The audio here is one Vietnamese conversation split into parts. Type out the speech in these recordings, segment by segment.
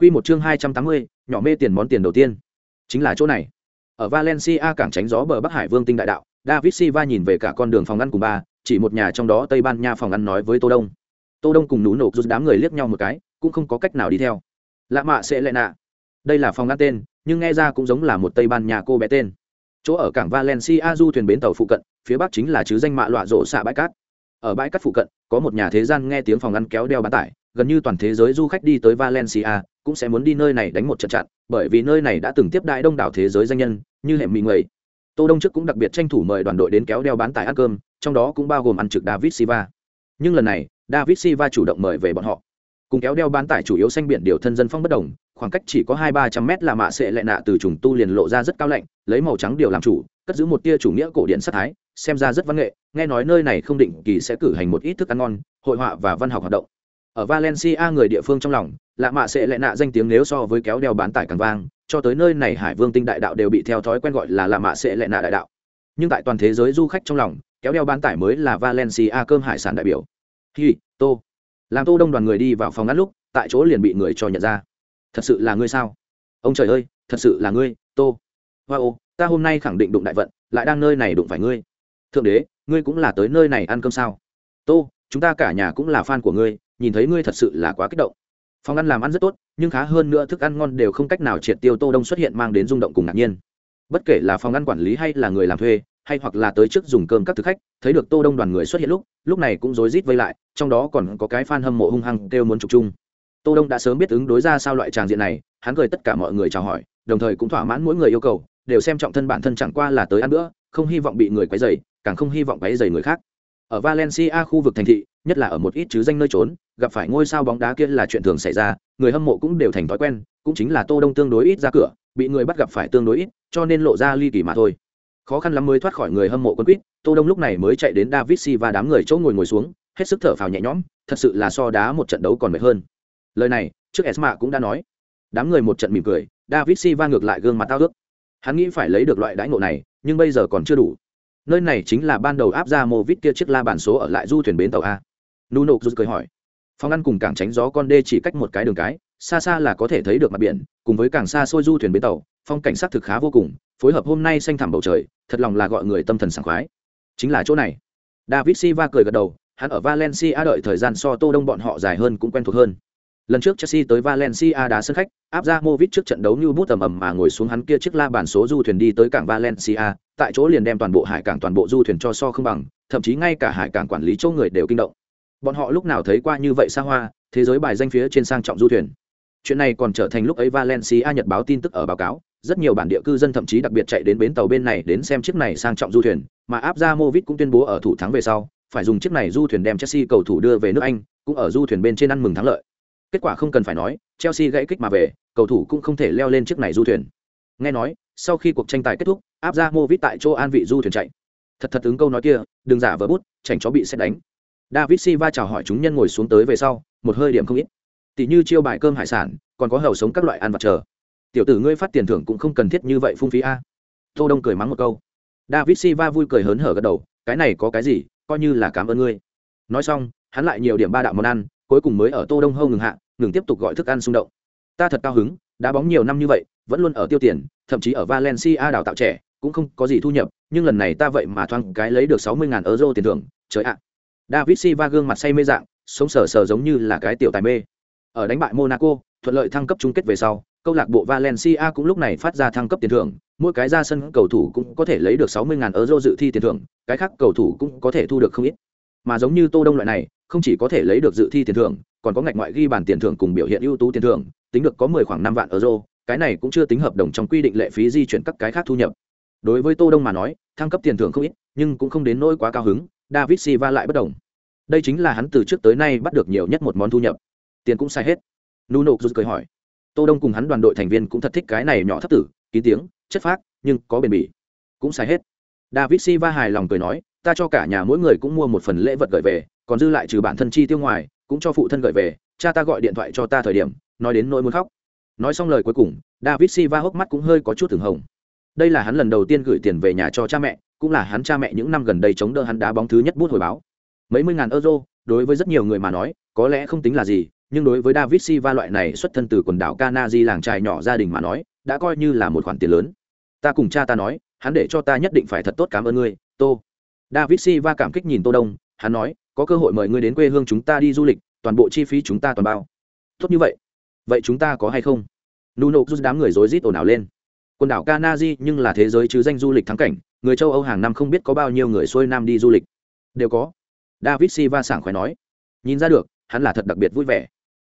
Quy một chương 280, nhỏ mê tiền món tiền đầu tiên. Chính là chỗ này. Ở Valencia cảng tránh gió bờ Bắc Hải Vương tinh đại đạo, David Silva nhìn về cả con đường phòng ăn cùng ba, chỉ một nhà trong đó Tây Ban Nha phòng ăn nói với Tô Đông. Tô Đông cùng nú nổ rút đám người liếc nhau một cái, cũng không có cách nào đi theo. Lạ mạ sẽ lệ nạ. Đây là phòng ăn tên, nhưng nghe ra cũng giống là một Tây Ban Nha cô bé tên. Chỗ ở cảng Valencia du thuyền bến tàu phụ cận, phía bắc chính là chứ danh mạ loạ rộ xạ bãi cát. Ở bãi cát phụ cận, có một nhà thế gian nghe tiếng phòng ăn kéo đeo bán tải, gần như toàn thế giới du khách đi tới Valencia cũng sẽ muốn đi nơi này đánh một trận chặn, bởi vì nơi này đã từng tiếp đại đông đảo thế giới danh nhân, như hệ mỹ người. Tô Đông trước cũng đặc biệt tranh thủ mời đoàn đội đến kéo đeo bán tại ăn cơm, trong đó cũng bao gồm ăn trực David Silva. Nhưng lần này, David Silva chủ động mời về bọn họ. Cùng kéo đeo bán tải chủ yếu xanh biển điều thân dân phong bất đồng, khoảng cách chỉ có hai ba trăm mét là mạ sẽ lệ nạ từ trùng tu liền lộ ra rất cao lạnh, lấy màu trắng điều làm chủ, cất giữ một tia chủ nghĩa cổ điển sát thái, xem ra rất văn nghệ, nghe nói nơi này không định kỳ sẽ cử hành một ít thức ăn ngon, hội họa và văn học hoạt động ở valencia người địa phương trong lòng, lạ mạ sẽ lại nạ danh tiếng nếu so với kéo đeo bán tải càng vang, cho tới nơi này hải vương tinh đại đạo đều bị theo thói quen gọi là lạ mạ sẽ lại nạ đại đạo. Nhưng tại toàn thế giới du khách trong lòng, kéo đeo bán tải mới là valencia cơm hải sản đại biểu. Hi, tô. Làm tô đông đoàn người đi vào phòng ngắt lúc, tại chỗ liền bị người cho nhận ra. Thật sự là ngươi sao? Ông trời ơi, thật sự là ngươi, tô. Wow ta hôm nay khẳng định đụng đại vận, lại đang nơi này đụng phải ngươi. Thượng đế, ngươi cũng là tới nơi này ăn cơm sao? Tô chúng ta cả nhà cũng là fan của ngươi, nhìn thấy ngươi thật sự là quá kích động. Phòng ăn làm ăn rất tốt, nhưng khá hơn nữa thức ăn ngon đều không cách nào triệt tiêu tô đông xuất hiện mang đến rung động cùng ngạc nhiên. Bất kể là phòng ăn quản lý hay là người làm thuê, hay hoặc là tới trước dùng cơm các thực khách, thấy được tô đông đoàn người xuất hiện lúc lúc này cũng rối rít vây lại, trong đó còn có cái fan hâm mộ hung hăng kêu muốn chụp chung. Tô đông đã sớm biết ứng đối ra sao loại tràng diện này, hắn cười tất cả mọi người chào hỏi, đồng thời cũng thỏa mãn mỗi người yêu cầu, đều xem trọng thân bản thân chẳng qua là tới ăn bữa, không hy vọng bị người quấy rầy, càng không hy vọng quấy rầy người khác ở valencia khu vực thành thị, nhất là ở một ít chứ danh nơi trốn, gặp phải ngôi sao bóng đá kia là chuyện thường xảy ra, người hâm mộ cũng đều thành thói quen, cũng chính là tô đông tương đối ít ra cửa, bị người bắt gặp phải tương đối ít, cho nên lộ ra ly kỳ mà thôi. Khó khăn lắm mới thoát khỏi người hâm mộ quân quýt, tô đông lúc này mới chạy đến david si và đám người chỗ ngồi ngồi xuống, hết sức thở phào nhẹ nhõm, thật sự là so đá một trận đấu còn mệt hơn. Lời này, trước esma cũng đã nói. Đám người một trận mỉm cười, david si va ngược lại gương mặt tao ước. Hắn nghĩ phải lấy được loại đãi ngộ này, nhưng bây giờ còn chưa đủ nơi này chính là ban đầu áp ra mô vít kia chiếc la bản số ở lại du thuyền bến tàu a. Nụ nụ rút cười hỏi. Phòng ăn cùng cảng tránh gió con đê chỉ cách một cái đường cái, xa xa là có thể thấy được mặt biển, cùng với càng xa xôi du thuyền bến tàu, phong cảnh sát thực khá vô cùng, phối hợp hôm nay xanh thẳm bầu trời, thật lòng là gọi người tâm thần sảng khoái. Chính là chỗ này. David siva cười gật đầu, hắn ở valencia đợi thời gian so tô đông bọn họ dài hơn cũng quen thuộc hơn lần trước chelsea tới valencia đá sân khách, áp ra trước trận đấu như bút tầm ầm mà ngồi xuống hắn kia chiếc la bàn số du thuyền đi tới cảng valencia, tại chỗ liền đem toàn bộ hải cảng toàn bộ du thuyền cho so không bằng, thậm chí ngay cả hải cảng quản lý chỗ người đều kinh động. Bọn họ lúc nào thấy qua như vậy xa hoa, thế giới bài danh phía trên sang trọng du thuyền. Chuyện này còn trở thành lúc ấy valencia nhật báo tin tức ở báo cáo, rất nhiều bản địa cư dân thậm chí đặc biệt chạy đến bến tàu bên này đến xem chiếc này sang trọng du thuyền, mà áp ra cũng tuyên bố ở thủ thắng về sau, phải dùng chiếc này du thuyền đem chelsea cầu thủ đưa về nước anh, cũng ở du thuyền bên trên ăn mừng thắng lợi kết quả không cần phải nói, chelsea gãy kích mà về, cầu thủ cũng không thể leo lên chiếc này du thuyền. Nghe nói, sau khi cuộc tranh tài kết thúc áp ra movit tại chỗ an vị du thuyền chạy. Thật thật ứng câu nói kia, đừng giả vỡ bút tránh chó bị xét đánh. David silva chào hỏi chúng nhân ngồi xuống tới về sau, một hơi điểm không ít. Tỷ như chiêu bài cơm hải sản, còn có hầu sống các loại ăn vặt chờ. Tiểu tử ngươi phát tiền thưởng cũng không cần thiết như vậy phung phí a. Tô đông cười mắng một câu. David silva vui cười hớn hở gật đầu, cái này có cái gì, coi như là cảm ơn ngươi. Nói xong, hắn lại nhiều điểm ba đạo món ăn cuối cùng mới ở tô đông hâu ngừng hạ, ngừng tiếp tục gọi thức ăn xung động. Ta thật cao hứng đá bóng nhiều năm như vậy, vẫn luôn ở tiêu tiền, thậm chí ở valencia đào tạo trẻ, cũng không có gì thu nhập, nhưng lần này ta vậy mà thoáng cái lấy được sáu mươi ngàn euro tiền thưởng, trời ạ. David silva gương mặt say mê dạng, sống sờ sờ giống như là cái tiểu tài mê. Ở đánh bại monaco, thuận lợi thăng cấp chung kết về sau, câu lạc bộ valencia cũng lúc này phát ra thăng cấp tiền thưởng, mỗi cái ra sân cầu thủ cũng có thể lấy được sáu mươi ngàn euro dự thi tiền thưởng, cái khác cầu thủ cũng có thể thu được không ít. Mà giống như tô đông loại này không chỉ có thể lấy được dự thi tiền thưởng, còn có ngạch ngoại ghi bàn tiền thưởng cùng biểu hiện ưu tú tiền thưởng, tính được có mười khoảng năm vạn euro, cái này cũng chưa tính hợp đồng trong quy định lệ phí di chuyển các cái khác thu nhập. Đối với tô đông mà nói, thăng cấp tiền thưởng không ít, nhưng cũng không đến nỗi quá cao hứng, david silva lại bất đồng. Đây chính là hắn từ trước tới nay bắt được nhiều nhất một món thu nhập. Tiền cũng sai hết. Nuno rút cười hỏi. Tô đông cùng hắn đoàn đội thành viên cũng thật thích cái này nhỏ thấp tử, kín tiếng, chất phác, nhưng có bền bỉ. Cũng sai hết. David silva hài lòng cười nói, ta cho cả nhà mỗi người cũng mua một phần lễ vật gửi về còn dư lại trừ bản thân chi tiêu ngoài, cũng cho phụ thân gửi về, cha ta gọi điện thoại cho ta thời điểm, nói đến nỗi muốn khóc. Nói xong lời cuối cùng, david siva hốc mắt cũng hơi có chút thường hồng. Đây là hắn lần đầu tiên gửi tiền về nhà cho cha mẹ, cũng là hắn cha mẹ những năm gần đây chống đỡ hắn đá bóng thứ nhất bút hồi báo. Mấy mươi ngàn euro, đối với rất nhiều người mà nói, có lẽ không tính là gì, nhưng đối với david siva loại này xuất thân từ quần đảo kanaji làng trài nhỏ gia đình mà nói, đã coi như là một khoản tiền lớn. Ta cùng cha ta nói, hắn để cho ta nhất định phải thật tốt cảm ơn ngươi, tô. David siva cảm kích nhìn tô đông, hắn nói có cơ hội mời ngươi đến quê hương chúng ta đi du lịch, toàn bộ chi phí chúng ta toàn bao. Tốt như vậy. Vậy chúng ta có hay không? Nuno rút đám người rối rít ồn ào lên. Quần đảo kanaji nhưng là thế giới chứ danh du lịch thắng cảnh, người châu âu hàng năm không biết có bao nhiêu người xuôi nam đi du lịch. Đều có. David silva sảng khoái nói. Nhìn ra được, hắn là thật đặc biệt vui vẻ.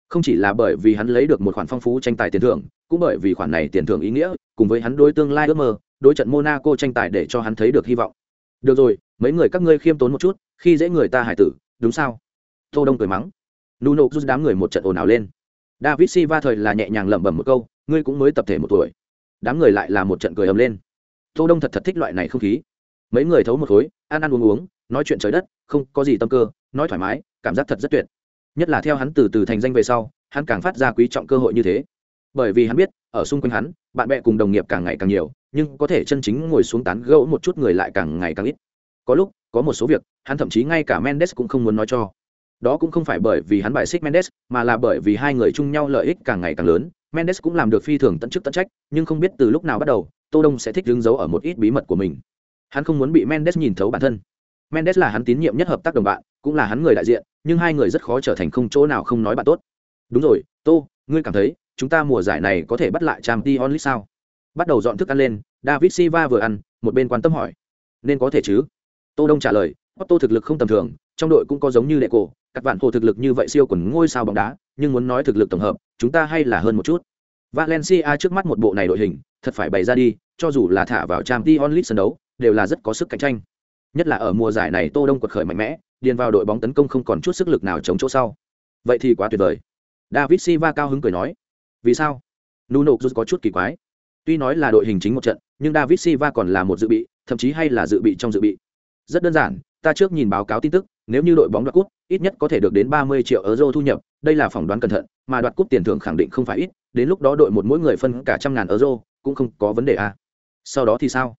Không chỉ là bởi vì hắn lấy được một khoản phong phú tranh tài tiền thưởng, cũng bởi vì khoản này tiền thưởng ý nghĩa, cùng với hắn đối tương lai ước mơ, đối trận monaco tranh tài để cho hắn thấy được hy vọng được rồi, mấy người các ngươi khiêm tốn một chút, khi dễ người ta hải tử, đúng sao? Tô đông cười mắng. Nuno rút đám người một trận ồn ào lên. David silva thời là nhẹ nhàng lẩm bẩm một câu, ngươi cũng mới tập thể một tuổi. Đám người lại là một trận cười ầm lên. Tô đông thật thật thích loại này không khí. Mấy người thấu một khối, ăn ăn uống uống, nói chuyện trời đất, không có gì tâm cơ, nói thoải mái, cảm giác thật rất tuyệt. Nhất là theo hắn từ từ thành danh về sau, hắn càng phát ra quý trọng cơ hội như thế. Bởi vì hắn biết, ở xung quanh hắn bạn bè cùng đồng nghiệp càng ngày càng nhiều, nhưng có thể chân chính ngồi xuống tán gẫu một chút người lại càng ngày càng ít. Có lúc, có một số việc, hắn thậm chí ngay cả mendes cũng không muốn nói cho. Đó cũng không phải bởi vì hắn bài xích mendes, mà là bởi vì hai người chung nhau lợi ích càng ngày càng lớn. Mendes cũng làm được phi thường tận chức tận trách, nhưng không biết từ lúc nào bắt đầu, tô đông sẽ thích đứng giấu ở một ít bí mật của mình. Hắn không muốn bị mendes nhìn thấu bản thân. Mendes là hắn tín nhiệm nhất hợp tác đồng bạn, cũng là hắn người đại diện, nhưng hai người rất khó trở thành không chỗ nào không nói bạn tốt. Đúng rồi, tô, ngươi cảm thấy chúng ta mùa giải này có thể bắt lại trang t sao? Bắt đầu dọn thức ăn lên, david silva vừa ăn, một bên quan tâm hỏi. Nên có thể chứ? Tô đông trả lời otto thực lực không tầm thường, trong đội cũng có giống như lệ cổ các bạn hồ thực lực như vậy siêu quần ngôi sao bóng đá, nhưng muốn nói thực lực tổng hợp, chúng ta hay là hơn một chút. Valencia trước mắt một bộ này đội hình, thật phải bày ra đi, cho dù là thả vào trang t sân đấu, đều là rất có sức cạnh tranh. Nhất là ở mùa giải này tô đông quật khởi mạnh mẽ, điền vào đội bóng tấn công không còn chút sức lực nào chống chỗ sau. Vậy thì quá tuyệt vời. David silva cao hứng cười nói vì sao? Nuno rút có chút kỳ quái. Tuy nói là đội hình chính một trận, nhưng david silva còn là một dự bị, thậm chí hay là dự bị trong dự bị. Rất đơn giản, ta trước nhìn báo cáo tin tức, nếu như đội bóng đoạt cúp, ít nhất có thể được đến 30 triệu euro thu nhập, đây là phỏng đoán cẩn thận, mà đoạt cúp tiền thưởng khẳng định không phải ít, đến lúc đó đội một mỗi người phân cả trăm ngàn euro, cũng không có vấn đề à. sau đó thì sao?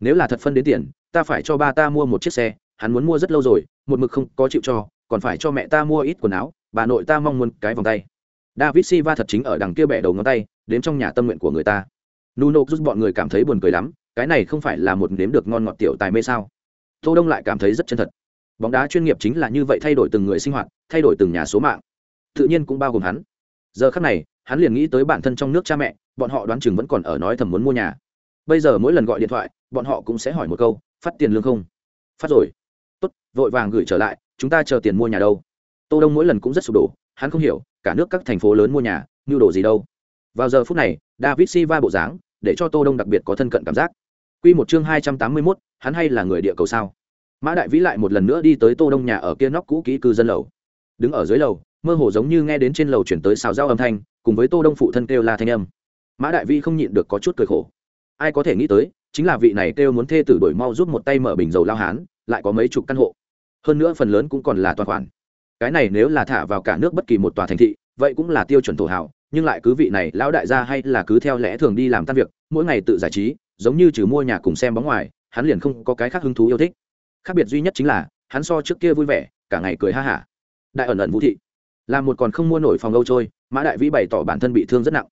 Nếu là thật phân đến tiền, ta phải cho ba ta mua một chiếc xe, hắn muốn mua rất lâu rồi, một mực không có chịu cho, còn phải cho mẹ ta mua ít quần áo, bà nội ta mong muốn cái vòng tay david silva thật chính ở đằng kia bẻ đầu ngón tay, đến trong nhà tâm nguyện của người ta. Nuno giúp bọn người cảm thấy buồn cười lắm, cái này không phải là một nếm được ngon ngọt tiểu tài mê sao? Tô đông lại cảm thấy rất chân thật. Bóng đá chuyên nghiệp chính là như vậy thay đổi từng người sinh hoạt, thay đổi từng nhà số mạng. Tự nhiên cũng bao gồm hắn. Giờ khắc này, hắn liền nghĩ tới bản thân trong nước cha mẹ, bọn họ đoán chừng vẫn còn ở nói thầm muốn mua nhà. Bây giờ mỗi lần gọi điện thoại, bọn họ cũng sẽ hỏi một câu, phát tiền lương không? Phát rồi. Tốt, vội vàng gửi trở lại, chúng ta chờ tiền mua nhà đâu. Tô đông mỗi lần cũng rất sụp đổ, hắn không hiểu cả nước các thành phố lớn mua nhà nhu đồ gì đâu. Vào giờ phút này david silva bộ dáng để cho tô đông đặc biệt có thân cận cảm giác. Quy một chương hai trăm tám mươi 281, hắn hay là người địa cầu sao? Mã đại vĩ lại một lần nữa đi tới tô đông nhà ở kia nóc cũ kỹ cư dân lầu. Đứng ở dưới lầu mơ hồ giống như nghe đến trên lầu chuyển tới xào giao âm thanh cùng với tô đông phụ thân kêu la thanh âm. Mã đại vĩ không nhịn được có chút cười khổ. Ai có thể nghĩ tới chính là vị này kêu muốn thê tử đổi mau giúp một tay mở bình dầu lao hán lại có mấy chục căn hộ. Hơn nữa phần lớn cũng còn là toàn khoản cái này nếu là thả vào cả nước bất kỳ một tòa thành thị, vậy cũng là tiêu chuẩn thổ hảo nhưng lại cứ vị này lão đại gia hay là cứ theo lẽ thường đi làm tan việc, mỗi ngày tự giải trí, giống như trừ mua nhà cùng xem bóng ngoài, hắn liền không có cái khác hứng thú yêu thích. Khác biệt duy nhất chính là, hắn so trước kia vui vẻ, cả ngày cười ha hả. Đại ẩn ẩn vũ thị, là một còn không mua nổi phòng âu trôi, mã đại vĩ bày tỏ bản thân bị thương rất nặng.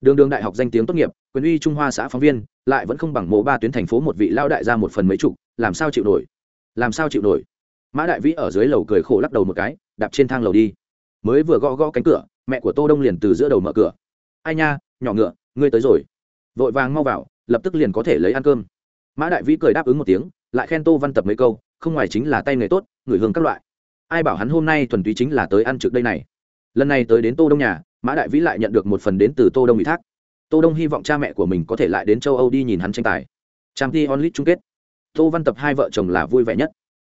Đường đường đại học danh tiếng tốt nghiệp, quyền uy trung hoa xã phóng viên, lại vẫn không bằng mộ ba tuyến thành phố một vị lao đại ra một phần mấy chục, làm sao chịu nổi? Làm sao chịu nổi? Mã đại vĩ ở dưới lầu cười khổ lắc đầu một cái đạp trên thang lầu đi. Mới vừa gõ gõ cánh cửa, mẹ của tô đông liền từ giữa đầu mở cửa. Ai nha, nhỏ ngựa, ngươi tới rồi. Vội vàng mau vào, lập tức liền có thể lấy ăn cơm. Mã đại vĩ cười đáp ứng một tiếng, lại khen tô văn tập mấy câu, không ngoài chính là tay nghề tốt, người hương các loại. Ai bảo hắn hôm nay thuần túy chính là tới ăn trực đây này. Lần này tới đến tô đông nhà, mã đại vĩ lại nhận được một phần đến từ tô đông ủy thác. Tô đông hy vọng cha mẹ của mình có thể lại đến châu âu đi nhìn hắn tranh tài. Trang t onlit chung kết. Tô văn tập hai vợ chồng là vui vẻ nhất.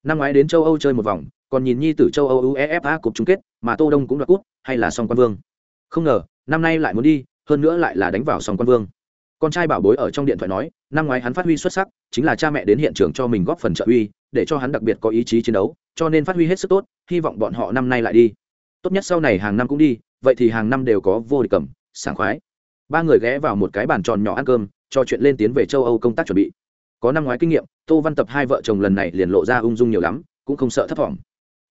Năm ngoái đến châu âu chơi một vòng còn nhìn nhi tử châu âu uefa cúp chung kết, mà tô đông cũng đoạt cúp, hay là song quan vương. Không ngờ, năm nay lại muốn đi, hơn nữa lại là đánh vào song quan vương. Con trai bảo bối ở trong điện thoại nói, năm ngoái hắn phát huy xuất sắc, chính là cha mẹ đến hiện trường cho mình góp phần trợ uy, để cho hắn đặc biệt có ý chí chiến đấu, cho nên phát huy hết sức tốt, hy vọng bọn họ năm nay lại đi. Tốt nhất sau này hàng năm cũng đi, vậy thì hàng năm đều có vô địch cầm, sảng khoái. Ba người ghé vào một cái bàn tròn nhỏ ăn cơm cho chuyện lên tiến về châu âu công tác chuẩn bị. Có năm ngoái kinh nghiệm, tô văn tập hai vợ chồng lần này liền lộ ra ung dung nhiều lắm, cũng không sợ thất vọng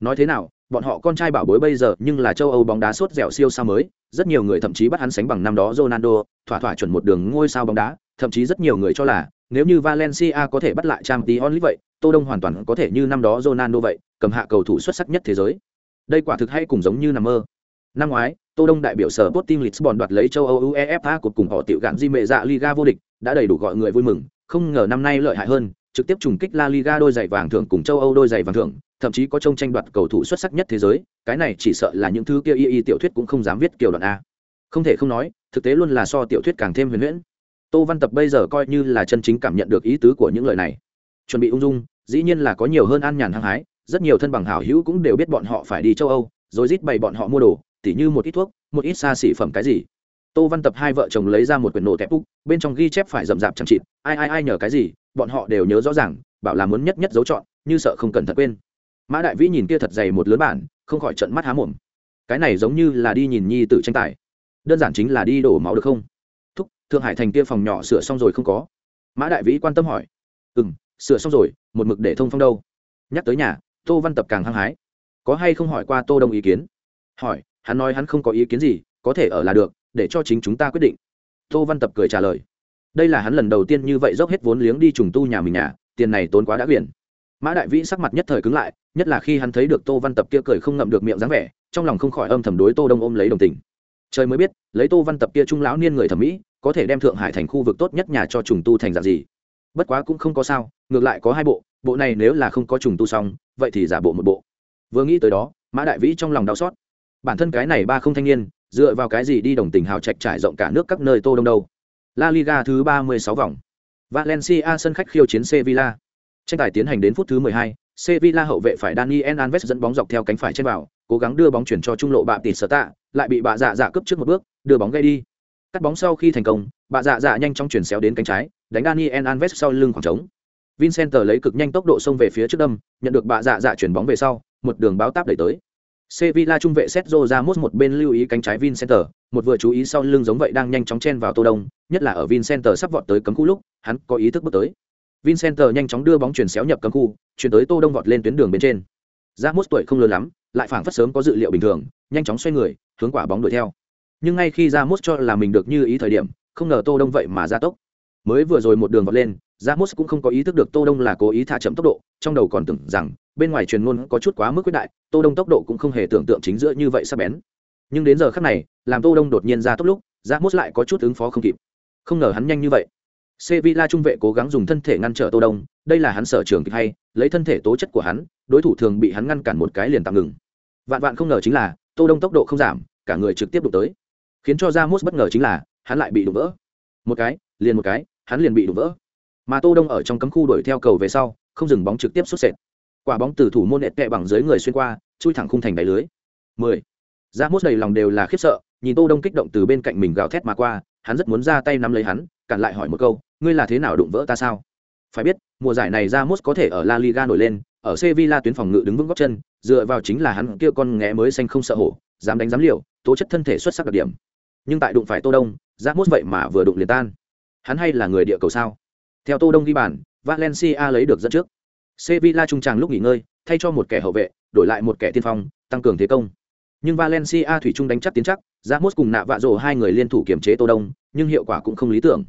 nói thế nào bọn họ con trai bảo bối bây giờ nhưng là châu Âu bóng đá sốt dẻo siêu sao mới, rất nhiều người thậm chí bắt hắn sánh bằng năm đó Ronaldo, thỏa thỏa chuẩn một đường ngôi sao bóng đá, thậm chí rất nhiều người cho là nếu như Valencia có thể bắt lại trang tí onlit vậy, Tô Đông hoàn toàn có thể như năm đó Ronaldo vậy, cầm hạ cầu thủ xuất sắc nhất thế giới. Đây quả thực hay cùng giống như nằm mơ. Năm ngoái, Tô Đông đại biểu sở Sporting Lisbon đoạt lấy châu Âu UEFA cột cùng họ tiểu gạn di mệ dạ Liga vô địch, đã đầy đủ gọi người vui mừng, không ngờ năm nay lợi hại hơn, trực tiếp trùng kích La Liga đôi giày vàng thưởng cùng châu Âu đôi giày vàng thưởng, thậm chí có trông tranh đoạt cầu thủ xuất sắc nhất thế giới, cái này chỉ sợ là những thứ kia y y tiểu thuyết cũng không dám viết kiểu đoạn a. Không thể không nói, thực tế luôn là so tiểu thuyết càng thêm huyền huyễn. Tô Văn Tập bây giờ coi như là chân chính cảm nhận được ý tứ của những lời này. Chuẩn bị ung dung, dĩ nhiên là có nhiều hơn an nhàn hăng hái, rất nhiều thân bằng hảo hữu cũng đều biết bọn họ phải đi châu Âu, rồi rít bày bọn họ mua đồ, tỉ như một ít thuốc, một ít xa xỉ phẩm cái gì. Tô Văn Tập hai vợ chồng lấy ra một quyển nổ tép úc, bên trong ghi chép phải rậm rạp chẳng chịt, ai ai ai nhờ cái gì, bọn họ đều nhớ rõ ràng, bảo là muốn nhất nhất dấu chọn, như sợ không cần thật quên. Mã Đại Vĩ nhìn kia thật dày một lớn bản, không khỏi trợn mắt há mồm. Cái này giống như là đi nhìn nhi tử tranh tài, đơn giản chính là đi đổ máu được không? Thúc, Thượng Hải thành kia phòng nhỏ sửa xong rồi không có? Mã Đại Vĩ quan tâm hỏi. Ừm, sửa xong rồi, một mực để thông phong đâu. Nhắc tới nhà, Tô Văn Tập càng hăng hái. Có hay không hỏi qua Tô Đông ý kiến? Hỏi, hắn nói hắn không có ý kiến gì, có thể ở là được, để cho chính chúng ta quyết định tô văn tập cười trả lời đây là hắn lần đầu tiên như vậy dốc hết vốn liếng đi trùng tu nhà mình nhà tiền này tốn quá đã biển mã đại vĩ sắc mặt nhất thời cứng lại, nhất là khi hắn thấy được tô văn tập kia cười không ngậm được miệng dáng vẻ, trong lòng không khỏi âm thầm đối tô đông ôm lấy đồng tình. Trời mới biết, lấy tô văn tập kia trung lão niên người thẩm mỹ, có thể đem thượng hải thành khu vực tốt nhất nhà cho trùng tu thành dạng gì. Bất quá cũng không có sao, ngược lại có hai bộ bộ này nếu là không có trùng tu xong, vậy thì giả bộ một bộ. Vừa nghĩ tới đó, mã đại vĩ trong lòng đau xót. Bản thân cái này ba không thanh niên, dựa vào cái gì đi đồng tình hào trạch trải rộng cả nước các nơi tô đông đâu? La liga thứ ba mươi sáu vòng. Valencia sân khách khiêu chiến sevilla tranh tài tiến hành đến phút thứ mười hai, sevilla hậu vệ phải daniel alves dẫn bóng dọc theo cánh phải trên vào cố gắng đưa bóng chuyển cho trung lộ bạ tịt sở tạ lại bị bạ dạ dạ cướp trước một bước đưa bóng gây đi. Cắt bóng sau khi thành công bạ dạ dạ nhanh chóng chuyển xéo đến cánh trái đánh daniel alves sau lưng khoảng trống. Vincent lấy cực nhanh tốc độ xông về phía trước đâm nhận được bạ dạ dạ chuyển bóng về sau một đường báo táp đẩy tới. Sevilla trung vệ Sergio Ramos một bên lưu ý cánh trái Vincent, một vừa chú ý sau lưng giống vậy đang nhanh chóng chen vào Tô Đông, nhất là ở Vincent sắp vọt tới cấm khu lúc, hắn có ý thức bước tới. Vincenter nhanh chóng đưa bóng chuyển xéo nhập cấm khu, chuyển tới Tô Đông vọt lên tuyến đường bên trên. Ramos tuổi không lớn lắm, lại phảng phất sớm có dự liệu bình thường, nhanh chóng xoay người, hướng quả bóng đuổi theo. Nhưng ngay khi Ramos cho là mình được như ý thời điểm, không ngờ Tô Đông vậy mà ra tốc. Mới vừa rồi một đường vọt lên, Ramos cũng không có ý thức được Tô Đông là cố ý thả chậm tốc độ, trong đầu còn tưởng rằng bên ngoài truyền ngôn có chút quá mức quyết đại tô đông tốc độ cũng không hề tưởng tượng chính giữa như vậy sắc bén nhưng đến giờ khắc này làm tô đông đột nhiên ra tốc lúc Ramos lại có chút ứng phó không kịp không ngờ hắn nhanh như vậy Sevilla trung vệ cố gắng dùng thân thể ngăn trở Tô Đông, đây là hắn sở trường kịch hay, lấy thân thể tố chất của hắn, đối thủ thường bị hắn ngăn cản một cái liền tạm ngừng. Vạn vạn không ngờ chính là, Tô Đông tốc độ không giảm, cả người trực tiếp đụng tới. Khiến cho Ramos bất ngờ chính là, hắn lại bị đụng vỡ. Một cái, liền một cái, hắn liền bị đụng vỡ. Mà Tô Đông ở trong cấm khu đuổi theo cầu về sau, không dừng bóng trực tiếp xuất sệt quả bóng từ thủ môn nẹt kẹ bằng dưới người xuyên qua chui thẳng khung thành đáy lưới mười ra đầy lòng đều là khiếp sợ nhìn tô đông kích động từ bên cạnh mình gào thét mà qua hắn rất muốn ra tay nắm lấy hắn cản lại hỏi một câu ngươi là thế nào đụng vỡ ta sao? Phải biết mùa giải này ra có thể ở la liga nổi lên ở sevilla tuyến phòng ngự đứng vững gót chân dựa vào chính là hắn kia con ngẻ mới xanh không sợ hổ dám đánh dám liều tố chất thân thể xuất sắc đặc điểm. Nhưng tại đụng phải tô đông ra vậy mà vừa đụng liền tan. Hắn hay là người địa cầu sao? Theo tô đông ghi bàn valencia lấy được dẫn trước. Sevilla trung tràng lúc nghỉ ngơi, thay cho một kẻ hậu vệ, đổi lại một kẻ tiên phong, tăng cường thế công. Nhưng Valencia thủy chung đánh chắc tiến chắc, Ramos cùng nạ vạ rồ hai người liên thủ kiểm chế Tô Đông, nhưng hiệu quả cũng không lý tưởng.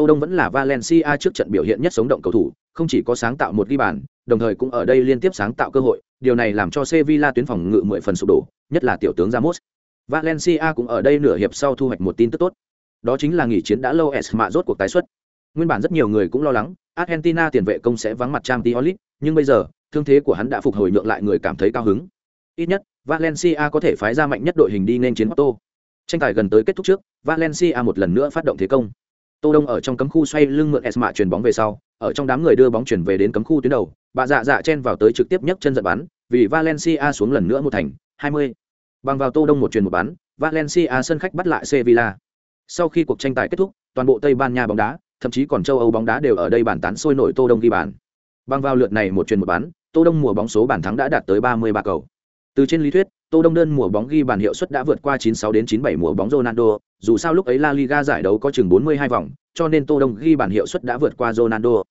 Tô Đông vẫn là Valencia trước trận biểu hiện nhất sống động cầu thủ, không chỉ có sáng tạo một ghi bàn, đồng thời cũng ở đây liên tiếp sáng tạo cơ hội, điều này làm cho Sevilla tuyến phòng ngự mười phần sụp đổ, nhất là tiểu tướng Ramos. Valencia cũng ở đây nửa hiệp sau thu hoạch một tin tức tốt. Đó chính là nghỉ chiến đã lâu Esma rốt cuộc tái xuất. Nguyên bản rất nhiều người cũng lo lắng, Argentina tiền vệ công sẽ vắng mặt Champions League, nhưng bây giờ, thương thế của hắn đã phục hồi nhượng lại người cảm thấy cao hứng. Ít nhất, Valencia có thể phái ra mạnh nhất đội hình đi nên chiến Otto. Tranh tài gần tới kết thúc trước, Valencia một lần nữa phát động thế công. Tô Đông ở trong cấm khu xoay lưng mượn Esma truyền bóng về sau, ở trong đám người đưa bóng chuyển về đến cấm khu tuyến đầu, bà dạ dạ chen vào tới trực tiếp nhấc chân giật bắn, vì Valencia xuống lần nữa một thành, 20. Bằng vào Tô Đông một truyền một bắn, Valencia sân khách bắt lại Sevilla. Sau khi cuộc tranh tài kết thúc, toàn bộ Tây Ban Nha bóng đá, thậm chí còn châu Âu bóng đá đều ở đây bàn tán sôi nổi Tô Đông ghi bàn. Bằng vào lượt này một truyền một bán, Tô Đông mùa bóng số bàn thắng đã đạt tới 33 cầu. Từ trên lý thuyết, Tô Đông đơn mùa bóng ghi bàn hiệu suất đã vượt qua 96 đến 97 mùa bóng Ronaldo, dù sao lúc ấy La Liga giải đấu có chừng 42 vòng, cho nên Tô Đông ghi bàn hiệu suất đã vượt qua Ronaldo.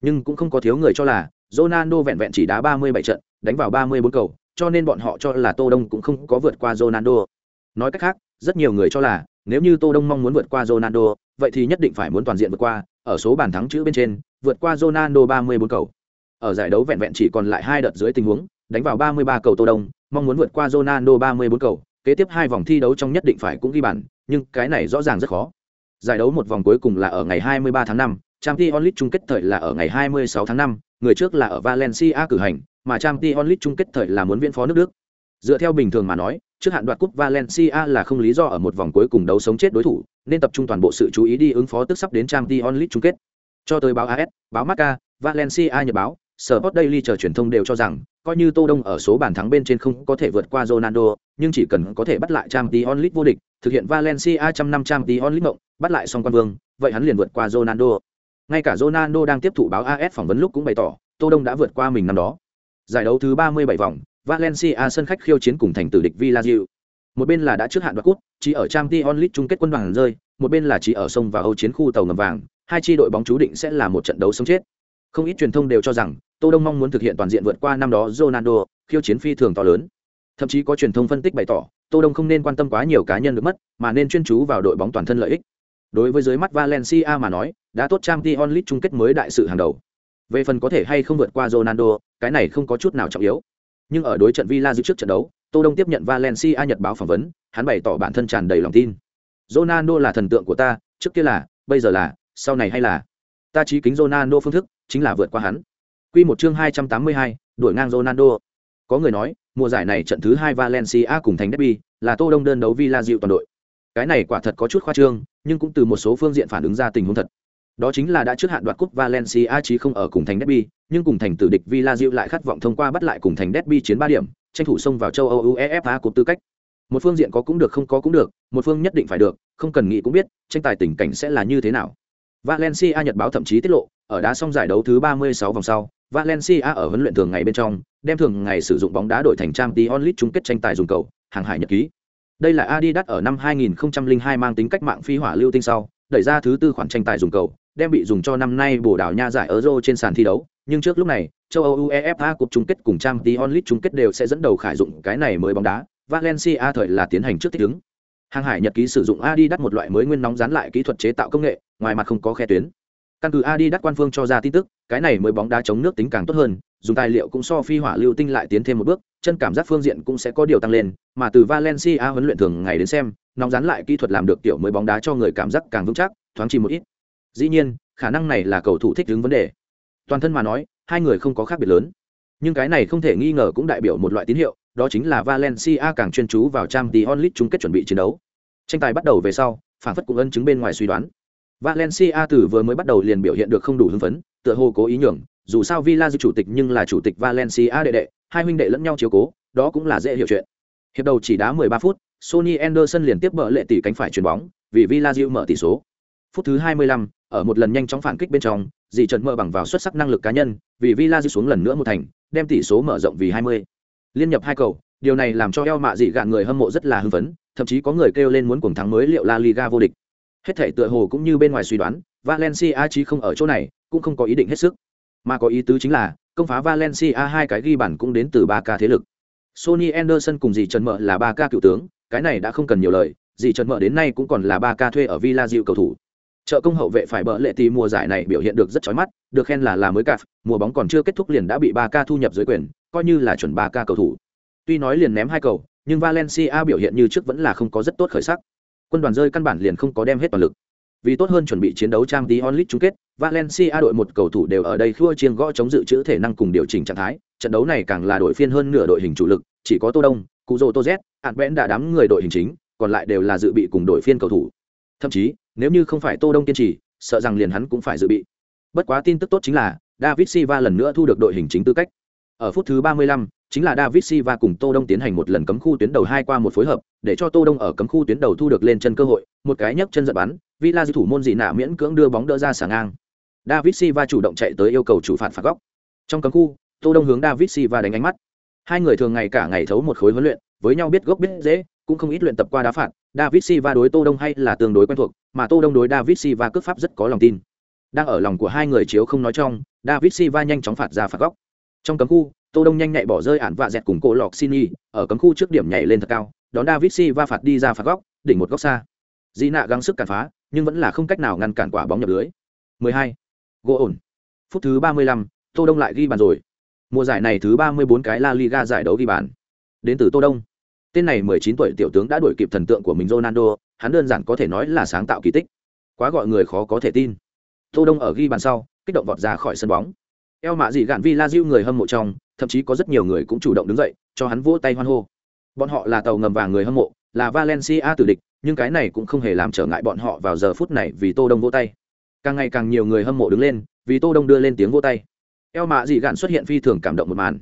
Nhưng cũng không có thiếu người cho là Ronaldo vẹn vẹn chỉ đá 37 trận, đánh vào 34 cầu, cho nên bọn họ cho là Tô Đông cũng không có vượt qua Ronaldo. Nói cách khác, rất nhiều người cho là nếu như Tô Đông mong muốn vượt qua Ronaldo, vậy thì nhất định phải muốn toàn diện vượt qua, ở số bàn thắng chữ bên trên, vượt qua Ronaldo 34 cầu. Ở giải đấu vẹn vẹn chỉ còn lại hai đợt dưới tình huống, đánh vào 33 cầu Tô Đông, mong muốn vượt qua Ronaldo 34 cầu, kế tiếp hai vòng thi đấu trong nhất định phải cũng ghi bàn, nhưng cái này rõ ràng rất khó. Giải đấu một vòng cuối cùng là ở ngày 23 tháng 5, Champions League chung kết thời là ở ngày 26 tháng 5, người trước là ở Valencia cử hành, mà Champions League chung kết thời là muốn viễn phó nước Đức. Dựa theo bình thường mà nói, trước hạn đoạt cúp Valencia là không lý do ở một vòng cuối cùng đấu sống chết đối thủ, nên tập trung toàn bộ sự chú ý đi ứng phó tức sắp đến Champions League chung kết. Cho tới báo AS, báo Marca, Valencia nhật báo, Sport Daily chờ truyền thông đều cho rằng, coi như Tô Đông ở số bàn thắng bên trên không có thể vượt qua Ronaldo, nhưng chỉ cần có thể bắt lại Champions League vô địch, thực hiện Valencia trăm năm Champions League mộng, bắt lại song quan vương, vậy hắn liền vượt qua Ronaldo. Ngay cả Ronaldo đang tiếp thụ báo AS phỏng vấn lúc cũng bày tỏ, Tô Đông đã vượt qua mình năm đó. Giải đấu thứ 37 vòng, Valencia sân khách khiêu chiến cùng thành tử địch Villarreal. Một bên là đã trước hạn đoạt cúp, chỉ ở Champions League chung kết quân vàng rơi, một bên là chỉ ở sông và Âu chiến khu tàu ngầm vàng, hai chi đội bóng chú định sẽ là một trận đấu sống chết. Không ít truyền thông đều cho rằng, Tô Đông mong muốn thực hiện toàn diện vượt qua năm đó Ronaldo, khiêu chiến phi thường to lớn. Thậm chí có truyền thông phân tích bày tỏ, Tô Đông không nên quan tâm quá nhiều cá nhân được mất, mà nên chuyên chú vào đội bóng toàn thân lợi ích. Đối với dưới mắt Valencia mà nói, đã tốt Champions League chung kết mới đại sự hàng đầu. Về phần có thể hay không vượt qua Ronaldo, cái này không có chút nào trọng yếu. Nhưng ở đối trận Villa trước trận đấu, Tô Đông tiếp nhận Valencia Nhật báo phỏng vấn, hắn bày tỏ bản thân tràn đầy lòng tin. Ronaldo là thần tượng của ta, trước kia là, bây giờ là, sau này hay là. Ta chí kính Ronaldo phương thức, chính là vượt qua hắn. Quy một chương 282, đuổi ngang Ronaldo. Có người nói, mùa giải này trận thứ hai Valencia cùng thành derby, là Tô Đông đơn đấu Villa dịu toàn đội. Cái này quả thật có chút khoa trương, nhưng cũng từ một số phương diện phản ứng ra tình huống thật. Đó chính là đã trước hạn đoạt cúp Valencia chí không ở cùng thành derby, nhưng cùng thành tử địch Villa dịu lại khát vọng thông qua bắt lại cùng thành derby chiến 3 điểm, tranh thủ xông vào châu Âu UEFA cúp tư cách. Một phương diện có cũng được không có cũng được, một phương nhất định phải được, không cần nghĩ cũng biết, tranh tài tình cảnh sẽ là như thế nào. Valencia Nhật báo thậm chí tiết lộ, ở đá xong giải đấu thứ 36 vòng sau, Valencia ở huấn luyện thường ngày bên trong, đem thường ngày sử dụng bóng đá đổi thành Champions League chung kết tranh tài dùng cầu, hàng hải nhật ký. Đây là Adidas ở năm 2002 mang tính cách mạng phi hỏa lưu tinh sau, đẩy ra thứ tư khoản tranh tài dùng cầu, đem bị dùng cho năm nay bổ đảo nha giải Euro trên sàn thi đấu, nhưng trước lúc này, châu Âu UEFA Cup chung kết cùng Champions League chung kết đều sẽ dẫn đầu khải dụng cái này mới bóng đá, Valencia thời là tiến hành trước thích ứng. Hàng hải nhật ký sử dụng Adidas một loại mới nguyên nóng dán lại kỹ thuật chế tạo công nghệ, ngoài mặt không có khe tuyến. Căn cứ adi đắt quan phương cho ra tin tức, cái này mới bóng đá chống nước tính càng tốt hơn, dùng tài liệu cũng so phi hỏa lưu tinh lại tiến thêm một bước, chân cảm giác phương diện cũng sẽ có điều tăng lên, mà từ Valencia huấn luyện thường ngày đến xem, nóng dán lại kỹ thuật làm được tiểu mới bóng đá cho người cảm giác càng vững chắc, thoáng chỉ một ít. Dĩ nhiên, khả năng này là cầu thủ thích đứng vấn đề. Toàn thân mà nói, hai người không có khác biệt lớn. Nhưng cái này không thể nghi ngờ cũng đại biểu một loại tín hiệu, đó chính là Valencia càng chuyên chú vào Champions League chung kết chuẩn bị chiến đấu. Tranh tài bắt đầu về sau, phản phất cũng ân chứng bên ngoài suy đoán. Valencia từ vừa mới bắt đầu liền biểu hiện được không đủ hứng phấn, tựa hồ cố ý nhường, dù sao Villa chủ tịch nhưng là chủ tịch Valencia đệ đệ, hai huynh đệ lẫn nhau chiếu cố, đó cũng là dễ hiểu chuyện. Hiệp đầu chỉ đá 13 phút, Sony Anderson liền tiếp bờ lệ tỷ cánh phải chuyền bóng, vì Villa mở tỷ số. Phút thứ 25, ở một lần nhanh chóng phản kích bên trong, dì Trần mở bằng vào xuất sắc năng lực cá nhân, vì Villa xuống lần nữa một thành, đem tỷ số mở rộng vì 20. Liên nhập hai cầu, điều này làm cho eo mạ dị gạn người hâm mộ rất là hưng phấn, thậm chí có người kêu lên muốn cuồng thắng mới liệu La Liga vô địch. Hết thể tựa hồ cũng như bên ngoài suy đoán, Valencia chỉ không ở chỗ này, cũng không có ý định hết sức. Mà có ý tứ chính là, công phá Valencia hai cái ghi bàn cũng đến từ ba ca thế lực. Sony Anderson cùng dì Trần Mợ là ba ca cựu tướng, cái này đã không cần nhiều lời, dì Trần Mợ đến nay cũng còn là ba ca thuê ở Villa Diệu cầu thủ. Trợ công hậu vệ phải bỡ lệ thì mùa giải này biểu hiện được rất chói mắt, được khen là là mới cạp, mùa bóng còn chưa kết thúc liền đã bị ba ca thu nhập dưới quyền, coi như là chuẩn ba ca cầu thủ. Tuy nói liền ném hai cầu, nhưng Valencia biểu hiện như trước vẫn là không có rất tốt khởi sắc. Quân đoàn rơi căn bản liền không có đem hết toàn lực. Vì tốt hơn chuẩn bị chiến đấu Tramti Onlit chung kết, Valencia đội một cầu thủ đều ở đây khua chiêng gõ chống dự trữ thể năng cùng điều chỉnh trạng thái, trận đấu này càng là đội phiên hơn nửa đội hình chủ lực, chỉ có Tô Đông, Cuzo Toz, Ản Bẽn đã đám người đội hình chính, còn lại đều là dự bị cùng đội phiên cầu thủ. Thậm chí, nếu như không phải Tô Đông kiên trì, sợ rằng liền hắn cũng phải dự bị. Bất quá tin tức tốt chính là, David Silva lần nữa thu được đội hình chính tư cách. Ở phút thứ 35, chính là David Silva cùng Tô Đông tiến hành một lần cấm khu tuyến đầu hai qua một phối hợp, để cho Tô Đông ở cấm khu tuyến đầu thu được lên chân cơ hội, một cái nhấc chân giật bắn, Villa thủ môn dị nạ miễn cưỡng đưa bóng đỡ ra sả ngang. David Silva chủ động chạy tới yêu cầu chủ phạt phạt góc. Trong cấm khu, Tô Đông hướng David Silva đánh ánh mắt. Hai người thường ngày cả ngày thấu một khối huấn luyện, với nhau biết gốc biết dễ, cũng không ít luyện tập qua đá phạt. David Silva đối Tô Đông hay là tương đối quen thuộc, mà Tô Đông đối David Silva cước pháp rất có lòng tin. Đang ở lòng của hai người chiếu không nói trong, David Silva nhanh chóng phạt ra phạt góc. Trong cấm khu, tô đông nhanh nhạy bỏ rơi ản vạ dẹt cùng cổ lọc xin y ở cấm khu trước điểm nhảy lên thật cao đón david si va phạt đi ra phạt góc đỉnh một góc xa. Di nạ gắng sức cản phá nhưng vẫn là không cách nào ngăn cản quả bóng nhập lưới. 12. gỗ ổn. Phút thứ 35, tô đông lại ghi bàn rồi. Mùa giải này thứ 34 cái la liga giải đấu ghi bàn. Đến từ tô đông. Tên này 19 tuổi tiểu tướng đã đuổi kịp thần tượng của mình ronaldo hắn đơn giản có thể nói là sáng tạo kỳ tích. Quá gọi người khó có thể tin. Tô đông ở ghi bàn sau kích động vọt ra khỏi sân bóng eo mạ dị gạn vi la diêu người hâm mộ trong, thậm chí có rất nhiều người cũng chủ động đứng dậy, cho hắn vỗ tay hoan hô. Bọn họ là tàu ngầm vàng người hâm mộ, là valencia tử địch, nhưng cái này cũng không hề làm trở ngại bọn họ vào giờ phút này vì tô đông vỗ tay. Càng ngày càng nhiều người hâm mộ đứng lên, vì tô đông đưa lên tiếng vỗ tay. Eo mạ dị gạn xuất hiện phi thường cảm động một màn.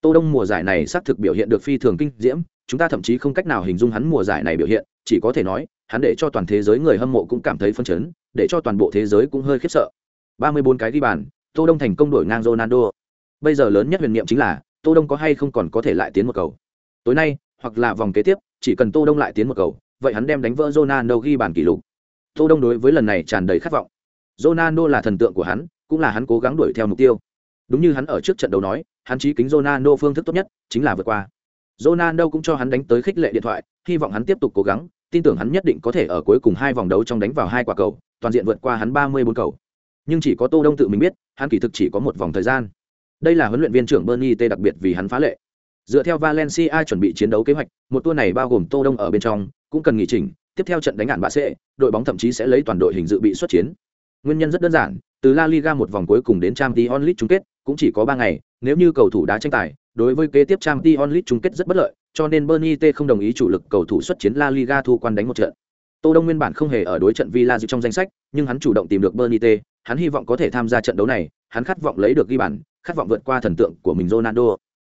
Tô đông mùa giải này xác thực biểu hiện được phi thường kinh diễm, chúng ta thậm chí không cách nào hình dung hắn mùa giải này biểu hiện, chỉ có thể nói, hắn để cho toàn thế giới người hâm mộ cũng cảm thấy phân chấn, để cho toàn bộ thế giới cũng hơi khiếp sợ. 34 cái ghi bàn tô đông thành công đổi ngang ronaldo. Bây giờ lớn nhất huyền niệm chính là, tô đông có hay không còn có thể lại tiến một cầu. Tối nay, hoặc là vòng kế tiếp, chỉ cần tô đông lại tiến một cầu, vậy hắn đem đánh vỡ ronaldo ghi bàn kỷ lục. Tô đông đối với lần này tràn đầy khát vọng. Ronaldo là thần tượng của hắn, cũng là hắn cố gắng đuổi theo mục tiêu. Đúng như hắn ở trước trận đấu nói, hắn chí kính ronaldo phương thức tốt nhất, chính là vượt qua. Ronaldo cũng cho hắn đánh tới khích lệ điện thoại, hy vọng hắn tiếp tục cố gắng, tin tưởng hắn nhất định có thể ở cuối cùng hai vòng đấu trong đánh vào hai quả cầu, toàn diện vượt qua hắn ba mươi bốn cầu nhưng chỉ có tô đông tự mình biết hắn kỳ thực chỉ có một vòng thời gian. Đây là huấn luyện viên trưởng bernie t đặc biệt vì hắn phá lệ. Dựa theo valencia chuẩn bị chiến đấu kế hoạch một tour này bao gồm tô đông ở bên trong cũng cần nghỉ chỉnh tiếp theo trận đánh ạn bạ sẽ đội bóng thậm chí sẽ lấy toàn đội hình dự bị xuất chiến. Nguyên nhân rất đơn giản từ la liga một vòng cuối cùng đến trang t onlit chung kết cũng chỉ có ba ngày nếu như cầu thủ đá tranh tài đối với kế tiếp trang t onlit chung kết rất bất lợi cho nên bernie t không đồng ý chủ lực cầu thủ xuất chiến la liga thu quan đánh một trận. Tô Đông nguyên bản không hề ở đối trận Villa trong danh sách, nhưng hắn chủ động tìm được Bernite, hắn hy vọng có thể tham gia trận đấu này, hắn khát vọng lấy được ghi bàn, khát vọng vượt qua thần tượng của mình Ronaldo.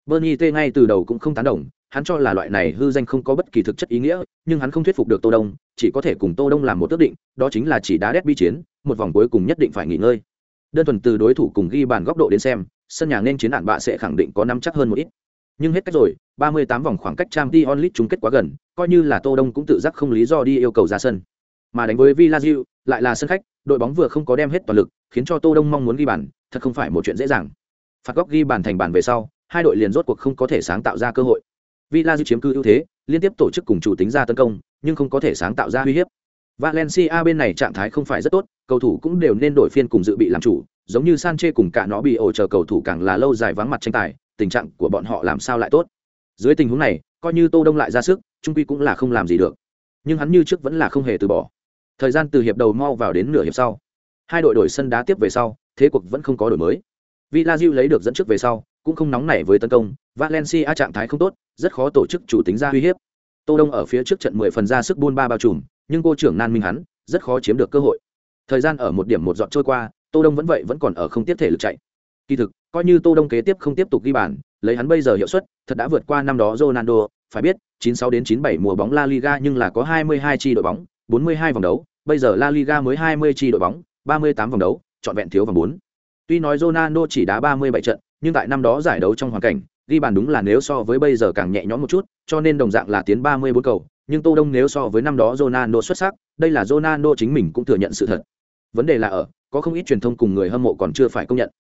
Bernite ngay từ đầu cũng không tán đồng, hắn cho là loại này hư danh không có bất kỳ thực chất ý nghĩa, nhưng hắn không thuyết phục được Tô Đông, chỉ có thể cùng Tô Đông làm một quyết định, đó chính là chỉ đá derby chiến, một vòng cuối cùng nhất định phải nghỉ ngơi. Đơn thuần từ đối thủ cùng ghi bàn góc độ đến xem, sân nhà nên chiến đạn bạ sẽ khẳng định có nắm chắc hơn một ít. Nhưng hết cách rồi, 38 vòng khoảng cách Champions League chung kết quá gần, coi như là Tô Đông cũng tự giác không lý do đi yêu cầu ra sân. Mà đánh với Villarreal, lại là sân khách, đội bóng vừa không có đem hết toàn lực, khiến cho Tô Đông mong muốn ghi bàn, thật không phải một chuyện dễ dàng. Phạt góc ghi bàn thành bàn về sau, hai đội liền rốt cuộc không có thể sáng tạo ra cơ hội. Villarreal chiếm cứ ưu thế, liên tiếp tổ chức cùng chủ tính ra tấn công, nhưng không có thể sáng tạo ra uy hiếp. Valencia bên này trạng thái không phải rất tốt, cầu thủ cũng đều nên đổi phiên cùng dự bị làm chủ, giống như Sanchez cùng cả nó bị ổ chờ cầu thủ càng là lâu dài vắng mặt tranh tài, tình trạng của bọn họ làm sao lại tốt. Dưới tình huống này, coi như Tô Đông lại ra sức, trung quy cũng là không làm gì được. Nhưng hắn như trước vẫn là không hề từ bỏ. Thời gian từ hiệp đầu mau vào đến nửa hiệp sau, hai đội đổi sân đá tiếp về sau, thế cuộc vẫn không có đổi mới. Villarreal lấy được dẫn trước về sau, cũng không nóng nảy với tấn công, Valencia trạng thái không tốt, rất khó tổ chức chủ tính ra uy hiếp. Tô Đông ở phía trước trận 10 phần ra sức buôn ba bao trùm, nhưng cô trưởng nan minh hắn, rất khó chiếm được cơ hội. Thời gian ở một điểm một dọn trôi qua, Tô Đông vẫn vậy vẫn còn ở không tiếp thể lực chạy. Kỳ thực, coi như Tô Đông kế tiếp không tiếp tục ghi bàn, lấy hắn bây giờ hiệu suất, thật đã vượt qua năm đó Ronaldo, phải biết, 96 đến 97 mùa bóng La Liga nhưng là có 22 chi đội bóng, 42 vòng đấu, bây giờ La Liga mới 20 chi đội bóng, 38 vòng đấu, chọn vẹn thiếu vòng 4. Tuy nói Ronaldo chỉ đá 37 trận, nhưng tại năm đó giải đấu trong hoàn cảnh, ghi bàn đúng là nếu so với bây giờ càng nhẹ nhõm một chút, cho nên đồng dạng là tiến 34 cầu, nhưng Tô Đông nếu so với năm đó Ronaldo xuất sắc, đây là Ronaldo chính mình cũng thừa nhận sự thật. Vấn đề là ở, có không ít truyền thông cùng người hâm mộ còn chưa phải công nhận.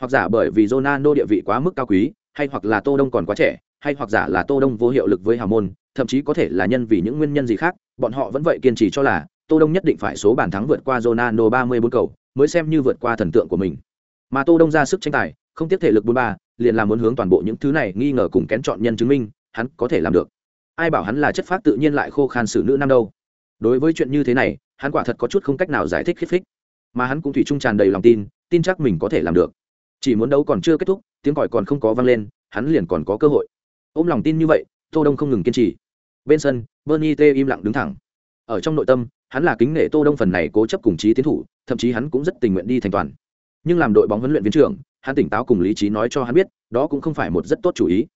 Hoặc giả bởi vì Ronaldo địa vị quá mức cao quý, hay hoặc là Tô Đông còn quá trẻ, hay hoặc giả là Tô Đông vô hiệu lực với Hà môn, thậm chí có thể là nhân vì những nguyên nhân gì khác, bọn họ vẫn vậy kiên trì cho là Tô Đông nhất định phải số bàn thắng vượt qua Ronaldo 34 cầu, mới xem như vượt qua thần tượng của mình. Mà Tô Đông ra sức tranh tài, không tiếc thể lực 43, liền là muốn hướng toàn bộ những thứ này nghi ngờ cùng kén chọn nhân chứng minh, hắn có thể làm được. Ai bảo hắn là chất phát tự nhiên lại khô khan xử nữ năm đâu. Đối với chuyện như thế này, hắn quả thật có chút không cách nào giải thích khiếp phích. Mà hắn cũng thủy chung tràn đầy lòng tin, tin chắc mình có thể làm được. Chỉ muốn đấu còn chưa kết thúc, tiếng còi còn không có vang lên, hắn liền còn có cơ hội. Ôm lòng tin như vậy, Tô Đông không ngừng kiên trì. Bên sân, Bernie T im lặng đứng thẳng. Ở trong nội tâm, hắn là kính nể Tô Đông phần này cố chấp cùng chí tiến thủ, thậm chí hắn cũng rất tình nguyện đi thành toàn. Nhưng làm đội bóng huấn luyện viên trưởng, hắn tỉnh táo cùng lý trí nói cho hắn biết, đó cũng không phải một rất tốt chủ ý.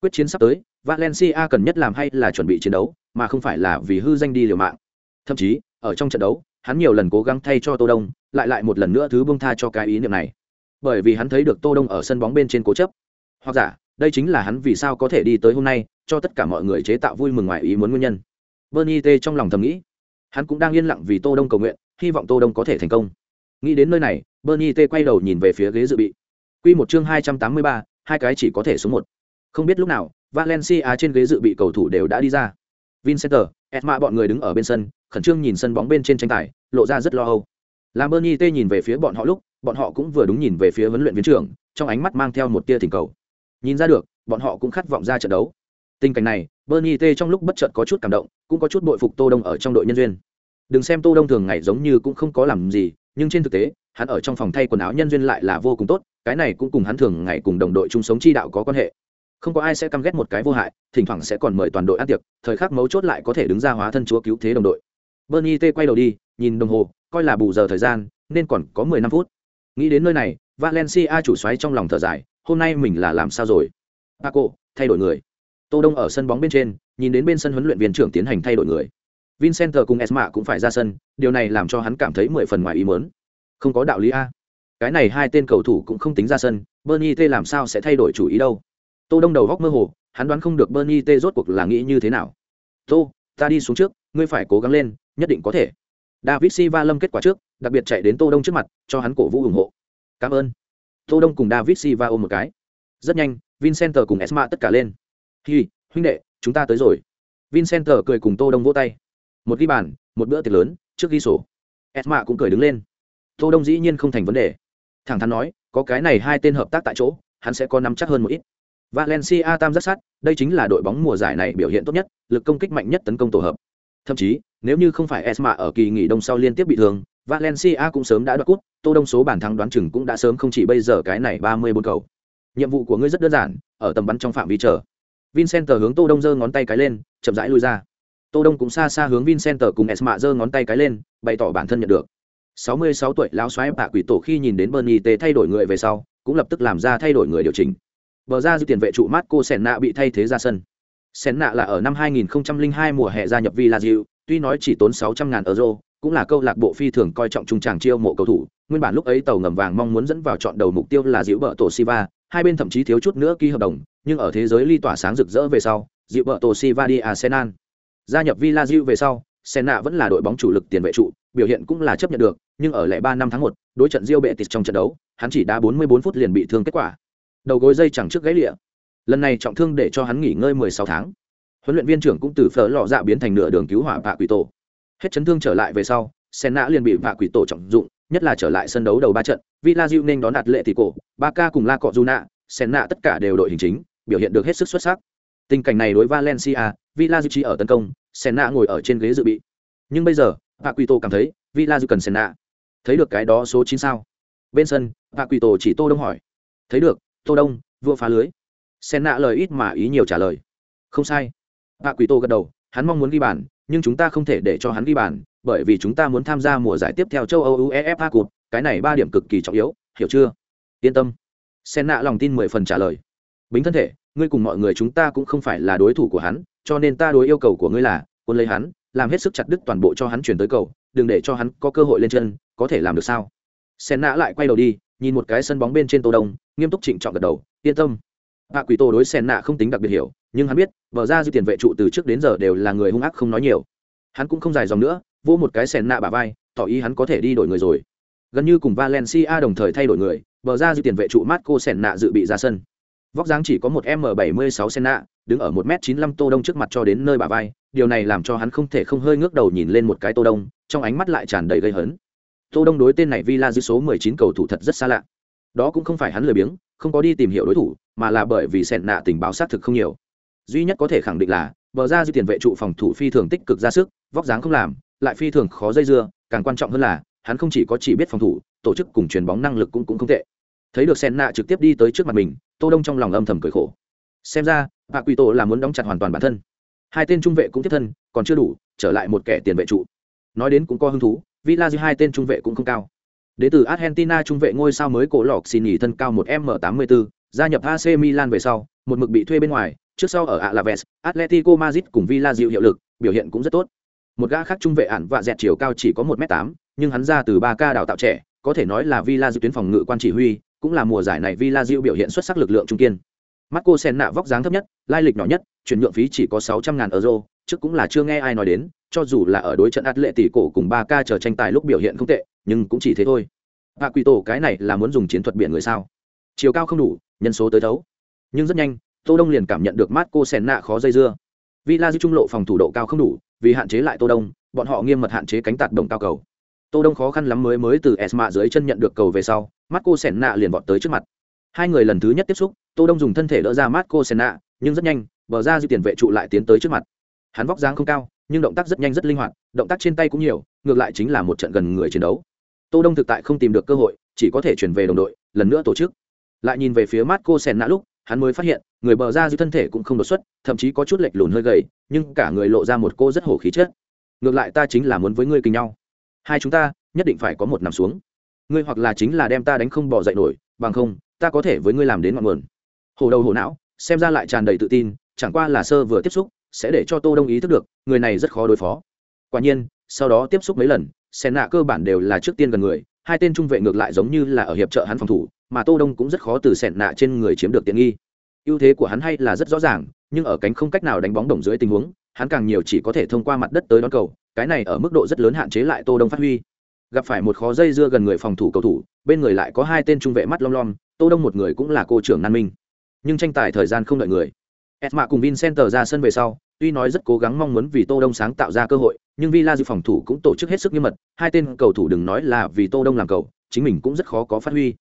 Quyết chiến sắp tới, Valencia cần nhất làm hay là chuẩn bị chiến đấu, mà không phải là vì hư danh đi liều mạng. Thậm chí, ở trong trận đấu, hắn nhiều lần cố gắng thay cho Tô Đông, lại lại một lần nữa thứ buông tha cho cái ý niệm này. Bởi vì hắn thấy được Tô Đông ở sân bóng bên trên cố chấp. Hoặc giả, đây chính là hắn vì sao có thể đi tới hôm nay, cho tất cả mọi người chế tạo vui mừng ngoài ý muốn nguyên nhân. Bernie T trong lòng thầm nghĩ, hắn cũng đang yên lặng vì Tô Đông cầu nguyện, hy vọng Tô Đông có thể thành công. Nghĩ đến nơi này, Bernie T quay đầu nhìn về phía ghế dự bị. Quy một chương 283, hai cái chỉ có thể số một. Không biết lúc nào valencia trên ghế dự bị cầu thủ đều đã đi ra. Vincenter edma bọn người đứng ở bên sân khẩn trương nhìn sân bóng bên trên tranh tài lộ ra rất lo âu. Làm bernie t nhìn về phía bọn họ lúc bọn họ cũng vừa đúng nhìn về phía huấn luyện viên trưởng trong ánh mắt mang theo một tia thỉnh cầu. Nhìn ra được bọn họ cũng khát vọng ra trận đấu. Tình cảnh này bernie t trong lúc bất chợt có chút cảm động, cũng có chút bội phục tô đông ở trong đội nhân duyên. Đừng xem tô đông thường ngày giống như cũng không có làm gì, nhưng trên thực tế, hắn ở trong phòng thay quần áo nhân duyên lại là vô cùng tốt, cái này cũng cùng hắn thường ngày cùng đồng đội chung sống chi đạo có quan hệ. Không có ai sẽ căm ghét một cái vô hại, thỉnh thoảng sẽ còn mời toàn đội ăn tiệc, thời khắc mấu chốt lại có thể đứng ra hóa thân chúa cứu thế đồng đội. Bernie t quay đầu đi, nhìn đồng hồ, coi là bù giờ thời gian, nên còn có mười năm phút. Nghĩ đến nơi này, valencia chủ xoáy trong lòng thở dài, hôm nay mình là làm sao rồi? Paco, thay đổi người tô đông ở sân bóng bên trên, nhìn đến bên sân huấn luyện viên trưởng tiến hành thay đổi người. Vincent cùng esma cũng phải ra sân, điều này làm cho hắn cảm thấy mười phần ngoài ý muốn. Không có đạo lý a. Cái này hai tên cầu thủ cũng không tính ra sân, bernie t làm sao sẽ thay đổi chủ ý đâu? Tô đông đầu góc mơ hồ, hắn đoán không được bernie t rốt cuộc là nghĩ như thế nào. Tô, ta đi xuống trước, ngươi phải cố gắng lên, nhất định có thể. David silva lâm kết quả trước, đặc biệt chạy đến tô đông trước mặt, cho hắn cổ vũ ủng hộ. Cảm ơn. Tô đông cùng david silva ôm một cái. Rất nhanh vincenter cùng esma tất cả lên hi, huynh đệ, chúng ta tới rồi. Vincent cười cùng tô đông vỗ tay. Một ghi bàn, một bữa tiệc lớn, trước ghi sổ. Esma cũng cười đứng lên. Tô đông dĩ nhiên không thành vấn đề. Thẳng thắn nói, có cái này hai tên hợp tác tại chỗ, hắn sẽ có nắm chắc hơn một ít. Valencia tam rất sát, đây chính là đội bóng mùa giải này biểu hiện tốt nhất, lực công kích mạnh nhất tấn công tổ hợp. Thậm chí, nếu như không phải esma ở kỳ nghỉ đông sau liên tiếp bị thương, valencia cũng sớm đã đoạt cút tô đông số bàn thắng đoán chừng cũng đã sớm không chỉ bây giờ cái này ba mươi bốn cầu. Nhiệm vụ của ngươi rất đơn giản, ở tầm bắn trong phạm vi chờ vincent hướng tô đông giơ ngón tay cái lên chậm rãi lui ra tô đông cũng xa xa hướng vincent cùng esma giơ ngón tay cái lên bày tỏ bản thân nhận được 66 tuổi lão xoáy bạ quỷ tổ khi nhìn đến Bernie T thay đổi người về sau, cũng lập tức làm ra thay đổi người điều chỉnh. Bờ ra dư tiền vệ trụ Marco Senna bị thay thế ra sân. Senna là ở năm 2002 mùa hè gia nhập Villarreal, tuy nói chỉ tốn 600 ngàn euro, cũng là câu lạc bộ phi thường coi trọng trung tràng chiêu mộ cầu thủ. Nguyên bản lúc ấy tàu ngầm vàng mong muốn dẫn vào chọn đầu mục tiêu là Diệu Bợ Tổ Siva, hai bên thậm chí thiếu chút nữa ký hợp đồng, nhưng ở thế giới ly tỏa sáng rực rỡ về sau, dịu Bợ Tổ Siva đi Arsenal. Gia nhập Villarreal về sau, Senna vẫn là đội bóng chủ lực tiền vệ trụ, biểu hiện cũng là chấp nhận được, nhưng ở lẻ ba năm tháng một, đối trận Rio Betis trong trận đấu, hắn chỉ đá 44 phút liền bị thương kết quả. Đầu gối dây chẳng trước gãy lịa. Lần này trọng thương để cho hắn nghỉ ngơi 16 tháng. Huấn luyện viên trưởng cũng từ phở lọ dạ biến thành nửa đường cứu hỏa vạ quỷ tổ. Hết chấn thương trở lại về sau, Senna liền bị vạ quỷ tổ trọng dụng, nhất là trở lại sân đấu đầu ba trận, Villa Real nên đón đạt lệ tỷ cổ, Barca cùng La Cọ Juna, Senna tất cả đều đội hình chính, biểu hiện được hết sức xuất sắc. Tình cảnh này đối Valencia, Villa Real chỉ ở tấn công, Senna ngồi ở trên ghế dự bị. Nhưng bây giờ, Paquito cảm thấy, Villa cần Senna. Thấy được cái đó số chín sao? Bên sân, Paquito chỉ Tô Đông hỏi. Thấy được, Tô Đông, vua phá lưới. Senna lời ít mà ý nhiều trả lời. Không sai. Paquito gật đầu, hắn mong muốn ghi bàn, nhưng chúng ta không thể để cho hắn ghi bàn, bởi vì chúng ta muốn tham gia mùa giải tiếp theo châu Âu UEFA Cup, cái này ba điểm cực kỳ trọng yếu, hiểu chưa? Yên tâm. Senna lòng tin mười phần trả lời. Bính thân thể, ngươi cùng mọi người chúng ta cũng không phải là đối thủ của hắn, cho nên ta đối yêu cầu của ngươi là cuốn lấy hắn làm hết sức chặt đứt toàn bộ cho hắn chuyển tới cầu đừng để cho hắn có cơ hội lên chân có thể làm được sao sen lại quay đầu đi nhìn một cái sân bóng bên trên tô đông nghiêm túc trịnh trọng gật đầu yên tâm hạ quỷ tô đối sen nạ không tính đặc biệt hiểu nhưng hắn biết vở ra dư tiền vệ trụ từ trước đến giờ đều là người hung ác không nói nhiều hắn cũng không dài dòng nữa vỗ một cái sèn nạ bả vai, tỏ ý hắn có thể đi đổi người rồi. Gần như cùng valencia đồng thời thay đổi người, bờ ra dư tiền vệ trụ marco sèn nạ dự bị ra sân. Vóc dáng chỉ có một m bảy mươi sáu sen nạ, đứng ở một m chín mươi lăm tô đông trước mặt cho đến nơi bà vai, điều này làm cho hắn không thể không hơi ngước đầu nhìn lên một cái tô đông, trong ánh mắt lại tràn đầy gây hấn. Tô đông đối tên này villa dư số mười chín cầu thủ thật rất xa lạ. Đó cũng không phải hắn lười biếng, không có đi tìm hiểu đối thủ, mà là bởi vì sẹn nạ tình báo xác thực không nhiều. Duy nhất có thể khẳng định là, bờ ra dư tiền vệ trụ phòng thủ phi thường tích cực ra sức, vóc dáng không làm lại phi thường khó dây dưa, càng quan trọng hơn là, hắn không chỉ có chỉ biết phòng thủ, tổ chức cùng truyền bóng năng lực cũng cũng không tệ. Thấy được sen nạ trực tiếp đi tới trước mặt mình, tô đông trong lòng âm thầm cười khổ. Xem ra bạ quỷ tổ là muốn đóng chặt hoàn toàn bản thân. Hai tên trung vệ cũng tiếp thân, còn chưa đủ, trở lại một kẻ tiền vệ trụ. Nói đến cũng có hứng thú villa hai tên trung vệ cũng không cao. Đế từ argentina trung vệ ngôi sao mới cổ lọc xin nghỉ thân cao một m 84 gia nhập ac milan về sau, một mực bị thuê bên ngoài, trước sau ở alaves, atletico madrid cùng villa dịu hiệu lực, biểu hiện cũng rất tốt một gã khác trung vệ ản và dẹt chiều cao chỉ có một m 8 nhưng hắn ra từ ba ca đào tạo trẻ có thể nói là villa dịu tuyến phòng ngự quan chỉ huy cũng là mùa giải này Villa Diu biểu hiện xuất sắc lực lượng trung kiên. Marco Senna vóc dáng thấp nhất, lai lịch nhỏ nhất, chuyển nhượng phí chỉ có 600 ngàn euro, trước cũng là chưa nghe ai nói đến, cho dù là ở đối trận Atletico cùng ba k chờ tranh tài lúc biểu hiện không tệ, nhưng cũng chỉ thế thôi. và Quỷ Tổ cái này là muốn dùng chiến thuật biển người sao? Chiều cao không đủ, nhân số tới thấu. nhưng rất nhanh tô đông liền cảm nhận được Marco sen nạ khó dây dưa villa dư trung lộ phòng thủ độ cao không đủ vì hạn chế lại tô đông, bọn họ nghiêm mật hạn chế cánh tạt đồng cao cầu. Tô đông khó khăn lắm mới mới từ esma dưới chân nhận được cầu về sau mắt cô sẻn nạ liền vọt tới trước mặt. Hai người lần thứ nhất tiếp xúc, tô đông dùng thân thể đỡ ra mắt cô sẻn nạ nhưng rất nhanh, bờ ra di tiền vệ trụ lại tiến tới trước mặt. Hắn vóc dáng không cao, nhưng động tác rất nhanh rất linh hoạt, động tác trên tay cũng nhiều, ngược lại chính là một trận gần người chiến đấu. Tô đông thực tại không tìm được cơ hội, chỉ có thể chuyển về đồng đội, lần nữa tổ chức. Lại nhìn về phía mắt cô sẻn nạ lúc hắn mới phát hiện, người bờ ra dư thân thể cũng không đột xuất, thậm chí có chút lệch lùn hơi gầy, nhưng cả người lộ ra một cô rất hổ khí chết ngược lại ta chính là muốn với ngươi kinh nhau. Hai chúng ta, nhất định phải có một nằm xuống. Ngươi hoặc là chính là đem ta đánh không bỏ dậy nổi, bằng không, ta có thể với ngươi làm đến ngọn nguồn. Hồ đầu hồ não, xem ra lại tràn đầy tự tin, chẳng qua là sơ vừa tiếp xúc, sẽ để cho tô đông ý thức được, người này rất khó đối phó. Quả nhiên, sau đó tiếp xúc mấy lần, sen nạ cơ bản đều là trước tiên gần người, hai tên trung vệ ngược lại giống như là ở hiệp trợ hắn phòng thủ mà tô đông cũng rất khó từ sẹn nạ trên người chiếm được tiện nghi. Ưu thế của hắn hay là rất rõ ràng nhưng ở cánh không cách nào đánh bóng đồng dưới tình huống hắn càng nhiều chỉ có thể thông qua mặt đất tới đón cầu cái này ở mức độ rất lớn hạn chế lại tô đông phát huy. Gặp phải một khó dây dưa gần người phòng thủ cầu thủ bên người lại có hai tên trung vệ mắt long long tô đông một người cũng là cô trưởng nan minh. Nhưng tranh tài thời gian không đợi người. Esma cùng Vincenter ra sân về sau, tuy nói rất cố gắng mong muốn vì Tô Đông sáng tạo ra cơ hội, nhưng Villa dự phòng thủ cũng tổ chức hết sức nghiêm mật, hai tên cầu thủ đừng nói là vì Tô Đông làm cầu, chính mình cũng rất khó có phát huy.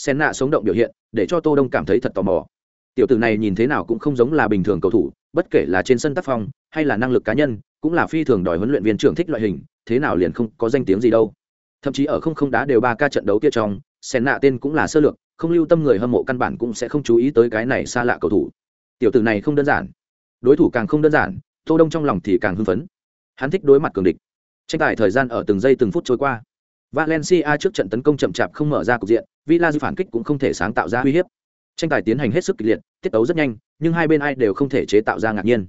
Senna sống động biểu hiện, để cho Tô Đông cảm thấy thật tò mò. Tiểu tử này nhìn thế nào cũng không giống là bình thường cầu thủ, bất kể là trên sân tác phong hay là năng lực cá nhân, cũng là phi thường đòi huấn luyện viên trưởng thích loại hình, thế nào liền không có danh tiếng gì đâu. Thậm chí ở không không đá đều ba ca trận đấu kia trong, Senna tên cũng là sơ lược, không lưu tâm người hâm mộ căn bản cũng sẽ không chú ý tới cái này xa lạ cầu thủ. Tiểu tử này không đơn giản. Đối thủ càng không đơn giản tô đông trong lòng thì càng hưng phấn. Hắn thích đối mặt cường địch. Tranh tài thời gian ở từng giây từng phút trôi qua valencia trước trận tấn công chậm chạp không mở ra cục diện villa phản kích cũng không thể sáng tạo ra uy hiếp. Tranh tài tiến hành hết sức kịch liệt, tiết tấu rất nhanh, nhưng hai bên ai đều không thể chế tạo ra ngạc nhiên.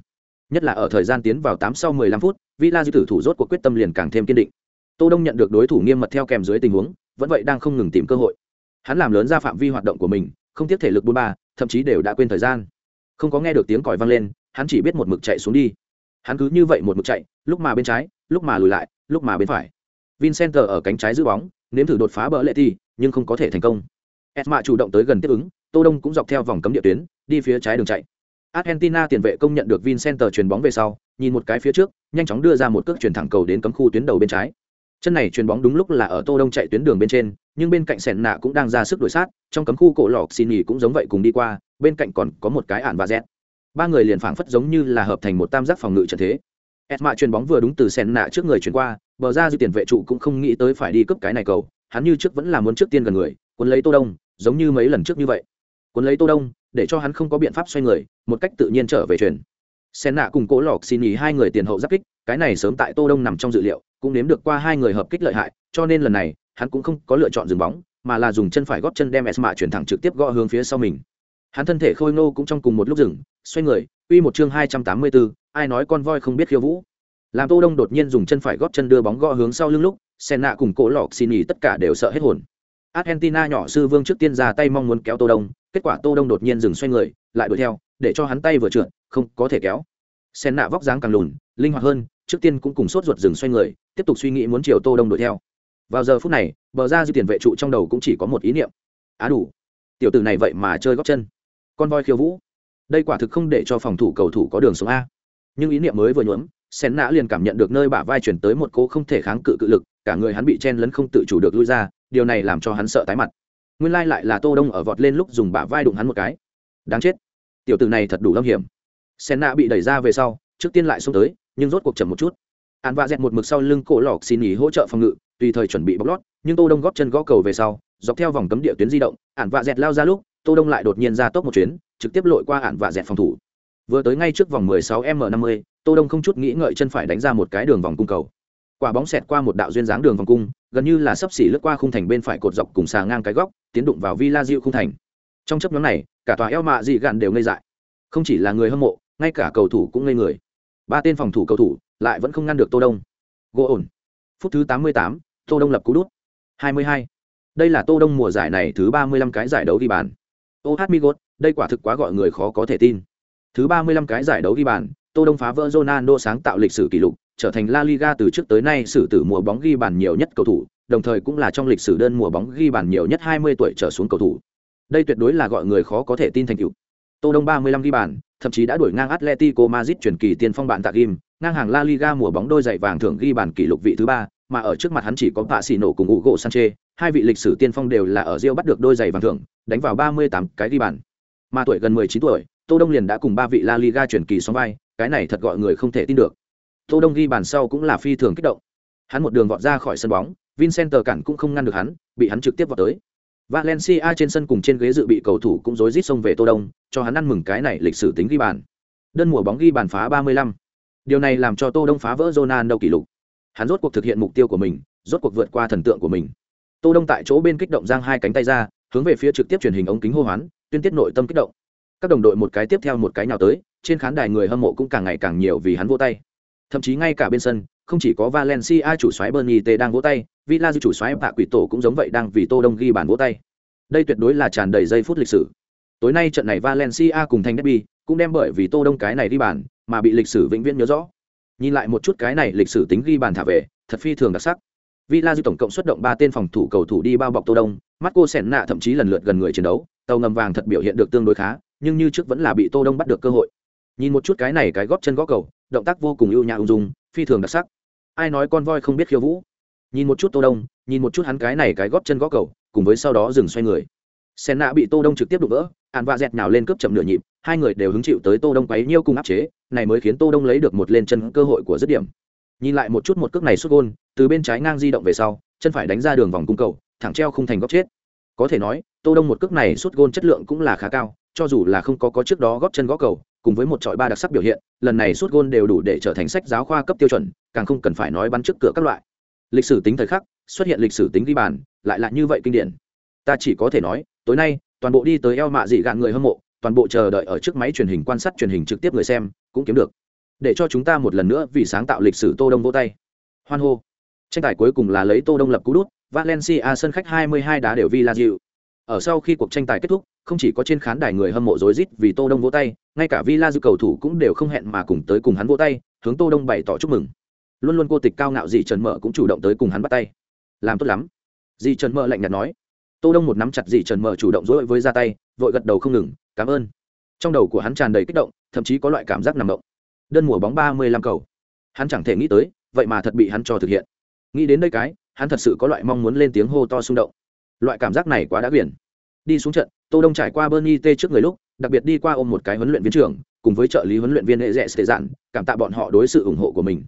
Nhất là ở thời gian tiến vào tám sau 15 phút villa tử thủ rốt cuộc quyết tâm liền càng thêm kiên định. Tô đông nhận được đối thủ nghiêm mật theo kèm dưới tình huống, vẫn vậy đang không ngừng tìm cơ hội. Hắn làm lớn ra phạm vi hoạt động của mình, không tiếc thể lực bốn ba, thậm chí đều đã quên thời gian. Không có nghe được tiếng còi vang lên, hắn chỉ biết một mực chạy xuống đi. Hắn cứ như vậy một mực chạy, lúc mà bên trái, lúc mà lùi lại, lúc mà bên phải. Vincent ở cánh trái giữ bóng, nếm thử đột phá bờ lệ thì nhưng không có thể thành công. Esma chủ động tới gần tiếp ứng, tô đông cũng dọc theo vòng cấm địa tuyến, đi phía trái đường chạy. Argentina tiền vệ công nhận được Vincent chuyền bóng về sau, nhìn một cái phía trước, nhanh chóng đưa ra một cước chuyền thẳng cầu đến cấm khu tuyến đầu bên trái. Chân này chuyền bóng đúng lúc là ở tô đông chạy tuyến đường bên trên, nhưng bên cạnh Sèn nạ cũng đang ra sức đuổi sát, trong cấm khu cổ lọc xin nghỉ cũng giống vậy cùng đi qua, bên cạnh còn có một cái ản và dẹt. Ba người liền phảng phất giống như là hợp thành một tam giác phòng ngự trận thế. Esma chuyền bóng vừa đúng từ Sèn nạ trước người chuyển qua bờ ra dư tiền vệ trụ cũng không nghĩ tới phải đi cướp cái này cầu, hắn như trước vẫn là muốn trước tiên gần người, cuốn lấy tô đông, giống như mấy lần trước như vậy. Cuốn lấy tô đông, để cho hắn không có biện pháp xoay người, một cách tự nhiên trở về truyền. Sen nạ cùng cố lọc xin ý hai người tiền hậu giáp kích, cái này sớm tại tô đông nằm trong dự liệu, cũng nếm được qua hai người hợp kích lợi hại, cho nên lần này, hắn cũng không có lựa chọn dừng bóng, mà là dùng chân phải góp chân đem esma chuyển thẳng trực tiếp gõ hướng phía sau mình. Hắn thân thể khôi ngô cũng trong cùng một lúc dừng, xoay người uy một chương hai trăm tám mươi bốn ai nói con voi không biết khiêu vũ làm tô đông đột nhiên dùng chân phải góp chân đưa bóng gõ hướng sau lưng lúc, sen nạ cùng cỗ lọc xin ý tất cả đều sợ hết hồn. Argentina nhỏ sư vương trước tiên ra tay mong muốn kéo tô đông, kết quả tô đông đột nhiên dừng xoay người, lại đuổi theo, để cho hắn tay vừa trượt, không có thể kéo. Sen nạ vóc dáng càng lùn, linh hoạt hơn, trước tiên cũng cùng sốt ruột dừng xoay người, tiếp tục suy nghĩ muốn chiều tô đông đuổi theo. Vào giờ phút này, bờ ra dư tiền vệ trụ trong đầu cũng chỉ có một ý niệm. Á đủ. Tiểu tử này vậy mà chơi góp chân. Con voi khiêu vũ. Đây quả thực không để cho phòng thủ cầu thủ có đường sống a. Nhưng ý niệm mới vừa nhuốm sen nã liền cảm nhận được nơi bả vai chuyển tới một cô không thể kháng cự cự lực, cả người hắn bị chen lấn không tự chủ được lui ra, điều này làm cho hắn sợ tái mặt. Nguyên lai lại là tô đông ở vọt lên lúc dùng bả vai đụng hắn một cái. Đáng chết. Tiểu tử này thật đủ lâm hiểm. Sen nã bị đẩy ra về sau, trước tiên lại xông tới, nhưng rốt cuộc chậm một chút. An vạ dẹt một mực sau lưng cổ lọc xin ý hỗ trợ phòng ngự, tùy thời chuẩn bị bóc lót, nhưng tô đông góp chân gõ cầu về sau, dọc theo vòng cấm địa tuyến di động ản vạ dẹt lao ra lúc, tô đông lại đột nhiên ra tốc một chuyến, trực tiếp lội qua ản vạ dẹt phòng thủ. Vừa tới ngay trước vòng 16 m 50 tô đông không chút nghĩ ngợi chân phải đánh ra một cái đường vòng cung cầu. Quả bóng xẹt qua một đạo duyên dáng đường vòng cung gần như là sấp xỉ lướt qua khung thành bên phải cột dọc cùng xà ngang cái góc tiến đụng vào villa diệu khung thành. Trong chấp nhóm này cả tòa eo mạ dị gạn đều ngây dại. Không chỉ là người hâm mộ ngay cả cầu thủ cũng ngây người. Ba tên phòng thủ cầu thủ lại vẫn không ngăn được tô đông. Gỗ ổn. Phút thứ 88, tô đông lập cú đút. 22. đây là tô đông mùa giải này thứ 35 cái giải đấu ghi bàn. Ô hát migot đây quả thực quá gọi người khó có thể tin. Thứ 35 cái giải đấu ghi bàn tô đông phá vỡ ronaldo sáng tạo lịch sử kỷ lục trở thành la liga từ trước tới nay sử tử mùa bóng ghi bàn nhiều nhất cầu thủ đồng thời cũng là trong lịch sử đơn mùa bóng ghi bàn nhiều nhất 20 tuổi trở xuống cầu thủ đây tuyệt đối là gọi người khó có thể tin thành tựu Tô Đông 35 ghi bàn, thậm chí đã đuổi ngang Atletico Madrid chuyển kỳ tiền phong bạn tạ kim, ngang hàng La Liga mùa bóng đôi giày vàng thưởng ghi bàn kỷ lục vị thứ ba, mà ở trước mặt hắn chỉ có Tạ nổ cùng Hugo Sanchez, hai vị lịch sử tiên phong đều là ở Rio bắt được đôi giày vàng thưởng, đánh vào 38 cái ghi bàn. Mà tuổi gần 19 tuổi, Tô Đông liền đã cùng ba vị La Liga chuyển kỳ song vai, cái này thật gọi người không thể tin được. Tô Đông ghi bàn sau cũng là phi thường kích động. Hắn một đường vọt ra khỏi sân bóng, Vincent cản cũng không ngăn được hắn, bị hắn trực tiếp vọt tới. Valencia trên sân cùng trên ghế dự bị cầu thủ cũng rối rít xông về Tô Đông, cho hắn ăn mừng cái này lịch sử tính ghi bàn. Đơn mùa bóng ghi bàn phá 35. Điều này làm cho Tô Đông phá vỡ Ronaldo kỷ lục. Hắn rốt cuộc thực hiện mục tiêu của mình, rốt cuộc vượt qua thần tượng của mình. Tô Đông tại chỗ bên kích động giang hai cánh tay ra, hướng về phía trực tiếp truyền hình ống kính hô hoán, tuyên tiết nội tâm kích động. Các đồng đội một cái tiếp theo một cái nào tới, trên khán đài người hâm mộ cũng càng ngày càng nhiều vì hắn vỗ tay. Thậm chí ngay cả bên sân, không chỉ có Valencia chủ soái Bernie T đang vỗ tay, Villa chủ soái Bạ Quỷ Tổ cũng giống vậy đang vì Tô Đông ghi bàn vỗ tay. Đây tuyệt đối là tràn đầy giây phút lịch sử. Tối nay trận này Valencia cùng thành derby cũng đem bởi vì Tô Đông cái này ghi bàn mà bị lịch sử vĩnh viễn nhớ rõ. Nhìn lại một chút cái này lịch sử tính ghi bàn thả về, thật phi thường đặc sắc. Villa tổng cộng xuất động ba tên phòng thủ cầu thủ đi bao bọc Tô Đông, Marco nạ thậm chí lần lượt gần người chiến đấu, tàu ngầm vàng thật biểu hiện được tương đối khá, nhưng như trước vẫn là bị Tô Đông bắt được cơ hội. Nhìn một chút cái này cái góp chân góp cầu, động tác vô cùng ưu nhã ung dung, phi thường đặc sắc. Ai nói con voi không biết khiêu vũ? Nhìn một chút Tô Đông, nhìn một chút hắn cái này cái góp chân góp cầu, cùng với sau đó dừng xoay người. sen nạ bị Tô Đông trực tiếp đụng vỡ, ạn vạ dẹt nào lên cướp chậm nửa nhịp, hai người đều hứng chịu tới Tô Đông quấy nhiêu cùng áp chế, này mới khiến Tô Đông lấy được một lên chân cơ hội của dứt điểm. Nhìn lại một chút một cước này sút gôn, từ bên trái ngang di động về sau, chân phải đánh ra đường vòng cung cầu, thẳng treo không thành góc chết. Có thể nói, Tô Đông một cước này sút gôn chất lượng cũng là khá cao, cho dù là không có có trước đó góp chân góp cầu, cùng với một trọi ba đặc sắc biểu hiện, lần này suốt gôn đều đủ để trở thành sách giáo khoa cấp tiêu chuẩn, càng không cần phải nói bắn trước cửa các loại. Lịch sử tính thời khắc, xuất hiện lịch sử tính ghi bàn, lại là như vậy kinh điển. Ta chỉ có thể nói, tối nay, toàn bộ đi tới eo mạ dị gạn người hâm mộ, toàn bộ chờ đợi ở trước máy truyền hình quan sát truyền hình trực tiếp người xem, cũng kiếm được. Để cho chúng ta một lần nữa vì sáng tạo lịch sử Tô Đông vỗ tay. Hoan hô. Tranh tài cuối cùng là lấy Tô Đông lập cú đút, Valencia sân khách 22 đá đều Villa dịu. Ở sau khi cuộc tranh tài kết thúc, không chỉ có trên khán đài người hâm mộ rối rít vì Tô Đông vỗ tay, ngay cả Villa dịu cầu thủ cũng đều không hẹn mà cùng tới cùng hắn vỗ tay, hướng Tô Đông bày tỏ chúc mừng. Luôn luôn cô tịch cao ngạo dị Trần Mở cũng chủ động tới cùng hắn bắt tay. Làm tốt lắm. Dị Trần Mở lạnh nhạt nói. Tô Đông một nắm chặt dị Trần Mở chủ động dối với ra tay, vội gật đầu không ngừng, cảm ơn. Trong đầu của hắn tràn đầy kích động, thậm chí có loại cảm giác nằm động. Đơn mùa bóng 35 cầu. Hắn chẳng thể nghĩ tới, vậy mà thật bị hắn cho thực hiện. Nghĩ đến đây cái, hắn thật sự có loại mong muốn lên tiếng hô to xung động loại cảm giác này quá đã biển đi xuống trận tô đông trải qua bernie t trước người lúc đặc biệt đi qua ôm một cái huấn luyện viên trưởng cùng với trợ lý huấn luyện viên hệ rẽ sệ dạn cảm tạ bọn họ đối sự ủng hộ của mình.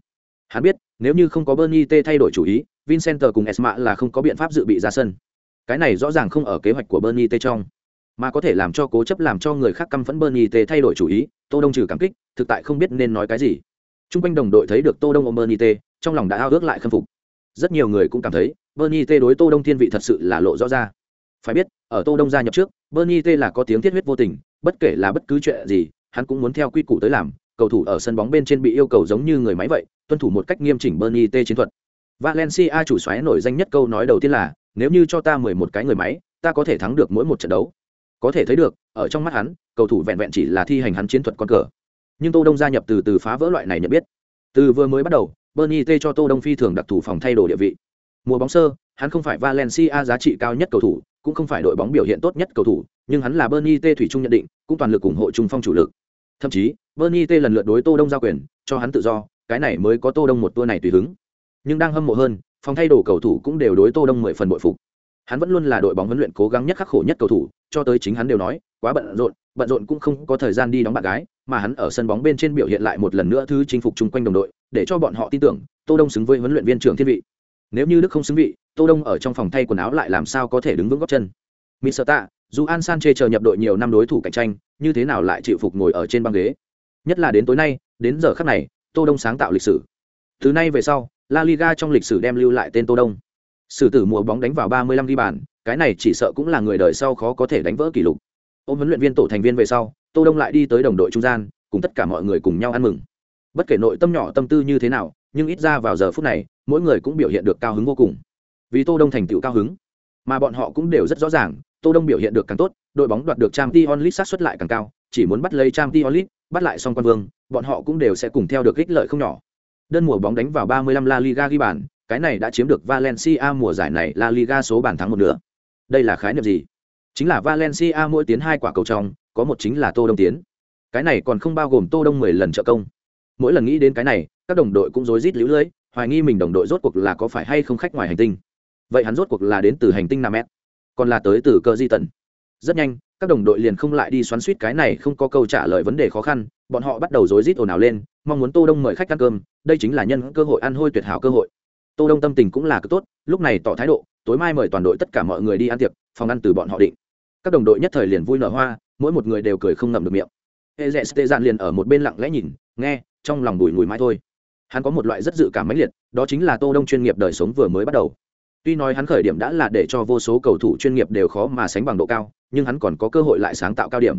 Hắn biết nếu như không có bernie t thay đổi chủ ý vincent cùng esma là không có biện pháp dự bị ra sân. Cái này rõ ràng không ở kế hoạch của bernie t trong. Mà có thể làm cho cố chấp làm cho người khác căm phẫn bernie t thay đổi chủ ý tô đông trừ cảm kích thực tại không biết nên nói cái gì. Trung quanh đồng đội thấy được Tô Đông ôm Bernie T, trong lòng đã ao ước lại khâm phục. Rất nhiều người cũng cảm thấy bernie t đối tô đông thiên vị thật sự là lộ rõ ra. Phải biết, ở tô đông gia nhập trước, bernie t là có tiếng thiết huyết vô tình, bất kể là bất cứ chuyện gì, hắn cũng muốn theo quy củ tới làm, cầu thủ ở sân bóng bên trên bị yêu cầu giống như người máy vậy, tuân thủ một cách nghiêm chỉnh bernie t chiến thuật. Valencia chủ xoáy nổi danh nhất câu nói đầu tiên là, nếu như cho ta mười một cái người máy, ta có thể thắng được mỗi một trận đấu. Có thể thấy được, ở trong mắt hắn, cầu thủ vẹn vẹn chỉ là thi hành hắn chiến thuật con cờ. Nhưng tô đông gia nhập từ từ phá vỡ loại này nhận biết. Từ vừa mới bắt đầu, Bernie T cho Tô Đông phi thường đặc thù phòng thay đổi địa vị. Mùa bóng sơ, hắn không phải Valencia giá trị cao nhất cầu thủ, cũng không phải đội bóng biểu hiện tốt nhất cầu thủ, nhưng hắn là Bernie T thủy chung nhận định, cũng toàn lực ủng hộ trung phong chủ lực. Thậm chí, Bernie T lần lượt đối Tô Đông giao quyền, cho hắn tự do, cái này mới có Tô Đông một tour này tùy hứng. Nhưng đang hâm mộ hơn, phòng thay đồ cầu thủ cũng đều đối Tô Đông mười phần bội phục. Hắn vẫn luôn là đội bóng huấn luyện cố gắng nhất khắc khổ nhất cầu thủ, cho tới chính hắn đều nói, quá bận rộn, bận rộn cũng không có thời gian đi đóng bạn gái, mà hắn ở sân bóng bên trên biểu hiện lại một lần nữa thứ chinh phục chung quanh đồng đội, để cho bọn họ tin tưởng tô đông xứng với huấn luyện viên trưởng thiên vị nếu như đức không xứng vị, tô đông ở trong phòng thay quần áo lại làm sao có thể đứng vững góc chân? Misata dù an sanche chờ nhập đội nhiều năm đối thủ cạnh tranh, như thế nào lại chịu phục ngồi ở trên băng ghế? Nhất là đến tối nay, đến giờ khắc này, tô đông sáng tạo lịch sử. Từ nay về sau, la liga trong lịch sử đem lưu lại tên tô đông. Sử tử mùa bóng đánh vào 35 ghi bàn, cái này chỉ sợ cũng là người đời sau khó có thể đánh vỡ kỷ lục. Ôm huấn luyện viên tổ thành viên về sau, tô đông lại đi tới đồng đội trung gian, cùng tất cả mọi người cùng nhau ăn mừng bất kể nội tâm nhỏ tâm tư như thế nào, nhưng ít ra vào giờ phút này, mỗi người cũng biểu hiện được cao hứng vô cùng. Vì tô đông thành tựu cao hứng, mà bọn họ cũng đều rất rõ ràng, tô đông biểu hiện được càng tốt, đội bóng đoạt được trang t onlit sát xuất lại càng cao, chỉ muốn bắt lấy trang t onlit bắt lại song quan vương, bọn họ cũng đều sẽ cùng theo được ích lợi không nhỏ. Đơn mùa bóng đánh vào 35 la liga ghi bàn, cái này đã chiếm được valencia mùa giải này la liga số bàn thắng một nửa. Đây là khái niệm gì? Chính là valencia mỗi tiến hai quả cầu trong, có một chính là tô đông tiến. Cái này còn không bao gồm tô đông mười lần trợ công mỗi lần nghĩ đến cái này, các đồng đội cũng rối rít lũ lưỡi hoài nghi mình đồng đội rốt cuộc là có phải hay không khách ngoài hành tinh. Vậy hắn rốt cuộc là đến từ hành tinh nam mét còn là tới từ cơ di tần rất nhanh, các đồng đội liền không lại đi xoắn suýt cái này không có câu trả lời vấn đề khó khăn, bọn họ bắt đầu rối rít ồn ào lên, mong muốn tô đông mời khách ăn cơm, đây chính là nhân cơ hội ăn hôi tuyệt hảo cơ hội. Tô đông tâm tình cũng là cực tốt, lúc này tỏ thái độ, tối mai mời toàn đội tất cả mọi người đi ăn tiệc, phòng ăn từ bọn họ định. Các đồng đội nhất thời liền vui nở hoa, mỗi một người đều cười không ngậm được miệng. Hệ rẽ tê dạn liền ở một bên lặng lẽ nhìn, nghe trong lòng đùi ngùi mãi thôi. Hắn có một loại rất dự cảm mãnh liệt, đó chính là tô đông chuyên nghiệp đời sống vừa mới bắt đầu. Tuy nói hắn khởi điểm đã là để cho vô số cầu thủ chuyên nghiệp đều khó mà sánh bằng độ cao, nhưng hắn còn có cơ hội lại sáng tạo cao điểm.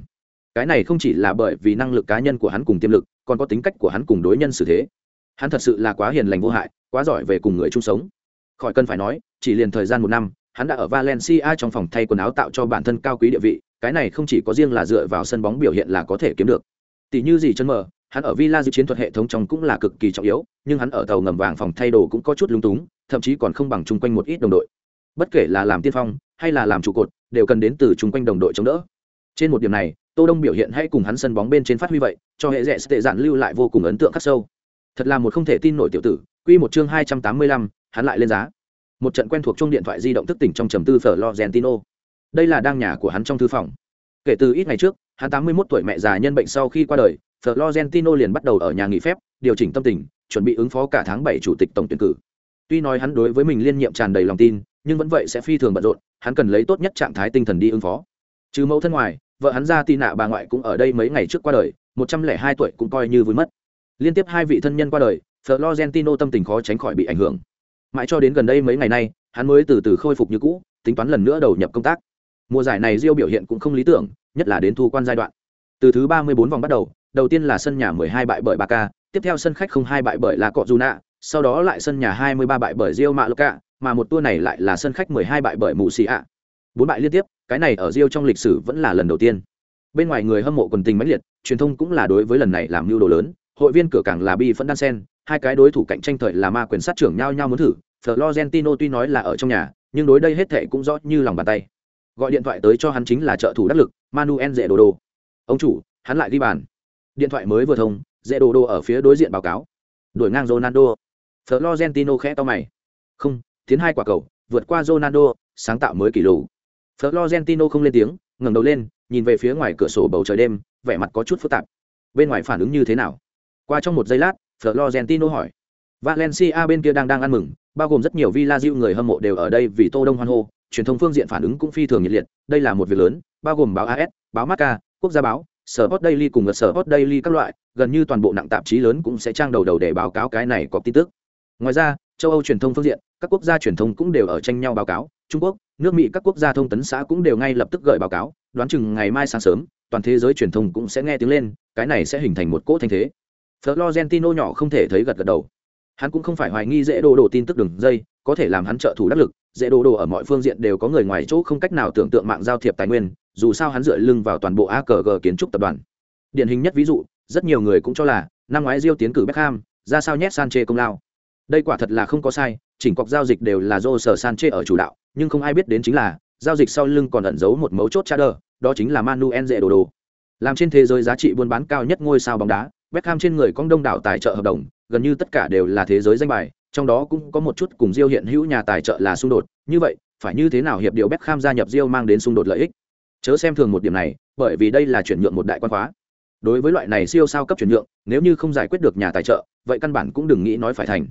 Cái này không chỉ là bởi vì năng lực cá nhân của hắn cùng tiềm lực, còn có tính cách của hắn cùng đối nhân xử thế. Hắn thật sự là quá hiền lành vô hại, quá giỏi về cùng người chung sống. Khỏi cần phải nói, chỉ liền thời gian một năm, hắn đã ở valencia trong phòng thay quần áo tạo cho bản thân cao quý địa vị, cái này không chỉ có riêng là dựa vào sân bóng biểu hiện là có thể kiếm được. Tỷ như gì chân mờ hắn ở villa dự chiến thuật hệ thống trong cũng là cực kỳ trọng yếu nhưng hắn ở tàu ngầm vàng phòng thay đồ cũng có chút lung túng thậm chí còn không bằng chung quanh một ít đồng đội. Bất kể là làm tiên phong hay là làm trụ cột đều cần đến từ chung quanh đồng đội chống đỡ. Trên một điểm này tô đông biểu hiện hay cùng hắn sân bóng bên trên phát huy vậy cho hệ rẽ tệ dạn lưu lại vô cùng ấn tượng khắc sâu. Thật là một không thể tin nổi tiểu tử quy một chương hai trăm tám mươi lăm, hắn lại lên giá. Một trận quen thuộc chung điện thoại di động thức tỉnh trong trầm tư Florentino. đây là đang nhà của hắn trong thư phòng. Kể từ ít ngày trước hắn tám mươi 81 tuổi mẹ già nhân bệnh sau khi qua đời Florentino liền bắt đầu ở nhà nghỉ phép, điều chỉnh tâm tình, chuẩn bị ứng phó cả tháng bảy chủ tịch tổng tuyển cử. Tuy nói hắn đối với mình liên nhiệm tràn đầy lòng tin, nhưng vẫn vậy sẽ phi thường bận rộn, hắn cần lấy tốt nhất trạng thái tinh thần đi ứng phó. Trừ mẫu thân ngoài, vợ hắn ra tì nạ bà ngoại cũng ở đây mấy ngày trước qua đời, một trăm lẻ hai tuổi cũng coi như vui mất. Liên tiếp hai vị thân nhân qua đời, florentino tâm tình khó tránh khỏi bị ảnh hưởng. Mãi cho đến gần đây mấy ngày nay, hắn mới từ từ khôi phục như cũ, tính toán lần nữa đầu nhập công tác. Mùa giải này Rio biểu hiện cũng không lý tưởng, nhất là đến thu quan giai đoạn. Từ thứ ba mươi bốn vòng bắt đầu đầu tiên là sân nhà 12 bại bởi Barca, tiếp theo sân khách không hai bại bởi La Cọjuna, sau đó lại sân nhà 23 bại bởi Real Mallorca, mà một tour này lại là sân khách 12 bại bởi Murcia. Bốn bại liên tiếp, cái này ở Real trong lịch sử vẫn là lần đầu tiên. Bên ngoài người hâm mộ quần tình mãnh liệt, truyền thông cũng là đối với lần này làm mưu đồ lớn, hội viên cửa càng là bi phẫn đan sen, hai cái đối thủ cạnh tranh thời là ma quyền sát trưởng nhau nhau muốn thử, Florentino tuy nói là ở trong nhà, nhưng đối đây hết thảy cũng rõ như lòng bàn tay. Gọi điện thoại tới cho hắn chính là trợ thủ đắc lực, Manuel Dệ Đồ Đồ. Ông chủ, hắn lại đi bàn điện thoại mới vừa thông, dễ đồ đồ ở phía đối diện báo cáo. Đuổi ngang ronaldo. Florentino khẽ to mày. Không, tiến hai quả cầu, vượt qua ronaldo, sáng tạo mới kỷ lục. Florentino không lên tiếng, ngẩng đầu lên, nhìn về phía ngoài cửa sổ bầu trời đêm, vẻ mặt có chút phức tạp. Bên ngoài phản ứng như thế nào? Qua trong một giây lát, florentino hỏi. Valencia bên kia đang đang ăn mừng, bao gồm rất nhiều villa diệu người hâm mộ đều ở đây vì tô đông hoan hô. Truyền thông phương diện phản ứng cũng phi thường nhiệt liệt, đây là một việc lớn, bao gồm báo as báo macca quốc gia báo sở daily cùng ở sở daily các loại, gần như toàn bộ nặng tạp chí lớn cũng sẽ trang đầu đầu để báo cáo cái này có tin tức. Ngoài ra, châu âu truyền thông phương diện, các quốc gia truyền thông cũng đều ở tranh nhau báo cáo. Trung quốc, nước mỹ, các quốc gia thông tấn xã cũng đều ngay lập tức gửi báo cáo. Đoán chừng ngày mai sáng sớm, toàn thế giới truyền thông cũng sẽ nghe tiếng lên, cái này sẽ hình thành một cỗ thanh thế. Florentino nhỏ không thể thấy gật gật đầu. Hắn cũng không phải hoài nghi dễ đồ đồ tin tức đường dây, có thể làm hắn trợ thủ đắc lực. Dễ đồ đồ ở mọi phương diện đều có người ngoài chỗ không cách nào tưởng tượng mạng giao thiệp tài nguyên dù sao hắn dựa lưng vào toàn bộ AKG kiến trúc tập đoàn. Điển hình nhất ví dụ, rất nhiều người cũng cho là năm ngoái Rio tiến cử Beckham, ra sao nhét Sanchez công lao. Đây quả thật là không có sai, chỉnh cọc giao dịch đều là do sở Sanchez ở chủ đạo, nhưng không ai biết đến chính là giao dịch sau lưng còn ẩn giấu một mấu chốt trader, đó chính là Manuel Zé Đồ Đồ. Làm trên thế giới giá trị buôn bán cao nhất ngôi sao bóng đá, Beckham trên người có đông đảo tài trợ hợp đồng, gần như tất cả đều là thế giới danh bài, trong đó cũng có một chút cùng Diêu hiện hữu nhà tài trợ là xung đột, như vậy, phải như thế nào hiệp điều Beckham gia nhập Real mang đến xung đột lợi ích? Chớ xem thường một điểm này, bởi vì đây là chuyển nhượng một đại quan khóa. Đối với loại này siêu sao cấp chuyển nhượng, nếu như không giải quyết được nhà tài trợ, vậy căn bản cũng đừng nghĩ nói phải thành.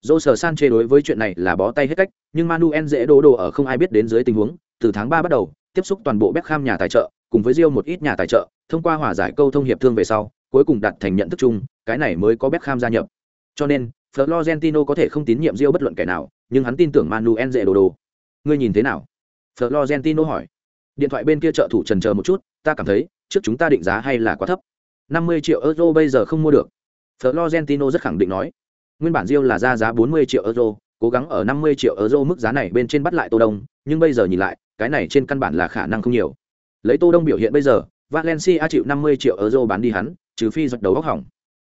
Dô sở san chê đối với chuyện này là bó tay hết cách, nhưng manuel dễ đố đồ ở không ai biết đến dưới tình huống, từ tháng ba bắt đầu, tiếp xúc toàn bộ Beckham nhà tài trợ, cùng với Rio một ít nhà tài trợ, thông qua hòa giải câu thông hiệp thương về sau, cuối cùng đặt thành nhận thức chung, cái này mới có Beckham gia nhập. Cho nên, Florentino có thể không tín nhiệm Rio bất luận kẻ nào, nhưng hắn tin tưởng Manuel dễ đố đồ. Ngươi nhìn thế nào? Florentino hỏi điện thoại bên kia trợ thủ trần chờ một chút, ta cảm thấy, trước chúng ta định giá hay là quá thấp? năm mươi triệu euro bây giờ không mua được. Florentino rất khẳng định nói. Nguyên bản Rio là ra giá bốn mươi triệu euro, cố gắng ở năm mươi triệu euro mức giá này bên trên bắt lại tô đông, nhưng bây giờ nhìn lại, cái này trên căn bản là khả năng không nhiều. Lấy tô đông biểu hiện bây giờ, valencia chịu năm mươi triệu euro bán đi hắn, trừ phi giật đầu góc hỏng.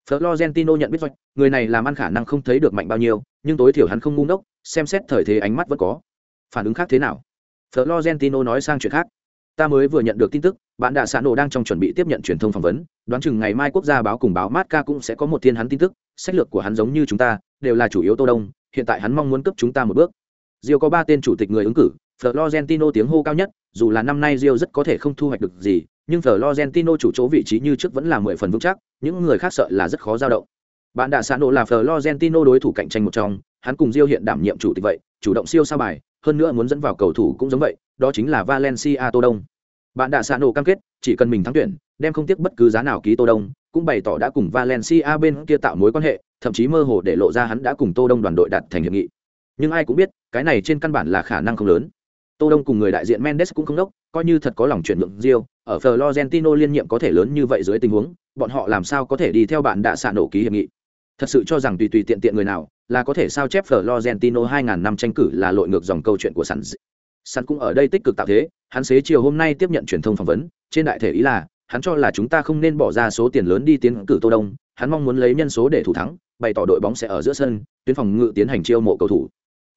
Florentino nhận biết doanh người này làm ăn khả năng không thấy được mạnh bao nhiêu, nhưng tối thiểu hắn không ngu ngốc, xem xét thời thế ánh mắt vẫn có. Phản ứng khác thế nào? Florentino nói sang chuyện khác. ta mới vừa nhận được tin tức, bạn đã sản nổ đang trong chuẩn bị tiếp nhận truyền thông phỏng vấn, đoán chừng ngày mai quốc gia báo cùng báo Marca cũng sẽ có một thiên hắn tin tức, sách lược của hắn giống như chúng ta, đều là chủ yếu tô đông, hiện tại hắn mong muốn cấp chúng ta một bước rio có ba tên chủ tịch người ứng cử, florentino tiếng hô cao nhất, dù là năm nay rio rất có thể không thu hoạch được gì, nhưng florentino chủ chỗ vị trí như trước vẫn là mười phần vững chắc, những người khác sợ là rất khó dao động bạn đã sản nổ là florentino đối thủ cạnh tranh một trong hắn cùng Diêu hiện đảm nhiệm chủ tịch vậy, chủ động siêu sao bài, hơn nữa muốn dẫn vào cầu thủ cũng giống vậy, đó chính là valencia tô đông. Bạn đã sẵn nổ cam kết, chỉ cần mình thắng tuyển, đem không tiếc bất cứ giá nào ký tô đông, cũng bày tỏ đã cùng valencia bên kia tạo mối quan hệ, thậm chí mơ hồ để lộ ra hắn đã cùng tô đông đoàn đội đạt thành hiệp nghị. Nhưng ai cũng biết, cái này trên căn bản là khả năng không lớn. Tô đông cùng người đại diện mendes cũng không đốc, coi như thật có lòng chuyển nhượng rio ở florentino liên nhiệm có thể lớn như vậy dưới tình huống, bọn họ làm sao có thể đi theo bạn đã sạn nổ ký hiệp nghị? Thật sự cho rằng tùy tùy tiện tiện người nào là có thể sao chép Florentino 2000 năm tranh cử là lội ngược dòng câu chuyện của sẵn. Sẵn cũng ở đây tích cực tạo thế, hắn xế chiều hôm nay tiếp nhận truyền thông phỏng vấn, trên đại thể ý là, hắn cho là chúng ta không nên bỏ ra số tiền lớn đi tiến cử Tô Đông, hắn mong muốn lấy nhân số để thủ thắng, bày tỏ đội bóng sẽ ở giữa sân, tuyến phòng ngự tiến hành chiêu mộ cầu thủ.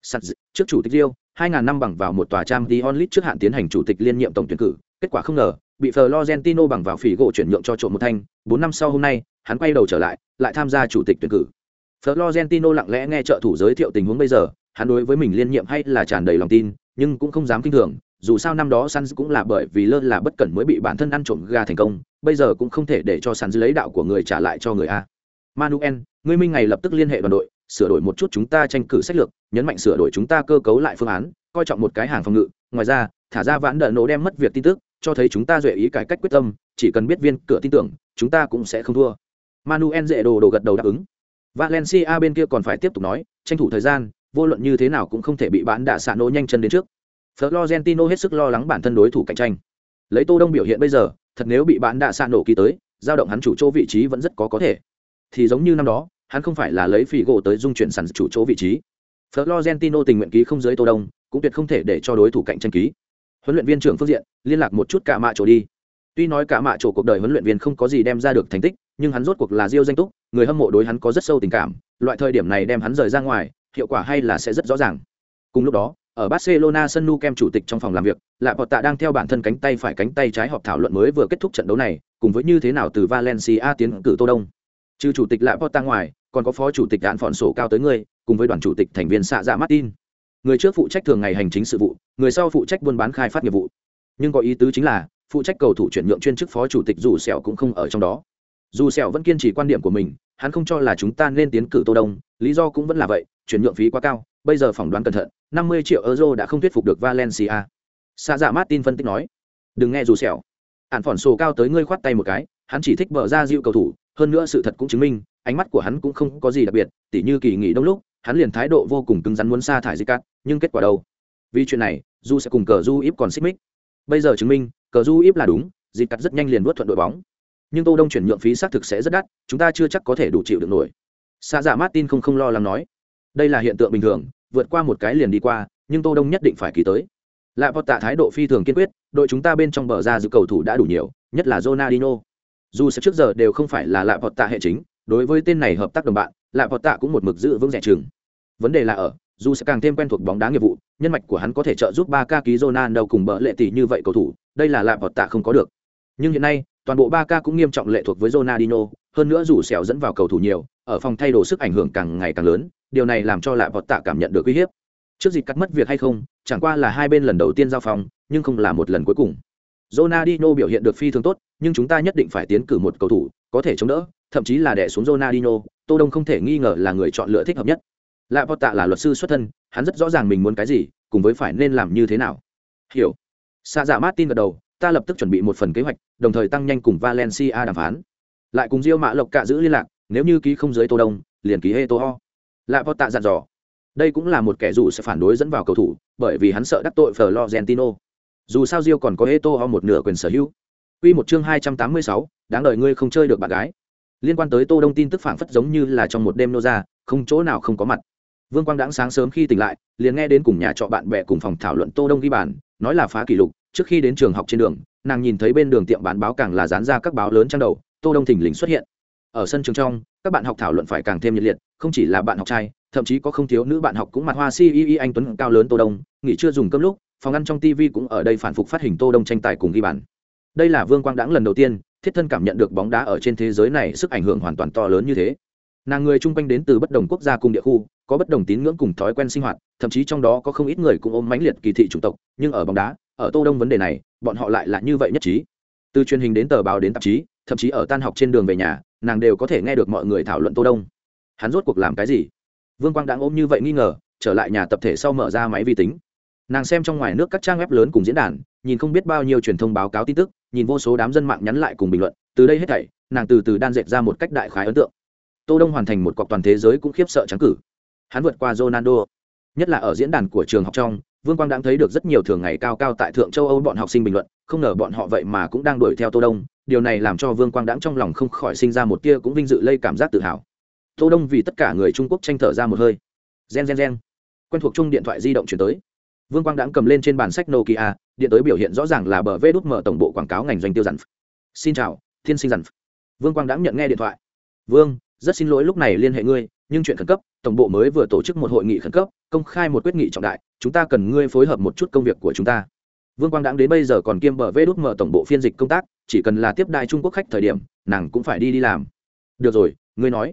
Sẵn trước chủ tịch Rio, 2000 năm bằng vào một tòa trang đi onlit trước hạn tiến hành chủ tịch liên nhiệm tổng tuyển cử, kết quả không ngờ, bị Florentino bằng vào phỉ gỗ chuyển nhượng cho trộm một thanh, Bốn năm sau hôm nay, hắn quay đầu trở lại, lại tham gia chủ tịch tuyển cử. Florentino lặng lẽ nghe trợ thủ giới thiệu tình huống bây giờ, hắn đối với mình liên nhiệm hay là tràn đầy lòng tin, nhưng cũng không dám kinh thường, dù sao năm đó Suns cũng là bởi vì lơ là bất cẩn mới bị bản thân ăn trộm gà thành công, bây giờ cũng không thể để cho Suns lấy đạo của người trả lại cho người a. Manuel, ngươi minh ngày lập tức liên hệ đoàn đội, sửa đổi một chút chúng ta tranh cử sách lược, nhấn mạnh sửa đổi chúng ta cơ cấu lại phương án, coi trọng một cái hàng phòng ngự, ngoài ra, thả ra vãn đỡ nổ đem mất việc tin tức, cho thấy chúng ta duy ý cải cách quyết tâm, chỉ cần biết viên cửa tin tưởng, chúng ta cũng sẽ không thua. Manuel dễ đồ đồ gật đầu đáp ứng. Valencia bên kia còn phải tiếp tục nói, tranh thủ thời gian, vô luận như thế nào cũng không thể bị bán đạ xạ nổ nhanh chân đến trước. Florentino hết sức lo lắng bản thân đối thủ cạnh tranh. Lấy Tô Đông biểu hiện bây giờ, thật nếu bị bán đạ xạ nổ kỳ tới, giao động hắn chủ chỗ vị trí vẫn rất có có thể. Thì giống như năm đó, hắn không phải là lấy phỉ gỗ tới dung chuyển sẵn chủ chỗ vị trí. Florentino tình nguyện ký không dưới Tô Đông, cũng tuyệt không thể để cho đối thủ cạnh tranh ký. Huấn luyện viên trưởng phương diện, liên lạc một chút cả mạ chỗ đi. Tuy nói cả mạ chỗ cuộc đời huấn luyện viên không có gì đem ra được thành tích, nhưng hắn rốt cuộc là diêu danh túc, người hâm mộ đối hắn có rất sâu tình cảm, loại thời điểm này đem hắn rời ra ngoài, hiệu quả hay là sẽ rất rõ ràng. Cùng lúc đó, ở Barcelona sân Nou Camp chủ tịch trong phòng làm việc, Lạ Tạ đang theo bản thân cánh tay phải cánh tay trái họp thảo luận mới vừa kết thúc trận đấu này, cùng với như thế nào từ Valencia tiến cử Tô Đông. Trừ chủ tịch Lạ Tạ ngoài, còn có phó chủ tịch đạn phòn sổ cao tới người, cùng với đoàn chủ tịch thành viên xạ dạ Martin. Người trước phụ trách thường ngày hành chính sự vụ, người sau phụ trách buôn bán khai phát nghiệp vụ. Nhưng có ý tứ chính là, phụ trách cầu thủ chuyển nhượng chuyên chức phó chủ tịch dù sẹo cũng không ở trong đó dù sẹo vẫn kiên trì quan điểm của mình hắn không cho là chúng ta nên tiến cử tô đông lý do cũng vẫn là vậy chuyển nhượng phí quá cao bây giờ phỏng đoán cẩn thận 50 triệu euro đã không thuyết phục được valencia xa dạ martin phân tích nói đừng nghe dù sẹo ản phỏn sổ cao tới ngươi khoát tay một cái hắn chỉ thích bờ ra dịu cầu thủ hơn nữa sự thật cũng chứng minh ánh mắt của hắn cũng không có gì đặc biệt tỉ như kỳ nghỉ đông lúc hắn liền thái độ vô cùng cứng rắn muốn sa thải Zicat, nhưng kết quả đâu? Vì chuyện này, Du sẽ cùng cờ Du íp còn xích mích. Bây giờ chứng minh, cờ Du íp là đúng, Zicat rất nhanh liền vuốt thuận đội bóng nhưng tô đông chuyển nhượng phí xác thực sẽ rất đắt, chúng ta chưa chắc có thể đủ chịu được nổi. Xa dạ martin không không lo lắng nói, đây là hiện tượng bình thường, vượt qua một cái liền đi qua, nhưng tô đông nhất định phải ký tới. Lạ vọt tạ thái độ phi thường kiên quyết, đội chúng ta bên trong bờ ra giữ cầu thủ đã đủ nhiều, nhất là Ronaldinho. Dù sẽ trước giờ đều không phải là lạ vọt tạ hệ chính, đối với tên này hợp tác đồng bạn, lạ vọt tạ cũng một mực giữ vững rẻ chừng vấn đề là ở, dù sẽ càng thêm quen thuộc bóng đá nghiệp vụ, nhân mạch của hắn có thể trợ giúp ba ca ký Ronaldo cùng bờ lệ tỷ như vậy cầu thủ, đây là lạ vọt tạ không có được. Nhưng hiện nay toàn bộ ba ca cũng nghiêm trọng lệ thuộc với Ronaldinho, hơn nữa dù xẻo dẫn vào cầu thủ nhiều, ở phòng thay đồ sức ảnh hưởng càng ngày càng lớn, điều này làm cho lại vọt tạ cảm nhận được uy hiếp. Trước dịch cắt mất việc hay không, chẳng qua là hai bên lần đầu tiên giao phòng, nhưng không là một lần cuối cùng. Ronaldinho biểu hiện được phi thường tốt, nhưng chúng ta nhất định phải tiến cử một cầu thủ, có thể chống đỡ, thậm chí là đè xuống Ronaldinho, Tô Đông không thể nghi ngờ là người chọn lựa thích hợp nhất. Lại vọt tạ là luật sư xuất thân, hắn rất rõ ràng mình muốn cái gì, cùng với phải nên làm như thế nào. Hiểu. Sa dạ Martin gật đầu, ta lập tức chuẩn bị một phần kế hoạch đồng thời tăng nhanh cùng valencia đàm phán. Lại cùng diêu mã lộc cạ giữ liên lạc nếu như ký không dưới tô đông liền ký hê tô ho lại vọt tạ dặn dò. Đây cũng là một kẻ dù sẽ phản đối dẫn vào cầu thủ bởi vì hắn sợ đắc tội florentino. Dù sao diêu còn có hê tô ho một nửa quyền sở hữu. Quy một chương hai trăm tám mươi sáu, đáng đợi ngươi không chơi được bạn gái. Liên quan tới Tô Đông tin tức phảng phất giống như là trong một đêm nô ra, không chỗ nào không có mặt. Vương Quang đãng sáng sớm khi tỉnh lại, liền nghe đến cùng nhà trọ bạn bè cùng phòng thảo luận Tô Đông ghi bàn, nói là phá kỷ lục, trước khi đến trường học trên đường nàng nhìn thấy bên đường tiệm bán báo càng là dán ra các báo lớn trang đầu tô đông thỉnh lình xuất hiện. Ở sân trường trong các bạn học thảo luận phải càng thêm nhiệt liệt không chỉ là bạn học trai thậm chí có không thiếu nữ bạn học cũng mặt hoa si y y anh tuấn cao lớn tô đông nghỉ chưa dùng cơm lúc phòng ăn trong tv cũng ở đây phản phục phát hình tô đông tranh tài cùng ghi bàn. Đây là vương quang đãng lần đầu tiên thiết thân cảm nhận được bóng đá ở trên thế giới này sức ảnh hưởng hoàn toàn to lớn như thế nàng người chung quanh đến từ bất đồng quốc gia cùng địa khu, có bất đồng tín ngưỡng cùng thói quen sinh hoạt, thậm chí trong đó có không ít người cũng ôm mãnh liệt kỳ thị chủng tộc, nhưng ở bóng đá, ở tô đông vấn đề này, bọn họ lại là như vậy nhất trí. Từ truyền hình đến tờ báo đến tạp chí, thậm chí ở tan học trên đường về nhà, nàng đều có thể nghe được mọi người thảo luận tô đông. Hắn rốt cuộc làm cái gì? Vương quang đang ôm như vậy nghi ngờ, trở lại nhà tập thể sau mở ra máy vi tính. Nàng xem trong ngoài nước các trang web lớn cùng diễn đàn, nhìn không biết bao nhiêu truyền thông báo cáo tin tức, nhìn vô số đám dân mạng nhắn lại cùng bình luận. Từ đây hết thảy, nàng từ từ đan dệt ra một cách đại khái ấn tượng tô đông hoàn thành một cọc toàn thế giới cũng khiếp sợ trắng cử. Hắn vượt qua ronaldo. Nhất là ở diễn đàn của trường học trong, vương quang đã thấy được rất nhiều thường ngày cao cao tại thượng châu âu bọn học sinh bình luận, không ngờ bọn họ vậy mà cũng đang đuổi theo tô đông. Điều này làm cho vương quang đãng trong lòng không khỏi sinh ra một tia cũng vinh dự lây cảm giác tự hào. Tô đông vì tất cả người trung quốc tranh thở ra một hơi. Gen gen gen. Quen thuộc chung điện thoại di động chuyển tới. Vương quang đãng cầm lên trên bàn sách nokia, điện tới biểu hiện rõ ràng là bờ vê đút mở tổng bộ quảng cáo ngành doanh tiêu dặn xin chào, thiên sinh dặn vương quang đãng nhận nghe điện thoại. Vương rất xin lỗi lúc này liên hệ ngươi, nhưng chuyện khẩn cấp, tổng bộ mới vừa tổ chức một hội nghị khẩn cấp, công khai một quyết nghị trọng đại, chúng ta cần ngươi phối hợp một chút công việc của chúng ta. Vương quang đáng đến bây giờ còn kiêm bờ vê đút mở tổng bộ phiên dịch công tác, chỉ cần là tiếp đại trung quốc khách thời điểm, nàng cũng phải đi đi làm. Được rồi, ngươi nói.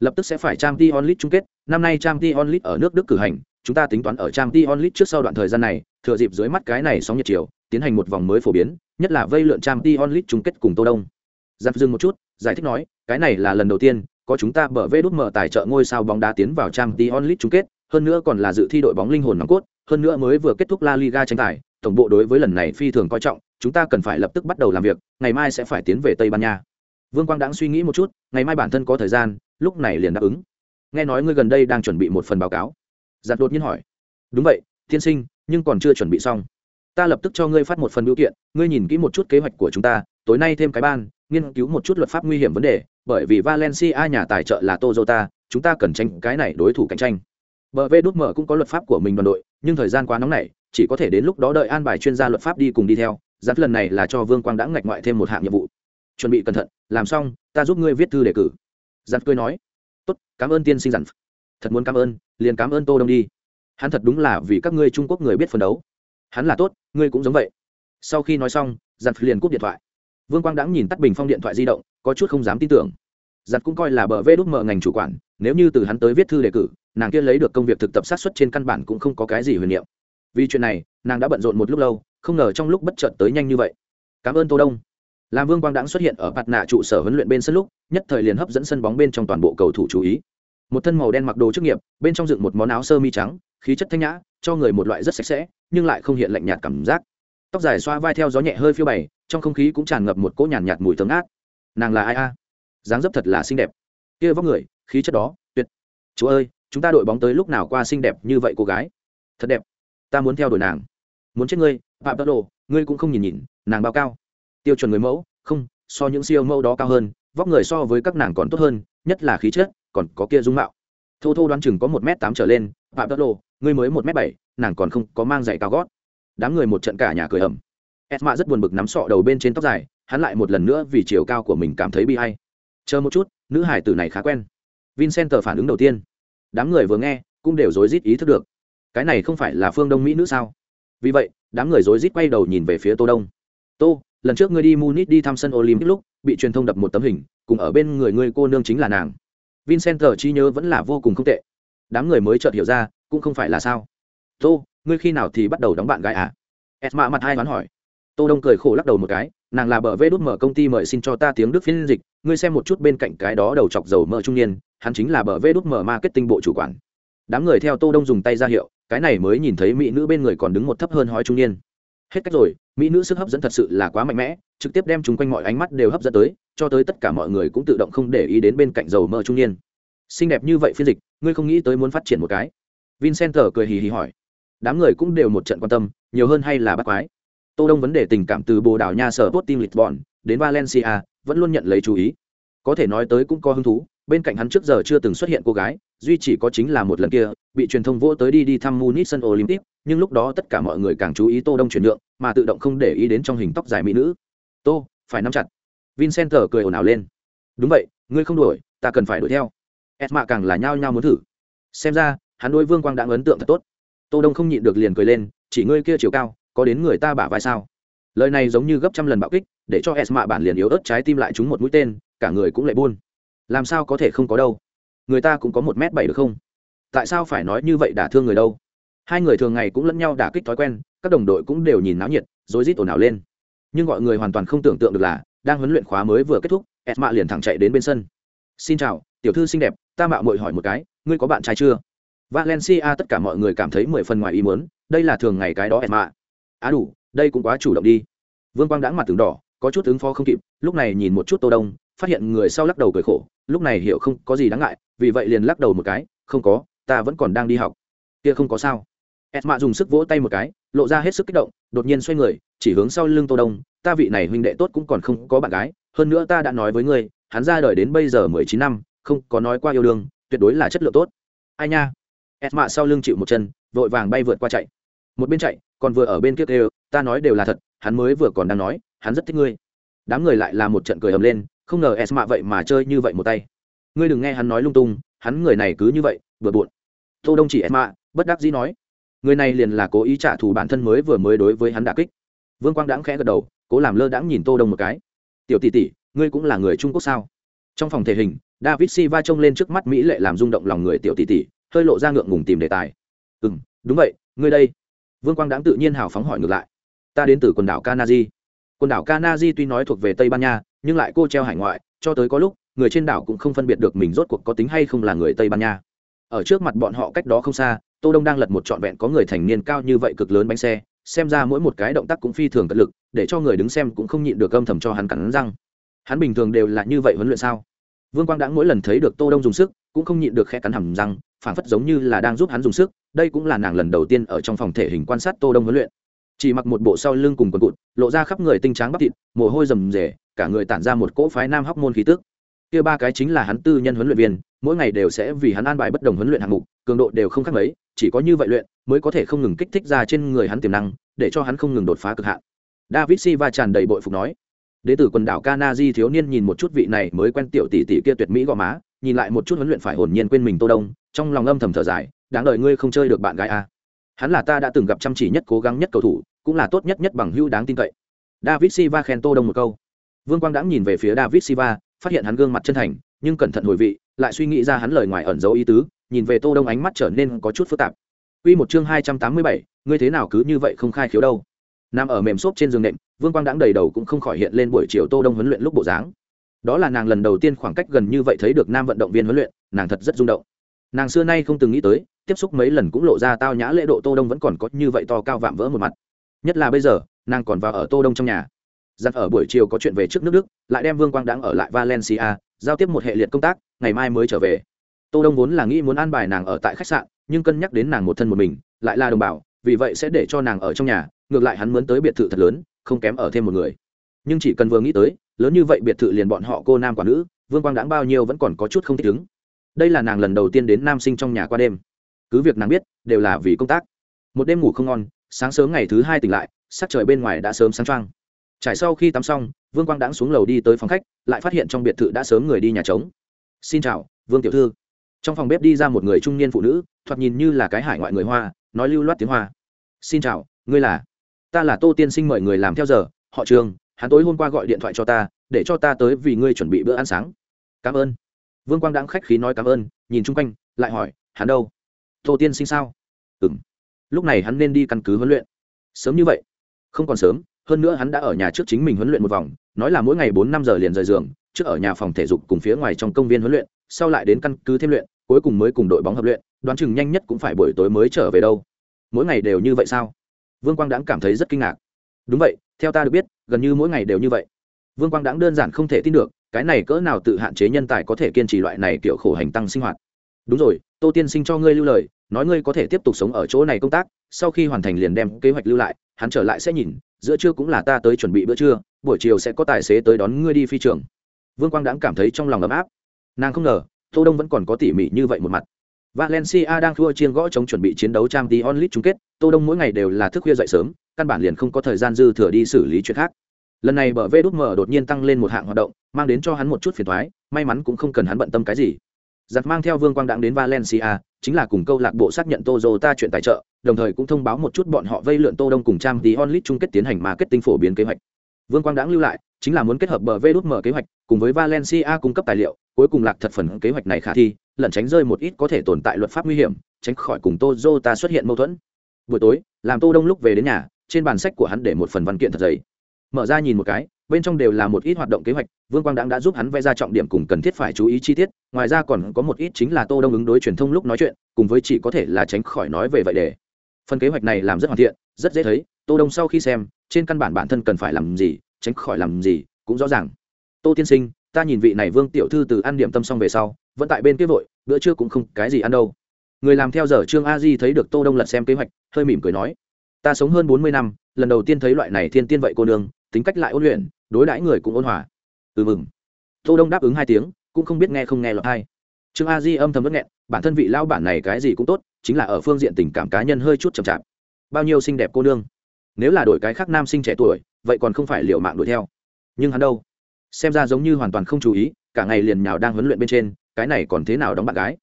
Lập tức sẽ phải trang t onlit chung kết, năm nay trang t onlit ở nước đức cử hành, chúng ta tính toán ở trang t onlit trước sau đoạn thời gian này, thừa dịp dưới mắt cái này sóng nhiệt chiều, tiến hành một vòng mới phổ biến, nhất là vây lượn trang t onlit chung kết cùng tô đông. Giáp dừng một chút, giải thích nói, cái này là lần đầu tiên có chúng ta bở vê đút mở tài trợ ngôi sao bóng đá tiến vào trang tí onlit chung kết, hơn nữa còn là dự thi đội bóng linh hồn nòng cốt, hơn nữa mới vừa kết thúc la liga tranh tài, tổng bộ đối với lần này phi thường coi trọng, chúng ta cần phải lập tức bắt đầu làm việc, ngày mai sẽ phải tiến về tây ban nha. Vương quang đãng suy nghĩ một chút, ngày mai bản thân có thời gian, lúc này liền đáp ứng. Nghe nói ngươi gần đây đang chuẩn bị một phần báo cáo. Giặt đột nhiên hỏi. Đúng vậy, tiên sinh, nhưng còn chưa chuẩn bị xong. Ta lập tức cho ngươi phát một phần biểu kiện, ngươi nhìn kỹ một chút kế hoạch của chúng ta, tối nay thêm cái ban, nghiên cứu một chút luật pháp nguy hiểm vấn đề bởi vì valencia nhà tài trợ là toyota chúng ta cần tranh cái này đối thủ cạnh tranh. Bờ Vệ đút mở cũng có luật pháp của mình đoàn đội, nhưng thời gian quá nóng nảy chỉ có thể đến lúc đó đợi an bài chuyên gia luật pháp đi cùng đi theo. Giặt lần này là cho vương quang đã ngạch ngoại thêm một hạng nhiệm vụ. Chuẩn bị cẩn thận, làm xong, ta giúp ngươi viết thư đề cử. Giặt cười nói, tốt, cảm ơn tiên sinh giản. thật muốn cảm ơn, liền cảm ơn tô đông đi. Hắn thật đúng là vì các ngươi trung quốc người biết phấn đấu. Hắn là tốt, ngươi cũng giống vậy. Sau khi nói xong giặt liền cúp điện thoại vương quang đãng nhìn tắt bình phong điện thoại di động, có chút không dám tin tưởng. Giặt cũng coi là bờ vê đúc mở ngành chủ quản, nếu như từ hắn tới viết thư đề cử, nàng kia lấy được công việc thực tập sát xuất trên căn bản cũng không có cái gì huyền niệm. Vì chuyện này, nàng đã bận rộn một lúc lâu, không ngờ trong lúc bất chợt tới nhanh như vậy. Cảm ơn tô đông. Làm vương quang đãng xuất hiện ở mặt nạ trụ sở huấn luyện bên sân lúc, nhất thời liền hấp dẫn sân bóng bên trong toàn bộ cầu thủ chú ý. Một thân màu đen mặc đồ chức nghiệp, bên trong dựng một món áo sơ mi trắng, khí chất thanh nhã, cho người một loại rất sạch sẽ, nhưng lại không hiện lạnh nhạt cảm giác tóc dài xoa vai theo gió nhẹ hơi phiêu bày trong không khí cũng tràn ngập một cỗ nhàn nhạt, nhạt mùi thơm ngát. Nàng là ai a? Dáng dấp thật là xinh đẹp. Kia vóc người khí chất đó tuyệt. Chú ơi chúng ta đội bóng tới lúc nào qua xinh đẹp như vậy cô gái? Thật đẹp. Ta muốn theo đuổi nàng. Muốn chết ngươi phạm tốc độ ngươi cũng không nhìn nhìn nàng bao cao? Tiêu chuẩn người mẫu không so những siêu mẫu đó cao hơn vóc người so với các nàng còn tốt hơn nhất là khí chất còn có kia dung mạo. Thô thô đoán chừng có một m tám trở lên phạm tốc độ ngươi mới một m bảy nàng còn không có mang giày cao gót đám người một trận cả nhà cười ẩm esma rất buồn bực nắm sọ đầu bên trên tóc dài, hắn lại một lần nữa vì chiều cao của mình cảm thấy bị hay chờ một chút, nữ hải tử này khá quen. Vincent phản ứng đầu tiên. Đám người vừa nghe, cũng đều rối rít ý thức được. Cái này không phải là phương đông mỹ nữ sao? Vì vậy, đám người rối rít quay đầu nhìn về phía tô đông. Tô, lần trước ngươi đi munich đi thăm sân olympic lúc, bị truyền thông đập một tấm hình, cùng ở bên người ngươi cô nương chính là nàng. Vincent chi nhớ vẫn là vô cùng không tệ. Đám người mới chợt hiểu ra, cũng không phải là sao tô, ngươi khi nào thì bắt đầu đóng bạn gái à? Esma mặt hai đoán hỏi. Tô đông cười khổ lắc đầu một cái, nàng là bờ vê đút mở công ty mời xin cho ta tiếng đức phiên dịch, ngươi xem một chút bên cạnh cái đó đầu chọc dầu mỡ trung niên, hắn chính là bờ vê đút mở marketing bộ chủ quản. Đám người theo tô đông dùng tay ra hiệu, cái này mới nhìn thấy mỹ nữ bên người còn đứng một thấp hơn hói trung niên. Hết cách rồi, mỹ nữ sức hấp dẫn thật sự là quá mạnh mẽ, trực tiếp đem chúng quanh mọi ánh mắt đều hấp dẫn tới, cho tới tất cả mọi người cũng tự động không để ý đến bên cạnh dầu mỡ trung niên. Xinh đẹp như vậy phiên dịch, ngươi không nghĩ tới muốn phát triển một cái? Vincent cười hì hì hỏi đám người cũng đều một trận quan tâm, nhiều hơn hay là bắt quái. Tô đông vấn đề tình cảm từ bồ đào nha sở tốt lịch vòn đến valencia, vẫn luôn nhận lấy chú ý. Có thể nói tới cũng có hứng thú, bên cạnh hắn trước giờ chưa từng xuất hiện cô gái, duy chỉ có chính là một lần kia, bị truyền thông vỗ tới đi đi thăm munich sân olympic, nhưng lúc đó tất cả mọi người càng chú ý tô đông chuyển nhượng, mà tự động không để ý đến trong hình tóc dài mỹ nữ. Tô, phải nắm chặt. Vincent cười ồn ào lên. Đúng vậy, ngươi không đuổi, ta cần phải đuổi theo. Esma càng là nhao nhao muốn thử. Xem ra, hắn đối vương quang đã ấn tượng thật tốt tô đông không nhịn được liền cười lên, chỉ ngươi kia chiều cao, có đến người ta bả vai sao? Lời này giống như gấp trăm lần bạo kích, để cho s mạ bản liền yếu ớt trái tim lại trúng một mũi tên, cả người cũng lại buôn. Làm sao có thể không có đâu? Người ta cũng có một m bảy được không? Tại sao phải nói như vậy đả thương người đâu? Hai người thường ngày cũng lẫn nhau đả kích thói quen, các đồng đội cũng đều nhìn náo nhiệt, rối rít ồn ào lên. Nhưng gọi người hoàn toàn không tưởng tượng được là, đang huấn luyện khóa mới vừa kết thúc esma liền thẳng chạy đến bên sân. Xin chào, tiểu thư xinh đẹp, ta mạo mội hỏi một cái, ngươi có bạn trai chưa? Valencia, tất cả mọi người cảm thấy mười phần ngoài ý muốn, đây là thường ngày cái đó esma á đủ, đây cũng quá chủ động đi. Vương quang đãng mặt từng đỏ, có chút ứng phó không kịp, lúc này nhìn một chút tô đông, phát hiện người sau lắc đầu cười khổ, lúc này hiểu không có gì đáng ngại, vì vậy liền lắc đầu một cái, không có, ta vẫn còn đang đi học. Kia không có sao. Esma dùng sức vỗ tay một cái, lộ ra hết sức kích động, đột nhiên xoay người, chỉ hướng sau lưng tô đông, ta vị này huynh đệ tốt cũng còn không có bạn gái, hơn nữa ta đã nói với ngươi, hắn ra đời đến bây giờ mười chín năm, không có nói qua yêu đương, tuyệt đối là chất lượng tốt. Ai nha? Esma sau lưng chịu một chân, vội vàng bay vượt qua chạy. Một bên chạy, còn vừa ở bên kia kêu, ta nói đều là thật, hắn mới vừa còn đang nói, hắn rất thích ngươi. Đám người lại là một trận cười ầm lên, không ngờ esma vậy mà chơi như vậy một tay. Ngươi đừng nghe hắn nói lung tung, hắn người này cứ như vậy, vừa buồn. Tô đông chỉ esma bất đắc dĩ nói, người này liền là cố ý trả thù bản thân mới vừa mới đối với hắn đả kích. Vương quang đãng khẽ gật đầu, cố làm lơ đãng nhìn tô đông một cái. Tiểu tỷ tỷ, ngươi cũng là người trung quốc sao? Trong phòng thể hình, david silva trông lên trước mắt mỹ lệ làm rung động lòng người tiểu tỷ tỷ hơi lộ ra ngượng ngùng tìm đề tài. Ừ đúng vậy, ngươi đây. Vương quang đãng tự nhiên hào phóng hỏi ngược lại. Ta đến từ quần đảo kanaji. Quần đảo kanaji tuy nói thuộc về tây ban nha, nhưng lại cô treo hải ngoại, cho tới có lúc, người trên đảo cũng không phân biệt được mình rốt cuộc có tính hay không là người tây ban nha. Ở trước mặt bọn họ cách đó không xa, tô đông đang lật một trọn vẹn có người thành niên cao như vậy cực lớn bánh xe, xem ra mỗi một cái động tác cũng phi thường cật lực, để cho người đứng xem cũng không nhịn được âm thầm cho hắn cắn răng. Hắn bình thường đều là như vậy huấn luyện sao? Vương quang đãng mỗi lần thấy được tô đông dùng sức, cũng không nhịn được khẽ cắn hầm răng phảng phất giống như là đang giúp hắn dùng sức, đây cũng là nàng lần đầu tiên ở trong phòng thể hình quan sát tô đông huấn luyện. Chỉ mặc một bộ sau lưng cùng quần cụt, lộ ra khắp người tinh tráng bắp thịt, mồ hôi rầm rề, cả người tản ra một cỗ phái nam hóc môn khí tức. Kia ba cái chính là hắn tư nhân huấn luyện viên, mỗi ngày đều sẽ vì hắn an bài bất đồng huấn luyện hạng mục, cường độ đều không khác mấy, chỉ có như vậy luyện, mới có thể không ngừng kích thích ra trên người hắn tiềm năng, để cho hắn không ngừng đột phá cực hạn. David silva tràn đầy bội phục nói, đế tử quần đảo kanaji thiếu niên nhìn một chút vị này mới quen tiểu tỷ tỷ kia tuyệt mỹ gò má nhìn lại một chút huấn luyện phải hồn nhiên quên mình tô đông trong lòng âm thầm thở dài đáng đợi ngươi không chơi được bạn gái a à. hắn là ta đã từng gặp chăm chỉ nhất cố gắng nhất cầu thủ cũng là tốt nhất nhất bằng hữu đáng tin cậy. David silva khen tô đông một câu. Vương quang đãng nhìn về phía david silva phát hiện hắn gương mặt chân thành nhưng cẩn thận hồi vị lại suy nghĩ ra hắn lời ngoài ẩn dấu ý tứ nhìn về tô đông ánh mắt trở nên có chút phức tạp. Quy một chương hai trăm tám mươi bảy, ngươi thế nào cứ như vậy không khai khiếu đâu? Nằm ở mềm xốp trên giường nệm vương quang đãng đầy đầu cũng không khỏi hiện lên buổi chiều tô đông huấn luyện lúc bộ dáng đó là nàng lần đầu tiên khoảng cách gần như vậy thấy được nam vận động viên huấn luyện, nàng thật rất rung động. Nàng xưa nay không từng nghĩ tới, tiếp xúc mấy lần cũng lộ ra tao nhã lễ độ tô đông vẫn còn có như vậy to cao vạm vỡ một mặt. Nhất là bây giờ, nàng còn vào ở tô đông trong nhà. Giặt ở buổi chiều có chuyện về trước nước đức, lại đem vương quang đáng ở lại valencia, giao tiếp một hệ liệt công tác, ngày mai mới trở về. Tô đông vốn là nghĩ muốn an bài nàng ở tại khách sạn, nhưng cân nhắc đến nàng một thân một mình, lại là đồng bào, vì vậy sẽ để cho nàng ở trong nhà, ngược lại hắn muốn tới biệt thự thật lớn, không kém ở thêm một người. Nhưng chỉ cần vừa nghĩ tới lớn như vậy biệt thự liền bọn họ cô nam quả nữ, vương quang đãng bao nhiêu vẫn còn có chút không thích ứng. Đây là nàng lần đầu tiên đến nam sinh trong nhà qua đêm. Cứ việc nàng biết, đều là vì công tác. Một đêm ngủ không ngon, sáng sớm ngày thứ hai tỉnh lại, sắc trời bên ngoài đã sớm sáng trăng trải sau khi tắm xong, vương quang đãng xuống lầu đi tới phòng khách, lại phát hiện trong biệt thự đã sớm người đi nhà trống. Xin chào, vương tiểu thư. Trong phòng bếp đi ra một người trung niên phụ nữ, thoạt nhìn như là cái hải ngoại người hoa, nói lưu loát tiếng hoa. Xin chào, ngươi là? Ta là tô tiên sinh mời người làm theo giờ, họ trường hắn tối hôm qua gọi điện thoại cho ta, để cho ta tới vì ngươi chuẩn bị bữa ăn sáng. Cảm ơn. Vương quang đãng khách khí nói cảm ơn, nhìn chung quanh, lại hỏi, hắn đâu? Tô tiên sinh sao? Ừ m lúc này hắn nên đi căn cứ huấn luyện. Sớm như vậy. Không còn sớm, hơn nữa hắn đã ở nhà trước chính mình huấn luyện một vòng, nói là mỗi ngày bốn năm giờ liền rời giường, trước ở nhà phòng thể dục cùng phía ngoài trong công viên huấn luyện, sau lại đến căn cứ thêm luyện, cuối cùng mới cùng đội bóng hợp luyện, đoán chừng nhanh nhất cũng phải buổi tối mới trở về đâu. Mỗi ngày đều như vậy sao? Vương quang đãng cảm thấy rất kinh ngạc. Đúng vậy theo ta được biết, gần như mỗi ngày đều như vậy. Vương quang đãng đơn giản không thể tin được, cái này cỡ nào tự hạn chế nhân tài có thể kiên trì loại này kiểu khổ hành tăng sinh hoạt. Đúng rồi, tô tiên sinh cho ngươi lưu lời, nói ngươi có thể tiếp tục sống ở chỗ này công tác, sau khi hoàn thành liền đem kế hoạch lưu lại, hắn trở lại sẽ nhìn, giữa trưa cũng là ta tới chuẩn bị bữa trưa, buổi chiều sẽ có tài xế tới đón ngươi đi phi trường. Vương quang đãng cảm thấy trong lòng ấm áp. Nàng không ngờ, tô đông vẫn còn có tỉ mỉ như vậy một mặt. Valencia đang thua chiên gõ chống chuẩn bị chiến đấu trang t onlit chung kết, tô đông mỗi ngày đều là thức khuya dậy sớm căn bản liền không có thời gian dư thừa đi xử lý chuyện khác. Lần này bờ vê đút mở đột nhiên tăng lên một hạng hoạt động, mang đến cho hắn một chút phiền thoái may mắn cũng không cần hắn bận tâm cái gì. Giặt mang theo vương quang đãng đến valencia, chính là cùng câu lạc bộ xác nhận Toyota chuyện tài trợ, đồng thời cũng thông báo một chút bọn họ vây lượn tô đông cùng trang tí onlit chung kết tiến hành marketing phổ biến kế hoạch. Vương quang đãng lưu lại, chính là muốn kết hợp bờ vê đút mở kế hoạch, cùng với valencia cung cấp tài liệu, cuối cùng lạc thật phần kế hoạch này khả thi, lẩn tránh rơi một ít có thể tồn tại luật pháp nguy hiểm, tránh khỏi cùng Toyota xuất hiện mâu thuẫn. Buổi tối, làm tô đông lúc về đến nhà trên bàn sách của hắn để một phần văn kiện thật dày. Mở ra nhìn một cái, bên trong đều là một ít hoạt động kế hoạch, vương quang đãng đã giúp hắn vẽ ra trọng điểm cùng cần thiết phải chú ý chi tiết, ngoài ra còn có một ít chính là tô đông ứng đối truyền thông lúc nói chuyện, cùng với chỉ có thể là tránh khỏi nói về vậy để. Phần kế hoạch này làm rất hoàn thiện, rất dễ thấy, tô đông sau khi xem, trên căn bản bản thân cần phải làm gì, tránh khỏi làm gì, cũng rõ ràng. Tô tiên sinh, ta nhìn vị này vương tiểu thư từ ăn điểm tâm xong về sau, vẫn tại bên kia vội, bữa trưa cũng không cái gì ăn đâu. Người làm theo giờ trương a di thấy được tô đông lật xem kế hoạch, hơi mỉm cười nói ta sống hơn bốn mươi năm, lần đầu tiên thấy loại này thiên tiên vậy cô nương, tính cách lại ôn luyện, đối đãi người cũng ôn hòa. Ừ mừng. Tô đông đáp ứng hai tiếng, cũng không biết nghe không nghe lọt hai trương a di âm thầm bất nghẹn, bản thân vị lao bản này cái gì cũng tốt, chính là ở phương diện tình cảm cá nhân hơi chút chậm chạp. Bao nhiêu xinh đẹp cô nương. Nếu là đổi cái khác nam sinh trẻ tuổi, vậy còn không phải liệu mạng đuổi theo. Nhưng hắn đâu? Xem ra giống như hoàn toàn không chú ý, cả ngày liền nhào đang huấn luyện bên trên, cái này còn thế nào đóng bạn gái?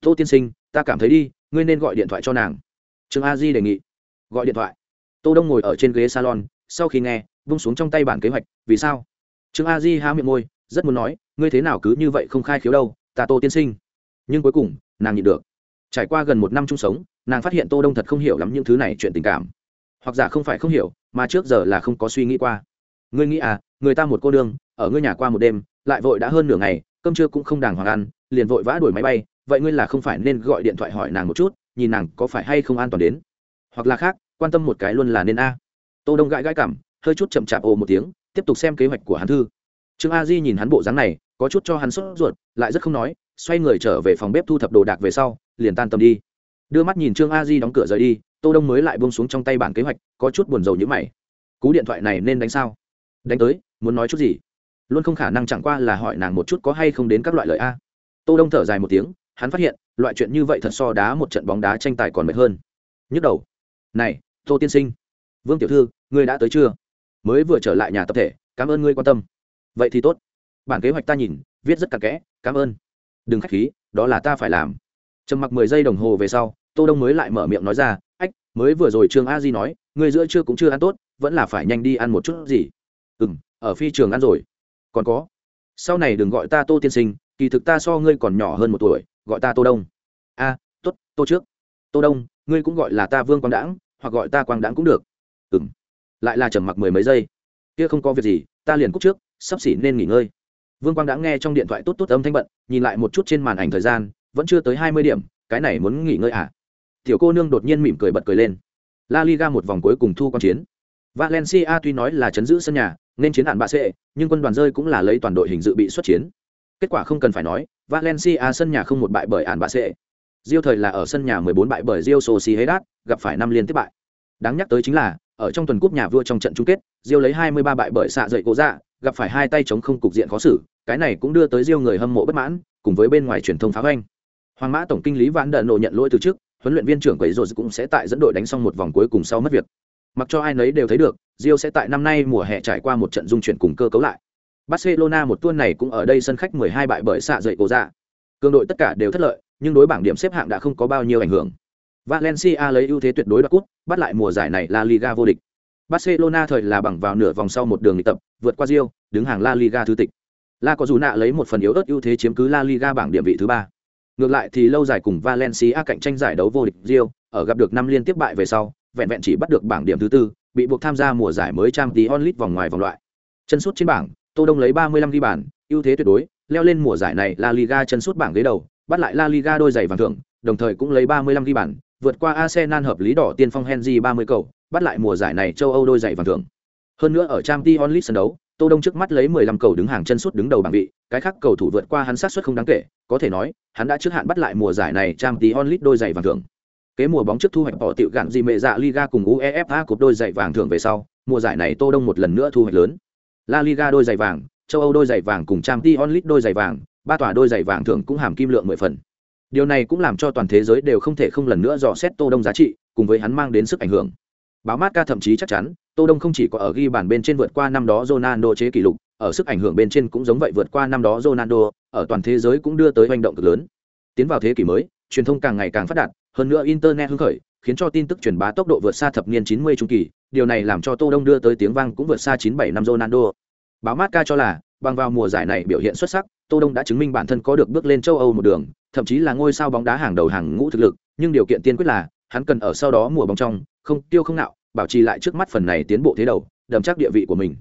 Tô tiên sinh, ta cảm thấy đi, ngươi nên gọi điện thoại cho nàng. Trương a di đề nghị gọi điện thoại. Tô đông ngồi ở trên ghế salon, sau khi nghe, vung xuống trong tay bản kế hoạch, vì sao? Trương a di há miệng môi, rất muốn nói, ngươi thế nào cứ như vậy không khai khiếu đâu, ta tô tiên sinh. Nhưng cuối cùng, nàng nhịn được. Trải qua gần một năm chung sống, nàng phát hiện tô đông thật không hiểu lắm những thứ này chuyện tình cảm. Hoặc giả không phải không hiểu, mà trước giờ là không có suy nghĩ qua. Ngươi nghĩ à người ta một cô đương ở ngươi nhà qua một đêm, lại vội đã hơn nửa ngày, cơm trưa cũng không đàng hoàng ăn, liền vội vã đuổi máy bay, vậy ngươi là không phải nên gọi điện thoại hỏi nàng một chút, nhìn nàng có phải hay không an toàn đến? Hoặc là khác, quan tâm một cái luôn là nên a. Tô đông gãi gãi cảm hơi chút chậm chạp ồ một tiếng, tiếp tục xem kế hoạch của hắn thư. Trương a di nhìn hắn bộ dáng này, có chút cho hắn sốt ruột, lại rất không nói, xoay người trở về phòng bếp thu thập đồ đạc về sau, liền tan tầm đi. Đưa mắt nhìn trương a di đóng cửa rời đi, tô đông mới lại buông xuống trong tay bản kế hoạch, có chút buồn rầu như mày. Cú điện thoại này nên đánh sao? Đánh tới, muốn nói chút gì? Luôn không khả năng chẳng qua là hỏi nàng một chút có hay không đến các loại lợi a. Tô đông thở dài một tiếng, hắn phát hiện, loại chuyện như vậy thật so đá một trận bóng đá tranh tài còn mệt hơn. Nhức đầu này tô tiên sinh vương tiểu thư ngươi đã tới chưa? Mới vừa trở lại nhà tập thể cảm ơn ngươi quan tâm. Vậy thì tốt. Bản kế hoạch ta nhìn viết rất cặn kẽ cảm ơn. Đừng k h á c h khí đó là ta phải làm. Trầm mặc mười giây đồng hồ về sau tô đông mới lại mở miệng nói ra ách mới vừa rồi trương a di nói người giữa chưa cũng chưa ăn tốt vẫn là phải nhanh đi ăn một chút gì. Ừ m ở phi trường ăn rồi. Còn có. Sau này đừng gọi ta tô tiên sinh kỳ thực ta so ngươi còn nhỏ hơn một tuổi gọi ta tô đông. A à, t ố t tô trước. Tô đông ngươi cũng gọi là ta vương quang đãng, hoặc gọi ta quang đãng cũng được. Ừ m lại là trầm mặc mười mấy giây. Kia không có việc gì, ta liền cúc trước, sắp xỉ nên nghỉ ngơi. Vương quang đã nghe trong điện thoại tốt tốt âm thanh bận, nhìn lại một chút trên màn ảnh thời gian, vẫn chưa tới hai mươi điểm, cái này muốn nghỉ ngơi à? Tiểu cô nương đột nhiên mỉm cười bật cười lên. La liga một vòng cuối cùng thu q chiến. Valencia tuy nói là chấn giữ sân nhà, nên chiến hạn bạ sệ nhưng quân đoàn rơi cũng là lấy toàn đội hình dự bị xuất chiến. Kết quả không cần phải nói, valencia sân nhà không một bại bởi hạn bạ sệ Diêu thời là ở sân nhà 14 bại bởi Diêu Sociedad, gặp phải năm liên tiếp bại. Đáng nhắc tới chính là, ở trong tuần cúp nhà vua trong trận chung kết, Diêu lấy 23 bại bởi xạ dậy cổ dạ, gặp phải hai tay chống không cục diện khó xử, cái này cũng đưa tới Diêu người hâm mộ bất mãn, cùng với bên ngoài truyền thông phá hoành. Hoàng Mã tổng kinh lý Vãn Đận nộ nhận lỗi từ trước, huấn luyện viên trưởng quấy rồi cũng sẽ tại dẫn đội đánh xong một vòng cuối cùng sau mất việc. Mặc cho ai nấy đều thấy được, Diêu sẽ tại năm nay mùa hè trải qua một trận dung chuyển cùng cơ cấu lại. Barcelona một tuần này cũng ở đây sân khách 12 bại bởi xạ dậy cổ dạ. Cương đội tất cả đều thất lợi, nhưng đối bảng điểm xếp hạng đã không có bao nhiêu ảnh hưởng. Valencia lấy ưu thế tuyệt đối đoạt cúp, bắt lại mùa giải này La Liga vô địch. Barcelona thời là bằng vào nửa vòng sau một đường nghịch tập, vượt qua Real, đứng hàng La Liga thứ tịch. La có dù nạ lấy một phần yếu ớt ưu thế chiếm cứ La Liga bảng điểm vị thứ ba. Ngược lại thì lâu dài cùng Valencia cạnh tranh giải đấu vô địch Real, ở gặp được năm liên tiếp bại về sau, vẹn vẹn chỉ bắt được bảng điểm thứ tư, bị buộc tham gia mùa giải mới Champions League vòng ngoài vòng loại. Chân sút trên bảng, Tô Đông lấy 35 ghi bàn, ưu thế tuyệt đối, leo lên mùa giải này La Liga chân sút bảng ghế đầu, bắt lại La Liga đôi giày vàng thưởng, đồng thời cũng lấy 35 ghi bàn, vượt qua Arsenal hợp lý đỏ tiên phong Henry 30 cầu, bắt lại mùa giải này châu Âu đôi giày vàng thưởng. Hơn nữa ở Champions League sân đấu, Tô Đông trước mắt lấy 15 cầu đứng hàng chân suốt đứng đầu bảng vị, cái khác cầu thủ vượt qua hắn sát suất không đáng kể, có thể nói, hắn đã trước hạn bắt lại mùa giải này Champions League đôi giày vàng thưởng. Kế mùa bóng trước thu hoạch bỏ tiểu gạn gì mẹ dạ Liga cùng UEFA cúp đôi giày vàng thưởng về sau, mùa giải này Tô Đông một lần nữa thu hoạch lớn. La Liga đôi giày vàng, châu Âu đôi giày vàng cùng Champions League đôi giày vàng, ba tòa đôi giày vàng thường cũng hàm kim lượng 10 phần. Điều này cũng làm cho toàn thế giới đều không thể không lần nữa dò xét tô đông giá trị, cùng với hắn mang đến sức ảnh hưởng. Báo mát ca thậm chí chắc chắn, tô đông không chỉ có ở ghi bàn bên trên vượt qua năm đó ronaldo chế kỷ lục, ở sức ảnh hưởng bên trên cũng giống vậy vượt qua năm đó ronaldo, ở toàn thế giới cũng đưa tới hành động cực lớn. Tiến vào thế kỷ mới, truyền thông càng ngày càng phát đạt, hơn nữa internet hứng khởi, khiến cho tin tức truyền bá tốc độ vượt xa thập niên 90 trung kỳ, điều này làm cho tô đông đưa tới tiếng vang cũng vượt xa 97 năm ronaldo. Báo mát ca cho là, bằng vào mùa giải này biểu hiện xuất sắc tô đông đã chứng minh bản thân có được bước lên châu âu một đường, thậm chí là ngôi sao bóng đá hàng đầu hàng ngũ thực lực, nhưng điều kiện tiên quyết là, hắn cần ở sau đó mùa bóng trong, không tiêu không nạo, bảo trì lại trước mắt phần này tiến bộ thế đầu đầm chắc địa vị của mình.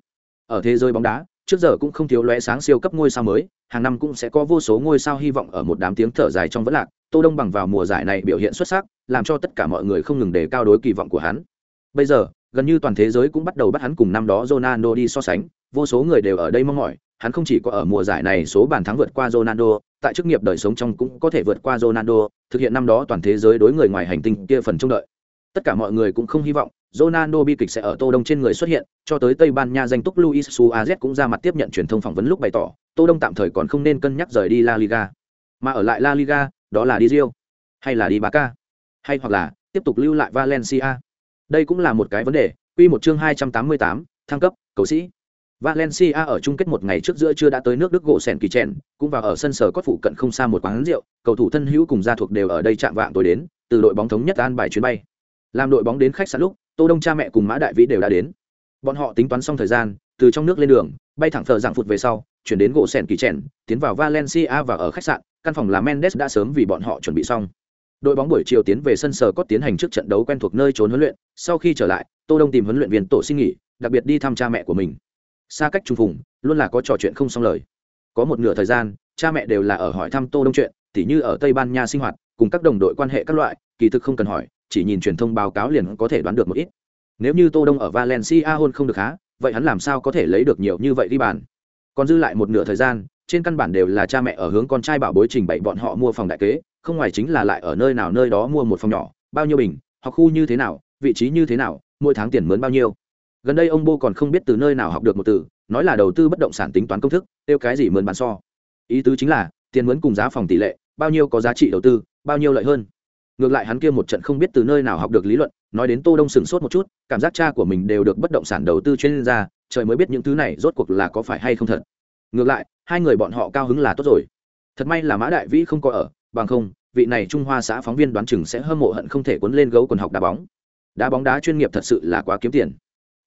Ở thế giới bóng đá, trước giờ cũng không thiếu lóe sáng siêu cấp ngôi sao mới, hàng năm cũng sẽ có vô số ngôi sao hy vọng ở một đám tiếng thở dài trong vẫn lạc, tô đông bằng vào mùa giải này biểu hiện xuất sắc, làm cho tất cả mọi người không ngừng đề cao đối kỳ vọng của hắn. Bây giờ, gần như toàn thế giới cũng bắt đầu bắt hắn cùng năm đó Ronaldo đi so sánh, vô số người đều ở đây mong mỏi hắn không chỉ có ở mùa giải này số bàn thắng vượt qua Ronaldo, tại chức nghiệp đời sống trong cũng có thể vượt qua Ronaldo, thực hiện năm đó toàn thế giới đối người ngoài hành tinh kia phần trông đợi. Tất cả mọi người cũng không hy vọng Ronaldo bi kịch sẽ ở Tô Đông trên người xuất hiện, cho tới Tây Ban Nha danh túc Luis Suarez cũng ra mặt tiếp nhận truyền thông phỏng vấn lúc bày tỏ, Tô Đông tạm thời còn không nên cân nhắc rời đi La Liga, mà ở lại La Liga, đó là đi Rio, hay là đi Barca, hay hoặc là tiếp tục lưu lại Valencia. Đây cũng là một cái vấn đề, quy một chương 288, thăng cấp, cầu sĩ. Valencia ở chung kết một ngày trước giữa chưa đã tới nước Đức gỗ sèn kỳ chèn, cũng vào ở sân sở cốt phụ cận không xa một quán rượu, cầu thủ thân hữu cùng gia thuộc đều ở đây chạm vạng tối đến, từ đội bóng thống nhất an bài chuyến bay. Làm đội bóng đến khách sạn lúc, Tô Đông cha mẹ cùng Mã Đại Vĩ đều đã đến. Bọn họ tính toán xong thời gian, từ trong nước lên đường, bay thẳng thờ dạng phụt về sau, chuyển đến gỗ sèn kỳ chèn, tiến vào Valencia và ở khách sạn, căn phòng là Mendes đã sớm vì bọn họ chuẩn bị xong. Đội bóng buổi chiều tiến về sân sở cốt tiến hành trước trận đấu quen thuộc nơi trốn huấn luyện, sau khi trở lại, Tô Đông tìm huấn luyện viên tổ xin nghỉ, đặc biệt đi thăm cha mẹ của mình xa cách trùng phùng, luôn là có trò chuyện không xong lời. Có một nửa thời gian, cha mẹ đều là ở hỏi thăm tô đông chuyện, tỉ như ở tây ban nha sinh hoạt, cùng các đồng đội quan hệ các loại, kỳ thực không cần hỏi, chỉ nhìn truyền thông báo cáo liền có thể đoán được một ít. Nếu như tô đông ở valencia hôn không được há, vậy hắn làm sao có thể lấy được nhiều như vậy đi bàn? Còn dư lại một nửa thời gian, trên căn bản đều là cha mẹ ở hướng con trai bảo bối trình bày bọn họ mua phòng đại kế, không ngoài chính là lại ở nơi nào nơi đó mua một phòng nhỏ, bao nhiêu bình, hoặc khu như thế nào, vị trí như thế nào, mỗi tháng tiền mướn bao nhiêu gần đây ông bô còn không biết từ nơi nào học được một từ, nói là đầu tư bất động sản tính toán công thức tiêu cái gì mượn bán so. Ý tứ chính là, tiền mướn cùng giá phòng tỷ lệ, bao nhiêu có giá trị đầu tư, bao nhiêu lợi hơn. Ngược lại hắn kia một trận không biết từ nơi nào học được lý luận, nói đến tô đông sừng sốt một chút, cảm giác cha của mình đều được bất động sản đầu tư chuyên gia, trời mới biết những thứ này rốt cuộc là có phải hay không thật. Ngược lại, hai người bọn họ cao hứng là tốt rồi. Thật may là mã đại vĩ không có ở, bằng không, vị này trung hoa xã phóng viên đoán chừng sẽ hâm mộ hận không thể cuốn lên gấu quần học đá bóng. Đá bóng đá chuyên nghiệp thật sự là quá kiếm tiền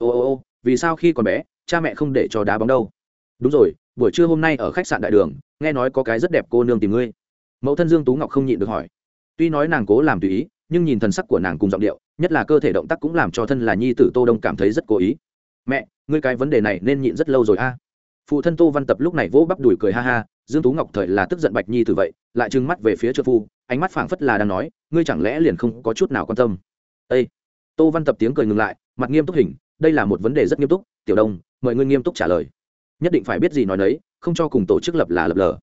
ô ô ô, vì sao khi còn bé, cha mẹ không để cho đá bóng đâu? Đúng rồi, buổi trưa hôm nay ở khách sạn đại đường, nghe nói có cái rất đẹp cô nương tìm ngươi. Mẫu thân dương tú ngọc không nhịn được hỏi. Tuy nói nàng cố làm tùy ý, nhưng nhìn thần sắc của nàng cùng giọng điệu, nhất là cơ thể động tác cũng làm cho thân là nhi tử tô đông cảm thấy rất cố ý. Mẹ, ngươi cái vấn đề này nên nhịn rất lâu rồi a. Phụ thân tô văn tập lúc này vỗ bắp đùi cười ha ha, dương tú ngọc thời là tức giận bạch nhi tử vậy, lại trừng mắt về phía trợ phu, ánh mắt phảng phất là đang nói, ngươi chẳng lẽ liền không có chút nào quan tâm. Ê! tô văn tập tiếng cười ngừng lại, mặt nghiêm túc hình đây là một vấn đề rất nghiêm túc, tiểu đông, mời ngươi nghiêm túc trả lời. Nhất định phải biết gì nói đấy không cho cùng tổ chức lập là lập lờ.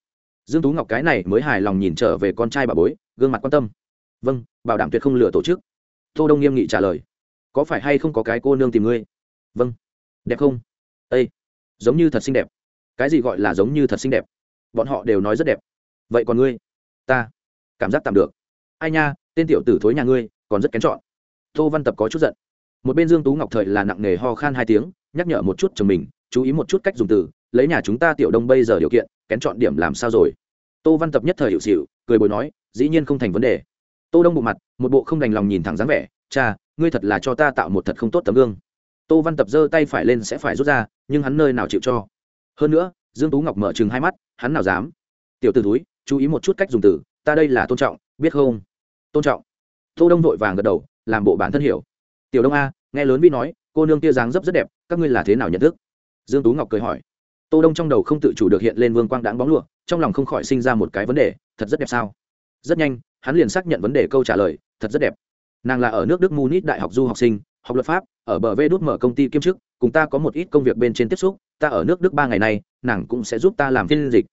Dương tú ngọc cái này mới hài lòng nhìn trở về con trai bà bối, gương mặt quan tâm. Vâng bảo đảm tuyệt không lừa tổ chức. Tô đông nghiêm nghị trả lời. Có phải hay không có cái cô nương tìm ngươi? Vâng. Đẹp không? Ây giống như thật xinh đẹp. Cái gì gọi là giống như thật xinh đẹp? Bọn họ đều nói rất đẹp. Vậy còn ngươi? Ta. Cảm giác tạm được. Ai nha, tên tiểu tử thối nhà ngươi, còn rất kén chọn. Tô văn tập có chút giận một bên dương tú ngọc thời là nặng nề ho khan hai tiếng, nhắc nhở một chút chồng mình, chú ý một chút cách dùng từ, lấy nhà chúng ta tiểu đông bây giờ điều kiện, kén chọn điểm làm sao rồi. Tô văn tập nhất thời hiệu xịu cười bồi nói, dĩ nhiên không thành vấn đề. Tô đông bộ mặt, một bộ không đành lòng nhìn thẳng dáng vẻ, cha, ngươi thật là cho ta tạo một thật không tốt tấm gương. Tô văn tập giơ tay phải lên sẽ phải rút ra, nhưng hắn nơi nào chịu cho. Hơn nữa, dương tú ngọc mở chừng hai mắt, hắn nào dám? Tiểu từ túi chú ý một chút cách dùng từ, ta đây là tôn trọng, biết không? Tôn trọng. Tô đông vội vàng gật đầu, làm bộ bản thân hiểu tiểu đông a, nghe lớn vi nói, cô nương kia dáng dấp rất đẹp, các ngươi là thế nào nhận thức? Dương tú ngọc cười hỏi. Tô đông trong đầu không tự chủ được hiện lên vương quang đáng bóng lụa, trong lòng không khỏi sinh ra một cái vấn đề, thật rất đẹp sao? Rất nhanh, hắn liền xác nhận vấn đề câu trả lời, thật rất đẹp. Nàng là ở nước đức munich đại học du học sinh, học luật pháp, ở bờ vê đút mở công ty kiêm chức, cùng ta có một ít công việc bên trên tiếp xúc, ta ở nước đức ba ngày nay nàng cũng sẽ giúp ta làm phiên dịch.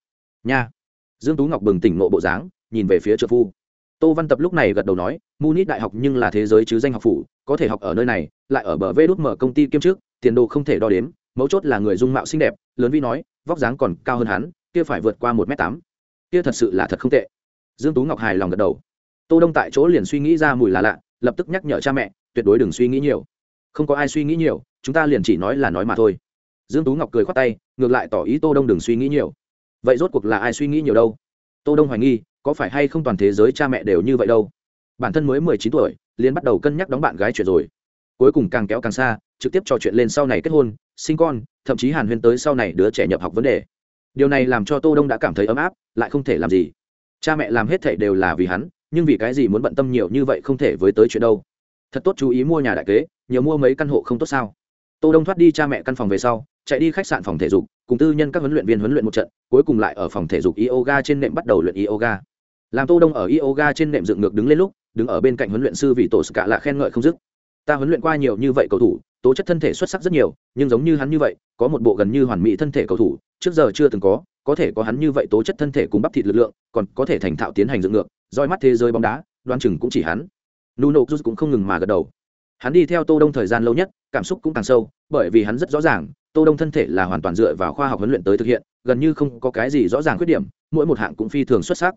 Nha. Dương tú ngọc bừng tỉnh nộ bộ dáng, nhìn về phía trợ phu tô văn tập lúc này gật đầu nói, munich đại học nhưng là thế giới chứ danh học phủ, có thể học ở nơi này, lại ở bờ vê đút mở công ty kiêm trước tiền đồ không thể đo đếm, mấu chốt là người dung mạo xinh đẹp, lớn vi nói, vóc dáng còn cao hơn hắn, kia phải vượt qua một m tám. Kia thật sự là thật không tệ. Dương tú ngọc hài lòng gật đầu. Tô đông tại chỗ liền suy nghĩ ra mùi là lạ, lập tức nhắc nhở cha mẹ, tuyệt đối đừng suy nghĩ nhiều. Không có ai suy nghĩ nhiều, chúng ta liền chỉ nói là nói mà thôi. Dương tú ngọc cười khoát tay, ngược lại tỏ ý tô đông đừng suy nghĩ nhiều. Vậy rốt cuộc là ai suy nghĩ nhiều đâu? Tô đông hoài nghi có phải hay không toàn thế giới cha mẹ đều như vậy đâu? Bản thân mới mười chín tuổi, liền bắt đầu cân nhắc đóng bạn gái chuyện rồi. Cuối cùng càng kéo càng xa, trực tiếp trò chuyện lên sau này kết hôn, sinh con, thậm chí hàn huyên tới sau này đứa trẻ nhập học vấn đề. Điều này làm cho tô đông đã cảm thấy ấm áp, lại không thể làm gì. Cha mẹ làm hết thảy đều là vì hắn, nhưng vì cái gì muốn bận tâm nhiều như vậy không thể với tới chuyện đâu. Thật tốt chú ý mua nhà đại kế, nhiều mua mấy căn hộ không tốt sao? Tô đông thoát đi cha mẹ căn phòng về sau, chạy đi khách sạn phòng thể dục, cùng tư nhân các huấn luyện viên huấn luyện một trận, cuối cùng lại ở phòng thể dục yoga trên nệm bắt đầu luyện yoga làm tô đông ở yoga trên nệm dựng ngược đứng lên lúc, đứng ở bên cạnh huấn luyện sư vị tổ cả là khen ngợi không dứt. Ta huấn luyện qua nhiều như vậy cầu thủ, tố chất thân thể xuất sắc rất nhiều, nhưng giống như hắn như vậy, có một bộ gần như hoàn mỹ thân thể cầu thủ, trước giờ chưa từng có có thể có hắn như vậy tố chất thân thể cùng bắp thịt lực lượng, còn có thể thành thạo tiến hành dựng ngược, roi mắt thế giới bóng đá, đoan chừng cũng chỉ hắn. Nuno cruz cũng không ngừng mà gật đầu. Hắn đi theo tô đông thời gian lâu nhất, cảm xúc cũng càng sâu, bởi vì hắn rất rõ ràng, tô đông thân thể là hoàn toàn dựa vào khoa học huấn luyện tới thực hiện, gần như không có cái gì rõ ràng khuyết điểm, mỗi một hạng cũng phi thường xuất sắc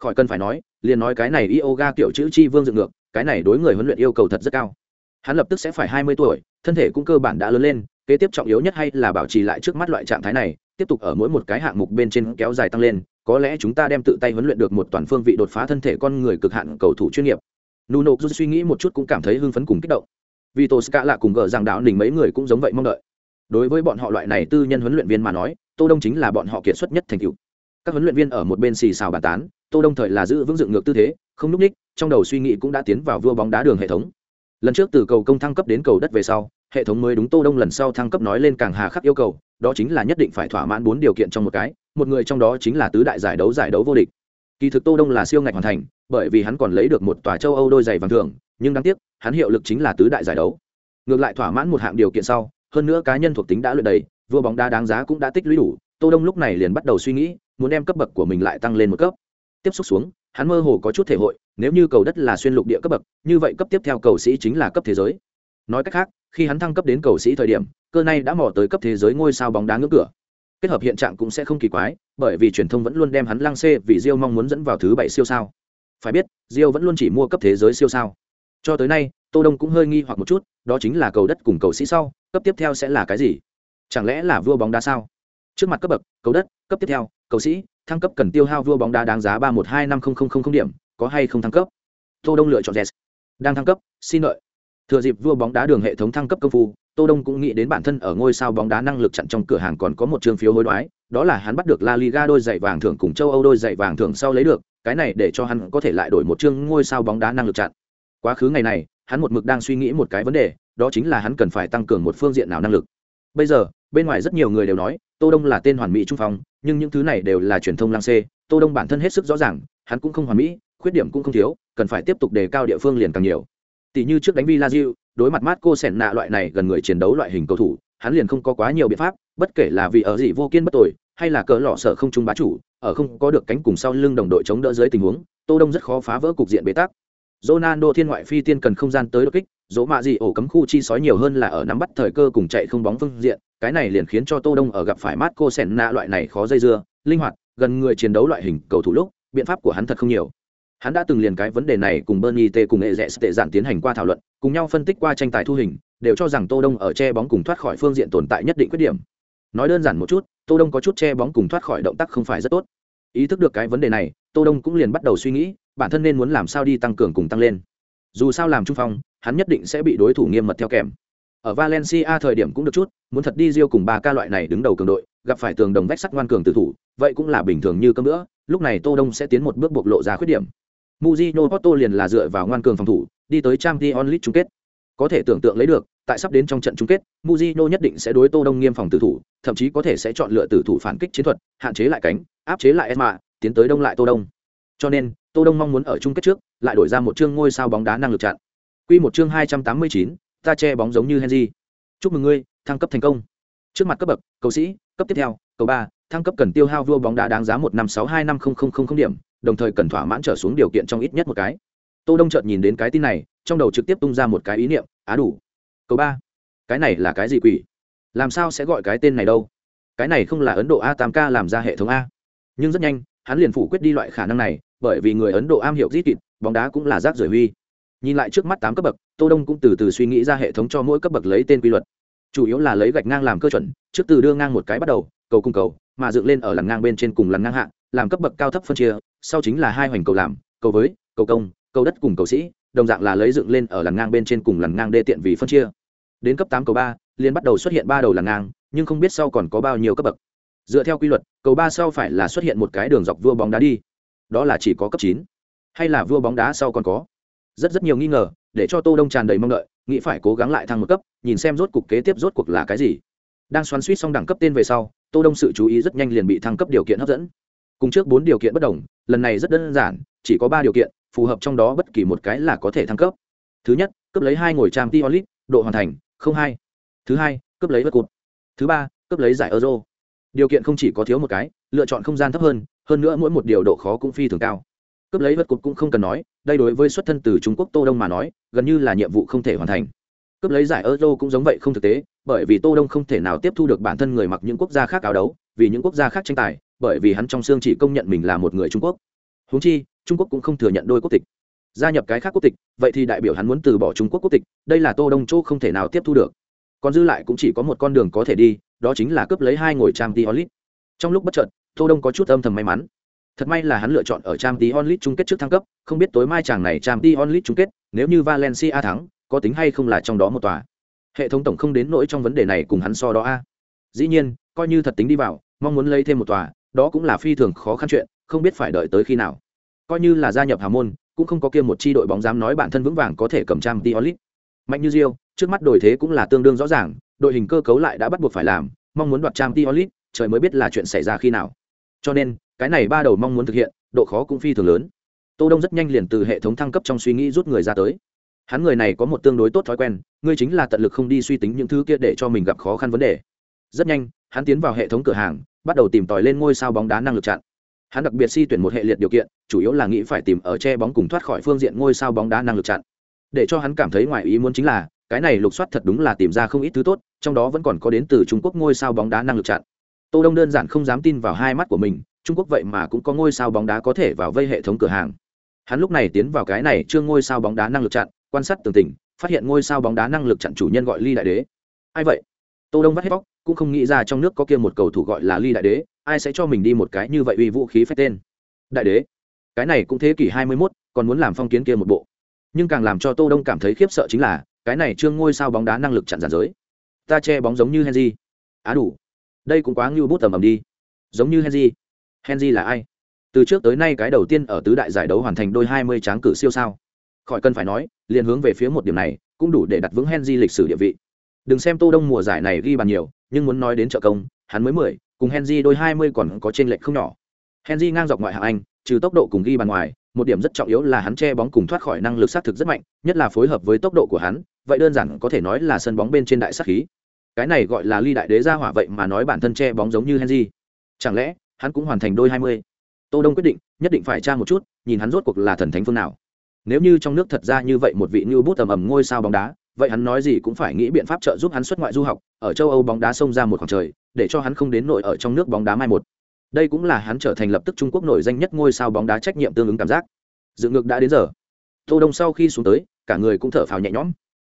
khỏi cần phải nói, liền nói cái này yoga kiểu chữ chi vương dựng ngược, cái này đối người huấn luyện yêu cầu thật rất cao. Hắn lập tức sẽ phải hai mươi tuổi, thân thể cũng cơ bản đã lớn lên, kế tiếp trọng yếu nhất hay là bảo trì lại trước mắt loại trạng thái này, tiếp tục ở mỗi một cái hạng mục bên trên kéo dài tăng lên, có lẽ chúng ta đem tự tay huấn luyện được một toàn phương vị đột phá thân thể con người cực hạn cầu thủ chuyên nghiệp. Nuno dù suy nghĩ một chút cũng cảm thấy hưng phấn cùng kích động. Vì tô ska lạ cùng gờ rằng đạo đỉnh mấy người cũng giống vậy mong đợi. Đối với bọn họ loại này tư nhân huấn luyện viên mà nói, tô đông chính là bọn họ kiệt xuất nhất thành tựu. Các huấn luyện viên ở một bên xì xào bàn tán tô đông thời là giữ vững dựng ngược tư thế, không núp ních, trong đầu suy nghĩ cũng đã tiến vào vua bóng đá đường hệ thống. Lần trước từ cầu công thăng cấp đến cầu đất về sau, hệ thống mới đúng tô đông lần sau thăng cấp nói lên càng hà khắc yêu cầu, đó chính là nhất định phải thỏa mãn bốn điều kiện trong một cái, một người trong đó chính là tứ đại giải đấu giải đấu vô địch. Kỳ thực tô đông là siêu ngạch hoàn thành, bởi vì hắn còn lấy được một tòa châu âu đôi giày vàng thường nhưng đáng tiếc, hắn hiệu lực chính là tứ đại giải đấu. Ngược lại thỏa mãn một hạng điều kiện sau, hơn nữa cá nhân thuộc tính đã luyện đầy, vua bóng đá đáng giá cũng đã tích lũy đủ, tô đông lúc này liền bắt đầu suy nghĩ, muốn đem cấp bậc của mình lại tăng lên một cấp tiếp xúc xuống, hắn mơ hồ có chút thể hội, nếu như cầu đất là xuyên lục địa cấp bậc, như vậy cấp tiếp theo cầu sĩ chính là cấp thế giới. Nói cách khác, khi hắn thăng cấp đến cầu sĩ thời điểm, cơ này đã mò tới cấp thế giới ngôi sao bóng đá ngưỡng cửa. Kết hợp hiện trạng cũng sẽ không kỳ quái, bởi vì truyền thông vẫn luôn đem hắn lăng xê vì Rio mong muốn dẫn vào thứ bảy siêu sao. Phải biết Rio vẫn luôn chỉ mua cấp thế giới siêu sao. Cho tới nay, tô đông cũng hơi nghi hoặc một chút, đó chính là cầu đất cùng cầu sĩ sau, cấp tiếp theo sẽ là cái gì? Chẳng lẽ là vua bóng đá sao? Trước mặt cấp bậc, cầu đất, cấp tiếp theo, cầu sĩ thăng cấp cần tiêu hao vua bóng đá đáng giá ba một hai năm không không không điểm, có hay không thăng cấp? Tô đông lựa chọn yes đang thăng cấp, xin lợi thừa dịp vua bóng đá đường hệ thống thăng cấp công phu, tô đông cũng nghĩ đến bản thân ở ngôi sao bóng đá năng lực chặn trong cửa hàng còn có một trường phiếu hối đoái, đó là hắn bắt được la liga đôi giày vàng thưởng cùng châu âu đôi giày vàng thưởng sau lấy được, cái này để cho hắn có thể lại đổi một chương ngôi sao bóng đá năng lực chặn. Quá khứ ngày này, hắn một mực đang suy nghĩ một cái vấn đề, đó chính là hắn cần phải tăng cường một phương diện nào năng lực. Bây giờ bên ngoài rất nhiều người đều nói tô đông là tên hoàn mỹ trung phong nhưng những thứ này đều là truyền thông lang xê tô đông bản thân hết sức rõ ràng hắn cũng không hoàn mỹ khuyết điểm cũng không thiếu cần phải tiếp tục đề cao địa phương liền càng nhiều tỷ như trước đánh vi la diệu đối mặt mát cô sẻn nạ loại này gần người chiến đấu loại hình cầu thủ, hắn liền không có quá nhiều biện pháp, bất kể là vì ở gì vô kiên bất tội, hay là cỡ lọ sở không trung bá chủ, ở không có được cánh cùng sau lưng đồng đội chống đỡ dưới tình huống, Tô Đông rất khó phá vỡ cục diện bế tắc. Ronaldo thiên ngoại phi tiên cần không gian tới đột kích, dỗ mạ gì ổ cấm khu chi sói nhiều hơn là ở nắm bắt thời cơ cùng chạy không bóng phương diện, cái này liền khiến cho Tô Đông ở gặp phải Marco Senna loại này khó dây dưa, linh hoạt, gần người chiến đấu loại hình cầu thủ lúc, biện pháp của hắn thật không nhiều. Hắn đã từng liền cái vấn đề này cùng Bernie T cùng nghệ rẻ tệ giản tiến hành qua thảo luận, cùng nhau phân tích qua tranh tài thu hình, đều cho rằng Tô Đông ở che bóng cùng thoát khỏi phương diện tồn tại nhất định khuyết điểm. Nói đơn giản một chút, Tô Đông có chút che bóng cùng thoát khỏi động tác không phải rất tốt. Ý thức được cái vấn đề này, Tô Đông cũng liền bắt đầu suy nghĩ, bản thân nên muốn làm sao đi tăng cường cùng tăng lên. Dù sao làm trung phong, hắn nhất định sẽ bị đối thủ nghiêm mật theo kèm. Ở Valencia thời điểm cũng được chút, muốn thật đi riêu cùng ba ca loại này đứng đầu cường đội, gặp phải tường đồng vách sắt ngoan cường tử thủ, vậy cũng là bình thường như cơm nữa, lúc này Tô Đông sẽ tiến một bước bộc lộ ra khuyết điểm. Mujino Porto liền là dựa vào ngoan cường phòng thủ, đi tới Champions League chung kết. Có thể tưởng tượng lấy được, tại sắp đến trong trận chung kết, Mujino nhất định sẽ đối Tô Đông nghiêm phòng tử thủ, thậm chí có thể sẽ chọn lựa tử thủ phản kích chiến thuật, hạn chế lại cánh, áp chế lại Esma, tiến tới đông lại Tô Đông. Cho nên, Tô Đông mong muốn ở chung kết trước, lại đổi ra một chương ngôi sao bóng đá năng lực chặn. Quy một chương 289, ta che bóng giống như Henry. Chúc mừng ngươi, thăng cấp thành công. Trước mặt cấp bậc, cầu sĩ, cấp tiếp theo, cầu 3, thăng cấp cần tiêu hao vua bóng đá đáng giá một năm sáu hai năm không không không điểm, đồng thời cần thỏa mãn trở xuống điều kiện trong ít nhất một cái tô đông chợt nhìn đến cái tin này trong đầu trực tiếp tung ra một cái ý niệm á đủ cầu ba cái này là cái gì quỷ làm sao sẽ gọi cái tên này đâu cái này không là ấn độ a tám k làm ra hệ thống a nhưng rất nhanh hắn liền phủ quyết đi loại khả năng này, bởi vì người ấn độ am hiểu rít kịt, bóng đá cũng là rác rưởi huy. Nhìn lại trước mắt tám cấp bậc, tô đông cũng từ từ suy nghĩ ra hệ thống cho mỗi cấp bậc lấy tên quy luật. Chủ yếu là lấy gạch ngang làm cơ chuẩn, trước từ đưa ngang một cái bắt đầu, cầu cung cầu, mà dựng lên ở lằn ngang bên trên cùng lằn ngang hạ, làm cấp bậc cao thấp phân chia, sau chính là hai hoành cầu làm, cầu với, cầu công, cầu đất cùng cầu sĩ, đồng dạng là lấy dựng lên ở lằn ngang bên trên cùng lằn ngang đê tiện vì phân chia. Đến cấp tám, cầu ba, liền bắt đầu xuất hiện ba đầu lằn ngang, nhưng không biết sau còn có bao nhiêu cấp bậc dựa theo quy luật, cầu ba sau phải là xuất hiện một cái đường dọc vua bóng đá đi. Đó là chỉ có cấp chín. Hay là vua bóng đá sau còn có? Rất rất nhiều nghi ngờ, để cho tô đông tràn đầy mong đợi, nghĩ phải cố gắng lại thăng một cấp, nhìn xem rốt cuộc kế tiếp rốt cuộc là cái gì. Đang xoắn suýt xong đẳng cấp tên về sau, tô đông sự chú ý rất nhanh liền bị thăng cấp điều kiện hấp dẫn. Cùng trước bốn điều kiện bất đồng, lần này rất đơn giản, chỉ có ba điều kiện, phù hợp trong đó bất kỳ một cái là có thể thăng cấp. Thứ nhất cấp lấy hai ngồi trang t onlit độ hoàn thành, không hai. Thứ hai cấp lấy vật cụt thứ ba cấp lấy giải euro điều kiện không chỉ có thiếu một cái, lựa chọn không gian thấp hơn hơn nữa mỗi một điều độ khó cũng phi thường cao. Cướp lấy vật cục cũng không cần nói, đây đối với xuất thân từ trung quốc tô đông mà nói, gần như là nhiệm vụ không thể hoàn thành. Cướp lấy giải euro cũng giống vậy không thực tế, bởi vì tô đông không thể nào tiếp thu được bản thân người mặc những quốc gia khác áo đấu, vì những quốc gia khác tranh tài, bởi vì hắn trong xương chỉ công nhận mình là một người trung quốc. Huống chi, trung quốc cũng không thừa nhận đôi quốc tịch. Gia nhập cái khác quốc tịch, vậy thì đại biểu hắn muốn từ bỏ trung quốc quốc tịch, đây là tô đông chỗ không thể nào tiếp thu được còn dư lại cũng chỉ có một con đường có thể đi đó chính là cướp lấy hai ngồi trang tí onlit. Trong lúc bất chợt tô đông có chút âm thầm may mắn. Thật may là hắn lựa chọn ở trang tí onlit chung kết trước thăng cấp không biết tối mai chàng này trang tí onlit chung kết nếu như valencia thắng có tính hay không là trong đó một tòa. Hệ thống tổng không đến nỗi trong vấn đề này cùng hắn so đó a. Dĩ nhiên coi như thật tính đi vào mong muốn lấy thêm một tòa đó cũng là phi thường khó khăn chuyện không biết phải đợi tới khi nào. Coi như là gia nhập hào môn cũng không có kia một chi đội bóng dám nói bản thân vững vàng có thể cầm trang Tiolit. Mạnh như Diêu, trước mắt đổi thế cũng là tương đương rõ ràng, đội hình cơ cấu lại đã bắt buộc phải làm, mong muốn đoạt trang Tiolit, trời mới biết là chuyện xảy ra khi nào. Cho nên, cái này ba đầu mong muốn thực hiện, độ khó cũng phi thường lớn. Tô Đông rất nhanh liền từ hệ thống thăng cấp trong suy nghĩ rút người ra tới. Hắn người này có một tương đối tốt thói quen, ngươi chính là tận lực không đi suy tính những thứ kia để cho mình gặp khó khăn vấn đề. Rất nhanh, hắn tiến vào hệ thống cửa hàng, bắt đầu tìm tòi lên ngôi sao bóng đá năng lực chặn hắn đặc biệt si tuyển một hệ liệt điều kiện chủ yếu là nghĩ phải tìm ở che bóng cùng thoát khỏi phương diện ngôi sao bóng đá năng lực chặn để cho hắn cảm thấy ngoài ý muốn chính là cái này lục soát thật đúng là tìm ra không ít thứ tốt trong đó vẫn còn có đến từ trung quốc ngôi sao bóng đá năng lực chặn. Tô đông đơn giản không dám tin vào hai mắt của mình trung quốc vậy mà cũng có ngôi sao bóng đá có thể vào vây hệ thống cửa hàng. Hắn lúc này tiến vào cái này chưa ngôi sao bóng đá năng lực chặn quan sát tường tình phát hiện ngôi sao bóng đá năng lực chặn chủ nhân gọi ly đại đế. Ai vậy? Tô đông vắt hết bóc cũng không nghĩ ra trong nước có kia một cầu thủ gọi là ly đại đế ai sẽ cho mình đi một cái như vậy uy vũ khí phép tên. Đại đế cái này cũng thế kỷ hai mươi 21, còn muốn làm phong kiến kia một bộ nhưng càng làm cho tô đông cảm thấy khiếp sợ chính là, cái này trương ngôi sao bóng đá năng lực chặn giàn giới. Ta che bóng giống như henry. Á đủ. Đây cũng quá ngưu bút tầm ầm đi. Giống như henry. Henry là ai? Từ trước tới nay cái đầu tiên ở tứ đại giải đấu hoàn thành đôi hai mươi tráng cử siêu sao. Khỏi cần phải nói, liền hướng về phía một điểm này, cũng đủ để đặt vững henry lịch sử địa vị. Đừng xem tô đông mùa giải này ghi bàn nhiều, nhưng muốn nói đến trợ công, hắn mới mười, cùng henry đôi hai mươi còn có trên lệch không nhỏ. Henry ngang dọc ngoại hạng anh, trừ tốc độ cùng ghi bàn ngoài một điểm rất trọng yếu là hắn che bóng cùng thoát khỏi năng lực sát thực rất mạnh, nhất là phối hợp với tốc độ của hắn, vậy đơn giản có thể nói là sân bóng bên trên đại sát khí. Cái này gọi là ly đại đế gia hỏa vậy mà nói bản thân che bóng giống như henry. Chẳng lẽ, hắn cũng hoàn thành đôi hai mươi? Tô đông quyết định, nhất định phải tra một chút, nhìn hắn rốt cuộc là thần thánh phương nào. Nếu như trong nước thật ra như vậy một vị như bút tầm ầm ngôi sao bóng đá, vậy hắn nói gì cũng phải nghĩ biện pháp trợ giúp hắn xuất ngoại du học, ở châu âu bóng đá xông ra một khoảng trời, để cho hắn không đến nội ở trong nước bóng đá mai một đây cũng là hắn trở thành lập tức trung quốc nổi danh nhất ngôi sao bóng đá trách nhiệm tương ứng cảm giác. Dự ngược đã đến giờ. Tô đông sau khi xuống tới, cả người cũng thở phào nhẹ nhõm.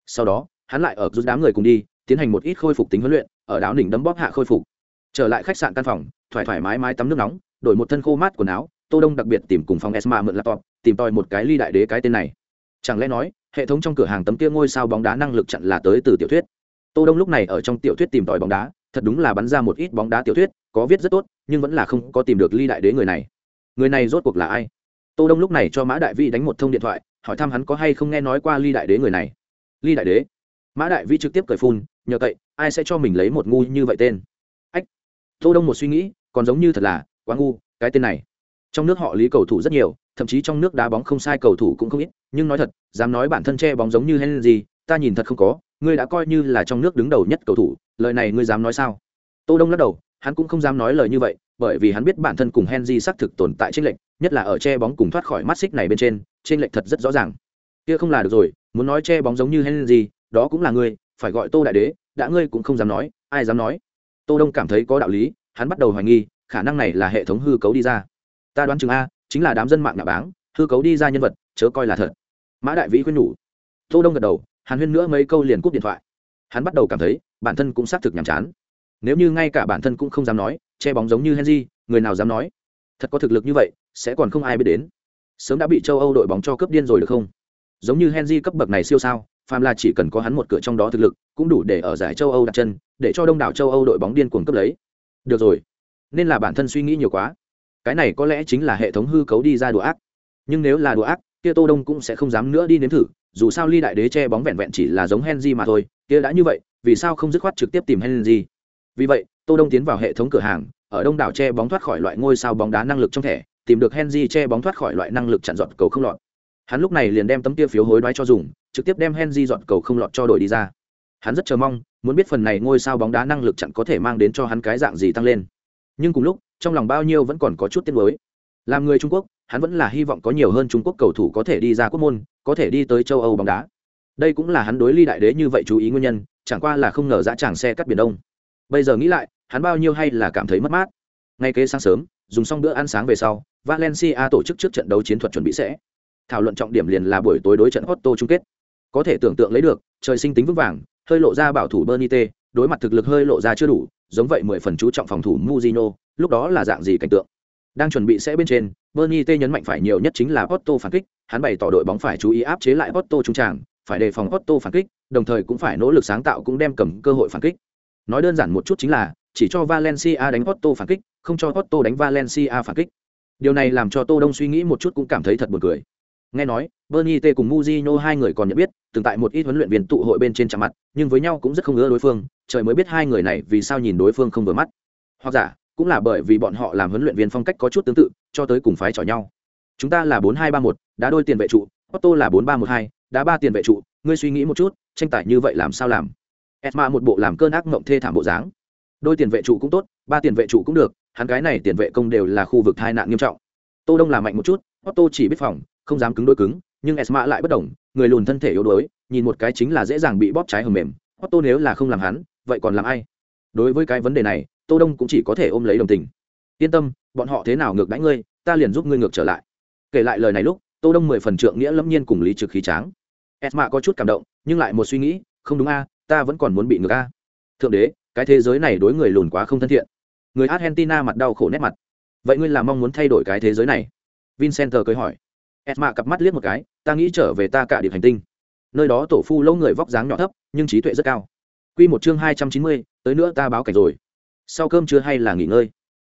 Sau đó, hắn lại ở rút đám người cùng đi, tiến hành một ít khôi phục tính huấn luyện, ở đáo đỉnh đấm bóp hạ khôi phục. Trở lại khách sạn căn phòng, thoải thoải mái mái tắm nước nóng, đổi một thân khô mát quần áo, tô đông đặc biệt tìm cùng phòng esma mượn laptop, tìm tòi một cái ly đại đế cái tên này. Chẳng lẽ nói, hệ thống trong cửa hàng tấm kia ngôi sao bóng đá năng lực chặn là tới từ tiểu thuyết? Tô đông lúc này ở trong tiểu thuyết tìm tòi bóng đá thật đúng là bắn ra một ít bóng đá tiểu thuyết, có viết rất tốt, nhưng vẫn là không có tìm được ly đại đế người này. Người này rốt cuộc là ai? Tô đông lúc này cho mã đại vi đánh một thông điện thoại, hỏi thăm hắn có hay không nghe nói qua ly đại đế người này. Ly đại đế? Mã đại vi trực tiếp cởi phun, nhờ cậy, ai sẽ cho mình lấy một ngu như vậy tên? Ách! Tô đông một suy nghĩ, còn giống như thật là, quá ngu, cái tên này. Trong nước họ lý cầu thủ rất nhiều, thậm chí trong nước đá bóng không sai cầu thủ cũng không ít, nhưng nói thật, dám nói bản thân che bóng giống như henry, ta nhìn thật không có, ngươi đã coi như là trong nước đứng đầu nhất cầu thủ lời này ngươi dám nói sao? Tô đông lắc đầu, hắn cũng không dám nói lời như vậy, bởi vì hắn biết bản thân cùng henry xác thực tồn tại trên lệnh nhất là ở che bóng cùng thoát khỏi mắt xích này bên trên trên lệnh thật rất rõ ràng. Kia không là được rồi, muốn nói che bóng giống như henry, đó cũng là ngươi, phải gọi tô đại đế, đã ngươi cũng không dám nói, ai dám nói? Tô đông cảm thấy có đạo lý, hắn bắt đầu hoài nghi, khả năng này là hệ thống hư cấu đi ra. Ta đoán chừng a, chính là đám dân mạng nạ báng, hư cấu đi ra nhân vật, chớ coi là thật. Mã đại vĩ khuyên nhủ. Tô đông gật đầu, hàn huyên nữa mấy câu liền cúp điện thoại hắn bắt đầu cảm thấy bản thân cũng xác thực nhàm chán. Nếu như ngay cả bản thân cũng không dám nói, che bóng giống như henry, người nào dám nói? Thật có thực lực như vậy, sẽ còn không ai biết đến. Sớm đã bị châu âu đội bóng cho cướp điên rồi được không? Giống như henry cấp bậc này siêu sao phàm là chỉ cần có hắn một cửa trong đó thực lực, cũng đủ để ở giải châu âu đặt chân, để cho đông đảo châu âu đội bóng điên cuồng cấp lấy. Được rồi, nên là bản thân suy nghĩ nhiều quá. Cái này có lẽ chính là hệ thống hư cấu đi ra đùa ác. Nhưng nếu là đùa ác kia tô đông cũng sẽ không dám nữa đi nếm thử, dù sao ly đại đế che bóng vẹn vẹn chỉ là giống henry mà thôi, kia đã như vậy, vì sao không dứt khoát trực tiếp tìm henry? Vì vậy, tô đông tiến vào hệ thống cửa hàng, ở đông đảo che bóng thoát khỏi loại ngôi sao bóng đá năng lực trong thẻ, tìm được henry che bóng thoát khỏi loại năng lực chặn dọn cầu không lọt. Hắn lúc này liền đem tấm kia phiếu hối đoái cho dùng, trực tiếp đem henry dọn cầu không lọt cho đổi đi ra. Hắn rất chờ mong, muốn biết phần này ngôi sao bóng đá năng lực chặn có thể mang đến cho hắn cái dạng gì tăng lên. Nhưng cùng lúc, trong lòng bao nhiêu vẫn còn có chút tiếc nuối. Làm người trung quốc hắn vẫn là hy vọng có nhiều hơn trung quốc cầu thủ có thể đi ra quốc môn, có thể đi tới châu âu bóng đá. Đây cũng là hắn đối ly đại đế như vậy chú ý nguyên nhân, chẳng qua là không ngờ dã chàng xe cắt biển đông. Bây giờ nghĩ lại, hắn bao nhiêu hay là cảm thấy mất mát. Ngay kế sáng sớm, dùng xong bữa ăn sáng về sau, valencia tổ chức trước trận đấu chiến thuật chuẩn bị sẽ. Thảo luận trọng điểm liền là buổi tối đối trận Otto chung kết. Có thể tưởng tượng lấy được, trời sinh tính vững vàng, hơi lộ ra bảo thủ Bernite, đối mặt thực lực hơi lộ ra chưa đủ, giống vậy mười phần chú trọng phòng thủ Mujino lúc đó là dạng gì cảnh tượng? Đang chuẩn bị sẽ bên trên Bernie T nhấn mạnh phải nhiều nhất chính là Otto phản kích, hắn bày tỏ đội bóng phải chú ý áp chế lại Otto trung tràng, phải đề phòng Otto phản kích, đồng thời cũng phải nỗ lực sáng tạo cũng đem cầm cơ hội phản kích. Nói đơn giản một chút chính là chỉ cho Valencia đánh Otto phản kích, không cho Otto đánh Valencia phản kích. Điều này làm cho Tô Đông suy nghĩ một chút cũng cảm thấy thật buồn cười. Nghe nói, Bernie T cùng Mujino hai người còn nhận biết, từng tại một ít huấn luyện viên tụ hội bên trên chạm mặt, nhưng với nhau cũng rất không ưa đối phương, trời mới biết hai người này vì sao nhìn đối phương không vừa mắt. Hoặc giả, cũng là bởi vì bọn họ làm huấn luyện viên phong cách có chút tương tự cho tới cùng phái chọi nhau. Chúng ta là bốn hai ba một đá đôi tiền vệ trụ otto là bốn ba một hai đá ba tiền vệ trụ. Ngươi suy nghĩ một chút tranh tài như vậy làm sao làm? Esma một bộ làm cơn ác mộng thê thảm bộ dáng. Đôi tiền vệ trụ cũng tốt ba tiền vệ trụ cũng được hắn cái này tiền vệ công đều là khu vực tai nạn nghiêm trọng. Tô đông là mạnh một chút otto chỉ biết phòng không dám cứng đôi cứng nhưng esma lại bất động, người lùn thân thể yếu đuối nhìn một cái chính là dễ dàng bị bóp trái hầm mềm. Otto nếu là không làm hắn vậy còn làm ai? Đối với cái vấn đề này tô đông cũng chỉ có thể ôm lấy đồng tình. Yên tâm bọn họ thế nào ngược đãi ngươi ta liền giúp ngươi ngược trở lại. Kể lại lời này lúc tô đông mười phần trượng nghĩa lâm nhiên cùng lý trực khí tráng. Esma có chút cảm động nhưng lại một suy nghĩ không đúng a ta vẫn còn muốn bị ngược a. Thượng đế cái thế giới này đối người lùn quá không thân thiện. Người argentina mặt đau khổ nét mặt. Vậy ngươi là mong muốn thay đổi cái thế giới này? Vincent cười hỏi. Esma cặp mắt liếc một cái ta nghĩ trở về ta cả điệp hành tinh. Nơi đó tổ phu lâu người vóc dáng nhỏ thấp nhưng trí tuệ rất cao. Quy một chương hai trăm chín mươi, tới nữa ta báo cảnh rồi sau cơm trưa hay là nghỉ ngơi?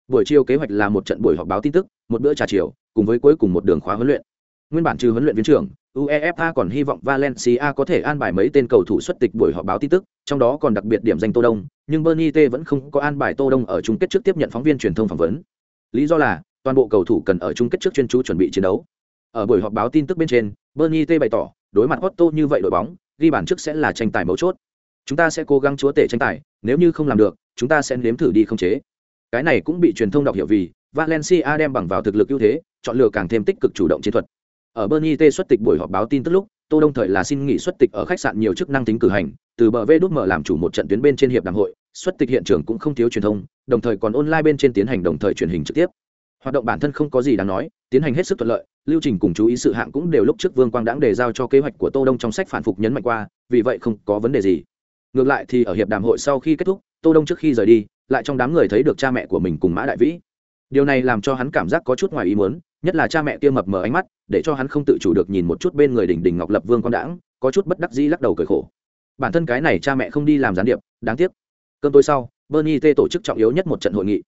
Buổi chiều kế hoạch là một trận buổi họp báo tin tức, một bữa trà chiều, cùng với cuối cùng một đường khóa huấn luyện. Nguyên bản trừ huấn luyện viên trưởng, uefa còn hy vọng valencia có thể an bài mấy tên cầu thủ xuất tịch buổi họp báo tin tức, trong đó còn đặc biệt điểm danh tô đông, nhưng bernie t vẫn không có an bài tô đông ở chung kết trước tiếp nhận phóng viên truyền thông phỏng vấn. Lý do là, toàn bộ cầu thủ cần ở chung kết trước chuyên chú chuẩn bị chiến đấu. Ở buổi họp báo tin tức bên trên bernie t bày tỏ, đối mặt otto như vậy đội bóng, ghi bàn trước sẽ là tranh tài mấu chốt. Chúng ta sẽ cố gắng chúa tể tranh tài, nếu như không làm được chúng ta sẽ nếm thử đi không chế. Cái này cũng bị truyền thông đọc hiểu vì valencia đem bằng vào thực lực ưu thế, chọn lựa càng thêm tích cực chủ động chiến thuật. Ở bernie t xuất tịch buổi họp báo tin tức lúc, tô đông thời là xin nghỉ xuất tịch ở khách sạn nhiều chức năng tính cử hành, từ bờ vê đút mở làm chủ một trận tuyến bên trên hiệp đàm hội, xuất tịch hiện trường cũng không thiếu truyền thông, đồng thời còn online bên trên tiến hành đồng thời truyền hình trực tiếp. Hoạt động bản thân không có gì đáng nói, tiến hành hết sức thuận lợi, lưu trình cùng chú ý sự hạng cũng đều lúc trước vương quang đãng đề giao cho kế hoạch của tô đông trong sách phản phục nhấn mạnh qua, vì vậy không có vấn đề gì ngược lại thì ở hiệp đàm hội sau khi kết thúc, tô đông trước khi rời đi, lại trong đám người thấy được cha mẹ của mình cùng mã đại vĩ. Điều này làm cho hắn cảm giác có chút ngoài ý muốn, nhất là cha mẹ kia mập mờ ánh mắt, để cho hắn không tự chủ được nhìn một chút bên người đỉnh đỉnh ngọc lập vương con đãng, có chút bất đắc dĩ lắc đầu cười khổ. Bản thân cái này cha mẹ không đi làm gián điệp, đáng tiếc. Cơn tối sau, bernie t tổ chức trọng yếu nhất một trận hội nghị.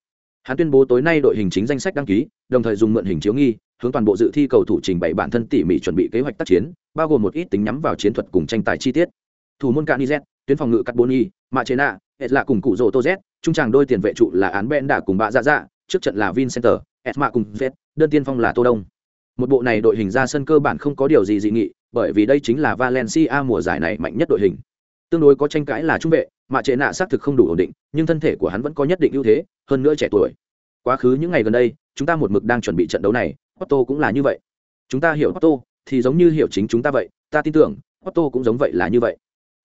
Hắn tuyên bố tối nay đội hình chính danh sách đăng ký, đồng thời dùng mượn hình chiếu nghi, hướng toàn bộ dự thi cầu thủ trình bày bản thân tỉ mỉ chuẩn bị kế hoạch tác chiến, bao gồm một ít tính nhắm vào chiến thuật cùng tranh tài chi tiết. Thủ môn canizet tuyến phòng ngự cắt boni mạ chế nạ hết là cùng cụ rỗ tô z trung tràng đôi tiền vệ trụ là án ben đạ cùng bạ dạ dạ trước trận là vincenter esma cùng z đơn tiên phong là tô đông. Một bộ này đội hình ra sân cơ bản không có điều gì dị nghị, bởi vì đây chính là valencia mùa giải này mạnh nhất đội hình. Tương đối có tranh cãi là trung vệ mạ chế nạ xác thực không đủ ổn định, nhưng thân thể của hắn vẫn có nhất định ưu thế, hơn nữa trẻ tuổi. Quá khứ những ngày gần đây, chúng ta một mực đang chuẩn bị trận đấu này otto cũng là như vậy. Chúng ta hiểu otto thì giống như hiểu chính chúng ta vậy, ta tin tưởng otto cũng giống vậy là như vậy.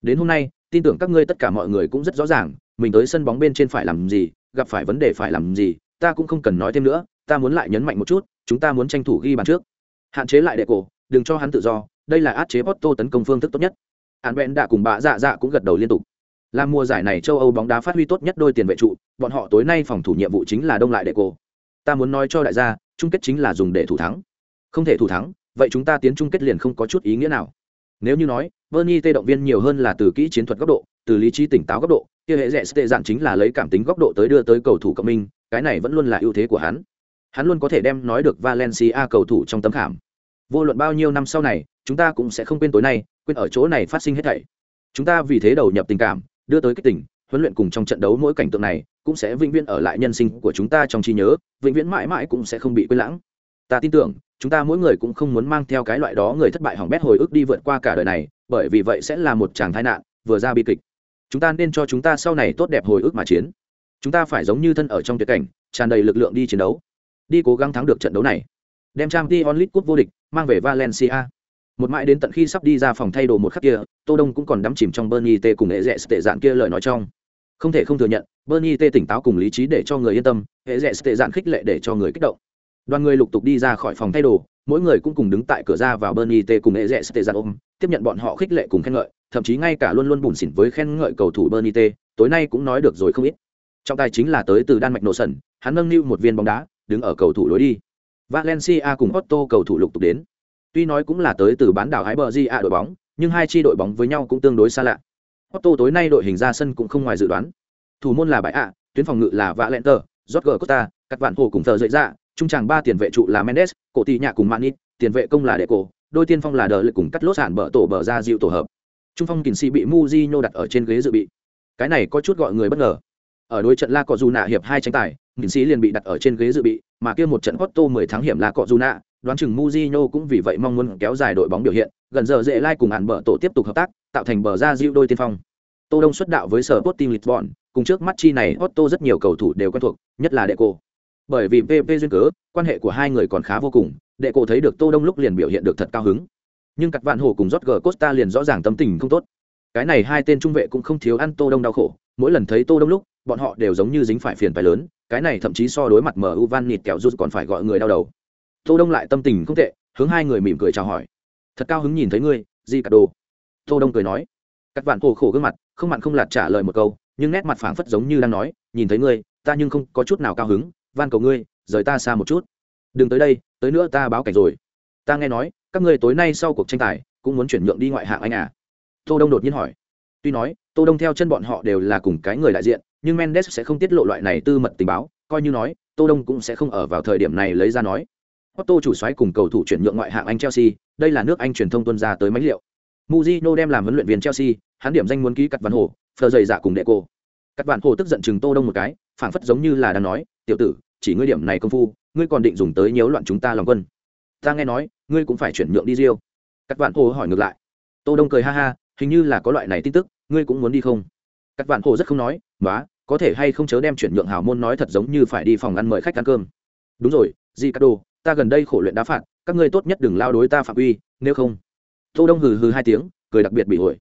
Đến hôm nay tin tưởng các ngươi tất cả mọi người cũng rất rõ ràng, mình tới sân bóng bên trên phải làm gì, gặp phải vấn đề phải làm gì, ta cũng không cần nói thêm nữa, ta muốn lại nhấn mạnh một chút, chúng ta muốn tranh thủ ghi bàn trước. Hạn chế lại đệ cổ, đừng cho hắn tự do, đây là át chế Porto tấn công phương thức tốt nhất. Hạn bèn đã cùng bà dạ dạ cũng gật đầu liên tục. Làm mùa giải này châu âu bóng đá phát huy tốt nhất đôi tiền vệ trụ, bọn họ tối nay phòng thủ nhiệm vụ chính là đông lại đệ cổ. Ta muốn nói cho đại gia, chung kết chính là dùng để thủ thắng. Không thể thủ thắng, vậy chúng ta tiến chung kết liền không có chút ý nghĩa nào. Nếu như nói bernie tê động viên nhiều hơn là từ kỹ chiến thuật góc độ, từ lý trí tỉnh táo góc độ, kia hệ rẻ tệ dạng chính là lấy cảm tính góc độ tới đưa tới cầu thủ cộng minh, cái này vẫn luôn là ưu thế của hắn. Hắn luôn có thể đem nói được valencia cầu thủ trong tấm khảm. Vô luận bao nhiêu năm sau này, chúng ta cũng sẽ không quên tối nay, quên ở chỗ này phát sinh hết thảy. Chúng ta vì thế đầu nhập tình cảm, đưa tới kích tỉnh huấn luyện cùng trong trận đấu mỗi cảnh tượng này, cũng sẽ vĩnh viễn ở lại nhân sinh của chúng ta trong trí nhớ, vĩnh viễn mãi mãi cũng sẽ không bị quên lãng. Ta tin tưởng, chúng ta mỗi người cũng không muốn mang theo cái loại đó người thất bại hỏng bét hồi ức đi vượt qua cả đời này bởi vì vậy sẽ là một chàng tai nạn, vừa ra bi kịch. Chúng ta nên cho chúng ta sau này tốt đẹp hồi ức mà chiến. Chúng ta phải giống như thân ở trong tuyệt cảnh, tràn đầy lực lượng đi chiến đấu. Đi cố gắng thắng được trận đấu này. Đem trang t onlit cup vô địch mang về valencia. Một mãi đến tận khi sắp đi ra phòng thay đồ một khắc kia, tô đông cũng còn đắm chìm trong bernie t cùng hệ rẽ tệ dạn kia lời nói trong. Không thể không thừa nhận, bernie t tỉnh táo cùng lý trí để cho người yên tâm hệ rẽ tệ dạn khích lệ để cho người kích động đoàn người lục tục đi ra khỏi phòng thay đồ mỗi người cũng cùng đứng tại cửa ra vào bernie t cùng hệ rẽ tệ ôm tiếp nhận bọn họ khích lệ cùng khen ngợi thậm chí ngay cả luôn luôn bùn xỉn với khen ngợi cầu thủ bernie t tối nay cũng nói được rồi không ít trọng tài chính là tới từ đan mạch nổ sần hắn nâng niu một viên bóng đá đứng ở cầu thủ lối đi valencia cùng otto cầu thủ lục tục đến tuy nói cũng là tới từ bán đảo Iberia Bờ Di đội bóng, nhưng hai chi đội bóng với nhau cũng tương đối xa lạ. Otto tối nay đội hình ra sân cũng không ngoài dự đoán. Thủ môn là Bãi ạ, tuyến phòng ngự là Valenter, Jorge Costa, các bạn hồ cùng thờ dậy ra, trung tràng ba tiền vệ trụ là Mendes, cổ tỷ nhạ cùng Manit, tiền vệ công là Deco, đôi tiên phong là Đờ lực cùng cắt lốt sản bờ tổ bờ ra dịu tổ hợp. Trung phong kỳnh sĩ bị Mujinho đặt ở trên ghế dự bị. Cái này có chút gọi người bất ngờ. Ở đối trận La Cọ Dù Nạ hiệp hai tranh tài, kỳnh sĩ liền bị đặt ở trên ghế dự bị, mà kia một trận Otto 10 tháng hiểm La Cọ Dù Nạ, đoán chừng Mujinho cũng vì vậy mong muốn kéo dài đội bóng biểu hiện, gần giờ dễ lai cùng hạn bờ tổ tiếp tục hợp tác, tạo thành bờ ra dịu đôi tiên phong. Tô Đông xuất đạo với sở Sporting Lisbon, cùng trước mắt chi này Otto rất nhiều cầu thủ đều quen thuộc, nhất là Deco. Bởi vì PP duyên cớ, quan hệ của hai người còn khá vô cùng, Deco thấy được Tô Đông lúc liền biểu hiện được thật cao hứng. Nhưng cặp vạn hồ cùng rót Jorge Costa liền rõ ràng tâm tình không tốt. Cái này hai tên trung vệ cũng không thiếu ăn Tô Đông đau khổ, mỗi lần thấy Tô Đông lúc, bọn họ đều giống như dính phải phiền phải lớn, cái này thậm chí so đối mặt MU Van Nịt kẹo rút còn phải gọi người đau đầu tô đông lại tâm tình không tệ hướng hai người mỉm cười chào hỏi thật cao hứng nhìn thấy ngươi di cả đồ tô đông cười nói các bạn khổ khổ gương mặt không mặn không lạt trả lời một câu nhưng nét mặt phảng phất giống như đang nói nhìn thấy ngươi ta nhưng không có chút nào cao hứng van cầu ngươi rời ta xa một chút. Đừng tới đây tới nữa ta báo cảnh rồi. Ta nghe nói các ngươi tối nay sau cuộc tranh tài cũng muốn chuyển nhượng đi ngoại hạng anh à? Tô đông đột nhiên hỏi. Tuy nói tô đông theo chân bọn họ đều là cùng cái người đại diện nhưng mendes sẽ không tiết lộ loại này tư mật tình báo coi như nói tô đông cũng sẽ không ở vào thời điểm này lấy ra nói. Otto chủ soái cùng cầu thủ chuyển nhượng ngoại hạng Anh Chelsea, đây là nước Anh truyền thông tuân ra tới mấy liệu. Mourinho đem làm huấn luyện viên Chelsea, hắn điểm danh muốn ký cắt văn hồ, phờ dày dạ cùng đệ cô. Cắt Văn hồ tức giận chừng Tô Đông một cái, phảng phất giống như là đang nói, "Tiểu tử, chỉ ngươi điểm này công phu, ngươi còn định dùng tới nhiễu loạn chúng ta lòng quân. Ta nghe nói, ngươi cũng phải chuyển nhượng đi riêu. các vạn hồ hỏi ngược lại. Tô Đông cười ha ha, hình như là có loại này tin tức, ngươi cũng muốn đi không? các vạn hồ rất không nói, "Nóa, có thể hay không chớ đem chuyển nhượng hảo môn nói thật giống như phải đi phòng ăn mời khách ăn cơm." Đúng rồi, Ricardo, ta gần đây khổ luyện đá phạt các ngươi tốt nhất đừng lao đối ta phạm uy nếu không tô đông hừ hừ hai tiếng cười đặc biệt bị ổi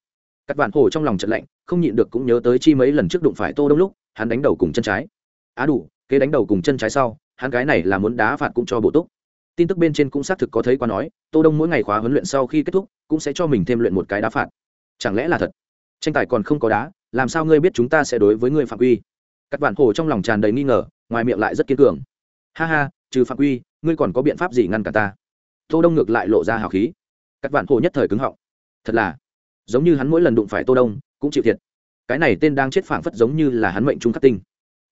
các bạn hồ trong lòng trận lạnh không nhịn được cũng nhớ tới chi mấy lần trước đụng phải tô đông lúc hắn đánh đầu cùng chân trái á đủ kế đánh đầu cùng chân trái sau, hắn cái này là muốn đá phạt cũng cho bổ túc. Tin tức bên trên cũng xác thực có thấy qua nói, tô đông mỗi ngày khóa huấn luyện sau khi kết thúc, cũng sẽ cho mình thêm luyện một cái đá phạt. Chẳng lẽ là thật? Tranh tài còn không có đá, làm sao ngươi biết chúng ta sẽ đối với ngươi phạm quy? Các bạn hồ trong lòng tràn đầy nghi ngờ, ngoài miệng lại rất kiên cường. Ha ha, trừ phạm quy, ngươi còn có biện pháp gì ngăn cả ta? Tô đông ngược lại lộ ra hào khí. Các vạn hồ nhất thời cứng họng. Thật là, giống như hắn mỗi lần đụng phải tô đông, cũng chịu thiệt. Cái này tên đang chết phảng phất giống như là hắn mệnh trung khắc tinh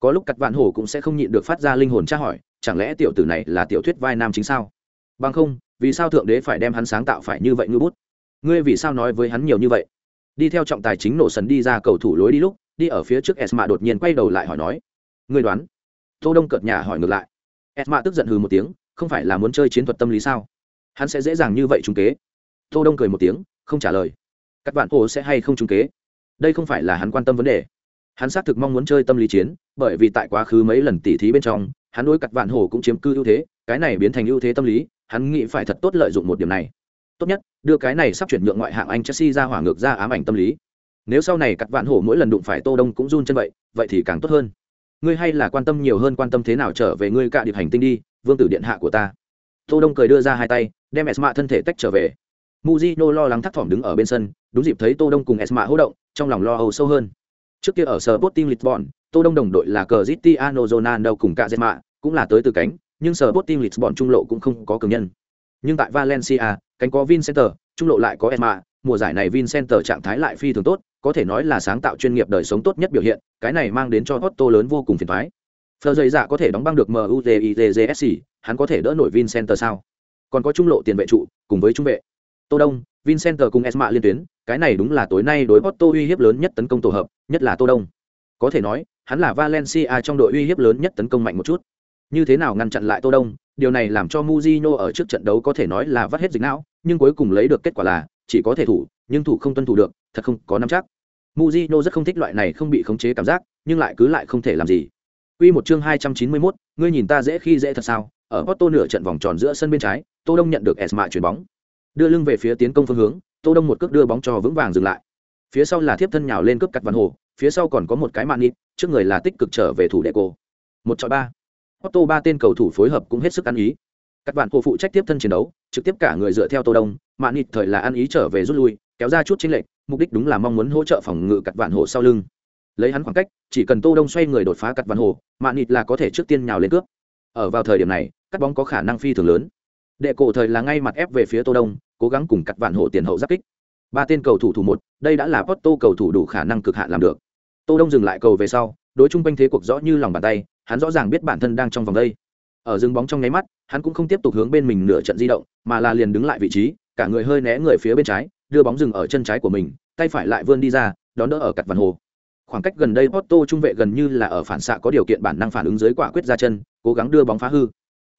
có lúc cặt vạn hổ cũng sẽ không nhịn được phát ra linh hồn tra hỏi, chẳng lẽ tiểu tử này là tiểu thuyết vai nam chính sao? Bằng không, vì sao thượng đế phải đem hắn sáng tạo phải như vậy ngư bút? Ngươi vì sao nói với hắn nhiều như vậy? Đi theo trọng tài chính nổ sần đi ra cầu thủ lối đi lúc, đi ở phía trước esma đột nhiên quay đầu lại hỏi nói, ngươi đoán? Tô đông cợt nhà hỏi ngược lại. Esma tức giận hừ một tiếng, không phải là muốn chơi chiến thuật tâm lý sao? Hắn sẽ dễ dàng như vậy trung kế. Tô đông cười một tiếng, không trả lời. Các bạn hồ sẽ hay không trung kế? Đây không phải là hắn quan tâm vấn đề. Hắn xác thực mong muốn chơi tâm lý chiến bởi vì tại quá khứ mấy lần tỉ thí bên trong hắn đối cặt vạn hồ cũng chiếm cư ưu thế cái này biến thành ưu thế tâm lý hắn nghĩ phải thật tốt lợi dụng một điểm này. Tốt nhất đưa cái này sắp chuyển nhượng ngoại hạng anh chelsea ra hỏa ngược ra ám ảnh tâm lý. Nếu sau này cặt vạn hổ mỗi lần đụng phải tô đông cũng run chân vậy vậy thì càng tốt hơn. Ngươi hay là quan tâm nhiều hơn quan tâm thế nào trở về ngươi cạ điệp hành tinh đi vương tử điện hạ của ta. Tô đông cười đưa ra hai tay đem esma thân thể tách trở về. Muzino lo lắng thắt thỏm đứng ở bên sân đúng dịp thấy tô đông cùng esma hỗ động trong lòng lo âu sâu hơn. Trước kia ở sở Sporting Lisbon, Tô Đông đồng đội là Cristiano Ronaldo cùng cả Zema, cũng là tới từ cánh, nhưng sở Sporting Lisbon trung lộ cũng không có cường nhân. Nhưng tại Valencia, cánh có Vincenter, trung lộ lại có Esma, mùa giải này Vincenter trạng thái lại phi thường tốt, có thể nói là sáng tạo chuyên nghiệp đời sống tốt nhất biểu hiện, cái này mang đến cho Otto lớn vô cùng phiền toái. Phờ dày dạ có thể đóng băng được MUTITGSC, hắn có thể đỡ nổi Vincenter sao? Còn có trung lộ tiền vệ trụ, cùng với trung vệ. Tô Đông, Vincenter cùng Esma liên tuyến, cái này đúng là tối nay đối Otto uy hiếp lớn nhất tấn công tổ hợp, nhất là Tô Đông. Có thể nói, hắn là Valencia trong đội uy hiếp lớn nhất tấn công mạnh một chút. Như thế nào ngăn chặn lại Tô Đông, điều này làm cho Mujino ở trước trận đấu có thể nói là vắt hết dịch não, nhưng cuối cùng lấy được kết quả là chỉ có thể thủ, nhưng thủ không tuân thủ được, thật không có nắm chắc. Mujino rất không thích loại này không bị khống chế cảm giác, nhưng lại cứ lại không thể làm gì. Quy một chương 291, ngươi nhìn ta dễ khi dễ thật sao? Ở Porto nửa trận vòng tròn giữa sân bên trái, Tô Đông nhận được Esma chuyển bóng. Đưa lưng về phía tiến công phương hướng, Tô Đông một cước đưa bóng cho vững vàng dừng lại. Phía sau là thiếp thân nhào lên cướp cắt văn hồ, phía sau còn có một cái mạn nịt trước người là tích cực trở về thủ đệ cô. Một chọi ba. Otto ba tên cầu thủ phối hợp cũng hết sức ăn ý. Các bạn hộ phụ trách tiếp thân chiến đấu, trực tiếp cả người dựa theo Tô Đông, mạn nịt thời là ăn ý trở về rút lui, kéo ra chút chính lệnh mục đích đúng là mong muốn hỗ trợ phòng ngự cặt vạn hồ sau lưng lấy hắn khoảng cách chỉ cần tô đông xoay người đột phá cắt vạn hồ mạn nịt là có thể trước tiên nhào lên cướp ở vào thời điểm này cắt bóng có khả năng phi thường lớn đệ cổ thời là ngay mặt ép về phía tô đông cố gắng cùng cắt vạn hồ tiền hậu giáp kích ba tên cầu thủ thủ một đây đã là Porto cầu thủ đủ khả năng cực hạn làm được tô đông dừng lại cầu về sau, đối Chung quanh thế cuộc rõ như lòng bàn tay, hắn rõ ràng biết bản thân đang trong vòng đây. Ở dừng bóng trong nháy mắt, hắn cũng không tiếp tục hướng bên mình nửa trận di động, mà là liền đứng lại vị trí, cả người hơi né người phía bên trái, đưa bóng dừng ở chân trái của mình, tay phải lại vươn đi ra, đón đỡ ở cặt vạn hồ. Khoảng cách gần đây Otto trung vệ gần như là ở phản xạ có điều kiện bản năng phản ứng dưới quả quyết ra chân, cố gắng đưa bóng phá hư.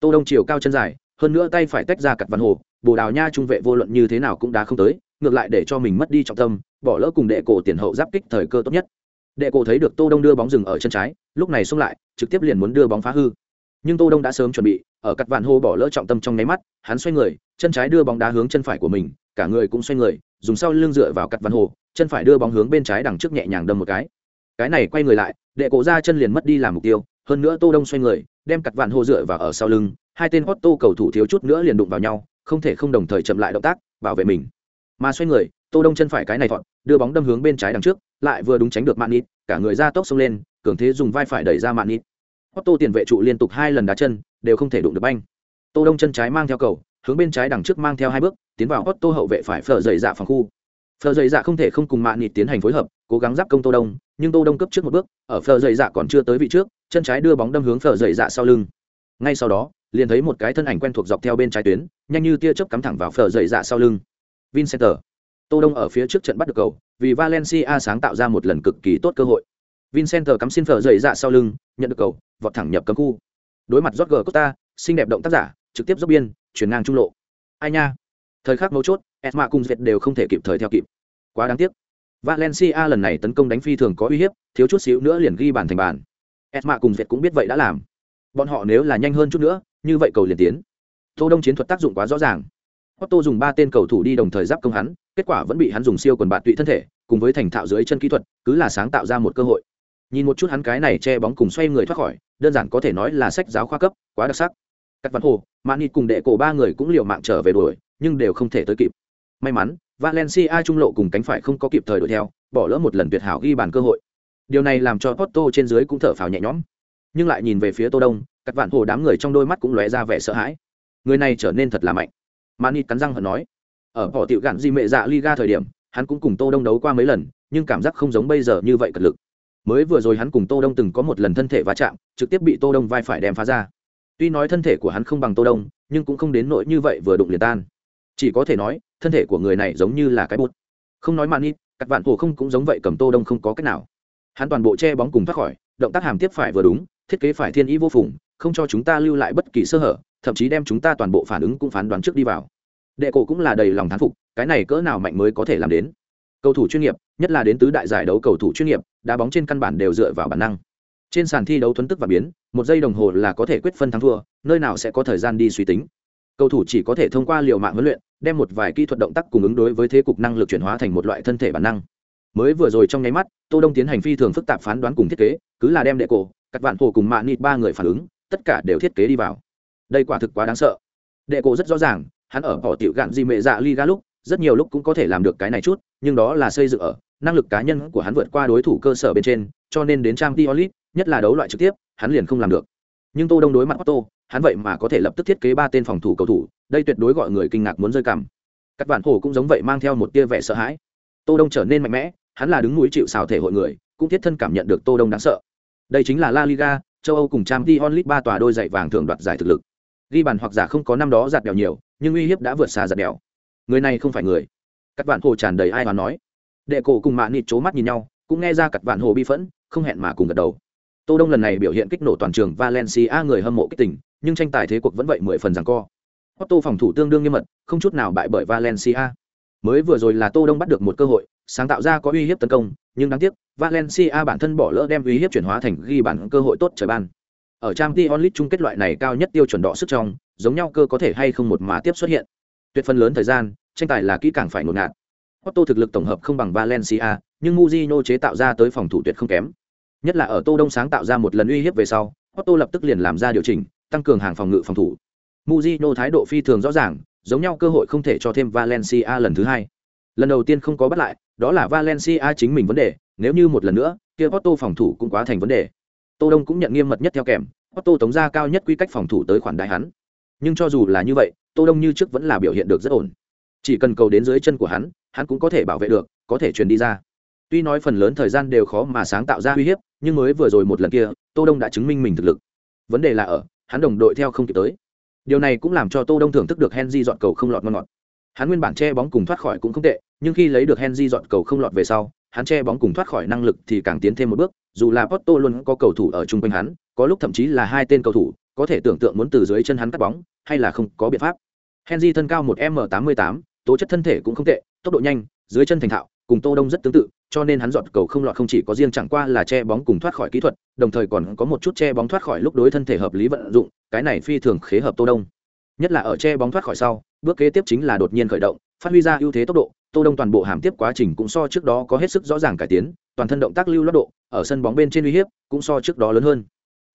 Tô đông chiều cao chân dài, hơn nữa tay phải tách ra cặt vạn hồ, bồ đào nha trung vệ vô luận như thế nào cũng đã không tới, ngược lại để cho mình mất đi trọng tâm, bỏ lỡ cùng đệ cổ tiền hậu giáp kích thời cơ tốt nhất đệ cổ thấy được tô đông đưa bóng dừng ở chân trái, lúc này xông lại, trực tiếp liền muốn đưa bóng phá hư. Nhưng tô đông đã sớm chuẩn bị, ở cắt vạn hồ bỏ lỡ trọng tâm trong nháy mắt, hắn xoay người, chân trái đưa bóng đá hướng chân phải của mình, cả người cũng xoay người, dùng sau lưng dựa vào cắt vạn hồ chân phải đưa bóng hướng bên trái đằng trước nhẹ nhàng đâm một cái. Cái này quay người lại, đệ cổ ra chân liền mất đi làm mục tiêu, hơn nữa tô đông xoay người, đem cắt vạn hồ dựa vào ở sau lưng, hai tên hot tô cầu thủ thiếu chút nữa liền đụng vào nhau, không thể không đồng thời chậm lại động tác, bảo vệ mình. Mà xoay người, tô đông chân phải cái này thọn đưa bóng đâm hướng bên trái đằng trước lại vừa đúng tránh được mạn nít cả người ra tốc xông lên, cường thế dùng vai phải đẩy ra mạn nít Otto tiền vệ trụ liên tục hai lần đá chân, đều không thể đụng được banh. Tô đông chân trái mang theo cầu, hướng bên trái đằng trước mang theo hai bước, tiến vào Otto hậu vệ phải phở dày dạ phòng khu. Phở dày dạ không thể không cùng mạn nịt tiến hành phối hợp, cố gắng giáp công tô đông, nhưng tô đông cấp trước một bước, ở phở dày dạ còn chưa tới vị trước, chân trái đưa bóng đâm hướng phở dày dạ sau lưng. Ngay sau đó, liền thấy một cái thân ảnh quen thuộc dọc theo bên trái tuyến, nhanh như tia chớp cắm thẳng vào phở dày dạ sau lưng. Vincenter. Tô đông ở phía trước trận bắt được cầu vì valencia sáng tạo ra một lần cực kỳ tốt cơ hội. Vincent cắm xin phở dậy dạ sau lưng nhận được cầu vọt thẳng nhập cấm khu. Đối mặt Jorge Costa xinh đẹp động tác giả trực tiếp dốc biên chuyển ngang trung lộ. Ai nha? Thời khắc mấu chốt esma cùng việt đều không thể kịp thời theo kịp. Quá đáng tiếc. Valencia lần này tấn công đánh phi thường có uy hiếp thiếu chút xíu nữa liền ghi bàn thành bàn. Esma cùng việt cũng biết vậy đã làm. Bọn họ nếu là nhanh hơn chút nữa như vậy cầu liền tiến. Tô đông chiến thuật tác dụng quá rõ ràng. Otto dùng ba tên cầu thủ đi đồng thời giáp công hắn, kết quả vẫn bị hắn dùng siêu quần bạn tụy thân thể, cùng với thành thạo dưới chân kỹ thuật, cứ là sáng tạo ra một cơ hội. Nhìn một chút hắn cái này che bóng cùng xoay người thoát khỏi, đơn giản có thể nói là sách giáo khoa cấp, quá đặc sắc. Cắt Văn Hồ, Mạn cùng đệ cổ ba người cũng liều mạng trở về đuổi, nhưng đều không thể tới kịp. May mắn, Valencia trung lộ cùng cánh phải không có kịp thời đuổi theo, bỏ lỡ một lần tuyệt hảo ghi bàn cơ hội. Điều này làm cho Porto trên dưới cũng thở phào nhẹ nhõm. Nhưng lại nhìn về phía Tô Đông, các vạn hồ đám người trong đôi mắt cũng lóe ra vẻ sợ hãi. Người này trở nên thật là mạnh. Mani cắn răng hận nói. Ở bỏ tiểu gạn di mẹ dạ Liga thời điểm, hắn cũng cùng Tô Đông đấu qua mấy lần, nhưng cảm giác không giống bây giờ như vậy cật lực. Mới vừa rồi hắn cùng Tô Đông từng có một lần thân thể va chạm, trực tiếp bị Tô Đông vai phải đem phá ra. Tuy nói thân thể của hắn không bằng Tô Đông, nhưng cũng không đến nỗi như vậy vừa đụng liền tan chỉ có thể nói thân thể của người này giống như là cái bút không nói mạn ít các vạn cổ không cũng giống vậy cầm tô đông không có cách nào hắn toàn bộ che bóng cùng thoát khỏi động tác hàm tiếp phải vừa đúng thiết kế phải thiên ý vô phùng không cho chúng ta lưu lại bất kỳ sơ hở thậm chí đem chúng ta toàn bộ phản ứng cũng phán đoán trước đi vào đệ cổ cũng là đầy lòng thán phục, cái này cỡ nào mạnh mới có thể làm đến. Cầu thủ chuyên nghiệp, nhất là đến tứ đại giải đấu cầu thủ chuyên nghiệp, đá bóng trên căn bản đều dựa vào bản năng. Trên sàn thi đấu thuấn tức và biến, một giây đồng hồ là có thể quyết phân thắng thua, nơi nào sẽ có thời gian đi suy tính. Cầu thủ chỉ có thể thông qua liều mạng huấn luyện, đem một vài kỹ thuật động tác cùng ứng đối với thế cục năng lực chuyển hóa thành một loại thân thể bản năng. Mới vừa rồi trong nháy mắt, tô đông tiến hành phi thường phức tạp phán đoán cùng thiết kế, cứ là đem đệ cổ các vạn hồ cùng mạng nịt ba người phản ứng, tất cả đều thiết kế đi vào. Đây quả thực quá đáng sợ. Đệ cổ rất rõ ràng hắn ở bỏ tiểu gạn gì mẹ dạ liga lúc, rất nhiều lúc cũng có thể làm được cái này chút, nhưng đó là xây dựng ở năng lực cá nhân của hắn vượt qua đối thủ cơ sở bên trên, cho nên đến trang tiolit nhất là đấu loại trực tiếp, hắn liền không làm được. Nhưng tô đông đối mặt otto hắn vậy mà có thể lập tức thiết kế ba tên phòng thủ cầu thủ, đây tuyệt đối gọi người kinh ngạc muốn rơi cằm. Các bạn hồ cũng giống vậy mang theo một tia vẻ sợ hãi. Tô đông trở nên mạnh mẽ, hắn là đứng núi chịu xào thể hội người, cũng thiết thân cảm nhận được tô đông đáng sợ. Đây chính là la liga, châu âu cùng trang tiolit ba tòa đôi giày vàng thường đoạt giải thực lực ghi bàn hoặc giả không có năm đó giạt đèo nhiều, nhưng uy hiếp đã vượt xa giạt đèo người này không phải người. Các bạn hồ tràn đầy ai mà nói. Đệ cổ cùng mạ nịt c mắt nhìn nhau, cũng nghe ra các bạn hồ bi phẫn, không hẹn mà cùng gật đầu. Tô đông lần này biểu hiện kích nổ toàn trường valencia người hâm mộ kích tỉnh nhưng tranh tài thế cuộc vẫn vậy mười phần rằng co. Otto phòng thủ tương đương nghiêm mật, không chút nào bại bởi valencia. Mới vừa rồi là tô đông bắt được một cơ hội, sáng tạo ra có uy hiếp tấn công, nhưng đáng tiếc, valencia bản thân bỏ lỡ đem uy hiếp chuyển hóa thành ghi bản cơ hội tốt trời ban ở trang t onlit chung kết loại này cao nhất tiêu chuẩn đỏ sức trong giống nhau cơ có thể hay không một mà tiếp xuất hiện tuyệt phần lớn thời gian tranh tài là kỹ càng phải ngột ngạt Otto thực lực tổng hợp không bằng Valencia, nhưng muzino chế tạo ra tới phòng thủ tuyệt không kém. Nhất là ở Tô Đông sáng tạo ra một lần uy hiếp về sau, Otto lập tức liền làm ra điều chỉnh, tăng cường hàng phòng ngự phòng thủ. muzino thái độ phi thường rõ ràng, giống nhau cơ hội không thể cho thêm Valencia lần thứ hai. Lần đầu tiên không có bắt lại, đó là Valencia chính mình vấn đề, nếu như một lần nữa, kia Otto phòng thủ cũng quá thành vấn đề. Tô Đông cũng nhận nghiêm mật nhất theo kèm, Otto tống ra cao nhất quy cách phòng thủ tới khoản đại hắn. Nhưng cho dù là như vậy, Tô Đông như trước vẫn là biểu hiện được rất ổn. Chỉ cần cầu đến dưới chân của hắn, hắn cũng có thể bảo vệ được, có thể truyền đi ra. Tuy nói phần lớn thời gian đều khó mà sáng tạo ra uy hiếp, nhưng mới vừa rồi một lần kia, Tô Đông đã chứng minh mình thực lực. Vấn đề là ở, hắn đồng đội theo không kịp tới. Điều này cũng làm cho Tô Đông thưởng thức được Henry dọn cầu không lọt ngon ngọt. Hắn nguyên bản che bóng cùng thoát khỏi cũng không tệ, nhưng khi lấy được Henry dọn cầu không lọt về sau, hắn che bóng cùng thoát khỏi năng lực thì càng tiến thêm một bước, dù là Porto luôn có cầu thủ ở chung quanh hắn, có lúc thậm chí là hai tên cầu thủ, có thể tưởng tượng muốn từ dưới chân hắn cắt bóng, hay là không có biện pháp. Henry thân cao 1m88, tố chất thân thể cũng không tệ, tốc độ nhanh, dưới chân thành thạo, cùng Tô Đông rất tương tự, cho nên hắn dọn cầu không lọt không chỉ có riêng chẳng qua là che bóng cùng thoát khỏi kỹ thuật, đồng thời còn có một chút che bóng thoát khỏi lúc đối thân thể hợp lý vận dụng, cái này phi thường khế hợp Tô Đông. Nhất là ở che bóng thoát khỏi sau, bước kế tiếp chính là đột nhiên khởi động, phát huy ra ưu thế tốc độ, Tô Đông toàn bộ hàm tiếp quá trình cũng so trước đó có hết sức rõ ràng cải tiến, toàn thân động tác lưu loát độ, ở sân bóng bên trên uy hiếp cũng so trước đó lớn hơn.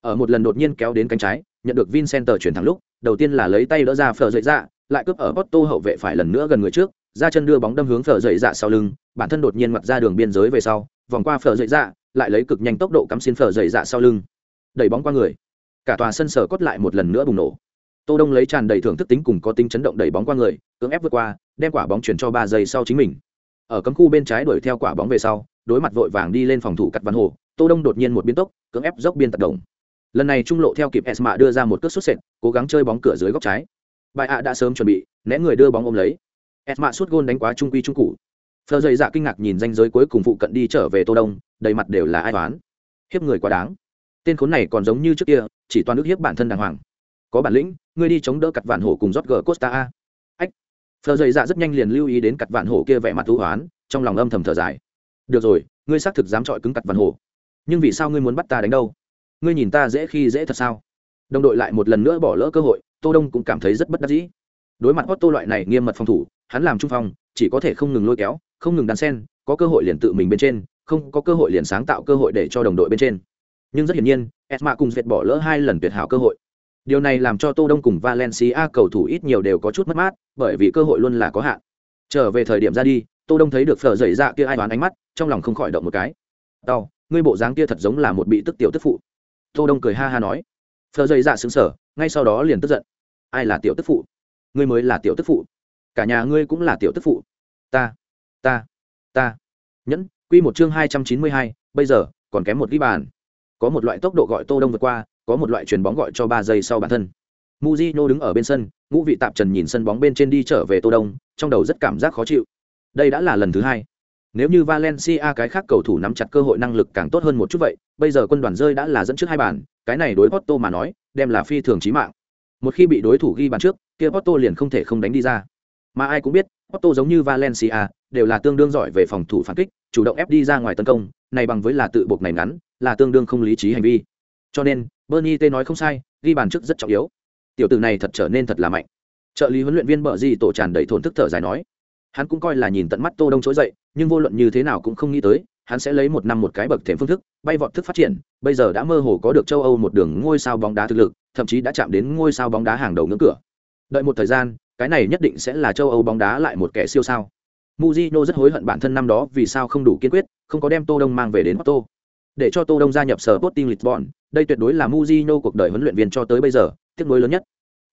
Ở một lần đột nhiên kéo đến cánh trái, nhận được Vincenter chuyển thẳng lúc, đầu tiên là lấy tay đỡ ra phở dậy dạ, lại cướp ở Porto hậu vệ phải lần nữa gần người trước, ra chân đưa bóng đâm hướng phở dậy dạ sau lưng, bản thân đột nhiên mặt ra đường biên giới về sau, vòng qua phở dậy dạ, lại lấy cực nhanh tốc độ cắm xin phở dậy dạ sau lưng, đẩy bóng qua người. Cả tòa sân sở cốt lại một lần nữa bùng nổ. Tô Đông lấy tràn đầy thưởng thức tính cùng có tính chấn động đẩy bóng qua người, cưỡng ép vượt qua, đem quả bóng chuyển cho ba giây sau chính mình. Ở cấm khu bên trái đuổi theo quả bóng về sau, đối mặt vội vàng đi lên phòng thủ cắt văn hồ, Tô Đông đột nhiên một biến tốc, cưỡng ép dốc biên tật động. Lần này trung lộ theo kịp Esma đưa ra một cước sút sệt, cố gắng chơi bóng cửa dưới góc trái. Bài ạ đã sớm chuẩn bị, né người đưa bóng ôm lấy. Esma sút gôn đánh quá trung quy trung cụ. Phờ dày dạ kinh ngạc nhìn danh giới cuối cùng phụ cận đi trở về Tô Đông, đầy mặt đều là ai toán. Hiếp người quá đáng. Tên khốn này còn giống như trước kia, chỉ toàn nước hiếp bản thân đàng hoàng. Có bản lĩnh, ngươi đi chống đỡ cặt vạn hổ cùng rót gờ Costa a. Ách. Phờ dậy dạ rất nhanh liền lưu ý đến cặt vạn hổ kia vẻ mặt thú hoán, trong lòng âm thầm thở dài. Được rồi, ngươi xác thực dám chọi cứng cặt vạn hổ. Nhưng vì sao ngươi muốn bắt ta đánh đâu? Ngươi nhìn ta dễ khi dễ thật sao? Đồng đội lại một lần nữa bỏ lỡ cơ hội, Tô Đông cũng cảm thấy rất bất đắc dĩ. Đối mặt Otto loại này nghiêm mật phòng thủ, hắn làm trung phong, chỉ có thể không ngừng lôi kéo, không ngừng đan sen, có cơ hội liền tự mình bên trên, không có cơ hội liền sáng tạo cơ hội để cho đồng đội bên trên. Nhưng rất hiển nhiên, Esma cùng Việt bỏ lỡ hai lần tuyệt hảo cơ hội. Điều này làm cho Tô Đông cùng Valencia cầu thủ ít nhiều đều có chút mất mát, bởi vì cơ hội luôn là có hạn. Trở về thời điểm ra đi, Tô Đông thấy được phở dậy dạ kia ai đoán ánh mắt, trong lòng không khỏi động một cái. "Đau, ngươi bộ dáng kia thật giống là một bị tức tiểu tức phụ." Tô Đông cười ha ha nói. Phở dậy dạ sững sờ, ngay sau đó liền tức giận. "Ai là tiểu tức phụ? Ngươi mới là tiểu tức phụ. Cả nhà ngươi cũng là tiểu tức phụ." "Ta, ta, ta." Nhẫn, quy một chương hai trăm chín mươi hai, bây giờ còn kém một ghi bàn. Có một loại tốc độ gọi Tô Đông vượt qua, có một loại chuyền bóng gọi cho ba giây sau bản thân. Mujino đứng ở bên sân, ngũ vị tạp trần nhìn sân bóng bên trên đi trở về Tô Đông, trong đầu rất cảm giác khó chịu. Đây đã là lần thứ hai. Nếu như Valencia cái khác cầu thủ nắm chặt cơ hội năng lực càng tốt hơn một chút vậy, bây giờ quân đoàn rơi đã là dẫn trước hai bàn, cái này đối Porto mà nói, đem là phi thường chí mạng. Một khi bị đối thủ ghi bàn trước, kia Porto liền không thể không đánh đi ra. Mà ai cũng biết, Porto giống như Valencia, đều là tương đương giỏi về phòng thủ phản kích, chủ động ép đi ra ngoài tấn công, này bằng với là tự buộc này ngắn, là tương đương không lý trí hành vi. Cho nên, bernie t nói không sai, ghi bàn trước rất trọng yếu. Tiểu tử này thật trở nên thật là mạnh. Trợ lý huấn luyện viên bờ di tổ tràn đầy thổn thức thở dài nói. Hắn cũng coi là nhìn tận mắt tô đông trỗi dậy, nhưng vô luận như thế nào cũng không nghĩ tới, hắn sẽ lấy một năm một cái bậc thềm phương thức, bay vọt thức phát triển, bây giờ đã mơ hồ có được châu âu một đường ngôi sao bóng đá thực lực, thậm chí đã chạm đến ngôi sao bóng đá hàng đầu ngưỡng cửa. Đợi một thời gian, cái này nhất định sẽ là châu âu bóng đá lại một kẻ siêu sao. Mujino rất hối hận bản thân năm đó vì sao không đủ kiên quyết, không có đem tô đông mang về đến Porto để cho tô đông gia nhập sở Sporting Lisbon, đây tuyệt đối là Mujino cuộc đời huấn luyện viên cho tới bây giờ, tiếc nuối lớn nhất.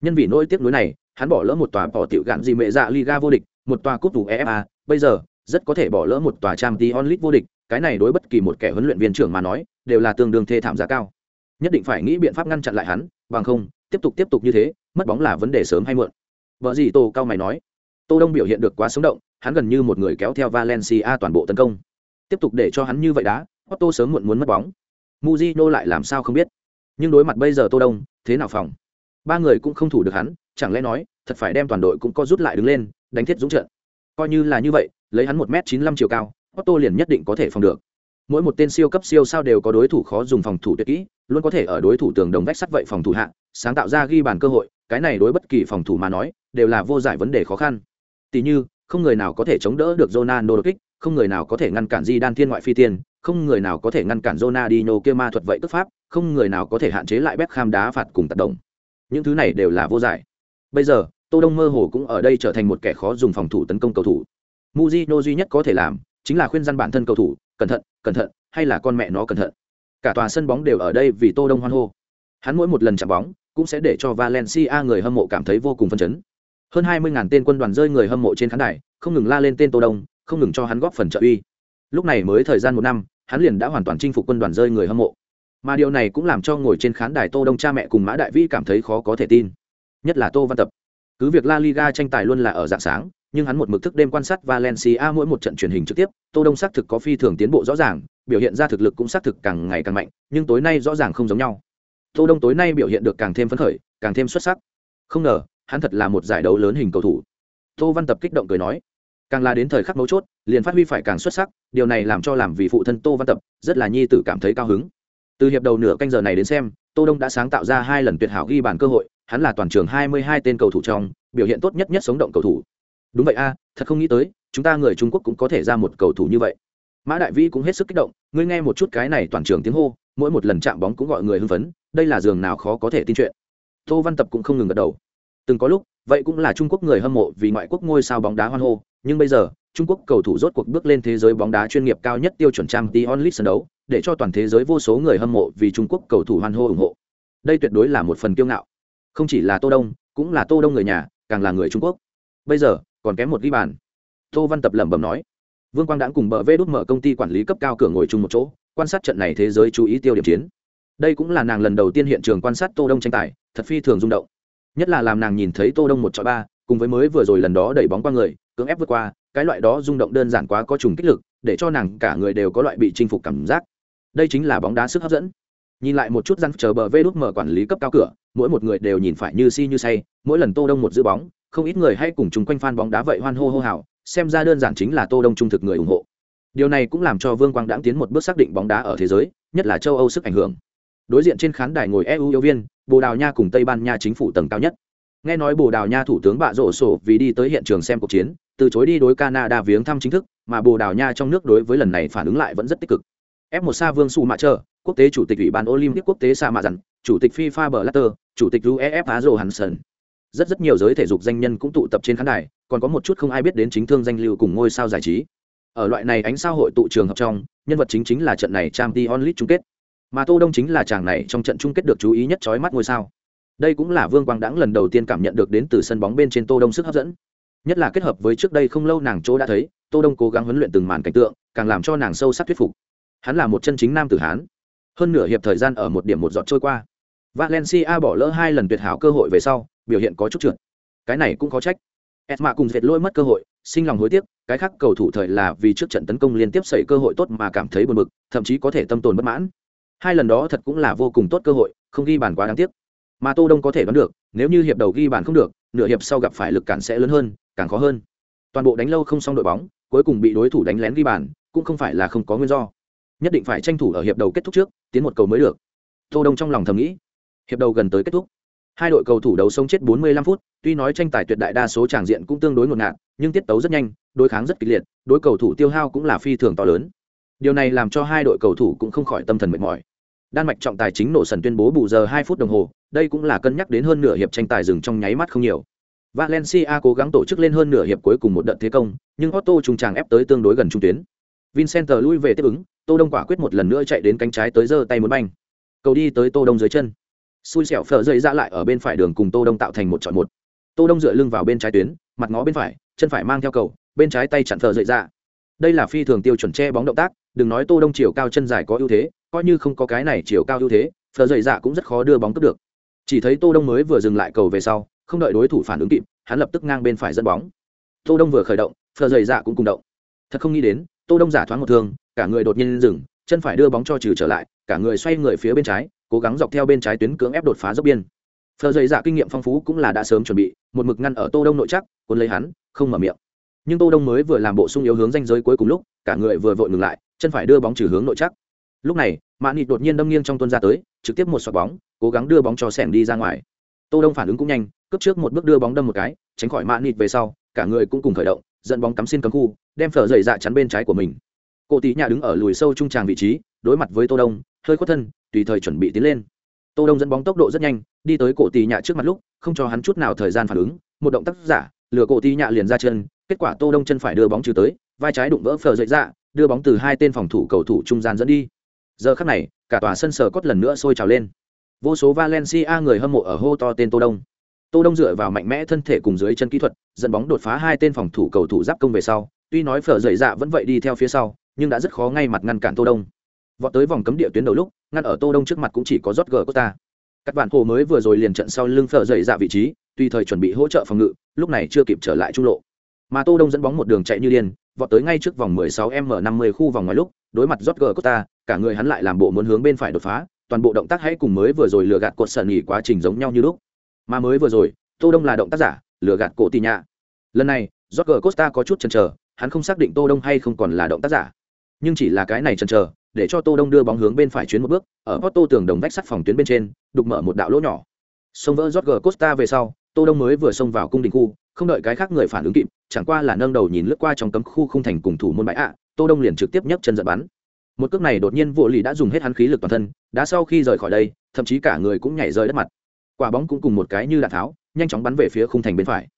Nhân vì nỗi tiếc nuối này, hắn bỏ lỡ một tòa bỏ tiểu gạn gì mẹ dạ liga vô địch, một tòa cúp thủ efa bây giờ, rất có thể bỏ lỡ một tòa trang League vô địch, cái này đối bất kỳ một kẻ huấn luyện viên trưởng mà nói, đều là tương đương thê thảm giá cao. Nhất định phải nghĩ biện pháp ngăn chặn lại hắn, bằng không, tiếp tục tiếp tục như thế, mất bóng là vấn đề sớm hay muộn. Vợ gì tô cao mày nói. Tô đông biểu hiện được quá sống động, hắn gần như một người kéo theo valencia toàn bộ tấn công. Tiếp tục để cho hắn như vậy đã otto sớm muộn muốn mất bóng. Mujino lại làm sao không biết? Nhưng đối mặt bây giờ tô đông, thế nào phòng? Ba người cũng không thủ được hắn, chẳng lẽ nói, thật phải đem toàn đội cũng co rút lại đứng lên, đánh thiết dũng trận. Coi như là như vậy, lấy hắn một m chín mươi lăm chiều cao, otto liền nhất định có thể phòng được. Mỗi một tên siêu cấp siêu sao đều có đối thủ khó dùng phòng thủ tuyệt kỹ, luôn có thể ở đối thủ tường đồng vách sắt vậy phòng thủ hạ, sáng tạo ra ghi bàn cơ hội, cái này đối bất kỳ phòng thủ mà nói, đều là vô giải vấn đề khó khăn. Tỷ như, không người nào có thể chống đỡ được Ronaldo đột kích, không người nào có thể ngăn cản di đan thiên ngoại phi tiên không người nào có thể ngăn cản Ronaldinho kia ma thuật vậy tức pháp, không người nào có thể hạn chế lại Beckham đá phạt cùng tác động. Những thứ này đều là vô giải. Bây giờ, tô đông mơ hồ cũng ở đây trở thành một kẻ khó dùng phòng thủ tấn công cầu thủ. Muzino duy nhất có thể làm chính là khuyên răn bản thân cầu thủ, cẩn thận cẩn thận, hay là con mẹ nó cẩn thận. Cả tòa sân bóng đều ở đây vì tô đông hoan hô. Hắn mỗi một lần chạm bóng cũng sẽ để cho valencia người hâm mộ cảm thấy vô cùng phấn chấn. Hơn hai mươi tên quân đoàn rơi người hâm mộ trên khán đài, không ngừng la lên tên tô đông, không ngừng cho hắn góp phần trợ uy. Lúc này mới thời gian một năm hắn liền đã hoàn toàn chinh phục quân đoàn rơi người hâm mộ. Mà điều này cũng làm cho ngồi trên khán đài tô đông cha mẹ cùng mã đại vĩ cảm thấy khó có thể tin. Nhất là tô văn tập. Cứ việc la liga tranh tài luôn là ở dạng sáng, nhưng hắn một mực thức đêm quan sát valencia mỗi một trận truyền hình trực tiếp, tô đông xác thực có phi thường tiến bộ rõ ràng, biểu hiện ra thực lực cũng xác thực càng ngày càng mạnh, nhưng tối nay rõ ràng không giống nhau. Tô đông tối nay biểu hiện được càng thêm phấn khởi, càng thêm xuất sắc. Không ngờ, hắn thật là một giải đấu lớn hình cầu thủ. Tô văn tập kích động cười nói càng là đến thời khắc mấu chốt, liền phát huy phải càng xuất sắc, điều này làm cho làm vì phụ thân tô văn tập rất là nhi tử cảm thấy cao hứng. Từ hiệp đầu nửa canh giờ này đến xem, tô đông đã sáng tạo ra hai lần tuyệt hảo ghi bàn cơ hội, hắn là toàn trường 22 tên cầu thủ trong, biểu hiện tốt nhất nhất sống động cầu thủ. Đúng vậy a, thật không nghĩ tới, chúng ta người trung quốc cũng có thể ra một cầu thủ như vậy. Mã đại vĩ cũng hết sức kích động, ngươi nghe một chút cái này toàn trường tiếng hô, mỗi một lần chạm bóng cũng gọi người hưng phấn, đây là giường nào khó có thể tin chuyện. Tô văn tập cũng không ngừng gật đầu. Từng có lúc vậy cũng là trung quốc người hâm mộ vì ngoại quốc ngôi sao bóng đá hoan hô. Nhưng bây giờ, trung quốc cầu thủ rốt cuộc bước lên thế giới bóng đá chuyên nghiệp cao nhất tiêu chuẩn trang t onlit sân đấu, để cho toàn thế giới vô số người hâm mộ vì trung quốc cầu thủ hoan hô ủng hộ. Đây tuyệt đối là một phần kiêu ngạo. Không chỉ là tô đông, cũng là tô đông người nhà, càng là người trung quốc. Bây giờ, còn kém một ghi bàn. Tô văn tập lẩm bẩm nói. Vương quang đãng cùng bờ vê đút mở công ty quản lý cấp cao cửa ngồi chung một chỗ, quan sát trận này thế giới chú ý tiêu điểm chiến. Đây cũng là nàng lần đầu tiên hiện trường quan sát tô đông tranh tài, thật phi thường rung động nhất là làm nàng nhìn thấy tô đông một chọi ba, cùng với mới vừa rồi lần đó đẩy bóng qua người, cưỡng ép vượt qua, cái loại đó rung động đơn giản quá có trùng kích lực, để cho nàng cả người đều có loại bị chinh phục cảm giác. Đây chính là bóng đá sức hấp dẫn. Nhìn lại một chút răn chờ bờ vê đút mở quản lý cấp cao cửa, mỗi một người đều nhìn phải như si như say, mỗi lần tô đông một giữ bóng, không ít người hay cùng chung quanh fan bóng đá vậy hoan hô hô hào, xem ra đơn giản chính là tô đông trung thực người ủng hộ. Điều này cũng làm cho vương quang đãng tiến một bước xác định bóng đá ở thế giới, nhất là châu âu sức ảnh hưởng. Đối diện trên khán đài ngồi eu yêu viên bồ đào nha cùng tây ban nha chính phủ tầng cao nhất. Nghe nói bồ đào nha thủ tướng bạ rổ sổ vì đi tới hiện trường xem cuộc chiến, từ chối đi đối canada viếng thăm chính thức, mà bồ đào nha trong nước đối với lần này phản ứng lại vẫn rất tích cực. F 1 sa vương su mạ trơ quốc tế chủ tịch ủy ban olympic quốc tế sa mạ dặn, chủ tịch fifa bờ latter chủ tịch uefa rô hansen rất rất nhiều giới thể dục danh nhân cũng tụ tập trên khán đài, còn có một chút không ai biết đến chính thương danh lưu cùng ngôi sao giải trí. Ở loại này ánh sao hội tụ trường hợp trong, nhân vật chính chính là trận này trang t onlit chung kết mà tô đông chính là chàng này trong trận chung kết được chú ý nhất chói mắt ngôi sao. đây cũng là vương quang đãng lần đầu tiên cảm nhận được đến từ sân bóng bên trên tô đông sức hấp dẫn. nhất là kết hợp với trước đây không lâu nàng chỗ đã thấy, tô đông cố gắng huấn luyện từng màn cảnh tượng, càng làm cho nàng sâu sắc thuyết phục. hắn là một chân chính nam tử hán. hơn nửa hiệp thời gian ở một điểm một giọt trôi qua. Valencia bỏ lỡ hai lần tuyệt hảo cơ hội về sau, biểu hiện có chút trượt. cái này cũng có trách. Esma cùng dệt lôi mất cơ hội, sinh lòng hối tiếc, cái khác cầu thủ thời là vì trước trận tấn công liên tiếp xảy cơ hội tốt mà cảm thấy buồn bực, thậm chí có thể tâm tồn bất mãn hai lần đó thật cũng là vô cùng tốt cơ hội, không ghi bàn quá đáng tiếc. Mà tô đông có thể đoán được, nếu như hiệp đầu ghi bàn không được, nửa hiệp sau gặp phải lực cản sẽ lớn hơn, càng khó hơn. Toàn bộ đánh lâu không xong đội bóng, cuối cùng bị đối thủ đánh lén ghi bàn, cũng không phải là không có nguyên do. Nhất định phải tranh thủ ở hiệp đầu kết thúc trước, tiến một cầu mới được. Tô đông trong lòng thầm nghĩ. Hiệp đầu gần tới kết thúc. Hai đội cầu thủ đấu sống chết 45 phút, tuy nói tranh tài tuyệt đại đa số tràng diện cũng tương đối ngột ngạt, nhưng tiết tấu rất nhanh, đối kháng rất kịch liệt, đối cầu thủ tiêu hao cũng là phi thường to lớn. Điều này làm cho hai đội cầu thủ cũng không khỏi tâm thần mệt mỏi đan mạch trọng tài chính nổ sần tuyên bố bù giờ hai phút đồng hồ, đây cũng là cân nhắc đến hơn nửa hiệp tranh tài dừng trong nháy mắt không nhiều. Valencia cố gắng tổ chức lên hơn nửa hiệp cuối cùng một đợt thế công, nhưng otto trùng tràng ép tới tương đối gần trung tuyến. Vincent lui về tiếp ứng, tô đông quả quyết một lần nữa chạy đến cánh trái tới giơ tay muốn banh. Cầu đi tới tô đông dưới chân. Xui xẻo phở dậy ra lại ở bên phải đường cùng tô đông tạo thành một chọn một. Tô đông dựa lưng vào bên trái tuyến, mặt ngó bên phải, chân phải mang theo cầu, bên trái tay chặn phở dậy ra đây là phi thường tiêu chuẩn che bóng động tác, đừng nói tô đông chiều cao chân dài có ưu thế coi như không có cái này chiều cao ưu thế, phở dậy dạ cũng rất khó đưa bóng cướp được. Chỉ thấy tô đông mới vừa dừng lại cầu về sau, không đợi đối thủ phản ứng kịp, hắn lập tức ngang bên phải dẫn bóng. Tô đông vừa khởi động, phở dậy dạ cũng cùng động. Thật không nghĩ đến, tô đông giả thoáng một thương, cả người đột nhiên dừng, chân phải đưa bóng cho trừ trở lại, cả người xoay người phía bên trái, cố gắng dọc theo bên trái tuyến cưỡng ép đột phá dốc biên. Phờ dày dạ kinh nghiệm phong phú cũng là đã sớm chuẩn bị, một mực ngăn ở tô đông nội chắc, cuốn lấy hắn, không mở miệng. Nhưng tô đông mới vừa làm bộ sung yếu hướng danh giới cuối cùng lúc, cả người vừa vội ngừng lại, chân phải đưa bóng trừ hướng nội chắc lúc này mạ nịt đột nhiên đâm nghiêng trong tuân ra tới, trực tiếp một xoạt bóng, cố gắng đưa bóng cho sẻng đi ra ngoài. Tô đông phản ứng cũng nhanh, cướp trước một bước đưa bóng đâm một cái, tránh khỏi mạ nịt về sau, cả người cũng cùng khởi động, dẫn bóng cắm xin cấm khu, đem phở dày dạ chắn bên trái của mình. Cô tí nhà đứng ở lùi sâu trung tràng vị trí, đối mặt với tô đông, hơi khuất thân, tùy thời chuẩn bị tiến lên. Tô đông dẫn bóng tốc độ rất nhanh, đi tới cổ tí nhà trước mặt lúc, không cho hắn chút nào thời gian phản ứng, một động tác giả, lừa cổ tí nhà liền ra chân, kết quả tô đông chân phải đưa bóng trừ tới, vai trái đụng vỡ phở dậy dạ đưa bóng từ hai tên phòng thủ cầu thủ trung gian dẫn đi giờ khắc này, cả tòa sân sờ cốt lần nữa sôi trào lên. Vô số valencia người hâm mộ ở hô to tên tô đông. Tô đông dựa vào mạnh mẽ thân thể cùng dưới chân kỹ thuật, dẫn bóng đột phá hai tên phòng thủ cầu thủ giáp công về sau. Tuy nói phở dậy dạ vẫn vậy đi theo phía sau, nhưng đã rất khó ngay mặt ngăn cản tô đông. Vọt tới vòng cấm địa tuyến đầu lúc, ngăn ở tô đông trước mặt cũng chỉ có rót gờ costa. Các bạn hồ mới vừa rồi liền trận sau lưng phở dậy dạ vị trí tùy thời chuẩn bị hỗ trợ phòng ngự, lúc này chưa kịp trở lại trung lộ. Mà tô đông dẫn bóng một đường chạy như điên, vọt tới ngay trước vòng 16 m 50 khu vòng ngoài lúc, đối mặt rót gờ costa cả người hắn lại làm bộ muốn hướng bên phải đột phá, toàn bộ động tác hãy cùng mới vừa rồi lừa gạt cột sần nghỉ quá trình giống nhau như lúc. Mà mới vừa rồi, tô đông là động tác giả, lừa gạt cổ tì nhạ. Lần này, jorge gờ costa có chút chần chờ, hắn không xác định tô đông hay không còn là động tác giả. Nhưng chỉ là cái này chần chờ, để cho tô đông đưa bóng hướng bên phải chuyến một bước, ở porto tường đồng vách sắt phòng tuyến bên trên, đục mở một đạo lỗ nhỏ. Xông vỡ jorge costa về sau, tô đông mới vừa xông vào cung đình khu, không đợi cái khác người phản ứng kịp, chẳng qua là nâng đầu nhìn lướt qua trong cấm khu không thành cùng thủ môn bãi ạ, tô đông liền trực tiếp nhấc chân giật bắn một cước này đột nhiên vô lì đã dùng hết hắn khí lực toàn thân đã sau khi rời khỏi đây thậm chí cả người cũng nhảy rơi đất mặt. Quả bóng cũng cùng một cái như đạn tháo nhanh chóng bắn về phía khung thành bên phải.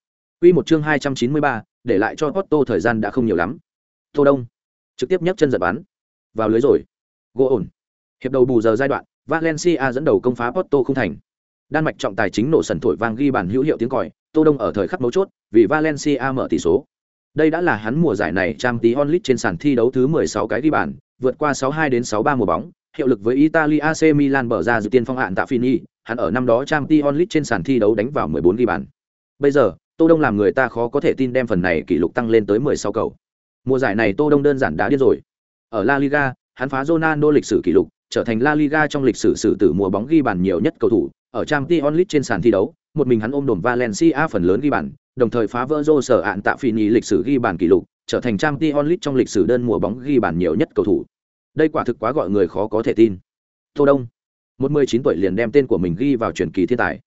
Quy một chương 293, để lại cho Otto thời gian đã không nhiều lắm. Tô Đông trực tiếp nhấc chân giật bắn. Vào lưới rồi. Gỗ ổn. Hiệp đầu bù giờ giai đoạn valencia dẫn đầu công phá Otto không thành. Đan mạch trọng tài chính nổ sần thổi vang ghi bàn hữu hiệu tiếng còi tô đông ở thời khắc mấu chốt vì valencia mở tỷ số đây đã là hắn mùa giải này trang tí onlit trên sàn thi đấu thứ 16 cái ghi bàn vượt qua 62 đến 63 mùa bóng hiệu lực với italia ac milan bở ra dự tiên phong hạn tạ fini hắn ở năm đó trang tí onlit trên sàn thi đấu đánh vào 14 ghi bàn. Bây giờ tô đông làm người ta khó có thể tin đem phần này kỷ lục tăng lên tới 16 cầu. Mùa giải này tô đông đơn giản đã điên rồi. Ở la liga hắn phá Ronaldo lịch sử kỷ lục, trở thành La Liga trong lịch sử sử tử mùa bóng ghi bàn nhiều nhất cầu thủ, ở Champions League trên sàn thi đấu, một mình hắn ôm đồn Valencia phần lớn ghi bàn, đồng thời phá vỡ Rô sở ạn tạ phi nhì lịch sử ghi bàn kỷ lục, trở thành trang t onlit trong lịch sử đơn mùa bóng ghi bàn nhiều nhất cầu thủ. Đây quả thực quá gọi người khó có thể tin. Tô Đông, một mươi chín tuổi liền đem tên của mình ghi vào truyền kỳ thiên tài.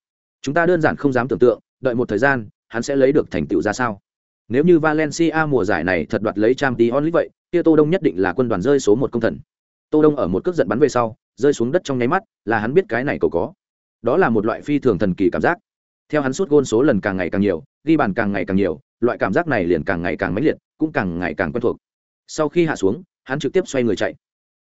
Chúng ta đơn giản không dám tưởng tượng, đợi một thời gian, hắn sẽ lấy được thành tựu ra sao. Nếu như Valencia mùa giải này thật đoạt lấy trang t onlit vậy, kia tô đông nhất định là quân đoàn rơi số một công thần tô đông ở một cước giận bắn về sau rơi xuống đất trong nháy mắt là hắn biết cái này cầu có đó là một loại phi thường thần kỳ cảm giác theo hắn sút gôn số lần càng ngày càng nhiều ghi bàn càng ngày càng nhiều loại cảm giác này liền càng ngày càng mãnh liệt cũng càng ngày càng quen thuộc sau khi hạ xuống hắn trực tiếp xoay người chạy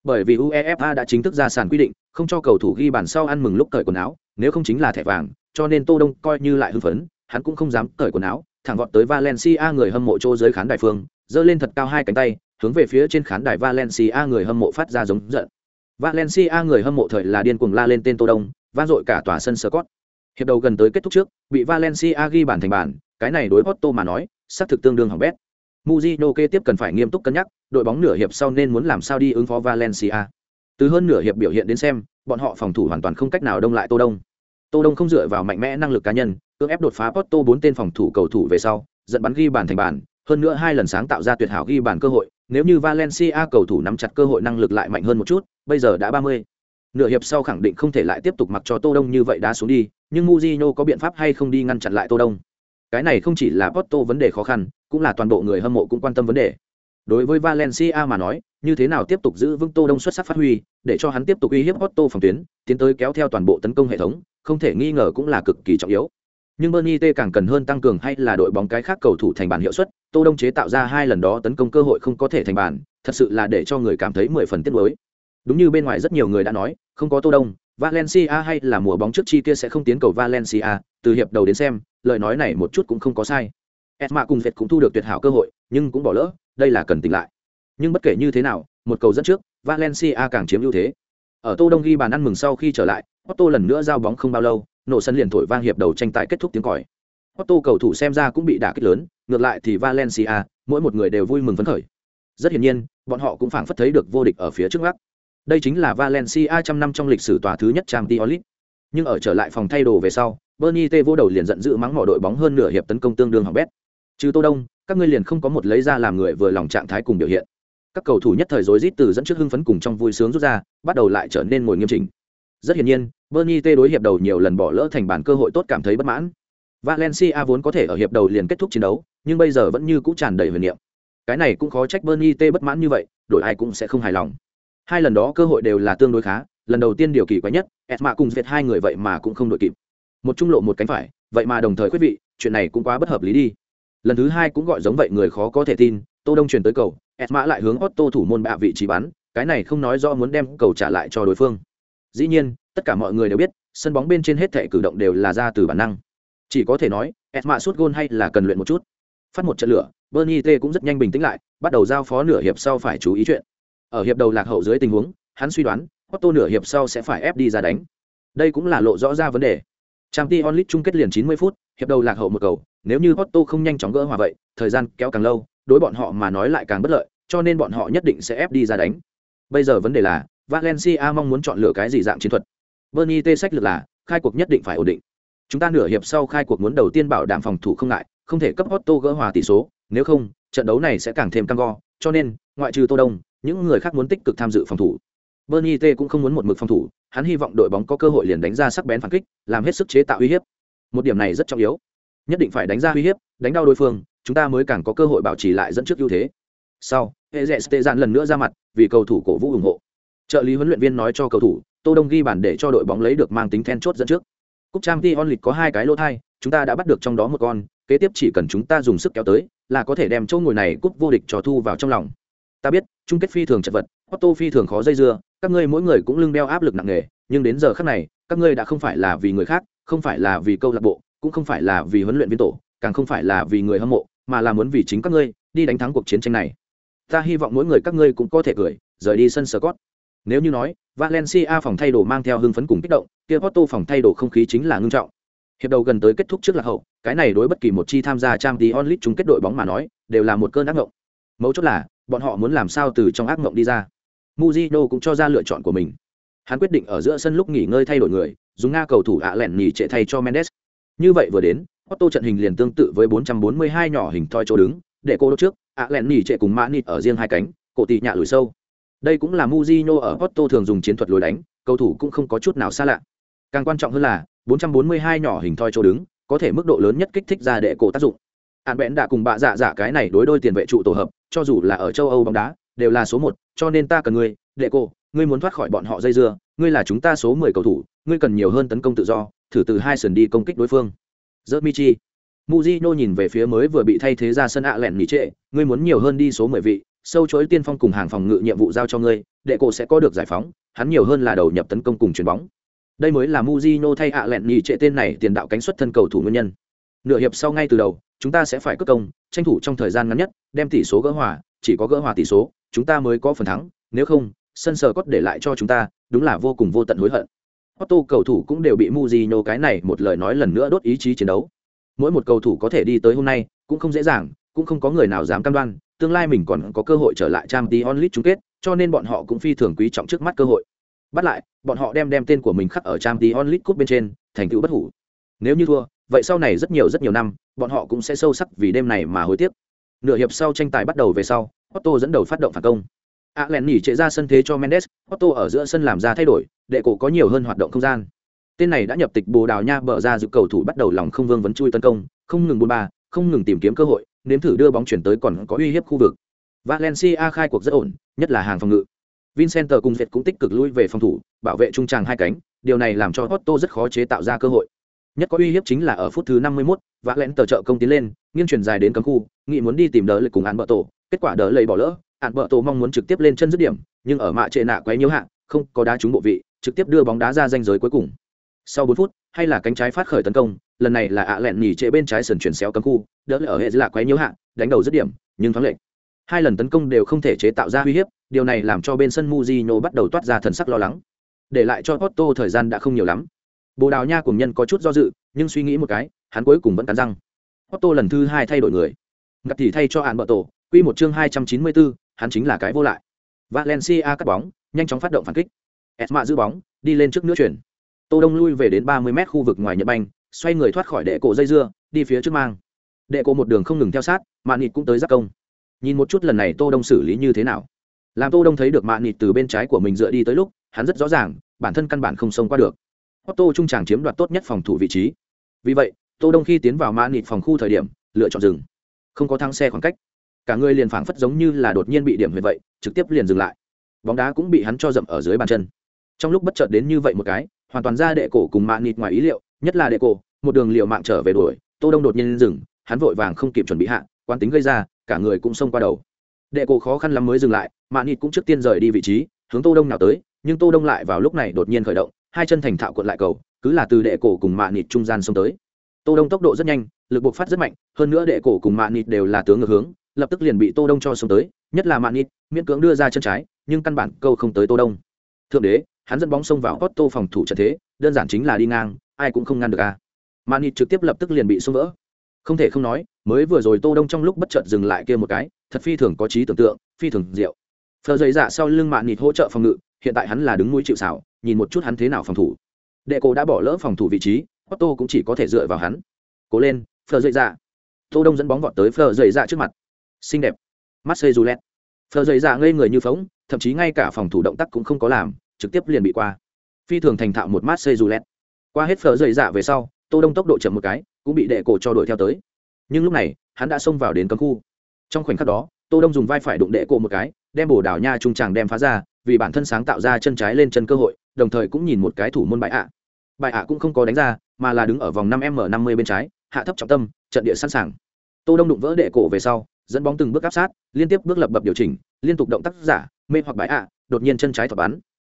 bởi vì uefa đã chính thức ra sàn quy định không cho cầu thủ ghi bàn sau ăn mừng lúc cởi quần áo nếu không chính là thẻ vàng cho nên tô đông coi như lại hưng phấn hắn cũng không dám cởi quần áo thẳng vọt tới valencia người hâm mộ chỗ dưới khán đài phương giơ lên thật cao hai cánh tay hướng về phía trên khán đài Valencia người hâm mộ phát ra giống giận. Valencia người hâm mộ thời là điên cuồng la lên tên Tô Đông, vang dội cả tòa sân Scott. Hiệp đầu gần tới kết thúc trước, bị Valencia ghi bàn thành bàn, cái này đối Porto mà nói, xác thực tương đương hỏng bét. Mujino kế tiếp cần phải nghiêm túc cân nhắc, đội bóng nửa hiệp sau nên muốn làm sao đi ứng phó Valencia. Từ hơn nửa hiệp biểu hiện đến xem, bọn họ phòng thủ hoàn toàn không cách nào đông lại Tô Đông. Tô Đông không dựa vào mạnh mẽ năng lực cá nhân, cưỡng ép đột phá Porto bốn tên phòng thủ cầu thủ về sau, dẫn bắn ghi bàn thành bàn, hơn nữa hai lần sáng tạo ra tuyệt hảo ghi bàn cơ hội, nếu như Valencia cầu thủ nắm chặt cơ hội năng lực lại mạnh hơn một chút, bây giờ đã 30. Nửa hiệp sau khẳng định không thể lại tiếp tục mặc cho Tô Đông như vậy đá xuống đi, nhưng Mujinho có biện pháp hay không đi ngăn chặn lại Tô Đông. Cái này không chỉ là Porto vấn đề khó khăn, cũng là toàn bộ người hâm mộ cũng quan tâm vấn đề. Đối với Valencia mà nói, như thế nào tiếp tục giữ vững Tô Đông xuất sắc phát huy, để cho hắn tiếp tục uy hiếp Porto phòng tuyến, tiến tới kéo theo toàn bộ tấn công hệ thống, không thể nghi ngờ cũng là cực kỳ trọng yếu nhưng Bernie T càng cần hơn tăng cường hay là đội bóng cái khác cầu thủ thành bàn hiệu suất, Tô Đông chế tạo ra hai lần đó tấn công cơ hội không có thể thành bàn, thật sự là để cho người cảm thấy mười phần tiếc nuối. Đúng như bên ngoài rất nhiều người đã nói, không có Tô Đông, Valencia hay là mùa bóng trước chi kia sẽ không tiến cầu Valencia, từ hiệp đầu đến xem, lời nói này một chút cũng không có sai. Esma cùng Việt cũng thu được tuyệt hảo cơ hội, nhưng cũng bỏ lỡ, đây là cần tỉnh lại. Nhưng bất kể như thế nào, một cầu dẫn trước, Valencia càng chiếm ưu thế. Ở Tô Đông ghi bàn ăn mừng sau khi trở lại, Otto lần nữa giao bóng không bao lâu, nổ sân liền thổi vang hiệp đầu tranh tài kết thúc tiếng còi. Otto cầu thủ xem ra cũng bị đả kích lớn, ngược lại thì Valencia, mỗi một người đều vui mừng phấn khởi. Rất hiển nhiên, bọn họ cũng phảng phất thấy được vô địch ở phía trước mắt. Đây chính là Valencia trăm năm trong lịch sử tòa thứ nhất Champions League. Nhưng ở trở lại phòng thay đồ về sau, Bernie T vô đầu liền giận dữ mắng mỏ đội bóng hơn nửa hiệp tấn công tương đương hỏng bét. Trừ Tô Đông, các ngươi liền không có một lấy ra làm người vừa lòng trạng thái cùng biểu hiện. Các cầu thủ nhất thời rối rít từ dẫn trước hưng phấn cùng trong vui sướng rút ra, bắt đầu lại trở nên ngồi nghiêm chỉnh. Rất hiển nhiên, Bernie T đối hiệp đầu nhiều lần bỏ lỡ thành bản cơ hội tốt cảm thấy bất mãn. Valencia vốn có thể ở hiệp đầu liền kết thúc chiến đấu, nhưng bây giờ vẫn như cũ tràn đầy huyền niệm. Cái này cũng khó trách Bernie T bất mãn như vậy, đổi ai cũng sẽ không hài lòng. Hai lần đó cơ hội đều là tương đối khá, lần đầu tiên điều kỳ quái nhất, Esma cùng duyệt hai người vậy mà cũng không đội kịp. Một trung lộ một cánh phải, vậy mà đồng thời quyết vị, chuyện này cũng quá bất hợp lý đi. Lần thứ hai cũng gọi giống vậy người khó có thể tin, Tô Đông truyền tới cầu, Esma lại hướng Otto thủ môn bạ vị trí bắn, cái này không nói rõ muốn đem cầu trả lại cho đối phương. Dĩ nhiên, tất cả mọi người đều biết, sân bóng bên trên hết thảy cử động đều là ra từ bản năng. Chỉ có thể nói, Esma suốt gôn hay là cần luyện một chút. Phát một trận lửa, Bernie T cũng rất nhanh bình tĩnh lại, bắt đầu giao phó nửa hiệp sau phải chú ý chuyện. Ở hiệp đầu lạc hậu dưới tình huống, hắn suy đoán, Otto nửa hiệp sau sẽ phải ép đi ra đánh. Đây cũng là lộ rõ ra vấn đề. Tramti onlit chung kết liền 90 phút, hiệp đầu lạc hậu một cầu, nếu như Otto không nhanh chóng gỡ hòa vậy, thời gian kéo càng lâu, đối bọn họ mà nói lại càng bất lợi, cho nên bọn họ nhất định sẽ ép đi ra đánh. Bây giờ vấn đề là, Valencia mong muốn chọn lựa cái gì dạng chiến thuật. Bernie T sách lược là, khai cuộc nhất định phải ổn định. Chúng ta nửa hiệp sau khai cuộc muốn đầu tiên bảo đảm phòng thủ không ngại, không thể cấp Otto gỡ hòa tỷ số, nếu không, trận đấu này sẽ càng thêm căng go, cho nên, ngoại trừ Tô Đông, những người khác muốn tích cực tham dự phòng thủ. Bernie T cũng không muốn một mực phòng thủ, hắn hy vọng đội bóng có cơ hội liền đánh ra sắc bén phản kích, làm hết sức chế tạo uy hiếp. Một điểm này rất trọng yếu. Nhất định phải đánh ra uy hiếp, đánh đau đối phương, chúng ta mới càng có cơ hội bảo trì lại dẫn trước ưu thế. Sau, Ezestezan lần nữa ra mặt, vì cầu thủ cổ vũ ủng hộ. Trợ lý huấn luyện viên nói cho cầu thủ, Tô Đông ghi bàn để cho đội bóng lấy được mang tính then chốt dẫn trước. Cúp Champions League có hai cái lỗ thai, chúng ta đã bắt được trong đó một con, kế tiếp chỉ cần chúng ta dùng sức kéo tới, là có thể đem chỗ ngồi này cúp vô địch cho thu vào trong lòng. Ta biết, chung kết phi thường chật vật, Otto phi thường khó dây dưa, các ngươi mỗi người cũng lưng đeo áp lực nặng nề, nhưng đến giờ khắc này, các ngươi đã không phải là vì người khác, không phải là vì câu lạc bộ, cũng không phải là vì huấn luyện viên tổ, càng không phải là vì người hâm mộ, mà là muốn vì chính các ngươi đi đánh thắng cuộc chiến tranh này. Ta hy vọng mỗi người các ngươi cũng có thể cười, rời đi sân Scott. Nếu như nói, Valencia phòng thay đồ mang theo hưng phấn cùng kích động, kia Porto phòng thay đồ không khí chính là ngưng trọng. Hiệp đầu gần tới kết thúc trước là hậu, cái này đối bất kỳ một chi tham gia Champions League chung kết đội bóng mà nói, đều là một cơn ác ngộng. Mấu chốt là, bọn họ muốn làm sao từ trong ác mộng đi ra. muzino cũng cho ra lựa chọn của mình. Hắn quyết định ở giữa sân lúc nghỉ ngơi thay đổi người, dùng Nga cầu thủ ạ lẹn nhì trệ thay cho Mendes. Như vậy vừa đến, Otto trận hình liền tương tự với 442 nhỏ hình thoi chỗ đứng, để cô đốt trước, ạ lẹn nhì trệ cùng Mani ở riêng hai cánh, cổ tị nhạ lùi sâu. Đây cũng là muzino ở Otto thường dùng chiến thuật lối đánh, cầu thủ cũng không có chút nào xa lạ. Càng quan trọng hơn là, 442 nhỏ hình thoi chỗ đứng, có thể mức độ lớn nhất kích thích ra đệ cổ tác dụng. Án bẽn đã cùng bạ dạ dạ cái này đối đôi tiền vệ trụ tổ hợp, cho dù là ở châu Âu bóng đá, đều là số một, cho nên ta cần ngươi, đệ cô, ngươi muốn thoát khỏi bọn họ dây dưa, ngươi là chúng ta số 10 cầu thủ, ngươi cần nhiều hơn tấn công tự do, thử từ hai sườn đi công kích đối phương. Michi. Mujino nhìn về phía mới vừa bị thay thế ra sân ạ lẹn nghỉ trệ, ngươi muốn nhiều hơn đi số 10 vị, sâu chối tiên phong cùng hàng phòng ngự nhiệm vụ giao cho ngươi, đệ cổ sẽ có được giải phóng, hắn nhiều hơn là đầu nhập tấn công cùng chuyền bóng. Đây mới là Mujino thay ạ lẹn nghỉ trệ tên này tiền đạo cánh xuất thân cầu thủ nguyên nhân. Nửa hiệp sau ngay từ đầu, chúng ta sẽ phải cất công, tranh thủ trong thời gian ngắn nhất, đem tỷ số gỡ hòa, chỉ có gỡ hòa tỷ số, chúng ta mới có phần thắng, nếu không, sân sờ cốt để lại cho chúng ta, đúng là vô cùng vô tận hối hận. Otto cầu thủ cũng đều bị Mujino cái này một lời nói lần nữa đốt ý chí chiến đấu. Mỗi một cầu thủ có thể đi tới hôm nay, cũng không dễ dàng, cũng không có người nào dám cam đoan, tương lai mình còn có cơ hội trở lại Champions League chung kết, cho nên bọn họ cũng phi thường quý trọng trước mắt cơ hội. Bắt lại, bọn họ đem đem tên của mình khắc ở Champions League Cup bên trên, thành tựu bất hủ. Nếu như thua, vậy sau này rất nhiều rất nhiều năm, bọn họ cũng sẽ sâu sắc vì đêm này mà hối tiếc. Nửa hiệp sau tranh tài bắt đầu về sau, Otto dẫn đầu phát động phản công. Allen nhỉ chạy ra sân thế cho Mendes, Otto ở giữa sân làm ra thay đổi, để cổ có nhiều hơn hoạt động không gian. Tên này đã nhập tịch Bồ Đào Nha bờ ra dự cầu thủ bắt đầu lòng không vương vấn chui tấn công, không ngừng buôn ba, không ngừng tìm kiếm cơ hội, nếm thử đưa bóng chuyển tới còn có uy hiếp khu vực. Valencia khai cuộc rất ổn, nhất là hàng phòng ngự. Vincent cùng Việt cũng tích cực lui về phòng thủ, bảo vệ trung tràng hai cánh, điều này làm cho Otto rất khó chế tạo ra cơ hội. Nhất có uy hiếp chính là ở phút thứ 51, vã lén tờ trợ công tiến lên, nghiêng chuyển dài đến cấm khu, nghĩ muốn đi tìm đỡ lực cùng án bợ tổ, kết quả đỡ lấy bỏ lỡ, án bợ tổ mong muốn trực tiếp lên chân dứt điểm, nhưng ở mạ trệ nạ quấy nhiễu hạng, không có đá trúng bộ vị, trực tiếp đưa bóng đá ra danh giới cuối cùng. Sau 4 phút hay là cánh trái phát khởi tấn công lần này là ạ lẹn nhỉ trệ bên trái sườn chuyển xéo cấm khu đỡ ở hệ là quấy nhiễu hạng, đánh đầu dứt điểm nhưng thoáng lệch hai lần tấn công đều không thể chế tạo ra uy hiếp điều này làm cho bên sân Mujino bắt đầu toát ra thần sắc lo lắng. Để lại cho Porto thời gian đã không nhiều lắm bồ đào nha cùng nhân có chút do dự, nhưng suy nghĩ một cái, hắn cuối cùng vẫn cắn răng. Otto lần thứ hai thay đổi người. Ngặt thì thay cho hạn bợ tổ, quy một chương hai trăm chín mươi bốn, hắn chính là cái vô lại. Valencia cắt bóng, nhanh chóng phát động phản kích. Esma giữ bóng, đi lên trước nữa chuyển tô đông lui về đến ba mươi mét khu vực ngoài nhật banh, xoay người thoát khỏi đệ cổ dây dưa, đi phía trước mang. Đệ cổ một đường không ngừng theo sát, mạn nịt cũng tới giác công. Nhìn một chút lần này tô đông xử lý như thế nào. Làm tô đông thấy được mạn nịt từ bên trái của mình dựa đi tới lúc, hắn rất rõ ràng, bản thân căn bản không xông qua được otto trung tràng chiếm đoạt tốt nhất phòng thủ vị trí. Vì vậy, tô đông khi tiến vào mã nịt phòng khu thời điểm, lựa chọn dừng. Không có thắng xe khoảng cách. Cả người liền phảng phất giống như là đột nhiên bị điểm huyệt vậy, trực tiếp liền dừng lại. Bóng đá cũng bị hắn cho dậm ở dưới bàn chân. Trong lúc bất chợt đến như vậy một cái, hoàn toàn ra đệ cổ cùng mã nịt ngoài ý liệu, nhất là đệ cổ, một đường liều mạng trở về đuổi, tô đông đột nhiên dừng, hắn vội vàng không kịp chuẩn bị hạ, quán tính gây ra, cả người cũng xông qua đầu. Đệ cổ khó khăn lắm mới dừng lại, mã nịt cũng trước tiên rời đi vị trí, hướng tô đông nào tới, nhưng tô đông lại vào lúc này đột nhiên khởi động hai chân thành thạo cuộn lại cầu cứ là từ đệ cổ cùng mạ nịt trung gian xông tới tô đông tốc độ rất nhanh lực buộc phát rất mạnh hơn nữa đệ cổ cùng mạ nịt đều là tướng ngược hướng lập tức liền bị tô đông cho xông tới nhất là mạ nịt miễn cưỡng đưa ra chân trái nhưng căn bản câu không tới tô đông thượng đế hắn dẫn bóng xông vào Otto phòng thủ trận thế, đơn giản chính là đi ngang, ai cũng không ngăn được a. À. nịt trực tiếp lập tức liền bị xông vỡ. Không thể không nói, mới vừa rồi Tô Đông trong lúc bất chợt dừng lại kia một cái, thật phi thường có trí tưởng tượng, phi thường diệu. Phờ giấy dạ sau lưng Mani hỗ trợ phòng ngự, hiện tại hắn là đứng mũi chịu sào, nhìn một chút hắn thế nào phòng thủ. Đệ cổ đã bỏ lỡ phòng thủ vị trí, Otto cũng chỉ có thể dựa vào hắn. Cố lên, Phờ dậy dạ. Tô Đông dẫn bóng vọt tới Phờ dậy dạ trước mặt. Xinh đẹp. Marseille Julet. Phờ dậy dạ ngây người như phóng, thậm chí ngay cả phòng thủ động tác cũng không có làm, trực tiếp liền bị qua phi thường thành thạo một marseille julet qua hết phở dậy dạ về sau tô đông tốc độ chậm một cái cũng bị đệ cổ cho đuổi theo tới nhưng lúc này hắn đã xông vào đến cấm khu trong khoảnh khắc đó tô đông dùng vai phải đụng đệ cổ một cái đem bổ đảo nha trung tràng đem phá ra, vì bản thân sáng tạo ra chân trái lên chân cơ hội, đồng thời cũng nhìn một cái thủ môn bại ạ. Bại ạ cũng không có đánh ra, mà là đứng ở vòng năm m năm mươi bên trái, hạ thấp trọng tâm, trận địa sẵn sàng. Tô đông đụng vỡ đệ cổ về sau, dẫn bóng từng bước áp sát, liên tiếp bước lập bập điều chỉnh, liên tục động tác giả, mê hoặc bại ạ, đột nhiên chân trái thọc bắn.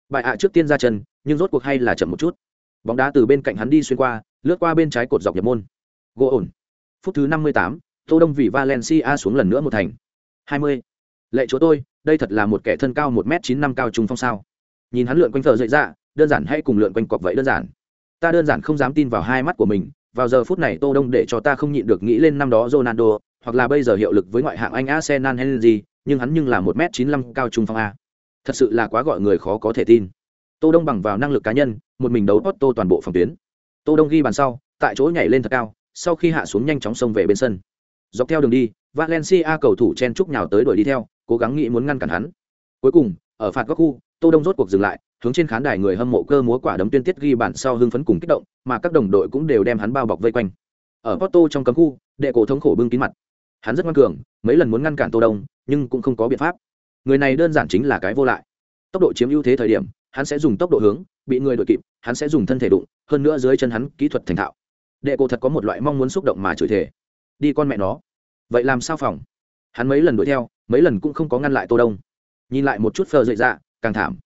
Bại ạ trước tiên ra chân, nhưng rốt cuộc hay là chậm một chút. Bóng đá từ bên cạnh hắn đi xuyên qua, lướt qua bên trái cột dọc nhập môn. Gỗ ổn. Phút thứ năm mươi tám, tô đông vì valencia xuống lần nữa một thành. Hai mươi. Lệ chúa tôi đây thật là một kẻ thân cao một m chín năm cao trung phong sao. Nhìn hắn lượn quanh thờ dậy ra đơn giản hay cùng lượn quanh cọc vậy đơn giản. Ta đơn giản không dám tin vào hai mắt của mình, vào giờ phút này tô đông để cho ta không nhịn được nghĩ lên năm đó ronaldo, hoặc là bây giờ hiệu lực với ngoại hạng anh arsenal hay gì, nhưng hắn nhưng là một m chín năm cao trung phong a. Thật sự là quá gọi người khó có thể tin. Tô đông bằng vào năng lực cá nhân, một mình đấu Otto toàn bộ phòng tuyến. Tô đông ghi bàn sau, tại chỗ nhảy lên thật cao, sau khi hạ xuống nhanh chóng xông về bên sân. Dọc theo đường đi, valencia cầu thủ chen chúc nhào tới đuổi đi theo cố gắng nghĩ muốn ngăn cản hắn. Cuối cùng, ở phạt góc khu, tô đông rốt cuộc dừng lại, hướng trên khán đài người hâm mộ cơ múa quả đấm tuyên tiết ghi bản sau hưng phấn cùng kích động, mà các đồng đội cũng đều đem hắn bao bọc vây quanh. Ở Porto trong cấm khu, đệ cổ thống khổ bưng kín mặt. Hắn rất ngoan cường, mấy lần muốn ngăn cản tô đông, nhưng cũng không có biện pháp. Người này đơn giản chính là cái vô lại. Tốc độ chiếm ưu thế thời điểm, hắn sẽ dùng tốc độ hướng, bị người đội kịp, hắn sẽ dùng thân thể đụng, hơn nữa dưới chân hắn kỹ thuật thành thạo. Đệ cổ thật có một loại mong muốn xúc động mà chửi thể đi con mẹ nó. Vậy làm sao phòng? Hắn mấy lần đuổi theo mấy lần cũng không có ngăn lại tô đông. Nhìn lại một chút phờ dậy dạ càng thảm.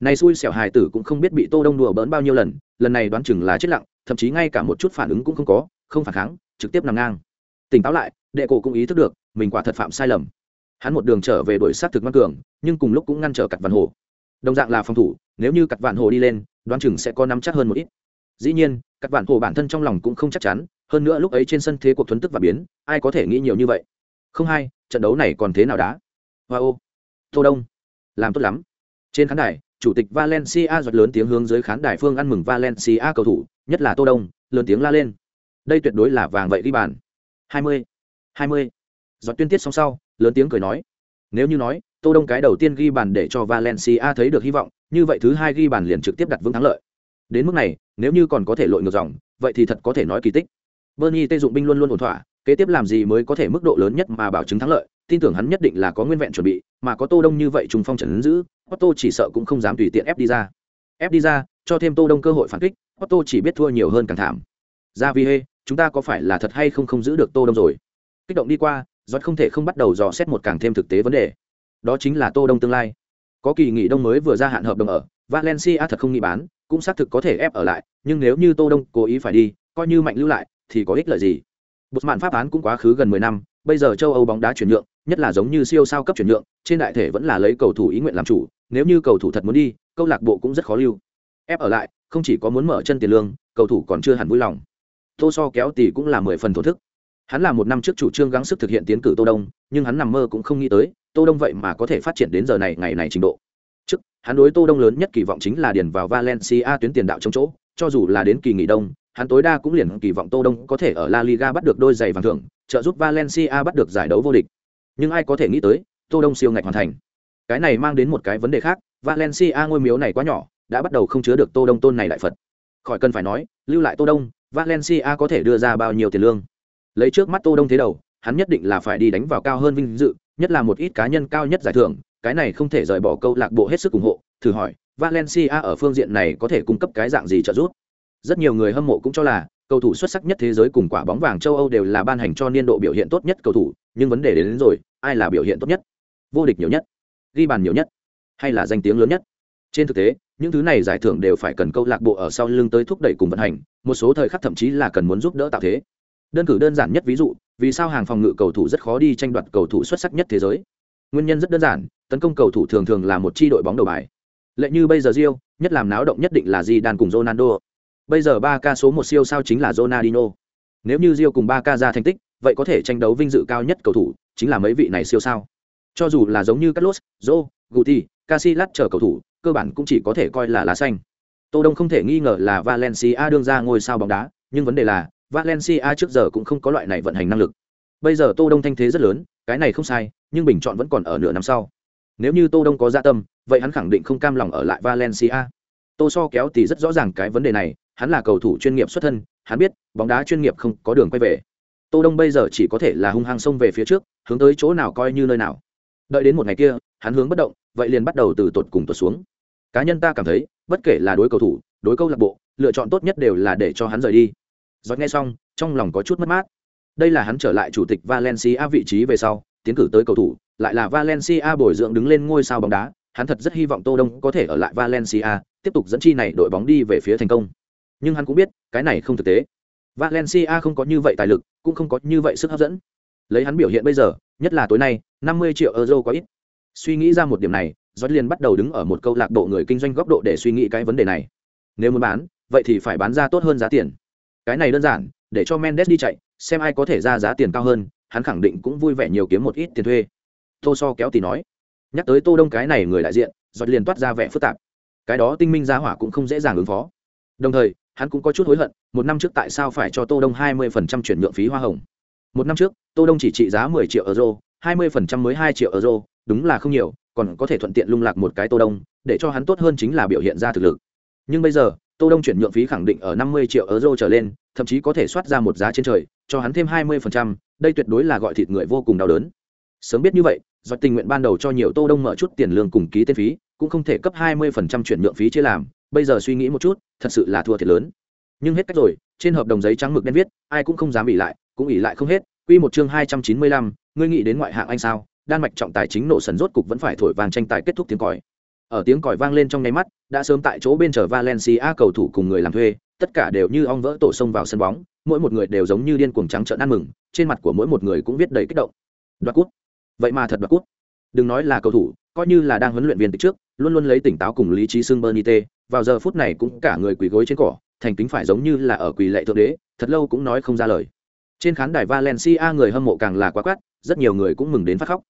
Này xui xẻo hài tử cũng không biết bị tô đông đùa bỡn bao nhiêu lần lần này đoán chừng là chết lặng, thậm chí ngay cả một chút phản ứng cũng không có, không phản kháng, trực tiếp nằm ngang. Tỉnh táo lại, đệ cổ cũng ý thức được, mình quả thật phạm sai lầm. Hắn một đường trở về đuổi sát thực ngoan cường, nhưng cùng lúc cũng ngăn trở cặt vạn hồ. Đồng dạng là phòng thủ, nếu như cặt vạn hồ đi lên, đoán chừng sẽ có nắm chắc hơn một ít. Dĩ nhiên cặt vạn hồ bản thân trong lòng cũng không chắc chắn, hơn nữa lúc ấy trên sân thế cuộc thuấn tức và biến, ai có thể nghĩ nhiều như vậy? Không hay trận đấu này còn thế nào đá? Hoa ô. Tô đông. Làm tốt lắm. Trên khán đài, chủ tịch valencia giật lớn tiếng hướng dưới khán đài phương ăn mừng valencia cầu thủ, nhất là tô đông, lớn tiếng la lên. Đây tuyệt đối là vàng vậy ghi bàn. 20. 20. giọt tuyên tiết xong sau, lớn tiếng cười nói. Nếu như nói, tô đông cái đầu tiên ghi bàn để cho valencia thấy được hy vọng, như vậy thứ hai ghi bàn liền trực tiếp đặt vững thắng lợi. Đến mức này, nếu như còn có thể lội ngược dòng, vậy thì thật có thể nói kỳ tích. Bernie tê dụng binh luôn luôn ổn thỏa kế tiếp làm gì mới có thể mức độ lớn nhất mà bảo chứng thắng lợi, tin tưởng hắn nhất định là có nguyên vẹn chuẩn bị, mà có tô đông như vậy trùng phong trần giữ otto chỉ sợ cũng không dám tùy tiện ép đi ra. Ép đi ra, cho thêm tô đông cơ hội phản kích otto chỉ biết thua nhiều hơn càng thảm. Ra vì hê, chúng ta có phải là thật hay không không giữ được tô đông rồi? Kích động đi qua, giọt không thể không bắt đầu dò xét một càng thêm thực tế vấn đề. Đó chính là tô đông tương lai. Có kỳ nghỉ đông mới vừa gia hạn hợp đồng ở, valencia thật không nghĩ bán, cũng xác thực có thể ép ở lại, nhưng nếu như tô đông cố ý phải đi, coi như mạnh lưu lại, thì có ích lợi gì? Bột mạn pháp án cũng quá khứ gần mười năm, bây giờ châu âu bóng đá chuyển nhượng, nhất là giống như siêu sao cấp chuyển nhượng, trên đại thể vẫn là lấy cầu thủ ý nguyện làm chủ, nếu như cầu thủ thật muốn đi, câu lạc bộ cũng rất khó lưu. Ép ở lại, không chỉ có muốn mở chân tiền lương, cầu thủ còn chưa hẳn vui lòng. Tô so kéo tỷ cũng là mười phần thổ thức. Hắn là một năm trước chủ trương gắng sức thực hiện tiến cử tô đông, nhưng hắn nằm mơ cũng không nghĩ tới, tô đông vậy mà có thể phát triển đến giờ này, ngày này trình độ. Trước, hắn đối tô đông lớn nhất kỳ vọng chính là điền vào valencia tuyến tiền đạo trong chỗ, cho dù là đến kỳ nghỉ đông hắn tối đa cũng liền kỳ vọng tô đông có thể ở la liga bắt được đôi giày vàng thưởng, trợ giúp valencia bắt được giải đấu vô địch. Nhưng ai có thể nghĩ tới, tô đông siêu ngạch hoàn thành. Cái này mang đến một cái vấn đề khác, valencia ngôi miếu này quá nhỏ, đã bắt đầu không chứa được tô đông tôn này đại phật. Khỏi cần phải nói, lưu lại tô đông, valencia có thể đưa ra bao nhiêu tiền lương? Lấy trước mắt tô đông thế đầu, hắn nhất định là phải đi đánh vào cao hơn vinh dự, nhất là một ít cá nhân cao nhất giải thưởng, cái này không thể rời bỏ câu lạc bộ hết sức ủng hộ, thử hỏi, valencia ở phương diện này có thể cung cấp cái dạng gì trợ giúp? Rất nhiều người hâm mộ cũng cho là cầu thủ xuất sắc nhất thế giới cùng quả bóng vàng châu âu đều là ban hành cho niên độ biểu hiện tốt nhất cầu thủ nhưng vấn đề đến, đến rồi ai là biểu hiện tốt nhất? Vô địch nhiều nhất ghi bàn nhiều nhất hay là danh tiếng lớn nhất? Trên thực tế những thứ này giải thưởng đều phải cần câu lạc bộ ở sau lưng tới thúc đẩy cùng vận hành một số thời khắc thậm chí là cần muốn giúp đỡ tạo thế. Đơn cử đơn giản nhất ví dụ vì sao hàng phòng ngự cầu thủ rất khó đi tranh đoạt cầu thủ xuất sắc nhất thế giới? Nguyên nhân rất đơn giản tấn công cầu thủ thường thường là một chi đội bóng đầu bài. Lệ như bây giờ rio nhất làm náo động nhất định là di đan cùng ronaldo bây giờ ba ca số một siêu sao chính là ronaldinho. Nếu như rio cùng ba ca ra thành tích, vậy có thể tranh đấu vinh dự cao nhất cầu thủ chính là mấy vị này siêu sao. Cho dù là giống như carlos, joe, guti, Casillas chờ cầu thủ, cơ bản cũng chỉ có thể coi là lá xanh. Tô đông không thể nghi ngờ là valencia đương ra ngôi sao bóng đá, nhưng vấn đề là, valencia trước giờ cũng không có loại này vận hành năng lực. Bây giờ tô đông thanh thế rất lớn, cái này không sai, nhưng bình chọn vẫn còn ở nửa năm sau. Nếu như tô đông có dạ tâm, vậy hắn khẳng định không cam lòng ở lại valencia. Tô so kéo thì rất rõ ràng cái vấn đề này hắn là cầu thủ chuyên nghiệp xuất thân, hắn biết, bóng đá chuyên nghiệp không có đường quay về. Tô đông bây giờ chỉ có thể là hung hăng xông về phía trước, hướng tới chỗ nào coi như nơi nào. Đợi đến một ngày kia, hắn hướng bất động, vậy liền bắt đầu từ tột cùng tuột xuống. Cá nhân ta cảm thấy, bất kể là đối cầu thủ, đối câu lạc bộ, lựa chọn tốt nhất đều là để cho hắn rời đi. Giọt nghe xong, trong lòng có chút mất mát. Đây là hắn trở lại chủ tịch valencia vị trí về sau, tiến cử tới cầu thủ, lại là valencia bồi dưỡng đứng lên ngôi sao bóng đá. Hắn thật rất hy vọng tô đông có thể ở lại valencia, tiếp tục dẫn chi này đội bóng đi về phía thành công nhưng hắn cũng biết cái này không thực tế valencia không có như vậy tài lực cũng không có như vậy sức hấp dẫn lấy hắn biểu hiện bây giờ nhất là tối nay 50 triệu euro quá ít suy nghĩ ra một điểm này Giót liền bắt đầu đứng ở một câu lạc bộ người kinh doanh góc độ để suy nghĩ cái vấn đề này. Nếu muốn bán, vậy thì phải bán ra tốt hơn giá tiền. Cái này đơn giản, để cho Mendes đi chạy, xem ai có thể ra giá tiền cao hơn, hắn khẳng định cũng vui vẻ nhiều kiếm một ít tiền thuê. Tô So kéo thì nói. Nhắc tới Tô Đông cái này người đại diện, Giót liền toát ra vẻ phức tạp. Cái đó tinh minh giá hỏa cũng không dễ dàng ứng phó. Đồng thời, hắn cũng có chút hối hận, một năm trước tại sao phải cho Tô Đông 20% chuyển nhượng phí hoa hồng. Một năm trước, Tô Đông chỉ trị giá 10 triệu euro, 20% mới 2 triệu euro, đúng là không nhiều, còn có thể thuận tiện lung lạc một cái tô đông để cho hắn tốt hơn chính là biểu hiện ra thực lực nhưng bây giờ tô đông chuyển nhượng phí khẳng định ở 50 triệu euro trở lên thậm chí có thể soát ra một giá trên trời cho hắn thêm 20%, đây tuyệt đối là gọi thịt người vô cùng đau đớn sớm biết như vậy do tình nguyện ban đầu cho nhiều tô đông mở chút tiền lương cùng ký tên phí cũng không thể cấp 20% chuyển nhượng phí chia làm bây giờ suy nghĩ một chút thật sự là thua thiệt lớn. Nhưng hết cách rồi trên hợp đồng giấy trắng mực đen viết ai cũng không dám bị lại cũng ỉ lại không hết. Quy một chương 295, ngươi nghĩ đến ngoại hạng anh sao? Đan mạch trọng tài chính nổ sần rốt cục vẫn phải thổi vàng tranh tài kết thúc tiếng còi. Ở tiếng còi vang lên trong nháy mắt đã sớm tại chỗ bên chờ valencia cầu thủ cùng người làm thuê tất cả đều như ong vỡ tổ sông vào sân bóng mỗi một người đều giống như điên cuồng trắng trợn ăn mừng trên mặt của mỗi một người cũng viết đầy kích động. Đoạt cút vậy mà thật đoạt cút đừng nói là cầu thủ coi như là đang huấn luyện viên từ trước luôn luôn lấy tỉnh táo cùng lý trí xương bernite vào giờ phút này cũng cả người quỳ gối trên cỏ thành kính phải giống như là ở quỳ lệ thượng đế thật lâu cũng nói không ra lời trên khán đài valencia người hâm mộ càng là quá quát rất nhiều người cũng mừng đến phát khóc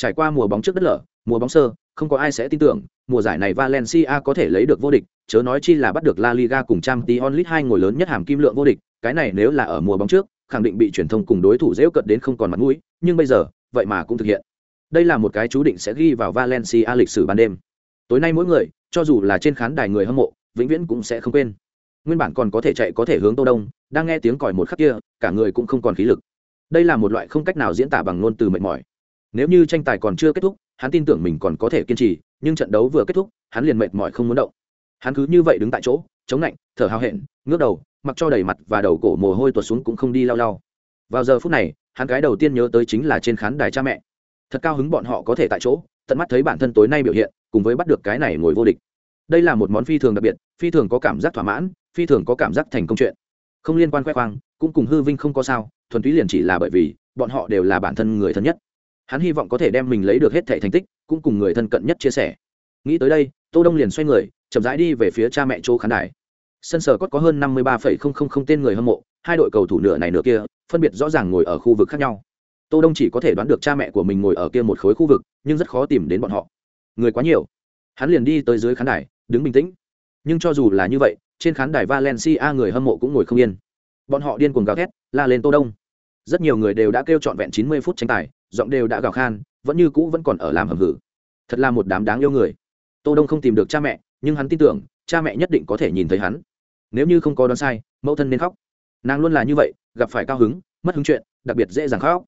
Trải qua mùa bóng trước đất lở, mùa bóng sơ, không có ai sẽ tin tưởng, mùa giải này Valencia có thể lấy được vô địch, chớ nói chi là bắt được La Liga cùng Champions League hai ngôi lớn nhất hàm kim lượng vô địch, cái này nếu là ở mùa bóng trước, khẳng định bị truyền thông cùng đối thủ dễ cận đến không còn mặt mũi, nhưng bây giờ, vậy mà cũng thực hiện. Đây là một cái chú định sẽ ghi vào Valencia lịch sử ban đêm. Tối nay mỗi người, cho dù là trên khán đài người hâm mộ, vĩnh viễn cũng sẽ không quên. Nguyên bản còn có thể chạy có thể hướng Tô Đông, đang nghe tiếng còi một khắc kia, cả người cũng không còn khí lực. Đây là một loại không cách nào diễn tả bằng ngôn từ mệt mỏi. Nếu như tranh tài còn chưa kết thúc, hắn tin tưởng mình còn có thể kiên trì, nhưng trận đấu vừa kết thúc, hắn liền mệt mỏi không muốn động. Hắn cứ như vậy đứng tại chỗ, chống lạnh, thở hào hẹn, ngước đầu, mặc cho đầy mặt và đầu cổ mồ hôi tuột xuống cũng không đi lau lau. Vào giờ phút này, hắn cái đầu tiên nhớ tới chính là trên khán đài cha mẹ. Thật cao hứng bọn họ có thể tại chỗ, tận mắt thấy bản thân tối nay biểu hiện, cùng với bắt được cái này ngồi vô địch. đây là một món phi thường đặc biệt phi thường có cảm giác thỏa mãn phi thường có cảm giác thành công chuyện. Không liên quan khoe khoang cũng cùng hư vinh không có sao thuần túy liền chỉ là bởi vì bọn họ đều là bản thân người thân nhất. Hắn hy vọng có thể đem mình lấy được hết thẻ thành tích cũng cùng người thân cận nhất chia sẻ. Nghĩ tới đây tô đông liền xoay người chậm rãi đi về phía cha mẹ chỗ khán đài. Sân sở cốt có hơn năm mươi ba tên người hâm mộ hai đội cầu thủ nửa này nửa kia phân biệt rõ ràng ngồi ở khu vực khác nhau tô đông chỉ có thể đoán được cha mẹ của mình ngồi ở kia một khối khu vực, nhưng rất khó tìm đến bọn họ. Người quá nhiều. Hắn liền đi tới dưới khán đài, đứng bình tĩnh. Nhưng cho dù là như vậy, trên khán đài valencia người hâm mộ cũng ngồi không yên. Bọn họ điên cuồng gào thét, la lên tô đông. Rất nhiều người đều đã kêu trọn vẹn chín mươi phút tranh tài, giọng đều đã gào khan, vẫn như cũ vẫn còn ở làm hầm hử. Thật là một đám đáng yêu người. Tô đông không tìm được cha mẹ, nhưng hắn tin tưởng, cha mẹ nhất định có thể nhìn thấy hắn. Nếu như không có đoán sai, mẫu thân nên khóc. Nàng luôn là như vậy, gặp phải cao hứng, mất hứng chuyện, đặc biệt dễ dàng khóc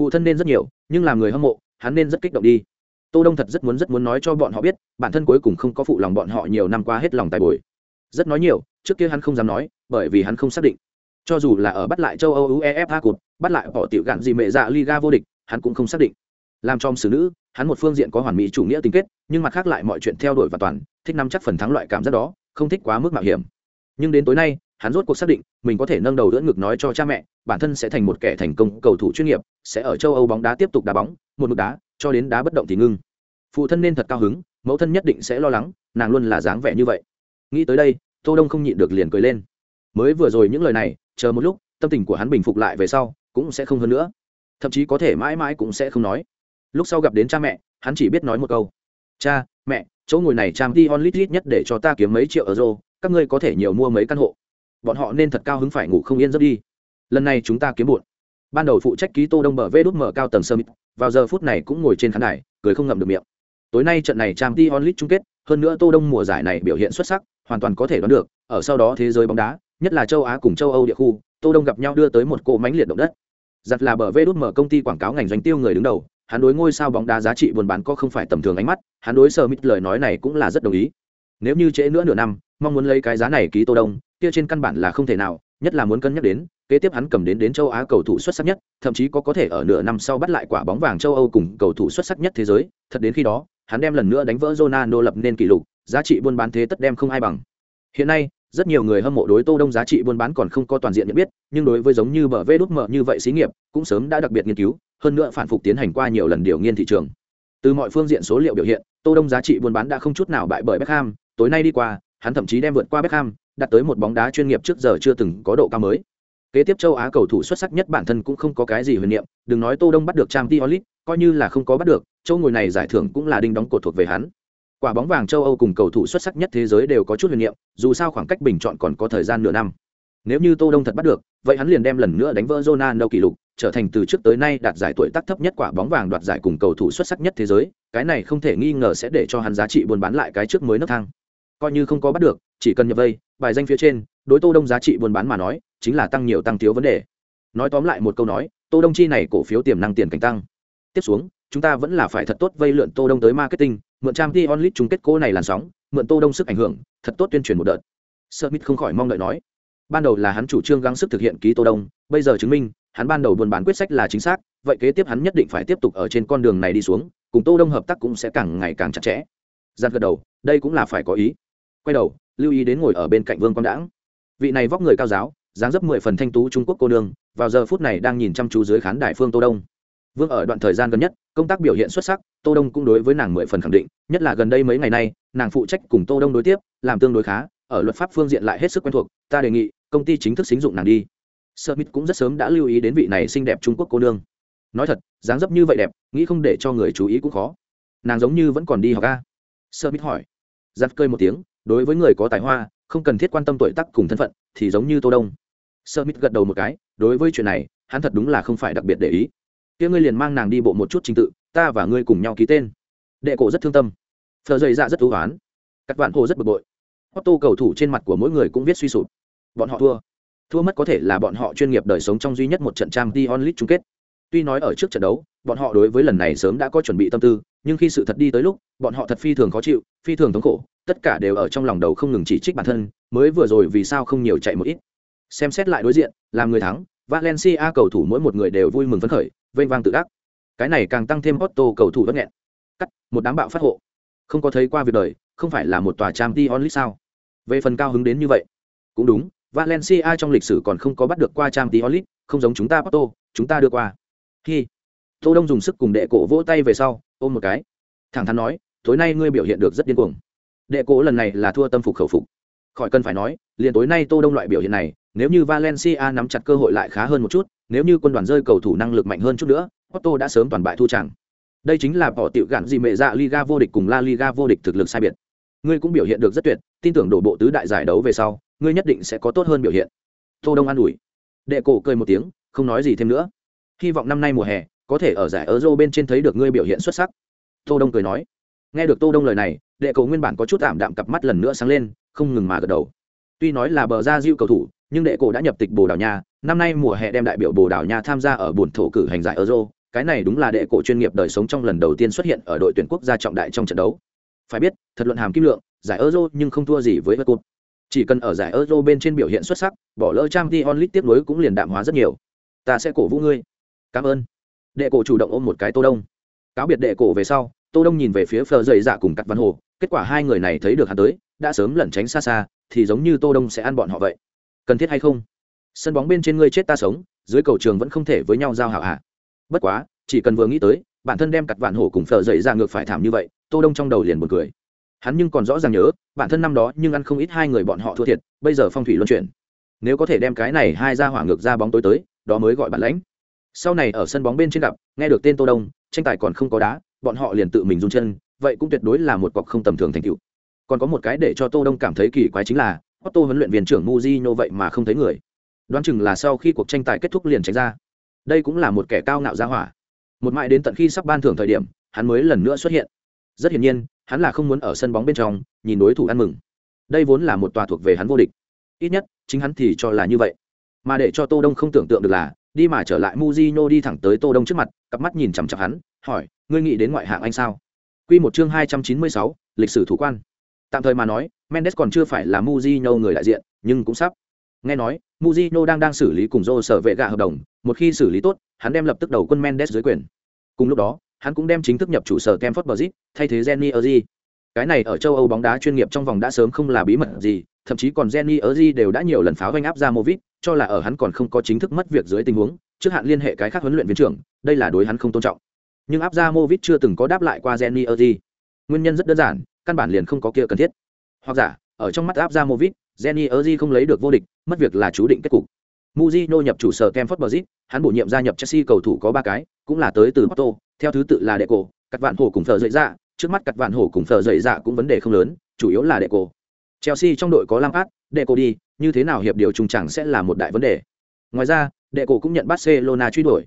phụ thân nên rất nhiều, nhưng làm người hâm mộ, hắn nên rất kích động đi. Tô đông thật rất muốn rất muốn nói cho bọn họ biết, bản thân cuối cùng không có phụ lòng bọn họ nhiều năm qua hết lòng tài bồi. Rất nói nhiều, trước kia hắn không dám nói, bởi vì hắn không xác định. Cho dù là ở bắt lại châu âu uefa cụt bắt lại bỏ tiểu gạn gì mẹ dạ liga vô địch, hắn cũng không xác định. Làm trong xử nữ, hắn một phương diện có hoàn mỹ chủ nghĩa tình kết, nhưng mặt khác lại mọi chuyện theo đuổi và toàn, thích nắm chắc phần thắng loại cảm giác đó, không thích quá mức mạo hiểm. Nhưng đến tối nay, hắn rốt cuộc xác định, mình có thể nâng đầu đỡ ngực nói cho cha mẹ bản thân sẽ thành một kẻ thành công cầu thủ chuyên nghiệp, sẽ ở châu âu bóng đá tiếp tục đá bóng, một mực đá, cho đến đá bất động thì ngưng. Phụ thân nên thật cao hứng, mẫu thân nhất định sẽ lo lắng, nàng luôn là dáng vẻ như vậy. Nghĩ tới đây, tô đông không nhịn được liền cười lên. Mới vừa rồi những lời này, chờ một lúc, tâm tình của hắn bình phục lại về sau, cũng sẽ không hơn nữa. Thậm chí có thể mãi mãi cũng sẽ không nói. Lúc sau gặp đến cha mẹ, hắn chỉ biết nói một câu. Cha, mẹ, chỗ ngồi này trang t lit nhất để cho ta kiếm mấy triệu euro, các ngươi có thể nhiều mua mấy căn hộ. Bọn họ nên thật cao hứng phải ngủ không yên giấc đi lần này chúng ta kiếm bụn. Ban đầu phụ trách ký tô đông bờ vê đút mở cao tầng sơ mít vào giờ phút này cũng ngồi trên khán đài, cười không ngậm được miệng. Tối nay trận này trang t onlit chung kết, hơn nữa tô đông mùa giải này biểu hiện xuất sắc, hoàn toàn có thể đoán được, ở sau đó thế giới bóng đá, nhất là châu á cùng châu âu địa khu, tô đông gặp nhau đưa tới một cỗ mánh liệt động đất. Giặt là bờ vê đút mở công ty quảng cáo ngành doanh tiêu người đứng đầu, hắn đối ngôi sao bóng đá giá trị buôn bán có không phải tầm thường ánh mắt, hắn đối sơ mít lời nói này cũng là rất đồng ý. Nếu như trễ nữa nửa năm, mong muốn lấy cái giá này ký tô đông, kia trên căn bản là không thể nào, nhất là muốn cân nhắc đến kế tiếp hắn cầm đến đến châu á cầu thủ xuất sắc nhất, thậm chí có có thể ở nửa năm sau bắt lại quả bóng vàng châu âu cùng cầu thủ xuất sắc nhất thế giới. Thật đến khi đó, hắn đem lần nữa đánh vỡ Ronaldo lập nên kỷ lục, giá trị buôn bán thế tất đem không ai bằng. Hiện nay, rất nhiều người hâm mộ đối tô đông giá trị buôn bán còn không có toàn diện nhận biết, nhưng đối với giống như bờ vê đút mở như vậy xí nghiệp, cũng sớm đã đặc biệt nghiên cứu, hơn nữa phản phục tiến hành qua nhiều lần điều nghiên thị trường. Từ mọi phương diện số liệu biểu hiện, tô đông giá trị buôn bán đã không chút nào bại bởi beckham. Tối nay đi qua, hắn thậm chí đem vượt qua beckham, đạt tới một bóng đá chuyên nghiệp trước giờ chưa từng có độ cao mới kế tiếp châu á cầu thủ xuất sắc nhất bản thân cũng không có cái gì huyền niệm, đừng nói tô đông bắt được trang t coi như là không có bắt được, châu ngồi này giải thưởng cũng là đinh đóng cột thuộc về hắn. Quả bóng vàng châu âu cùng cầu thủ xuất sắc nhất thế giới đều có chút huyền niệm, dù sao khoảng cách bình chọn còn có thời gian nửa năm. Nếu như tô đông thật bắt được, vậy hắn liền đem lần nữa đánh vỡ Ronaldo kỷ lục, trở thành từ trước tới nay đạt giải tuổi tác thấp nhất quả bóng vàng đoạt giải cùng cầu thủ xuất sắc nhất thế giới, cái này không thể nghi ngờ sẽ để cho hắn giá trị buôn bán lại cái trước mới nấc thang. Coi như không có bắt được, chỉ cần nhập vây, bài danh phía trên, đối tô đông giá trị buôn bán mà nói chính là tăng nhiều tăng thiếu vấn đề. Nói tóm lại một câu nói, tô đông chi này cổ phiếu tiềm năng tiền cảnh tăng. Tiếp xuống, chúng ta vẫn là phải thật tốt vây lượn tô đông tới marketing, mượn trang t onlit chung kết cố này làn sóng, mượn tô đông sức ảnh hưởng, thật tốt tuyên truyền một đợt. Summit không khỏi mong đợi nói, ban đầu là hắn chủ trương gắng sức thực hiện ký tô đông, bây giờ chứng minh, hắn ban đầu buôn bán quyết sách là chính xác, vậy kế tiếp hắn nhất định phải tiếp tục ở trên con đường này đi xuống, cùng tô đông hợp tác cũng sẽ càng ngày càng chặt chẽ. Giặt gật đầu, đây cũng là phải có ý. Quay đầu, lưu ý đến ngồi ở bên cạnh vương quang đãng. Vị này vóc người cao giáo dáng dấp mười phần thanh tú trung quốc cô nương, vào giờ phút này đang nhìn chăm chú dưới khán đài phương tô đông. Vương ở đoạn thời gian gần nhất, công tác biểu hiện xuất sắc, tô đông cũng đối với nàng mười phần khẳng định, nhất là gần đây mấy ngày nay, nàng phụ trách cùng tô đông đối tiếp, làm tương đối khá, ở luật pháp phương diện lại hết sức quen thuộc, ta đề nghị, công ty chính thức xính dụng nàng đi. Smith cũng rất sớm đã lưu ý đến vị này xinh đẹp trung quốc cô nương. Nói thật, dáng dấp như vậy đẹp, nghĩ không để cho người chú ý cũng khó. Nàng giống như vẫn còn đi học ca smith hỏi. Giặt cơi một tiếng, đối với người có tài hoa không cần thiết quan tâm tuổi tác cùng thân phận, thì giống như tô đông. Smith gật đầu một cái, đối với chuyện này, hắn thật đúng là không phải đặc biệt để ý. Kia ngươi liền mang nàng đi bộ một chút trình tự, ta và ngươi cùng nhau ký tên. Đệ cổ rất thương tâm. Phờ dày dạ rất thú oán. Các bạn hồ rất bực bội. Otto cầu thủ trên mặt của mỗi người cũng viết suy sụp. Bọn họ thua. Thua mất có thể là bọn họ chuyên nghiệp đời sống trong duy nhất một trận trang League chung kết tuy nói ở trước trận đấu, bọn họ đối với lần này sớm đã có chuẩn bị tâm tư, nhưng khi sự thật đi tới lúc, bọn họ thật phi thường khó chịu, phi thường thống khổ, tất cả đều ở trong lòng đầu không ngừng chỉ trích bản thân, mới vừa rồi vì sao không nhiều chạy một ít. Xem xét lại đối diện, làm người thắng, valencia cầu thủ mỗi một người đều vui mừng phấn khởi, vênh vang tự đắc. Cái này càng tăng thêm Otto cầu thủ bất nghẹn. Cắt, một đám bạo phát hộ. Không có thấy qua việc đời, không phải là một tòa trang t onlit sao? Về phần cao hứng đến như vậy, cũng đúng, valencia trong lịch sử còn không có bắt được qua trang t onlit không giống chúng ta porto, chúng ta đưa qua khi, tô đông dùng sức cùng đệ cổ vỗ tay về sau, ôm một cái. Thẳng thắn nói, tối nay ngươi biểu hiện được rất điên cuồng. Đệ cổ lần này là thua tâm phục khẩu phục. Khỏi cần phải nói, liền tối nay tô đông loại biểu hiện này, nếu như valencia nắm chặt cơ hội lại khá hơn một chút, nếu như quân đoàn rơi cầu thủ năng lực mạnh hơn chút nữa otto đã sớm toàn bại thu chẳng. Đây chính là bỏ tiểu gạn gì mẹ dạ Liga vô địch cùng La Liga vô địch thực lực sai biệt. Ngươi cũng biểu hiện được rất tuyệt, tin tưởng đổ bộ tứ đại giải đấu về sau, ngươi nhất định sẽ có tốt hơn biểu hiện. Tô đông an ủi. Đệ cổ cười một tiếng, không nói gì thêm nữa hy vọng năm nay mùa hè, có thể ở giải euro bên trên thấy được ngươi biểu hiện xuất sắc. Tô đông cười nói. Nghe được tô đông lời này, đệ cầu nguyên bản có chút ảm đạm cặp mắt lần nữa sáng lên, không ngừng mà gật đầu. Tuy nói là bờ ra diêu cầu thủ, nhưng đệ cổ đã nhập tịch bồ đào nha, năm nay mùa hè đem đại biểu bồ đào nha tham gia ở buồn thổ cử hành giải euro, cái này đúng là đệ cổ chuyên nghiệp đời sống trong lần đầu tiên xuất hiện ở đội tuyển quốc gia trọng đại trong trận đấu. Phải biết, thật luận hàm kim lượng, giải euro nhưng không thua gì với vật cột chỉ cần ở giải euro bên trên biểu hiện xuất sắc, bỏ lỡ trang t onlit tiếp nối cũng liền đạm hóa rất nhiều. Ta sẽ cổ vũ ngươi cảm ơn. Đệ cổ chủ động ôm một cái tô đông. Cáo biệt đệ cổ về sau, tô đông nhìn về phía phờ dày dạ cùng cắt văn hồ, kết quả hai người này thấy được hắn tới, đã sớm lẩn tránh xa xa, thì giống như tô đông sẽ ăn bọn họ vậy. Cần thiết hay không? Sân bóng bên trên ngươi chết ta sống, dưới cầu trường vẫn không thể với nhau giao hảo hạ bất quá, chỉ cần vừa nghĩ tới, bản thân đem cặt vạn hổ cùng phờ dậy ra ngược phải thảm như vậy, tô đông trong đầu liền buồn cười. Hắn nhưng còn rõ ràng nhớ, bản thân năm đó nhưng ăn không ít hai người bọn họ thua thiệt, bây giờ phong thủy luân chuyển. Nếu có thể đem cái này hai ra hỏa ngược ra bóng tối tới, đó mới gọi bản lãnh sau này ở sân bóng bên trên gặp, nghe được tên tô đông, tranh tài còn không có đá, bọn họ liền tự mình run chân, vậy cũng tuyệt đối là một cọc không tầm thường thành tựu. Còn có một cái để cho tô đông cảm thấy kỳ quái chính là, Otto huấn luyện viên trưởng Mujinho vậy mà không thấy người. Đoán chừng là sau khi cuộc tranh tài kết thúc liền tránh ra. Đây cũng là một kẻ cao ngạo gia hỏa. Một mãi đến tận khi sắp ban thưởng thời điểm, hắn mới lần nữa xuất hiện. Rất hiển nhiên, hắn là không muốn ở sân bóng bên trong, nhìn đối thủ ăn mừng. Đây vốn là một tòa thuộc về hắn vô địch. Ít nhất, chính hắn thì cho là như vậy. Mà để cho tô đông không tưởng tượng được là đi mà trở lại Mujino đi thẳng tới tô đông trước mặt cặp mắt nhìn chằm chằm hắn hỏi ngươi nghĩ đến ngoại hạng anh sao? Quy một chương hai trăm chín mươi sáu, lịch sử thủ quan. Tạm thời mà nói mendes còn chưa phải là Mujino người đại diện nhưng cũng sắp. Nghe nói Mujino đang đang xử lý cùng Joe sở vệ gạ hợp đồng một khi xử lý tốt hắn đem lập tức đầu quân mendes dưới quyền. Cùng lúc đó hắn cũng đem chính thức nhập trụ sở Campfort Bridge, thay thế Jenny Erzi. Cái này ở châu Âu bóng đá chuyên nghiệp trong vòng đã sớm không là bí mật gì, thậm chí còn Jenny Erzi đều đã nhiều lần pháo vanh áp ra Movit, cho là ở hắn còn không có chính thức mất việc dưới tình huống, trước hạn liên hệ cái khác huấn luyện viên trưởng, đây là đối hắn không tôn trọng. Nhưng áp ra Movit chưa từng có đáp lại qua Jenny erdi Nguyên nhân rất đơn giản, căn bản liền không có kia cần thiết. Hoặc giả, ở trong mắt áp ra Movit, Jenny erdi không lấy được vô địch, mất việc là chú định kết cục. Mujino nhập chủ sở Kemford Bridge, hắn bổ nhiệm gia nhập Chelsea cầu thủ có ba cái, cũng là tới từ Porto, theo thứ tự là đệ cổ, cắt vạn hổ cùng phở dậy dạ, trước mắt cắt vạn hổ cùng phở dậy dạ cũng vấn đề không lớn, chủ yếu là đệ cổ. Chelsea trong đội có Lampard, đệ cổ đi, như thế nào hiệp điều trùng chẳng sẽ là một đại vấn đề. Ngoài ra, đệ cổ cũng nhận Barcelona truy đuổi.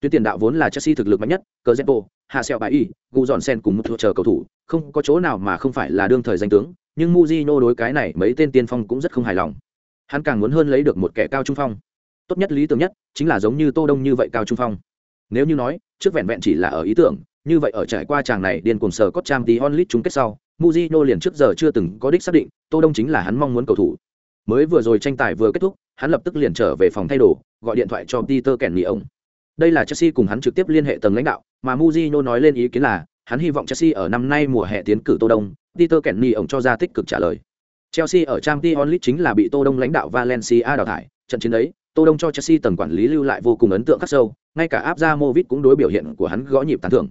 Tuyến tiền đạo vốn là Chelsea thực lực mạnh nhất, Cazorla, Hạ Sẹo Bài Y, Gu Dọn Sen cùng một chờ cầu thủ, không có chỗ nào mà không phải là đương thời danh tướng, nhưng Mourinho đối cái này mấy tên tiên phong cũng rất không hài lòng. Hắn càng muốn hơn lấy được một kẻ cao trung phong tốt nhất lý tưởng nhất chính là giống như tô đông như vậy cao trung phong nếu như nói trước vẹn vẹn chỉ là ở ý tưởng như vậy ở trải qua chàng này điên cuồng sờ có trang tí onlit chung kết sau Mujino liền trước giờ chưa từng có đích xác định tô đông chính là hắn mong muốn cầu thủ mới vừa rồi tranh tài vừa kết thúc hắn lập tức liền trở về phòng thay đồ gọi điện thoại cho Peter Kenny ông đây là Chelsea cùng hắn trực tiếp liên hệ tầng lãnh đạo mà Mujino nói lên ý kiến là hắn hy vọng Chelsea ở năm nay mùa hè tiến cử tô đông Peter Kenny ông cho ra tích cực trả lời Chelsea ở Champions League chính là bị Tô Đông lãnh đạo Valencia đào thải, trận chiến ấy, Tô Đông cho Chelsea tầng quản lý lưu lại vô cùng ấn tượng khắc sâu, ngay cả Abramovich Movit cũng đối biểu hiện của hắn gõ nhịp tán thưởng.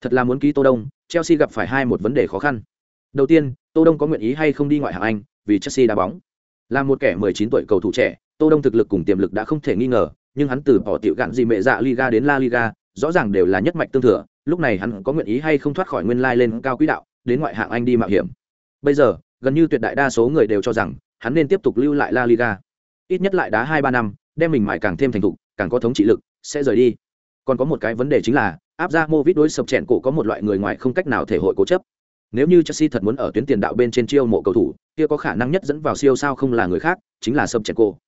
Thật là muốn ký Tô Đông, Chelsea gặp phải hai một vấn đề khó khăn. Đầu tiên, Tô Đông có nguyện ý hay không đi ngoại hạng Anh, vì Chelsea đá bóng. Là một kẻ 19 tuổi cầu thủ trẻ, Tô Đông thực lực cùng tiềm lực đã không thể nghi ngờ, nhưng hắn từ bỏ tiểu gạn gì mẹ dạ Liga đến La Liga, rõ ràng đều là nhất mạch tương thừa, lúc này hắn có nguyện ý hay không thoát khỏi nguyên lai lên cao quỹ đạo, đến ngoại hạng Anh đi mạo hiểm. Bây giờ, gần như tuyệt đại đa số người đều cho rằng, hắn nên tiếp tục lưu lại La Liga. Ít nhất lại đá 2 3 năm, đem mình mãi càng thêm thành thục càng có thống trị lực sẽ rời đi còn có một cái vấn đề chính là áp ra Movit vít đối sập chèn cổ có một loại người ngoài không cách nào thể hội cố chấp nếu như chelsea thật muốn ở tuyến tiền đạo bên trên chiêu mộ cầu thủ kia có khả năng nhất dẫn vào siêu sao không là người khác chính là sập chèn cổ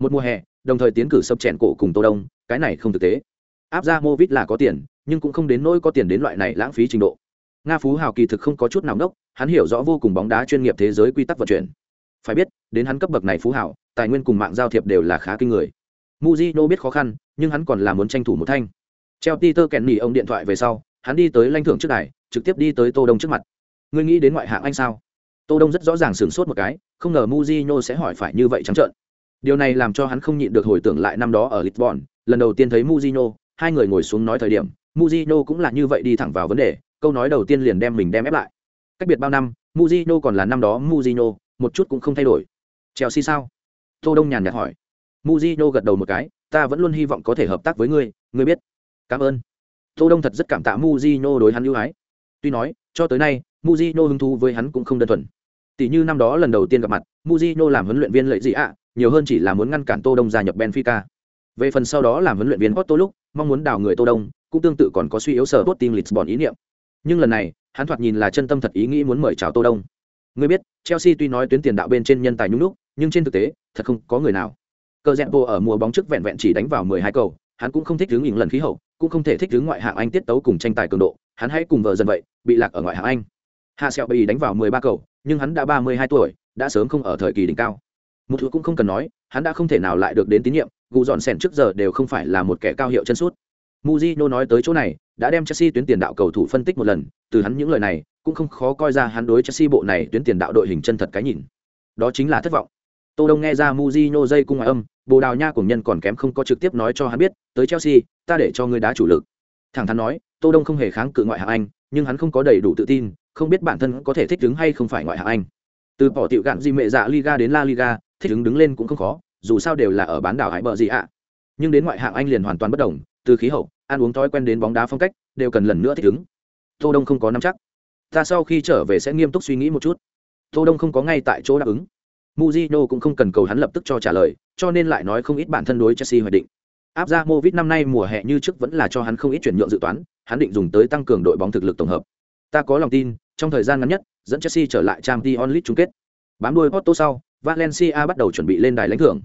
một mùa hè đồng thời tiến cử sập chèn cổ cùng tô đông cái này không thực tế. Áp ra là có tiền nhưng cũng không đến nỗi có tiền đến loại này lãng phí trình độ. Nga phú hào kỳ thực không có chút nào nốc, hắn hiểu rõ vô cùng bóng đá chuyên nghiệp thế giới quy tắc vận chuyển. Phải biết đến hắn cấp bậc này phú Hào, tài nguyên cùng mạng giao thiệp đều là khá kinh người. Mujino biết khó khăn nhưng hắn còn là muốn tranh thủ một thanh. Treo peter kèn nỉ ông điện thoại về sau hắn đi tới lãnh thưởng trước đài trực tiếp đi tới tô đông trước mặt ngươi nghĩ đến ngoại hạng anh sao? Tô đông rất rõ ràng sửng sốt một cái, không ngờ muzino sẽ hỏi phải như vậy trắng trợn. Điều này làm cho hắn không nhịn được hồi tưởng lại năm đó ở lisbon, lần đầu tiên thấy muzino hai người ngồi xuống nói thời điểm muzino cũng là như vậy đi thẳng vào vấn đề, câu nói đầu tiên liền đem mình đem ép lại. Cách biệt bao năm muzino còn là năm đó muzino một chút cũng không thay đổi. Chelsea sao? Tô đông nhàn nhạt hỏi. Muzino gật đầu một cái, ta vẫn luôn hy vọng có thể hợp tác với ngươi ngươi biết. Cảm ơn. Tô đông thật rất cảm tạ muzino đối hắn ưu ái. Tuy nói, cho tới nay Mujino hứng thú với hắn cũng không đơn thuần. Tỷ như năm đó lần đầu tiên gặp mặt, Mujino làm huấn luyện viên lợi gì ạ, nhiều hơn chỉ là muốn ngăn cản tô đông gia nhập benfica. Về phần sau đó làm huấn luyện viên Otto lúc, mong muốn đào người tô đông, cũng tương tự còn có suy yếu sở tốt team lisbon ý niệm. Nhưng lần này, hắn thoạt nhìn là chân tâm thật ý nghĩ muốn mời chào tô đông. Ngươi biết, chelsea tuy nói tuyến tiền đạo bên trên nhân tài nhung lúc nhưng trên thực tế, thật không có người nào. Cờ rẽ ở mùa bóng trước vẹn vẹn chỉ đánh vào 12 cầu, hắn cũng không thích hướng ỉng lần khí hậu, cũng không thể thích hướng ngoại hạng anh tiết tấu cùng tranh tài cường độ, hắn hãy cùng vợ dần vậy, bị lạc ở ngoại hạng anh hạ sẹo bị đánh vào 13 cầu nhưng hắn đã 32 tuổi đã sớm không ở thời kỳ đỉnh cao một thứ cũng không cần nói hắn đã không thể nào lại được đến tín nhiệm gù dọn sèn trước giờ đều không phải là một kẻ cao hiệu chân suốt Mujino nói tới chỗ này, đã đem Chelsea tuyến tiền đạo cầu thủ phân tích một lần, từ hắn những lời này, cũng không khó coi ra hắn đối Chelsea bộ này tuyến tiền đạo đội hình chân thật cái nhìn. Đó chính là thất vọng. Tô Đông nghe ra Mujino dây cung ngoại âm, Bồ Đào Nha cùng nhân còn kém không có trực tiếp nói cho hắn biết, tới Chelsea, ta để cho ngươi đá chủ lực. Thẳng thắn nói, Tô Đông không hề kháng cự ngoại hạng Anh, nhưng hắn không có đầy đủ tự tin, không biết bản thân có thể thích ứng hay không phải ngoại hạng Anh. Từ bỏ tiểu gạn gì mẹ dạ Liga đến La Liga, thích ứng đứng lên cũng không khó, dù sao đều là ở bán đảo hải bờ gì ạ. Nhưng đến ngoại hạng Anh liền hoàn toàn bất đồng, từ khí hậu, ăn uống thói quen đến bóng đá phong cách, đều cần lần nữa thích ứng. Tô Đông không có nắm chắc. Ta sau khi trở về sẽ nghiêm túc suy nghĩ một chút. Tô Đông không có ngay tại chỗ đáp ứng. Mujino cũng không cần cầu hắn lập tức cho trả lời, cho nên lại nói không ít bản thân đối Chelsea hoạch định. Áp ra Movit năm nay mùa hè như trước vẫn là cho hắn không ít chuyển nhượng dự toán, hắn định dùng tới tăng cường đội bóng thực lực tổng hợp. Ta có lòng tin, trong thời gian ngắn nhất, dẫn Chelsea trở lại Champions League chung kết. Bám đuôi Porto sau, Valencia bắt đầu chuẩn bị lên đài lãnh thưởng.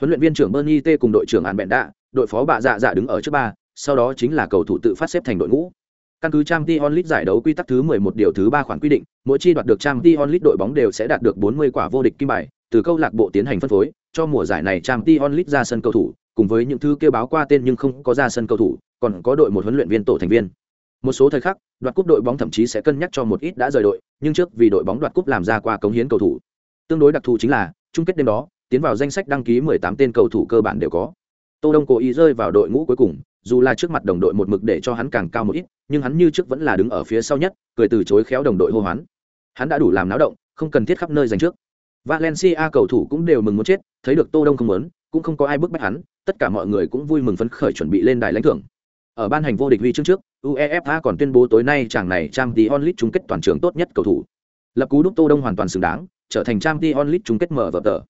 Huấn luyện viên trưởng Bernie T cùng đội trưởng An Bện Đạ, đội phó bạ dạ dạ đứng ở trước ba, sau đó chính là cầu thủ tự phát xếp thành đội ngũ. Căn cứ Champions League giải đấu quy tắc thứ 11 điều thứ 3 khoản quy định, mỗi chi đoạt được Champions League đội bóng đều sẽ đạt được 40 quả vô địch kim bài, từ câu lạc bộ tiến hành phân phối, cho mùa giải này Champions League ra sân cầu thủ, cùng với những thứ kêu báo qua tên nhưng không có ra sân cầu thủ, còn có đội một huấn luyện viên tổ thành viên. Một số thời khắc, đoạt cúp đội bóng thậm chí sẽ cân nhắc cho một ít đã rời đội, nhưng trước vì đội bóng đoạt cúp làm ra qua cống hiến cầu thủ. Tương đối đặc thù chính là, chung kết đêm đó, tiến vào danh sách đăng ký 18 tên cầu thủ cơ bản đều có. Tô Đông cố ý rơi vào đội ngũ cuối cùng, dù là trước mặt đồng đội một mực để cho hắn càng cao một ít, nhưng hắn như trước vẫn là đứng ở phía sau nhất, cười từ chối khéo đồng đội hô hoán. Hắn đã đủ làm náo động, không cần thiết khắp nơi giành trước. Valencia cầu thủ cũng đều mừng muốn chết, thấy được Tô Đông không muốn, cũng không có ai bức bách hắn, tất cả mọi người cũng vui mừng phấn khởi chuẩn bị lên đài lãnh thưởng. Ở ban hành vô địch huy chương trước, UEFA còn tuyên bố tối nay chàng này Champions League chung kết toàn trường tốt nhất cầu thủ. Lập cú đúc Tô Đông hoàn toàn xứng đáng, trở thành Champions League chung kết mở vở tờ.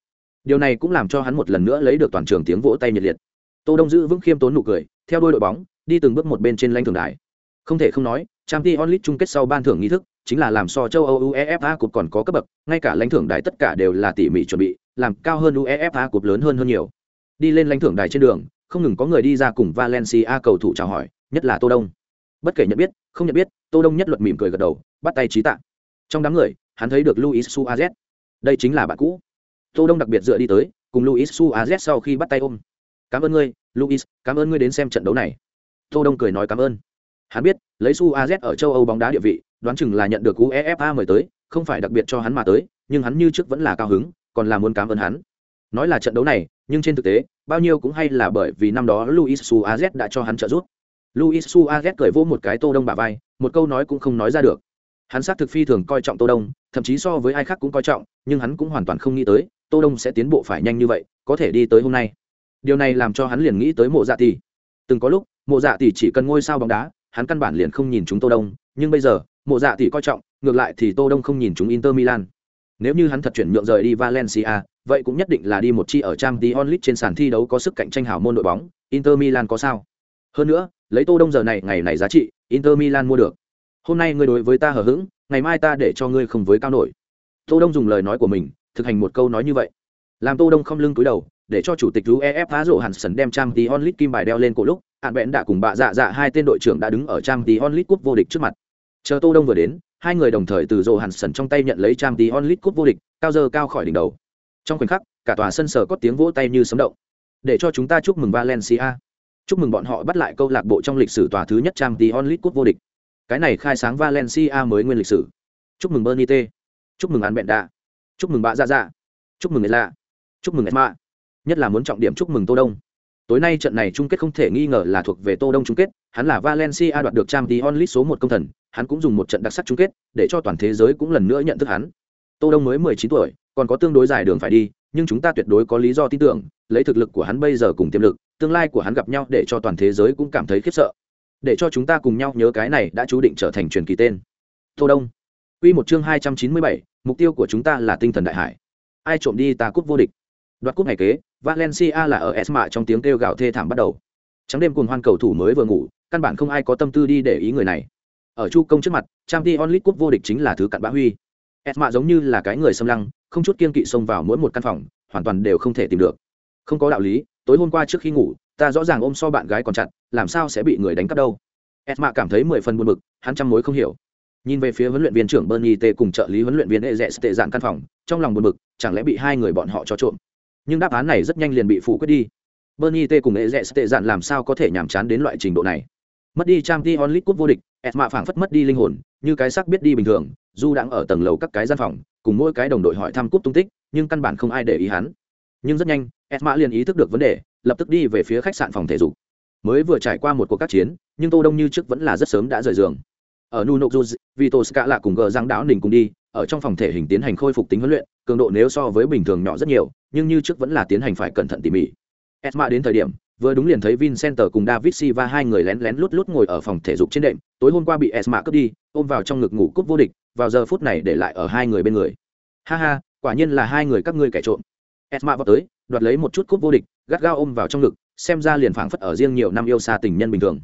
Điều này cũng làm cho hắn một lần nữa lấy được toàn trường tiếng vỗ tay nhiệt liệt. Tô Đông giữ vững khiêm tốn nụ cười, theo đuôi đội bóng, đi từng bước một bên trên lãnh thưởng đài. Không thể không nói, Champions League chung kết sau ban thưởng nghi thức, chính là làm so châu Âu UEFA cục còn có cấp bậc, ngay cả lãnh thưởng đài tất cả đều là tỉ mỉ chuẩn bị, làm cao hơn UEFA cục lớn hơn hơn nhiều. Đi lên lãnh thưởng đài trên đường, không ngừng có người đi ra cùng Valencia cầu thủ chào hỏi, nhất là Tô Đông. Bất kể nhận biết, không nhận biết, Tô Đông nhất luật mỉm cười gật đầu, bắt tay trí tạ. Trong đám người, hắn thấy được Luis Suarez. Đây chính là bạn cũ. Tô Đông đặc biệt dựa đi tới, cùng Luis Suarez sau khi bắt tay ôm. "Cảm ơn ngươi, Luis, cảm ơn ngươi đến xem trận đấu này." Tô Đông cười nói cảm ơn. Hắn biết, lấy Suarez ở châu Âu bóng đá địa vị, đoán chừng là nhận được UEFA mời tới, không phải đặc biệt cho hắn mà tới, nhưng hắn như trước vẫn là cao hứng, còn là muốn cảm ơn hắn. Nói là trận đấu này, nhưng trên thực tế, bao nhiêu cũng hay là bởi vì năm đó Luis Suarez đã cho hắn trợ giúp. Luis Suarez cười vỗ một cái Tô Đông bả vai, một câu nói cũng không nói ra được. Hắn xác thực phi thường coi trọng Tô Đông, thậm chí so với ai khác cũng coi trọng, nhưng hắn cũng hoàn toàn không nghĩ tới, Tô Đông sẽ tiến bộ phải nhanh như vậy, có thể đi tới hôm nay. Điều này làm cho hắn liền nghĩ tới Mộ Dạ Tỷ. Từng có lúc, Mộ Dạ Tỷ chỉ cần ngôi sao bóng đá, hắn căn bản liền không nhìn chúng Tô Đông, nhưng bây giờ, Mộ Dạ Tỷ coi trọng, ngược lại thì Tô Đông không nhìn chúng Inter Milan. Nếu như hắn thật chuyển nhượng rời đi Valencia, vậy cũng nhất định là đi một chi ở trang Champions League trên sàn thi đấu có sức cạnh tranh hảo môn đội bóng, Inter Milan có sao? Hơn nữa, lấy Tô Đông giờ này ngày này giá trị, Inter Milan mua được. Hôm nay ngươi đối với ta hờ hững, ngày mai ta để cho ngươi không với cao nổi. Tô Đông dùng lời nói của mình, thực hành một câu nói như vậy. Làm Tô Đông không lưng cúi đầu, để cho chủ tịch UEFA rổ hẳn sần đem Champions League kim bài đeo lên cổ lúc, Ản Bẽn đã cùng bạ dạ dạ hai tên đội trưởng đã đứng ở trang Champions League cúp vô địch trước mặt. Chờ Tô Đông vừa đến, hai người đồng thời từ rổ hẳn sần trong tay nhận lấy trang Champions League cúp vô địch, cao dơ cao khỏi đỉnh đầu. Trong khoảnh khắc, cả tòa sân sở có tiếng vỗ tay như sấm động. Để cho chúng ta chúc mừng Valencia. Chúc mừng bọn họ bắt lại câu lạc bộ trong lịch sử tòa thứ nhất trang Champions onlit cúp vô địch. Cái này khai sáng Valencia mới nguyên lịch sử. Chúc mừng Bernite. chúc mừng an bẹn đạ chúc mừng bạ dạ dạ chúc mừng lạ chúc mừng mạ nhất là muốn trọng điểm chúc mừng tô đông tối nay trận này chung kết không thể nghi ngờ là thuộc về tô đông chung kết hắn là valencia đoạt được trang tí onlit số một công thần hắn cũng dùng một trận đặc sắc chung kết để cho toàn thế giới cũng lần nữa nhận thức hắn tô đông mới mười chín tuổi còn có tương đối dài đường phải đi nhưng chúng ta tuyệt đối có lý do tin tưởng lấy thực lực của hắn bây giờ cùng tiềm lực tương lai của hắn gặp nhau để cho toàn thế giới cũng cảm thấy khiếp sợ. Để cho chúng ta cùng nhau nhớ cái này đã chú định trở thành truyền kỳ tên. Tô đông. Quy một chương hai trăm chín mươi bảy, mục tiêu của chúng ta là tinh thần đại hải. Ai trộm đi ta cúp vô địch. Đoạt cúp ngày kế valencia là ở esma trong tiếng kêu gào thê thảm bắt đầu. Trắng đêm cùng hoan cầu thủ mới vừa ngủ căn bản không ai có tâm tư đi để ý người này. Ở chu công trước mặt trang t onlit cúp vô địch chính là thứ cặn bã huy esma giống như là cái người xâm lăng, không chút kiên kỵ xông vào mỗi một căn phòng, hoàn toàn đều không thể tìm được. Không có đạo lý, tối hôm qua trước khi ngủ, ta rõ ràng ôm so bạn gái còn chặt, làm sao sẽ bị người đánh cắp đâu? Esma cảm thấy mười phần buồn bực, hắn trăm mối không hiểu. Nhìn về phía huấn luyện viên trưởng bernie t cùng trợ lý huấn luyện viên e rẽ tệ dạn căn phòng, trong lòng buồn bực, chẳng lẽ bị hai người bọn họ cho trộm? Nhưng đáp án này rất nhanh liền bị phủ quyết đi. Bernie t cùng e rẽ tệ dạn làm sao có thể nhàm chán đến loại trình độ này? Mất đi trang t onlit cúp vô địch esma phảng phất mất đi linh hồn, như cái xác biết đi bình thường, dù đang ở tầng lầu các cái gian phòng, cùng mỗi cái đồng đội hỏi thăm cúp tung tích, nhưng căn bản không ai để ý hắn. Nhưng rất nhanh esma liền ý thức được vấn đề, lập tức đi về phía khách sạn phòng thể dục. Mới vừa trải qua một cuộc các chiến, nhưng tô đông như trước vẫn là rất sớm đã rời giường. Ở nuno juz vito ska là cùng gờ giang đảo nình cùng đi, ở trong phòng thể hình tiến hành khôi phục tính huấn luyện, cường độ nếu so với bình thường nhỏ rất nhiều, nhưng như trước vẫn là tiến hành phải cẩn thận tỉ mỉ. Esma đến thời điểm vừa đúng liền thấy vincenter cùng david silva hai người lén lén lút lút ngồi ở phòng thể dục trên đệm, tối hôm qua bị esma cướp đi, ôm vào trong ngực ngủ cúp vô địch, vào giờ phút này để lại ở hai người bên người. Ha ha, quả nhiên là hai người các ngươi kẻ trộm. Esma vọt tới, đoạt lấy một chút cúp vô địch, gắt gao ôm vào trong ngực, xem ra liền phảng phất ở riêng nhiều năm yêu xa tình nhân bình thường.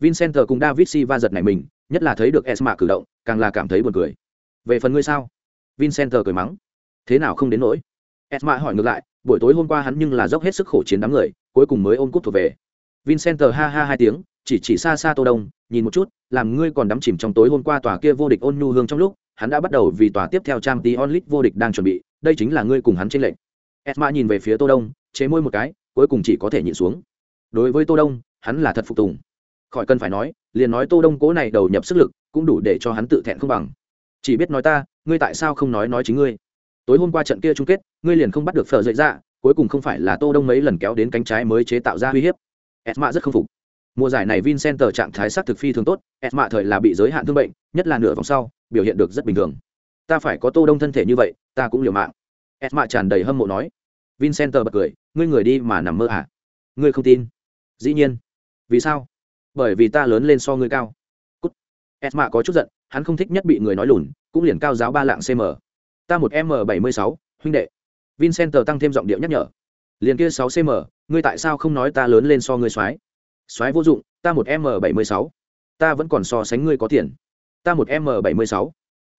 Vincenter cùng david silva giật nảy mình, nhất là thấy được esma cử động, càng là cảm thấy buồn cười. Về phần ngươi sao? Vincenter cười mắng. Thế nào không đến nỗi? Esma hỏi ngược lại, buổi tối hôm qua hắn nhưng là dốc hết sức khổ chiến đám người, cuối cùng mới ôm cúp thuộc về. Vincent ha ha hai tiếng, chỉ chỉ xa xa tô đông, nhìn một chút, làm ngươi còn đắm chìm trong tối hôm qua tòa kia vô địch ôn nhu hương trong lúc, hắn đã bắt đầu vì tòa tiếp theo trang tí onlit vô địch đang chuẩn bị, đây chính là ngươi cùng hắn trên lệnh esma nhìn về phía tô đông, chế môi một cái, cuối cùng chỉ có thể nhịn xuống. Đối với tô đông, hắn là thật phục tùng. Khỏi cần phải nói, liền nói tô đông cố này đầu nhập sức lực, cũng đủ để cho hắn tự thẹn không bằng. Chỉ biết nói ta, ngươi tại sao không nói nói chính ngươi? Tối hôm qua trận kia chung kết, ngươi liền không bắt được phở dậy ra cuối cùng không phải là tô đông mấy lần kéo đến cánh trái mới chế tạo ra uy hiếp. Esma rất không phục. Mùa giải này vincenter trạng thái sát thực phi thường tốt, esma thời là bị giới hạn thương bệnh, nhất là nửa vòng sau, biểu hiện được rất bình thường. Ta phải có tô đông thân thể như vậy, ta cũng liều mạng. Esma tràn đầy hâm mộ nói. Vincenter bật cười, ngươi người đi mà nằm mơ à? Ngươi không tin. Dĩ nhiên. Vì sao? Bởi vì ta lớn lên so ngươi cao. Cút. Esma có chút giận, hắn không thích nhất bị người nói lùn, cũng liền cao giáo ba lạng cm ta một m bảy mươi sáu, huynh đệ. Vincenter tăng thêm giọng điệu nhắc nhở. Liền kia sáu cm ngươi tại sao không nói ta lớn lên so ngươi soái? Soái vô dụng, ta một m bảy mươi sáu. Ta vẫn còn so sánh ngươi có tiền. Ta một m bảy mươi sáu.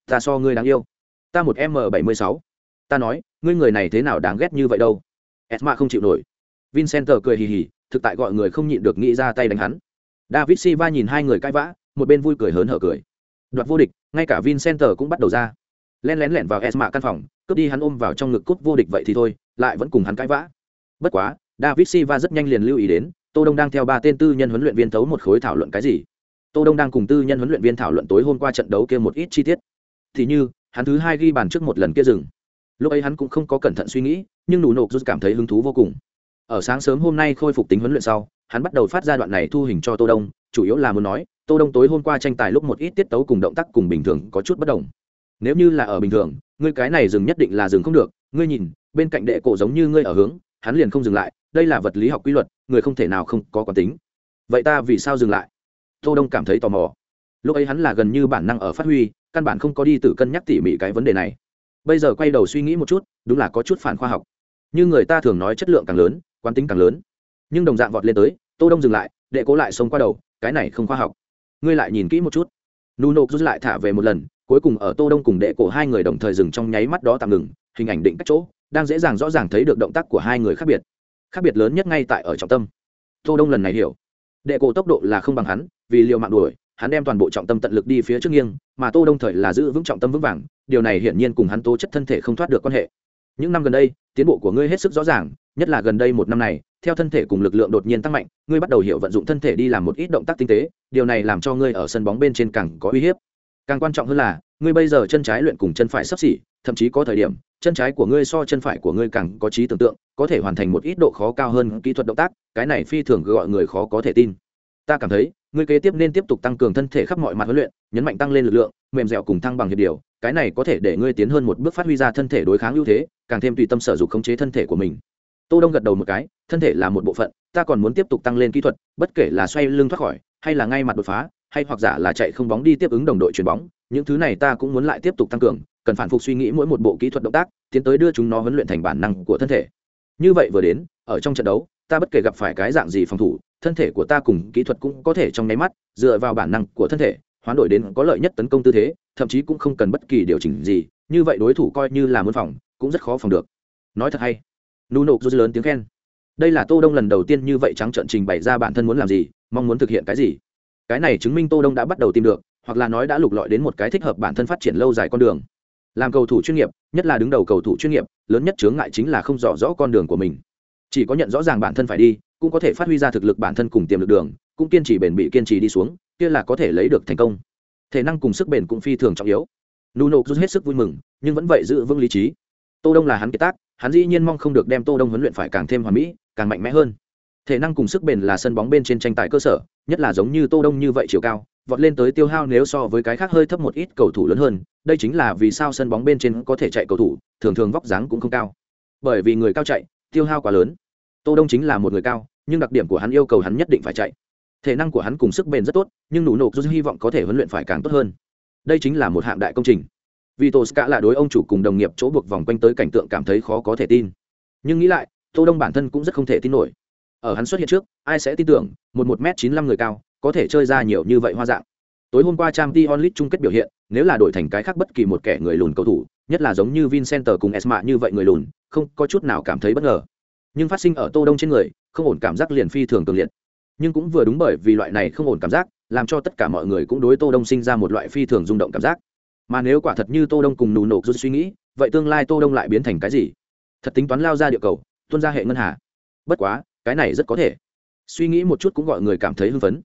Ta so ngươi đáng yêu. Ta một m bảy mươi sáu. Ta nói, ngươi người này thế nào đáng ghét như vậy đâu? Esma không chịu nổi. Vincenter cười hì hì, thực tại gọi người không nhịn được nghĩ ra tay đánh hắn. David siva nhìn hai người cãi vã, một bên vui cười hớn hở cười. Đoạt vô địch, ngay cả vincenter cũng bắt đầu ra len lén lẻn vào esma căn phòng, cướp đi hắn ôm vào trong ngực cúp vô địch vậy thì thôi, lại vẫn cùng hắn cãi vã. Bất quá, david siva rất nhanh liền lưu ý đến, tô đông đang theo ba tên tư nhân huấn luyện viên thấu một khối thảo luận cái gì? Tô đông đang cùng tư nhân huấn luyện viên thảo luận tối hôm qua trận đấu kia một ít chi tiết. Thì như, hắn thứ hai ghi bàn trước một lần kia dừng. Lúc ấy hắn cũng không có cẩn thận suy nghĩ, nhưng nụ nộp rút cảm thấy hứng thú vô cùng. Ở sáng sớm hôm nay khôi phục tính huấn luyện sau, hắn bắt đầu phát ra đoạn này thu hình cho tô đông, chủ yếu là muốn nói, tô đông tối hôm qua tranh tài lúc một ít tiết tấu cùng động tác cùng bình thường có chút bất đồng nếu như là ở bình thường, ngươi cái này dừng nhất định là dừng không được. Ngươi nhìn, bên cạnh đệ cổ giống như ngươi ở hướng, hắn liền không dừng lại. Đây là vật lý học quy luật, người không thể nào không có quán tính. Vậy ta vì sao dừng lại? Tô đông cảm thấy tò mò. Lúc ấy hắn là gần như bản năng ở phát huy, căn bản không có đi tự cân nhắc tỉ mỉ cái vấn đề này. Bây giờ quay đầu suy nghĩ một chút, đúng là có chút phản khoa học. Như người ta thường nói chất lượng càng lớn, quán tính càng lớn. Nhưng đồng dạng vọt lên tới, tô đông dừng lại, đệ cố lại xông qua đầu, cái này không khoa học. Ngươi lại nhìn kỹ một chút. Nuno rút lại thả về một lần cuối cùng ở tô đông cùng đệ cổ hai người đồng thời dừng trong nháy mắt đó tạm ngừng, hình ảnh định cách chỗ, đang dễ dàng rõ ràng thấy được động tác của hai người khác biệt. Khác biệt lớn nhất ngay tại ở trọng tâm. Tô đông lần này hiểu. Đệ cổ tốc độ là không bằng hắn, vì liều mạng đuổi, hắn đem toàn bộ trọng tâm tận lực đi phía trước nghiêng, mà tô đông thời là giữ vững trọng tâm vững vàng, điều này hiển nhiên cùng hắn tố chất thân thể không thoát được quan hệ. Những năm gần đây, tiến bộ của ngươi hết sức rõ ràng, nhất là gần đây một năm này, theo thân thể cùng lực lượng đột nhiên tăng mạnh, ngươi bắt đầu hiểu vận dụng thân thể đi làm một ít động tác tinh tế, điều này làm cho ngươi ở sân bóng bên trên càng có uy hiếp càng quan trọng hơn là, ngươi bây giờ chân trái luyện cùng chân phải sắp xỉ, thậm chí có thời điểm, chân trái của ngươi so chân phải của ngươi càng có trí tưởng tượng, có thể hoàn thành một ít độ khó cao hơn kỹ thuật động tác, cái này phi thường gọi người khó có thể tin. Ta cảm thấy, ngươi kế tiếp nên tiếp tục tăng cường thân thể khắp mọi mặt huấn luyện, nhấn mạnh tăng lên lực lượng, mềm dẻo cùng thăng bằng hiệp điều, cái này có thể để ngươi tiến hơn một bước phát huy ra thân thể đối kháng ưu thế, càng thêm tùy tâm sở dục khống chế thân thể của mình. Tô đông gật đầu một cái, thân thể là một bộ phận, ta còn muốn tiếp tục tăng lên kỹ thuật, bất kể là xoay lưng thoát khỏi, hay là ngay mặt đột phá hay hoặc giả là chạy không bóng đi tiếp ứng đồng đội chuyền bóng, những thứ này ta cũng muốn lại tiếp tục tăng cường, cần phản phục suy nghĩ mỗi một bộ kỹ thuật động tác, tiến tới đưa chúng nó huấn luyện thành bản năng của thân thể. Như vậy vừa đến, ở trong trận đấu, ta bất kể gặp phải cái dạng gì phòng thủ, thân thể của ta cùng kỹ thuật cũng có thể trong nháy mắt dựa vào bản năng của thân thể, hoán đổi đến có lợi nhất tấn công tư thế, thậm chí cũng không cần bất kỳ điều chỉnh gì, như vậy đối thủ coi như là muốn phòng, cũng rất khó phòng được. Nói thật hay. Nuno rút lớn tiếng khen. Đây là tô đông lần đầu tiên như vậy trắng trợn trình bày ra bản thân muốn làm gì, mong muốn thực hiện cái gì cái này chứng minh tô đông đã bắt đầu tìm được, hoặc là nói đã lục lọi đến một cái thích hợp bản thân phát triển lâu dài con đường. Làm cầu thủ chuyên nghiệp, nhất là đứng đầu cầu thủ chuyên nghiệp, lớn nhất chướng ngại chính là không rõ rõ con đường của mình. Chỉ có nhận rõ ràng bản thân phải đi, cũng có thể phát huy ra thực lực bản thân cùng tiềm lực đường, cũng kiên trì bền bị kiên trì đi xuống, kia là có thể lấy được thành công. Thể năng cùng sức bền cũng phi thường trọng yếu. Nuno rút hết sức vui mừng, nhưng vẫn vậy giữ vững lý trí. Tô đông là hắn kế tác, hắn dĩ nhiên mong không được đem tô đông huấn luyện phải càng thêm hoàn mỹ, càng mạnh mẽ hơn thể năng cùng sức bền là sân bóng bên trên tranh tài cơ sở, nhất là giống như tô đông như vậy chiều cao, vọt lên tới tiêu hao nếu so với cái khác hơi thấp một ít cầu thủ lớn hơn, đây chính là vì sao sân bóng bên trên có thể chạy cầu thủ, thường thường vóc dáng cũng không cao. Bởi vì người cao chạy, tiêu hao quá lớn. Tô đông chính là một người cao, nhưng đặc điểm của hắn yêu cầu hắn nhất định phải chạy. Thể năng của hắn cùng sức bền rất tốt, nhưng nụ nộp dù hy vọng có thể huấn luyện phải càng tốt hơn. Đây chính là một hạng đại công trình. Vì tô ska là đối ông chủ cùng đồng nghiệp chỗ buộc vòng quanh tới cảnh tượng cảm thấy khó có thể tin. Nhưng nghĩ lại, tô đông bản thân cũng rất không thể tin nổi ở hắn xuất hiện trước, ai sẽ tin tưởng, một một m chín mươi lăm người cao, có thể chơi ra nhiều như vậy hoa dạng. Tối hôm qua trang t onlit chung kết biểu hiện, nếu là đổi thành cái khác bất kỳ một kẻ người lùn cầu thủ, nhất là giống như vincenter cùng esma như vậy người lùn, không có chút nào cảm thấy bất ngờ. Nhưng phát sinh ở tô đông trên người, không ổn cảm giác liền phi thường cường liệt. Nhưng cũng vừa đúng bởi vì loại này không ổn cảm giác, làm cho tất cả mọi người cũng đối tô đông sinh ra một loại phi thường rung động cảm giác. Mà nếu quả thật như tô đông cùng nụ nổ rút suy nghĩ, vậy tương lai tô đông lại biến thành cái gì? Thật tính toán lao ra địa cầu, tuôn ra hệ ngân hà. Bất quá cái này rất có thể. Suy nghĩ một chút cũng gọi người cảm thấy hưng phấn.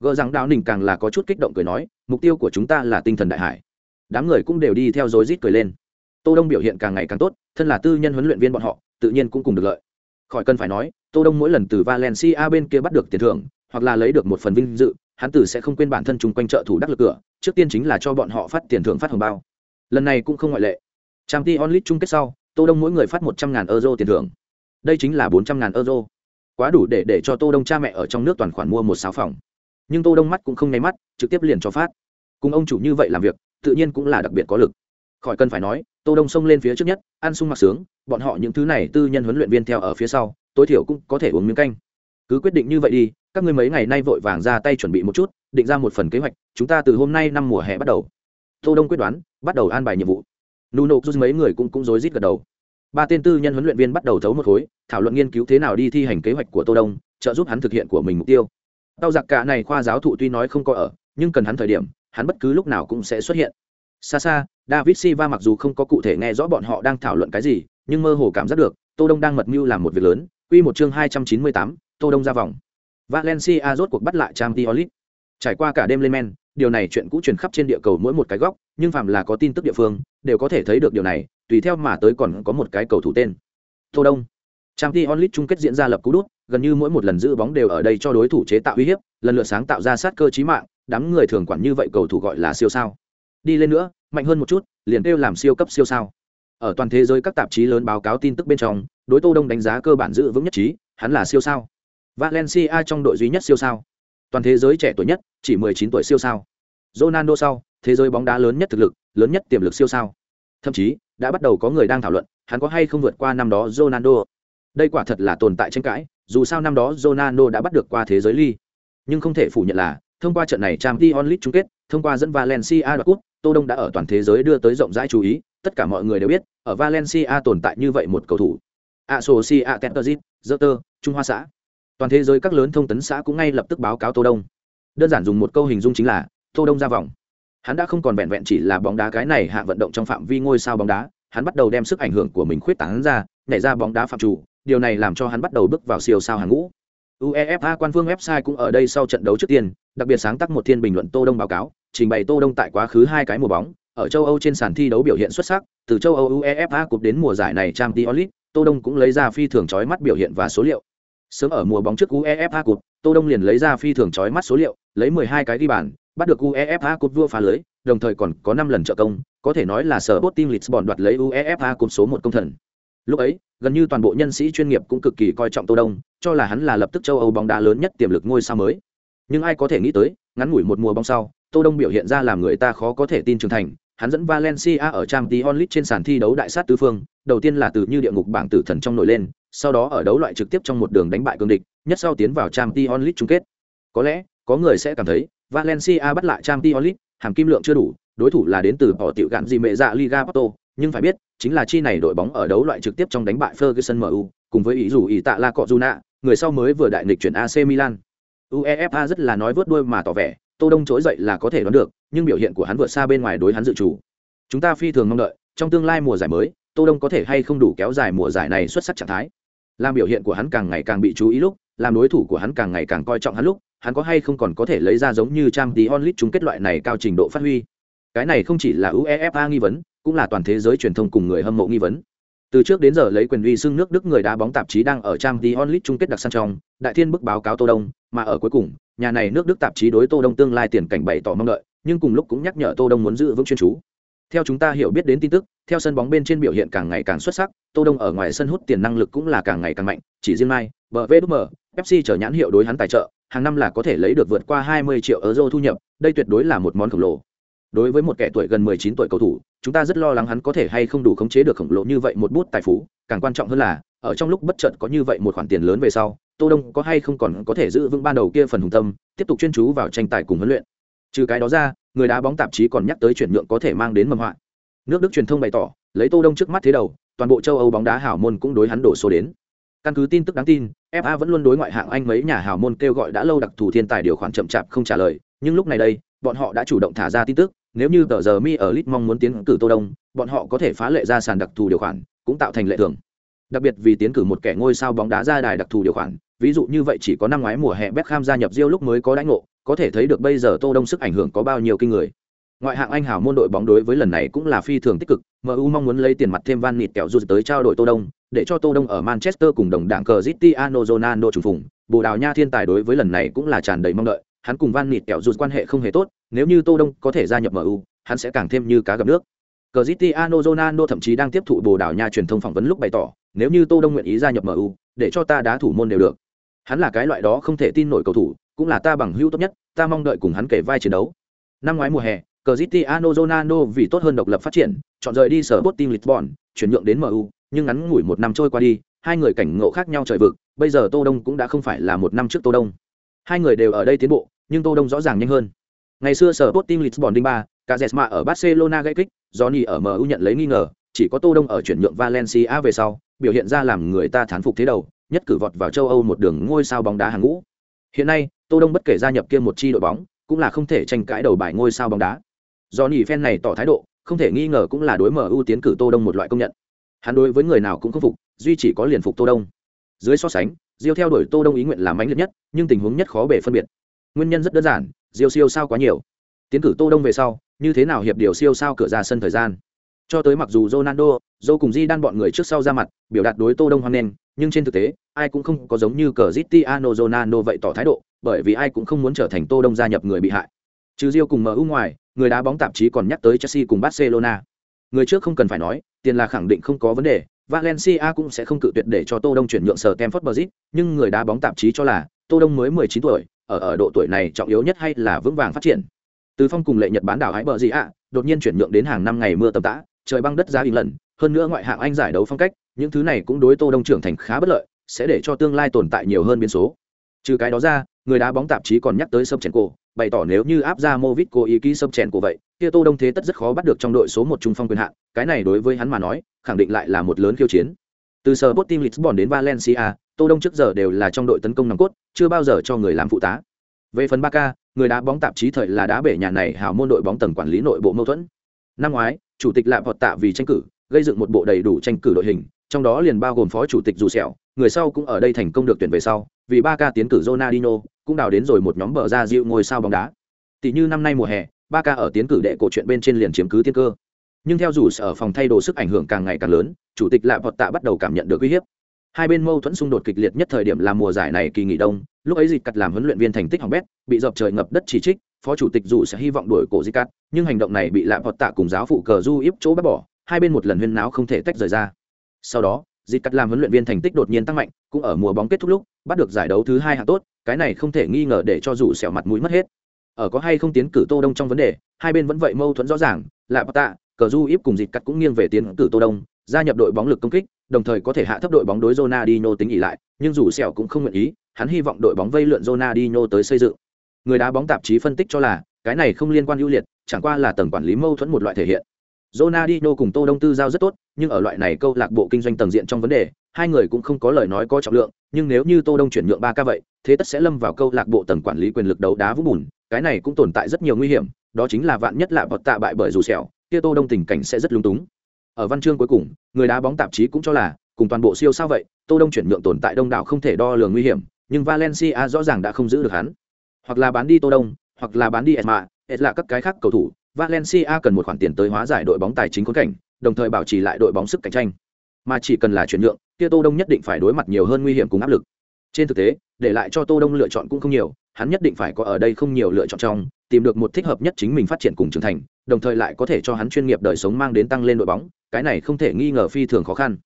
Gờ rằng đào ninh càng là có chút kích động cười nói, mục tiêu của chúng ta là tinh thần đại hải. Đám người cũng đều đi theo dối rít cười lên. Tô đông biểu hiện càng ngày càng tốt, thân là tư nhân huấn luyện viên bọn họ, tự nhiên cũng cùng được lợi. Khỏi cần phải nói, tô đông mỗi lần từ valencia bên kia bắt được tiền thưởng, hoặc là lấy được một phần vinh dự, hắn tử sẽ không quên bản thân chung quanh trợ thủ đắc lực cửa, trước tiên chính là cho bọn họ phát tiền thưởng phát hồng bao. Lần này cũng không ngoại lệ. Trang t onlit chung kết sau, tô đông mỗi người phát một trăm ngàn euro tiền thưởng. Đây chính là bốn trăm ngàn euro quá đủ để để cho tô đông cha mẹ ở trong nước toàn khoản mua một sáu phòng. Nhưng tô đông mắt cũng không nháy mắt, trực tiếp liền cho phát. Cùng ông chủ như vậy làm việc, tự nhiên cũng là đặc biệt có lực. Khỏi cần phải nói, tô đông xông lên phía trước nhất, ăn sung mặc sướng, bọn họ những thứ này tư nhân huấn luyện viên theo ở phía sau, tối thiểu cũng có thể uống miếng canh. Cứ quyết định như vậy đi, các ngươi mấy ngày nay vội vàng ra tay chuẩn bị một chút, định ra một phần kế hoạch, chúng ta từ hôm nay năm mùa hè bắt đầu. Tô đông quyết đoán, bắt đầu an bài nhiệm vụ. Nuno rút mấy người cũng cũng rối rít gật đầu ba tên tư nhân huấn luyện viên bắt đầu thấu một khối thảo luận nghiên cứu thế nào đi thi hành kế hoạch của tô đông trợ giúp hắn thực hiện của mình mục tiêu. Tàu giặc cả này khoa giáo thụ tuy nói không có ở nhưng cần hắn thời điểm hắn bất cứ lúc nào cũng sẽ xuất hiện. Xa xa david silva mặc dù không có cụ thể nghe rõ bọn họ đang thảo luận cái gì nhưng mơ hồ cảm giác được tô đông đang mật mưu làm một việc lớn. Quy một chương hai trăm chín mươi tám, tô đông ra vòng. Valencia rốt cuộc bắt lại Champions League. trải qua cả đêm lên men điều này chuyện cũ truyền khắp trên địa cầu mỗi một cái góc nhưng phàm là có tin tức địa phương đều có thể thấy được điều này tùy theo mà tới còn có một cái cầu thủ tên. Tô đông. Trang t onlit chung kết diễn ra lập cú đút, gần như mỗi một lần giữ bóng đều ở đây cho đối thủ chế tạo uy hiếp, lần lượt sáng tạo ra sát cơ chí mạng, đám người thường quản như vậy cầu thủ gọi là siêu sao. Đi lên nữa, mạnh hơn một chút, liền kêu làm siêu cấp siêu sao. Ở toàn thế giới các tạp chí lớn báo cáo tin tức bên trong, đối tô đông đánh giá cơ bản giữ vững nhất trí, hắn là siêu sao. Valencia trong đội duy nhất siêu sao. Toàn thế giới trẻ tuổi nhất, chỉ 19 tuổi siêu sao. Ronaldo sau, thế giới bóng đá lớn nhất thực lực, lớn nhất tiềm lực siêu sao. Thậm chí đã bắt đầu có người đang thảo luận, hắn có hay không vượt qua năm đó ronaldo? Đây quả thật là tồn tại tranh cãi, dù sao năm đó ronaldo đã bắt được qua thế giới ly. Nhưng không thể phủ nhận là, thông qua trận này Champions League chung kết, thông qua dẫn valencia đoạt cúp, tô đông đã ở toàn thế giới đưa tới rộng rãi chú ý, tất cả mọi người đều biết, ở valencia tồn tại như vậy một cầu thủ. Asocia teterzit zeter trung hoa xã. Toàn thế giới các lớn thông tấn xã cũng ngay lập tức báo cáo tô đông. Đơn giản dùng một câu hình dung chính là, tô đông ra vòng hắn đã không còn vẹn vẹn chỉ là bóng đá cái này hạ vận động trong phạm vi ngôi sao bóng đá hắn bắt đầu đem sức ảnh hưởng của mình khuyết tán ra nhảy ra bóng đá phạm chủ điều này làm cho hắn bắt đầu bước vào siêu sao hàng ngũ uefa quan phương website cũng ở đây sau trận đấu trước tiên đặc biệt sáng tác một thiên bình luận tô đông báo cáo trình bày tô đông tại quá khứ hai cái mùa bóng ở châu Âu trên sàn thi đấu biểu hiện xuất sắc, từ châu Âu UEFA Cup đến mùa giải này Champions League, Tô Đông cũng lấy ra phi thường chói mắt biểu hiện và số liệu. Sớm ở mùa bóng trước UEFA Cup, Tô Đông liền lấy ra phi thường chói mắt số liệu, lấy 12 cái ghi bàn, bắt được UEFA Cup vua phá lưới, đồng thời còn có 5 lần trợ công, có thể nói là sở Sporting Lisbon đoạt lấy UEFA Cup số 1 công thần. Lúc ấy, gần như toàn bộ nhân sĩ chuyên nghiệp cũng cực kỳ coi trọng Tô Đông, cho là hắn là lập tức châu Âu bóng đá lớn nhất tiềm lực ngôi sao mới. Nhưng ai có thể nghĩ tới, ngắn ngủi một mùa bóng sau, Tô Đông biểu hiện ra làm người ta khó có thể tin trưởng thành, hắn dẫn Valencia ở Champions League trên sàn thi đấu đại sát tứ phương, đầu tiên là từ như địa ngục bảng tử thần trong nổi lên, sau đó ở đấu loại trực tiếp trong một đường đánh bại cường địch, nhất sau tiến vào Champions League chung kết. Có lẽ, có người sẽ cảm thấy, Valencia bắt lại Champions League, hàm kim lượng chưa đủ, đối thủ là đến từ bỏ tiểu gạn gì mẹ dạ Liga Porto, nhưng phải biết, chính là chi này đội bóng ở đấu loại trực tiếp trong đánh bại Ferguson MU, cùng với ý dù ý tạ La Cọ Juna, người sau mới vừa đại nghịch chuyển AC Milan. UEFA rất là nói vớt đuôi mà tỏ vẻ, Tô Đông trỗi dậy là có thể đoán được, nhưng biểu hiện của hắn vượt xa bên ngoài đối hắn dự chủ. Chúng ta phi thường mong đợi, trong tương lai mùa giải mới, Tô Đông có thể hay không đủ kéo dài mùa giải này xuất sắc trạng thái. Làm biểu hiện của hắn càng ngày càng bị chú ý lúc, làm đối thủ của hắn càng ngày càng coi trọng hắn lúc, hắn có hay không còn có thể lấy ra giống như trang tí onlit chung kết loại này cao trình độ phát huy. Cái này không chỉ là UEFA nghi vấn, cũng là toàn thế giới truyền thông cùng người hâm mộ nghi vấn. Từ trước đến giờ lấy quyền uy xưng nước Đức người đá bóng tạp chí đang ở trang tí onlit chung kết đặc săn trong, đại thiên bức báo cáo Tô Đông, mà ở cuối cùng, nhà này nước Đức tạp chí đối Tô Đông tương lai tiền cảnh bày tỏ mong đợi, nhưng cùng lúc cũng nhắc nhở Tô Đông muốn giữ vững chuyên chú. Theo chúng ta hiểu biết đến tin tức, theo sân bóng bên trên biểu hiện càng ngày càng xuất sắc, Tô Đông ở ngoài sân hút tiền năng lực cũng là càng ngày càng mạnh, chỉ riêng mai, BVM, Pepsi chở nhãn hiệu đối hắn tài trợ, hàng năm là có thể lấy được vượt qua 20 triệu euro thu nhập, đây tuyệt đối là một món khổng lồ. Đối với một kẻ tuổi gần 19 tuổi cầu thủ, chúng ta rất lo lắng hắn có thể hay không đủ khống chế được khổng lồ như vậy một bút tài phú, càng quan trọng hơn là, ở trong lúc bất chợt có như vậy một khoản tiền lớn về sau, Tô Đông có hay không còn có thể giữ vững ban đầu kia phần hùng tâm, tiếp tục chuyên chú vào tranh tài cùng huấn luyện. Trừ cái đó ra, người đá bóng tạp chí còn nhắc tới chuyển nhượng có thể mang đến mầm họa. Nước Đức truyền thông bày tỏ, lấy Tô Đông trước mắt thế đầu, toàn bộ châu Âu bóng đá hảo môn cũng đối hắn đổ số đến. Căn cứ tin tức đáng tin, FA vẫn luôn đối ngoại hạng Anh mấy nhà hào môn kêu gọi đã lâu đặc thù thiên tài điều khoản chậm chạp không trả lời, nhưng lúc này đây, bọn họ đã chủ động thả ra tin tức, nếu như tờ giờ mi ở lit mong muốn tiến cử Tô Đông, bọn họ có thể phá lệ ra sàn đặc thù điều khoản, cũng tạo thành lệ thường. Đặc biệt vì tiến cử một kẻ ngôi sao bóng đá ra đài đặc thù điều khoản, ví dụ như vậy chỉ có năm ngoái mùa hè Beckham gia nhập Real lúc mới có đánh ngộ, có thể thấy được bây giờ Tô Đông sức ảnh hưởng có bao nhiêu kinh người. Ngoại hạng Anh Hào môn đội bóng đối với lần này cũng là phi thường tích cực, MU mong muốn lấy tiền mặt thêm Van Nịt kẹo dù tới trao đổi Tô Đông, để cho Tô Đông ở Manchester cùng đồng đảng Cristiano Ronaldo trùng phùng. Bồ Đào Nha thiên tài đối với lần này cũng là tràn đầy mong đợi, hắn cùng Van Nịt kẹo dù quan hệ không hề tốt, nếu như Tô Đông có thể gia nhập MU, hắn sẽ càng thêm như cá gặp nước. Cristiano Ronaldo thậm chí đang tiếp thụ Bồ Đào Nha truyền thông phỏng vấn lúc bày tỏ, nếu như Tô Đông nguyện ý gia nhập MU, để cho ta đá thủ môn đều được. Hắn là cái loại đó không thể tin nổi cầu thủ, cũng là ta bằng hữu tốt nhất, ta mong đợi cùng hắn kể vai chiến đấu. Năm ngoái mùa hè, Cristiano Ronaldo vì tốt hơn độc lập phát triển, chọn rời đi sở Sporting Lisbon, chuyển nhượng đến MU, nhưng ngắn ngủi một năm trôi qua đi, hai người cảnh ngộ khác nhau trời vực, bây giờ Tô Đông cũng đã không phải là một năm trước Tô Đông. Hai người đều ở đây tiến bộ, nhưng Tô Đông rõ ràng nhanh hơn. Ngày xưa sở Sporting Lisbon đinh ba, Cazeema ở Barcelona gây kích, Johnny ở MU nhận lấy nghi ngờ, chỉ có Tô Đông ở chuyển nhượng Valencia về sau, biểu hiện ra làm người ta thán phục thế đầu, nhất cử vọt vào châu Âu một đường ngôi sao bóng đá hàng ngũ. Hiện nay, Tô Đông bất kể gia nhập kia một chi đội bóng, cũng là không thể tranh cãi đầu bài ngôi sao bóng đá. Johnny phen này tỏ thái độ, không thể nghi ngờ cũng là đối MU tiến cử Tô Đông một loại công nhận. Hắn đối với người nào cũng không phục, duy chỉ có liền phục Tô Đông. Dưới so sánh, Diêu theo đuổi Tô Đông ý nguyện làm mãnh liệt nhất, nhưng tình huống nhất khó bề phân biệt. Nguyên nhân rất đơn giản, Diêu siêu sao quá nhiều. Tiến cử Tô Đông về sau, như thế nào hiệp điều siêu sao cửa ra sân thời gian. Cho tới mặc dù Ronaldo, dô cùng Di đan bọn người trước sau ra mặt, biểu đạt đối Tô Đông hoan nghênh, nhưng trên thực tế, ai cũng không có giống như cờ zitiano Ronaldo vậy tỏ thái độ, bởi vì ai cũng không muốn trở thành Tô Đông gia nhập người bị hại. Trừ Rio cùng MU ngoài, người đá bóng tạp chí còn nhắc tới Chelsea cùng Barcelona. Người trước không cần phải nói, tiền là khẳng định không có vấn đề, Valencia cũng sẽ không cự tuyệt để cho Tô Đông chuyển nhượng sở Stamford Bridge, nhưng người đá bóng tạp chí cho là Tô Đông mới 19 tuổi, ở ở độ tuổi này trọng yếu nhất hay là vững vàng phát triển. Từ phong cùng lệ Nhật bán đảo hái bờ gì ạ, đột nhiên chuyển nhượng đến hàng năm ngày mưa tầm tã, trời băng đất giá bình lần, hơn nữa ngoại hạng Anh giải đấu phong cách, những thứ này cũng đối Tô Đông trưởng thành khá bất lợi, sẽ để cho tương lai tồn tại nhiều hơn biến số. Trừ cái đó ra, người đá bóng tạp chí còn nhắc tới sâm chèn cổ, bày tỏ nếu như áp ra Movit cố ý ký sâm chèn của vậy, kia Tô Đông thế tất rất khó bắt được trong đội số một trung phong quyền hạn, cái này đối với hắn mà nói, khẳng định lại là một lớn khiêu chiến. Từ Sporting Lisbon đến Valencia, Tô Đông trước giờ đều là trong đội tấn công nòng cốt, chưa bao giờ cho người làm phụ tá. Về phần Barca, người đá bóng tạp chí thời là đá bể nhà này hào môn đội bóng tầng quản lý nội bộ mâu thuẫn. Năm ngoái, chủ tịch lạm vọt tạ vì tranh cử, gây dựng một bộ đầy đủ tranh cử đội hình, trong đó liền bao gồm phó chủ tịch dù sẹo, người sau cũng ở đây thành công được tuyển về sau, vì Barca tiến cử Ronaldinho, cũng đào đến rồi một nhóm bờ ra dịu ngôi sao bóng đá. Tỷ như năm nay mùa hè, ba ca ở tiến cử đệ cổ chuyện bên trên liền chiếm cứ tiên cơ. Nhưng theo dù sở phòng thay đồ sức ảnh hưởng càng ngày càng lớn chủ tịch lạ vọt tạ bắt đầu cảm nhận được uy hiếp. Hai bên mâu thuẫn xung đột kịch liệt nhất thời điểm là mùa giải này kỳ nghỉ đông lúc ấy dịch cắt làm huấn luyện viên thành tích hỏng bét bị dập trời ngập đất chỉ trích phó chủ tịch dù sẽ hy vọng đuổi cổ dịch cắt nhưng hành động này bị lạ vọt tạ cùng giáo phụ cờ du íp chỗ bác bỏ hai bên một lần huyên náo không thể tách rời ra. Sau đó dịp cắt làm huấn luyện viên thành tích đột nhiên tăng mạnh cũng ở mùa bóng kết thúc lúc bắt được giải đấu thứ hai hạng tốt cái này không thể nghi ngờ để cho dù sẹo mặt mũi mất hết ở có hay không tiến cử tô đông trong vấn đề hai bên vẫn vậy mâu thuẫn rõ ràng lạ bắt tạ cờ du íp cùng dịp cắt cũng nghiêng về tiến cử tô đông gia nhập đội bóng lực công kích đồng thời có thể hạ thấp đội bóng đối Ronaldinho tính ỉ lại, nhưng dù sẹo cũng không nguyện ý, hắn hy vọng đội bóng vây lượn Ronaldinho tới xây dựng. Người đá bóng tạp chí phân tích cho là, cái này không liên quan ưu liệt, chẳng qua là tầng quản lý mâu thuẫn một loại thể hiện. Ronaldinho cùng Tô Đông Tư giao rất tốt, nhưng ở loại này câu lạc bộ kinh doanh tầng diện trong vấn đề, hai người cũng không có lời nói có trọng lượng, nhưng nếu như Tô Đông chuyển nhượng 3 ca vậy, thế tất sẽ lâm vào câu lạc bộ tầng quản lý quyền lực đấu đá vũ bùn, cái này cũng tồn tại rất nhiều nguy hiểm, đó chính là vạn nhất là bật tạ bại bởi dù sẹo, kia Tô Đông tình cảnh sẽ rất lung túng. Ở văn chương cuối cùng người đá bóng tạp chí cũng cho là cùng toàn bộ siêu sao vậy tô đông chuyển nhượng tồn tại đông đảo không thể đo lường nguy hiểm nhưng valencia rõ ràng đã không giữ được hắn. Hoặc là bán đi tô đông hoặc là bán đi esma et là các cái khác cầu thủ valencia cần một khoản tiền tới hóa giải đội bóng tài chính khốn cảnh, đồng thời bảo trì lại đội bóng sức cạnh tranh. Mà chỉ cần là chuyển nhượng, kia tô đông nhất định phải đối mặt nhiều hơn nguy hiểm cùng áp lực. Trên thực tế, để lại cho tô đông lựa chọn cũng không nhiều, hắn nhất định phải có ở đây không nhiều lựa chọn trong, tìm được một thích hợp nhất chính mình phát triển cùng trưởng thành, đồng thời lại có thể cho hắn chuyên nghiệp đời sống mang đến tăng lên đội bóng, cái này không thể nghi ngờ phi thường khó khăn.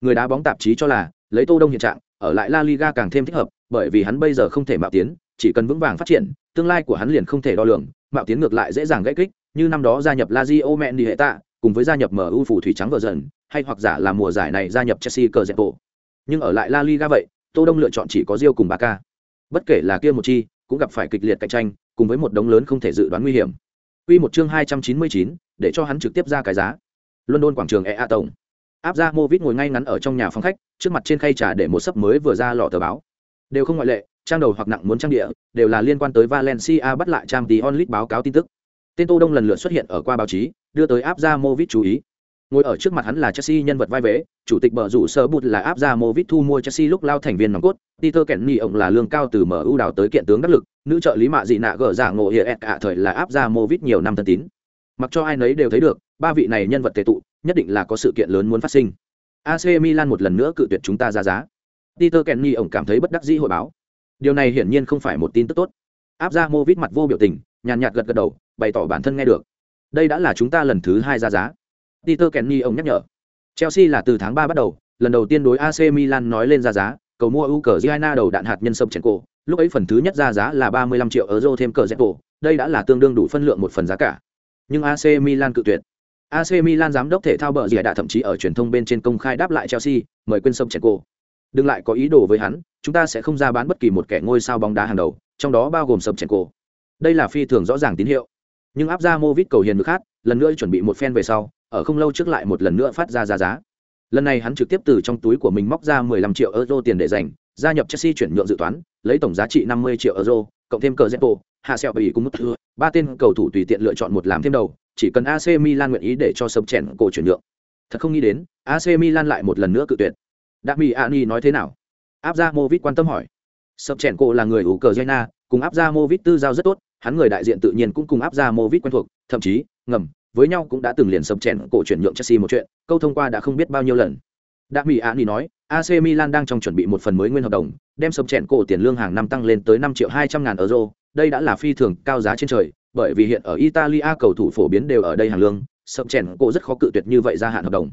Người đá bóng tạp chí cho là, lấy tô đông hiện trạng, ở lại la liga càng thêm thích hợp, bởi vì hắn bây giờ không thể mạo tiến, chỉ cần vững vàng phát triển, tương lai của hắn liền không thể đo lường, mạo tiến ngược lại dễ dàng gãy kích như năm đó gia nhập lazio mẹn đi hệ tạ cùng với gia nhập mu phủ thủy trắng vợ dần hay hoặc giả là mùa giải này gia nhập chelsea cờ dẹp bộ nhưng ở lại la liga vậy tô đông lựa chọn chỉ có rio cùng Barca bất kể là kia một chi cũng gặp phải kịch liệt cạnh tranh cùng với một đống lớn không thể dự đoán nguy hiểm Quy một chương 299, để cho hắn trực tiếp ra cái giá. London quảng trường EA tổng. Áp ra Movit ngồi ngay ngắn ở trong nhà phòng khách, trước mặt trên khay trà để một sấp mới vừa ra lọ tờ báo. Đều không ngoại lệ, trang đầu hoặc nặng muốn trang địa, đều là liên quan tới Valencia bắt lại Champions League báo cáo tin tức. Tên Tô Đông lần lượt xuất hiện ở qua báo chí, đưa tới áp ra Movit chú ý. Ngồi ở trước mặt hắn là Chelsea nhân vật vai vế, chủ tịch bờ rủ sơ bụt là áp ra Movit thu mua Chelsea lúc lao thành viên nòng cốt, Peter Kenny ông là lương cao từ MU đào tới kiện tướng đắc lực, nữ trợ lý mạ dị nạ gở giả ngộ hiện cả thời là áp ra Movit nhiều năm thân tín. Mặc cho ai nấy đều thấy được, ba vị này nhân vật tề tụ, nhất định là có sự kiện lớn muốn phát sinh. AC Milan một lần nữa cự tuyệt chúng ta ra giá. Peter Kenny ông cảm thấy bất đắc dĩ hội báo. Điều này hiển nhiên không phải một tin tức tốt. Áp ra Movit mặt vô biểu tình, nhàn nhạt gật gật đầu, bày tỏ bản thân nghe được. Đây đã là chúng ta lần thứ hai ra giá. Peter Kenny ông nhắc nhở. Chelsea là từ tháng ba bắt đầu, lần đầu tiên đối AC Milan nói lên ra giá, cầu mua Ukraine đầu đạn hạt nhân sông chèn cổ, lúc ấy phần thứ nhất ra giá là 35 triệu euro thêm cờ Zepo, đây đã là tương đương đủ phân lượng một phần giá cả. Nhưng AC Milan cự tuyệt. AC Milan giám đốc thể thao bờ rìa đã thậm chí ở truyền thông bên trên công khai đáp lại Chelsea, mời quên sông chèn cổ. Đừng lại có ý đồ với hắn, chúng ta sẽ không ra bán bất kỳ một kẻ ngôi sao bóng đá hàng đầu, trong đó bao gồm sông chèn cổ. Đây là phi thường rõ ràng tín hiệu. Nhưng áp ra Movit cầu hiền nước khác, lần nữa chuẩn bị một phen về sau, ở không lâu trước lại một lần nữa phát ra giá giá. Lần này hắn trực tiếp từ trong túi của mình móc ra 15 triệu euro tiền để dành, gia nhập Chelsea chuyển nhượng dự toán, lấy tổng giá trị 50 triệu euro, cộng thêm cờ Zepo, hạ sẹo bị cùng mất thừa, ba tên cầu thủ tùy tiện lựa chọn một làm thêm đầu, chỉ cần AC Milan nguyện ý để cho sập chèn cổ chuyển nhượng. Thật không nghĩ đến, AC Milan lại một lần nữa cự tuyệt. Dami Ani nói thế nào? Áp ra Movit quan tâm hỏi. Sập chèn cổ là người Ukraine, cùng áp ra Movit tư giao rất tốt, hắn người đại diện tự nhiên cũng cùng áp ra Movit quen thuộc, thậm chí, ngầm, với nhau cũng đã từng liền sập chèn cổ chuyển nhượng Chelsea một chuyện, câu thông qua đã không biết bao nhiêu lần. Đã Mỹ Ani nói, AC Milan đang trong chuẩn bị một phần mới nguyên hợp đồng, đem sập chèn cổ tiền lương hàng năm tăng lên tới 5 triệu 200 ngàn euro, đây đã là phi thường cao giá trên trời, bởi vì hiện ở Italia cầu thủ phổ biến đều ở đây hàng lương, sập chèn cổ rất khó cự tuyệt như vậy gia hạn hợp đồng.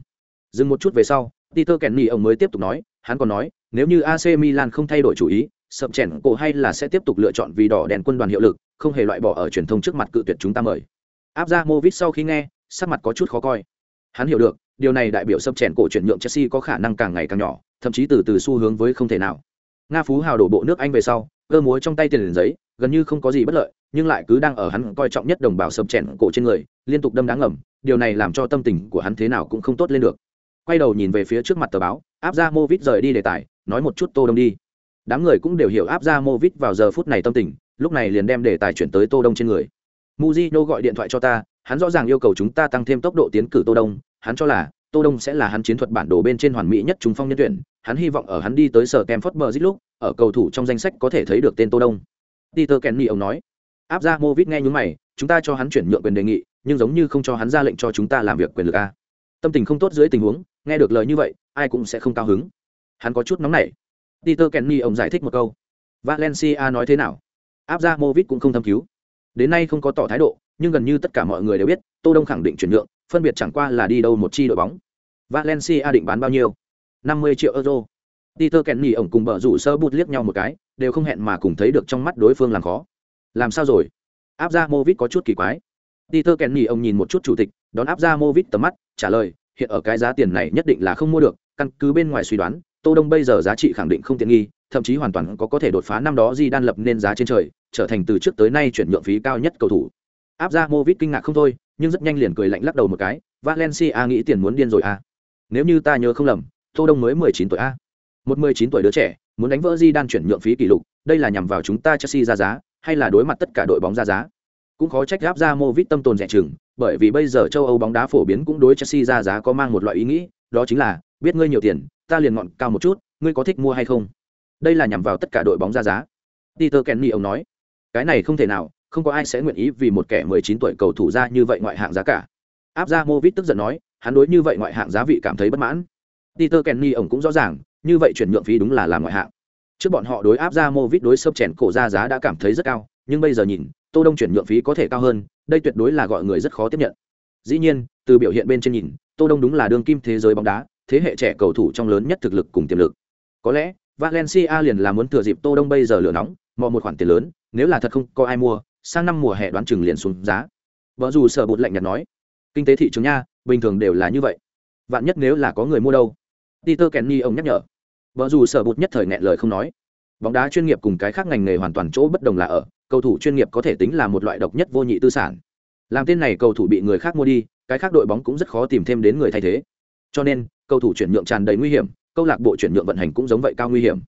Dừng một chút về sau, Peter Kenny ông mới tiếp tục nói, hắn còn nói, nếu như AC Milan không thay đổi chủ ý, sập chèn cổ hay là sẽ tiếp tục lựa chọn vì đỏ đèn quân đoàn hiệu lực, không hề loại bỏ ở truyền thông trước mặt cự tuyệt chúng ta mời. Áp ra Movit sau khi nghe, sắc mặt có chút khó coi. Hắn hiểu được, điều này đại biểu sập chèn cổ chuyển nhượng Chelsea có khả năng càng ngày càng nhỏ, thậm chí từ từ xu hướng với không thể nào. Nga phú hào đổ bộ nước Anh về sau, cơ múa trong tay tiền liền giấy, gần như không có gì bất lợi, nhưng lại cứ đang ở hắn coi trọng nhất đồng bào sập chèn cổ trên người, liên tục đâm đá ngầm, điều này làm cho tâm tình của hắn thế nào cũng không tốt lên được. Quay đầu nhìn về phía trước mặt tờ báo, áp ra Movit rời đi đề tài, nói một chút Tô Đông đi. Đám người cũng đều hiểu áp ra Movit vào giờ phút này tâm tình, lúc này liền đem đề tài chuyển tới Tô Đông trên người. muzino gọi điện thoại cho ta, hắn rõ ràng yêu cầu chúng ta tăng thêm tốc độ tiến cử Tô Đông, hắn cho là Tô Đông sẽ là hắn chiến thuật bản đồ bên trên hoàn mỹ nhất trung phong nhân tuyển, hắn hy vọng ở hắn đi tới sở Kemford Bridge lúc, ở cầu thủ trong danh sách có thể thấy được tên Tô Đông. Peter Kenny ông nói, áp ra mô vít nghe nhúng mày chúng ta cho hắn chuyển nhượng quyền đề nghị nhưng giống như không cho hắn ra lệnh cho chúng ta làm việc quyền lực a tâm tình không tốt dưới tình huống nghe được lời như vậy ai cũng sẽ không cao hứng hắn có chút nóng nảy peter kenny ông giải thích một câu. Valencia nói thế nào? Abramovich cũng không thâm cứu. Đến nay không có tỏ thái độ, nhưng gần như tất cả mọi người đều biết, tô đông khẳng định chuyển nhượng, phân biệt chẳng qua là đi đâu một chi đội bóng. Valencia định bán bao nhiêu? 50 triệu euro. Peter kenny ổng cùng bờ rủ sơ bút liếc nhau một cái, đều không hẹn mà cùng thấy được trong mắt đối phương làm khó. Làm sao rồi? Abramovich có chút kỳ quái. Peter kenny ông nhìn một chút chủ tịch, đón Abramovich tầm mắt, trả lời, hiện ở cái giá tiền này nhất định là không mua được, căn cứ bên ngoài suy đoán tô đông bây giờ giá trị khẳng định không tiện nghi, thậm chí hoàn toàn có có thể đột phá năm đó di đan lập nên giá trên trời, trở thành từ trước tới nay chuyển nhượng phí cao nhất cầu thủ. Áp ra mô kinh ngạc không thôi, nhưng rất nhanh liền cười lạnh lắc đầu một cái, valencia nghĩ tiền muốn điên rồi à? Nếu như ta nhớ không lầm, tô đông mới 19 tuổi a một 19 tuổi đứa trẻ, muốn đánh vỡ di đan chuyển nhượng phí kỷ lục, đây là nhằm vào chúng ta chelsea ra giá, hay là đối mặt tất cả đội bóng ra giá? Cũng khó trách áp ra mô tâm tồn rẻ chừng, bởi vì bây giờ châu âu bóng đá phổ biến cũng đối chelsea ra giá có mang một loại ý nghĩ, đó chính là biết ngươi nhiều tiền, ta liền ngọn cao một chút, ngươi có thích mua hay không? Đây là nhằm vào tất cả đội bóng ra giá. Peter kenny ông nói. Cái này không thể nào, không có ai sẽ nguyện ý vì một kẻ 19 tuổi cầu thủ ra như vậy ngoại hạng giá cả. Áp ra tức giận nói, hắn đối như vậy ngoại hạng giá vị cảm thấy bất mãn. Peter kenny ông cũng rõ ràng, như vậy chuyển nhượng phí đúng là làm ngoại hạng. Trước bọn họ đối áp ra đối sấp chèn cổ ra giá đã cảm thấy rất cao, nhưng bây giờ nhìn, tô đông chuyển nhượng phí có thể cao hơn, đây tuyệt đối là gọi người rất khó tiếp nhận. Dĩ nhiên, từ biểu hiện bên trên nhìn, tô đông đúng là đương kim thế giới bóng đá thế hệ trẻ cầu thủ trong lớn nhất thực lực cùng tiềm lực. Có lẽ, valencia liền là muốn thừa dịp tô đông bây giờ lửa nóng, mò một khoản tiền lớn, nếu là thật không có ai mua, sang năm mùa hè đoán chừng liền xuống giá. Vợ dù sở Bột lạnh nhạt nói, kinh tế thị trường nha, bình thường đều là như vậy. Vạn nhất nếu là có người mua đâu? Peter kenny ông nhắc nhở. Vợ dù sở Bột nhất thời nghẹn lời không nói. Bóng đá chuyên nghiệp cùng cái khác ngành nghề hoàn toàn chỗ bất đồng là ở, cầu thủ chuyên nghiệp có thể tính là một loại độc nhất vô nhị tư sản. Làm tên này cầu thủ bị người khác mua đi, cái khác đội bóng cũng rất khó tìm thêm đến người thay thế. Cho nên cầu thủ chuyển nhượng tràn đầy nguy hiểm, câu lạc bộ chuyển nhượng vận hành cũng giống vậy cao nguy hiểm.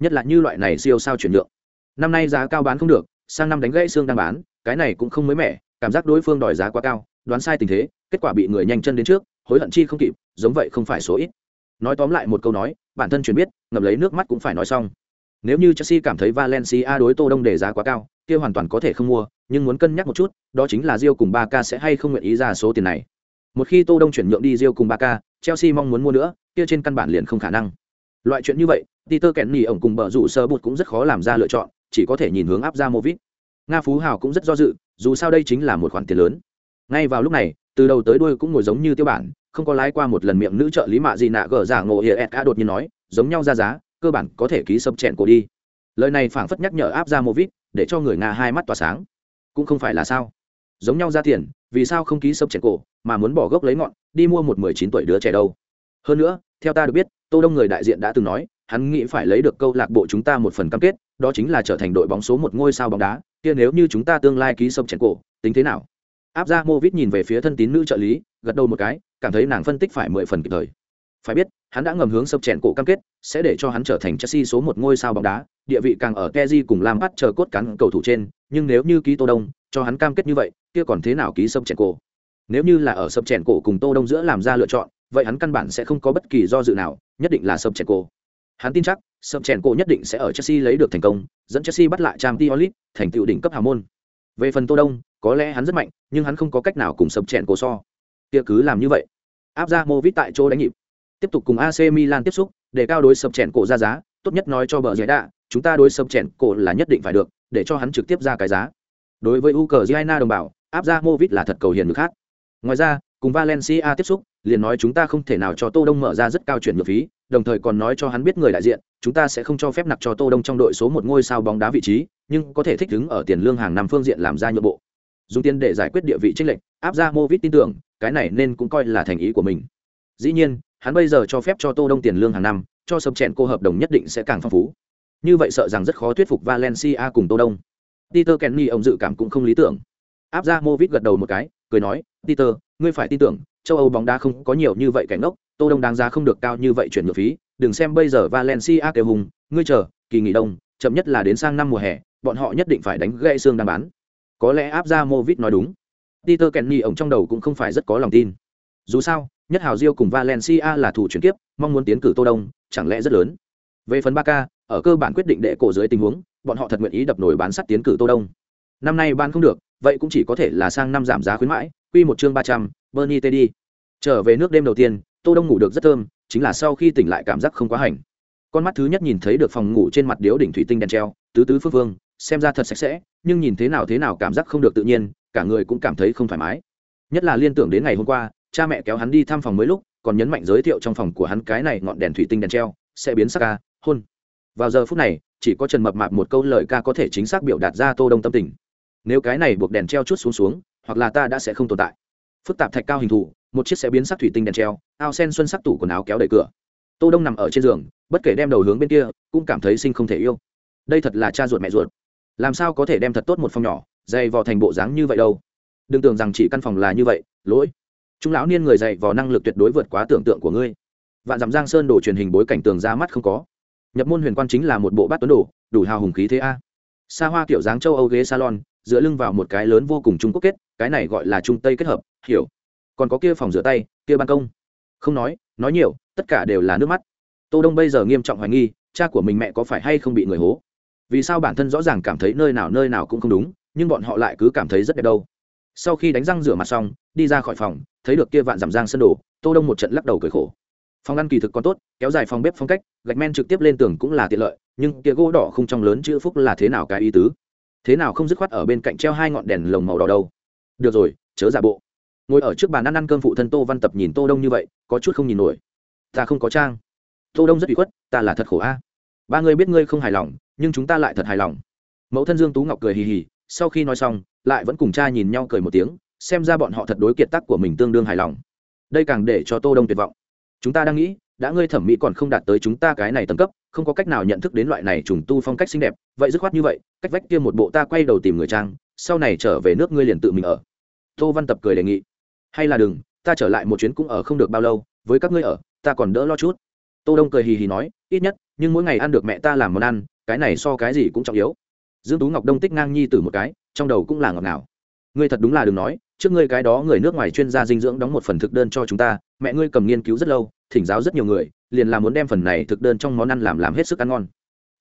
Nhất là như loại này siêu sao chuyển nhượng. Năm nay giá cao bán không được, sang năm đánh gãy xương đang bán, cái này cũng không mới mẻ, cảm giác đối phương đòi giá quá cao, đoán sai tình thế, kết quả bị người nhanh chân đến trước, hối hận chi không kịp, giống vậy không phải số ít. Nói tóm lại một câu nói, bản thân chuyển biết, ngậm lấy nước mắt cũng phải nói xong. Nếu như chelsea cảm thấy valencia đối tô đông để giá quá cao, kia hoàn toàn có thể không mua, nhưng muốn cân nhắc một chút, đó chính là rio cùng ba k sẽ hay không nguyện ý ra số tiền này. Một khi tô đông chuyển nhượng đi rio cùng ba k chelsea mong muốn mua nữa, kia trên căn bản liền không khả năng. Loại chuyện như vậy, peter kenny ổng cùng bờ rủ sơ bụt cũng rất khó làm ra lựa chọn, chỉ có thể nhìn hướng áp ra movit nga phú hào cũng rất do dự, dù sao đây chính là một khoản tiền lớn. Ngay vào lúc này, từ đầu tới đuôi cũng ngồi giống như tiêu bản, không có lái qua một lần miệng nữ trợ lý mạ gì nạ gở giả ngộ hiệa a đột nhiên nói, giống nhau ra giá, cơ bản có thể ký sập chèn cổ đi. Lời này phảng phất nhắc nhở áp ra movit để cho người nga hai mắt tỏa sáng. Cũng không phải là sao. Giống nhau ra tiền, vì sao không ký sập chèn cổ? Mà muốn bỏ gốc lấy ngọn, đi mua một mười chín tuổi đứa trẻ đâu. Hơn nữa, theo ta được biết, tô đông người đại diện đã từng nói, hắn nghĩ phải lấy được câu lạc bộ chúng ta một phần cam kết, đó chính là trở thành đội bóng số một ngôi sao bóng đá, kia nếu như chúng ta tương lai ký sập chèn cổ, tính thế nào? Áp ra mô vít nhìn về phía thân tín nữ trợ lý, gật đầu một cái, cảm thấy nàng phân tích phải mười phần kịp thời. Phải biết, hắn đã ngầm hướng sập chèn cổ cam kết, sẽ để cho hắn trở thành chelsea số một ngôi sao bóng đá, địa vị càng ở keji cùng làm bắt chờ cốt cán cầu thủ trên, nhưng nếu như ký tô đông, cho hắn cam kết như vậy, kia còn thế nào ký sập chèn cổ? Nếu như là ở sập chèn cổ cùng tô đông giữa làm ra lựa chọn, vậy hắn căn bản sẽ không có bất kỳ do dự nào, nhất định là sập chèn cổ. Hắn tin chắc, sập chèn cổ nhất định sẽ ở chelsea lấy được thành công, dẫn chelsea bắt lại trang tiolit thành tựu đỉnh cấp hào môn. Về phần tô đông, có lẽ hắn rất mạnh, nhưng hắn không có cách nào cùng sập chèn cổ so. Kia cứ làm như vậy. Áp ra mô vít tại chỗ đánh nhịp. Tiếp tục cùng ac milan tiếp xúc, để cao đối sập chèn cổ ra giá, tốt nhất nói cho bờ giải đạ, chúng ta đối sập chèn cổ là nhất định phải được, để cho hắn trực tiếp ra cái giá. Đối với ukraine đồng bào, áp ra mô vít là thật cầu hiền được khác ngoài ra, cùng valencia tiếp xúc, liền nói chúng ta không thể nào cho tô đông mở ra rất cao chuyển nhượng phí, đồng thời còn nói cho hắn biết người đại diện, chúng ta sẽ không cho phép nặc cho tô đông trong đội số một ngôi sao bóng đá vị trí, nhưng có thể thích ứng ở tiền lương hàng năm phương diện làm ra nhượng bộ. Dùng tiền để giải quyết địa vị tranh lệch, áp ra mô vít tin tưởng, cái này nên cũng coi là thành ý của mình. Dĩ nhiên, hắn bây giờ cho phép cho tô đông tiền lương hàng năm, cho sập chèn cô hợp đồng nhất định sẽ càng phong phú. Như vậy sợ rằng rất khó thuyết phục valencia cùng tô đông. Peter kenny, ông dự cảm cũng không lý tưởng. Áp ra movit gật đầu một cái cười nói peter ngươi phải tin tưởng châu âu bóng đá không có nhiều như vậy cảnh ngốc tô đông đáng giá không được cao như vậy chuyển nhượng phí đừng xem bây giờ valencia kêu hùng ngươi chờ kỳ nghỉ đông chậm nhất là đến sang năm mùa hè bọn họ nhất định phải đánh gãy xương đang bán có lẽ áp ra movit nói đúng peter kenny ổng trong đầu cũng không phải rất có lòng tin dù sao nhất hào Diêu cùng Valencia là thủ chuyển kiếp, mong muốn tiến cử Tô Đông, chẳng lẽ rất lớn. Về phần Barca, ở cơ bản quyết định đệ cổ dưới tình huống, bọn họ thật nguyện ý đập nổi bán sắt tiến cử Tô Đông. năm nay ban không được vậy cũng chỉ có thể là sang năm giảm giá khuyến mãi. Quy một chương ba trăm, bernie tê đi trở về nước đêm đầu tiên, tô đông ngủ được rất thơm, chính là sau khi tỉnh lại cảm giác không quá hành. Con mắt thứ nhất nhìn thấy được phòng ngủ trên mặt điếu đỉnh thủy tinh đèn treo, tứ tứ phương vương xem ra thật sạch sẽ, nhưng nhìn thế nào thế nào cảm giác không được tự nhiên, cả người cũng cảm thấy không thoải mái. Nhất là liên tưởng đến ngày hôm qua, cha mẹ kéo hắn đi thăm phòng mới lúc, còn nhấn mạnh giới thiệu trong phòng của hắn cái này ngọn đèn thủy tinh đèn treo, sẽ biến sắc ca, hôn. Vào giờ phút này, chỉ có trần mập mạp một câu lời ca có thể chính xác biểu đạt ra tô đông tâm tình nếu cái này buộc đèn treo chút xuống xuống, hoặc là ta đã sẽ không tồn tại. Phức tạp thạch cao hình thù, một chiếc sẽ biến sắc thủy tinh đèn treo, ao sen xuân sắc tủ quần áo kéo đẩy cửa. Tô đông nằm ở trên giường, bất kể đem đầu hướng bên kia, cũng cảm thấy sinh không thể yêu. Đây thật là cha ruột mẹ ruột. Làm sao có thể đem thật tốt một phòng nhỏ, dày vò thành bộ dáng như vậy đâu? Đừng tưởng rằng chỉ căn phòng là như vậy, lỗi. Chúng lão niên người dạy vò năng lực tuyệt đối vượt quá tưởng tượng của ngươi. Vạn dặm giang sơn đổ truyền hình bối cảnh tường ra mắt không có. Nhập môn huyền quan chính là một bộ bát tuấn đồ, đủ hào hùng khí thế a. Xa hoa kiểu dáng châu âu ghế salon dựa lưng vào một cái lớn vô cùng trung quốc kết, cái này gọi là trung tây kết hợp, hiểu. Còn có kia phòng rửa tay, kia ban công. Không nói nói nhiều, tất cả đều là nước mắt. Tô đông bây giờ nghiêm trọng hoài nghi, cha của mình mẹ có phải hay không bị người hố? Vì sao bản thân rõ ràng cảm thấy nơi nào nơi nào cũng không đúng, nhưng bọn họ lại cứ cảm thấy rất đẹp đâu? Sau khi đánh răng rửa mặt xong, đi ra khỏi phòng, thấy được kia vạn giảm giang sân đổ tô đông một trận lắc đầu cười khổ. Phòng ăn kỳ thực còn tốt, kéo dài phòng bếp phong cách, gạch men trực tiếp lên tường cũng là tiện lợi, nhưng kia gỗ đỏ không trong lớn chữ phúc là thế nào cái ý tứ? Thế nào không dứt khoát ở bên cạnh treo hai ngọn đèn lồng màu đỏ đâu? Được rồi, chớ giả bộ. Ngồi ở trước bàn ăn ăn cơm phụ thân tô văn tập nhìn tô đông như vậy, có chút không nhìn nổi. Ta không có trang. Tô đông rất bị khuất, ta là thật khổ a. Ba người biết ngươi không hài lòng, nhưng chúng ta lại thật hài lòng. Mẫu thân dương tú ngọc cười hì hì, sau khi nói xong, lại vẫn cùng cha nhìn nhau cười một tiếng, xem ra bọn họ thật đối kiệt tác của mình tương đương hài lòng. Đây càng để cho tô đông tuyệt vọng. Chúng ta đang nghĩ đã ngươi thẩm mỹ còn không đạt tới chúng ta cái này tầng cấp, không có cách nào nhận thức đến loại này trùng tu phong cách xinh đẹp, vậy dứt khoát như vậy, cách vách kia một bộ ta quay đầu tìm người trang, sau này trở về nước ngươi liền tự mình ở. Tô văn tập cười đề nghị. Hay là đừng, ta trở lại một chuyến cũng ở không được bao lâu, với các ngươi ở, ta còn đỡ lo chút. Tô đông cười hì hì nói, ít nhất, nhưng mỗi ngày ăn được mẹ ta làm món ăn, cái này so cái gì cũng trọng yếu. Dương tú ngọc đông tích ngang nhi từ một cái, trong đầu cũng là ngọc nào ngươi thật đúng là đừng nói, trước ngươi cái đó người nước ngoài chuyên gia dinh dưỡng đóng một phần thực đơn cho chúng ta, mẹ ngươi cầm nghiên cứu rất lâu thỉnh giáo rất nhiều người, liền là muốn đem phần này thực đơn trong món ăn làm làm hết sức ăn ngon.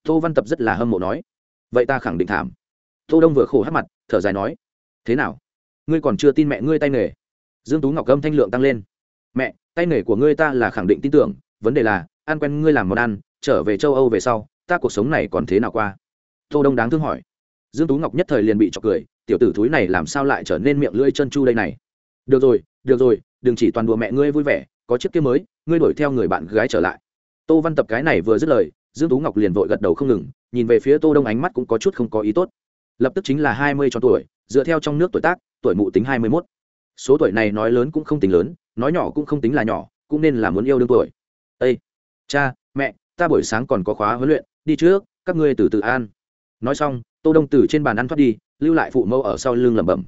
Tô văn tập rất là hâm mộ nói. Vậy ta khẳng định thảm. Tô đông vừa khổ hát mặt, thở dài nói. Thế nào? Ngươi còn chưa tin mẹ ngươi tay nghề. Dương tú ngọc gâm thanh lượng tăng lên. Mẹ, tay nghề của ngươi ta là khẳng định tin tưởng. Vấn đề là, ăn quen ngươi làm món ăn, trở về châu âu về sau, ta cuộc sống này còn thế nào qua? Tô đông đáng thương hỏi. Dương tú ngọc nhất thời liền bị chọc cười. Tiểu tử thúi này làm sao lại trở nên miệng lưỡi chân chu đây này? Được rồi được rồi, đừng chỉ toàn đùa mẹ ngươi vui vẻ có chiếc kia mới, ngươi đuổi theo người bạn gái trở lại. Tô văn tập cái này vừa dứt lời, dương tú ngọc liền vội gật đầu không ngừng, nhìn về phía tô đông ánh mắt cũng có chút không có ý tốt. Lập tức chính là hai mươi cho tuổi, dựa theo trong nước tuổi tác, tuổi mụ tính hai mươi 21. số tuổi này nói lớn cũng không tính lớn, nói nhỏ cũng không tính là nhỏ, cũng nên là muốn yêu đương tuổi. Ây cha, mẹ, ta buổi sáng còn có khóa huấn luyện, đi trước, các ngươi từ từ an nói xong, tô đông từ trên bàn ăn thoát đi, lưu lại phụ mẫu ở sau lưng lẩm bẩm.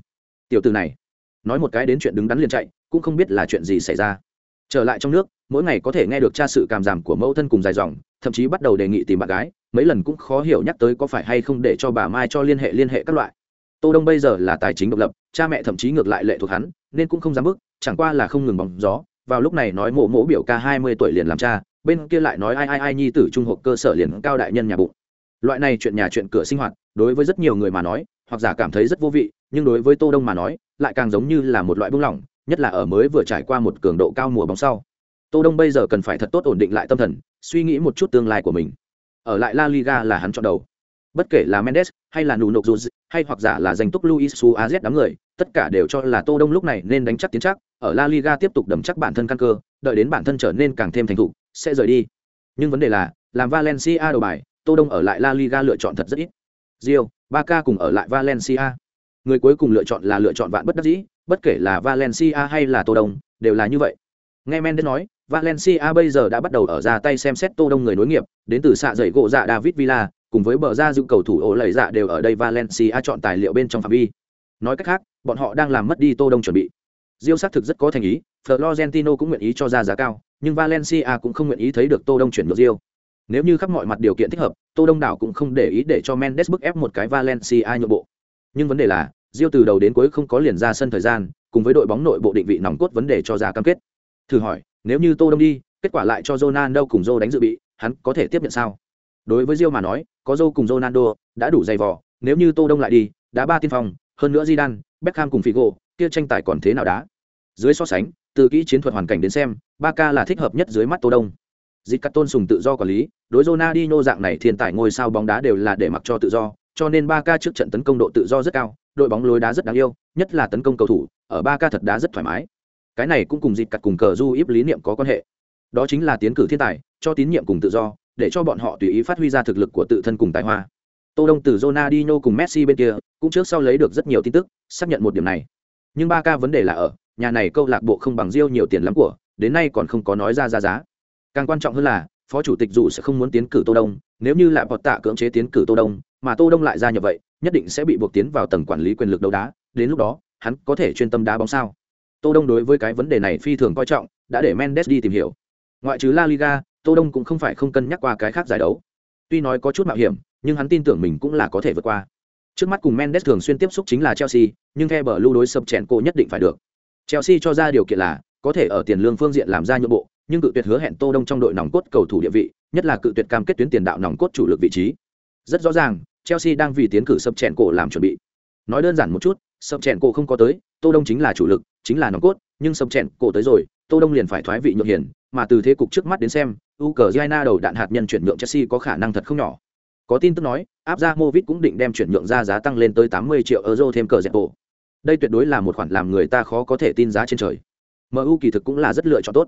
Tiểu từ này, nói một cái đến chuyện đứng đắn liền chạy, cũng không biết là chuyện gì xảy ra trở lại trong nước, mỗi ngày có thể nghe được cha sự cảm giảm của mẫu thân cùng dài dòng, thậm chí bắt đầu đề nghị tìm bạn gái, mấy lần cũng khó hiểu nhắc tới có phải hay không để cho bà mai cho liên hệ liên hệ các loại. Tô đông bây giờ là tài chính độc lập, cha mẹ thậm chí ngược lại lệ thuộc hắn, nên cũng không dám bước chẳng qua là không ngừng bóng gió. Vào lúc này nói mộ mỗ biểu ca hai mươi tuổi liền làm cha, bên kia lại nói ai ai ai nhi tử trung học cơ sở liền cao đại nhân nhà bụng. Loại này chuyện nhà chuyện cửa sinh hoạt, đối với rất nhiều người mà nói, hoặc giả cảm thấy rất vô vị, nhưng đối với tô đông mà nói, lại càng giống như là một loại buông lỏng nhất là ở mới vừa trải qua một cường độ cao mùa bóng sau. Tô đông bây giờ cần phải thật tốt ổn định lại tâm thần, suy nghĩ một chút tương lai của mình. Ở lại la liga là hắn chọn đầu. Bất kể là mendes, hay là nụ nộp dù hay hoặc giả là danh túc luis suarez đám người, tất cả đều cho là tô đông lúc này nên đánh chắc tiến chắc, ở la liga tiếp tục đầm chắc bản thân căn cơ, đợi đến bản thân trở nên càng thêm thành thục, sẽ rời đi. Nhưng vấn đề là, làm valencia đầu bài, tô đông ở lại la liga lựa chọn thật rất ít. Rio Barca cùng ở lại valencia. Người cuối cùng lựa chọn là lựa chọn vạn bất đắc dĩ bất kể là valencia hay là tô đông đều là như vậy nghe mendes nói valencia bây giờ đã bắt đầu ở ra tay xem xét tô đông người nối nghiệp đến từ xạ dậy gỗ dạ david villa cùng với bờ ra dự cầu thủ ổ lầy dạ đều ở đây valencia chọn tài liệu bên trong phạm vi nói cách khác bọn họ đang làm mất đi tô đông chuẩn bị Diêu xác thực rất có thành ý, Florentino cũng nguyện ý cho ra giá cao, nhưng Valencia cũng không nguyện ý thấy được Tô Đông chuyển nhượng Diêu. Nếu như khắp mọi mặt điều kiện thích hợp, Tô Đông đảo cũng không để ý để cho Mendes bức ép một cái Valencia nhượng bộ. Nhưng vấn đề là, Diêu từ đầu đến cuối không có liền ra sân thời gian, cùng với đội bóng nội bộ định vị nòng cốt vấn đề cho ra cam kết. Thử hỏi, nếu như Tô Đông đi, kết quả lại cho Ronaldo cùng Zô đánh dự bị, hắn có thể tiếp nhận sao? Đối với Diêu mà nói, có Zô cùng Ronaldo đã đủ dày vò, nếu như Tô Đông lại đi, đá ba tiên phòng, hơn nữa Zidane, Beckham cùng Figo, kia tranh tài còn thế nào đá dưới so sánh từ kỹ chiến thuật hoàn cảnh đến xem Barca là thích hợp nhất dưới mắt tô đông dịch cắt tôn sùng tự do quản lý đối Ronaldinho dạng này thiên tài ngôi sao bóng đá đều là để mặc cho tự do cho nên Barca trước trận tấn công độ tự do rất cao đội bóng lối đá rất đáng yêu, nhất là tấn công cầu thủ, ở Barca thật đá rất thoải mái. Cái này cũng cùng dịch cắt cùng cờ du íp lý niệm có quan hệ. Đó chính là tiến cử thiên tài, cho tín nhiệm cùng tự do, để cho bọn họ tùy ý phát huy ra thực lực của tự thân cùng tài hoa. Tô đông từ Ronaldinho cùng messi bên kia, cũng trước sau lấy được rất nhiều tin tức, xác nhận một điểm này. Nhưng ba ca vấn đề là ở, nhà này câu lạc bộ không bằng Rio nhiều tiền lắm của, đến nay còn không có nói ra ra giá. Càng quan trọng hơn là, phó chủ tịch dù sẽ không muốn tiến cử tô đông, nếu như lại bọt tạ cưỡng chế tiến cử tô đông, mà tô đông lại ra như vậy nhất định sẽ bị buộc tiến vào tầng quản lý quyền lực đấu đá, đến lúc đó, hắn có thể chuyên tâm đá bóng sao? Tô đông đối với cái vấn đề này phi thường coi trọng, đã để mendes đi tìm hiểu. Ngoại trừ la liga, tô đông cũng không phải không cân nhắc qua cái khác giải đấu. Tuy nói có chút mạo hiểm, nhưng hắn tin tưởng mình cũng là có thể vượt qua. Trước mắt cùng mendes thường xuyên tiếp xúc chính là chelsea, nhưng theo bờ lưu đối sập chèn cô nhất định phải được. Chelsea cho ra điều kiện là, có thể ở tiền lương phương diện làm ra nhượng bộ, nhưng cự tuyệt hứa hẹn tô đông trong đội nòng cốt cầu thủ địa vị, nhất là cự tuyệt cam kết tuyến tiền đạo nòng cốt chủ lực vị trí. Rất rõ ràng chelsea đang vì tiến cử sập chèn cổ làm chuẩn bị. Nói đơn giản một chút sập chèn cổ không có tới tô đông chính là chủ lực chính là nòng cốt nhưng sập chèn cổ tới rồi tô đông liền phải thoái vị nhượng hiển mà từ thế cục trước mắt đến xem ukraine đầu đạn hạt nhân chuyển nhượng chelsea có khả năng thật không nhỏ. Có tin tức nói Abramovich movit cũng định đem chuyển nhượng ra giá tăng lên tới 80 triệu euro thêm cờ dẹp bộ. Đây tuyệt đối là một khoản làm người ta khó có thể tin giá trên trời. Mu kỳ thực cũng là rất lựa chọn tốt.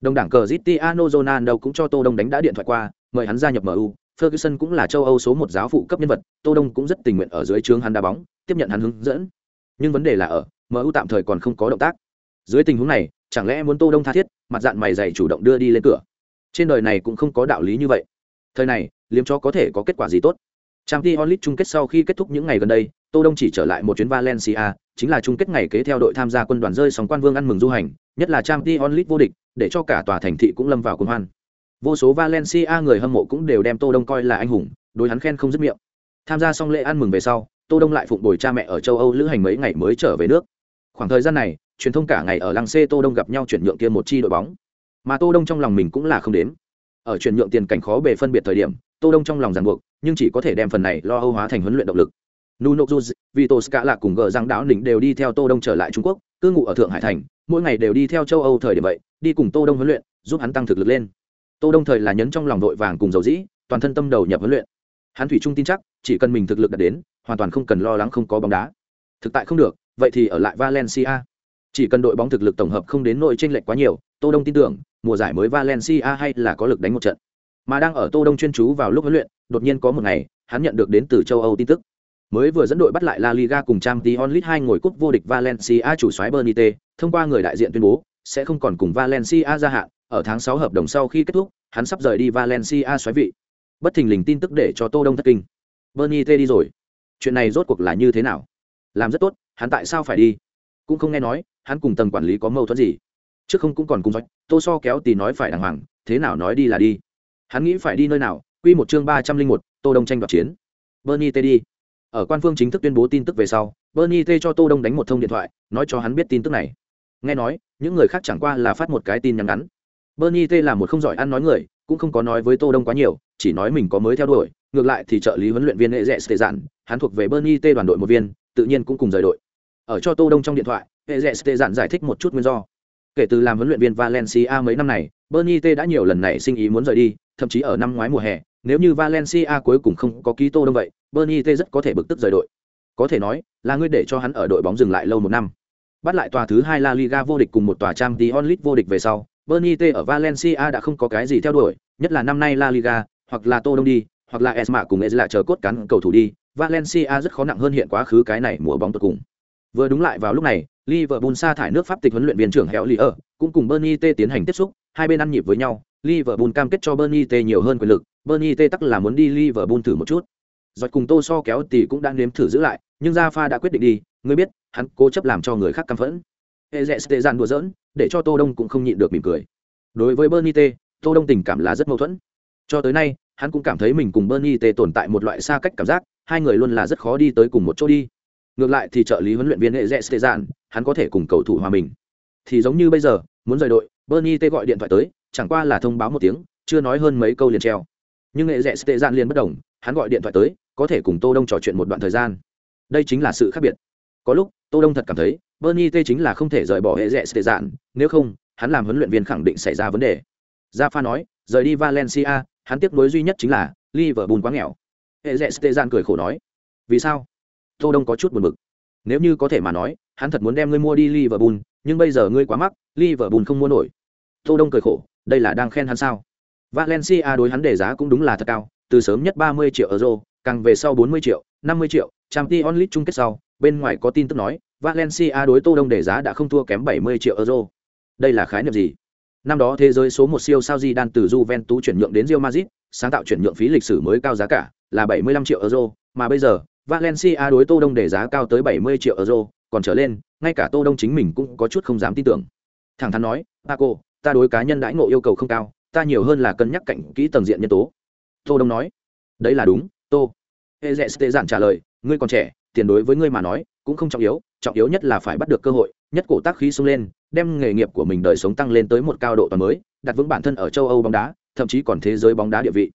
Đồng đảng cờ Cristiano Ronaldo cũng cho Tô Đông đánh đã điện thoại qua, mời hắn gia nhập MU. Ferguson cũng là châu Âu số một giáo phụ cấp nhân vật, Tô Đông cũng rất tình nguyện ở dưới trướng hắn đá bóng, tiếp nhận hắn hướng dẫn. Nhưng vấn đề là ở, MU tạm thời còn không có động tác. Dưới tình huống này, chẳng lẽ muốn Tô Đông tha thiết, mặt dạng mày dày chủ động đưa đi lên cửa. Trên đời này cũng không có đạo lý như vậy. Thời này, liếm cho có thể có kết quả gì tốt. Champions League chung kết sau khi kết thúc những ngày gần đây, Tô Đông chỉ trở lại một chuyến Valencia, chính là chung kết ngày kế theo đội tham gia quân đoàn rơi sóng quan vương ăn mừng du hành, nhất là Champions League vô địch, để cho cả tòa thành thị cũng lâm vào cuồng hoan. Vô số Valencia người hâm mộ cũng đều đem Tô Đông coi là anh hùng, đối hắn khen không dứt miệng. Tham gia xong lễ ăn mừng về sau, Tô Đông lại phụng bồi cha mẹ ở châu Âu lữ hành mấy ngày mới trở về nước. Khoảng thời gian này, truyền thông cả ngày ở lăng xê Tô Đông gặp nhau chuyển nhượng kia một chi đội bóng. Mà Tô Đông trong lòng mình cũng là không đến. Ở chuyển nhượng tiền cảnh khó bề phân biệt thời điểm, Tô Đông trong lòng ràng buộc, nhưng chỉ có thể đem phần này lo âu hóa thành huấn luyện động lực. Nuno Juz, Vito Scala cùng gờ răng đáo đỉnh đều đi theo Tô Đông trở lại Trung Quốc, cư ngụ ở Thượng Hải thành, mỗi ngày đều đi theo châu Âu thời điểm vậy, đi cùng Tô Đông huấn luyện, giúp hắn tăng thực lực lên. Tô Đông thời là nhấn trong lòng đội vàng cùng dầu dĩ, toàn thân tâm đầu nhập huấn luyện. Hắn thủy Trung tin chắc, chỉ cần mình thực lực đạt đến, hoàn toàn không cần lo lắng không có bóng đá. Thực tại không được, vậy thì ở lại Valencia. Chỉ cần đội bóng thực lực tổng hợp không đến nội chênh lệch quá nhiều, Tô Đông tin tưởng, mùa giải mới Valencia hay là có lực đánh một trận. Mà đang ở Tô Đông chuyên chú vào lúc huấn luyện, đột nhiên có một ngày, hắn nhận được đến từ châu Âu tin tức mới vừa dẫn đội bắt lại La Liga cùng Champions League hai ngồi cúp vô địch Valencia chủ soái Benite, thông qua người đại diện tuyên bố sẽ không còn cùng Valencia gia hạn, ở tháng 6 hợp đồng sau khi kết thúc, hắn sắp rời đi Valencia xoáy vị. Bất thình lình tin tức để cho Tô Đông thất kinh. Bernie T đi rồi. Chuyện này rốt cuộc là như thế nào? Làm rất tốt, hắn tại sao phải đi? Cũng không nghe nói, hắn cùng tầng quản lý có mâu thuẫn gì. Trước không cũng còn cùng doanh, Tô So kéo tì nói phải đàng hoàng, thế nào nói đi là đi. Hắn nghĩ phải đi nơi nào? Quy một chương 301, Tô Đông tranh đoạt chiến. Bernie T đi ở quan phương chính thức tuyên bố tin tức về sau bernie t cho tô đông đánh một thông điện thoại nói cho hắn biết tin tức này nghe nói những người khác chẳng qua là phát một cái tin nhắn ngắn bernie t là một không giỏi ăn nói người cũng không có nói với tô đông quá nhiều chỉ nói mình có mới theo đuổi ngược lại thì trợ lý huấn luyện viên hệ rẽ tệ giản hắn thuộc về bernie t đoàn đội một viên tự nhiên cũng cùng rời đội ở cho tô đông trong điện thoại hệ rẽ tệ giản giải thích một chút nguyên do kể từ làm huấn luyện viên valencia mấy năm này bernie t đã nhiều lần này sinh ý muốn rời đi thậm chí ở năm ngoái mùa hè nếu như Valencia cuối cùng không có ký tô đông vậy, Bernie T rất có thể bực tức rời đội. Có thể nói, là ngươi để cho hắn ở đội bóng dừng lại lâu một năm. Bắt lại tòa thứ hai La Liga vô địch cùng một tòa Champions League vô địch về sau, Bernie T ở Valencia đã không có cái gì theo đuổi, nhất là năm nay La Liga, hoặc là Tô Đông đi, hoặc là Esma cùng Ezla chờ cốt cán cầu thủ đi, Valencia rất khó nặng hơn hiện quá khứ cái này mùa bóng tuyệt cùng. Vừa đúng lại vào lúc này, Liverpool sa thải nước Pháp tịch huấn luyện viên trưởng Hẻo Lier, cũng cùng Bernie T tiến hành tiếp xúc, hai bên ăn nhịp với nhau, Liverpool cam kết cho Bernie T nhiều hơn quyền lực, Bernie T tắc là muốn đi Liverpool thử một chút. Giọt cùng Tô So kéo tỷ cũng đang nếm thử giữ lại, nhưng Rafa đã quyết định đi, ngươi biết, hắn cố chấp làm cho người khác căm phẫn. Ezes Dạn đùa giỡn, để cho Tô Đông cũng không nhịn được mỉm cười. Đối với Bernie T, Tô Đông tình cảm là rất mâu thuẫn. Cho tới nay, hắn cũng cảm thấy mình cùng Bernie T tồn tại một loại xa cách cảm giác, hai người luôn là rất khó đi tới cùng một chỗ đi. Ngược lại thì trợ lý huấn luyện viên Ezes Dạn, hắn có thể cùng cầu thủ hòa mình. Thì giống như bây giờ, muốn rời đội, Bernie T gọi điện thoại tới, chẳng qua là thông báo một tiếng, chưa nói hơn mấy câu liền treo nhưng nghệ rẽ tệ gian liền bất đồng hắn gọi điện thoại tới có thể cùng tô đông trò chuyện một đoạn thời gian đây chính là sự khác biệt có lúc, tô đông thật cảm thấy, bernie t chính là không thể rời bỏ hệ rẽ tệ dạn, nếu không, hắn làm huấn luyện viên khẳng định xảy ra vấn đề. Gia pha nói, rời đi valencia, hắn tiếc nuối duy nhất chính là liverpool quá nghèo. Hệ rẽ tệ dạn cười khổ nói, vì sao? Tô đông có chút buồn bực. Nếu như có thể mà nói, hắn thật muốn đem ngươi mua đi liverpool, nhưng bây giờ ngươi quá mắc, liverpool không mua nổi. Tô đông cười khổ, đây là đang khen hắn sao? Valencia đối hắn đề giá cũng đúng là thật cao, từ sớm nhất 30 triệu euro, càng về sau 40 triệu 50 triệu, Champions League chung kết sau bên ngoài có tin tức nói valencia đối tô đông đề giá đã không thua kém 70 triệu euro đây là khái niệm gì năm đó thế giới số một siêu sao di đan từ Juventus chuyển nhượng đến Real Madrid sáng tạo chuyển nhượng phí lịch sử mới cao giá cả là 75 triệu euro mà bây giờ Valencia đối Tô Đông để giá cao tới 70 triệu euro, còn trở lên, ngay cả Tô Đông chính mình cũng có chút không dám tin tưởng. Thẳng thắn nói, "Paco, ta đối cá nhân đãi ngộ yêu cầu không cao, ta nhiều hơn là cân nhắc cạnh kỹ tầng diện nhân tố." Tô Đông nói, "Đấy là đúng, Tô." Ezeste giản trả lời, "Ngươi còn trẻ, tiền đối với ngươi mà nói, cũng không trọng yếu, trọng yếu nhất là phải bắt được cơ hội, nhất cổ tác khí sung lên, đem nghề nghiệp của mình đời sống tăng lên tới một cao độ toàn mới, đặt vững bản thân ở châu Âu bóng đá, thậm chí còn thế giới bóng đá địa vị.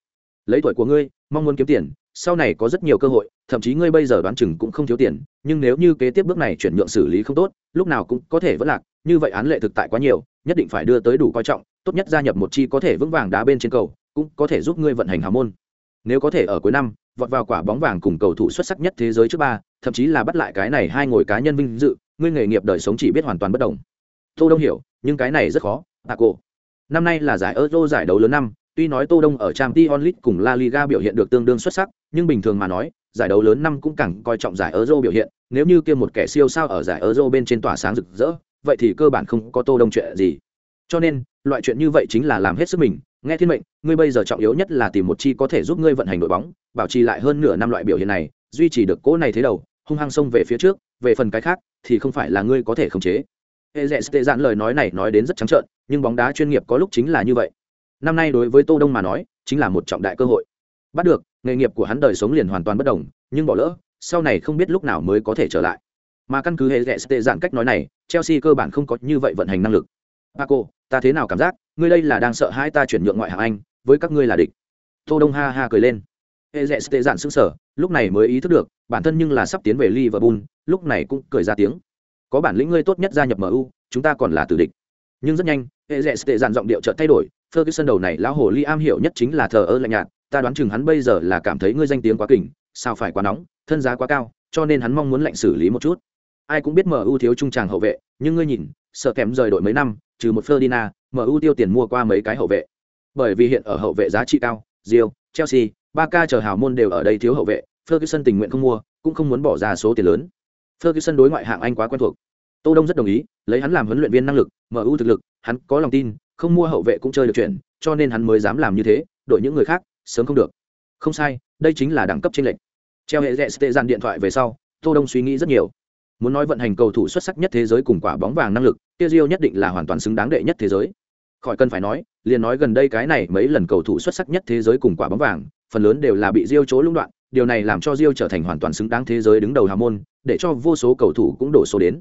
Lấy tuổi của ngươi, mong muốn kiếm tiền, sau này có rất nhiều cơ hội thậm chí ngươi bây giờ đoán chừng cũng không thiếu tiền nhưng nếu như kế tiếp bước này chuyển nhượng xử lý không tốt lúc nào cũng có thể vẫn lạc như vậy án lệ thực tại quá nhiều nhất định phải đưa tới đủ coi trọng tốt nhất gia nhập một chi có thể vững vàng đá bên trên cầu cũng có thể giúp ngươi vận hành hào môn nếu có thể ở cuối năm vọt vào quả bóng vàng cùng cầu thủ xuất sắc nhất thế giới trước ba thậm chí là bắt lại cái này hai ngồi cá nhân vinh dự ngươi nghề nghiệp đời sống chỉ biết hoàn toàn bất đồng tô đông hiểu nhưng cái này rất khó bà cổ năm nay là giải euro giải đấu lớn năm Tuy nói Tô Đông ở Champions League cùng La Liga biểu hiện được tương đương xuất sắc, nhưng bình thường mà nói, giải đấu lớn năm cũng càng coi trọng giải Euro biểu hiện, nếu như kia một kẻ siêu sao ở giải Euro bên trên tỏa sáng rực rỡ, vậy thì cơ bản không có Tô Đông chuyện gì. Cho nên, loại chuyện như vậy chính là làm hết sức mình, nghe thiên mệnh, ngươi bây giờ trọng yếu nhất là tìm một chi có thể giúp ngươi vận hành đội bóng, bảo trì lại hơn nửa năm loại biểu hiện này, duy trì được cố này thế đầu, hung hăng xông về phía trước, về phần cái khác thì không phải là ngươi có thể khống chế. hệ Ezete dạn lời nói này nói đến rất trắng trợn, nhưng bóng đá chuyên nghiệp có lúc chính là như vậy. Năm nay đối với tô đông mà nói chính là một trọng đại cơ hội. Bắt được nghề nghiệp của hắn đời sống liền hoàn toàn bất đồng nhưng bỏ lỡ sau này không biết lúc nào mới có thể trở lại. Mà căn cứ hệ rẽ tệ dạn cách nói này chelsea cơ bản không có như vậy vận hành năng lực. Paco ta thế nào cảm giác ngươi đây là đang sợ hai ta chuyển nhượng ngoại hạng anh với các ngươi là địch. Tô đông ha ha cười lên. Hệ rẽ tệ dạn sững sờ lúc này mới ý thức được bản thân nhưng là sắp tiến về liverpool lúc này cũng cười ra tiếng có bản lĩnh ngươi tốt nhất gia nhập mu chúng ta còn là tử địch nhưng rất nhanh hệ rẽ tệ dàn giọng điệu chợt thay đổi Ferguson đầu này lão hồ Liam am hiểu nhất chính là thờ ơ lạnh nhạt, ta đoán chừng hắn bây giờ là cảm thấy ngươi danh tiếng quá kình, sao phải quá nóng, thân giá quá cao, cho nên hắn mong muốn lạnh xử lý một chút. Ai cũng biết MU thiếu trung tràng hậu vệ, nhưng ngươi nhìn, sợ kém rời đội mấy năm, trừ một Ferdinand, MU tiêu tiền mua qua mấy cái hậu vệ. Bởi vì hiện ở hậu vệ giá trị cao, Real, Chelsea, Barca chờ hào môn đều ở đây thiếu hậu vệ, Ferguson tình nguyện không mua, cũng không muốn bỏ ra số tiền lớn. Ferguson đối ngoại hạng Anh quá quen thuộc. Tô Đông rất đồng ý, lấy hắn làm huấn luyện viên năng lực, mở ưu thực lực, hắn có lòng tin, không mua hậu vệ cũng chơi được chuyện cho nên hắn mới dám làm như thế đội những người khác sớm không được không sai đây chính là đẳng cấp trên lệnh treo hệ rẻ tệ dàn điện thoại về sau tô đông suy nghĩ rất nhiều muốn nói vận hành cầu thủ xuất sắc nhất thế giới cùng quả bóng vàng năng lực kia rio nhất định là hoàn toàn xứng đáng đệ nhất thế giới khỏi cần phải nói liền nói gần đây cái này mấy lần cầu thủ xuất sắc nhất thế giới cùng quả bóng vàng phần lớn đều là bị rio chỗ lũng đoạn điều này làm cho rio trở thành hoàn toàn xứng đáng thế giới đứng đầu hào môn để cho vô số cầu thủ cũng đổ số đến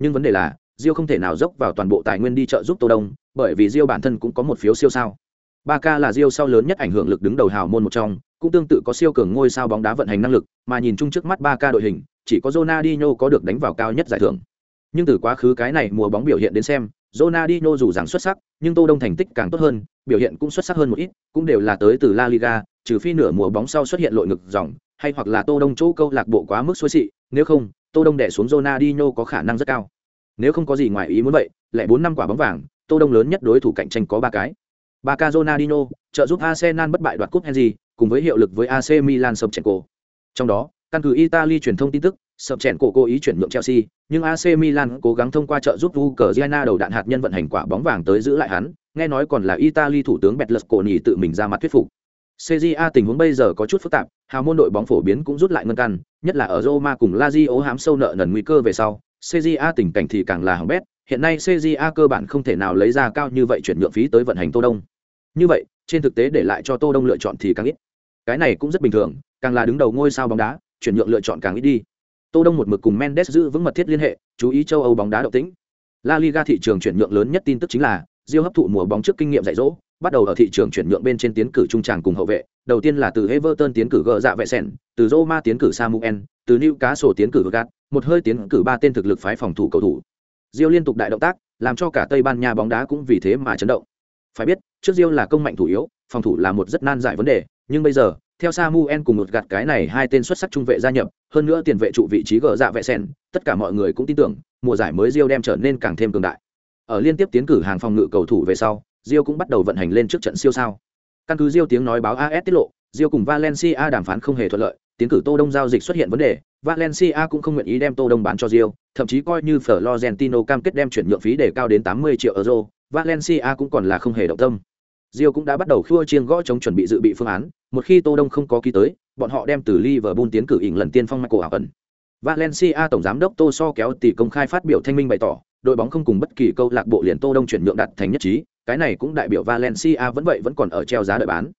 nhưng vấn đề là rio không thể nào dốc vào toàn bộ tài nguyên đi trợ giúp tô đông bởi vì Rio bản thân cũng có một phiếu siêu sao. Barca là Rio sau lớn nhất ảnh hưởng lực đứng đầu hào môn một trong, cũng tương tự có siêu cường ngôi sao bóng đá vận hành năng lực, mà nhìn chung trước mắt Barca đội hình, chỉ có Ronaldinho có được đánh vào cao nhất giải thưởng. Nhưng từ quá khứ cái này mùa bóng biểu hiện đến xem, Ronaldinho dù rằng xuất sắc, nhưng Tô Đông thành tích càng tốt hơn, biểu hiện cũng xuất sắc hơn một ít, cũng đều là tới từ La Liga, trừ phi nửa mùa bóng sau xuất hiện lội ngực dòng, hay hoặc là Tô Đông chỗ câu lạc bộ quá mức xuôi xị, nếu không, Tô Đông đè xuống Ronaldinho có khả năng rất cao. Nếu không có gì ngoài ý muốn vậy, lại 4 năm quả bóng vàng, Tô Đông lớn nhất đối thủ cạnh tranh có ba cái. Barca Ronaldinho, trợ giúp Arsenal bất bại đoạt cúp Henry, cùng với hiệu lực với AC Milan Sobchenko. Trong đó, căn cứ Italy truyền thông tin tức, Sobchenko cố ý chuyển nhượng Chelsea, nhưng AC Milan cố gắng thông qua trợ giúp Ukraine đầu đạn hạt nhân vận hành quả bóng vàng tới giữ lại hắn, nghe nói còn là Italy thủ tướng Berlusconi tự mình ra mặt thuyết phục. CJA tình huống bây giờ có chút phức tạp, hào môn đội bóng phổ biến cũng rút lại ngân căn, nhất là ở Roma cùng Lazio hám sâu nợ nần nguy cơ về sau, CJA tình cảnh thì càng là hỏng bét, hiện nay CJA cơ bản không thể nào lấy ra cao như vậy chuyển nhượng phí tới vận hành Tô Đông. Như vậy, trên thực tế để lại cho Tô Đông lựa chọn thì càng ít. Cái này cũng rất bình thường, càng là đứng đầu ngôi sao bóng đá, chuyển nhượng lựa chọn càng ít đi. Tô Đông một mực cùng Mendes giữ vững mật thiết liên hệ, chú ý châu Âu bóng đá động tĩnh. La Liga thị trường chuyển nhượng lớn nhất tin tức chính là Rio hấp thụ mùa bóng trước kinh nghiệm dạy dỗ, bắt đầu ở thị trường chuyển nhượng bên trên tiến cử trung tràng cùng hậu vệ, đầu tiên là từ Everton tiến cử gỡ dạ vệ sèn, từ Roma tiến cử Samuel, từ Newcastle tiến cử gạt một hơi tiến cử ba tên thực lực phái phòng thủ cầu thủ. Rio liên tục đại động tác làm cho cả tây ban nha bóng đá cũng vì thế mà chấn động. Phải biết trước Rio là công mạnh thủ yếu phòng thủ là một rất nan giải vấn đề nhưng bây giờ theo Samuel cùng một gạt cái này hai tên xuất sắc trung vệ gia nhập, hơn nữa tiền vệ trụ vị trí gỡ dạ vệ sen, tất cả mọi người cũng tin tưởng, mùa giải mới Rio đem trở nên càng thêm cường đại. Ở liên tiếp tiến cử hàng phòng ngự cầu thủ về sau, Rio cũng bắt đầu vận hành lên trước trận siêu sao. Căn cứ Rio tiếng nói báo AS tiết lộ, Rio cùng Valencia đàm phán không hề thuận lợi, tiến cử Tô Đông giao dịch xuất hiện vấn đề, Valencia cũng không nguyện ý đem Tô Đông bán cho Rio, thậm chí coi như Florentino cam kết đem chuyển nhượng phí để cao đến 80 triệu euro, Valencia cũng còn là không hề động tâm. Rio cũng đã bắt đầu khua chiêng gõ chống chuẩn bị dự bị phương án, một khi Tô Đông không có ký tới, bọn họ đem từ Liverpool tiến cử ỉn lần tiên phong Michael ẩn. Valencia tổng giám đốc Tô So kéo tỷ công khai phát biểu thanh minh bày tỏ, đội bóng không cùng bất kỳ câu lạc bộ liền Tô Đông chuyển nhượng đặt thành nhất trí, cái này cũng đại biểu Valencia vẫn vậy vẫn còn ở treo giá đợi bán.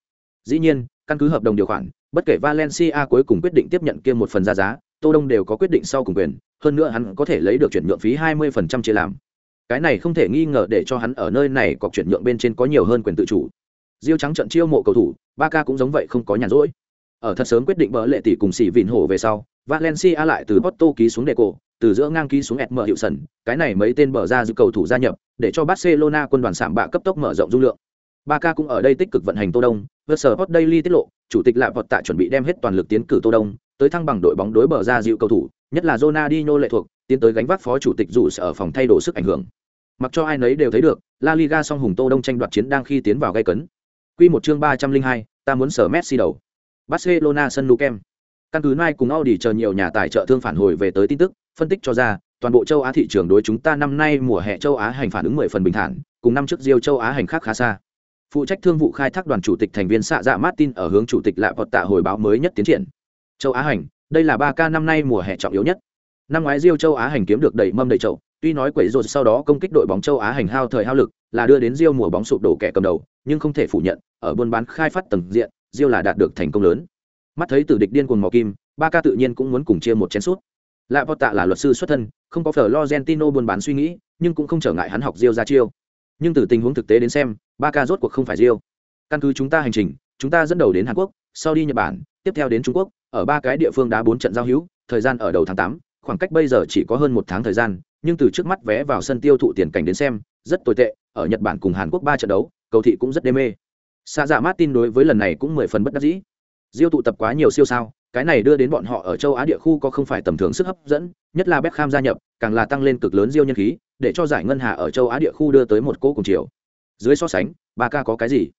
Dĩ nhiên, căn cứ hợp đồng điều khoản, bất kể Valencia cuối cùng quyết định tiếp nhận kia một phần ra giá, Tô Đông đều có quyết định sau cùng quyền, hơn nữa hắn có thể lấy được chuyển nhượng phí 20% chia làm. Cái này không thể nghi ngờ để cho hắn ở nơi này có chuyển nhượng bên trên có nhiều hơn quyền tự chủ. Diêu trắng trận chiêu mộ cầu thủ, Barca cũng giống vậy không có nhàn rỗi. Ở thật sớm quyết định bỡ lệ tỷ cùng xỉ vịn hổ về sau, Valencia lại từ Porto ký xuống Deco, từ giữa ngang ký xuống Edmer hiệu sần, cái này mấy tên bờ ra dự cầu thủ gia nhập, để cho Barcelona quân đoàn sạm bạ cấp tốc mở rộng dung lượng. Barca cũng ở đây tích cực vận hành Tô Đông, Versport Daily tiết lộ, chủ tịch Lạp Vọt tại chuẩn bị đem hết toàn lực tiến cử Tô Đông, tới thăng bằng đội bóng đối bờ ra dịu cầu thủ, nhất là Ronaldinho lệ thuộc, tiến tới gánh vác phó chủ tịch dù ở phòng thay đổi sức ảnh hưởng. Mặc cho ai nấy đều thấy được, La Liga song hùng Tô Đông tranh đoạt chiến đang khi tiến vào gay cấn. Quy một chương ba trăm linh hai, ta muốn sở Messi đầu. Barcelona sân Nou Camp. Căn cứ Nike cùng Audi chờ nhiều nhà tài trợ thương phản hồi về tới tin tức, phân tích cho ra, toàn bộ châu Á thị trường đối chúng ta năm nay mùa hè châu Á hành phản ứng mười phần bình thản, cùng năm trước Rio châu Á hành khác khá xa. Phụ trách thương vụ khai thác đoàn chủ tịch thành viên xạ dạ martin ở hướng chủ tịch lạ vọt tạ hồi báo mới nhất tiến triển. Châu á hành đây là ba ca năm nay mùa hè trọng yếu nhất. Năm ngoái rio châu á hành kiếm được đầy mâm đầy chậu tuy nói quẩy rồi sau đó công kích đội bóng châu á hành hao thời hao lực là đưa đến rio mùa bóng sụp đổ kẻ cầm đầu nhưng không thể phủ nhận ở buôn bán khai phát tầng diện rio là đạt được thành công lớn. Mắt thấy từ địch điên cuồng mò kim ba ca tự nhiên cũng muốn cùng chia một chén suốt lạ vọt tạ là luật sư xuất thân, không có phở lo gentino buôn bán suy nghĩ, nhưng cũng không trở ngại hắn học rio ra chiêu. Nhưng từ tình huống thực tế đến xem ba ca rốt cuộc không phải diêu. căn cứ chúng ta hành trình, chúng ta dẫn đầu đến hàn quốc, sau đi nhật bản, tiếp theo đến trung quốc, ở ba cái địa phương đá bốn trận giao hữu, thời gian ở đầu tháng tám, khoảng cách bây giờ chỉ có hơn một tháng thời gian, nhưng từ trước mắt vé vào sân tiêu thụ tiền cảnh đến xem, rất tồi tệ, ở nhật bản cùng hàn quốc ba trận đấu, cầu thị cũng rất đê mê. Xa dạ martin đối với lần này cũng mười phần bất đắc dĩ. Diêu tụ tập quá nhiều siêu sao cái này đưa đến bọn họ ở châu á địa khu có không phải tầm thường sức hấp dẫn, nhất là beckham gia nhập, càng là tăng lên cực lớn diêu nhân khí, để cho giải ngân hà ở châu á địa khu đưa tới một cỗ cùng chiều. Dưới so sánh, Barca có cái gì?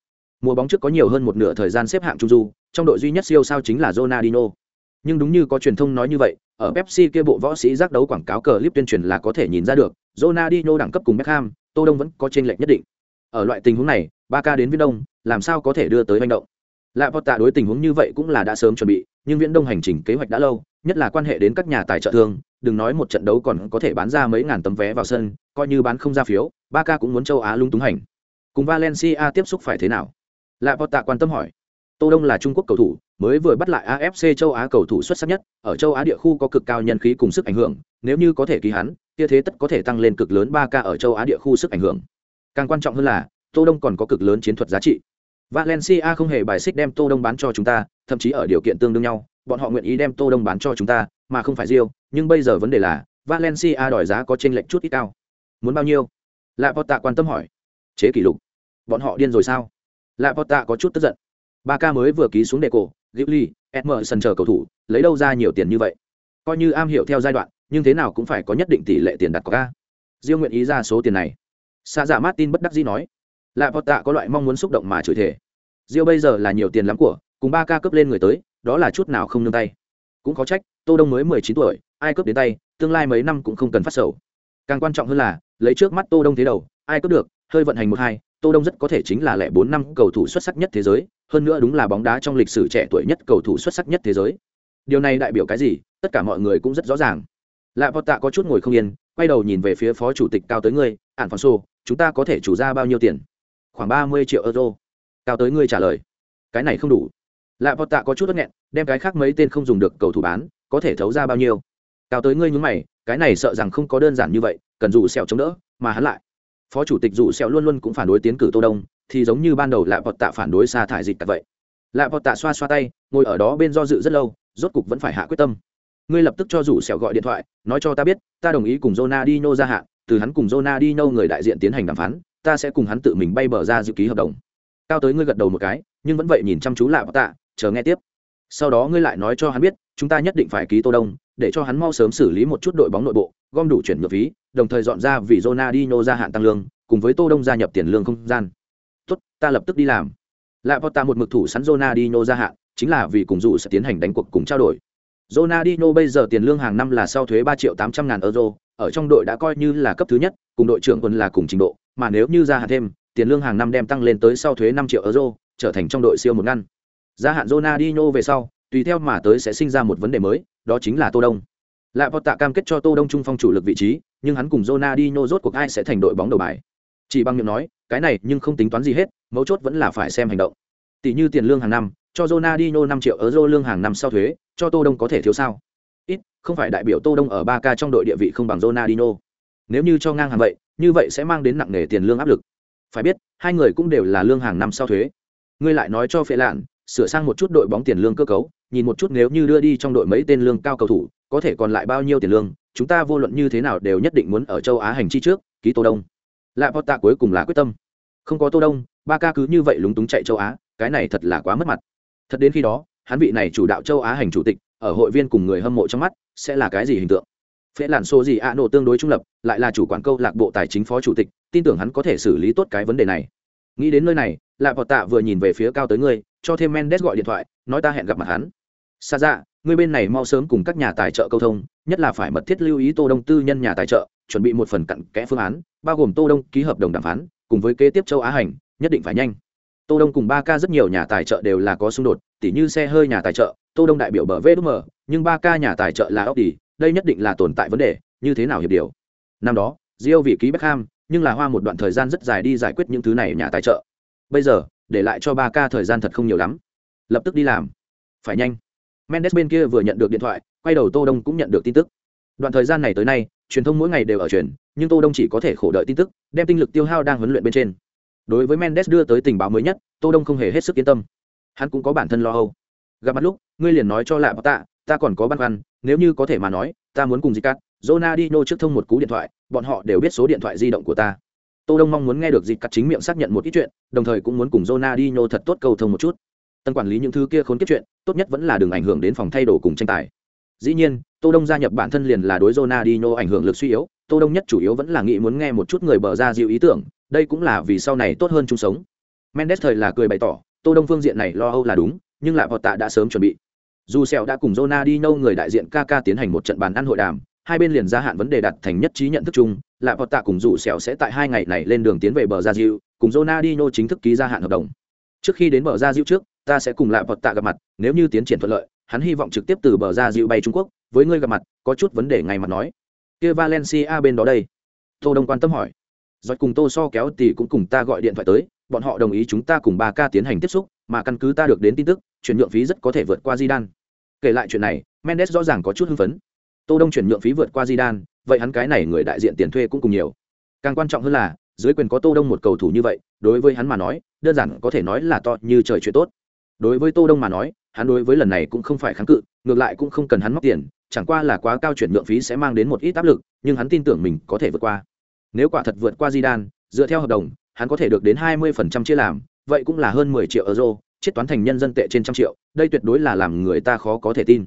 Mùa bóng trước có nhiều hơn một nửa thời gian xếp hạng trung du, trong đội duy nhất siêu sao chính là Ronaldinho. Nhưng đúng như có truyền thông nói như vậy, ở Pepsi kia bộ võ sĩ giác đấu quảng cáo clip tuyên truyền là có thể nhìn ra được, Ronaldinho đẳng cấp cùng Beckham, Tô Đông vẫn có trên lệch nhất định. Ở loại tình huống này, Barca đến viễn đông, làm sao có thể đưa tới hành động? Lạ Tạ đối tình huống như vậy cũng là đã sớm chuẩn bị, nhưng Viễn Đông hành trình kế hoạch đã lâu, nhất là quan hệ đến các nhà tài trợ thương, đừng nói một trận đấu còn có thể bán ra mấy ngàn tấm vé vào sân, coi như bán không ra phiếu, ba ca cũng muốn châu Á lung túng hành. Cùng Valencia tiếp xúc phải thế nào? Lạ Tạ quan tâm hỏi. Tô Đông là Trung Quốc cầu thủ, mới vừa bắt lại AFC châu Á cầu thủ xuất sắc nhất, ở châu Á địa khu có cực cao nhân khí cùng sức ảnh hưởng, nếu như có thể ký hắn, kia thế tất có thể tăng lên cực lớn ba ca ở châu Á địa khu sức ảnh hưởng. Càng quan trọng hơn là, Tô Đông còn có cực lớn chiến thuật giá trị. Valencia không hề bài xích đem Tô Đông bán cho chúng ta, thậm chí ở điều kiện tương đương nhau, bọn họ nguyện ý đem Tô Đông bán cho chúng ta, mà không phải Rio, nhưng bây giờ vấn đề là Valencia đòi giá có chênh lệch chút ít cao. Muốn bao nhiêu? Lạ Porta quan tâm hỏi. Chế kỷ lục. Bọn họ điên rồi sao? Lạ Porta có chút tức giận. Barca mới vừa ký xuống đề cổ, Ghibli, Emerson chờ cầu thủ, lấy đâu ra nhiều tiền như vậy? Coi như am hiểu theo giai đoạn, nhưng thế nào cũng phải có nhất định tỷ lệ tiền đặt cọc a. Rio nguyện ý ra số tiền này. Sa dạ Martin bất đắc dĩ nói lạ vọt tạ có loại mong muốn xúc động mà chửi thể Diêu bây giờ là nhiều tiền lắm của, cùng ba ca cướp lên người tới, đó là chút nào không nương tay. Cũng có trách, tô đông mới mười chín tuổi, ai cướp đến tay, tương lai mấy năm cũng không cần phát sầu. Càng quan trọng hơn là, lấy trước mắt tô đông thế đầu, ai cướp được, hơi vận hành một hai, tô đông rất có thể chính là lẻ bốn năm cầu thủ xuất sắc nhất thế giới, hơn nữa đúng là bóng đá trong lịch sử trẻ tuổi nhất cầu thủ xuất sắc nhất thế giới. Điều này đại biểu cái gì, tất cả mọi người cũng rất rõ ràng. Lạ vọt tạ có chút ngồi không yên, quay đầu nhìn về phía phó chủ tịch cao tới ngươi, ản Phong xô chúng ta có thể chủ ra bao nhiêu tiền? Khoảng ba mươi triệu euro. Cao tới ngươi trả lời. Cái này không đủ. Lạ vọt tạ có chút đất nghẹn, đem cái khác mấy tên không dùng được cầu thủ bán, có thể thấu ra bao nhiêu? Cao tới ngươi nhúng mày, cái này sợ rằng không có đơn giản như vậy, cần dù sẹo chống đỡ, mà hắn lại. Phó chủ tịch dù sẹo luôn luôn cũng phản đối tiến cử tô đông, thì giống như ban đầu lạ vọt tạ phản đối sa thải dịch tật vậy. Lạ vọt tạ xoa xoa tay, ngồi ở đó bên do dự rất lâu, rốt cục vẫn phải hạ quyết tâm. Ngươi lập tức cho rủ sẹo gọi điện thoại, nói cho ta biết, ta đồng ý cùng Ronaldinho ra hạn, từ hắn cùng Ronaldinho người đại diện tiến hành đàm phán ta sẽ cùng hắn tự mình bay bờ ra dự ký hợp đồng. Cao tới ngươi gật đầu một cái nhưng vẫn vậy nhìn chăm chú lạ tạ chờ nghe tiếp. Sau đó ngươi lại nói cho hắn biết chúng ta nhất định phải ký tô đông để cho hắn mau sớm xử lý một chút đội bóng nội bộ gom đủ chuyển nhượng phí đồng thời dọn ra vì Ronaldinho gia hạn tăng lương cùng với tô đông gia nhập tiền lương không gian. Tốt ta lập tức đi làm. Lạ ta một mực thủ sẵn Ronaldinho gia hạn chính là vì cùng dụ sẽ tiến hành đánh cuộc cùng trao đổi. Ronaldinho bây giờ tiền lương hàng năm là sau thuế 3 triệu 800 ngàn euro, ở trong đội đã coi như là cấp thứ nhất, cùng đội trưởng quân là cùng trình độ, mà nếu như gia hạn thêm, tiền lương hàng năm đem tăng lên tới sau thuế 5 triệu euro, trở thành trong đội siêu một ngăn. Gia hạn Ronaldinho về sau, tùy theo mà tới sẽ sinh ra một vấn đề mới, đó chính là Tô Đông. Lạ Tạ cam kết cho Tô Đông trung phong chủ lực vị trí, nhưng hắn cùng Ronaldinho rốt cuộc ai sẽ thành đội bóng đầu bài. Chỉ bằng miệng nói, cái này nhưng không tính toán gì hết, mấu chốt vẫn là phải xem hành động. Tỷ như tiền lương hàng năm, cho Ronaldinho 5 triệu euro lương hàng năm sau thuế, cho Tô Đông có thể thiếu sao? Ít, không phải đại biểu Tô Đông ở 3K trong đội địa vị không bằng Ronaldinho. Nếu như cho ngang hàng vậy, như vậy sẽ mang đến nặng nề tiền lương áp lực. Phải biết, hai người cũng đều là lương hàng năm sau thuế. Ngươi lại nói cho Phệ Lạn, sửa sang một chút đội bóng tiền lương cơ cấu, nhìn một chút nếu như đưa đi trong đội mấy tên lương cao cầu thủ, có thể còn lại bao nhiêu tiền lương, chúng ta vô luận như thế nào đều nhất định muốn ở châu Á hành chi trước, ký Tô Đông. Lại tạ cuối cùng là quyết tâm. Không có Tô Đông, ba ca cứ như vậy lúng túng chạy châu Á, cái này thật là quá mất mặt. Thật đến khi đó, hắn vị này chủ đạo châu Á hành chủ tịch, ở hội viên cùng người hâm mộ trong mắt, sẽ là cái gì hình tượng? Phễ làn số gì ạ nổ tương đối trung lập, lại là chủ quản câu lạc bộ tài chính phó chủ tịch, tin tưởng hắn có thể xử lý tốt cái vấn đề này. Nghĩ đến nơi này, Lạ vọt Tạ vừa nhìn về phía cao tới người, cho thêm Mendes gọi điện thoại, nói ta hẹn gặp mặt hắn. xa dạ, ngươi bên này mau sớm cùng các nhà tài trợ câu thông, nhất là phải mật thiết lưu ý Tô Đông tư nhân nhà tài trợ, chuẩn bị một phần cặn kẽ phương án, bao gồm Tô Đông ký hợp đồng đàm phán, cùng với kế tiếp châu Á hành, nhất định phải nhanh. Tô Đông cùng ba ca rất nhiều nhà tài trợ đều là có xung đột, tỉ như xe hơi nhà tài trợ, Tô Đông đại biểu bờ VDM, nhưng ba ca nhà tài trợ là ốc đi đây nhất định là tồn tại vấn đề, như thế nào hiệp điều. Năm đó, Rio vị ký Beckham, nhưng là hoa một đoạn thời gian rất dài đi giải quyết những thứ này nhà tài trợ. Bây giờ, để lại cho ba ca thời gian thật không nhiều lắm. Lập tức đi làm. Phải nhanh. Mendes bên kia vừa nhận được điện thoại, quay đầu Tô Đông cũng nhận được tin tức. Đoạn thời gian này tới nay, truyền thông mỗi ngày đều ở truyền, nhưng Tô Đông chỉ có thể khổ đợi tin tức, đem tinh lực tiêu hao đang huấn luyện bên trên. Đối với Mendes đưa tới tình báo mới nhất, Tô Đông không hề hết sức yên tâm. Hắn cũng có bản thân lo âu. Gặp mặt lúc, ngươi liền nói cho lạ tạ, ta còn có băn khoăn, nếu như có thể mà nói, ta muốn cùng Zicat, Ronaldinho trước thông một cú điện thoại, bọn họ đều biết số điện thoại di động của ta. Tô Đông mong muốn nghe được Zicat chính miệng xác nhận một ít chuyện, đồng thời cũng muốn cùng Ronaldinho thật tốt cầu thông một chút. Tân quản lý những thứ kia khốn kiếp chuyện, tốt nhất vẫn là đừng ảnh hưởng đến phòng thay đồ cùng tranh tài. Dĩ nhiên, Tô Đông gia nhập bản thân liền là đối Ronaldinho ảnh hưởng lực suy yếu, Tô Đông nhất chủ yếu vẫn là nghĩ muốn nghe một chút người bờ ra dịu ý tưởng, đây cũng là vì sau này tốt hơn chung sống. Mendes thời là cười bày tỏ, Tô Đông phương diện này lo âu là đúng, nhưng lại Tạ đã sớm chuẩn bị. Dù Sẹo đã cùng Ronaldinho người đại diện Kaka tiến hành một trận bàn ăn hội đàm, hai bên liền gia hạn vấn đề đặt thành nhất trí nhận thức chung, lại Tạ cùng Dù Sẹo sẽ tại hai ngày này lên đường tiến về bờ ra dịu, cùng Ronaldinho chính thức ký gia hạn hợp đồng. Trước khi đến bờ ra dịu trước, ta sẽ cùng lại Tạ gặp mặt, nếu như tiến triển thuận lợi, hắn hy vọng trực tiếp từ bờ ra dịu bay Trung Quốc, với ngươi gặp mặt, có chút vấn đề ngay mặt nói. Kia Valencia bên đó đây. Tô Đông quan tâm hỏi. Rồi cùng Tô So kéo tỷ cũng cùng ta gọi điện thoại tới, bọn họ đồng ý chúng ta cùng ba ca tiến hành tiếp xúc, mà căn cứ ta được đến tin tức, chuyển nhượng phí rất có thể vượt qua Zidane. Kể lại chuyện này, Mendes rõ ràng có chút hưng phấn. Tô Đông chuyển nhượng phí vượt qua Zidane, vậy hắn cái này người đại diện tiền thuê cũng cùng nhiều. Càng quan trọng hơn là, dưới quyền có Tô Đông một cầu thủ như vậy, đối với hắn mà nói, đơn giản có thể nói là to như trời chuyện tốt. Đối với Tô Đông mà nói, hắn đối với lần này cũng không phải kháng cự, ngược lại cũng không cần hắn móc tiền, chẳng qua là quá cao chuyển nhượng phí sẽ mang đến một ít áp lực, nhưng hắn tin tưởng mình có thể vượt qua. Nếu quả thật vượt qua Zidane, dựa theo hợp đồng, hắn có thể được đến 20% chia làm, vậy cũng là hơn 10 triệu euro, chiết toán thành nhân dân tệ trên trăm triệu, đây tuyệt đối là làm người ta khó có thể tin.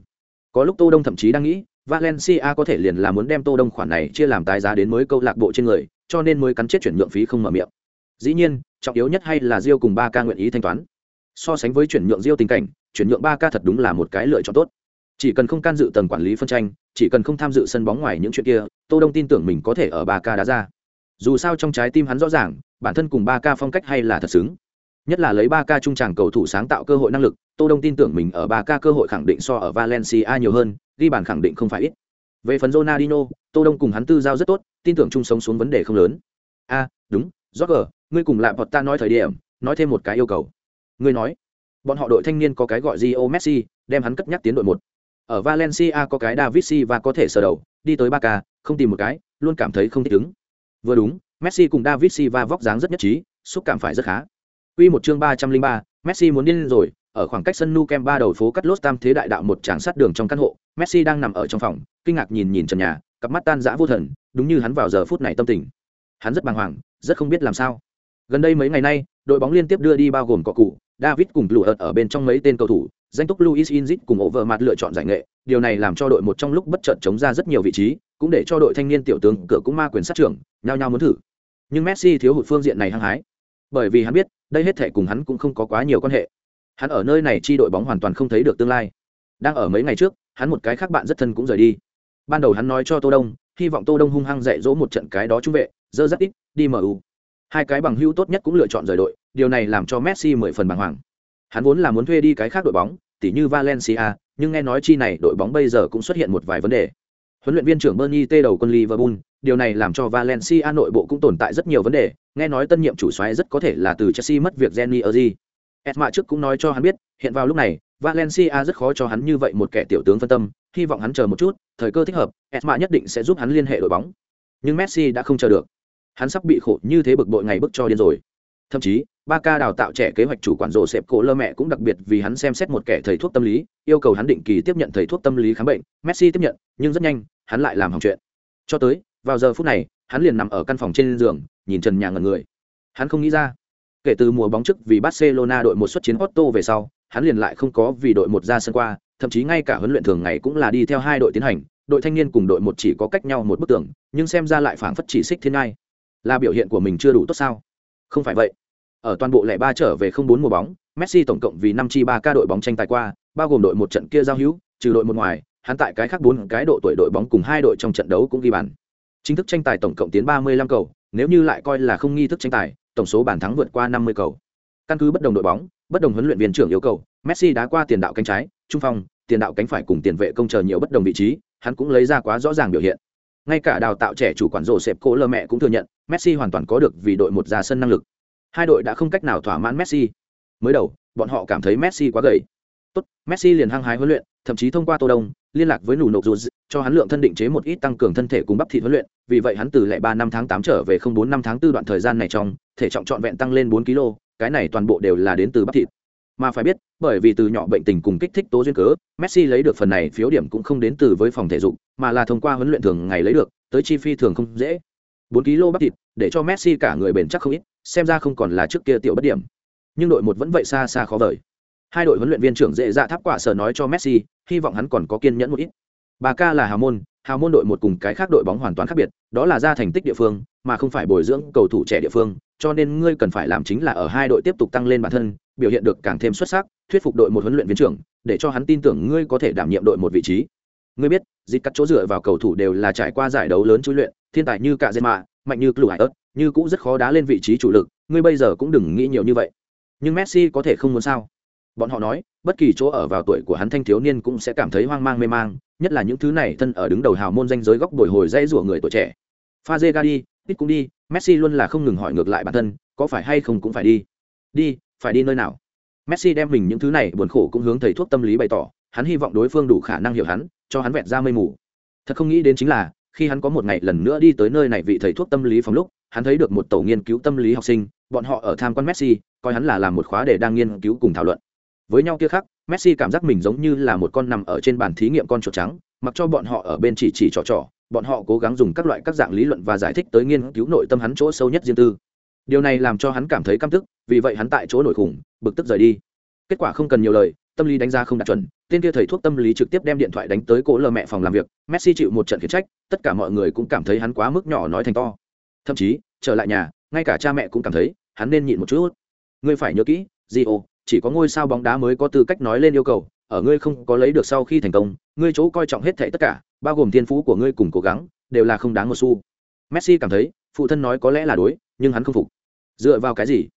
Có lúc Tô Đông thậm chí đang nghĩ, Valencia có thể liền là muốn đem Tô Đông khoản này chia làm tái giá đến mới câu lạc bộ trên người, cho nên mới cắn chết chuyển nhượng phí không mở miệng. Dĩ nhiên, trọng yếu nhất hay là Rio cùng Ba Ca nguyện ý thanh toán. So sánh với chuyển nhượng Rio tình cảnh, chuyển nhượng Ba Ca thật đúng là một cái lựa chọn tốt chỉ cần không can dự tầng quản lý phân tranh chỉ cần không tham dự sân bóng ngoài những chuyện kia tô đông tin tưởng mình có thể ở ba Ca đá ra dù sao trong trái tim hắn rõ ràng bản thân cùng ba Ca phong cách hay là thật xứng nhất là lấy 3K trung tràng cầu thủ sáng tạo cơ hội năng lực tô đông tin tưởng mình ở 3K cơ hội khẳng định so ở valencia nhiều hơn ghi bàn khẳng định không phải ít về phần Ronaldinho, Tô Đông cùng hắn tư giao rất tốt, tin tưởng chung sống xuống vấn đề không lớn. A, đúng, Roger, ngươi cùng lại bọn ta nói thời điểm, nói thêm một cái yêu cầu. Ngươi nói, bọn họ đội thanh niên có cái gọi Gio Messi, đem hắn cất nhắc tiến đội một ở Valencia có cái David Silva có thể sờ đầu, đi tới Barca, không tìm một cái, luôn cảm thấy không thích ứng. Vừa đúng, Messi cùng David Silva vóc dáng rất nhất trí, xúc cảm phải rất khá. Quy một chương 303, Messi muốn điên rồi, ở khoảng cách sân Nou Camp ba đầu phố cắt lốt tam thế đại đạo một tràng sát đường trong căn hộ messi đang nằm ở trong phòng kinh ngạc nhìn nhìn trần nhà cặp mắt tan rã vô thần đúng như hắn vào giờ phút này tâm tình. Hắn rất bàng hoàng rất không biết làm sao. Gần đây mấy ngày nay đội bóng liên tiếp đưa đi bao gồm cọ cụ david cùng lũ ợt ở bên trong mấy tên cầu thủ danh túc luis inzit cùng ổ mặt lựa chọn giải nghệ điều này làm cho đội một trong lúc bất chợt chống ra rất nhiều vị trí cũng để cho đội thanh niên tiểu tướng cửa cũng ma quyền sát trưởng nhao nhao muốn thử. Nhưng messi thiếu hụt phương diện này hăng hái. Bởi vì hắn biết đây hết thể cùng hắn cũng không có quá nhiều quan hệ. Hắn ở nơi này chi đội bóng hoàn toàn không thấy được tương lai. Đang ở mấy ngày trước, hắn một cái khác bạn rất thân cũng rời đi. Ban đầu hắn nói cho tô đông, hy vọng tô đông hung hăng dạy dỗ một trận cái đó trung vệ, dơ rất ít, đi mu hai cái bằng hữu tốt nhất cũng lựa chọn rời đội, điều này làm cho messi mười phần bàng hoàng. Hắn vốn là muốn thuê đi cái khác đội bóng, tỉ như valencia, nhưng nghe nói chi này đội bóng bây giờ cũng xuất hiện một vài vấn đề huấn luyện viên trưởng bernie tê đầu quân liverpool, điều này làm cho valencia nội bộ cũng tồn tại rất nhiều vấn đề, nghe nói tân nhiệm chủ soái rất có thể là từ chelsea mất việc jenny erzi esma trước cũng nói cho hắn biết, hiện vào lúc này, valencia rất khó cho hắn như vậy một kẻ tiểu tướng phân tâm, hy vọng hắn chờ một chút, thời cơ thích hợp esma nhất định sẽ giúp hắn liên hệ đội bóng. Nhưng messi đã không chờ được. Hắn sắp bị khổ như thế bực bội ngày bức cho điên rồi. Thậm chí ba ca đào tạo trẻ kế hoạch chủ quản rộ xẹp cổ lơ mẹ cũng đặc biệt vì hắn xem xét một kẻ thầy thuốc tâm lý, yêu cầu hắn định kỳ tiếp nhận thầy thuốc tâm lý khám bệnh. Messi tiếp nhận, nhưng rất nhanh, hắn lại làm hỏng chuyện. Cho tới, vào giờ phút này, hắn liền nằm ở căn phòng trên giường, nhìn trần nhà ngần người. Hắn không nghĩ ra, kể từ mùa bóng trước vì barcelona đội một xuất chiến otto về sau, hắn liền lại không có vì đội một ra sân qua, thậm chí ngay cả huấn luyện thường ngày cũng là đi theo hai đội tiến hành. Đội thanh niên cùng đội một chỉ có cách nhau một bức tường, nhưng xem ra lại phảng phất chỉ xích thiên ngai. Là biểu hiện của mình chưa đủ tốt sao? Không phải vậy ở toàn bộ lẻ ba trở về không bốn mùa bóng, messi tổng cộng vì năm chi ba ca đội bóng tranh tài qua, bao gồm đội một trận kia giao hữu, trừ đội một ngoài, hắn tại cái khác bốn cái độ tuổi đội bóng cùng hai đội trong trận đấu cũng ghi bàn. Chính thức tranh tài tổng cộng tiến ba mươi lăm cầu, nếu như lại coi là không nghi thức tranh tài, tổng số bàn thắng vượt qua năm mươi cầu. Căn cứ bất đồng đội bóng, bất đồng huấn luyện viên trưởng yêu cầu, messi đã qua tiền đạo cánh trái, trung phong, tiền đạo cánh phải cùng tiền vệ công chờ nhiều bất đồng vị trí, hắn cũng lấy ra quá rõ ràng biểu hiện. Ngay cả đào tạo trẻ chủ quản rổ xẹp cố lơ mẹ cũng thừa nhận, messi hoàn toàn có được vì đội một ra sân năng lực hai đội đã không cách nào thỏa mãn messi. Mới đầu, bọn họ cảm thấy messi quá gầy. Tốt, messi liền hăng hái huấn luyện, thậm chí thông qua tô đông, liên lạc với nụ nộp dù cho hắn lượng thân định chế một ít tăng cường thân thể cùng bắp thịt huấn luyện. Vì vậy hắn từ lẻ ba năm tháng tám trở về không bốn năm tháng tư đoạn thời gian này trong, thể trọng trọn vẹn tăng lên bốn kg cái này toàn bộ đều là đến từ bắp thịt. Mà phải biết, bởi vì từ nhỏ bệnh tình cùng kích thích tố duyên cớ, messi lấy được phần này phiếu điểm cũng không đến từ với phòng thể dục, mà là thông qua huấn luyện thường ngày lấy được, tới chi phi thường không dễ. Bốn kg bắp thịt để cho messi cả người bền chắc không ít xem ra không còn là trước kia tiểu bất điểm. Nhưng đội một vẫn vậy xa xa khó vời. Hai đội huấn luyện viên trưởng dễ dạ tháp quả sở nói cho messi hy vọng hắn còn có kiên nhẫn một ít. Bà ca là hào môn hào môn đội một cùng cái khác đội bóng hoàn toàn khác biệt đó là ra thành tích địa phương mà không phải bồi dưỡng cầu thủ trẻ địa phương cho nên ngươi cần phải làm chính là ở hai đội tiếp tục tăng lên bản thân biểu hiện được càng thêm xuất sắc thuyết phục đội một huấn luyện viên trưởng để cho hắn tin tưởng ngươi có thể đảm nhiệm đội một vị trí. Ngươi biết dịch cắt chỗ dựa vào cầu thủ đều là trải qua giải đấu lớn chú luyện thiên tài như cả Zema, mạnh như clu hải ớt, như cũng rất khó đá lên vị trí chủ lực, ngươi bây giờ cũng đừng nghĩ nhiều như vậy. Nhưng messi có thể không muốn sao? Bọn họ nói, bất kỳ chỗ ở vào tuổi của hắn thanh thiếu niên cũng sẽ cảm thấy hoang mang, mê mang, nhất là những thứ này thân ở đứng đầu hào môn danh giới góc bồi hồi dây rủa người tuổi trẻ. Pha dê ga đi ít cũng đi, messi luôn là không ngừng hỏi ngược lại bản thân, có phải hay không cũng phải đi. Đi, phải đi nơi nào? Messi đem mình những thứ này buồn khổ cũng hướng thầy thuốc tâm lý bày tỏ, hắn hy vọng đối phương đủ khả năng hiểu hắn, cho hắn vẹn ra mây mù. Thật không nghĩ đến chính là khi hắn có một ngày lần nữa đi tới nơi này vị thầy thuốc tâm lý phòng lúc, hắn thấy được một tổ nghiên cứu tâm lý học sinh, bọn họ ở tham quan messi, coi hắn là làm một khóa để đang nghiên cứu cùng thảo luận. Với nhau kia khác messi cảm giác mình giống như là một con nằm ở trên bàn thí nghiệm con chuột trắng, mặc cho bọn họ ở bên chỉ chỉ trò trò, bọn họ cố gắng dùng các loại các dạng lý luận và giải thích tới nghiên cứu nội tâm hắn chỗ sâu nhất riêng tư. Điều này làm cho hắn cảm thấy căm tức, vì vậy hắn tại chỗ nổi khủng, bực tức rời đi. Kết quả không cần nhiều lời tâm lý đánh giá không đạt chuẩn, tên kia thầy thuốc tâm lý trực tiếp đem điện thoại đánh tới cỗ lờ mẹ phòng làm việc, messi chịu một trận khiển trách, tất cả mọi người cũng cảm thấy hắn quá mức nhỏ nói thành to. Thậm chí, trở lại nhà, ngay cả cha mẹ cũng cảm thấy, hắn nên nhịn một chút. Ngươi phải nhớ kỹ di ô chỉ có ngôi sao bóng đá mới có tư cách nói lên yêu cầu, ở ngươi không có lấy được sau khi thành công, ngươi chỗ coi trọng hết thảy tất cả, bao gồm thiên phú của ngươi cùng cố gắng, đều là không đáng một xu. Messi cảm thấy, phụ thân nói có lẽ là đối, nhưng hắn không phục. Dựa vào cái gì?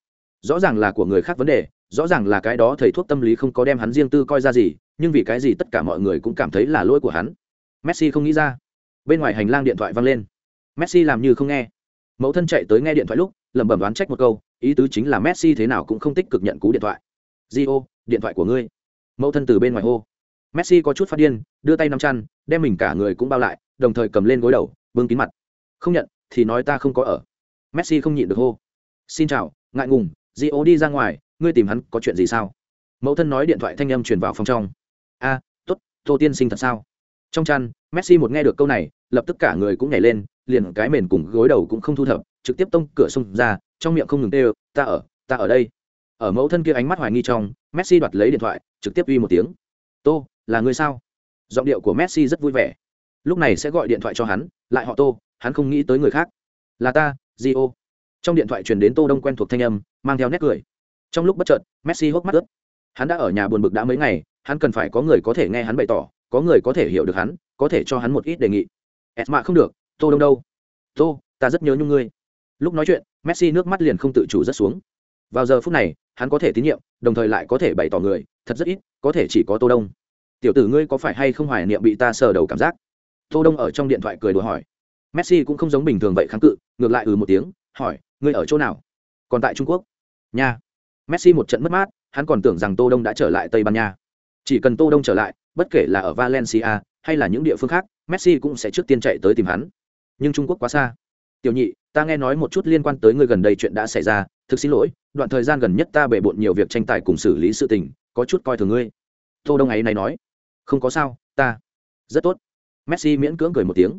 Rõ ràng là của người khác vấn đề rõ ràng là cái đó thầy thuốc tâm lý không có đem hắn riêng tư coi ra gì, nhưng vì cái gì tất cả mọi người cũng cảm thấy là lỗi của hắn. Messi không nghĩ ra. Bên ngoài hành lang điện thoại vang lên. Messi làm như không nghe. Mẫu thân chạy tới nghe điện thoại lúc, lẩm bẩm đoán trách một câu, ý tứ chính là messi thế nào cũng không tích cực nhận cú điện thoại. Di ô điện thoại của ngươi. Mẫu thân từ bên ngoài hô. Messi có chút phát điên, đưa tay nắm chăn, đem mình cả người cũng bao lại, đồng thời cầm lên gối đầu, bưng kín mặt. Không nhận, thì nói ta không có ở. Messi không nhịn được hô. Xin chào, ngại ngùng di ô đi ra ngoài ngươi tìm hắn có chuyện gì sao? Mẫu thân nói điện thoại thanh âm truyền vào phòng trong. A à, t ố t tô tiên sinh thật sao? Trong chăn messi một nghe được câu này lập tức cả người cũng nhảy lên liền cái mền cùng gối đầu cũng không thu thập trực tiếp tông cửa xông ra trong miệng không ngừng tê ta ở ta ở đây. Ở mẫu thân kia ánh mắt hoài nghi trong messi đoạt lấy điện thoại trực tiếp uy một tiếng. Tô là người sao? Giọng điệu của messi rất vui vẻ. Lúc này sẽ gọi điện thoại cho hắn lại họ tô hắn không nghĩ tới người khác. Là ta Gio. trong điện thoại truyền đến tô đông quen thuộc thanh âm mang theo nét cười trong lúc bất chợt, messi hốc mắt ướt. Hắn đã ở nhà buồn bực đã mấy ngày, hắn cần phải có người có thể nghe hắn bày tỏ, có người có thể hiểu được hắn, có thể cho hắn một ít đề nghị. Esma không được, tô đông đâu? Tô, ta rất nhớ nhung ngươi. Lúc nói chuyện, messi nước mắt liền không tự chủ rất xuống. Vào giờ phút này, hắn có thể tín nhiệm, đồng thời lại có thể bày tỏ người, thật rất ít, có thể chỉ có tô đông. Tiểu tử ngươi có phải hay không hoài niệm bị ta sờ đầu cảm giác? Tô đông ở trong điện thoại cười đùa hỏi. Messi cũng không giống bình thường vậy kháng cự, ngược lại ừ một tiếng, hỏi, ngươi ở chỗ nào? Còn tại trung quốc. Nha messi một trận mất mát, hắn còn tưởng rằng tô đông đã trở lại tây ban nha. Chỉ cần tô đông trở lại, bất kể là ở valencia hay là những địa phương khác, messi cũng sẽ trước tiên chạy tới tìm hắn. Nhưng trung quốc quá xa. Tiểu nhị, ta nghe nói một chút liên quan tới ngươi gần đây chuyện đã xảy ra. Thực xin lỗi, đoạn thời gian gần nhất ta bể bộn nhiều việc tranh tài cùng xử lý sự tình, có chút coi thường ngươi. Tô đông ấy này nói. Không có sao, ta. Rất tốt. Messi miễn cưỡng cười một tiếng.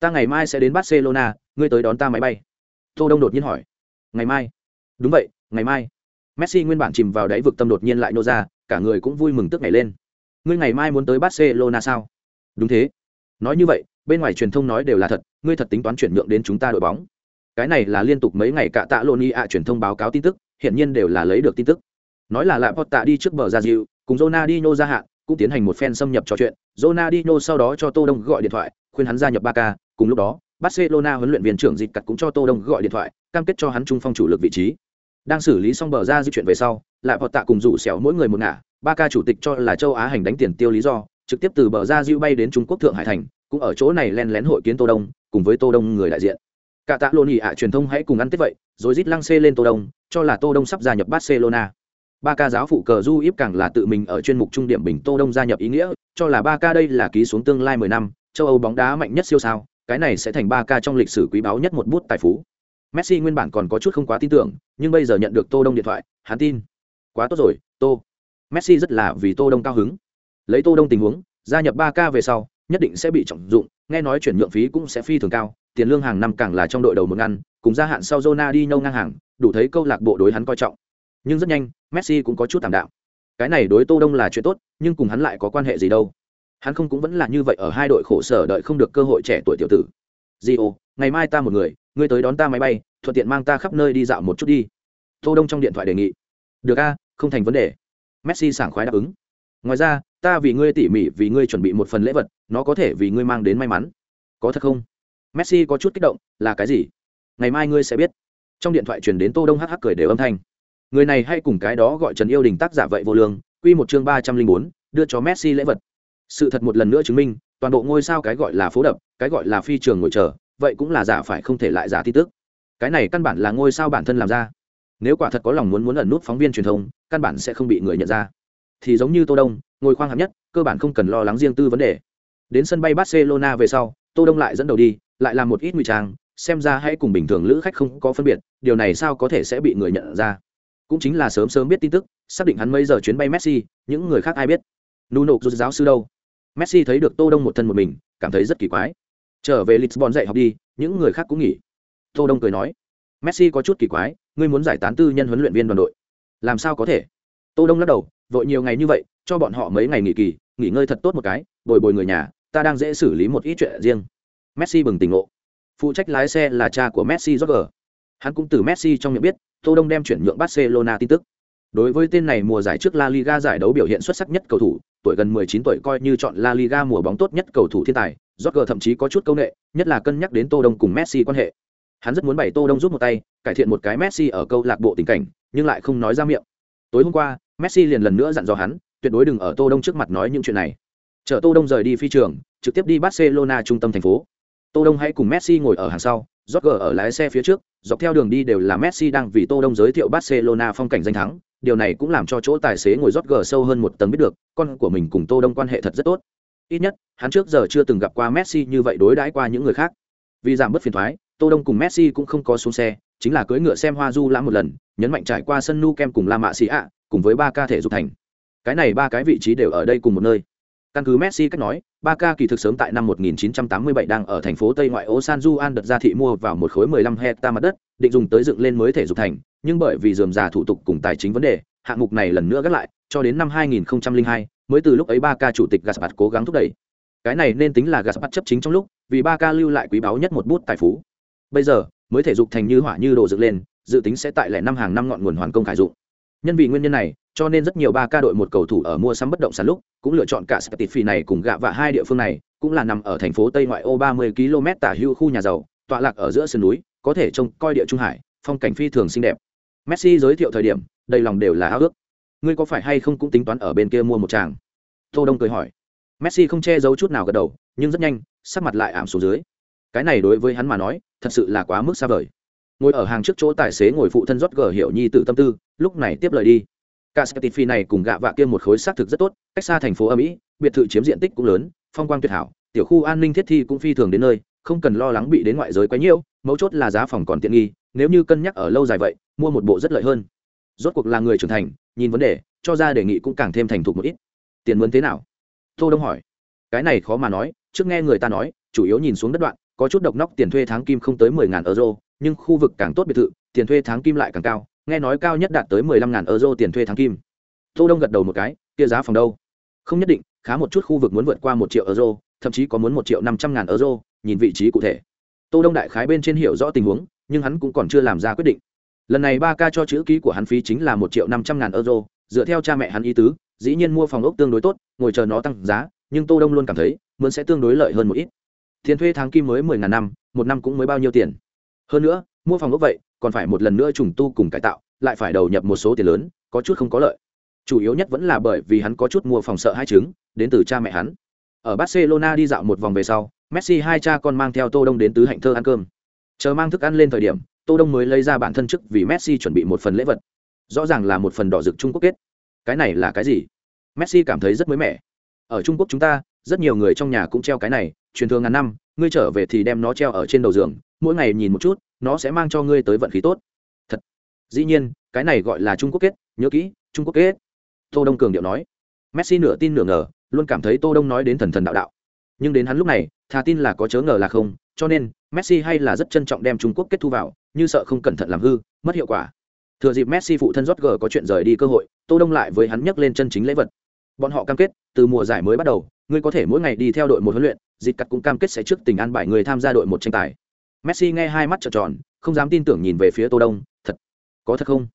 Ta ngày mai sẽ đến barcelona, ngươi tới đón ta máy bay. Tô đông đột nhiên hỏi. Ngày mai. Đúng vậy, ngày mai messi nguyên bản chìm vào đáy vực tâm đột nhiên lại nô ra, cả người cũng vui mừng tức nhảy lên. Ngươi ngày mai muốn tới barcelona sao? Đúng thế. Nói như vậy, bên ngoài truyền thông nói đều là thật, ngươi thật tính toán chuyển nhượng đến chúng ta đội bóng. Cái này là liên tục mấy ngày cả tạ loni ạ truyền thông báo cáo tin tức hiện nhiên đều là lấy được tin tức. Nói là lại tạ đi trước bờ ra dịu cùng Ronaldinho ra hạn cũng tiến hành một phen xâm nhập trò chuyện. Ronaldinho sau đó cho Tô Đông gọi điện thoại, khuyên hắn gia nhập Barca. Cùng lúc đó, Barcelona huấn luyện viên trưởng dịch Cật cũng cho Tô Đông gọi điện thoại, cam kết cho hắn trung phong chủ lực vị trí đang xử lý xong bờ ra di chuyển về sau, lại họ tạ cùng rủ xẻo mỗi người một ngả ca chủ tịch cho là châu Á hành đánh tiền tiêu lý do, trực tiếp từ bờ ra di bay đến Trung Quốc thượng hải thành, cũng ở chỗ này len lén hội kiến Tô Đông, cùng với Tô Đông người đại diện. Cả tạ lô nhị ạ truyền thông hãy cùng ăn tết vậy, rồi rít lăng xê lên tô đông, cho là tô đông sắp gia nhập barcelona. Ba ca giáo phụ cờ du íp càng là tự mình ở chuyên mục trung điểm bình tô đông gia nhập ý nghĩa, cho là ba ca đây là ký xuống tương lai mười năm, châu âu bóng đá mạnh nhất siêu sao, cái này sẽ thành ba ca trong lịch sử quý báu nhất một bút tài phú messi nguyên bản còn có chút không quá tin tưởng nhưng bây giờ nhận được tô đông điện thoại hắn tin quá tốt rồi tô messi rất là vì tô đông cao hứng lấy tô đông tình huống gia nhập ba k về sau nhất định sẽ bị trọng dụng nghe nói chuyển nhượng phí cũng sẽ phi thường cao tiền lương hàng năm càng là trong đội đầu một ngăn, cùng gia hạn sau Zona đi nhâu ngang hàng, đủ thấy câu lạc bộ đối hắn coi trọng. Nhưng rất nhanh, Messi cũng có chút tạm đạo. Cái này đối Tô Đông là chuyện tốt, nhưng cùng hắn lại có quan hệ gì đâu? Hắn không cũng vẫn là như vậy ở hai đội khổ sở đợi không được cơ hội trẻ tuổi tiểu tử. Gio, ngày mai ta một người, ngươi tới đón ta máy bay, thuận tiện mang ta khắp nơi đi dạo một chút đi. Tô Đông trong điện thoại đề nghị. Được a, không thành vấn đề. Messi sảng khoái đáp ứng. Ngoài ra, ta vì ngươi tỉ mỉ vì ngươi chuẩn bị một phần lễ vật, nó có thể vì ngươi mang đến may mắn. Có thật không? messi có chút kích động là cái gì ngày mai ngươi sẽ biết trong điện thoại truyền đến tô đông hắc hắc cười đều âm thanh người này hay cùng cái đó gọi trần yêu đình tác giả vậy vô lương quy một chương ba trăm linh bốn đưa cho messi lễ vật sự thật một lần nữa chứng minh toàn bộ ngôi sao cái gọi là phố đập, cái gọi là phi trường ngồi chờ, vậy cũng là giả phải không thể lại giả tin tức. Cái này căn bản là ngôi sao bản thân làm ra. Nếu quả thật có lòng muốn muốn ẩn nút phóng viên truyền thông, căn bản sẽ không bị người nhận ra. Thì giống như tô đông ngồi khoang hạng nhất, cơ bản không cần lo lắng riêng tư vấn đề. Đến sân bay barcelona về sau, tô đông lại dẫn đầu đi, lại làm một ít ngụy trang, xem ra hãy cùng bình thường lữ khách không có phân biệt, điều này sao có thể sẽ bị người nhận ra. Cũng chính là sớm sớm biết tin tức, xác định hắn mấy giờ chuyến bay messi, những người khác ai biết. Nuno rút giáo sư đâu? Messi thấy được tô đông một thân một mình cảm thấy rất kỳ quái trở về lisbon dạy học đi những người khác cũng nghỉ tô đông cười nói messi có chút kỳ quái ngươi muốn giải tán tư nhân huấn luyện viên đoàn đội làm sao có thể tô đông lắc đầu vội nhiều ngày như vậy cho bọn họ mấy ngày nghỉ kỳ nghỉ ngơi thật tốt một cái bồi bồi người nhà ta đang dễ xử lý một ít chuyện riêng Messi bừng tỉnh ngộ. Phụ trách lái xe là cha của Messi Jorge. Hắn cũng từ Messi trong miệng biết, Tô Đông đem chuyển nhượng Barcelona tin tức. Đối với tên này mùa giải trước La Liga giải đấu biểu hiện xuất sắc nhất cầu thủ, tuổi gần 19 tuổi coi như chọn La Liga mùa bóng tốt nhất cầu thủ thiên tài, Rodger thậm chí có chút câu nệ, nhất là cân nhắc đến Tô Đông cùng Messi quan hệ. Hắn rất muốn bày Tô Đông giúp một tay, cải thiện một cái Messi ở câu lạc bộ tình cảnh, nhưng lại không nói ra miệng. Tối hôm qua, Messi liền lần nữa dặn dò hắn, tuyệt đối đừng ở Tô Đông trước mặt nói những chuyện này. Chờ Tô Đông rời đi phi trường, trực tiếp đi Barcelona trung tâm thành phố. Tô Đông hãy cùng Messi ngồi ở hàng sau, Jorge ở lái xe phía trước, dọc theo đường đi đều là Messi đang vì Tô Đông giới thiệu Barcelona phong cảnh danh thắng, điều này cũng làm cho chỗ tài xế ngồi Jorge sâu hơn một tầng biết được, con của mình cùng Tô Đông quan hệ thật rất tốt. Ít nhất, hắn trước giờ chưa từng gặp qua Messi như vậy đối đãi qua những người khác. Vì giảm bớt phiền toái, Tô Đông cùng Messi cũng không có xuống xe, chính là cưỡi ngựa xem hoa du lãm một lần, nhấn mạnh trải qua sân Nou Camp cùng La Mã Xí ạ, cùng với ba ca thể dục thành. cái này ba cái vị trí đều ở đây cùng một nơi căn cứ messi cách nói ba ca kỳ thực sớm tại năm 1987 đang ở thành phố tây ngoại ô san juan đợt ra thị mua vào một khối 15 hecta mặt đất, định dùng tới dựng lên mới thể dục thành, nhưng bởi vì rườm rà thủ tục cùng tài chính vấn đề, hạng mục này lần nữa gác lại, cho đến năm 2002 mới từ lúc ấy ba ca chủ tịch Gaspar cố gắng thúc đẩy. Cái này nên tính là Gaspar chấp chính trong lúc, vì ba ca lưu lại quý báu nhất một bút tài phú. Bây giờ, mới thể dục thành như hỏa như đồ dựng lên, dự tính sẽ tại lẻ năm hàng năm ngọn nguồn hoàn công khai dụng. Nhân vì nguyên nhân này cho nên rất nhiều ba ca đội một cầu thủ ở mua sắm bất động sản lúc cũng lựa chọn cả Spettit Phi này cùng gạ và hai địa phương này cũng là nằm ở thành phố Tây ngoại ô 30 km tả hưu khu nhà giàu, tọa lạc ở giữa sườn núi, có thể trông coi địa trung hải, phong cảnh phi thường xinh đẹp. Messi giới thiệu thời điểm, đầy lòng đều là ao ước. Ngươi có phải hay không cũng tính toán ở bên kia mua một tràng? Tô Đông cười hỏi. Messi không che giấu chút nào gật đầu, nhưng rất nhanh, sắc mặt lại ảm xuống dưới. Cái này đối với hắn mà nói, thật sự là quá mức xa vời. Ngồi ở hàng trước chỗ tài xế ngồi phụ thân rót gở hiểu nhi tự tâm tư, lúc này tiếp lời đi cả phi này cùng gạ vạ kia một khối xác thực rất tốt, cách xa thành phố âm mỹ, biệt thự chiếm diện tích cũng lớn, phong quang tuyệt hảo, tiểu khu an ninh thiết thi cũng phi thường đến nơi, không cần lo lắng bị đến ngoại giới quá nhiều, mấu chốt là giá phòng còn tiện nghi, nếu như cân nhắc ở lâu dài vậy, mua một bộ rất lợi hơn. Rốt cuộc là người trưởng thành, nhìn vấn đề, cho ra đề nghị cũng càng thêm thành thục một ít. Tiền mướn thế nào? Tô đông hỏi. Cái này khó mà nói, trước nghe người ta nói, chủ yếu nhìn xuống đất đoạn, có chút độc nóc tiền thuê tháng kim không tới mười ngàn euro, nhưng khu vực càng tốt biệt thự, tiền thuê tháng kim lại càng cao nghe nói cao nhất đạt tới mười lăm ngàn euro tiền thuê tháng kim. Tô đông gật đầu một cái, kia giá phòng đâu? Không nhất định, khá một chút khu vực muốn vượt qua một triệu euro, thậm chí có muốn một triệu năm trăm ngàn euro, nhìn vị trí cụ thể. Tô đông đại khái bên trên hiểu rõ tình huống, nhưng hắn cũng còn chưa làm ra quyết định. Lần này ba ca cho chữ ký của hắn phí chính là một triệu năm trăm ngàn euro, dựa theo cha mẹ hắn ý tứ, dĩ nhiên mua phòng ốc tương đối tốt, ngồi chờ nó tăng giá, nhưng tô đông luôn cảm thấy muốn sẽ tương đối lợi hơn một ít. Tiền thuê tháng kim mới mười ngàn năm, một năm cũng mới bao nhiêu tiền? Hơn nữa, mua phòng ốc vậy còn phải một lần nữa trùng tu cùng cải tạo, lại phải đầu nhập một số tiền lớn, có chút không có lợi. Chủ yếu nhất vẫn là bởi vì hắn có chút mua phòng sợ hai trứng đến từ cha mẹ hắn. Ở barcelona đi dạo một vòng về sau, messi hai cha con mang theo tô đông đến tứ hạnh thơ ăn cơm. Chờ mang thức ăn lên thời điểm, tô đông mới lấy ra bản thân chức vì messi chuẩn bị một phần lễ vật. Rõ ràng là một phần đỏ rực trung quốc kết. Cái này là cái gì? Messi cảm thấy rất mới mẻ. Ở trung quốc chúng ta, rất nhiều người trong nhà cũng treo cái này truyền thường ngàn năm, ngươi trở về thì đem nó treo ở trên đầu giường, mỗi ngày nhìn một chút, nó sẽ mang cho ngươi tới vận khí tốt. Thật. Dĩ nhiên, cái này gọi là trung quốc kết, nhớ kỹ, trung quốc kết. Tô đông cường điệu nói. Messi nửa tin nửa ngờ, luôn cảm thấy tô đông nói đến thần thần đạo đạo. Nhưng đến hắn lúc này, thà tin là có chớ ngờ là không, cho nên, messi hay là rất trân trọng đem trung quốc kết thu vào, như sợ không cẩn thận làm hư, mất hiệu quả. Thừa dịp messi phụ thân rót g có chuyện rời đi cơ hội, tô đông lại với hắn nhắc lên chân chính lễ vật. Bọn họ cam kết, từ mùa giải mới bắt đầu ngươi có thể mỗi ngày đi theo đội một huấn luyện, dịch cắt cũng cam kết sẽ trước tình an bài người tham gia đội một tranh tài. Messi nghe hai mắt trợn tròn, không dám tin tưởng nhìn về phía tô đông, thật? Có thật không?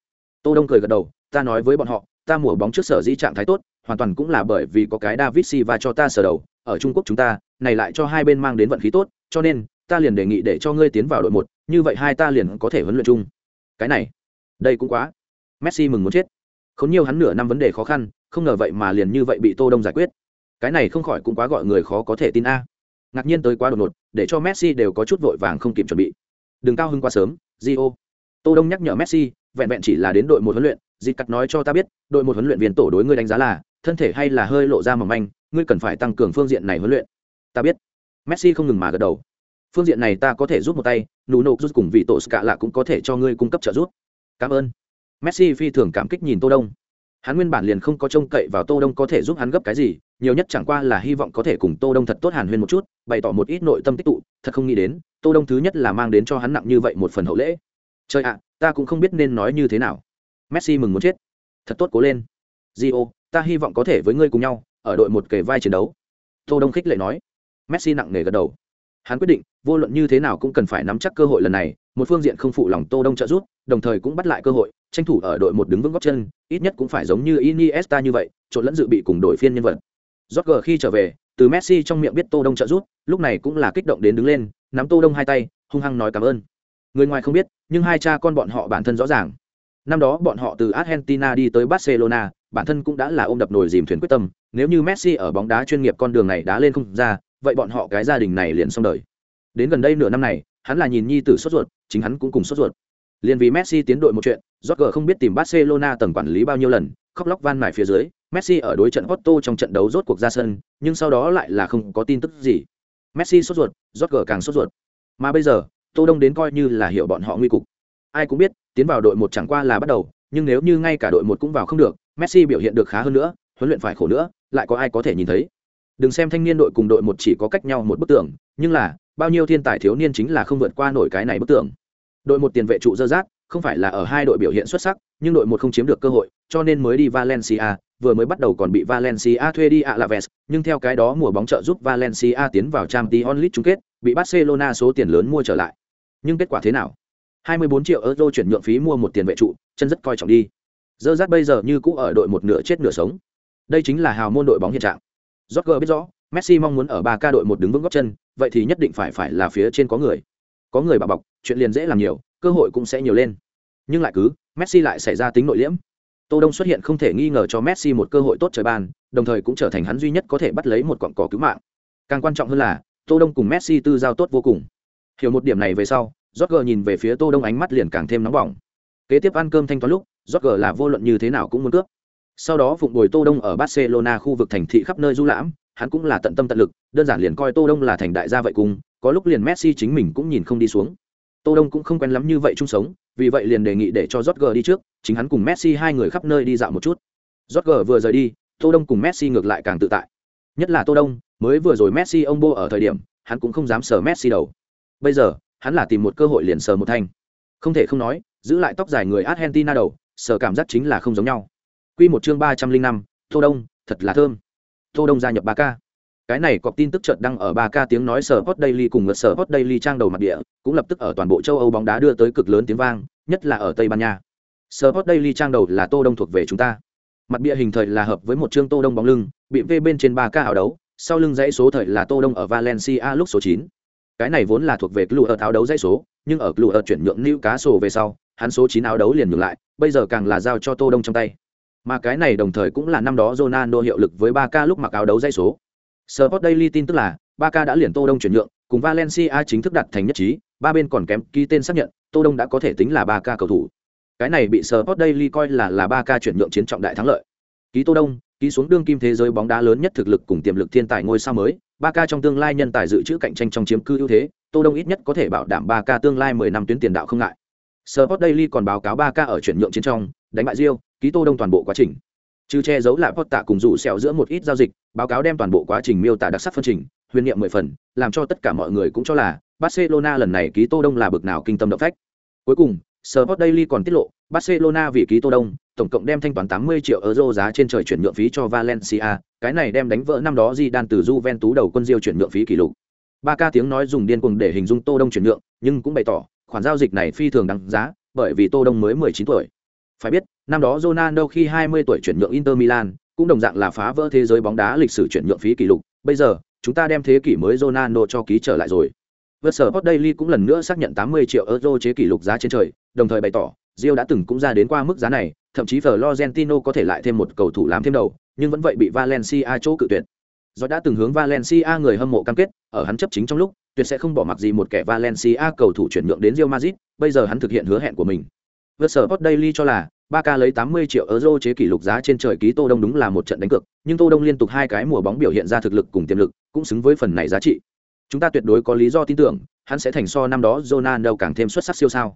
Tô đông cười gật đầu, ta nói với bọn họ, ta mùa bóng trước sở dĩ trạng thái tốt, hoàn toàn cũng là bởi vì có cái david silva cho ta sở đầu, ở trung quốc chúng ta, này lại cho hai bên mang đến vận khí tốt, cho nên, ta liền đề nghị để cho ngươi tiến vào đội một, như vậy hai ta liền có thể huấn luyện chung. Cái này, đây cũng quá. Messi mừng muốn chết. Khốn nhiều hắn nửa năm vấn đề khó khăn, không ngờ vậy mà liền như vậy bị tô đông giải quyết cái này không khỏi cũng quá gọi người khó có thể tin a. Ngạc nhiên tới quá đột ngột, để cho messi đều có chút vội vàng không kịp chuẩn bị. Đừng cao hưng quá sớm, Gio. tô đông nhắc nhở messi, vẹn vẹn chỉ là đến đội một huấn luyện dịp cắt nói cho ta biết, đội một huấn luyện viên tổ đối ngươi đánh giá là, thân thể hay là hơi lộ ra mỏng manh, ngươi cần phải tăng cường phương diện này huấn luyện. Ta biết. Messi không ngừng mà gật đầu. Phương diện này ta có thể giúp một tay nụ nộp rút cùng vị tổ cả lạ cũng có thể cho ngươi cung cấp trợ giúp. Cảm ơn. Messi phi thường cảm kích nhìn tô đông hắn nguyên bản liền không có trông cậy vào tô đông có thể giúp hắn gấp cái gì, nhiều nhất chẳng qua là hy vọng có thể cùng tô đông thật tốt hàn huyên một chút, bày tỏ một ít nội tâm tích tụ, thật không nghĩ đến, tô đông thứ nhất là mang đến cho hắn nặng như vậy một phần hậu lễ. Trời ạ à, ta cũng không biết nên nói như thế nào. Messi mừng muốn chết. Thật tốt cố lên. Gio, ta hy vọng có thể với ngươi cùng nhau, ở đội một kề vai chiến đấu. Tô đông khích lệ nói. Messi nặng nề gật đầu. Hắn quyết định, vô luận như thế nào cũng cần phải nắm chắc cơ hội lần này, một phương diện không phụ lòng tô đông trợ giúp đồng thời cũng bắt lại cơ hội, tranh thủ ở đội một đứng vững gót chân, ít nhất cũng phải giống như iniesta như vậy, trộn lẫn dự bị cùng đội phiên nhân vật. Jorge khi trở về, từ messi trong miệng biết tô đông trợ giúp, lúc này cũng là kích động đến đứng lên, nắm tô đông hai tay, hung hăng nói cảm ơn. Người ngoài không biết, nhưng hai cha con bọn họ bản thân rõ ràng. Năm đó bọn họ từ argentina đi tới barcelona, bản thân cũng đã là ôm đập nồi dìm thuyền quyết tâm, nếu như messi ở bóng đá chuyên nghiệp con đường này đá lên không ra, vậy bọn họ cái gia đình này liền xong đời. Đến gần đây nửa năm này, hắn là nhìn nhi tử sốt ruột, chính hắn cũng cùng sốt ruột. Liên vì messi tiến đội một chuyện Jorge không biết tìm barcelona tầng quản lý bao nhiêu lần, khóc lóc van nài phía dưới, messi ở đối trận otto trong trận đấu rốt cuộc ra sân, nhưng sau đó lại là không có tin tức gì. Messi sốt ruột Jorge càng sốt ruột. Mà bây giờ, tô đông đến coi như là hiểu bọn họ nguy cục. Ai cũng biết, tiến vào đội một chẳng qua là bắt đầu, nhưng nếu như ngay cả đội một cũng vào không được, messi biểu hiện được khá hơn nữa, huấn luyện phải khổ nữa, lại có ai có thể nhìn thấy. Đừng xem thanh niên đội cùng đội một chỉ có cách nhau một bức tường, nhưng là, bao nhiêu thiên tài thiếu niên chính là không vượt qua nổi cái này bức tường đội một tiền vệ trụ dơ rác không phải là ở hai đội biểu hiện xuất sắc, nhưng đội một không chiếm được cơ hội, cho nên mới đi valencia, vừa mới bắt đầu còn bị valencia thuê đi alaves, nhưng theo cái đó mùa bóng trợ giúp valencia tiến vào trang t onlit chung kết, bị barcelona số tiền lớn mua trở lại. Nhưng kết quả thế nào? 24 triệu euro chuyển nhượng phí mua một tiền vệ trụ, chân rất coi trọng đi. Dơ rác bây giờ như cũ ở đội một nửa chết nửa sống. Đây chính là hào môn đội bóng hiện trạng. Jorge biết rõ, Messi mong muốn ở ba ca đội một đứng vững góc chân, vậy thì nhất định phải phải là phía trên có người. Có người bảo bọc chuyện liền dễ làm nhiều, cơ hội cũng sẽ nhiều lên. Nhưng lại cứ, messi lại xảy ra tính nội liễm. Tô đông xuất hiện không thể nghi ngờ cho messi một cơ hội tốt trời ban, đồng thời cũng trở thành hắn duy nhất có thể bắt lấy một cọn cỏ cứu mạng. Càng quan trọng hơn là, tô đông cùng messi tư giao tốt vô cùng. Hiểu một điểm này về sau Jorge nhìn về phía tô đông ánh mắt liền càng thêm nóng bỏng. Kế tiếp ăn cơm thanh toán lúc Jorge là vô luận như thế nào cũng muốn cướp. Sau đó phụng bồi tô đông ở barcelona khu vực thành thị khắp nơi du lãm, hắn cũng là tận tâm tận lực, đơn giản liền coi tô đông là thành đại gia vậy cùng, có lúc liền messi chính mình cũng nhìn không đi xuống tô đông cũng không quen lắm như vậy chung sống, vì vậy liền đề nghị để cho Jorge đi trước, chính hắn cùng messi hai người khắp nơi đi dạo một chút. Jorge vừa rời đi, tô đông cùng messi ngược lại càng tự tại. Nhất là tô đông, mới vừa rồi messi ông bô ở thời điểm, hắn cũng không dám sờ messi đầu. Bây giờ, hắn là tìm một cơ hội liền sờ một thanh. Không thể không nói, giữ lại tóc dài người argentina đầu, sờ cảm giác chính là không giống nhau. Quy một chương ba trăm linh năm, tô đông, thật là thơm. Tô đông gia nhập ba k cái này có tin tức chợt đăng ở ba k tiếng nói sở hot daily cùng ngược sở hot daily trang đầu mặt địa, cũng lập tức ở toàn bộ châu âu bóng đá đưa tới cực lớn tiếng vang, nhất là ở tây ban nha. Sở hot daily trang đầu là tô đông thuộc về chúng ta. Mặt bìa hình thời là hợp với một chương tô đông bóng lưng, bị vê bên trên ba k áo đấu, sau lưng dãy số thời là tô đông ở valencia lúc số chín. Cái này vốn là thuộc về lụa ở áo đấu dãy số, nhưng ở lụa ở chuyển nhượng Newcastle cá sổ về sau, hắn số chín áo đấu liền nhường lại, bây giờ càng là giao cho tô đông trong tay. Mà cái này đồng thời cũng là năm đó Ronaldo hiệu lực với 3K lúc mặc áo đấu dãy số. Sport Daily tin tức là Barca đã liền Tô Đông chuyển nhượng, cùng Valencia chính thức đặt thành nhất trí, ba bên còn kém ký tên xác nhận, Tô Đông đã có thể tính là Barca cầu thủ. Cái này bị Sport Daily coi là là Barca chuyển nhượng chiến trọng đại thắng lợi. Ký Tô Đông, ký xuống đương kim thế giới bóng đá lớn nhất thực lực cùng tiềm lực thiên tài ngôi sao mới, Barca trong tương lai nhân tài dự trữ cạnh tranh trong chiếm cư ưu thế, Tô Đông ít nhất có thể bảo đảm Barca tương lai 10 năm tuyến tiền đạo không ngại. Sport Daily còn báo cáo Barca ở chuyển nhượng chiến trong, đánh bại Rio, ký Tô Đông toàn bộ quá trình trừ che giấu lại tạ cùng rủ sẹo giữa một ít giao dịch báo cáo đem toàn bộ quá trình miêu tả đặc sắc phân trình huyền niệm mười phần làm cho tất cả mọi người cũng cho là barcelona lần này ký tô đông là bực nào kinh tâm động phách. Cuối cùng Sport Daily còn tiết lộ barcelona vì ký tô đông tổng cộng đem thanh toán 80 triệu euro giá trên trời chuyển nhượng phí cho valencia cái này đem đánh vỡ năm đó di đan từ juventus đầu quân diêu chuyển nhượng phí kỷ lục. Ba ca tiếng nói dùng điên cuồng để hình dung tô đông chuyển nhượng nhưng cũng bày tỏ khoản giao dịch này phi thường đáng giá bởi vì tô đông mới 19 tuổi. Phải biết, năm đó Ronaldo khi 20 tuổi chuyển nhượng Inter Milan, cũng đồng dạng là phá vỡ thế giới bóng đá lịch sử chuyển nhượng phí kỷ lục. Bây giờ, chúng ta đem thế kỷ mới Ronaldo cho ký trở lại rồi. Versport Daily cũng lần nữa xác nhận 80 triệu euro chế kỷ lục giá trên trời, đồng thời bày tỏ, Rio đã từng cũng ra đến qua mức giá này, thậm chí Florentino có thể lại thêm một cầu thủ làm thêm đầu, nhưng vẫn vậy bị Valencia chỗ cự tuyệt. Do đã từng hướng Valencia người hâm mộ cam kết, ở hắn chấp chính trong lúc, tuyệt sẽ không bỏ mặc gì một kẻ Valencia cầu thủ chuyển nhượng đến Real Madrid, bây giờ hắn thực hiện hứa hẹn của mình. Versport Daily cho là, Barca lấy 80 triệu euro chế kỷ lục giá trên trời ký Tô Đông đúng là một trận đánh cược, nhưng Tô Đông liên tục hai cái mùa bóng biểu hiện ra thực lực cùng tiềm lực, cũng xứng với phần này giá trị. Chúng ta tuyệt đối có lý do tin tưởng, hắn sẽ thành so năm đó Ronaldo càng thêm xuất sắc siêu sao.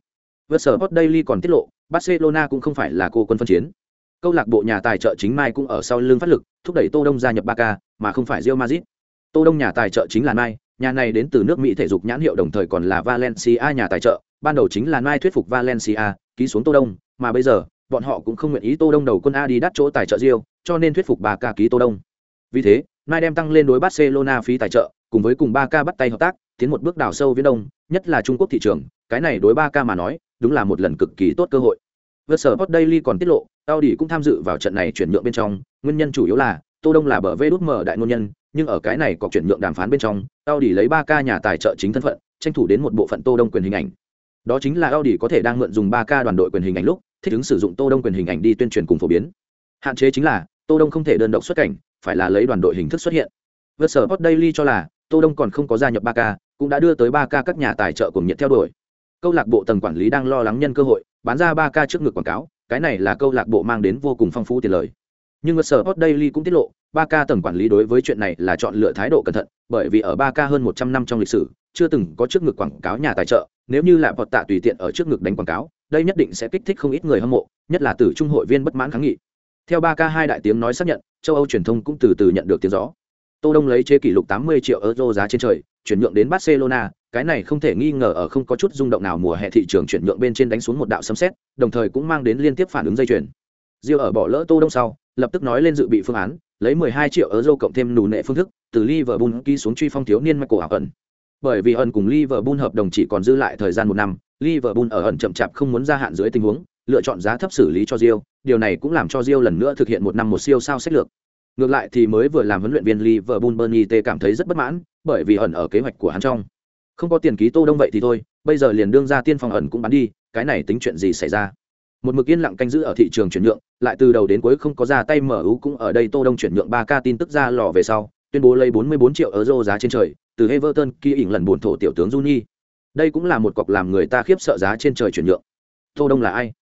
Versport Daily còn tiết lộ, Barcelona cũng không phải là cô quân phân chiến. Câu lạc bộ nhà tài trợ chính Mai cũng ở sau lưng phát lực, thúc đẩy Tô Đông gia nhập Barca, mà không phải Real Madrid. Tô Đông nhà tài trợ chính là Mai, nhà này đến từ nước Mỹ thể dục nhãn hiệu đồng thời còn là Valencia nhà tài trợ, ban đầu chính là nai thuyết phục Valencia, ký xuống Tô Đông, mà bây giờ, bọn họ cũng không nguyện ý Tô Đông đầu quân A đi đắt chỗ tài trợ Rio, cho nên thuyết phục bà ca ký Tô Đông. Vì thế, nai đem tăng lên đối Barcelona phí tài trợ, cùng với cùng Barca bắt tay hợp tác, tiến một bước đào sâu viễn đông, nhất là Trung Quốc thị trường, cái này đối Barca mà nói, đúng là một lần cực kỳ tốt cơ hội. Versport Daily còn tiết lộ, Audi cũng tham dự vào trận này chuyển nhượng bên trong, nguyên nhân chủ yếu là Tô Đông là bờ Vút đút mở đại ngôn nhân, nhưng ở cái này có chuyển nhượng đàm phán bên trong, Audi lấy 3K nhà tài trợ chính thân phận, tranh thủ đến một bộ phận Tô Đông quyền hình ảnh. Đó chính là Audi có thể đang mượn dùng ba ca đoàn đội quyền hình ảnh lúc, thích ứng sử dụng tô đông quyền hình ảnh đi tuyên truyền cùng phổ biến. Hạn chế chính là tô đông không thể đơn độc xuất cảnh phải là lấy đoàn đội hình thức xuất hiện. Vượt sở hot daily cho là tô đông còn không có gia nhập ba k cũng đã đưa tới ba k các nhà tài trợ cùng nhiệt theo đuổi. Câu lạc bộ tầng quản lý đang lo lắng nhân cơ hội bán ra ba k trước ngực quảng cáo cái này là câu lạc bộ mang đến vô cùng phong phú tiền lời. Nhưng vượt sở hot daily cũng tiết lộ ba k tầng quản lý đối với chuyện này là chọn lựa thái độ cẩn thận bởi vì ở ba k hơn một trăm năm trong lịch sử chưa từng có trước ngực quảng cáo nhà tài trợ nếu như là vọt tạ tùy tiện ở trước ngực đánh quảng cáo, đây nhất định sẽ kích thích không ít người hâm mộ, nhất là từ trung hội viên bất mãn kháng nghị. Theo ba k hai đại tiếng nói xác nhận, châu âu truyền thông cũng từ từ nhận được tiếng gió. Tô đông lấy chế kỷ lục 80 triệu euro giá trên trời, chuyển nhượng đến barcelona, cái này không thể nghi ngờ ở không có chút rung động nào mùa hè thị trường chuyển nhượng bên trên đánh xuống một đạo sấm sét, đồng thời cũng mang đến liên tiếp phản ứng dây chuyền. Diêu ở bỏ lỡ tô đông sau, lập tức nói lên dự bị phương án, lấy 12 triệu euro cộng thêm nụ nệ phương thức, từ liverpool ký xuống truy phong thiếu niên michael ẩn bởi vì ẩn cùng liverpool hợp đồng chỉ còn dư lại thời gian một năm liverpool ở ẩn chậm chạp không muốn gia hạn dưới tình huống lựa chọn giá thấp xử lý cho Rio, điều này cũng làm cho Rio lần nữa thực hiện một năm một siêu sao sách lược. Ngược lại thì mới vừa làm huấn luyện viên Liverpool Bernie T cảm thấy rất bất mãn, bởi vì ẩn ở kế hoạch của hắn trong. Không có tiền ký Tô Đông vậy thì thôi, bây giờ liền đương ra tiên phòng ẩn cũng bán đi, cái này tính chuyện gì xảy ra? Một mực yên lặng canh giữ ở thị trường chuyển nhượng, lại từ đầu đến cuối không có ra tay mở ú cũng ở đây Tô Đông chuyển nhượng 3K tin tức ra lò về sau, tuyên bố lấy 44 triệu euro giá trên trời, từ Everton kia ỉn lần buồn thổ tiểu tướng Juni. Đây cũng là một cọc làm người ta khiếp sợ giá trên trời chuyển nhượng. Tô Đông là ai?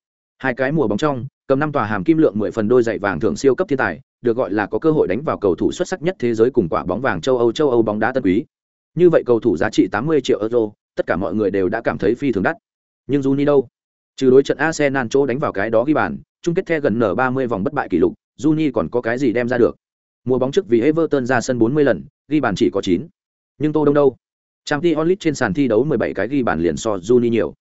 hai cái mùa bóng trong cầm năm tòa hàm kim lượng mười phần đôi giày vàng thưởng siêu cấp thiên tài được gọi là có cơ hội đánh vào cầu thủ xuất sắc nhất thế giới cùng quả bóng vàng châu âu châu âu bóng đá tân quý như vậy cầu thủ giá trị 80 triệu euro tất cả mọi người đều đã cảm thấy phi thường đắt nhưng Juni đâu trừ đối trận Arsenal chỗ đánh vào cái đó ghi bàn chung kết the gần nở 30 vòng bất bại kỷ lục Juni còn có cái gì đem ra được mùa bóng trước vì Everton ra sân 40 lần, ghi bàn chỉ có 9 nhưng Tô Đông đâu? Champions League trên sàn thi đấu 17 cái ghi bàn liền so Juni nhiều.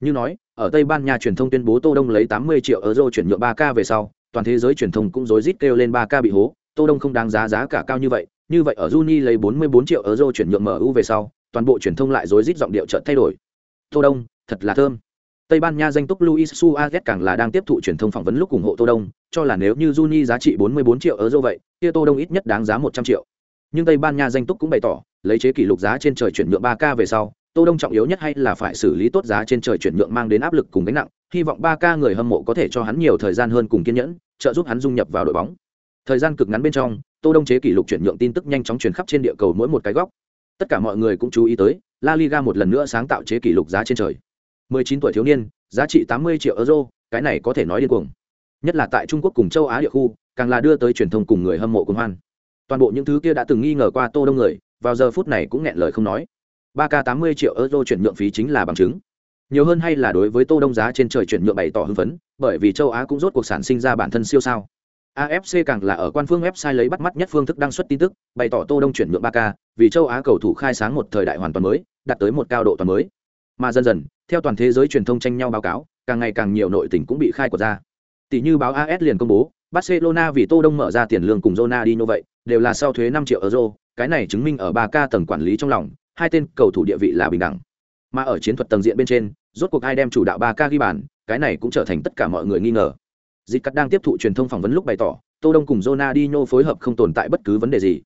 Như nói, ở tây ban nha truyền thông tuyên bố tô đông lấy 80 triệu euro chuyển nhượng 3K về sau, toàn thế giới truyền thông cũng rối rít kêu lên 3K bị hố. Tô đông không đáng giá giá cả cao như vậy. Như vậy ở juni lấy 44 triệu euro chuyển nhượng mu về sau, toàn bộ truyền thông lại rối rít giọng điệu chợt thay đổi. Tô đông, thật là thơm. Tây Ban Nha danh túc Luis Suarez càng là đang tiếp thụ truyền thông phỏng vấn lúc ủng hộ Tô Đông, cho là nếu như Juni giá trị 44 triệu euro vậy, kia Tô Đông ít nhất đáng giá 100 triệu. Nhưng Tây Ban Nha danh túc cũng bày tỏ, lấy chế kỷ lục giá trên trời chuyển nhượng 3K về sau, tô đông trọng yếu nhất hay là phải xử lý tốt giá trên trời chuyển nhượng mang đến áp lực cùng gánh nặng hy vọng ba ca người hâm mộ có thể cho hắn nhiều thời gian hơn cùng kiên nhẫn trợ giúp hắn dung nhập vào đội bóng. Thời gian cực ngắn bên trong tô đông chế kỷ lục chuyển nhượng tin tức nhanh chóng truyền khắp trên địa cầu mỗi một cái góc. Tất cả mọi người cũng chú ý tới la liga một lần nữa sáng tạo chế kỷ lục giá trên trời. 19 tuổi thiếu niên giá trị 80 triệu euro cái này có thể nói điên cuồng. Nhất là tại trung quốc cùng châu á địa khu càng là đưa tới truyền thông cùng người hâm mộ cùng hoan. Toàn bộ những thứ kia đã từng nghi ngờ qua tô đông người vào giờ phút này cũng nghẹn lời không nói. 3K tám mươi triệu euro chuyển nhượng phí chính là bằng chứng. Nhiều hơn hay là đối với tô đông giá trên trời chuyển nhượng bày tỏ hưng phấn bởi vì châu á cũng rốt cuộc sản sinh ra bản thân siêu sao. Afc càng là ở quan phương website lấy bắt mắt nhất phương thức đăng xuất tin tức bày tỏ tô đông chuyển nhượng 3K, vì châu á cầu thủ khai sáng một thời đại hoàn toàn mới đạt tới một cao độ toàn mới mà dần dần, theo toàn thế giới truyền thông tranh nhau báo cáo, càng ngày càng nhiều nội tình cũng bị khai quật ra. Tỷ như báo as liền công bố, barcelona vì tô đông mở ra tiền lương cùng Ronaldinho vậy, đều là sau thuế năm triệu euro, cái này chứng minh ở ba k tầng quản lý trong lòng, hai tên cầu thủ địa vị là bình đẳng. Mà ở chiến thuật tầng diện bên trên, rốt cuộc ai đem chủ đạo ba ca ghi bàn, cái này cũng trở thành tất cả mọi người nghi ngờ. Dịch cắt đang tiếp thụ truyền thông phỏng vấn lúc bày tỏ, tô đông cùng Ronaldinho phối hợp không tồn tại bất cứ vấn đề gì.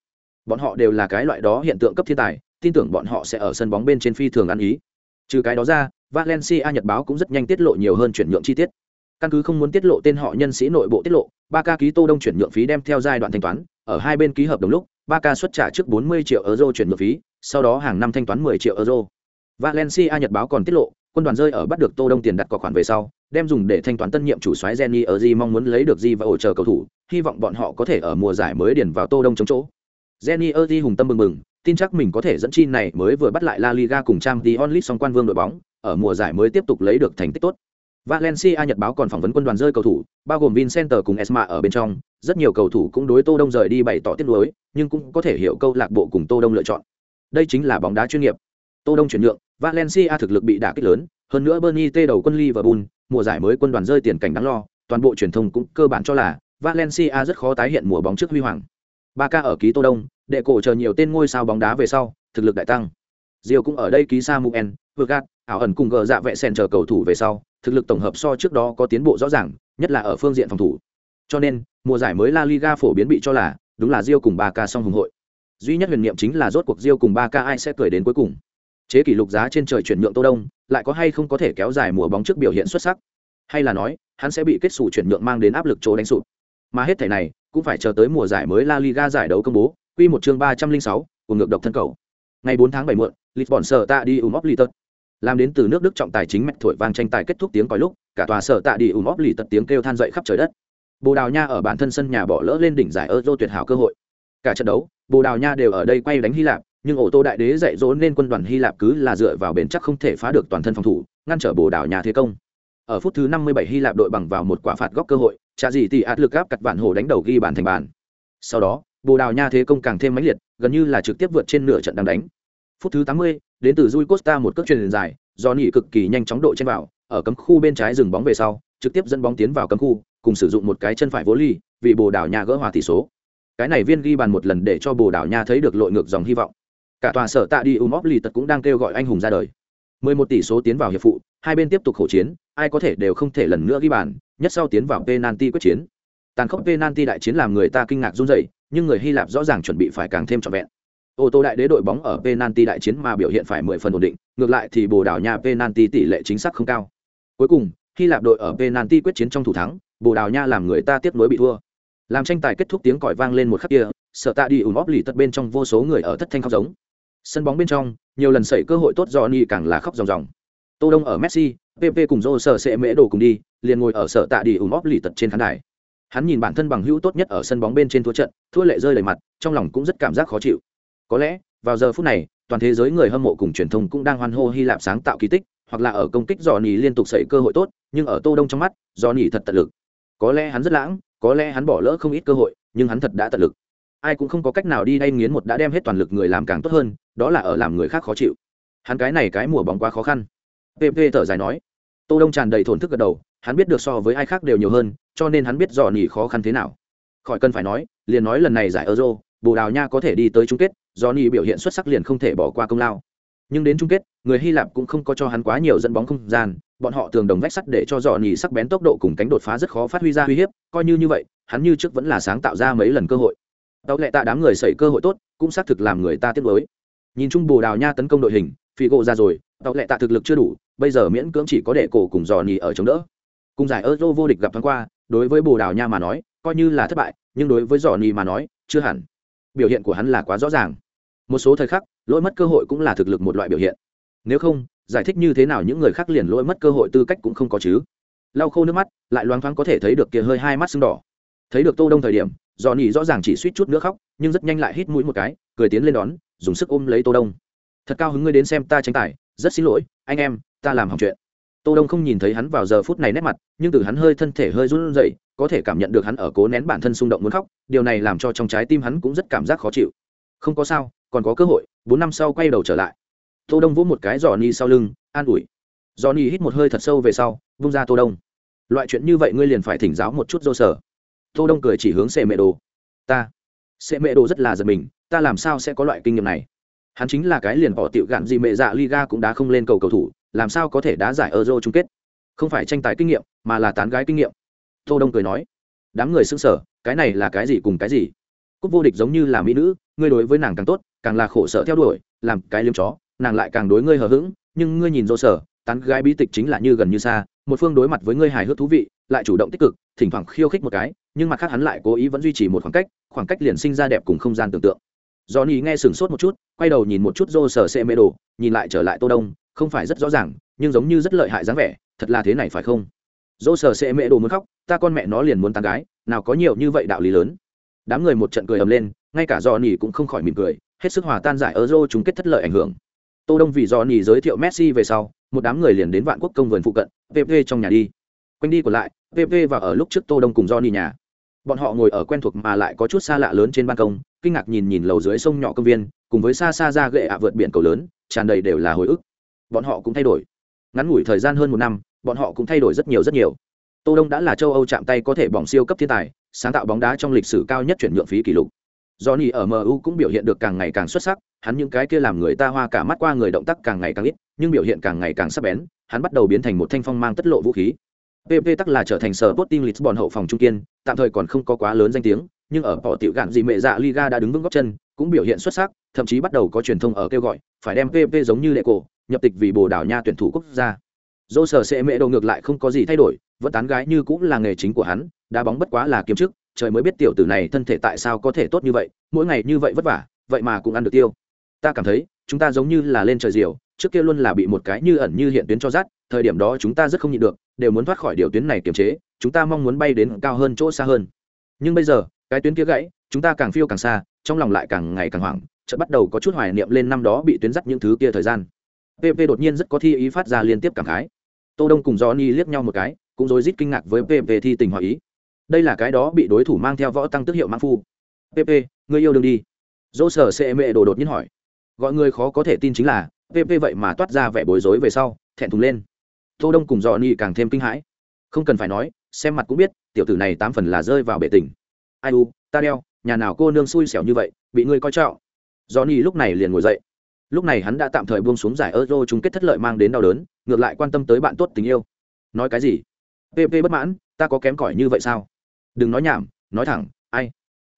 Bọn họ đều là cái loại đó hiện tượng cấp thiên tài, tin tưởng bọn họ sẽ ở sân bóng bên trên phi thường ăn ý trừ cái đó ra valencia nhật báo cũng rất nhanh tiết lộ nhiều hơn chuyển nhượng chi tiết căn cứ không muốn tiết lộ tên họ nhân sĩ nội bộ tiết lộ ba ca ký tô đông chuyển nhượng phí đem theo giai đoạn thanh toán ở hai bên ký hợp đồng lúc ba ca xuất trả trước 40 triệu euro chuyển nhượng phí sau đó hàng năm thanh toán 10 triệu euro. Valencia Nhật báo còn tiết lộ, quân đoàn rơi ở bắt được Tô Đông tiền đặt cọc khoản về sau, đem dùng để thanh toán tân nhiệm chủ soái Jenny Di mong muốn lấy được gì và hỗ trợ cầu thủ, hy vọng bọn họ có thể ở mùa giải mới điền vào Tô Đông chống chỗ. Jenny Di hùng tâm mừng mừng, tin chắc mình có thể dẫn chi này mới vừa bắt lại La Liga cùng Champions League song quan vương đội bóng, ở mùa giải mới tiếp tục lấy được thành tích tốt. Valencia Nhật báo còn phỏng vấn quân đoàn rơi cầu thủ, bao gồm Vincenter cùng Esma ở bên trong, rất nhiều cầu thủ cũng đối Tô Đông rời đi bày tỏ tiếc nuối, nhưng cũng có thể hiểu câu lạc bộ cùng Tô Đông lựa chọn. Đây chính là bóng đá chuyên nghiệp. Tô đông chuyển nhượng valencia thực lực bị đả kích lớn hơn nữa bernie t đầu quân liverpool mùa giải mới quân đoàn rơi tiền cảnh đáng lo toàn bộ truyền thông cũng cơ bản cho là valencia rất khó tái hiện mùa bóng trước huy hoàng. Ba ca ở ký tô đông đệ cổ chờ nhiều tên ngôi sao bóng đá về sau thực lực đại tăng. Diêu cũng ở đây ký Samuel, Vergat, ảo ẩn cùng gờ dạ vẽ sen chờ cầu thủ về sau, thực lực tổng hợp so trước đó có tiến bộ rõ ràng, nhất là ở phương diện phòng thủ. Cho nên, mùa giải mới La Liga phổ biến bị cho là đúng là Diêu cùng Barca song hùng hội. Duy nhất huyền niệm chính là rốt cuộc Diêu cùng ba ai sẽ cười đến cuối cùng. Chế kỷ lục giá trên trời chuyển nhượng tô đông lại có hay không có thể kéo dài mùa bóng trước biểu hiện xuất sắc? Hay là nói hắn sẽ bị kết xù chuyển nhượng mang đến áp lực chỗ đánh sụp mà hết thảy này cũng phải chờ tới mùa giải mới La Liga giải đấu công bố quy một chương ba trăm linh sáu của ngược độc thân cầu. Ngày bốn tháng bảy muộn Lisbon sở tạ đi um Litot làm đến từ nước Đức trọng tài chính mạch thổi vang tranh tài kết thúc tiếng còi lúc, cả tòa sở tạ đi um Litot tiếng kêu than dậy khắp trời đất. Bồ Đào Nha ở bản thân sân nhà bỏ lỡ lên đỉnh giải Euro tuyệt hảo cơ hội. Cả trận đấu, bồ đào nha đều ở đây quay đánh hy lạp, nhưng ổ tô đại đế dạy dỗ nên quân đoàn hy lạp cứ là dựa vào bền chắc không thể phá được toàn thân phòng thủ, ngăn trở bồ đào nha thế công. Ở phút thứ 57 hy lạp đội bằng vào một quả phạt góc cơ hội trả gì thì át lực áp cặt vạn hồ đánh đầu ghi bàn thành bàn. Sau đó bồ đào nha thế công càng thêm mãnh liệt gần như là trực tiếp vượt trên nửa trận đang đánh. Phút thứ 80, đến từ Rui Costa một cước truyền dài do nỉ cực kỳ nhanh chóng độ trên vào ở cấm khu bên trái dừng bóng về sau trực tiếp dẫn bóng tiến vào cấm khu cùng sử dụng một cái chân phải vô ly vì bồ đào nha gỡ hòa tỷ số. Cái này viên ghi bàn một lần để cho bồ đào nha thấy được lội ngược dòng hy vọng. Cả tòa sở tạ đi umop lì tật cũng đang kêu gọi anh hùng ra đời. 11 tỷ số tiến vào hiệp phụ hai bên tiếp tục khổ chiến ai có thể đều không thể lần nữa ghi bàn nhất sau tiến vào penalty quyết chiến. Tàn khốc penalty đại chiến làm người ta kinh ngạc run rẩy nhưng người hy lạp rõ ràng chuẩn bị phải càng thêm trọn vẹn. Ô tô đại đế đội bóng ở penalty đại chiến mà biểu hiện phải mười phần ổn định, ngược lại thì bồ đào nha penalty tỷ lệ chính xác không cao. Cuối cùng, hy lạp đội ở penalty quyết chiến trong thủ thắng, bồ đào nha làm người ta tiếp nối bị thua. Làm tranh tài kết thúc tiếng còi vang lên một khắc kia sợ tạ đi ùn óp lì tất bên trong vô số người ở thất thanh khóc giống. Sân bóng bên trong, nhiều lần xảy cơ hội tốt do ni càng là khóc ròng ròng. Tô đông ở messi pp cùng dô sẽ mễ đồ cùng đi, liền ngồi ở sợ tạ đi ùn óp lì tật trên khán đài hắn nhìn bản thân bằng hữu tốt nhất ở sân bóng bên trên thua trận, thua lệ rơi đầy mặt, trong lòng cũng rất cảm giác khó chịu. Có lẽ, vào giờ phút này, toàn thế giới người hâm mộ cùng truyền thông cũng đang hoan hô hy lạp sáng tạo kỳ tích, hoặc là ở công kích dò nỉ liên tục xảy cơ hội tốt, nhưng ở tô đông trong mắt dò nỉ thật tận lực. Có lẽ hắn rất lãng, có lẽ hắn bỏ lỡ không ít cơ hội, nhưng hắn thật đã tận lực. Ai cũng không có cách nào đi đay nghiến một đã đem hết toàn lực người làm càng tốt hơn, đó là ở làm người khác khó chịu. Hắn cái này cái mùa bóng quá khó khăn. Pp thở dài nói. Tô đông tràn đầy thổn thức gật đầu hắn biết được so với ai khác đều nhiều hơn, cho nên hắn biết dò nỉ khó khăn thế nào. Khỏi cần phải nói, liền nói lần này giải euro, bồ đào nha có thể đi tới chung kết do nỉ biểu hiện xuất sắc liền không thể bỏ qua công lao. Nhưng đến chung kết, người hy lạp cũng không có cho hắn quá nhiều dẫn bóng không gian, bọn họ tường đồng vách sắt để cho dò nỉ sắc bén tốc độ cùng cánh đột phá rất khó phát huy ra uy hiếp, coi như như vậy, hắn như trước vẫn là sáng tạo ra mấy lần cơ hội. Tàu lệ tạ đám người xảy cơ hội tốt, cũng xác thực làm người ta tiếc mới nhìn chung bồ đào nha tấn công đội hình, phi gộ ra rồi tàu lệ tạ thực lực chưa đủ, bây giờ miễn cưỡng chỉ có để cổ cùng dò nỉ ở chống đỡ cùng giải euro vô địch gặp thoáng qua, đối với bồ đào nha mà nói, coi như là thất bại, nhưng đối với dò nỉ mà nói, chưa hẳn. Biểu hiện của hắn là quá rõ ràng. Một số thời khắc, lỗi mất cơ hội cũng là thực lực một loại biểu hiện. Nếu không, giải thích như thế nào những người khác liền lỗi mất cơ hội tư cách cũng không có chứ. Lau khô nước mắt, lại loáng thoáng có thể thấy được kia hơi hai mắt sưng đỏ. Thấy được tô đông thời điểm dò nỉ rõ ràng chỉ suýt chút nữa khóc, nhưng rất nhanh lại hít mũi một cái, cười tiến lên đón, dùng sức ôm lấy tô đông. Thật cao hứng ngươi đến xem ta tranh tài, rất xin lỗi, anh em, ta làm hỏng chuyện tô đông không nhìn thấy hắn vào giờ phút này nét mặt, nhưng từ hắn hơi thân thể hơi run rẩy, có thể cảm nhận được hắn ở cố nén bản thân xung động muốn khóc, điều này làm cho trong trái tim hắn cũng rất cảm giác khó chịu. Không có sao, còn có cơ hội, bốn năm sau quay đầu trở lại. Tô đông vỗ một cái giò ni sau lưng, an ủi. Giò ni hít một hơi thật sâu về sau, vung ra tô đông. Loại chuyện như vậy ngươi liền phải thỉnh giáo một chút dô sở. Tô đông cười chỉ hướng xe mẹ đồ. Ta. Xe mẹ đồ rất là giật mình, ta làm sao sẽ có loại kinh nghiệm này? Hắn chính là cái liền bỏ tiểu gạn gì mẹ dạ liga cũng đã không lên cầu cầu thủ làm sao có thể đá giải euro chung kết? Không phải tranh tài kinh nghiệm mà là tán gái kinh nghiệm. Tô đông cười nói. Đám người sững sờ cái này là cái gì cùng cái gì? Cúp vô địch giống như là mỹ nữ ngươi đối với nàng càng tốt càng là khổ sở theo đuổi làm cái liếm chó nàng lại càng đối ngươi hờ hững nhưng ngươi nhìn dô sở tán gái bí tịch chính là như gần như xa một phương đối mặt với ngươi hài hước thú vị lại chủ động tích cực thỉnh thoảng khiêu khích một cái nhưng mặt khác hắn lại cố ý vẫn duy trì một khoảng cách khoảng cách liền sinh ra đẹp cùng không gian tưởng tượng. Johnny nghe sửng sốt một chút, quay đầu nhìn một chút Dô Sở Sệ Mê Đồ, nhìn lại trở lại Tô Đông, không phải rất rõ ràng, nhưng giống như rất lợi hại dáng vẻ, thật là thế này phải không? dỗ sờ sẽ Mê Đồ muốn khóc, ta con mẹ nó liền muốn tán gái, nào có nhiều như vậy đạo lý lớn. Đám người một trận cười ầm lên, ngay cả Johnny cũng không khỏi mỉm cười, hết sức hòa tan giải Euro chúng kết thất lợi ảnh hưởng. Tô Đông vì Johnny giới thiệu Messi về sau, một đám người liền đến Vạn Quốc công vườn phụ cận, VV trong nhà đi. Quanh đi của lại, VV vào ở lúc trước Tô Đông cùng Johnny nhà bọn họ ngồi ở quen thuộc mà lại có chút xa lạ lớn trên ban công kinh ngạc nhìn nhìn lầu dưới sông nhỏ công viên cùng với xa xa ra gậy ạ vượt biển cầu lớn tràn đầy đều là hồi ức bọn họ cũng thay đổi. Ngắn ngủi thời gian hơn một năm bọn họ cũng thay đổi rất nhiều rất nhiều. Tô đông đã là châu âu chạm tay có thể bỏng siêu cấp thiên tài sáng tạo bóng đá trong lịch sử cao nhất chuyển nhượng phí kỷ lục. Johnny ở MU cũng biểu hiện được càng ngày càng xuất sắc, hắn những cái kia làm người ta hoa cả mắt qua người động tác càng ngày càng ít, nhưng biểu hiện càng ngày càng sắc bén, hắn bắt đầu biến thành một thanh phong mang tất lộ vũ khí. PP tắc là trở thành sở Sporting Lisbon hậu phòng trung kiên, tạm thời còn không có quá lớn danh tiếng, nhưng ở bỏ tiểu gạn gì mẹ dạ Liga đã đứng vững góc chân, cũng biểu hiện xuất sắc, thậm chí bắt đầu có truyền thông ở kêu gọi, phải đem PP giống như lệ cổ, nhập tịch vì Bồ Đào Nha tuyển thủ quốc gia. Dô sở sẽ mẹ đồ ngược lại không có gì thay đổi, vẫn tán gái như cũng là nghề chính của hắn, đá bóng bất quá là kiếm chức, trời mới biết tiểu tử này thân thể tại sao có thể tốt như vậy, mỗi ngày như vậy vất vả, vậy mà cũng ăn được tiêu. Ta cảm thấy, chúng ta giống như là lên trời diều, trước kia luôn là bị một cái như ẩn như hiện tuyến cho rát, thời điểm đó chúng ta rất không nhịn được, đều muốn thoát khỏi điều tuyến này kiềm chế chúng ta mong muốn bay đến cao hơn chỗ xa hơn nhưng bây giờ cái tuyến kia gãy, chúng ta càng phiêu càng xa, trong lòng lại càng ngày càng hoảng, chợt bắt đầu có chút hoài niệm lên năm đó bị tuyến dắt những thứ kia thời gian. Pp đột nhiên rất có thi ý phát ra liên tiếp cảm khái. Tô đông cùng johnny liếc nhau một cái, cũng rối rít kinh ngạc với pp thi tình hòa ý. Đây là cái đó bị đối thủ mang theo võ tăng tức hiệu mang phu. Pp người yêu đương đi. Dỗ sở sẽ đồ đột nhiên hỏi. Gọi người khó có thể tin chính là pp vậy mà toát ra vẻ bối rối về sau, thẹn thùng lên. Tô đông cùng dò ni càng thêm kinh hãi. Không cần phải nói, xem mặt cũng biết, tiểu tử này tám phần là rơi vào bể tình ai u, ta đeo, nhà nào cô nương xui xẻo như vậy, bị ngươi coi trọng. Johnny lúc này liền ngồi dậy. Lúc này hắn đã tạm thời buông xuống giải euro chung kết thất lợi mang đến đau đớn, ngược lại quan tâm tới bạn tốt tình yêu. Nói cái gì? Pp bất mãn, ta có kém cỏi như vậy sao? Đừng nói nhảm, nói thẳng, ai?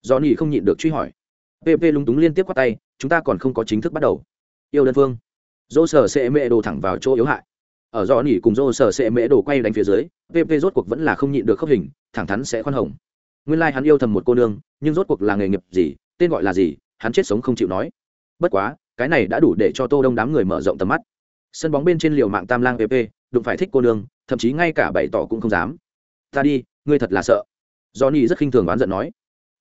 Johnny không nhịn được truy hỏi. Pp lúng túng liên tiếp quát tay, chúng ta còn không có chính thức bắt đầu. Yêu đơn phương. Dô sở sẽ mê đồ thẳng vào chỗ yếu hại. Ở do nỉ cùng dô sở sẽ mễ đồ quay đánh phía dưới pp rốt cuộc vẫn là không nhịn được khớp hình, thẳng thắn sẽ khoan hồng nguyên lai hắn yêu thầm một cô nương, nhưng rốt cuộc là nghề nghiệp gì, tên gọi là gì, hắn chết sống không chịu nói. Bất quá, cái này đã đủ để cho tô đông đám người mở rộng tầm mắt. Sân bóng bên trên liều mạng tam lang pp đụng phải thích cô nương, thậm chí ngay cả bày tỏ cũng không dám. Ta đi, ngươi thật là sợ. Johnny rất khinh thường oán giận nói.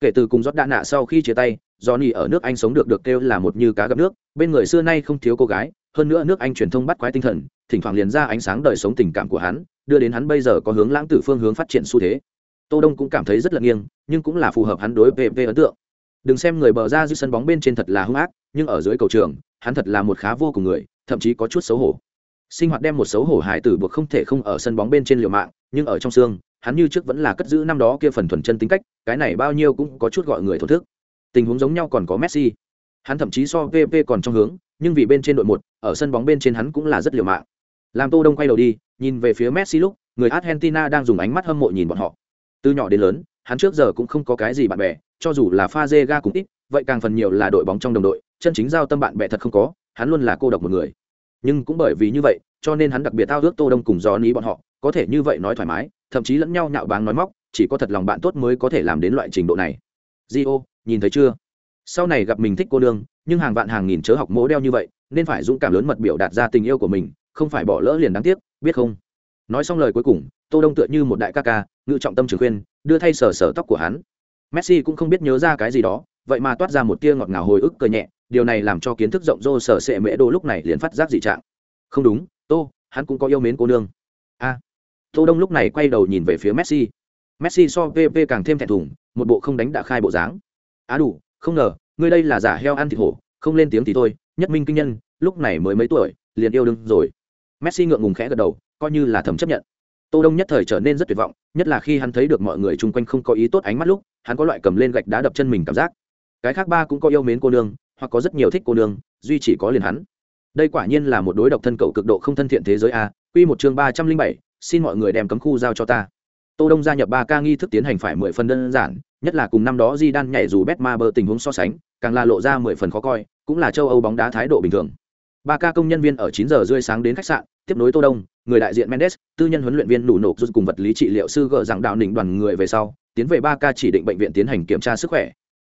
Kể từ cùng rót đạn nạ sau khi chia tay, johnny ở nước anh sống được được kêu là một như cá gặp nước, bên người xưa nay không thiếu cô gái, hơn nữa nước anh truyền thông bắt quái tinh thần, thỉnh thoảng liền ra ánh sáng đời sống tình cảm của hắn, đưa đến hắn bây giờ có hướng lãng tử phương hướng phát triển xu thế tô đông cũng cảm thấy rất là nghiêng, nhưng cũng là phù hợp hắn đối pp ấn tượng. Đừng xem người bờ ra dưới sân bóng bên trên thật là hung ác, nhưng ở dưới cầu trường, hắn thật là một khá vô cùng người, thậm chí có chút xấu hổ. Sinh hoạt đem một xấu hổ hải tử buộc không thể không ở sân bóng bên trên liều mạng, nhưng ở trong xương, hắn như trước vẫn là cất giữ năm đó kia phần thuần chân tính cách, cái này bao nhiêu cũng có chút gọi người thổ thức. Tình huống giống nhau còn có messi. Hắn thậm chí so pp còn trong hướng, nhưng vì bên trên đội một, ở sân bóng bên trên hắn cũng là rất liều mạng. Làm tô đông quay đầu đi, nhìn về phía messi lúc, người argentina đang dùng ánh mắt hâm mộ nhìn bọn họ từ nhỏ đến lớn hắn trước giờ cũng không có cái gì bạn bè cho dù là pha dê ga cũng ít vậy càng phần nhiều là đội bóng trong đồng đội chân chính giao tâm bạn bè thật không có hắn luôn là cô độc một người. Nhưng cũng bởi vì như vậy cho nên hắn đặc biệt thao ước tô đông cùng gió ní bọn họ có thể như vậy nói thoải mái thậm chí lẫn nhau nhạo báng nói móc chỉ có thật lòng bạn tốt mới có thể làm đến loại trình độ này. Gio, nhìn thấy chưa? Sau này gặp mình thích cô đương nhưng hàng vạn hàng nghìn chớ học mỗ đeo như vậy nên phải dũng cảm lớn mật biểu đạt ra tình yêu của mình không phải bỏ lỡ liền đáng tiếc biết không? Nói xong lời cuối cùng, tô đông tựa như một đại ca ca, ngự trọng tâm trường khuyên, đưa thay sờ sờ tóc của hắn. Messi cũng không biết nhớ ra cái gì đó, vậy mà toát ra một tia ngọt ngào hồi ức cười nhẹ, điều này làm cho kiến thức rộng rô sở sệ mễ đô lúc này liền phát giác dị trạng. Không đúng, tô, hắn cũng có yêu mến cô nương. A. Tô đông lúc này quay đầu nhìn về phía messi. Messi so pp càng thêm thẹn thùng, một bộ không đánh đã khai bộ dáng. Á đủ, không ngờ, ngươi đây là giả heo ăn thịt hổ, không lên tiếng thì thôi, nhất minh kinh nhân, lúc này mới mấy tuổi, liền yêu đương rồi. Messi ngượng ngùng khẽ gật đầu coi như là thầm chấp nhận. Tô đông nhất thời trở nên rất tuyệt vọng, nhất là khi hắn thấy được mọi người chung quanh không có ý tốt ánh mắt lúc, hắn có loại cầm lên gạch đá đập chân mình cảm giác. Cái khác ba cũng có yêu mến cô nương, hoặc có rất nhiều thích cô nương, duy chỉ có liền hắn. Đây quả nhiên là một đối độc thân cậu cực độ không thân thiện thế giới a, quy một chương ba trăm linh bảy, xin mọi người đem cấm khu giao cho ta. Tô đông gia nhập ba ca nghi thức tiến hành phải mười phần đơn giản, nhất là cùng năm đó di đan nhảy dù bet ma bơ tình huống so sánh, càng là lộ ra mười phần khó coi, cũng là châu âu bóng đá thái độ bình thường. Ba ca công nhân viên ở chín giờ rưỡi sáng đến khách sạn, tiếp nối tô đông người đại diện mendes tư nhân huấn luyện viên đủ nổ rút cùng vật lý trị liệu sư gỡ rằng đạo đỉnh đoàn người về sau tiến về ba ca chỉ định bệnh viện tiến hành kiểm tra sức khỏe.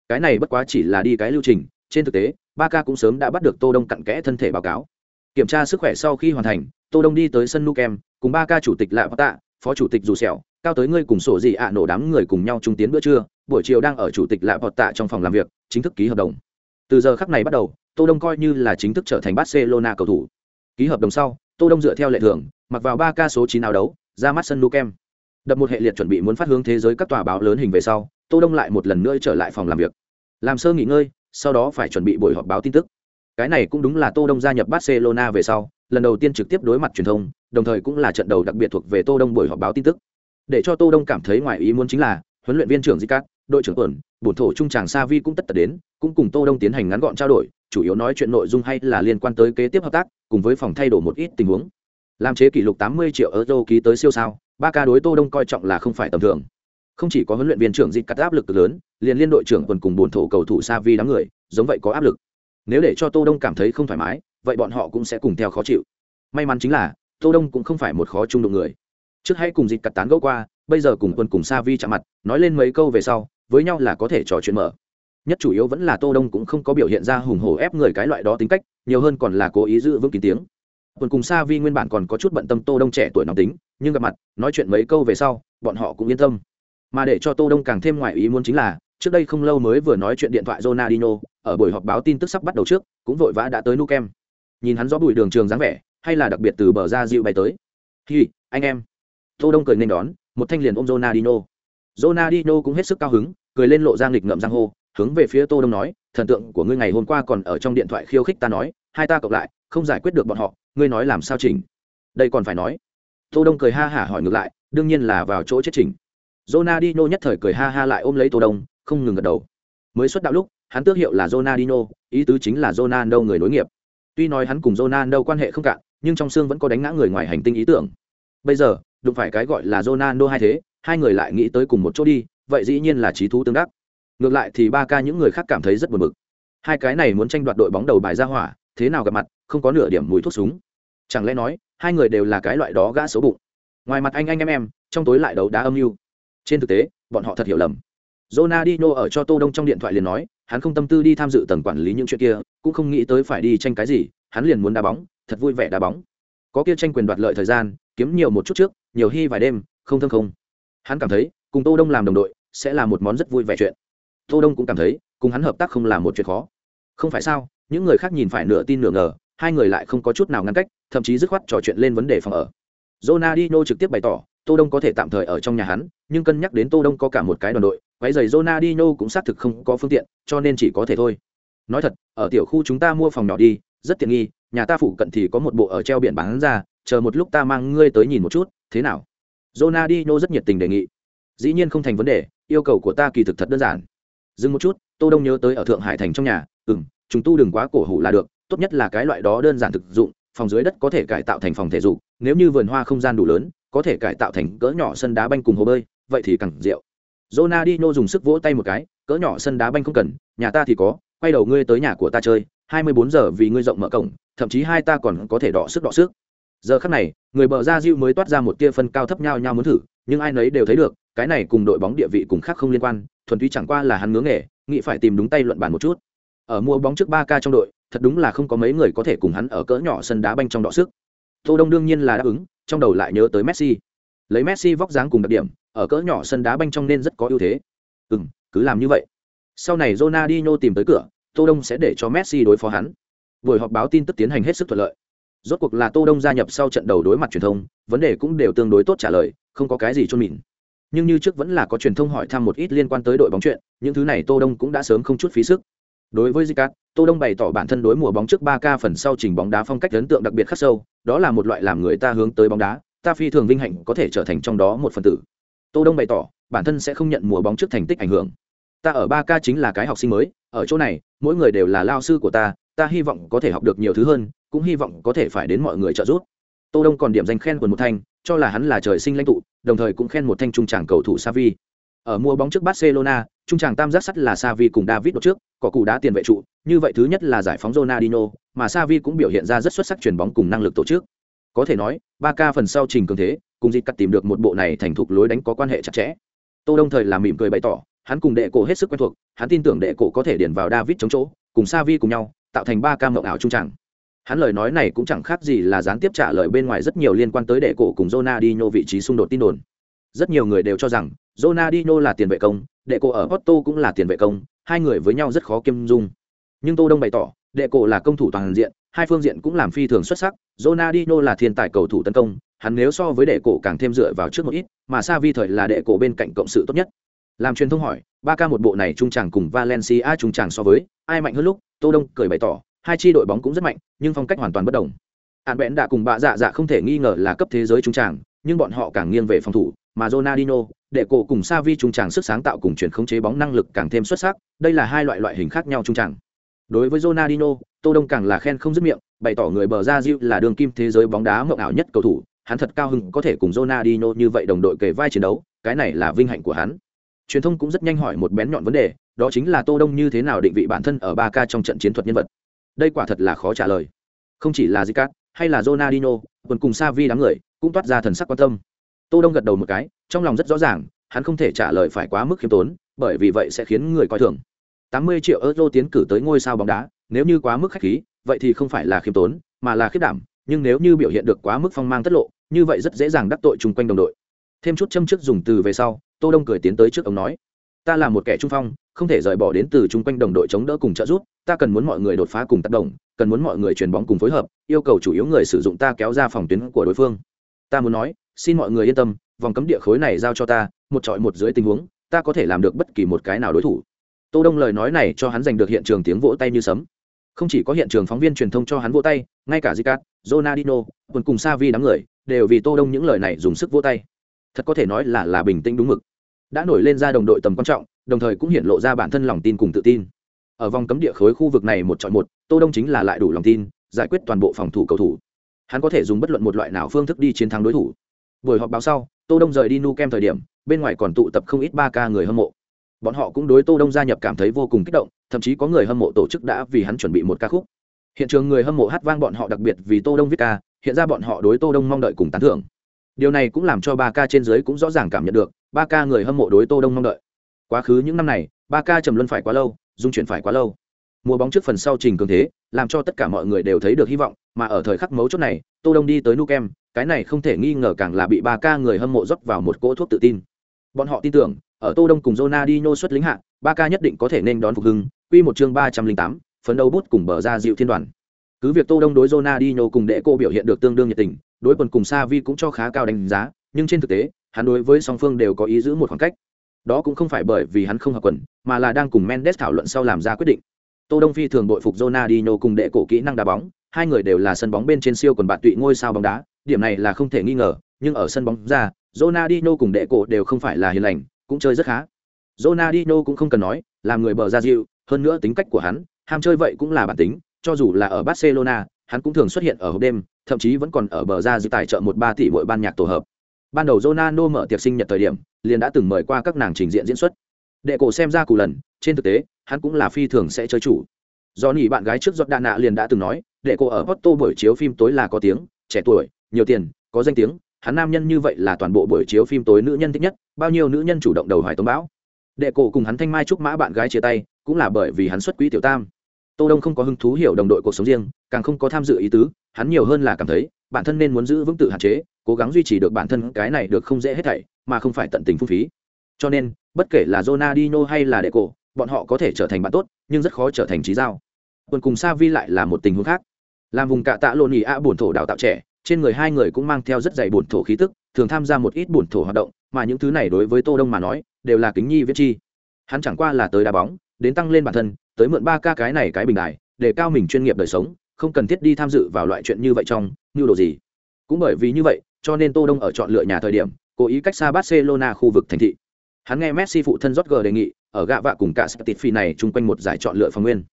Cái này bất quá chỉ là đi cái lưu trình trên thực tế ba ca cũng sớm đã bắt được tô đông cặn kẽ thân thể báo cáo. Kiểm tra sức khỏe sau khi hoàn thành tô đông đi tới sân Nukem, cùng ba ca chủ tịch lạ tạ phó chủ tịch dù sẹo cao tới ngươi cùng sổ gì ạ nổ đám người cùng nhau trung tiến bữa trưa buổi chiều đang ở chủ tịch lạ tạ trong phòng làm việc chính thức ký hợp đồng. Từ giờ khắc này bắt đầu tô đông coi như là chính thức trở thành barcelona cầu thủ. Ký hợp đồng sau tô đông dựa theo lệ thường mặc vào ba ca số chín áo đấu ra mắt sân nu kem. Đập một hệ liệt chuẩn bị muốn phát hướng thế giới các tòa báo lớn hình về sau tô đông lại một lần nữa trở lại phòng làm việc. Làm sơ nghỉ ngơi sau đó phải chuẩn bị buổi họp báo tin tức. Cái này cũng đúng là tô đông gia nhập barcelona về sau lần đầu tiên trực tiếp đối mặt truyền thông đồng thời cũng là trận đầu đặc biệt thuộc về tô đông buổi họp báo tin tức. Để cho tô đông cảm thấy ngoài ý muốn chính là huấn luyện viên trưởng Zicat, đội trưởng ẩn, bổn thổ trung tràng sa vi cũng tất tật đến cũng cùng tô đông tiến hành ngắn gọn trao đổi chủ yếu nói chuyện nội dung hay là liên quan tới kế tiếp hợp tác, cùng với phòng thay đổi một ít tình huống. Làm chế kỷ lục 80 triệu euro ký tới siêu sao, ba ca đối tô đông coi trọng là không phải tầm thường. Không chỉ có huấn luyện viên trưởng dịch cắt áp lực lớn, liền liên đội trưởng quần cùng bốn thổ cầu thủ sa vi đám người, giống vậy có áp lực. Nếu để cho tô đông cảm thấy không thoải mái, vậy bọn họ cũng sẽ cùng theo khó chịu. May mắn chính là, tô đông cũng không phải một khó chung đụng người. Trước hãy cùng dịch cắt tán gẫu qua, bây giờ cùng quân cùng sa vi chạm mặt, nói lên mấy câu về sau, với nhau là có thể trò chuyện mở nhất chủ yếu vẫn là tô đông cũng không có biểu hiện ra hùng hổ ép người cái loại đó tính cách, nhiều hơn còn là cố ý giữ vững kín tiếng. Cuối cùng sa vi nguyên bản còn có chút bận tâm tô đông trẻ tuổi nóng tính, nhưng gặp mặt, nói chuyện mấy câu về sau, bọn họ cũng yên tâm. Mà để cho tô đông càng thêm ngoại ý muốn chính là, trước đây không lâu mới vừa nói chuyện điện thoại Ronaldinho, ở buổi họp báo tin tức sắp bắt đầu trước, cũng vội vã đã tới Nukem nhìn hắn rõ bụi đường trường dáng vẻ, hay là đặc biệt từ bờ ra dịu bay tới. Hi, anh em. Tô đông cười nên đón, một thanh liền ôm Ronaldinho. Ronaldinho cũng hết sức cao hứng, cười lên lộ ra nghịch ngợm giang hô hướng về phía tô đông nói, thần tượng của ngươi ngày hôm qua còn ở trong điện thoại khiêu khích ta nói, hai ta cộng lại, không giải quyết được bọn họ, ngươi nói làm sao chỉnh? Đây còn phải nói. Tô đông cười ha hả hỏi ngược lại, đương nhiên là vào chỗ chết chỉnh. Ronaldinho nhất thời cười ha ha lại ôm lấy tô đông, không ngừng gật đầu. Mới xuất đạo lúc, hắn tước hiệu là Ronaldinho, ý tứ chính là Ronaldo người nối nghiệp. Tuy nói hắn cùng Ronaldo quan hệ không cạn, nhưng trong xương vẫn có đánh ngã người ngoài hành tinh ý tưởng. Bây giờ, đụng phải cái gọi là Ronaldo hai thế, hai người lại nghĩ tới cùng một chỗ đi, vậy dĩ nhiên là trí thú tương đắc ngược lại thì ba ca những người khác cảm thấy rất buồn bực hai cái này muốn tranh đoạt đội bóng đầu bài ra hỏa thế nào gặp mặt không có nửa điểm mùi thuốc súng chẳng lẽ nói hai người đều là cái loại đó gã xấu bụng ngoài mặt anh anh em em trong tối lại đấu đá âm mưu trên thực tế bọn họ thật hiểu lầm Ronaldinho ở cho Tô Đông trong điện thoại liền nói, hắn không tâm tư đi tham dự tầng quản lý những chuyện kia, cũng không nghĩ tới phải đi tranh cái gì, hắn liền muốn đá bóng, thật vui vẻ đá bóng. Có kia tranh quyền đoạt lợi thời gian, kiếm nhiều một chút trước, nhiều hy vài đêm, không thâm không. Hắn cảm thấy, cùng Tô Đông làm đồng đội, sẽ là một món rất vui vẻ chuyện. Tô Đông cũng cảm thấy, cùng hắn hợp tác không là một chuyện khó. Không phải sao? Những người khác nhìn phải nửa tin nửa ngờ, hai người lại không có chút nào ngăn cách, thậm chí dứt khoát trò chuyện lên vấn đề phòng ở. Ronaldinho trực tiếp bày tỏ, Tô Đông có thể tạm thời ở trong nhà hắn, nhưng cân nhắc đến Tô Đông có cả một cái đoàn đội, quái giày Ronaldinho cũng xác thực không có phương tiện, cho nên chỉ có thể thôi. Nói thật, ở tiểu khu chúng ta mua phòng nhỏ đi, rất tiện nghi, nhà ta phụ cận thì có một bộ ở treo biển bán ra, chờ một lúc ta mang ngươi tới nhìn một chút, thế nào? Ronaldinho rất nhiệt tình đề nghị. Dĩ nhiên không thành vấn đề, yêu cầu của ta kỳ thực thật đơn giản. Dừng một chút, Tô Đông nhớ tới ở Thượng Hải thành trong nhà, ừm, chúng tu đừng quá cổ hủ là được, tốt nhất là cái loại đó đơn giản thực dụng, phòng dưới đất có thể cải tạo thành phòng thể dục, nếu như vườn hoa không gian đủ lớn, có thể cải tạo thành cỡ nhỏ sân đá banh cùng hồ bơi, vậy thì càng rượu. Ronaldinho dùng sức vỗ tay một cái, cỡ nhỏ sân đá banh không cần, nhà ta thì có, quay đầu ngươi tới nhà của ta chơi, 24 giờ vì ngươi rộng mở cổng, thậm chí hai ta còn có thể đọ sức đọ sức. Giờ khắc này, người bờ ra Diu mới toát ra một tia phân cao thấp nhau nhau muốn thử, nhưng ai nấy đều thấy được, cái này cùng đội bóng địa vị cùng khác không liên quan, thuần túy chẳng qua là hắn ngưỡng nghề, nghĩ phải tìm đúng tay luận bàn một chút. Ở mua bóng trước 3K trong đội, thật đúng là không có mấy người có thể cùng hắn ở cỡ nhỏ sân đá banh trong đọ sức. Tô Đông đương nhiên là đáp ứng, trong đầu lại nhớ tới Messi. Lấy Messi vóc dáng cùng đặc điểm, ở cỡ nhỏ sân đá banh trong nên rất có ưu thế. Ừm, cứ làm như vậy. Sau này Ronaldinho tìm tới cửa, Tô Đông sẽ để cho Messi đối phó hắn. Buổi họp báo tin tức tiến hành hết sức thuận lợi. Rốt cuộc là Tô Đông gia nhập sau trận đầu đối mặt truyền thông, vấn đề cũng đều tương đối tốt trả lời, không có cái gì chôn mịn. Nhưng như trước vẫn là có truyền thông hỏi thăm một ít liên quan tới đội bóng chuyện, những thứ này Tô Đông cũng đã sớm không chút phí sức. Đối với Zicat, Tô Đông bày tỏ bản thân đối mùa bóng trước 3K phần sau trình bóng đá phong cách ấn tượng đặc biệt khắc sâu, đó là một loại làm người ta hướng tới bóng đá, ta phi thường vinh hạnh có thể trở thành trong đó một phần tử. Tô Đông bày tỏ, bản thân sẽ không nhận mùa bóng trước thành tích ảnh hưởng. Ta ở 3K chính là cái học sinh mới, ở chỗ này, mỗi người đều là lao sư của ta, ta hy vọng có thể học được nhiều thứ hơn, cũng hy vọng có thể phải đến mọi người trợ giúp. Tô Đông còn điểm danh khen quần một thanh, cho là hắn là trời sinh lãnh tụ, đồng thời cũng khen một thanh trung tràng cầu thủ Savi. Ở mùa bóng trước Barcelona, trung tràng tam giác sắt là Savi cùng David đột trước, có cụ đá tiền vệ trụ, như vậy thứ nhất là giải phóng Ronaldinho, mà Savi cũng biểu hiện ra rất xuất sắc chuyển bóng cùng năng lực tổ chức. Có thể nói, Barca phần sau trình cường thế, cùng dịch cắt tìm được một bộ này thành thục lối đánh có quan hệ chặt chẽ. Tô Đông thời làm mỉm cười bày tỏ, hắn cùng đệ cổ hết sức quen thuộc, hắn tin tưởng đệ cổ có thể điền vào David chống chỗ, cùng Xavi cùng nhau, tạo thành 3K mộng ảo trung tràng. Hắn lời nói này cũng chẳng khác gì là gián tiếp trả lời bên ngoài rất nhiều liên quan tới đệ cổ cùng Ronaldinho vị trí xung đột tin đồn. Rất nhiều người đều cho rằng Ronaldinho là tiền vệ công, đệ cổ ở Porto cũng là tiền vệ công, hai người với nhau rất khó kiêm dung. Nhưng Tô Đông bày tỏ, đệ cổ là công thủ toàn diện, hai phương diện cũng làm phi thường xuất sắc, Ronaldinho là thiên tài cầu thủ tấn công, hắn nếu so với đệ cổ càng thêm dựa vào trước một ít, mà Xavi thời là đệ cổ bên cạnh cộng sự tốt nhất. Làm truyền thông hỏi, ba ca một bộ này trung tràng cùng Valencia trung tràng so với, ai mạnh hơn lúc, Tô Đông cười bày tỏ, hai chi đội bóng cũng rất mạnh, nhưng phong cách hoàn toàn bất đồng. hạn bẽn đã cùng bạ dạ dạ không thể nghi ngờ là cấp thế giới trung tràng, nhưng bọn họ càng nghiêng về phòng thủ, mà Ronaldinho, đệ cổ cùng Xavi trung tràng sức sáng tạo cùng chuyển khống chế bóng năng lực càng thêm xuất sắc, đây là hai loại loại hình khác nhau trung tràng. Đối với Ronaldinho, Tô Đông càng là khen không dứt miệng, bày tỏ người bờ ra Diu là đường kim thế giới bóng đá mộng ảo nhất cầu thủ, hắn thật cao hứng có thể cùng Ronaldinho như vậy đồng đội kề vai chiến đấu, cái này là vinh hạnh của hắn. Truyền thông cũng rất nhanh hỏi một bén nhọn vấn đề, đó chính là Tô Đông như thế nào định vị bản thân ở 3K trong trận chiến thuật nhân vật. Đây quả thật là khó trả lời. Không chỉ là Zicat, hay là Ronaldinho, còn cùng Xavi đám người cũng toát ra thần sắc quan tâm. Tô Đông gật đầu một cái, trong lòng rất rõ ràng, hắn không thể trả lời phải quá mức khiêm tốn, bởi vì vậy sẽ khiến người coi thường. 80 triệu euro tiến cử tới ngôi sao bóng đá, nếu như quá mức khách khí, vậy thì không phải là khiêm tốn, mà là khiếp đảm, nhưng nếu như biểu hiện được quá mức phong mang tất lộ, như vậy rất dễ dàng đắc tội chung quanh đồng đội. Thêm chút châm trước dùng từ về sau, Tô Đông cười tiến tới trước ông nói: "Ta là một kẻ trung phong, không thể rời bỏ đến từ chung quanh đồng đội chống đỡ cùng trợ giúp, ta cần muốn mọi người đột phá cùng tác động, cần muốn mọi người truyền bóng cùng phối hợp, yêu cầu chủ yếu người sử dụng ta kéo ra phòng tuyến của đối phương. Ta muốn nói, xin mọi người yên tâm, vòng cấm địa khối này giao cho ta, một trọi một dưới tình huống, ta có thể làm được bất kỳ một cái nào đối thủ." tô đông lời nói này cho hắn giành được hiện trường tiếng vỗ tay như sấm không chỉ có hiện trường phóng viên truyền thông cho hắn vỗ tay ngay cả Zicat, ronaldino còn cùng Savi đám người đều vì Tô Đông những lời này dùng sức vỗ tay. Thật có thể nói là là bình tĩnh đúng mực. Đã nổi lên ra đồng đội tầm quan trọng, đồng thời cũng hiện lộ ra bản thân lòng tin cùng tự tin. Ở vòng cấm địa khối khu vực này một chọn một, Tô Đông chính là lại đủ lòng tin, giải quyết toàn bộ phòng thủ cầu thủ. Hắn có thể dùng bất luận một loại nào phương thức đi chiến thắng đối thủ. Buổi họp báo sau, Tô Đông rời đi Nu Kem thời điểm, bên ngoài còn tụ tập không ít ba ca người hâm mộ. Bọn họ cũng đối Tô Đông gia nhập cảm thấy vô cùng kích động, thậm chí có người hâm mộ tổ chức đã vì hắn chuẩn bị một ca khúc hiện trường người hâm mộ hát vang bọn họ đặc biệt vì tô đông viết ca hiện ra bọn họ đối tô đông mong đợi cùng tán thưởng điều này cũng làm cho ba ca trên dưới cũng rõ ràng cảm nhận được ba ca người hâm mộ đối tô đông mong đợi. Quá khứ những năm này, ba ca trầm luân phải quá lâu, dung chuyển phải quá lâu. Mùa bóng trước phần sau trình cường thế, làm cho tất cả mọi người đều thấy được hy vọng, mà ở thời khắc mấu chốt này, tô đông đi tới nu kem cái này không thể nghi ngờ càng là bị ba ca người hâm mộ rót vào một cỗ thuốc tự tin. Bọn họ tin tưởng, ở tô đông cùng Ronaldinho xuất lính hạ, ba ca nhất định có thể nên đón phục hưng. Quy một chương ba trăm linh tám, phấn đấu bút cùng bờ ra dịu thiên đoàn. Cứ việc tô đông đối Ronaldinho cùng đệ cô biểu hiện được tương đương nhiệt tình, đối quần cùng Savi cũng cho khá cao đánh giá, nhưng trên thực tế hắn đối với song phương đều có ý giữ một khoảng cách. Đó cũng không phải bởi vì hắn không hợp quần, mà là đang cùng Mendes thảo luận sau làm ra quyết định. Tô đông phi thường đội phục Ronaldinho cùng đệ cổ kỹ năng đá bóng, hai người đều là sân bóng bên trên siêu quần bạn tụy ngôi sao bóng đá, điểm này là không thể nghi ngờ, nhưng ở sân bóng ra, Ronaldinho cùng đệ cổ đều không phải là hiền lành, cũng chơi rất khá. Ronaldinho cũng không cần nói làm người bờ ra dịu, hơn nữa tính cách của hắn, ham chơi vậy cũng là bản tính, cho dù là ở barcelona, hắn cũng thường xuất hiện ở hộp đêm, thậm chí vẫn còn ở bờ ra dịu tài trợ một ba tỷ mỗi ban nhạc tổ hợp ban đầu Ronaldo mở tiệc sinh nhật thời điểm, liền đã từng mời qua các nàng trình diện diễn xuất. Đệ cổ xem ra cù lần, trên thực tế, hắn cũng là phi thường sẽ chơi chủ. Do nỉ bạn gái trước giọt đạn nạ liền đã từng nói, đệ cổ ở Porto buổi chiếu phim tối là có tiếng, trẻ tuổi, nhiều tiền, có danh tiếng, hắn nam nhân như vậy là toàn bộ buổi chiếu phim tối nữ nhân thích nhất, bao nhiêu nữ nhân chủ động đầu hoài tống bão. Đệ cổ cùng hắn thanh mai trúc mã bạn gái chia tay, cũng là bởi vì hắn xuất quỹ tiểu tam. Tô đông không có hứng thú hiểu đồng đội cuộc sống riêng, càng không có tham dự ý tứ, hắn nhiều hơn là cảm thấy, bản thân nên muốn giữ vững tự hạn chế cố gắng duy trì được bản thân cái này được không dễ hết thảy, mà không phải tận tình phung phí. Cho nên, bất kể là Ronaldinho hay là đệ cổ bọn họ có thể trở thành bạn tốt, nhưng rất khó trở thành trí giao. Quân cùng Savi lại là một tình huống khác. Làm vùng cạ tạ lộn nhì a bổn thổ đào tạo trẻ, trên người hai người cũng mang theo rất dày bổn thổ khí tức, thường tham gia một ít bổn thổ hoạt động, mà những thứ này đối với tô đông mà nói, đều là kính nhi viết chi. Hắn chẳng qua là tới đá bóng, đến tăng lên bản thân, tới mượn ba ca cái này cái bình đại để cao mình chuyên nghiệp đời sống, không cần thiết đi tham dự vào loại chuyện như vậy trong, như đồ gì. Cũng bởi vì như vậy cho nên tô đông ở chọn lựa nhà thời điểm cố ý cách xa barcelona khu vực thành thị. Hắn nghe messi phụ thân Rodger đề nghị ở gạ vạ cùng cả Spotify này chung quanh một giải chọn lựa phòng nguyên.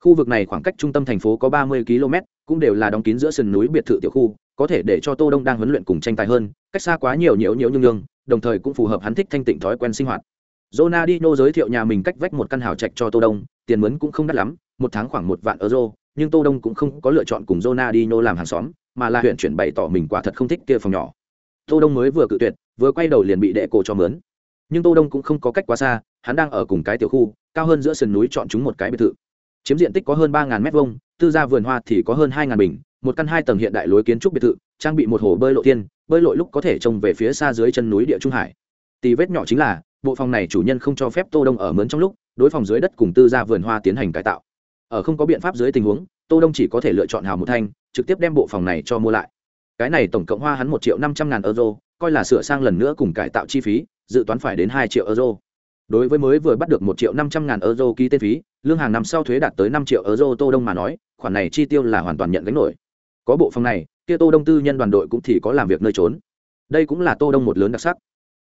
Khu vực này khoảng cách trung tâm thành phố có 30 km cũng đều là đóng kín giữa sườn núi biệt thự tiểu khu có thể để cho tô đông đang huấn luyện cùng tranh tài hơn cách xa quá nhiều nhiễu nhiễu nhương nhương đồng thời cũng phù hợp hắn thích thanh tịnh thói quen sinh hoạt. Ronaldinho giới thiệu nhà mình cách vách một căn hào trạch cho Tô Đông, tiền mướn cũng không đắt lắm, một tháng khoảng một vạn euro, nhưng Tô Đông cũng không có lựa chọn cùng Ronaldinho làm hàng xóm, mà là huyện chuyển bày tỏ mình quả thật không thích kia phòng nhỏ. Tô Đông mới vừa cự tuyệt, vừa quay đầu liền bị đệ cổ cho mướn. Nhưng Tô Đông cũng không có cách quá xa, hắn đang ở cùng cái tiểu khu, cao hơn giữa sườn núi chọn chúng một cái biệt thự. Chiếm diện tích có hơn ba ngàn mét vuông, tư gia vườn hoa thì có hơn hai ngàn bình, một căn hai tầng hiện đại lối kiến trúc biệt thự, trang bị một hồ bơi lộ thiên, bơi lội lúc có thể trông về phía xa dưới chân núi địa trung hải. Tì vết nhỏ chính là, bộ phòng này chủ nhân không cho phép tô đông ở mướn trong lúc đối phòng dưới đất cùng tư gia vườn hoa tiến hành cải tạo ở không có biện pháp dưới tình huống tô đông chỉ có thể lựa chọn hào một thanh trực tiếp đem bộ phòng này cho mua lại. Cái này tổng cộng hoa hắn một triệu năm trăm ngàn euro coi là sửa sang lần nữa cùng cải tạo chi phí dự toán phải đến hai triệu euro. Đối với mới vừa bắt được một triệu năm trăm ngàn euro ký tên phí lương hàng năm sau thuế đạt tới năm triệu euro tô đông mà nói khoản này chi tiêu là hoàn toàn nhận gánh nổi. Có bộ phòng này kia tô đông tư nhân đoàn đội cũng thì có làm việc nơi trốn. Đây cũng là tô đông một lớn đặc sắc.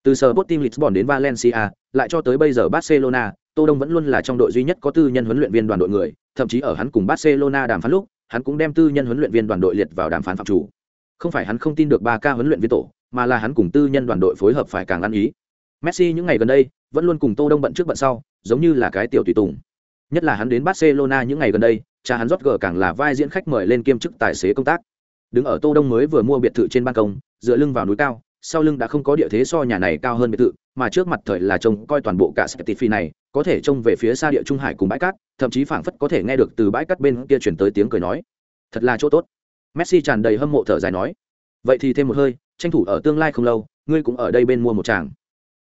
Từ sở Sporting Lisbon đến Valencia, lại cho tới bây giờ Barcelona, Tô Đông vẫn luôn là trong đội duy nhất có tư nhân huấn luyện viên đoàn đội người, thậm chí ở hắn cùng Barcelona đàm phán lúc, hắn cũng đem tư nhân huấn luyện viên đoàn đội liệt vào đàm phán phạm chủ. Không phải hắn không tin được 3K huấn luyện viên tổ, mà là hắn cùng tư nhân đoàn đội phối hợp phải càng ăn ý. Messi những ngày gần đây, vẫn luôn cùng Tô Đông bận trước bận sau, giống như là cái tiểu tùy tùng. Nhất là hắn đến Barcelona những ngày gần đây, cha hắn Rodger càng là vai diễn khách mời lên kiêm chức tài xế công tác. Đứng ở Tô Đông mới vừa mua biệt thự trên ban công, dựa lưng vào núi cao, sau lưng đã không có địa thế so nhà này cao hơn biệt thự mà trước mặt thời là trông coi toàn bộ cả Spotify này, có thể trông về phía xa địa trung hải cùng bãi cát, thậm chí phảng phất có thể nghe được từ bãi cát bên kia chuyển tới tiếng cười nói. Thật là chỗ tốt. Messi tràn đầy hâm mộ thở dài nói. Vậy thì thêm một hơi, tranh thủ ở tương lai không lâu, ngươi cũng ở đây bên mua một tràng.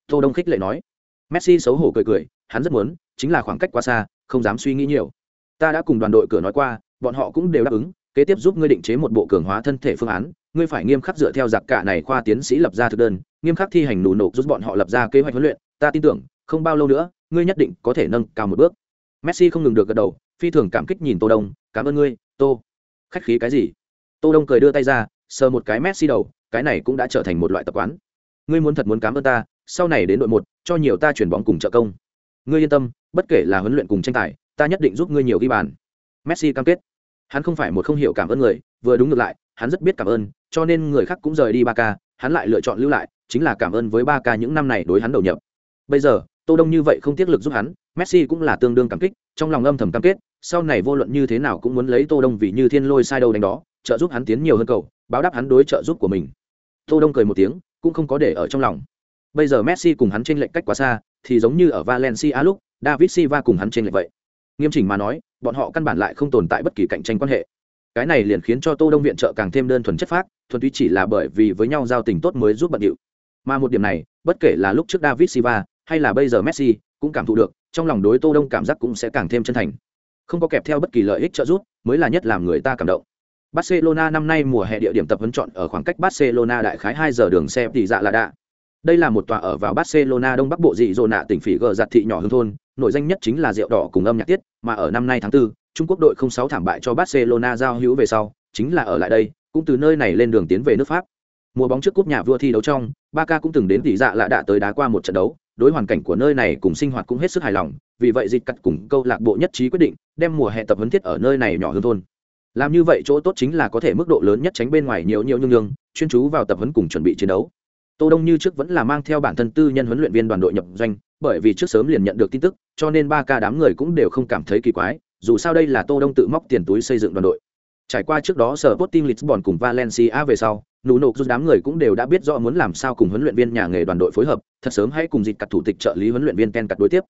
Tô đông khích lệ nói. Messi xấu hổ cười cười, hắn rất muốn, chính là khoảng cách quá xa, không dám suy nghĩ nhiều. Ta đã cùng đoàn đội cửa nói qua, bọn họ cũng đều đáp ứng, kế tiếp giúp ngươi định chế một bộ cường hóa thân thể phương án, ngươi phải nghiêm khắc dựa theo giặc cả này khoa tiến sĩ lập ra thực đơn nghiêm khắc thi hành nụ nộp giúp bọn họ lập ra kế hoạch huấn luyện, ta tin tưởng, không bao lâu nữa, ngươi nhất định có thể nâng cao một bước. Messi không ngừng được gật đầu, phi thường cảm kích nhìn tô đông, cảm ơn ngươi, tô. Khách khí cái gì? Tô đông cười đưa tay ra, sờ một cái messi đầu, cái này cũng đã trở thành một loại tập quán. Ngươi muốn thật muốn cảm ơn ta, sau này đến đội một, cho nhiều ta chuyển bóng cùng trợ công. Ngươi yên tâm, bất kể là huấn luyện cùng tranh tài, ta nhất định giúp ngươi nhiều ghi bàn. Messi cam kết. Hắn không phải một không hiểu cảm ơn người, vừa đúng ngược lại, hắn rất biết cảm ơn, cho nên người khác cũng rời đi ba ca hắn lại lựa chọn lưu lại, chính là cảm ơn với ba ca những năm này đối hắn đầu nhập. Bây giờ, tô đông như vậy không tiếc lực giúp hắn, messi cũng là tương đương cảm kích, trong lòng âm thầm cam kết, sau này vô luận như thế nào cũng muốn lấy tô đông vì như thiên lôi sai đâu đánh đó, trợ giúp hắn tiến nhiều hơn cầu, báo đáp hắn đối trợ giúp của mình. Tô đông cười một tiếng, cũng không có để ở trong lòng. Bây giờ messi cùng hắn trên lệnh cách quá xa, thì giống như ở valencia lúc, david silva cùng hắn trên lệnh vậy. Nghiêm chỉnh mà nói, bọn họ căn bản lại không tồn tại bất kỳ cạnh tranh quan hệ cái này liền khiến cho tô đông viện trợ càng thêm đơn thuần chất phác thuần túy chỉ là bởi vì với nhau giao tình tốt mới giúp bận điệu. Mà một điểm này bất kể là lúc trước david silva hay là bây giờ messi cũng cảm thụ được trong lòng đối tô đông cảm giác cũng sẽ càng thêm chân thành. Không có kẹp theo bất kỳ lợi ích trợ giúp mới là nhất làm người ta cảm động. Barcelona năm nay mùa hè địa điểm tập huấn chọn ở khoảng cách barcelona đại khái hai giờ đường xe tỷ dạ là đạ. Đây là một tòa ở vào barcelona đông bắc bộ dị dỗ nạ tỉnh phỉ gờ giặt thị nhỏ hương thôn nội danh nhất chính là rượu đỏ cùng âm nhạc tiết mà ở năm nay tháng 4, trung quốc đội 06 thảm bại cho barcelona giao hữu về sau, chính là ở lại đây, cũng từ nơi này lên đường tiến về nước pháp. Mùa bóng trước cúp nhà vua thi đấu trong ba ca cũng từng đến tỷ dạ lạ đạ tới đá qua một trận đấu, đối hoàn cảnh của nơi này cùng sinh hoạt cũng hết sức hài lòng, vì vậy dịch cắt cùng câu lạc bộ nhất trí quyết định, đem mùa hè tập huấn thiết ở nơi này nhỏ hơn thôn. Làm như vậy chỗ tốt chính là có thể mức độ lớn nhất tránh bên ngoài nhiều nhiều nhương nhương chuyên chú vào tập huấn cùng chuẩn bị chiến đấu. Tô đông như trước vẫn là mang theo bản thân tư nhân huấn luyện viên đoàn đội nhập doanh, bởi vì trước sớm liền nhận được tin tức, cho nên ba ca đám người cũng đều không cảm thấy kỳ quái dù sao đây là tô đông tự móc tiền túi xây dựng đoàn đội. Trải qua trước đó, sở Sporting Lisbon cùng Valencia về sau, nụ nộp giúp đám người cũng đều đã biết rõ muốn làm sao cùng huấn luyện viên nhà nghề đoàn đội phối hợp, thật sớm hãy cùng dịch cặt thủ tịch trợ lý huấn luyện viên ken cặt đối tiếp.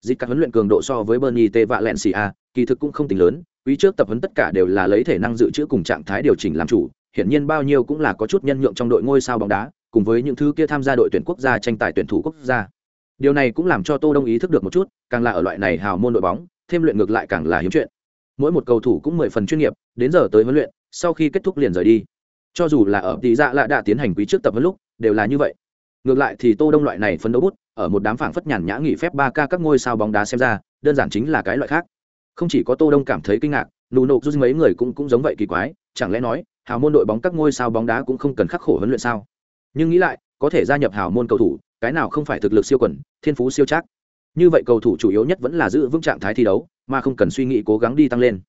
Dịch cặt huấn luyện cường độ so với bernie t valencia, kỳ thực cũng không tính lớn, quý trước tập huấn tất cả đều là lấy thể năng dự trữ cùng trạng thái điều chỉnh làm chủ, hiển nhiên bao nhiêu cũng là có chút nhân nhượng trong đội ngôi sao bóng đá, cùng với những thứ kia tham gia đội tuyển quốc gia tranh tài tuyển thủ quốc gia. Điều này cũng làm cho tô đông ý thức được một chút, càng là ở loại này hào môn đội bóng thêm luyện ngược lại càng là hiếm chuyện. Mỗi một cầu thủ cũng mười phần chuyên nghiệp, đến giờ tới huấn luyện, sau khi kết thúc liền rời đi. Cho dù là ở tỷ dạ lạ đã tiến hành quý trước tập huấn lúc, đều là như vậy. Ngược lại thì tô đông loại này phấn đấu bút, ở một đám phảng phất nhàn nhã nghỉ phép ba ca các ngôi sao bóng đá xem ra, đơn giản chính là cái loại khác. Không chỉ có tô đông cảm thấy kinh ngạc, nụ nộp rút mấy người cũng cũng giống vậy kỳ quái, chẳng lẽ nói, hào môn đội bóng các ngôi sao bóng đá cũng không cần khắc khổ huấn luyện sao? Nhưng nghĩ lại, có thể gia nhập hào môn cầu thủ, cái nào không phải thực lực siêu quần, thiên phú siêu chắc như vậy cầu thủ chủ yếu nhất vẫn là giữ vững trạng thái thi đấu mà không cần suy nghĩ cố gắng đi tăng lên.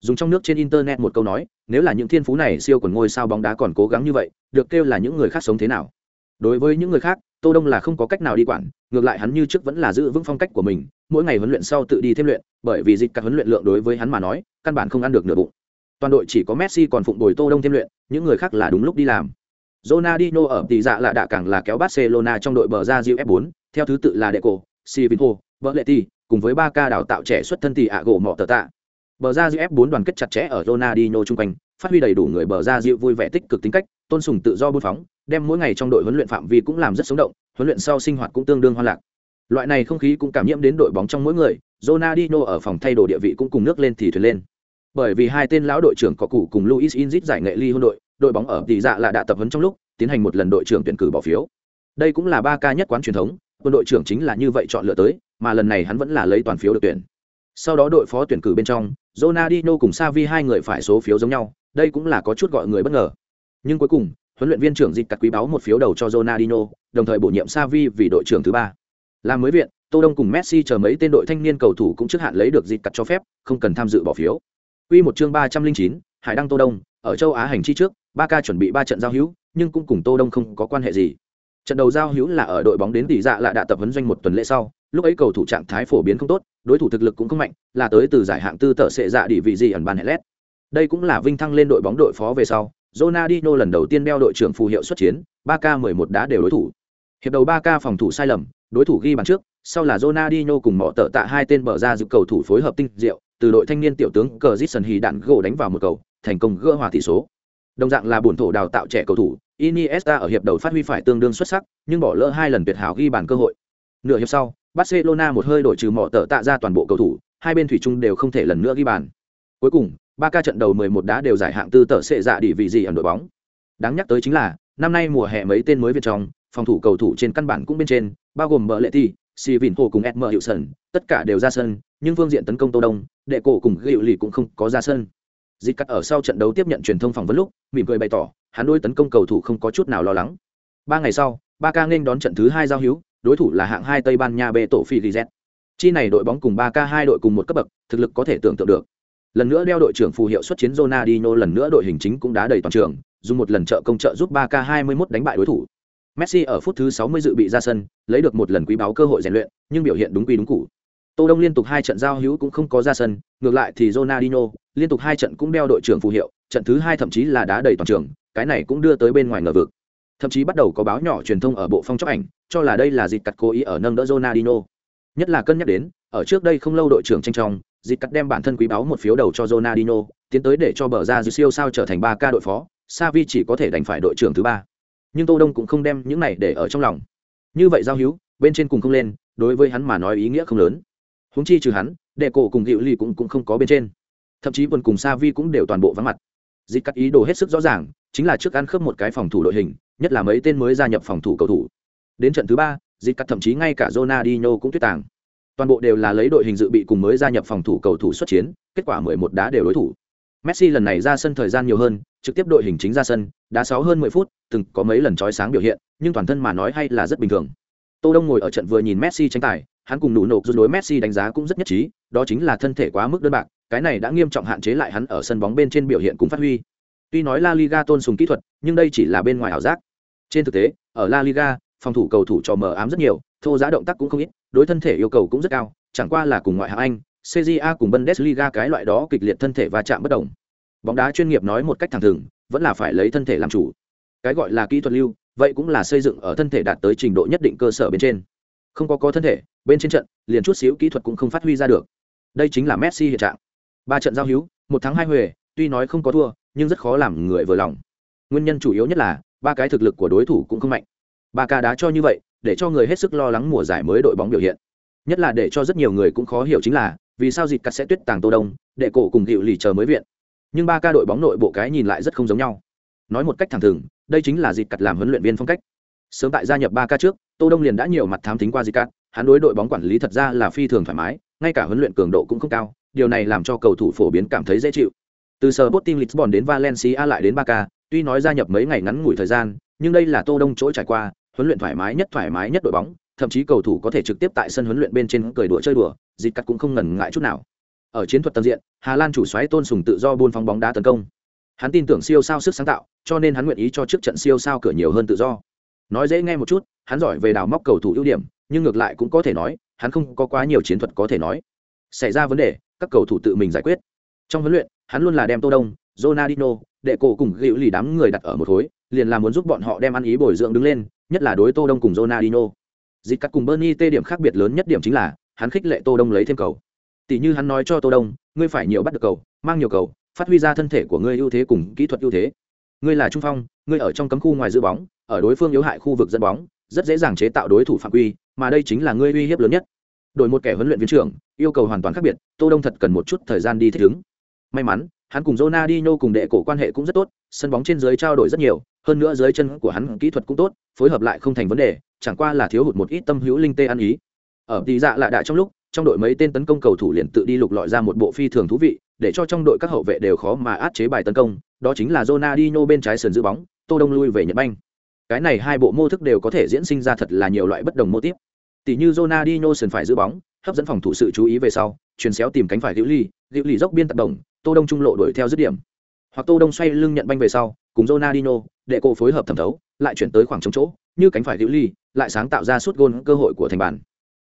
Dùng trong nước trên internet một câu nói nếu là những thiên phú này siêu quần ngôi sao bóng đá còn cố gắng như vậy được kêu là những người khác sống thế nào? Đối với những người khác tô đông là không có cách nào đi quản ngược lại hắn như trước vẫn là giữ vững phong cách của mình mỗi ngày huấn luyện sau tự đi thêm luyện bởi vì dịch các huấn luyện lượng đối với hắn mà nói căn bản không ăn được nửa bụng. Toàn đội chỉ có messi còn phụng bồi tô đông thêm luyện những người khác là đúng lúc đi làm. Ronaldinho ở tỷ dạ là đã càng là kéo Barcelona trong đội bờ ra Diu F4, theo thứ tự là Deco, Sivinho, Berletti, cùng với ba ca đào tạo trẻ xuất thân tỷ ạ gỗ mọ tờ tạ. Bờ ra Diu F4 đoàn kết chặt chẽ ở Ronaldinho trung quanh, phát huy đầy đủ người bờ ra Diu vui vẻ tích cực tính cách, tôn sùng tự do buôn phóng, đem mỗi ngày trong đội huấn luyện phạm vi cũng làm rất sống động, huấn luyện sau sinh hoạt cũng tương đương hoa lạc. Loại này không khí cũng cảm nhiễm đến đội bóng trong mỗi người, Ronaldinho ở phòng thay đồ địa vị cũng cùng nước lên thì thuyền lên. Bởi vì hai tên lão đội trưởng có cụ cùng Luis Inzit giải nghệ ly hôn đội, đội bóng ở tỷ dạ là đã tập huấn trong lúc tiến hành một lần đội trưởng tuyển cử bỏ phiếu đây cũng là ba ca nhất quán truyền thống quân đội trưởng chính là như vậy chọn lựa tới mà lần này hắn vẫn là lấy toàn phiếu được tuyển. Sau đó đội phó tuyển cử bên trong Ronaldinho cùng xavi hai người phải số phiếu giống nhau đây cũng là có chút gọi người bất ngờ. Nhưng cuối cùng huấn luyện viên trưởng dịch cắt quý báo một phiếu đầu cho Ronaldinho đồng thời bổ nhiệm xavi vì đội trưởng thứ ba. Làm mới viện Tô Đông cùng Messi chờ mấy tên đội thanh niên cầu thủ cũng trước hạn lấy được dịch cắt cho phép không cần tham dự bỏ phiếu. Quy một chương ba trăm linh chín, Hải Đăng Tô Đông, ở châu Á hành chi trước, ba ca chuẩn bị ba trận giao hữu, nhưng cũng cùng Tô Đông không có quan hệ gì. Trận đầu giao hữu là ở đội bóng đến tỷ dạ lại đã tập huấn doanh một tuần lễ sau, lúc ấy cầu thủ trạng thái phổ biến không tốt, đối thủ thực lực cũng không mạnh, là tới từ giải hạng tư tờ sệ dạ đỉ vị gì ẩn ban Helet. Đây cũng là vinh thăng lên đội bóng đội phó về sau, Ronaldinho lần đầu tiên đeo đội trưởng phù hiệu xuất chiến, 3K 11 đá đều đối thủ. Hiệp đầu 3K phòng thủ sai lầm, đối thủ ghi bàn trước, sau là Ronaldinho cùng mỏ tợ tạ hai tên mở ra giúp cầu thủ phối hợp tinh diệu, từ đội thanh niên tiểu tướng cờ Jason Hì đạn gỗ đánh vào một cầu, thành công gỡ hòa tỷ số. Đồng dạng là buồn thổ đào tạo trẻ cầu thủ, Iniesta ở hiệp đầu phát huy phải tương đương xuất sắc, nhưng bỏ lỡ hai lần tuyệt hảo ghi bàn cơ hội. Nửa hiệp sau, Barcelona một hơi đổi trừ mỏ tợ tạ ra toàn bộ cầu thủ, hai bên thủy chung đều không thể lần nữa ghi bàn. Cuối cùng, ba ca trận đầu 11 đá đều giải hạng tư tợ sẽ dạ đi vị gì ở đội bóng. Đáng nhắc tới chính là, năm nay mùa hè mấy tên mới việt trong, phòng thủ cầu thủ trên căn bản cũng bên trên, bao gồm Bợ Lệ hồ cùng edm hiệu sần tất cả đều ra sân nhưng phương diện tấn công tô đông đệ cổ cùng gịu lì cũng không có ra sân dịch cắt ở sau trận đấu tiếp nhận truyền thông phỏng vấn lúc mỉm cười bày tỏ hắn đôi tấn công cầu thủ không có chút nào lo lắng. Ba ngày sau ba ca nên đón trận thứ hai giao hữu đối thủ là hạng hai tây ban nha b tổ phi gz chi này đội bóng cùng ba k hai đội cùng một cấp bậc thực lực có thể tưởng tượng được. Lần nữa đeo đội trưởng phù hiệu xuất chiến Ronaldinho lần nữa đội hình chính cũng đã đầy toàn trường dùng một lần trợ công trợ giúp ba k 21 đánh bại đối thủ. Messi ở phút thứ 60 dự bị ra sân lấy được một lần quý báu cơ hội rèn luyện nhưng biểu hiện đúng quy đúng cũ Tô Đông liên tục hai trận giao hữu cũng không có ra sân, ngược lại thì Ronaldinho liên tục hai trận cũng đeo đội trưởng phù hiệu, trận thứ hai thậm chí là đá đầy toàn trường, cái này cũng đưa tới bên ngoài ngờ vực. Thậm chí bắt đầu có báo nhỏ truyền thông ở bộ phong chóc ảnh, cho là đây là dịp cắt cố ý ở nâng đỡ Ronaldinho. Nhất là cân nhắc đến, ở trước đây không lâu đội trưởng tranh trong, dịp cắt đem bản thân quý báo một phiếu đầu cho Ronaldinho, tiến tới để cho bờ ra dư siêu sao trở thành ba ca đội phó, Savi chỉ có thể đánh phải đội trưởng thứ ba. Nhưng Tô Đông cũng không đem những này để ở trong lòng. Như vậy giao hữu, bên trên cùng không lên, đối với hắn mà nói ý nghĩa không lớn huống chi trừ hắn đệ cổ cùng hữu ly cũng, cũng không có bên trên thậm chí vườn cùng sa vi cũng đều toàn bộ vắng mặt. Dịch cắt ý đồ hết sức rõ ràng chính là trước ăn khớp một cái phòng thủ đội hình nhất là mấy tên mới gia nhập phòng thủ cầu thủ. Đến trận thứ ba dịch cắt thậm chí ngay cả Ronaldinho cũng tuyết tàng. Toàn bộ đều là lấy đội hình dự bị cùng mới gia nhập phòng thủ cầu thủ xuất chiến kết quả 11 đá đều đối thủ. Messi lần này ra sân thời gian nhiều hơn trực tiếp đội hình chính ra sân đá sáu hơn 10 phút từng có mấy lần chói sáng biểu hiện nhưng toàn thân mà nói hay là rất bình thường. Tô Đông ngồi ở trận vừa nhìn Messi tranh tài hắn cùng nụ nộp rút đối Messi đánh giá cũng rất nhất trí, đó chính là thân thể quá mức đơn bạc, cái này đã nghiêm trọng hạn chế lại hắn ở sân bóng bên trên biểu hiện cùng phát huy. Tuy nói La Liga tôn sùng kỹ thuật, nhưng đây chỉ là bên ngoài ảo giác. Trên thực tế, ở La Liga, phòng thủ cầu thủ trò mờ ám rất nhiều, thô giá động tác cũng không ít, đối thân thể yêu cầu cũng rất cao, chẳng qua là cùng ngoại hạng Anh, CJA cùng Bundesliga cái loại đó kịch liệt thân thể va chạm bất đồng. Bóng đá chuyên nghiệp nói một cách thẳng thừng, vẫn là phải lấy thân thể làm chủ. Cái gọi là kỹ thuật lưu, vậy cũng là xây dựng ở thân thể đạt tới trình độ nhất định cơ sở bên trên không có có thân thể bên trên trận liền chút xíu kỹ thuật cũng không phát huy ra được đây chính là messi hiện trạng ba trận giao hữu, một tháng hai huề, tuy nói không có thua, nhưng rất khó làm người vừa lòng. Nguyên nhân chủ yếu nhất là, ba cái thực lực của đối thủ cũng không mạnh. Ba ca đá cho như vậy, để cho người hết sức lo lắng mùa giải mới đội bóng biểu hiện. Nhất là để cho rất nhiều người cũng khó hiểu chính là, vì sao dịp cắt sẽ tuyết tàng tô đông, để cổ cùng hiệu lì chờ mới viện. Nhưng ba ca đội bóng nội bộ cái nhìn lại rất không giống nhau. Nói một cách thẳng thừng, đây chính là dịp cắt làm huấn luyện viên phong cách. Sớm tại gia nhập ba ca trước, tô đông liền đã nhiều mặt thám tính qua zicat hắn đối đội bóng quản lý thật ra là phi thường thoải mái, ngay cả huấn luyện cường độ cũng không cao điều này làm cho cầu thủ phổ biến cảm thấy dễ chịu từ Sporting Lisbon đến Valencia lại đến Barca, tuy nói gia nhập mấy ngày ngắn ngủi thời gian, nhưng đây là Tô Đông chỗ trải qua, huấn luyện thoải mái nhất thoải mái nhất đội bóng, thậm chí cầu thủ có thể trực tiếp tại sân huấn luyện bên trên cười đùa chơi đùa, dịch cắt cũng không ngần ngại chút nào. Ở chiến thuật tầng diện, Hà Lan chủ xoáy Tôn Sùng tự do buôn phóng bóng đá tấn công. Hắn tin tưởng siêu sao sức sáng tạo, cho nên hắn nguyện ý cho trước trận siêu sao cửa nhiều hơn tự do nói dễ nghe một chút hắn giỏi về đào móc cầu thủ ưu điểm nhưng ngược lại cũng có thể nói hắn không có quá nhiều chiến thuật có thể nói xảy ra vấn đề các cầu thủ tự mình giải quyết. Trong huấn luyện hắn luôn là đem tô đông Ronaldinho, đệ cổ cùng gịu lì đám người đặt ở một khối liền là muốn giúp bọn họ đem ăn ý bồi dưỡng đứng lên nhất là đối tô đông cùng Ronaldinho. Dịch cắt cùng bernie tê điểm khác biệt lớn nhất điểm chính là hắn khích lệ tô đông lấy thêm cầu. Tỷ như hắn nói cho tô đông ngươi phải nhiều bắt được cầu mang nhiều cầu phát huy ra thân thể của ngươi ưu thế cùng kỹ thuật ưu thế. Ngươi là trung phong ngươi ở trong cấm khu ngoài giữ bóng ở đối phương yếu hại khu vực dẫn bóng rất dễ dàng chế tạo đối thủ phạm quy mà đây chính là ngươi uy hiếp lớn nhất đổi một kẻ huấn luyện viên trưởng, yêu cầu hoàn toàn khác biệt, tô đông thật cần một chút thời gian đi thích ứng. May mắn, hắn cùng Ronaldinho cùng đệ cổ quan hệ cũng rất tốt, sân bóng trên dưới trao đổi rất nhiều, hơn nữa dưới chân của hắn kỹ thuật cũng tốt, phối hợp lại không thành vấn đề, chẳng qua là thiếu hụt một ít tâm hữu linh tê ăn ý. Ở tỷ dạ lạ đại trong lúc, trong đội mấy tên tấn công cầu thủ liền tự đi lục lọi ra một bộ phi thường thú vị, để cho trong đội các hậu vệ đều khó mà áp chế bài tấn công, đó chính là Ronaldinho bên trái sườn giữ bóng, tô đông lui về nhật banh. Cái này hai bộ mô thức đều có thể diễn sinh ra thật là nhiều loại bất đồng mô tiếp tỷ như Ronaldinho sườn phải giữ bóng, hấp dẫn phòng thủ sự chú ý về sau, chuyển xéo tìm cánh phải hữu ly hữu ly dốc biên tạc đồng, tô đông trung lộ đuổi theo dứt điểm. Hoặc tô đông xoay lưng nhận banh về sau, cùng Ronaldinho để cô phối hợp thẩm thấu, lại chuyển tới khoảng trống chỗ, như cánh phải hữu ly lại sáng tạo ra suốt gôn cơ hội của thành bàn.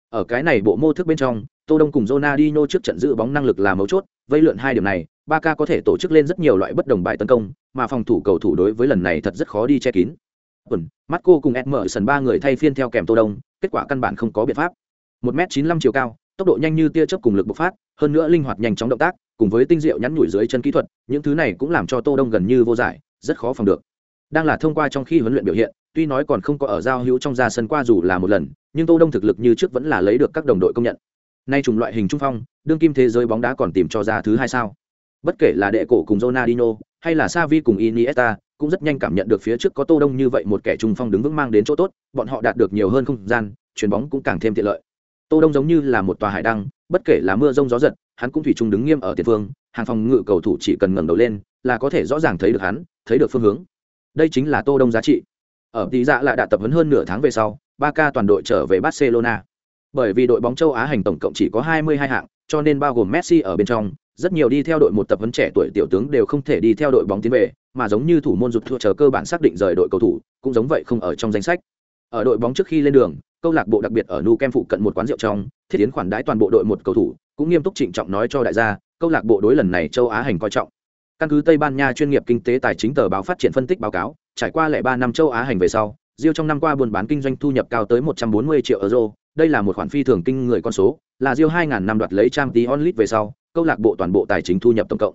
Ở cái này bộ mô thức bên trong, tô đông cùng Ronaldinho trước trận giữ bóng năng lực là mấu chốt, vây lượn hai điểm này, Barca có thể tổ chức lên rất nhiều loại bất đồng bài tấn công, mà phòng thủ cầu thủ đối với lần này thật rất khó đi che kín quần Marco cùng Emerson ba người thay phiên theo kèm Tô Đông, kết quả căn bản không có biện pháp. một m chín mươi lăm chiều cao, tốc độ nhanh như tia chớp cùng lực bộc phát, hơn nữa linh hoạt nhanh chóng động tác, cùng với tinh diệu nhắn nhủi dưới chân kỹ thuật, những thứ này cũng làm cho Tô Đông gần như vô giải, rất khó phòng được. Đang là thông qua trong khi huấn luyện biểu hiện, tuy nói còn không có ở giao hữu trong ra sân qua dù là một lần, nhưng Tô Đông thực lực như trước vẫn là lấy được các đồng đội công nhận. Nay trùng loại hình trung phong, đương kim thế giới bóng đá còn tìm cho ra thứ hai sao? Bất kể là đệ cổ cùng Ronaldinho, hay là Xavi cùng Iniesta, cũng rất nhanh cảm nhận được phía trước có Tô Đông như vậy một kẻ trung phong đứng vững mang đến chỗ tốt, bọn họ đạt được nhiều hơn không gian, chuyền bóng cũng càng thêm tiện lợi. tô đông giống như là một tòa hải đăng bất kể là mưa rông gió giật hắn cũng thủy chung đứng nghiêm ở tiền phương hàng phòng ngự cầu thủ chỉ cần ngẩng đầu lên là có thể rõ ràng thấy được hắn thấy được phương hướng. Đây chính là tô đông giá trị. Ở tỷ dạ lại đã tập huấn hơn nửa tháng về sau ba ca toàn đội trở về barcelona. Bởi vì đội bóng châu á hành tổng cộng chỉ có 22 hạng cho nên bao gồm messi ở bên trong rất nhiều đi theo đội một tập huấn trẻ tuổi tiểu tướng đều không thể đi theo đội bóng tiến về mà giống như thủ môn rụt thua chờ cơ bản xác định rời đội cầu thủ cũng giống vậy không ở trong danh sách ở đội bóng trước khi lên đường câu lạc bộ đặc biệt ở nu kem phụ cận một quán rượu trong thiết yến khoản đãi toàn bộ đội một cầu thủ cũng nghiêm túc trịnh trọng nói cho đại gia câu lạc bộ đối lần này châu á hành coi trọng căn cứ tây ban nha chuyên nghiệp kinh tế tài chính tờ báo phát triển phân tích báo cáo trải qua lẻ ba năm châu á hành về sau Rio trong năm qua buôn bán kinh doanh thu nhập cao tới 140 triệu euro, đây là một khoản phi thường kinh người con số, là Rio 2000 năm đoạt lấy Champions League về sau, câu lạc bộ toàn bộ tài chính thu nhập tổng cộng.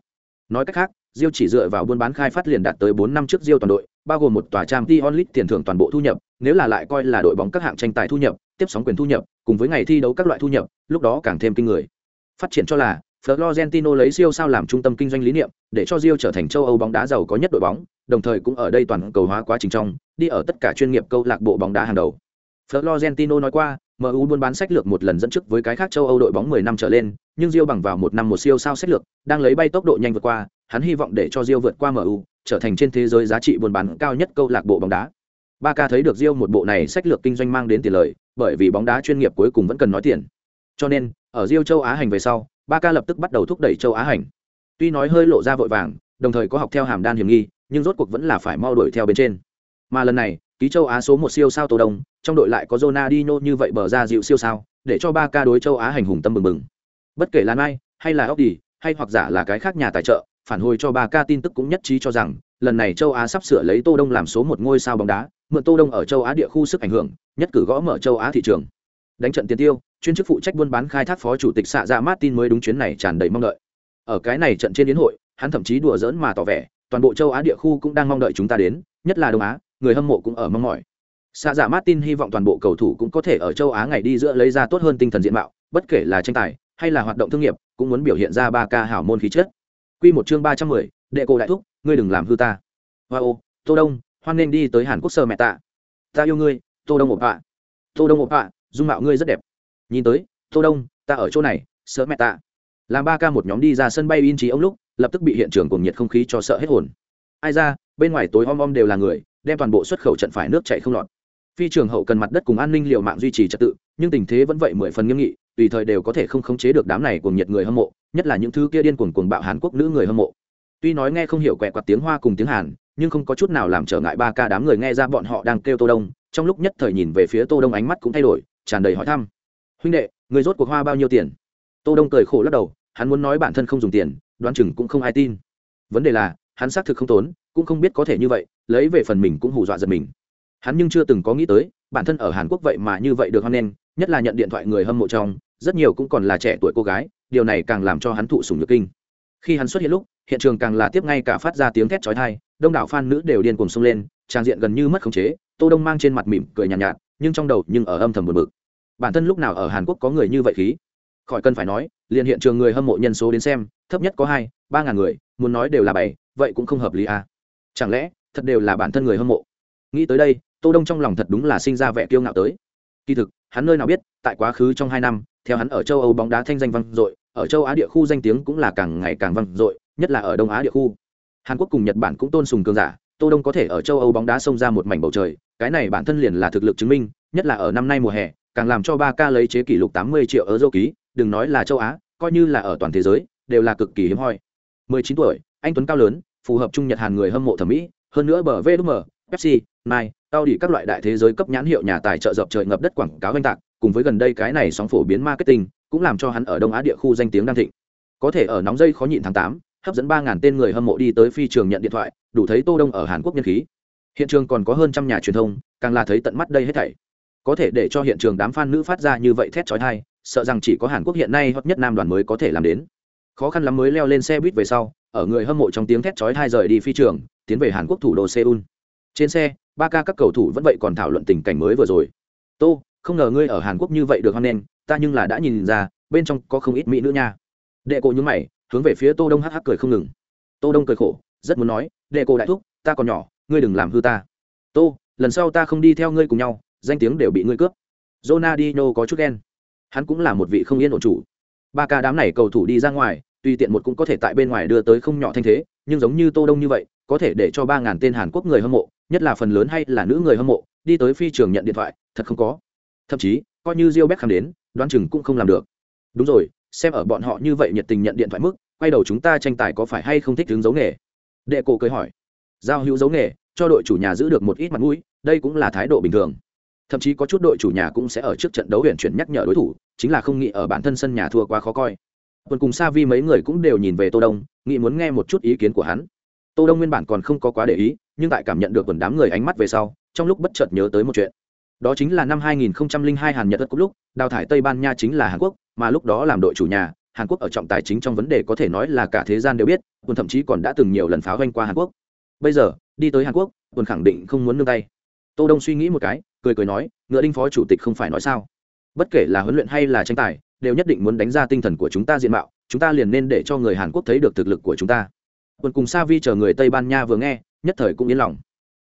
Nói cách khác, Diêu chỉ dựa vào buôn bán khai phát liền đạt tới 4 năm trước Diêu toàn đội, bao gồm một tòa Champions League tiền thưởng toàn bộ thu nhập, nếu là lại coi là đội bóng các hạng tranh tài thu nhập, tiếp sóng quyền thu nhập, cùng với ngày thi đấu các loại thu nhập, lúc đó càng thêm kinh người. Phát triển cho là Florentino lấy siêu sao làm trung tâm kinh doanh lý niệm, để cho Rio trở thành châu Âu bóng đá giàu có nhất đội bóng, đồng thời cũng ở đây toàn cầu hóa quá trình trong, đi ở tất cả chuyên nghiệp câu lạc bộ bóng đá hàng đầu. Florentino nói qua, MU buôn bán sách lược một lần dẫn trước với cái khác châu Âu đội bóng 10 năm trở lên, nhưng Rio bằng vào một năm một siêu sao sách lược, đang lấy bay tốc độ nhanh vượt qua, hắn hy vọng để cho Rio vượt qua MU, trở thành trên thế giới giá trị buôn bán cao nhất câu lạc bộ bóng đá. Barca thấy được Rio một bộ này sách lược kinh doanh mang đến tiền lợi, bởi vì bóng đá chuyên nghiệp cuối cùng vẫn cần nói tiền. Cho nên, ở Rio châu Á hành về sau, Barca lập tức bắt đầu thúc đẩy châu Á hành. Tuy nói hơi lộ ra vội vàng, đồng thời có học theo hàm đan hiểm nghi, nhưng rốt cuộc vẫn là phải mau đuổi theo bên trên. Mà lần này, ký châu Á số một siêu sao Tô Đông, trong đội lại có Ronaldinho như vậy bờ ra dịu siêu sao, để cho Barca đối châu Á hành hùng tâm bừng bừng. Bất kể là ai, hay là Audi, hay hoặc giả là cái khác nhà tài trợ, phản hồi cho Barca tin tức cũng nhất trí cho rằng, lần này châu Á sắp sửa lấy Tô Đông làm số một ngôi sao bóng đá, mượn Tô Đông ở châu Á địa khu sức ảnh hưởng, nhất cử gõ mở châu Á thị trường. Đánh trận tiền tiêu, chuyên chức phụ trách buôn bán khai thác phó chủ tịch xạ dạ Martin mới đúng chuyến này tràn đầy mong đợi. Ở cái này trận trên yến hội, hắn thậm chí đùa giỡn mà tỏ vẻ, toàn bộ châu Á địa khu cũng đang mong đợi chúng ta đến, nhất là Đông Á, người hâm mộ cũng ở mong mỏi. Xạ dạ Martin hy vọng toàn bộ cầu thủ cũng có thể ở châu Á ngày đi giữa lấy ra tốt hơn tinh thần diện mạo, bất kể là tranh tài hay là hoạt động thương nghiệp, cũng muốn biểu hiện ra ba ca hảo môn khí chất. Quy một chương ba trăm mười, đệ cổ đại thúc, ngươi đừng làm hư ta. Wow, Tô Đông, hoan nên đi tới Hàn Quốc sơ mẹ tạ. Ta yêu ngươi, Tô Đông ộp ạ. Tô Đông ộp ạ, dung mạo ngươi rất đẹp. Nhìn tới, Tô Đông, ta ở chỗ này, sơ mẹ tạ. Làm ba ca một nhóm đi ra sân bay in trí ông lúc, lập tức bị hiện trường cùng nhiệt không khí cho sợ hết hồn. Ai ra, bên ngoài tối om om đều là người, đem toàn bộ xuất khẩu trận phải nước chảy không lọt phi trường hậu cần mặt đất cùng an ninh liều mạng duy trì trật tự nhưng tình thế vẫn vậy mười phần nghiêm nghị tùy thời đều có thể không khống chế được đám này cuồng nhiệt người hâm mộ, nhất là những thứ kia điên cuồng cuồng bạo hàn quốc nữ người hâm mộ. Tuy nói nghe không hiểu quẻ quạt tiếng hoa cùng tiếng hàn, nhưng không có chút nào làm trở ngại ba ca đám người nghe ra bọn họ đang kêu tô đông, trong lúc nhất thời nhìn về phía tô đông ánh mắt cũng thay đổi, tràn đầy hỏi thăm. Huynh đệ, người rốt cuộc hoa bao nhiêu tiền? Tô đông cười khổ lắc đầu, hắn muốn nói bản thân không dùng tiền, đoán chừng cũng không ai tin. Vấn đề là, hắn xác thực không tốn, cũng không biết có thể như vậy, lấy về phần mình cũng hù dọa giật mình. Hắn nhưng chưa từng có nghĩ tới, bản thân ở hàn quốc vậy mà như vậy được hoan nghênh nhất là nhận điện thoại người hâm mộ trong rất nhiều cũng còn là trẻ tuổi cô gái điều này càng làm cho hắn thụ sùng nhược kinh. Khi hắn xuất hiện lúc hiện trường càng là tiếp ngay cả phát ra tiếng thét chói tai đông đảo fan nữ đều điên cuồng xông lên trang diện gần như mất khống chế tô đông mang trên mặt mỉm cười nhàn nhạt, nhạt nhưng trong đầu nhưng ở âm thầm buồn bực. Bản thân lúc nào ở hàn quốc có người như vậy khí? Khỏi cần phải nói liền hiện trường người hâm mộ nhân số đến xem thấp nhất có hai ba ngàn người muốn nói đều là bảy vậy cũng không hợp lý à? Chẳng lẽ thật đều là bản thân người hâm mộ? Nghĩ tới đây tô đông trong lòng thật đúng là sinh ra vẻ kiêu ngạo tới. Kỳ thực hắn nơi nào biết, tại quá khứ trong hai năm, theo hắn ở châu âu bóng đá thanh danh vang dội, ở châu á địa khu danh tiếng cũng là càng ngày càng vang dội, nhất là ở đông á địa khu. Hàn quốc cùng nhật bản cũng tôn sùng cường giả, tô đông có thể ở châu âu bóng đá xông ra một mảnh bầu trời, cái này bản thân liền là thực lực chứng minh, nhất là ở năm nay mùa hè, càng làm cho ba ca lấy chế kỷ lục 80 triệu euro ký, đừng nói là châu á, coi như là ở toàn thế giới, đều là cực kỳ hiếm hoi. 19 tuổi, anh tuấn cao lớn, phù hợp trung nhật hàn người hâm mộ thẩm mỹ, hơn nữa bờ vê vm pepsi, nike tao đi các loại đại thế giới cấp nhãn hiệu nhà tài trợ dập trời ngập đất quảng cáo oanh tạc, cùng với gần đây cái này sóng phổ biến marketing, cũng làm cho hắn ở đông á địa khu danh tiếng đang thịnh. Có thể ở nóng dây khó nhịn tháng tám, hấp dẫn ba ngàn tên người hâm mộ đi tới phi trường nhận điện thoại, đủ thấy tô đông ở hàn quốc nhân khí. Hiện trường còn có hơn trăm nhà truyền thông, càng là thấy tận mắt đây hết thảy. Có thể để cho hiện trường đám fan nữ phát ra như vậy thét chói tai, sợ rằng chỉ có hàn quốc hiện nay hot nhất nam đoàn mới có thể làm đến. Khó khăn lắm mới leo lên xe buýt về sau, ở người hâm mộ trong tiếng thét chói tai rời đi phi trường, tiến về hàn quốc thủ đô seoul trên xe, ba ca các cầu thủ vẫn vậy còn thảo luận tình cảnh mới vừa rồi. Tô, không ngờ ngươi ở hàn quốc như vậy được hoan nghênh, ta nhưng là đã nhìn ra, bên trong có không ít mỹ nữ nha. Đệ cổ nhúng mày, hướng về phía tô đông hắc hắc cười không ngừng. Tô đông cười khổ, rất muốn nói, đệ cổ đại thúc, ta còn nhỏ, ngươi đừng làm hư ta. Tô, lần sau ta không đi theo ngươi cùng nhau, danh tiếng đều bị ngươi cướp. Ronaldinho có chút ghen. Hắn cũng là một vị không yên ổn chủ. Ba ca đám này cầu thủ đi ra ngoài tuy tiện một cũng có thể tại bên ngoài đưa tới không nhỏ thanh thế, nhưng giống như tô đông như vậy, có thể để cho ba ngàn tên hàn quốc người hâm mộ nhất là phần lớn hay là nữ người hâm mộ, đi tới phi trường nhận điện thoại, thật không có. Thậm chí, coi như Rio khám đến, đoán chừng cũng không làm được. Đúng rồi, xem ở bọn họ như vậy nhiệt tình nhận điện thoại mức, quay đầu chúng ta tranh tài có phải hay không thích hướng dấu nghề? Đệ cổ cười hỏi. Giao hữu dấu nghề, cho đội chủ nhà giữ được một ít mặt mũi, đây cũng là thái độ bình thường. Thậm chí có chút đội chủ nhà cũng sẽ ở trước trận đấu huyền chuyển nhắc nhở đối thủ, chính là không nghĩ ở bản thân sân nhà thua quá khó coi. Còn cùng sa vi mấy người cũng đều nhìn về tô đông, nghĩ muốn nghe một chút ý kiến của hắn. Tô đông nguyên bản còn không có quá để ý nhưng tại cảm nhận được quần đám người ánh mắt về sau, trong lúc bất chợt nhớ tới một chuyện. Đó chính là năm 2002 hàn nhật đất cúp lúc, đào thải tây ban nha chính là hàn quốc, mà lúc đó làm đội chủ nhà, hàn quốc ở trọng tài chính trong vấn đề có thể nói là cả thế gian đều biết Quân thậm chí còn đã từng nhiều lần pháo doanh qua hàn quốc. Bây giờ, đi tới hàn quốc Quân khẳng định không muốn nương tay. Tô đông suy nghĩ một cái, cười cười nói, ngựa đinh phó chủ tịch không phải nói sao? Bất kể là huấn luyện hay là tranh tài, đều nhất định muốn đánh ra tinh thần của chúng ta diện mạo, chúng ta liền nên để cho người hàn quốc thấy được thực lực của chúng ta. Quân cùng sa vi chờ người tây ban nha vừa nghe nhất thời cũng yên lòng.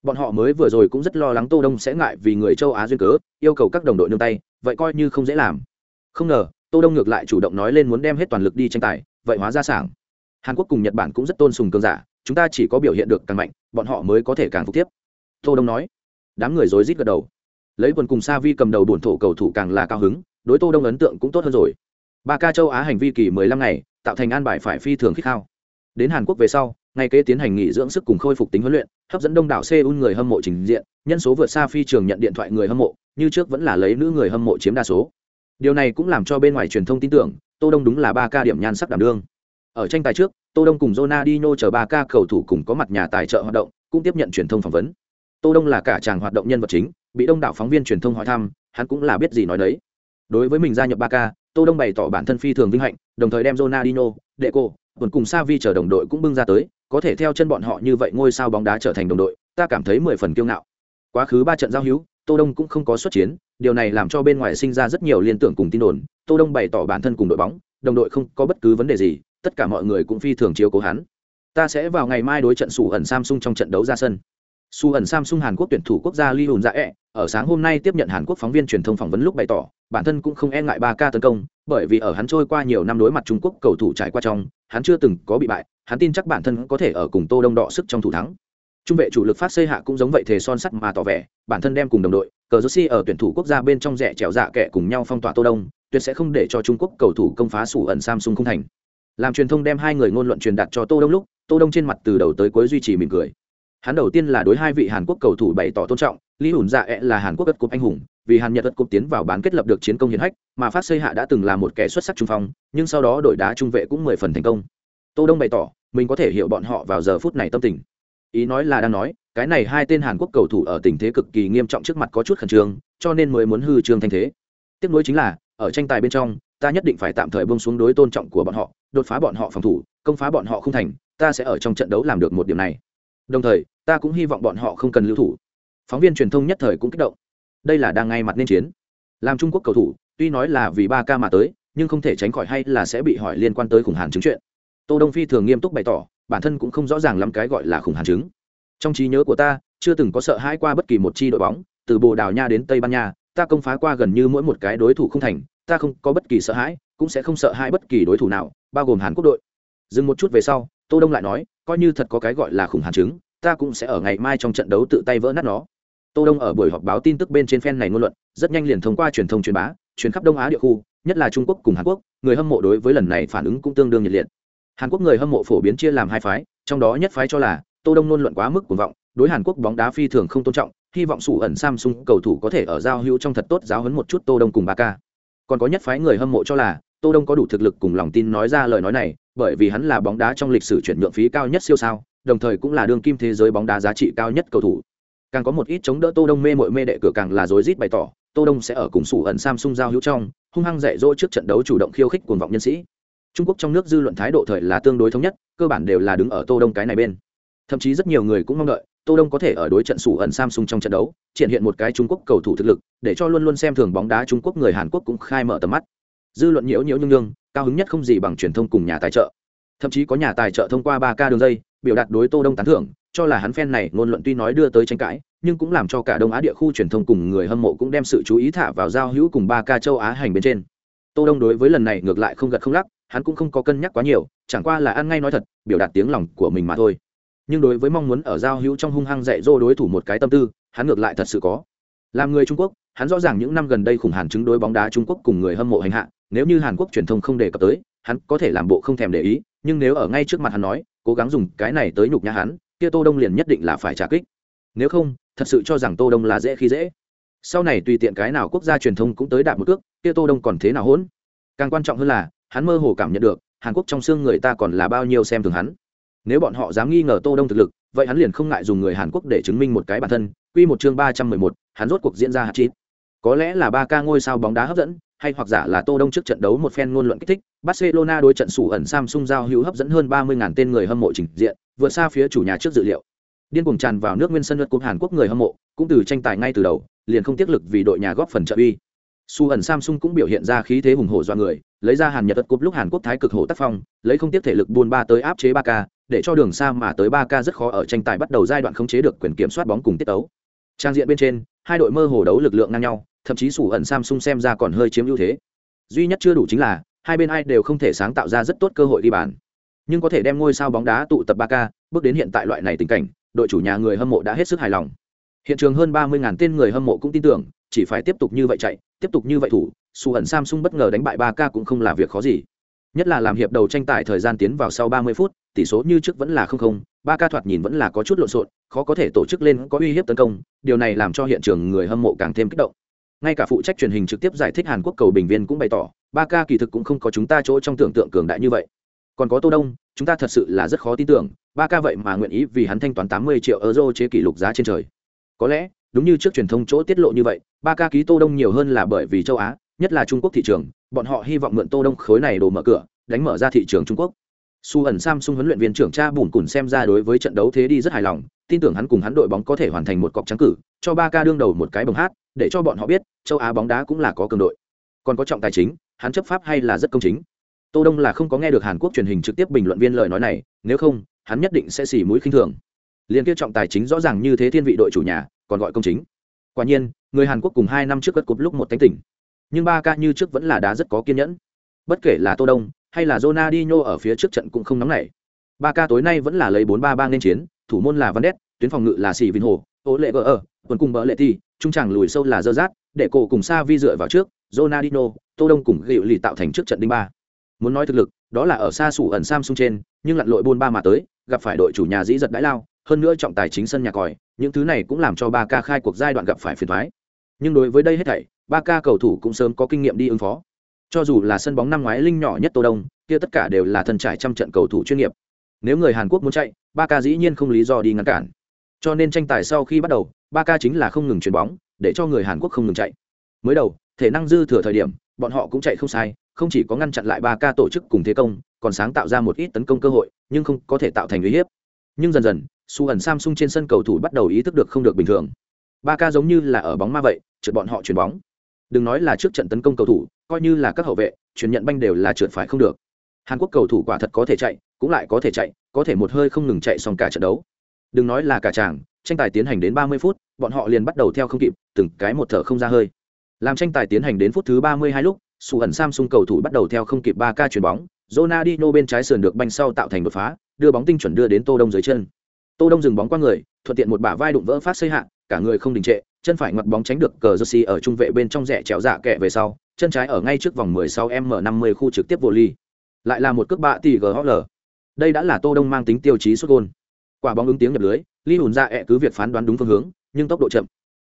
Bọn họ mới vừa rồi cũng rất lo lắng tô đông sẽ ngại vì người châu á duyên cớ, yêu cầu các đồng đội nương tay, vậy coi như không dễ làm. Không ngờ, tô đông ngược lại chủ động nói lên muốn đem hết toàn lực đi tranh tài, vậy hóa ra sảng. Hàn quốc cùng nhật bản cũng rất tôn sùng cường giả, chúng ta chỉ có biểu hiện được càng mạnh, bọn họ mới có thể càng phục tiếp. Tô đông nói. Đám người rối rít gật đầu. Lấy quần cùng sa vi cầm đầu bổn thổ cầu thủ càng là cao hứng, đối tô đông ấn tượng cũng tốt hơn rồi. Ba ca châu á hành vi kỳ 15 ngày, tạo thành an bài phải phi thường khích khao đến hàn quốc về sau ngay kế tiến hành nghỉ dưỡng sức cùng khôi phục tính huấn luyện hấp dẫn đông đảo seoul người hâm mộ trình diện nhân số vượt xa phi trường nhận điện thoại người hâm mộ như trước vẫn là lấy nữ người hâm mộ chiếm đa số. Điều này cũng làm cho bên ngoài truyền thông tin tưởng tô đông đúng là ba ca điểm nhan sắc đảm đương. Ở tranh tài trước tô đông cùng jonadino chờ ba ca cầu thủ cùng có mặt nhà tài trợ hoạt động cũng tiếp nhận truyền thông phỏng vấn. Tô đông là cả chàng hoạt động nhân vật chính bị đông đảo phóng viên truyền thông hỏi thăm hắn cũng là biết gì nói đấy đối với mình gia nhập ba ca tô đông bày tỏ bản thân phi thường vinh hạnh đồng thời đem jonadino Deco, còn cùng Savi chờ đồng đội cũng bưng ra tới, có thể theo chân bọn họ như vậy ngôi sao bóng đá trở thành đồng đội, ta cảm thấy mười phần kiêu ngạo. Quá khứ ba trận giao hữu, tô đông cũng không có xuất chiến, điều này làm cho bên ngoài sinh ra rất nhiều liên tưởng cùng tin đồn, tô đông bày tỏ bản thân cùng đội bóng, đồng đội không có bất cứ vấn đề gì, tất cả mọi người cũng phi thường chiếu cố hắn. Ta sẽ vào ngày mai đối trận sủ ẩn samsung trong trận đấu ra sân su ẩn samsung hàn quốc tuyển thủ quốc gia lee hùn dạ ẹ、e, ở sáng hôm nay tiếp nhận hàn quốc phóng viên truyền thông phỏng vấn lúc bày tỏ bản thân cũng không e ngại ba ca tấn công bởi vì ở hắn trôi qua nhiều năm đối mặt trung quốc cầu thủ trải qua trong hắn chưa từng có bị bại hắn tin chắc bản thân có thể ở cùng tô đông đọ sức trong thủ thắng. Trung vệ chủ lực phát xây hạ cũng giống vậy thể son sắt mà tỏ vẻ bản thân đem cùng đồng đội cờ jersey ở tuyển thủ quốc gia bên trong rẻ trèo dạ kệ cùng nhau phong tỏa tô đông tuyệt sẽ không để cho trung quốc cầu thủ công phá sủ ẩn samsung không thành. Làm truyền thông đem hai người ngôn luận truyền đạt cho tô đông lúc tô đông trên mặt từ đầu tới cuối duy trì mỉm cười hắn đầu tiên là đối hai vị hàn quốc cầu thủ bày tỏ tôn trọng lý hùn dạ ẹ là hàn quốc đất cúp anh hùng, vì hàn nhật đất cúp tiến vào bán kết lập được chiến công hiển hách, mà phát xây hạ đã từng là một kẻ xuất sắc trung phong, nhưng sau đó đội đá trung vệ cũng mười phần thành công. Tô đông bày tỏ, mình có thể hiểu bọn họ vào giờ phút này tâm tình. Ý nói là đang nói, cái này hai tên hàn quốc cầu thủ ở tình thế cực kỳ nghiêm trọng trước mặt có chút khẩn trương, cho nên mới muốn hư trương thanh thế. Tiếp nối chính là, ở tranh tài bên trong, ta nhất định phải tạm thời bông xuống đối tôn trọng của bọn họ, đột phá bọn họ phòng thủ, công phá bọn họ không thành, ta sẽ ở trong trận đấu làm được một điểm này đồng thời, ta cũng hy vọng bọn họ không cần lưu thủ. Phóng viên truyền thông nhất thời cũng kích động. Đây là đang ngay mặt nên chiến. Làm trung quốc cầu thủ, tuy nói là vì ba ca mà tới, nhưng không thể tránh khỏi hay là sẽ bị hỏi liên quan tới khủng hàn chứng chuyện. Tô đông phi thường nghiêm túc bày tỏ, bản thân cũng không rõ ràng lắm cái gọi là khủng hàn chứng. Trong trí nhớ của ta, chưa từng có sợ hãi qua bất kỳ một chi đội bóng, từ bồ đào nha đến tây ban nha, ta công phá qua gần như mỗi một cái đối thủ không thành, ta không có bất kỳ sợ hãi, cũng sẽ không sợ hãi bất kỳ đối thủ nào, bao gồm hàn quốc đội. Dừng một chút về sau tô đông lại nói, coi như thật có cái gọi là khủng hàn chứng ta cũng sẽ ở ngày mai trong trận đấu tự tay vỡ nát nó. Tô đông ở buổi họp báo tin tức bên trên fan này ngôn luận, rất nhanh liền thông qua truyền thông truyền bá, truyền khắp đông á địa khu, nhất là trung quốc cùng hàn quốc, người hâm mộ đối với lần này phản ứng cũng tương đương nhiệt liệt. Hàn quốc người hâm mộ phổ biến chia làm hai phái, trong đó nhất phái cho là tô đông ngôn luận quá mức cuồng vọng, đối hàn quốc bóng đá phi thường không tôn trọng, hy vọng sủ ẩn samsung cầu thủ có thể ở giao hữu trong thật tốt giáo huấn một chút tô đông cùng ba ca còn có nhất phái người hâm mộ cho là tô đông có đủ thực lực cùng lòng tin nói ra lời nói này bởi vì hắn là bóng đá trong lịch sử chuyển nhượng phí cao nhất siêu sao, đồng thời cũng là đương kim thế giới bóng đá giá trị cao nhất cầu thủ. Càng có một ít chống đỡ tô đông mê mội mê đệ cửa càng là rối rít bày tỏ, tô đông sẽ ở cùng sủ ẩn samsung giao hữu trong, hung hăng dạy dỗ trước trận đấu chủ động khiêu khích cuồng vọng nhân sĩ. Trung quốc trong nước dư luận thái độ thời là tương đối thống nhất, cơ bản đều là đứng ở tô đông cái này bên. Thậm chí rất nhiều người cũng mong đợi, tô đông có thể ở đối trận sủ ẩn samsung trong trận đấu, triển hiện một cái trung quốc cầu thủ thực lực, để cho luôn luôn xem thường bóng đá trung quốc người hàn quốc cũng khai mở tầm mắt dư luận nhiễu nhiễu nhung nhung, cao hứng nhất không gì bằng truyền thông cùng nhà tài trợ. Thậm chí có nhà tài trợ thông qua ba ca đường dây, biểu đạt đối tô đông tán thưởng, cho là hắn fan này ngôn luận tuy nói đưa tới tranh cãi, nhưng cũng làm cho cả đông á địa khu truyền thông cùng người hâm mộ cũng đem sự chú ý thả vào giao hữu cùng ba ca châu á hành bên trên. Tô đông đối với lần này ngược lại không gật không lắc, hắn cũng không có cân nhắc quá nhiều, chẳng qua là ăn ngay nói thật, biểu đạt tiếng lòng của mình mà thôi. Nhưng đối với mong muốn ở giao hữu trong hung hăng dạy dỗ đối thủ một cái tâm tư, hắn ngược lại thật sự có. Làm người trung quốc, hắn rõ ràng những năm gần đây khủng hàn chứng đối bóng đá trung quốc cùng người hâm mộ hành hạ nếu như hàn quốc truyền thông không đề cập tới hắn có thể làm bộ không thèm để ý nhưng nếu ở ngay trước mặt hắn nói cố gắng dùng cái này tới nhục nhã hắn kia tô đông liền nhất định là phải trả kích. Nếu không thật sự cho rằng tô đông là dễ khi dễ. Sau này tùy tiện cái nào quốc gia truyền thông cũng tới đạt một cước kia tô đông còn thế nào hỗn? Càng quan trọng hơn là hắn mơ hồ cảm nhận được hàn quốc trong xương người ta còn là bao nhiêu xem thường hắn. Nếu bọn họ dám nghi ngờ tô đông thực lực vậy hắn liền không ngại dùng người hàn quốc để chứng minh một cái bản thân. Quy một chương ba trăm mười một, hắn rốt cuộc diễn ra hạt chít. Có lẽ là ba ca ngôi sao bóng đá hấp dẫn hay hoặc giả là tô đông trước trận đấu một phen ngôn luận kích thích, barcelona đối trận sủ ẩn samsung giao hữu hấp dẫn hơn 30.000 tên người hâm mộ trình diện, vượt xa phía chủ nhà trước dự liệu. Điên cuồng tràn vào nước nguyên sân lượt cúp hàn quốc người hâm mộ, cũng từ tranh tài ngay từ đầu, liền không tiếc lực vì đội nhà góp phần trợ uy. Su ẩn samsung cũng biểu hiện ra khí thế hùng hổ do người, lấy ra hàn nhật đất cúp lúc hàn quốc thái cực hổ tác phong, lấy không tiếc thể lực buôn ba tới áp chế ba k để cho đường xa mà tới ba k rất khó ở tranh tài bắt đầu giai đoạn khống chế được quyền kiểm soát bóng cùng tiết tấu. Trang diện bên trên, hai đội mơ hồ đấu lực lượng ngang nhau thậm chí sủ ẩn samsung xem ra còn hơi chiếm ưu thế. Duy nhất chưa đủ chính là, hai bên ai đều không thể sáng tạo ra rất tốt cơ hội đi bàn. Nhưng có thể đem ngôi sao bóng đá tụ tập ba k bước đến hiện tại loại này tình cảnh, đội chủ nhà người hâm mộ đã hết sức hài lòng. Hiện trường hơn ba mươi tên người hâm mộ cũng tin tưởng, chỉ phải tiếp tục như vậy chạy, tiếp tục như vậy thủ, sủ ẩn samsung bất ngờ đánh bại ba k cũng không là việc khó gì. Nhất là làm hiệp đầu tranh tài thời gian tiến vào sau ba mươi phút, tỷ số như trước vẫn là không không, ba ca thoạt nhìn vẫn là có chút lộn xộn, khó có thể tổ chức lên có uy hiếp tấn công, điều này làm cho hiện trường người hâm mộ càng thêm kích động ngay cả phụ trách truyền hình trực tiếp giải thích hàn quốc cầu bình viên cũng bày tỏ, ba ca kỳ thực cũng không có chúng ta chỗ trong tưởng tượng cường đại như vậy. Còn có tô đông, chúng ta thật sự là rất khó tin tưởng, ba ca vậy mà nguyện ý vì hắn thanh toán tám mươi triệu euro chế kỷ lục giá trên trời. Có lẽ, đúng như trước truyền thông chỗ tiết lộ như vậy, ba ca ký tô đông nhiều hơn là bởi vì châu á, nhất là trung quốc thị trường, bọn họ hy vọng mượn tô đông khối này đồ mở cửa, đánh mở ra thị trường trung quốc. Su ẩn samsung huấn luyện viên trưởng cha bùn cùn xem ra đối với trận đấu thế đi rất hài lòng, tin tưởng hắn cùng hắn đội bóng có thể hoàn thành một cọc trắng cử, cho ba ca đương đầu một cái bồng hát để cho bọn họ biết châu á bóng đá cũng là có cường đội. Còn có trọng tài chính hắn chấp pháp hay là rất công chính. Tô đông là không có nghe được hàn quốc truyền hình trực tiếp bình luận viên lời nói này nếu không hắn nhất định sẽ xỉ mũi khinh thường. Liên kết trọng tài chính rõ ràng như thế thiên vị đội chủ nhà còn gọi công chính. Quả nhiên người hàn quốc cùng hai năm trước cất cúp lúc một tánh tỉnh nhưng ba ca như trước vẫn là đá rất có kiên nhẫn. Bất kể là tô đông hay là Ronaldinho ở phía trước trận cũng không nóng nảy. Ba ca tối nay vẫn là lấy bốn ba ba nên chiến thủ môn là Van Đét, tuyến phòng ngự là Sĩ Vinh Hồ, Ô Lệ Gở ở, quần cùng bỡ lệ thi, trung tràng lùi sâu là dơ rát, để cổ cùng Sa Vi dựa vào trước, Ronaldinho, Tô Đông cùng Gịu lì tạo thành trước trận đinh ba. Muốn nói thực lực, đó là ở xa sủ ẩn Samsung trên, nhưng lặn lội buôn ba mà tới, gặp phải đội chủ nhà dĩ giật đãi lao, hơn nữa trọng tài chính sân nhà còi, những thứ này cũng làm cho ba ca khai cuộc giai đoạn gặp phải phiền toái. Nhưng đối với đây hết thảy, ba ca cầu thủ cũng sớm có kinh nghiệm đi ứng phó. Cho dù là sân bóng năm ngoái linh nhỏ nhất Tô Đông, kia tất cả đều là thân trải trăm trận cầu thủ chuyên nghiệp. Nếu người Hàn Quốc muốn chạy, ba ca dĩ nhiên không lý do đi ngăn cản. Cho nên tranh tài sau khi bắt đầu, ba ca chính là không ngừng chuyền bóng, để cho người Hàn Quốc không ngừng chạy. Mới đầu, thể năng dư thừa thời điểm, bọn họ cũng chạy không sai, không chỉ có ngăn chặn lại ba ca tổ chức cùng thế công, còn sáng tạo ra một ít tấn công cơ hội, nhưng không có thể tạo thành uy hiếp. Nhưng dần dần, Su ẩn Samsung trên sân cầu thủ bắt đầu ý thức được không được bình thường. Ba ca giống như là ở bóng ma vậy, trượt bọn họ chuyền bóng. Đừng nói là trước trận tấn công cầu thủ, coi như là các hậu vệ, chuyển nhận banh đều là trượt phải không được. Hàn Quốc cầu thủ quả thật có thể chạy, cũng lại có thể chạy, có thể một hơi không ngừng chạy xong cả trận đấu. Đừng nói là cả chàng, tranh tài tiến hành đến 30 phút, bọn họ liền bắt đầu theo không kịp, từng cái một thở không ra hơi. Làm tranh tài tiến hành đến phút thứ 32 lúc, Su ẩn Samsung cầu thủ bắt đầu theo không kịp 3K chuyền bóng, Ronaldinho bên trái sườn được banh sau tạo thành đột phá, đưa bóng tinh chuẩn đưa đến Tô Đông dưới chân. Tô Đông dừng bóng qua người, thuận tiện một bả vai đụng vỡ phát xây hạ, cả người không đình trệ, chân phải ngoặt bóng tránh được cờ Jersey ở trung vệ bên trong rẽ chéo dạ kẹ về sau, chân trái ở ngay trước vòng 16m50 khu trực tiếp vô ly. Lại là một cước bạ tỷ GHL. Đây đã là Tô Đông mang tính tiêu chí sút gol. Quả bóng ứng tiếng nhập lưới, Lee Hùn ra ẹ cứ việc phán đoán đúng phương hướng, nhưng tốc độ chậm.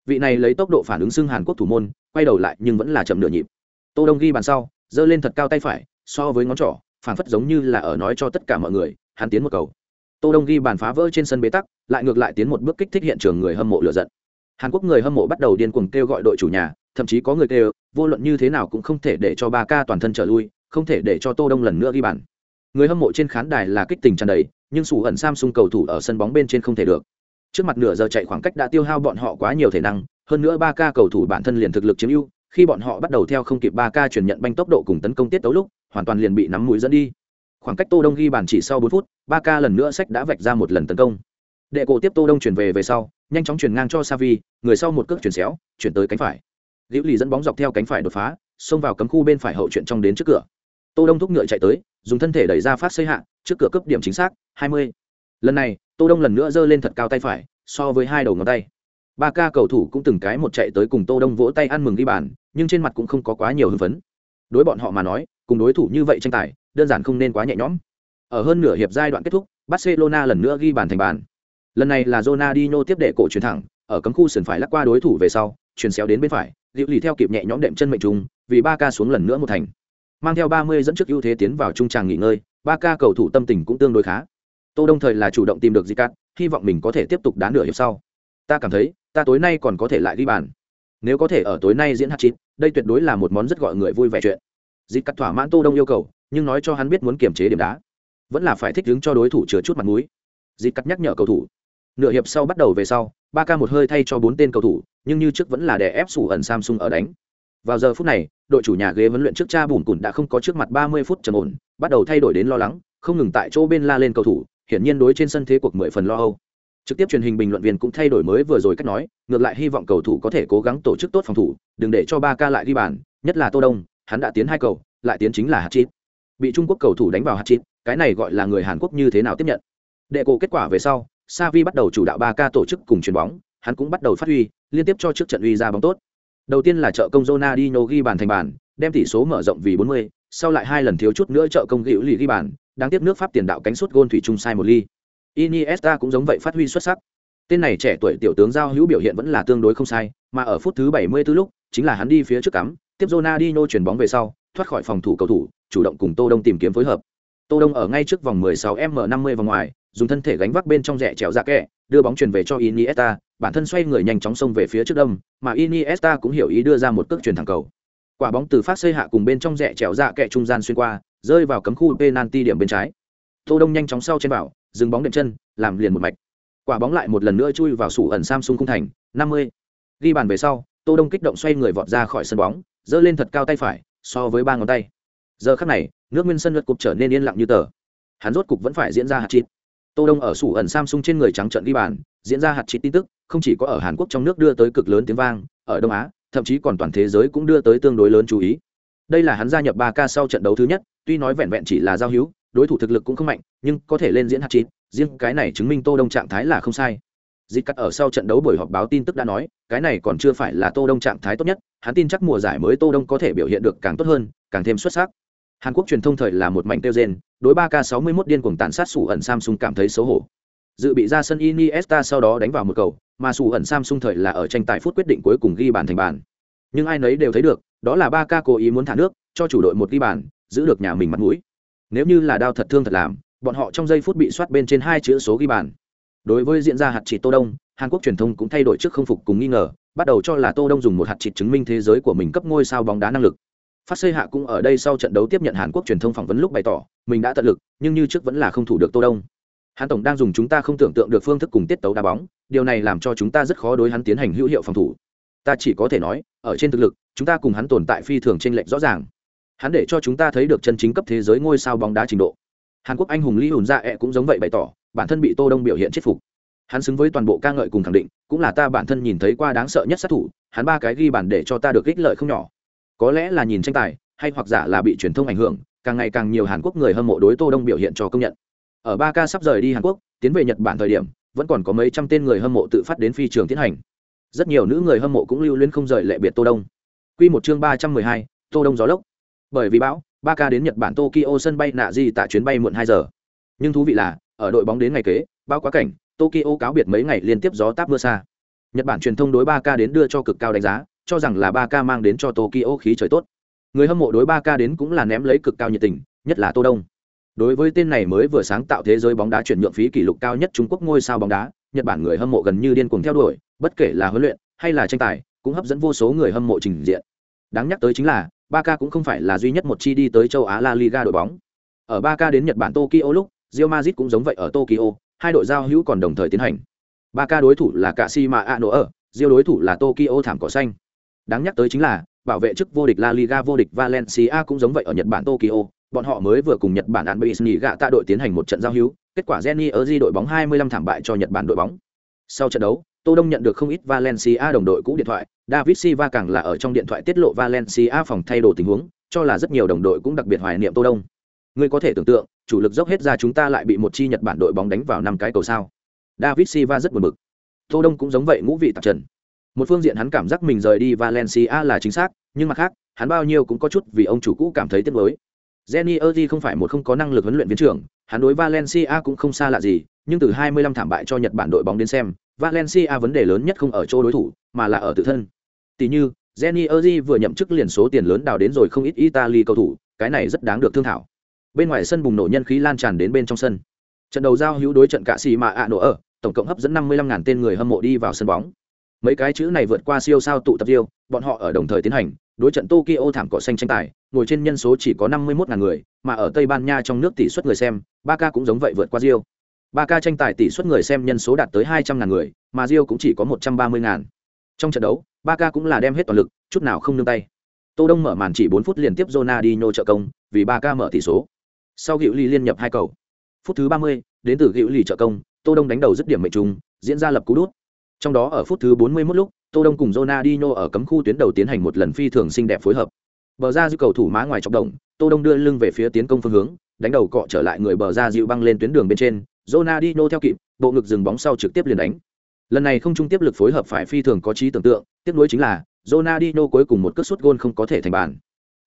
Vị này lấy tốc độ phản ứng xưng Hàn Quốc thủ môn, quay đầu lại nhưng vẫn là chậm nửa nhịp. Tô Đông ghi bàn sau, giơ lên thật cao tay phải, so với ngón trỏ, phản phất giống như là ở nói cho tất cả mọi người, hắn tiến một cầu. Tô Đông ghi bàn phá vỡ trên sân bế tắc, lại ngược lại tiến một bước kích thích hiện trường người hâm mộ lửa giận. Hàn Quốc người hâm mộ bắt đầu điên cuồng kêu gọi đội chủ nhà, thậm chí có người kêu, vô luận như thế nào cũng không thể để cho ba ca toàn thân trở lui, không thể để cho Tô Đông lần nữa ghi bàn. Người hâm mộ trên khán đài là kích tình tràn đầy, nhưng sủ ẩn Samsung cầu thủ ở sân bóng bên trên không thể được. Trước mặt nửa giờ chạy khoảng cách đã tiêu hao bọn họ quá nhiều thể năng, hơn nữa ba ca cầu thủ bản thân liền thực lực chiếm ưu, khi bọn họ bắt đầu theo không kịp ba ca chuyển nhận banh tốc độ cùng tấn công tiết tấu lúc, hoàn toàn liền bị nắm mũi dẫn đi. Khoảng cách Tô Đông ghi bàn chỉ sau 4 phút, ba ca lần nữa sách đã vạch ra một lần tấn công. Đệ cổ tiếp Tô Đông chuyển về về sau, nhanh chóng chuyển ngang cho Savi, người sau một cước chuyển xéo, chuyển tới cánh phải. Liễu Lì dẫn bóng dọc theo cánh phải đột phá, xông vào cấm khu bên phải hậu chuyện trong đến trước cửa tô đông thúc ngựa chạy tới, dùng thân thể đẩy ra phát xây hạ, trước cửa cấp điểm chính xác 20. lần này, tô đông lần nữa giơ lên thật cao tay phải, so với hai đầu ngón tay. Ba ca cầu thủ cũng từng cái một chạy tới cùng tô đông vỗ tay ăn mừng ghi bàn, nhưng trên mặt cũng không có quá nhiều hưng phấn. Đối bọn họ mà nói, cùng đối thủ như vậy tranh tài, đơn giản không nên quá nhẹ nhõm. Ở hơn nửa hiệp giai đoạn kết thúc, barcelona lần nữa ghi bàn thành bàn. Lần này là Ronaldinho tiếp đệ cổ chuyển thẳng, ở cấm khu sườn phải lắc qua đối thủ về sau, chuyển xéo đến bên phải liệu lì theo kịp nhẹ nhõm đệm chân mệnh trùng, vì ba ca xuống lần nữa một thành mang theo ba mươi dẫn trước ưu thế tiến vào trung tràng nghỉ ngơi, ba ca cầu thủ tâm tình cũng tương đối khá. Tô đông thời là chủ động tìm được di cắt hy vọng mình có thể tiếp tục đá nửa hiệp sau. Ta cảm thấy, ta tối nay còn có thể lại ghi bàn. Nếu có thể ở tối nay diễn hát chín đây tuyệt đối là một món rất gọi người vui vẻ chuyện. Di cắt thỏa mãn tô đông yêu cầu, nhưng nói cho hắn biết muốn kiềm chế điểm đá. Vẫn là phải thích ứng cho đối thủ chứa chút mặt mũi. Di cắt nhắc nhở cầu thủ. Nửa hiệp sau bắt đầu về sau, ba ca một hơi thay cho bốn tên cầu thủ, nhưng như trước vẫn là đè ép sủ ẩn samsung ở đánh vào giờ phút này, đội chủ nhà ghế huấn luyện trước cha bùn cùn đã không có trước mặt ba mươi phút trầm ổn, bắt đầu thay đổi đến lo lắng, không ngừng tại chỗ bên la lên cầu thủ, hiển nhiên đối trên sân thế cuộc mười phần lo âu. Trực tiếp truyền hình bình luận viên cũng thay đổi mới vừa rồi cách nói, ngược lại hy vọng cầu thủ có thể cố gắng tổ chức tốt phòng thủ, đừng để cho ba ca lại ghi bàn, nhất là tô đông, hắn đã tiến hai cầu, lại tiến chính là hạt chít bị trung quốc cầu thủ đánh vào hạt chít cái này gọi là người hàn quốc như thế nào tiếp nhận? Đệ cổ kết quả về sau savi bắt đầu chủ đạo ba ca tổ chức cùng chuyền bóng, hắn cũng bắt đầu phát huy, liên tiếp cho trước trận uy ra bóng tốt đầu tiên là trợ công Ronaldinho ghi bàn thành bàn đem tỷ số mở rộng vì 40, sau lại hai lần thiếu chút nữa trợ công gữu lì ghi bàn đáng tiếc nước pháp tiền đạo cánh sút gôn thủy chung sai một ly. Iniesta cũng giống vậy phát huy xuất sắc. Tên này trẻ tuổi tiểu tướng giao hữu biểu hiện vẫn là tương đối không sai mà ở phút thứ 74 lúc chính là hắn đi phía trước cắm tiếp Ronaldinho chuyển bóng về sau thoát khỏi phòng thủ cầu thủ chủ động cùng tô đông tìm kiếm phối hợp. Tô đông ở ngay trước vòng 16 m 50 vòng ngoài dùng thân thể gánh vác bên trong rẻ chéo ra kẹ đưa bóng truyền về cho iniesta bản thân xoay người nhanh chóng xông về phía trước đâm, mà iniesta cũng hiểu ý đưa ra một cước truyền thẳng cầu. Quả bóng từ phát xây hạ cùng bên trong rẽ chéo ra kẹ trung gian xuyên qua rơi vào cấm khu penalty điểm bên trái. Tô đông nhanh chóng sau trên bảo dừng bóng đệm chân làm liền một mạch. Quả bóng lại một lần nữa chui vào sủ ẩn samsung cung thành 50. ghi bàn về sau tô đông kích động xoay người vọt ra khỏi sân bóng giơ lên thật cao tay phải so với ba ngón tay. Giờ khắc này nước nguyên sân lượt cục trở nên yên lặng như tờ. Hắn rốt cục vẫn phải diễn ra hạt chít tô đông ở sủ ẩn samsung trên người trắng trận ghi bàn diễn ra hạt chít tin tức không chỉ có ở hàn quốc trong nước đưa tới cực lớn tiếng vang, ở đông á, thậm chí còn toàn thế giới cũng đưa tới tương đối lớn chú ý. Đây là hắn gia nhập 3K sau trận đấu thứ nhất, tuy nói vẹn vẹn chỉ là giao hữu, đối thủ thực lực cũng không mạnh, nhưng có thể lên diễn hạt chín. riêng cái này chứng minh tô đông trạng thái là không sai. Dịch cắt ở sau trận đấu buổi họp báo tin tức đã nói, cái này còn chưa phải là tô đông trạng thái tốt nhất, hắn tin chắc mùa giải mới tô đông có thể biểu hiện được càng tốt hơn, càng thêm xuất sắc. Hàn quốc truyền thông thời là một mảnh tiêu rên, đối ba k 61 điên cuồng tàn sát sủ ẩn samsung cảm thấy xấu hổ. Dự bị ra sân iniesta sau đó đánh vào một cầu mà sủ ẩn samsung thời là ở tranh tài phút quyết định cuối cùng ghi bàn thành bàn. Nhưng ai nấy đều thấy được, đó là ba ca cố ý muốn thả nước, cho chủ đội một ghi bàn, giữ được nhà mình mặt mũi. Nếu như là đao thật thương thật làm, bọn họ trong giây phút bị soát bên trên hai chữ số ghi bàn. Đối với diễn ra hạt chỉ tô đông, hàn quốc truyền thông cũng thay đổi trước không phục cùng nghi ngờ, bắt đầu cho là tô đông dùng một hạt chỉ chứng minh thế giới của mình cấp ngôi sao bóng đá năng lực. Phát xây hạ cũng ở đây sau trận đấu tiếp nhận hàn quốc truyền thông phỏng vấn lúc bày tỏ, mình đã tận lực, nhưng như trước vẫn là không thủ được tô đông hắn tổng đang dùng chúng ta không tưởng tượng được phương thức cùng tiết tấu đá bóng, điều này làm cho chúng ta rất khó đối hắn tiến hành hữu hiệu phòng thủ. Ta chỉ có thể nói, ở trên thực lực, chúng ta cùng hắn tồn tại phi thường trên lệch rõ ràng. Hắn để cho chúng ta thấy được chân chính cấp thế giới ngôi sao bóng đá trình độ. Hàn quốc anh hùng lee hùn dạ ẹ cũng giống vậy bày tỏ, bản thân bị tô đông biểu hiện chết phục. Hắn xứng với toàn bộ ca ngợi cùng khẳng định, cũng là ta bản thân nhìn thấy qua đáng sợ nhất sát thủ, hắn ba cái ghi bản để cho ta được ích lợi không nhỏ. Có lẽ là nhìn tranh tài, hay hoặc giả là bị truyền thông ảnh hưởng, càng ngày càng nhiều hàn quốc người hâm mộ đối tô đông biểu hiện cho công nhận ở ba ca sắp rời đi hàn quốc tiến về nhật bản thời điểm vẫn còn có mấy trăm tên người hâm mộ tự phát đến phi trường tiến hành. Rất nhiều nữ người hâm mộ cũng lưu luyến không rời lệ biệt tô đông. Quy một chương ba trăm mười hai, tô đông gió lốc. Bởi vì bão ba ca đến nhật bản tokyo sân bay nạ di tại chuyến bay muộn hai giờ. Nhưng thú vị là ở đội bóng đến ngày kế bao quá cảnh tokyo cáo biệt mấy ngày liên tiếp gió táp mưa xa. Nhật bản truyền thông đối ba ca đến đưa cho cực cao đánh giá cho rằng là ba ca mang đến cho tokyo khí trời tốt. Người hâm mộ đối ba ca đến cũng là ném lấy cực cao nhiệt tình nhất là tô đông đối với tên này mới vừa sáng tạo thế giới bóng đá chuyển nhượng phí kỷ lục cao nhất trung quốc ngôi sao bóng đá, nhật bản người hâm mộ gần như điên cuồng theo đuổi, bất kể là huấn luyện hay là tranh tài, cũng hấp dẫn vô số người hâm mộ trình diện. Đáng nhắc tới chính là ba cũng không phải là duy nhất một chi đi tới châu á la liga đội bóng. Ở ba đến nhật bản tokyo lúc rio mazit cũng giống vậy ở tokyo, hai đội giao hữu còn đồng thời tiến hành. Ba đối thủ là cả si mà a ở rio đối thủ là tokyo thảm cỏ xanh. Đáng nhắc tới chính là, bảo vệ chức vô địch la liga vô địch valencia cũng giống vậy ở nhật bản tokyo bọn họ mới vừa cùng nhật bản án nghỉ gạ tạ đội tiến hành một trận giao hữu kết quả jenny ở đội bóng 25 thảm bại cho nhật bản đội bóng sau trận đấu tô đông nhận được không ít valencia đồng đội cũ điện thoại David Silva càng là ở trong điện thoại tiết lộ Valencia phòng thay đồ tình huống, cho là rất nhiều đồng đội cũng đặc biệt hoài niệm Tô Đông. người có thể tưởng tượng, chủ lực dốc hết ra chúng ta lại bị một chi Nhật Bản đội bóng đánh vào năm cái cầu sao? David Silva rất buồn bực. Tô Đông cũng giống vậy ngũ vị tạp trần. Một phương diện hắn cảm giác mình rời đi Valencia là chính xác, nhưng mặt khác, hắn bao nhiêu cũng có chút vì ông chủ cũ cảm thấy tiếc nuối. Jenny Erdi không phải một không có năng lực huấn luyện viên trưởng, hắn đối Valencia cũng không xa lạ gì, nhưng từ 25 thảm bại cho Nhật Bản đội bóng đến xem, Valencia vấn đề lớn nhất không ở chỗ đối thủ, mà là ở tự thân. Tỷ như, Jenny Erdi vừa nhậm chức liền số tiền lớn đào đến rồi không ít Italy cầu thủ, cái này rất đáng được thương thảo. Bên ngoài sân bùng nổ nhân khí lan tràn đến bên trong sân. Trận đầu giao hữu đối trận cả xì mà ạ nổ ở, tổng cộng hấp dẫn 55.000 tên người hâm mộ đi vào sân bóng. Mấy cái chữ này vượt qua siêu sao tụ tập Rio, bọn họ ở đồng thời tiến hành, đối trận Tokyo thảm cỏ xanh tranh tài, ngồi trên nhân số chỉ có 51.000 người, mà ở Tây Ban Nha trong nước tỷ suất người xem, Barca cũng giống vậy vượt qua Rio. Barca tranh tài tỷ suất người xem nhân số đạt tới 200.000 người, mà Rio cũng chỉ có 130.000. Trong trận đấu, Barca cũng là đem hết toàn lực, chút nào không nương tay. Tô Đông mở màn chỉ 4 phút liên tiếp Ronaldinho trợ công, vì Barca mở tỷ số. Sau Hữu Ly liên nhập hai cầu. Phút thứ 30, đến từ Hữu Ly trợ công, Tô Đông đánh đầu dứt điểm mệnh trùng, diễn ra lập cú đút. Trong đó ở phút thứ 41 lúc, Tô Đông cùng Ronaldinho ở cấm khu tuyến đầu tiến hành một lần phi thường xinh đẹp phối hợp. Bờ ra dư cầu thủ má ngoài chọc động, Tô Đông đưa lưng về phía tiến công phương hướng, đánh đầu cọ trở lại người bờ ra dịu băng lên tuyến đường bên trên, Ronaldinho theo kịp, bộ ngực dừng bóng sau trực tiếp liền đánh. Lần này không trung tiếp lực phối hợp phải phi thường có trí tưởng tượng, tiếp nối chính là Ronaldinho cuối cùng một cước sút gôn không có thể thành bàn.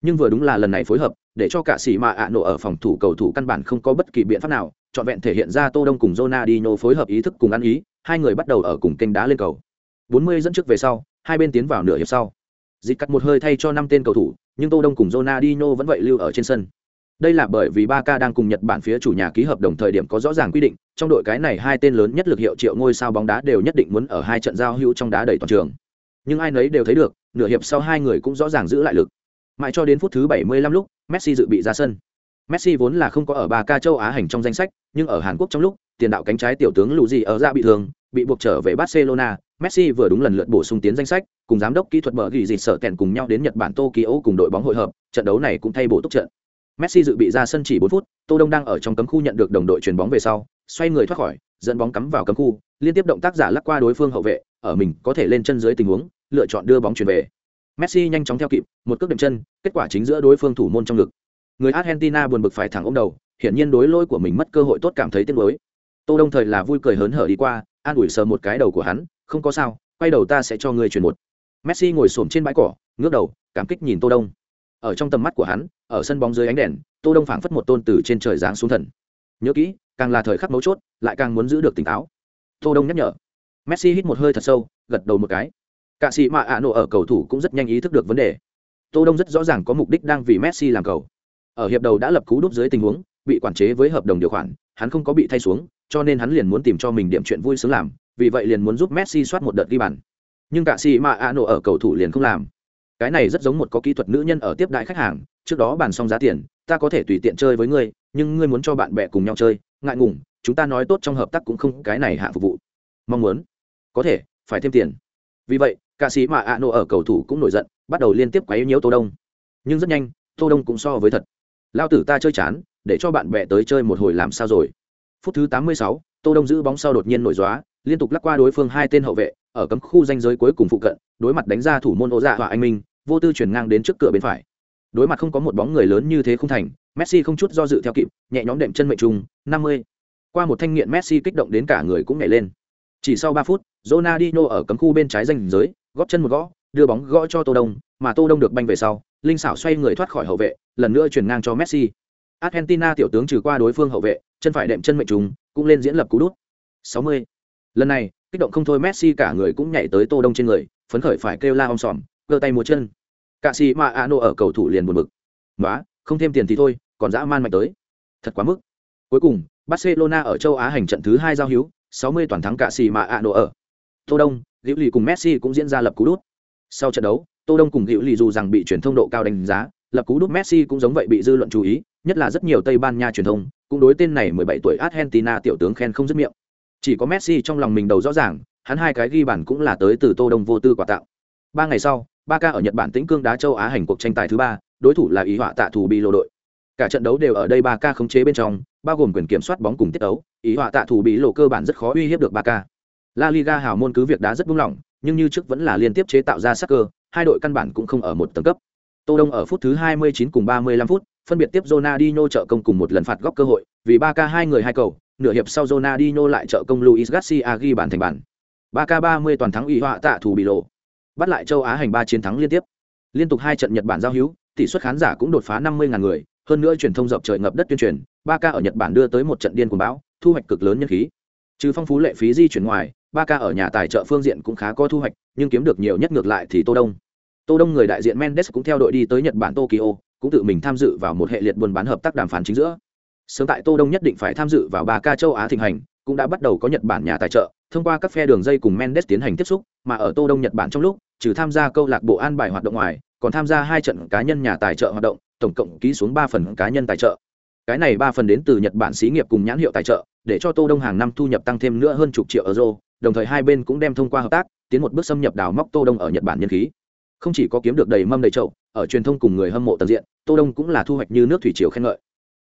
Nhưng vừa đúng là lần này phối hợp, để cho cả sĩ mà ạ nổ ở phòng thủ cầu thủ căn bản không có bất kỳ biện pháp nào, trọn vẹn thể hiện ra Tô Đông cùng Ronaldinho phối hợp ý thức cùng ăn ý, hai người bắt đầu ở cùng kênh đá lên cầu. 40 dẫn trước về sau, hai bên tiến vào nửa hiệp sau. Dịch cắt một hơi thay cho năm tên cầu thủ, nhưng Tô Đông cùng Ronaldinho vẫn vậy lưu ở trên sân. Đây là bởi vì Barca đang cùng Nhật Bản phía chủ nhà ký hợp đồng thời điểm có rõ ràng quy định, trong đội cái này hai tên lớn nhất lực hiệu triệu ngôi sao bóng đá đều nhất định muốn ở hai trận giao hữu trong đá đầy toàn trường. Nhưng ai nấy đều thấy được, nửa hiệp sau hai người cũng rõ ràng giữ lại lực. Mãi cho đến phút thứ 75 lúc, Messi dự bị ra sân. Messi vốn là không có ở Barca châu Á hành trong danh sách, nhưng ở Hàn Quốc trong lúc, tiền đạo cánh trái tiểu tướng Luigi ở ra bị thương, bị buộc trở về Barcelona, Messi vừa đúng lần lượt bổ sung tiến danh sách, cùng giám đốc kỹ thuật mở ghi dịch sở kèn cùng nhau đến Nhật Bản Tokyo cùng đội bóng hội hợp, trận đấu này cũng thay bổ túc trận. Messi dự bị ra sân chỉ 4 phút, Tô Đông đang ở trong cấm khu nhận được đồng đội chuyền bóng về sau, xoay người thoát khỏi, dẫn bóng cắm vào cấm khu, liên tiếp động tác giả lắc qua đối phương hậu vệ, ở mình có thể lên chân dưới tình huống, lựa chọn đưa bóng chuyền về. Messi nhanh chóng theo kịp, một cước đệm chân, kết quả chính giữa đối phương thủ môn trong lực. Người Argentina buồn bực phải thẳng ôm đầu, hiển nhiên đối lỗi của mình mất cơ hội tốt cảm thấy tiếc nuối. Tô Đông thời là vui cười hớn hở đi qua, an ủi sờ một cái đầu của hắn, không có sao, quay đầu ta sẽ cho ngươi chuyển một. Messi ngồi xổm trên bãi cỏ, ngước đầu, cảm kích nhìn Tô Đông. Ở trong tầm mắt của hắn ở sân bóng dưới ánh đèn tô đông phảng phất một tôn từ trên trời giáng xuống thần. Nhớ kỹ càng là thời khắc mấu chốt lại càng muốn giữ được tỉnh táo. Tô đông nhắc nhở. Messi hít một hơi thật sâu gật đầu một cái. Cạ sĩ mạ ạ nổ ở cầu thủ cũng rất nhanh ý thức được vấn đề. Tô đông rất rõ ràng có mục đích đang vì messi làm cầu ở hiệp đầu đã lập cú đúp dưới tình huống, bị quản chế với hợp đồng điều khoản, hắn không có bị thay xuống, cho nên hắn liền muốn tìm cho mình điểm chuyện vui sướng làm, vì vậy liền muốn giúp messi soát một đợt ghi bàn. Nhưng cả si mà a nổ ở cầu thủ liền không làm. Cái này rất giống một có kỹ thuật nữ nhân ở tiếp đại khách hàng, trước đó bàn xong giá tiền, ta có thể tùy tiện chơi với ngươi, nhưng ngươi muốn cho bạn bè cùng nhau chơi, ngại ngùng, chúng ta nói tốt trong hợp tác cũng không cái này hạ phục vụ. Mong muốn. Có thể, phải thêm tiền. Vì vậy ca sĩ mà a nô ở cầu thủ cũng nổi giận, bắt đầu liên tiếp quấy nhiễu tô đông. Nhưng rất nhanh, tô đông cũng so với thật lao tử ta chơi chán để cho bạn bè tới chơi một hồi làm sao rồi? Phút thứ 86, tô đông giữ bóng sau đột nhiên nổi dóa liên tục lắc qua đối phương hai tên hậu vệ ở cấm khu danh giới cuối cùng phụ cận đối mặt đánh ra thủ môn ô dạ và anh minh vô tư chuyển ngang đến trước cửa bên phải. Đối mặt không có một bóng người lớn như thế không thành messi không chút do dự theo kịp nhẹ nhõm đệm chân mệnh trùng năm mươi. Qua một thanh nghiện messi kích động đến cả người cũng nhảy lên. Chỉ sau ba phút Ronaldinho ở cấm khu bên trái danh giới góp chân một gõ đưa bóng gõ cho tô đông mà tô đông được banh về sau linh xảo xoay người thoát khỏi hậu vệ lần nữa chuyển ngang cho messi. Argentina tiểu tướng trừ qua đối phương hậu vệ chân phải đệm chân mệnh trùng cũng lên diễn lập cú đút. 60. lần này kích động không thôi messi cả người cũng nhảy tới tô đông trên người phấn khởi phải kêu la om sòm cơ tay múa chân. Cạ xì mà a nô ở cầu thủ liền buồn bực. Quá, không thêm tiền thì thôi còn dã man mạnh tới. Thật quá mức. Cuối cùng barcelona ở châu á hành trận thứ hai giao hữu 60 toàn thắng cạ xì mà a nô ở. Tô đông liễu lì cùng messi cũng diễn ra lập cú đút. Sau trận đấu tô đông cùng hữu lì dù rằng bị truyền thông độ cao đánh giá, lập cú đút messi cũng giống vậy bị dư luận chú ý, nhất là rất nhiều tây ban nha truyền thông, cũng đối tên này 17 tuổi argentina tiểu tướng khen không dứt miệng. Chỉ có messi trong lòng mình đầu rõ ràng, hắn hai cái ghi bàn cũng là tới từ tô đông vô tư quả tạo. Ba ngày sau ba ca ở nhật bản tĩnh cương đá châu á hành cuộc tranh tài thứ ba, đối thủ là ý họa tạ thủ bị lộ đội. Cả trận đấu đều ở đây ba ca khống chế bên trong, bao gồm quyền kiểm soát bóng cùng tiết đấu ý họa tạ thủ bị lộ cơ bản rất khó uy hiếp được ba ca la liga hào môn cứ việc đá rất buông lỏng, nhưng như trước vẫn là liên tiếp chế tạo ra sắc cơ hai đội căn bản cũng không ở một tầng cấp. Tô đông ở phút thứ 29 cùng 35 phút, phân biệt tiếp Ronaldinho trợ công cùng một lần phạt góc cơ hội, vì ba k hai người hai cầu, nửa hiệp sau Ronaldinho lại trợ công Luis Garcia ghi bàn thành bàn. ba k 30 toàn thắng ủy họa tạ thủ bị lộ. Bắt lại châu á hành ba chiến thắng liên tiếp. Liên tục hai trận nhật bản giao hữu, tỷ suất khán giả cũng đột phá 50.000 người, hơn nữa truyền thông dọc trời ngập đất tuyên truyền, ba k ở nhật bản đưa tới một trận điên cuồng bão, thu hoạch cực lớn nhân khí. Trừ phong phú lệ phí di chuyển ngoài ba ca ở nhà tài trợ phương diện cũng khá có thu hoạch, nhưng kiếm được nhiều nhất ngược lại thì tô đông. Tô đông người đại diện mendes cũng theo đội đi tới nhật bản tokyo, cũng tự mình tham dự vào một hệ liệt buôn bán hợp tác đàm phán chính giữa. Sớm tại tô đông nhất định phải tham dự vào ba ca châu á thịnh hành, cũng đã bắt đầu có nhật bản nhà tài trợ, thông qua các phe đường dây cùng mendes tiến hành tiếp xúc, mà ở tô đông nhật bản trong lúc, trừ tham gia câu lạc bộ an bài hoạt động ngoài, còn tham gia hai trận cá nhân nhà tài trợ hoạt động, tổng cộng ký xuống ba phần cá nhân tài trợ. Cái này ba phần đến từ nhật bản xí nghiệp cùng nhãn hiệu tài trợ, để cho tô đông hàng năm thu nhập tăng thêm nữa hơn chục triệu euro đồng thời hai bên cũng đem thông qua hợp tác tiến một bước xâm nhập đào móc tô đông ở nhật bản nhân khí. Không chỉ có kiếm được đầy mâm đầy chậu, ở truyền thông cùng người hâm mộ tận diện, tô đông cũng là thu hoạch như nước thủy triều khen ngợi.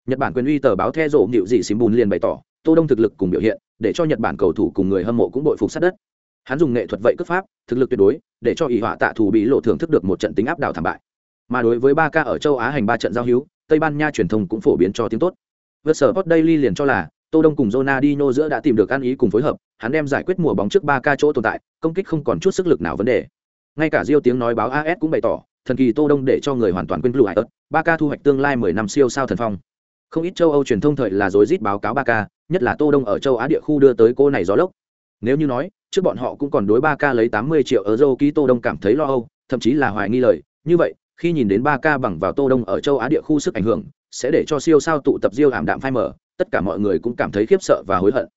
Nhật bản quyền uy tờ báo the rộ nghịu dị xím bùn liền bày tỏ, tô đông thực lực cùng biểu hiện, để cho nhật bản cầu thủ cùng người hâm mộ cũng bội phục sát đất. Hắn dùng nghệ thuật vậy cướp pháp, thực lực tuyệt đối, để cho ỷ họa tạ thủ bị lộ thưởng thức được một trận tính áp đảo thảm bại. Mà đối với ba ca ở châu á hành ba trận giao hữu, tây ban nha truyền thông cũng phổ biến cho tiếng tốt. Vượt sở hot daily liền cho là tô đông cùng Ronaldinho giữa đã tìm được ăn ý cùng phối hợp hắn đem giải quyết mùa bóng trước 3K chỗ tồn tại công kích không còn chút sức lực nào vấn đề. Ngay cả Diêu tiếng nói báo AS cũng bày tỏ thần kỳ tô đông để cho người hoàn toàn quên blue Eyes, 3K thu hoạch tương lai 10 năm siêu sao thần phong. Không ít châu âu truyền thông thời là rối rít báo cáo 3K, nhất là tô đông ở châu á địa khu đưa tới cô này gió lốc. Nếu như nói trước bọn họ cũng còn đối 3K lấy 80 triệu euro ký tô đông cảm thấy lo âu thậm chí là hoài nghi lời. Như vậy khi nhìn đến 3K bằng vào tô đông ở châu á địa khu sức ảnh hưởng sẽ để cho siêu sao tụ tập diêu ảm đạm phai mở tất cả mọi người cũng cảm thấy khiếp sợ và hối hận.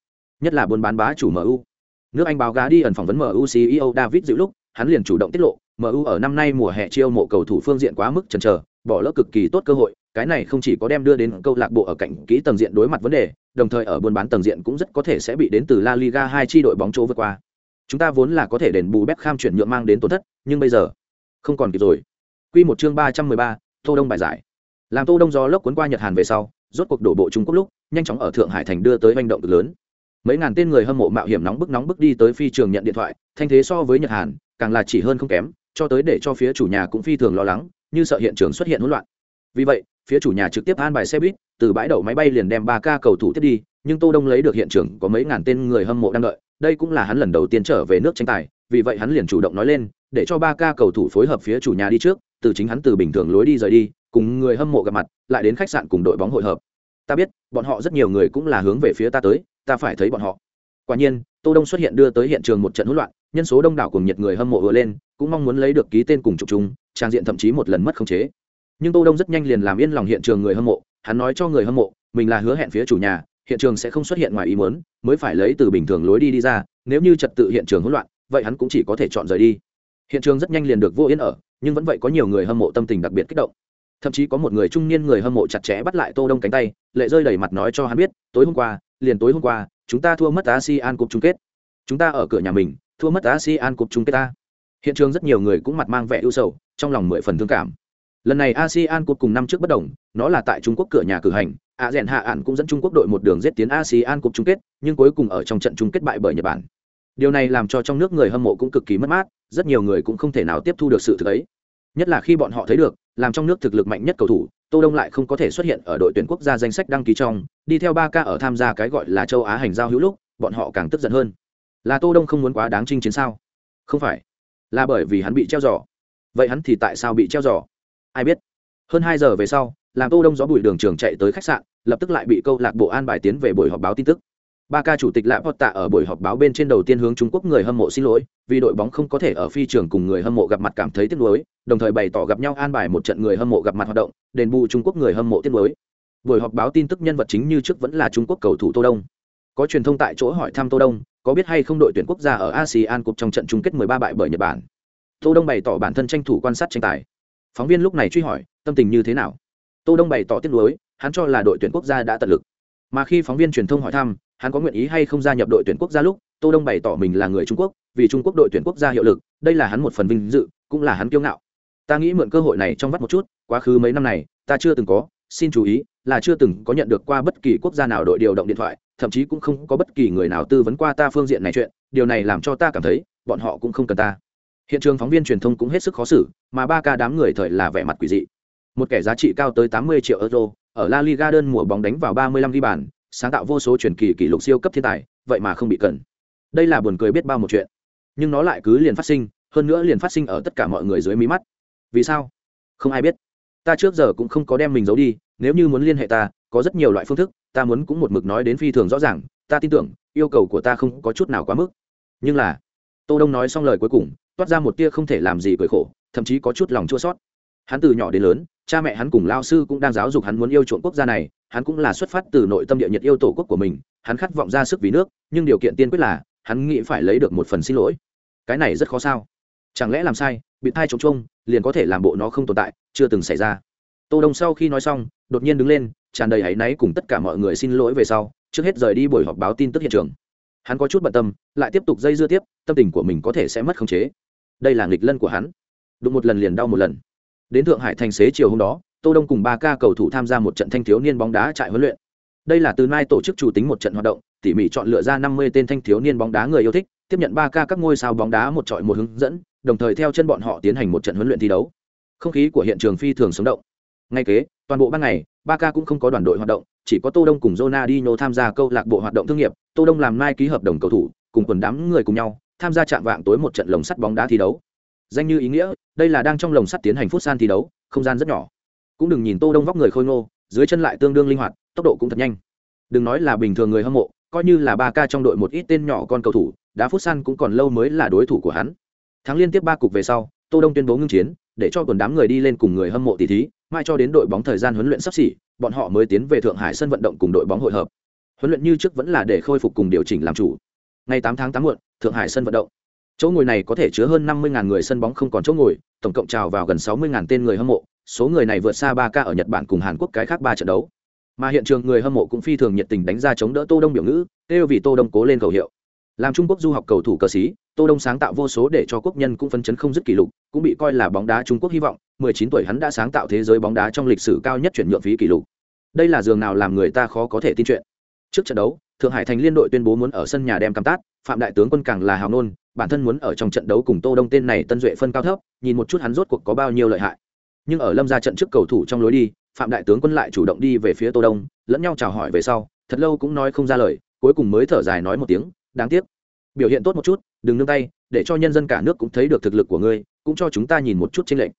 Nhất là buôn bán bá chủ mu nước anh báo gá đi ẩn phỏng vấn mu ceo david dịu lúc hắn liền chủ động tiết lộ mu ở năm nay mùa hè chiêu mộ cầu thủ phương diện quá mức chần chờ bỏ lỡ cực kỳ tốt cơ hội cái này không chỉ có đem đưa đến câu lạc bộ ở cạnh kỹ tầng diện đối mặt vấn đề đồng thời ở buôn bán tầng diện cũng rất có thể sẽ bị đến từ la liga hai chi đội bóng chỗ vượt qua. Chúng ta vốn là có thể đền bù Beckham chuyển nhượng mang đến tổn thất nhưng bây giờ không còn kịp rồi. Quy một chương ba trăm mười ba, Tô Đông bài giải. Làm Tô Đông do lốc cuốn qua Nhật Hàn về sau, rốt cuộc đổ bộ Trung Quốc lúc, nhanh chóng ở Thượng Hải thành đưa tới hành động cực lớn. Mấy ngàn tên người hâm mộ mạo hiểm nóng bức nóng bức đi tới phi trường nhận điện thoại, thanh thế so với Nhật Hàn, càng là chỉ hơn không kém, cho tới để cho phía chủ nhà cũng phi thường lo lắng, như sợ hiện trường xuất hiện hỗn loạn. Vì vậy, phía chủ nhà trực tiếp an bài xe buýt, từ bãi đậu máy bay liền đem ba ca cầu thủ tiếp đi, nhưng Tô Đông lấy được hiện trường có mấy ngàn tên người hâm mộ đang đợi, đây cũng là hắn lần đầu tiên trở về nước tranh tài, vì vậy hắn liền chủ động nói lên, để cho ba ca cầu thủ phối hợp phía chủ nhà đi trước, từ chính hắn từ bình thường lối đi rời đi cùng người hâm mộ gặp mặt lại đến khách sạn cùng đội bóng hội hợp ta biết, bọn họ rất nhiều người cũng là hướng về phía ta tới, ta phải thấy bọn họ. Quả nhiên, tô đông xuất hiện đưa tới hiện trường một trận hỗn loạn, nhân số đông đảo cùng nhiệt người hâm mộ vừa lên, cũng mong muốn lấy được ký tên cùng chụp chung, trang diện thậm chí một lần mất khống chế. Nhưng tô đông rất nhanh liền làm yên lòng hiện trường người hâm mộ, hắn nói cho người hâm mộ, mình là hứa hẹn phía chủ nhà, hiện trường sẽ không xuất hiện ngoài ý muốn, mới phải lấy từ bình thường lối đi đi ra, nếu như trật tự hiện trường hỗn loạn, vậy hắn cũng chỉ có thể chọn rời đi. Hiện trường rất nhanh liền được vô yên ở, nhưng vẫn vậy có nhiều người hâm mộ tâm tình đặc biệt kích động thậm chí có một người trung niên người hâm mộ chặt chẽ bắt lại tô đông cánh tay lệ rơi đầy mặt nói cho hắn biết tối hôm qua liền tối hôm qua chúng ta thua mất asean cúp chung kết chúng ta ở cửa nhà mình thua mất asean cúp chung kết ta hiện trường rất nhiều người cũng mặt mang vẻ ưu sầu trong lòng mười phần thương cảm lần này asean cúp cùng năm trước bất đồng nó là tại trung quốc cửa nhà cử hành a rèn hạ ạn cũng dẫn trung quốc đội một đường giết tiến asean cúp chung kết nhưng cuối cùng ở trong trận chung kết bại bởi nhật bản điều này làm cho trong nước người hâm mộ cũng cực kỳ mất mát rất nhiều người cũng không thể nào tiếp thu được sự thực ấy nhất là khi bọn họ thấy được làm trong nước thực lực mạnh nhất cầu thủ, tô đông lại không có thể xuất hiện ở đội tuyển quốc gia danh sách đăng ký trong, đi theo ba ca ở tham gia cái gọi là châu á hành giao hữu lúc, bọn họ càng tức giận hơn. Là tô đông không muốn quá đáng chinh chiến sao? Không phải. Là bởi vì hắn bị treo giò. Vậy hắn thì tại sao bị treo giò? Ai biết. Hơn hai giờ về sau, làm tô đông gió bụi đường trường chạy tới khách sạn, lập tức lại bị câu lạc bộ an bài tiến về buổi họp báo tin tức ba ca chủ tịch lạ tạ ở buổi họp báo bên trên đầu tiên hướng trung quốc người hâm mộ xin lỗi, vì đội bóng không có thể ở phi trường cùng người hâm mộ gặp mặt cảm thấy tiếc nuối, đồng thời bày tỏ gặp nhau an bài một trận người hâm mộ gặp mặt hoạt động, đền bù trung quốc người hâm mộ tiếc nuối. Buổi họp báo tin tức nhân vật chính như trước vẫn là trung quốc cầu thủ tô đông. Có truyền thông tại chỗ hỏi thăm tô đông, có biết hay không đội tuyển quốc gia ở asean Cup trong trận chung kết 13 bại bởi nhật bản. Tô đông bày tỏ bản thân tranh thủ quan sát tranh tài. Phóng viên lúc này truy hỏi, tâm tình như thế nào? Tô đông bày tỏ tiếc nuối, hắn cho là đội tuyển quốc gia đã tận lực. Mà khi phóng viên truyền thông hỏi thăm hắn có nguyện ý hay không gia nhập đội tuyển quốc gia lúc, tô đông bày tỏ mình là người trung quốc, vì trung quốc đội tuyển quốc gia hiệu lực, đây là hắn một phần vinh dự, cũng là hắn kiêu ngạo. Ta nghĩ mượn cơ hội này trong vắt một chút, quá khứ mấy năm này, ta chưa từng có, xin chú ý, là chưa từng có nhận được qua bất kỳ quốc gia nào đội điều động điện thoại, thậm chí cũng không có bất kỳ người nào tư vấn qua ta phương diện này chuyện, điều này làm cho ta cảm thấy, bọn họ cũng không cần ta. Hiện trường phóng viên truyền thông cũng hết sức khó xử, mà ba ca đám người thời là vẻ mặt quỷ dị. Một kẻ giá trị cao tới 80 triệu euro, ở la liga đơn mùa bóng đánh vào 35 ghi bàn sáng tạo vô số truyền kỳ kỷ lục siêu cấp thiên tài, vậy mà không bị cần đây là buồn cười biết bao một chuyện. Nhưng nó lại cứ liền phát sinh, hơn nữa liền phát sinh ở tất cả mọi người dưới mí mắt. Vì sao? Không ai biết. Ta trước giờ cũng không có đem mình giấu đi, nếu như muốn liên hệ ta, có rất nhiều loại phương thức, ta muốn cũng một mực nói đến phi thường rõ ràng, ta tin tưởng, yêu cầu của ta không có chút nào quá mức. Nhưng là, tô đông nói xong lời cuối cùng, toát ra một tia không thể làm gì cười khổ, thậm chí có chút lòng chua sót hắn từ nhỏ đến lớn, cha mẹ hắn cùng lao sư cũng đang giáo dục hắn muốn yêu chuộng quốc gia này hắn cũng là xuất phát từ nội tâm địa nhiệt yêu tổ quốc của mình, hắn khát vọng ra sức vì nước, nhưng điều kiện tiên quyết là, hắn nghĩ phải lấy được một phần xin lỗi. Cái này rất khó sao? Chẳng lẽ làm sai, bị thai trống trông liền có thể làm bộ nó không tồn tại, chưa từng xảy ra. Tô đông sau khi nói xong, đột nhiên đứng lên, tràn đầy áy náy cùng tất cả mọi người xin lỗi về sau, trước hết rời đi buổi họp báo tin tức hiện trường. Hắn có chút bận tâm, lại tiếp tục dây dưa tiếp, tâm tình của mình có thể sẽ mất khống chế. Đây là nghịch lân của hắn. Đụng một lần liền đau một lần. Đến thượng hải thành xế chiều hôm đó tô đông cùng ba ca cầu thủ tham gia một trận thanh thiếu niên bóng đá trại huấn luyện. Đây là từ mai tổ chức chủ tính một trận hoạt động, tỉ mỉ chọn lựa ra 50 tên thanh thiếu niên bóng đá người yêu thích, tiếp nhận ba ca các ngôi sao bóng đá một trọi một hướng dẫn, đồng thời theo chân bọn họ tiến hành một trận huấn luyện thi đấu. Không khí của hiện trường phi thường sống động. Ngay kế, toàn bộ ban ngày, ba ca cũng không có đoàn đội hoạt động, chỉ có tô đông cùng Ronaldinho tham gia câu lạc bộ hoạt động thương nghiệp, tô đông làm mai ký hợp đồng cầu thủ, cùng quần đám người cùng nhau, tham gia chạm vạng tối một trận lồng sắt bóng đá thi đấu. Danh như ý nghĩa, đây là đang trong lồng sắt tiến hành phút san thi đấu, không gian rất nhỏ cũng đừng nhìn tô đông vóc người khôi ngô, dưới chân lại tương đương linh hoạt, tốc độ cũng thật nhanh. Đừng nói là bình thường người hâm mộ, coi như là ba ca trong đội một ít tên nhỏ con cầu thủ, đá phút san cũng còn lâu mới là đối thủ của hắn. Thắng liên tiếp ba cục về sau, tô đông tuyên bố ngưng chiến, để cho quần đám người đi lên cùng người hâm mộ tỷ thí, mai cho đến đội bóng thời gian huấn luyện sắp xỉ, bọn họ mới tiến về thượng hải sân vận động cùng đội bóng hội hợp. Huấn luyện như trước vẫn là để khôi phục cùng điều chỉnh làm chủ. Ngày 8 tháng 8 muộn, thượng hải sân vận động. Chỗ ngồi này có thể chứa hơn 50.000 người sân bóng không còn chỗ ngồi, tổng cộng trào vào gần 60.000 tên người hâm mộ số người này vượt xa ba ca ở nhật bản cùng hàn quốc cái khác ba trận đấu. Mà hiện trường người hâm mộ cũng phi thường nhiệt tình đánh ra chống đỡ tô đông biểu ngữ kêu vì tô đông cố lên cầu hiệu. Làm trung quốc du học cầu thủ cờ sĩ, tô đông sáng tạo vô số để cho quốc nhân cũng phấn chấn không dứt kỷ lục, cũng bị coi là bóng đá trung quốc hy vọng 19 tuổi hắn đã sáng tạo thế giới bóng đá trong lịch sử cao nhất chuyển nhượng phí kỷ lục. Đây là giường nào làm người ta khó có thể tin chuyện. Trước trận đấu, thượng hải thành liên đội tuyên bố muốn ở sân nhà đem cam tát, phạm đại tướng quân càng là hào nôn, bản thân muốn ở trong trận đấu cùng tô đông tên này tân duệ phân cao thấp, nhìn một chút hắn rốt cuộc có bao nhiêu lợi hại nhưng ở lâm ra trận trước cầu thủ trong lối đi, phạm đại tướng quân lại chủ động đi về phía tô đông, lẫn nhau chào hỏi về sau, thật lâu cũng nói không ra lời, cuối cùng mới thở dài nói một tiếng, đáng tiếc. Biểu hiện tốt một chút, đừng nương tay, để cho nhân dân cả nước cũng thấy được thực lực của ngươi, cũng cho chúng ta nhìn một chút tranh lệch.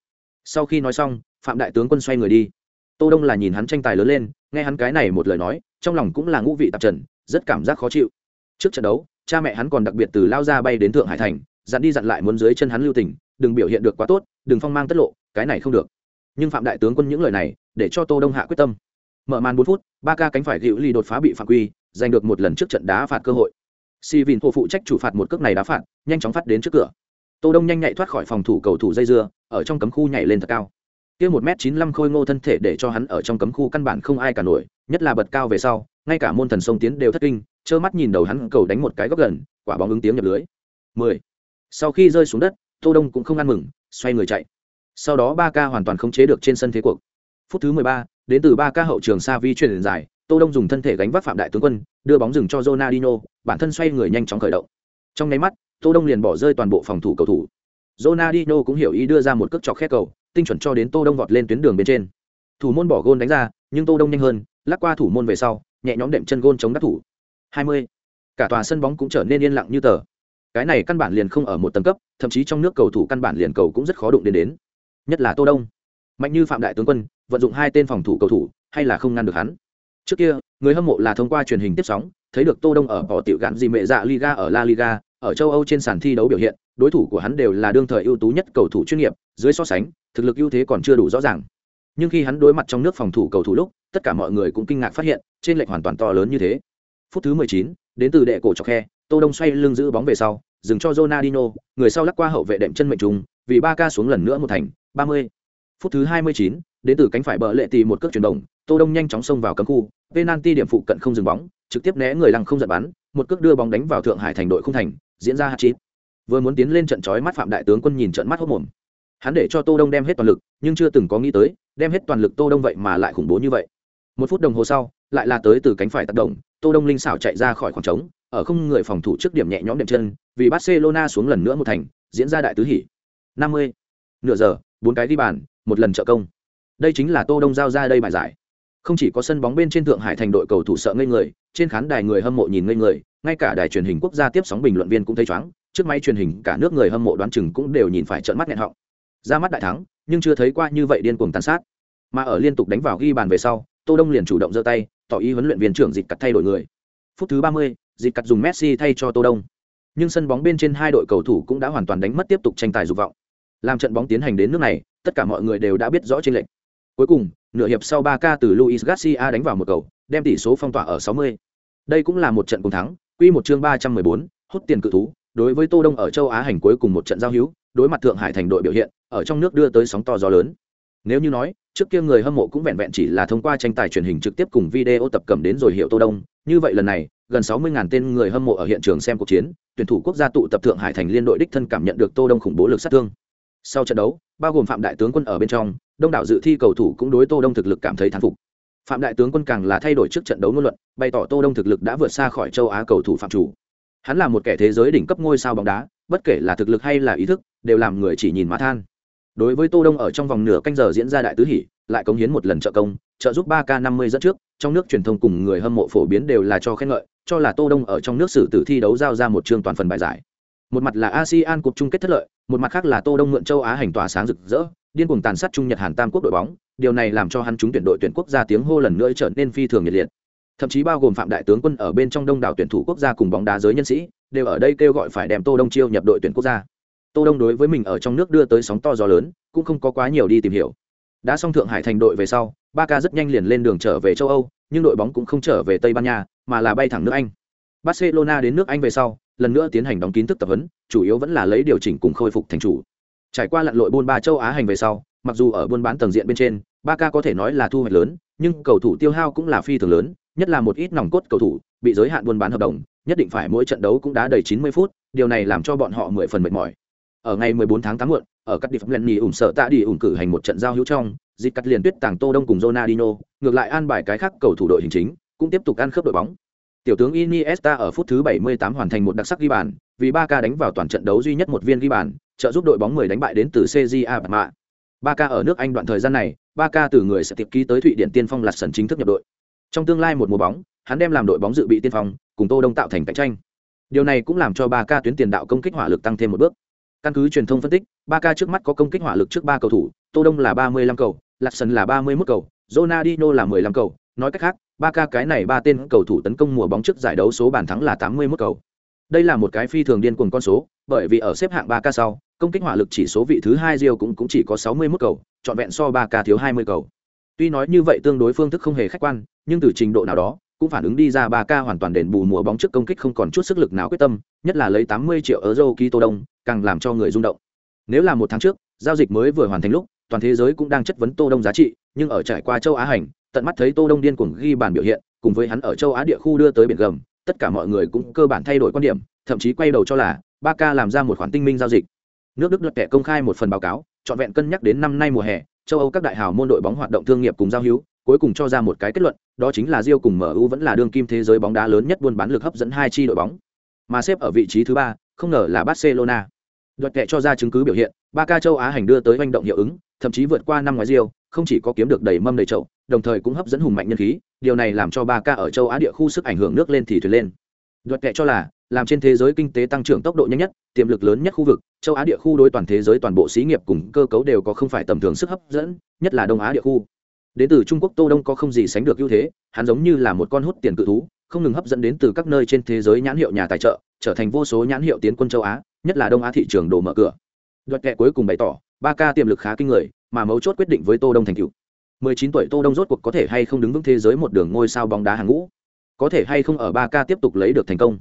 Sau khi nói xong, phạm đại tướng quân xoay người đi. Tô đông là nhìn hắn tranh tài lớn lên, nghe hắn cái này một lời nói, trong lòng cũng là ngũ vị tạp trần, rất cảm giác khó chịu. Trước trận đấu, cha mẹ hắn còn đặc biệt từ lao ra bay đến thượng hải thành, dặn đi dặn lại muốn dưới chân hắn lưu tình, đừng biểu hiện được quá tốt, đừng phong mang tất lộ, cái này không được nhưng phạm đại tướng quân những lời này để cho tô đông hạ quyết tâm mở màn bốn phút ba ca cánh phải hữu ly đột phá bị phạm quy giành được một lần trước trận đá phạt cơ hội si vin phụ trách chủ phạt một cước này đá phạt nhanh chóng phát đến trước cửa tô đông nhanh nhạy thoát khỏi phòng thủ cầu thủ dây dưa ở trong cấm khu nhảy lên thật cao kia một m chín mươi lăm khôi ngô thân thể để cho hắn ở trong cấm khu căn bản không ai cả nổi nhất là bật cao về sau ngay cả môn thần sông tiến đều thất kinh trơ mắt nhìn đầu hắn cầu đánh một cái góc gần quả bóng ứng tiếng nhập lưới mười sau khi rơi xuống đất tô đông cũng không ăn mừng xoay người chạy sau đó ba ca hoàn toàn không chế được trên sân thế cuộc. Phút thứ mười ba, đến từ ba ca hậu trường xa vi chuyển dài tô đông dùng thân thể gánh vác phạm đại tướng quân, đưa bóng dừng cho Ronaldinho, bản thân xoay người nhanh chóng khởi động. Trong nháy mắt, tô đông liền bỏ rơi toàn bộ phòng thủ cầu thủ. Ronaldinho cũng hiểu ý đưa ra một cước chọc khét cầu, tinh chuẩn cho đến tô đông vọt lên tuyến đường bên trên. Thủ môn bỏ gôn đánh ra, nhưng tô đông nhanh hơn, lắc qua thủ môn về sau, nhẹ nhõm đệm chân gôn chống đắc thủ. 20. cả tòa sân bóng cũng trở nên yên lặng như tờ. Cái này căn bản liền không ở một tầng cấp, thậm chí trong nước cầu thủ căn bản liền cầu cũng rất khó đụng đến đến nhất là tô đông mạnh như phạm đại tướng quân vận dụng hai tên phòng thủ cầu thủ hay là không ngăn được hắn trước kia người hâm mộ là thông qua truyền hình tiếp sóng thấy được tô đông ở bỏ tiểu gạn gì mẹ dạ liga ở la liga ở châu âu trên sàn thi đấu biểu hiện đối thủ của hắn đều là đương thời ưu tú nhất cầu thủ chuyên nghiệp dưới so sánh thực lực ưu thế còn chưa đủ rõ ràng nhưng khi hắn đối mặt trong nước phòng thủ cầu thủ lúc tất cả mọi người cũng kinh ngạc phát hiện trên lệch hoàn toàn to lớn như thế phút thứ 19, đến từ đệ cổ chọc khe tô đông xoay lưng giữ bóng về sau dừng cho Ronaldinho, người sau lắc qua hậu vệ đệm chân mệnh trùng vì ba ca xuống lần nữa một thành 30. phút thứ 29, đến từ cánh phải bờ lệ tì một cước chuyển động tô đông nhanh chóng xông vào cấm khu penalty điểm phụ cận không dừng bóng trực tiếp né người lăng không giật bắn một cước đưa bóng đánh vào thượng hải thành đội không thành diễn ra hạt chín vừa muốn tiến lên trận chói mắt phạm đại tướng quân nhìn trận mắt hốt mồm hắn để cho tô đông đem hết toàn lực nhưng chưa từng có nghĩ tới đem hết toàn lực tô đông vậy mà lại khủng bố như vậy một phút đồng hồ sau lại là tới từ cánh phải tác động Tô Đông linh xảo chạy ra khỏi khoảng trống, ở không người phòng thủ trước điểm nhẹ nhõm đệm chân, vì Barcelona xuống lần nữa một thành, diễn ra đại tứ hỷ. 50. Nửa giờ, bốn cái đi bàn, một lần trợ công. Đây chính là Tô Đông giao ra đây bài giải. Không chỉ có sân bóng bên trên Thượng Hải thành đội cầu thủ sợ ngây người, trên khán đài người hâm mộ nhìn ngây người, ngay cả đài truyền hình quốc gia tiếp sóng bình luận viên cũng thấy choáng, trước máy truyền hình cả nước người hâm mộ đoán chừng cũng đều nhìn phải trợn mắt nghẹn họng. Ra mắt đại thắng, nhưng chưa thấy qua như vậy điên cuồng tàn sát. Mà ở liên tục đánh vào ghi bàn về sau, Tô Đông liền chủ động giơ tay, tỏ ý huấn luyện viên trưởng dịch cắt thay đổi người. Phút thứ 30, dịch cắt dùng Messi thay cho Tô Đông. Nhưng sân bóng bên trên hai đội cầu thủ cũng đã hoàn toàn đánh mất tiếp tục tranh tài dục vọng. Làm trận bóng tiến hành đến nước này, tất cả mọi người đều đã biết rõ trên lệnh. Cuối cùng, nửa hiệp sau 3K từ Luis Garcia đánh vào một cầu, đem tỷ số phong tỏa ở 60. Đây cũng là một trận cùng thắng, quy một chương 314, hút tiền cự thú, đối với Tô Đông ở châu Á hành cuối cùng một trận giao hữu, đối mặt Thượng Hải thành đội biểu hiện, ở trong nước đưa tới sóng to gió lớn. Nếu như nói, trước kia người hâm mộ cũng vẹn vẹn chỉ là thông qua tranh tài truyền hình trực tiếp cùng video tập cầm đến rồi hiệu Tô Đông, như vậy lần này, gần 60.000 tên người hâm mộ ở hiện trường xem cuộc chiến, tuyển thủ quốc gia tụ tập Thượng Hải thành liên đội đích thân cảm nhận được Tô Đông khủng bố lực sát thương. Sau trận đấu, bao gồm Phạm đại tướng quân ở bên trong, đông đảo dự thi cầu thủ cũng đối Tô Đông thực lực cảm thấy thán phục. Phạm đại tướng quân càng là thay đổi trước trận đấu ngôn luận, bày tỏ Tô Đông thực lực đã vượt xa khỏi châu Á cầu thủ phạm chủ. Hắn là một kẻ thế giới đỉnh cấp ngôi sao bóng đá, bất kể là thực lực hay là ý thức, đều làm người chỉ nhìn mà than. Đối với Tô Đông ở trong vòng nửa canh giờ diễn ra đại tứ hỷ, lại cống hiến một lần trợ công, trợ giúp ba k năm mươi dẫn trước, trong nước truyền thông cùng người hâm mộ phổ biến đều là cho khen ngợi, cho là Tô Đông ở trong nước xử tử thi đấu giao ra một chương toàn phần bài giải. Một mặt là ASEAN cuộc chung kết thất lợi, một mặt khác là Tô Đông mượn châu Á hành tỏa sáng rực rỡ, điên cuồng tàn sát Trung Nhật Hàn Tam quốc đội bóng, điều này làm cho hắn chúng tuyển đội tuyển quốc gia tiếng hô lần nữa trở nên phi thường nhiệt liệt. Thậm chí bao gồm Phạm đại tướng quân ở bên trong đông đảo tuyển thủ quốc gia cùng bóng đá giới nhân sĩ, đều ở đây kêu gọi phải đem Tô Đông chiêu nhập đội tuyển quốc gia. Tô Đông đối với mình ở trong nước đưa tới sóng to gió lớn, cũng không có quá nhiều đi tìm hiểu. Đã xong Thượng Hải thành đội về sau, Barca rất nhanh liền lên đường trở về châu Âu, nhưng đội bóng cũng không trở về Tây Ban Nha, mà là bay thẳng nước Anh. Barcelona đến nước Anh về sau, lần nữa tiến hành đóng kín thức tập huấn, chủ yếu vẫn là lấy điều chỉnh cùng khôi phục thành chủ. Trải qua lặn lội buôn ba châu Á hành về sau, mặc dù ở buôn bán tầng diện bên trên, ba ca có thể nói là thu hoạch lớn, nhưng cầu thủ tiêu hao cũng là phi thường lớn, nhất là một ít nòng cốt cầu thủ bị giới hạn buôn bán hợp đồng, nhất định phải mỗi trận đấu cũng đá đầy 90 phút, điều này làm cho bọn họ mười phần mệt mỏi. Ở ngày 14 tháng 8 muộn, ở các địa phẩm nhì ủng sợ tạ đi ủng cử hành một trận giao hữu trong, dịch cắt liền tuyết tàng Tô Đông cùng Ronaldinho, ngược lại an bài cái khác cầu thủ đội hình chính, cũng tiếp tục ăn khớp đội bóng. Tiểu tướng Iniesta ở phút thứ 78 hoàn thành một đặc sắc ghi bàn, vì Barca đánh vào toàn trận đấu duy nhất một viên ghi bàn, trợ giúp đội bóng 10 đánh bại đến từ CJA Bạt Mạ. Barca ở nước Anh đoạn thời gian này, Barca từ người sẽ tiếp ký tới Thụy Điển Tiên Phong lạt sần chính thức nhập đội. Trong tương lai một mùa bóng, hắn đem làm đội bóng dự bị tiên phong, cùng Tô Đông tạo thành cạnh tranh. Điều này cũng làm cho Barca tuyến tiền đạo công kích hỏa lực tăng thêm một bước. Căn cứ truyền thông phân tích, Barca trước mắt có công kích hỏa lực trước ba cầu thủ, Tô Đông là 35 cầu, Lạt sần là 31 cầu, Ronaldinho là 15 cầu, nói cách khác, Ba ca cái này ba tên cầu thủ tấn công mùa bóng trước giải đấu số bàn thắng là 81 cầu. Đây là một cái phi thường điên cuồng con số, bởi vì ở xếp hạng ba ca sau, công kích hỏa lực chỉ số vị thứ hai Rio cũng cũng chỉ có 61 cầu, trọn vẹn so ba ca thiếu 20 cầu. Tuy nói như vậy tương đối phương thức không hề khách quan, nhưng từ trình độ nào đó, cũng phản ứng đi ra ba ca hoàn toàn đền bù mùa bóng trước công kích không còn chút sức lực nào quyết tâm, nhất là lấy 80 triệu euro ký Tô Đông, càng làm cho người rung động. Nếu là một tháng trước, giao dịch mới vừa hoàn thành lúc, toàn thế giới cũng đang chất vấn Tô Đông giá trị, nhưng ở trải qua châu Á hành, tận mắt thấy Tô Đông điên cuồng ghi bàn biểu hiện, cùng với hắn ở châu Á địa khu đưa tới biển gầm, tất cả mọi người cũng cơ bản thay đổi quan điểm, thậm chí quay đầu cho là Barca làm ra một khoản tinh minh giao dịch. Nước Đức luật kẻ công khai một phần báo cáo, trọn vẹn cân nhắc đến năm nay mùa hè, châu Âu các đại hào môn đội bóng hoạt động thương nghiệp cùng giao hữu, cuối cùng cho ra một cái kết luận, đó chính là Rio cùng MU vẫn là đương kim thế giới bóng đá lớn nhất buôn bán lực hấp dẫn hai chi đội bóng. Mà xếp ở vị trí thứ ba, không ngờ là Barcelona. luật kệ cho ra chứng cứ biểu hiện, Barca châu Á hành đưa tới hành động hiệu ứng, thậm chí vượt qua năm ngoái Rio, không chỉ có kiếm được đầy mâm đầy chậu, đồng thời cũng hấp dẫn hùng mạnh nhân khí, điều này làm cho Ba Ca ở châu Á địa khu sức ảnh hưởng nước lên thì thuyền lên. Luật kệ cho là, làm trên thế giới kinh tế tăng trưởng tốc độ nhanh nhất, tiềm lực lớn nhất khu vực, châu Á địa khu đối toàn thế giới toàn bộ xí nghiệp cùng cơ cấu đều có không phải tầm thường sức hấp dẫn, nhất là Đông Á địa khu. Đến từ Trung Quốc Tô Đông có không gì sánh được ưu thế, hắn giống như là một con hút tiền cự thú, không ngừng hấp dẫn đến từ các nơi trên thế giới nhãn hiệu nhà tài trợ, trở thành vô số nhãn hiệu tiến quân châu Á, nhất là Đông Á thị trường đồ mở cửa. Đoạt kệ cuối cùng bày tỏ, ba ca tiềm lực khá kinh người, mà mấu chốt quyết định với Tô Đông thành cựu 19 tuổi Tô Đông rốt cuộc có thể hay không đứng vững thế giới một đường ngôi sao bóng đá hàng ngũ, có thể hay không ở 3K tiếp tục lấy được thành công.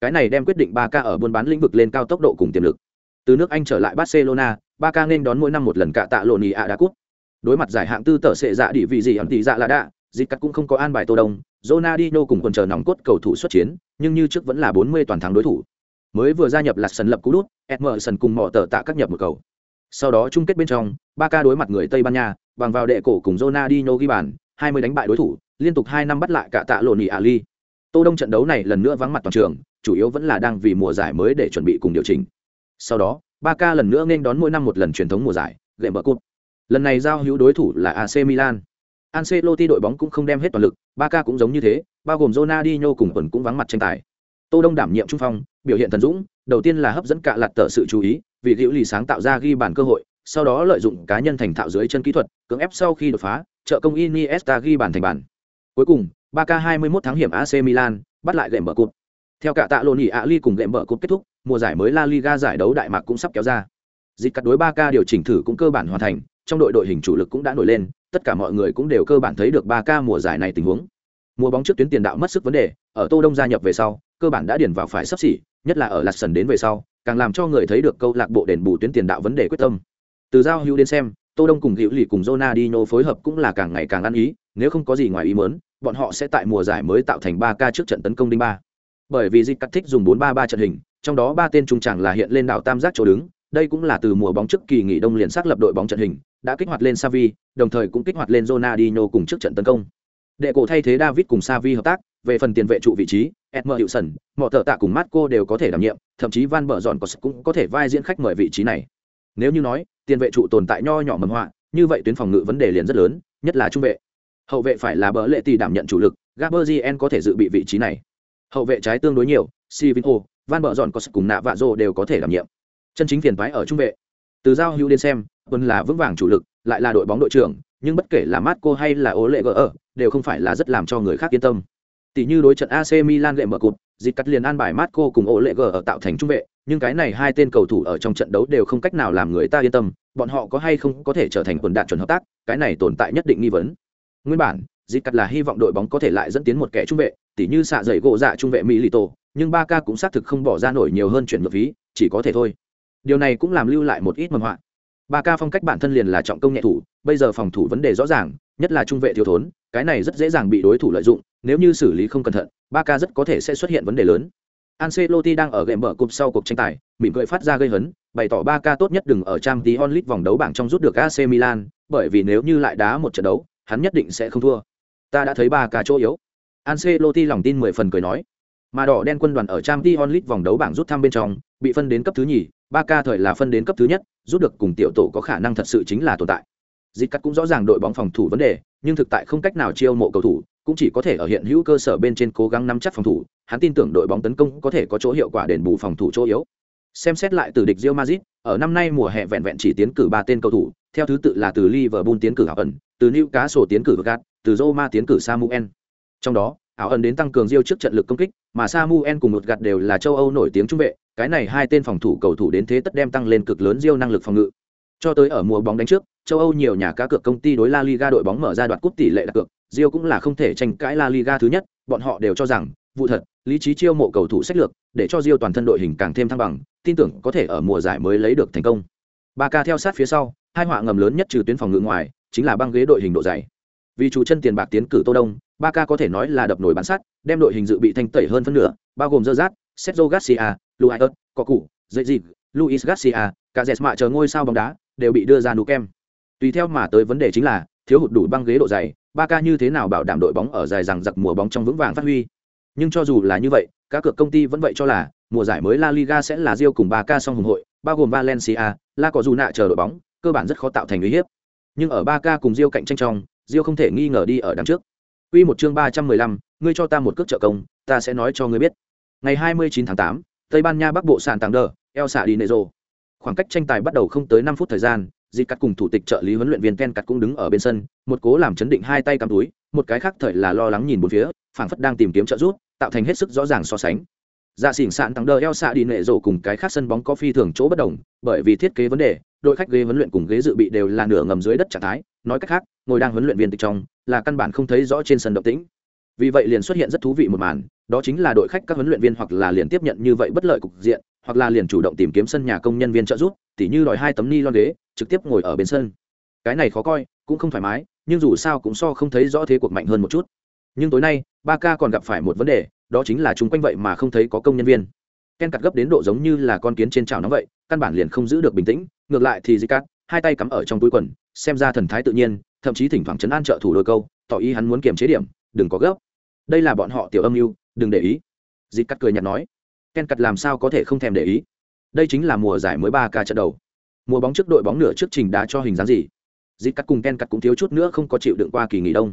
Cái này đem quyết định 3K ở buôn bán lĩnh vực lên cao tốc độ cùng tiềm lực. Từ nước Anh trở lại Barcelona, 3K nên đón mỗi năm một lần cả tạ lộn ý ạ đá cúp. Đối mặt giải hạng tư tở sẽ dạ địa vị gì ẩn tỷ dạ là đạ, dịch cắt cũng không có an bài Tô Đông, Ronaldinho cùng quần chờ nòng cốt cầu thủ xuất chiến, nhưng như trước vẫn là 40 toàn thắng đối thủ. Mới vừa gia nhập là sân lập cú đút, Emerson cùng mỏ tờ tạ các nhập một cầu. Sau đó chung kết bên trong, 3K đối mặt người Tây Ban Nha, bằng vào đệ cổ cùng Ronaldinho ghi bàn, 20 đánh bại đối thủ, liên tục 2 năm bắt lại cả tạ lộn Ali. tô đông trận đấu này lần nữa vắng mặt toàn trường chủ yếu vẫn là đang vì mùa giải mới để chuẩn bị cùng điều chỉnh. Sau đó Barca lần nữa nên đón mỗi năm một lần truyền thống mùa giải gệm bờ cúp lần này giao hữu đối thủ là AC Milan. Ancelotti đội bóng cũng không đem hết toàn lực Barca cũng giống như thế bao gồm Ronaldinho cùng quần cũng vắng mặt tranh tài. Tô đông đảm nhiệm trung phong biểu hiện thần dũng đầu tiên là hấp dẫn cả lạt tờ sự chú ý vì Diệu lì sáng tạo ra ghi bàn cơ hội sau đó lợi dụng cá nhân thành thạo dưới chân kỹ thuật, cưỡng ép sau khi đột phá, trợ công Iniesta ghi bàn thành bàn. Cuối cùng, Barca 21 tháng hiểm AC Milan, bắt lại gệm mở cúp theo cả tạ lộn ỉ ạ ly cùng gệm mở cúp kết thúc, mùa giải mới La Liga giải đấu đại mạc cũng sắp kéo ra. Dịch cắt đối Barca điều chỉnh thử cũng cơ bản hoàn thành, trong đội đội hình chủ lực cũng đã nổi lên, tất cả mọi người cũng đều cơ bản thấy được Barca mùa giải này tình huống. Mùa bóng trước tuyến tiền đạo mất sức vấn đề, ở tô đông gia nhập về sau, cơ bản đã điền vào phải sắp xỉ, nhất là ở lạt sần đến về sau, càng làm cho người thấy được câu lạc bộ đền bù tuyến tiền đạo vấn đề quyết tâm từ giao hữu đến xem tô đông cùng hữu lì cùng jonadino phối hợp cũng là càng ngày càng ăn ý nếu không có gì ngoài ý muốn bọn họ sẽ tại mùa giải mới tạo thành ba ca trước trận tấn công đinh ba bởi vì dịch cắt thích dùng bốn ba ba trận hình trong đó ba tên trung tràng là hiện lên đảo tam giác chỗ đứng đây cũng là từ mùa bóng trước kỳ nghỉ đông liền xác lập đội bóng trận hình đã kích hoạt lên Savi đồng thời cũng kích hoạt lên jonadino cùng trước trận tấn công đệ cổ thay thế David cùng Savi hợp tác về phần tiền vệ trụ vị trí Edmer sần mọi thợ tạ cùng Marco đều có thể đảm nhiệm, thậm chí Van Bờ Giòn cũng có thể vai diễn khách mời vị trí này. Nếu như nói, tiền vệ trụ tồn tại nho nhỏ mầm họa, như vậy tuyến phòng ngự vấn đề liền rất lớn, nhất là trung vệ. Hậu vệ phải là bờ lệ tỷ đảm nhận chủ lực, Gabriel có thể dự bị vị trí này. Hậu vệ trái tương đối nhiều, Sivinho, Van bờ Dọn cùng nạ vạ rô đều có thể đảm nhiệm. Chân chính phiền toái ở trung vệ. Từ giao hữu đến xem, Quân là vững vàng chủ lực, lại là đội bóng đội trưởng, nhưng bất kể là Marco hay là Ố Lệ Gở, đều không phải là rất làm cho người khác yên tâm. Tỷ như đối trận AC Milan lệ mở cụt, dịch cắt liền an bài Marco cùng ổ lệ G ở tạo thành trung vệ, nhưng cái này hai tên cầu thủ ở trong trận đấu đều không cách nào làm người ta yên tâm, bọn họ có hay không có thể trở thành quần đạt chuẩn hợp tác, cái này tồn tại nhất định nghi vấn. Nguyên bản, dịch cắt là hy vọng đội bóng có thể lại dẫn tiến một kẻ trung vệ, tỷ như xạ dày gỗ dạ trung vệ mỹ lito. nhưng ba ca cũng xác thực không bỏ ra nổi nhiều hơn chuyển ngược phí, chỉ có thể thôi. Điều này cũng làm lưu lại một ít mầm họa. ca phong cách bản thân liền là trọng công nhẹ thủ, bây giờ phòng thủ vấn đề rõ ràng, nhất là trung vệ thiếu thốn, cái này rất dễ dàng bị đối thủ lợi dụng, nếu như xử lý không cẩn thận, ba ca rất có thể sẽ xuất hiện vấn đề lớn. Ancelotti đang ở game bờ cụp sau cuộc tranh tài, mỉm cười phát ra gây hấn, bày tỏ Barca tốt nhất đừng ở trang tí onlit vòng đấu bảng trong rút được AC Milan, bởi vì nếu như lại đá một trận đấu, hắn nhất định sẽ không thua. Ta đã thấy Barca chỗ yếu. Ancelotti lòng tin mười phần cười nói. Mà đỏ đen quân đoàn ở trang tí onlit vòng đấu bảng rút thăm bên trong, bị phân đến cấp thứ nhì, Barca thời là phân đến cấp thứ nhất, rút được cùng tiểu tổ có khả năng thật sự chính là tồn tại. Dịch cắt cũng rõ ràng đội bóng phòng thủ vấn đề, nhưng thực tại không cách nào chiêu mộ cầu thủ, cũng chỉ có thể ở hiện hữu cơ sở bên trên cố gắng nắm chắc phòng thủ, hắn tin tưởng đội bóng tấn công có thể có chỗ hiệu quả đền bù phòng thủ chỗ yếu. Xem xét lại từ địch Real Madrid, ở năm nay mùa hè vẹn vẹn chỉ tiến cử ba tên cầu thủ, theo thứ tự là từ Liverpool tiến cử áo ẩn, từ Newcastle tiến cử Gat, từ Roma tiến cử Samuel. Trong đó, Ảo ẩn đến tăng cường Real trước trận lực công kích, mà Samuel cùng một Gạt đều là châu Âu nổi tiếng trung vệ, cái này hai tên phòng thủ cầu thủ đến thế tất đem tăng lên cực lớn Real năng lực phòng ngự. Cho tới ở mùa bóng đánh trước, châu Âu nhiều nhà cá cược công ty đối La Liga đội bóng mở ra đoạt cúp tỷ lệ đặt cược, Rio cũng là không thể tranh cãi La Liga thứ nhất, bọn họ đều cho rằng, vụ thật, lý trí chiêu mộ cầu thủ sách lược, để cho Rio toàn thân đội hình càng thêm thăng bằng, tin tưởng có thể ở mùa giải mới lấy được thành công. Barca theo sát phía sau, hai họa ngầm lớn nhất trừ tuyến phòng ngự ngoài, chính là băng ghế đội hình độ dày. Vì chủ chân tiền bạc tiến cử Tô Đông, Barca có thể nói là đập nổi bán sắt, đem đội hình dự bị thanh tẩy hơn phân nửa, bao gồm Gerrard, Sergio Garcia, Luis Cocu, Zidane, Luis Garcia, cả Jesma chờ ngôi sao bóng đá đều bị đưa ra nụ kem. Tùy theo mà tới vấn đề chính là thiếu hụt đủ băng ghế độ dày, Barca như thế nào bảo đảm đội bóng ở dài rằng giặc mùa bóng trong vững vàng phát huy. Nhưng cho dù là như vậy, các cược công ty vẫn vậy cho là mùa giải mới La Liga sẽ là riêu cùng Barca song hùng hội, bao gồm Valencia, La có dù nạ chờ đội bóng, cơ bản rất khó tạo thành uy hiếp. Nhưng ở Barca cùng riêu cạnh tranh trong, riêu không thể nghi ngờ đi ở đằng trước. Quy một chương 315, ngươi cho ta một cước trợ công, ta sẽ nói cho ngươi biết. Ngày 29 tháng 8, Tây Ban Nha Bắc Bộ sàn tàng đờ, El Sadinero. Khoảng cách tranh tài bắt đầu không tới 5 phút thời gian, dịp cắt cùng thủ tịch trợ lý huấn luyện viên ken cắt cũng đứng ở bên sân, một cố làm chấn định hai tay cắm túi, một cái khác thời là lo lắng nhìn bốn phía, phảng phất đang tìm kiếm trợ giúp, tạo thành hết sức rõ ràng so sánh. Dạ xỉn sạn tăng đờ eo xạ đi nệ rổ cùng cái khác sân bóng có phi thường chỗ bất đồng, bởi vì thiết kế vấn đề, đội khách ghế huấn luyện cùng ghế dự bị đều là nửa ngầm dưới đất trạng thái, nói cách khác, ngồi đang huấn luyện viên tịch trong, là căn bản không thấy rõ trên sân động tĩnh. Vì vậy liền xuất hiện rất thú vị một màn, đó chính là đội khách các huấn luyện viên hoặc là liền tiếp nhận như vậy bất lợi cục diện, hoặc là liền chủ động tìm kiếm sân nhà công nhân viên trợ giúp tỉ như đòi hai tấm ni lon ghế, trực tiếp ngồi ở bên sân. Cái này khó coi, cũng không thoải mái, nhưng dù sao cũng so không thấy rõ thế cuộc mạnh hơn một chút. Nhưng tối nay, ba ca còn gặp phải một vấn đề, đó chính là chúng quanh vậy mà không thấy có công nhân viên. Ken cặt gấp đến độ giống như là con kiến trên chảo nó vậy, căn bản liền không giữ được bình tĩnh, ngược lại thì dì cắt hai tay cắm ở trong túi quần, xem ra thần thái tự nhiên, thậm chí thỉnh thoảng chấn an trợ thủ đôi câu, tỏ ý hắn muốn kiềm chế điểm, đừng có gấp. Đây là bọn họ tiểu âm mưu, đừng để ý. Dịp cắt cười nhạt nói. Ken cặt làm sao có thể không thèm để ý? Đây chính là mùa giải mới ba ca trận đầu. Mùa bóng trước đội bóng nửa trước trình đá cho hình dáng gì? Dịp cắt cùng ken cắt cũng thiếu chút nữa không có chịu đựng qua kỳ nghỉ đông.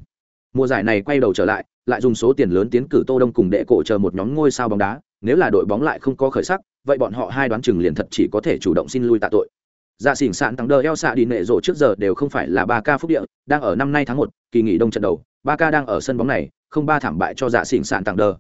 Mùa giải này quay đầu trở lại lại dùng số tiền lớn tiến cử tô đông cùng đệ cổ chờ một nhóm ngôi sao bóng đá, nếu là đội bóng lại không có khởi sắc, vậy bọn họ hai đoán chừng liền thật chỉ có thể chủ động xin lui tạ tội. Dạ xỉn sạn thắng đờ eo xạ đi nệ rộ trước giờ đều không phải là ba ca phúc địa, đang ở năm nay tháng một, kỳ nghỉ đông trận đầu, ba ca đang ở sân bóng này, không ba thảm bại cho dạ xỉn sạn thắng đờ.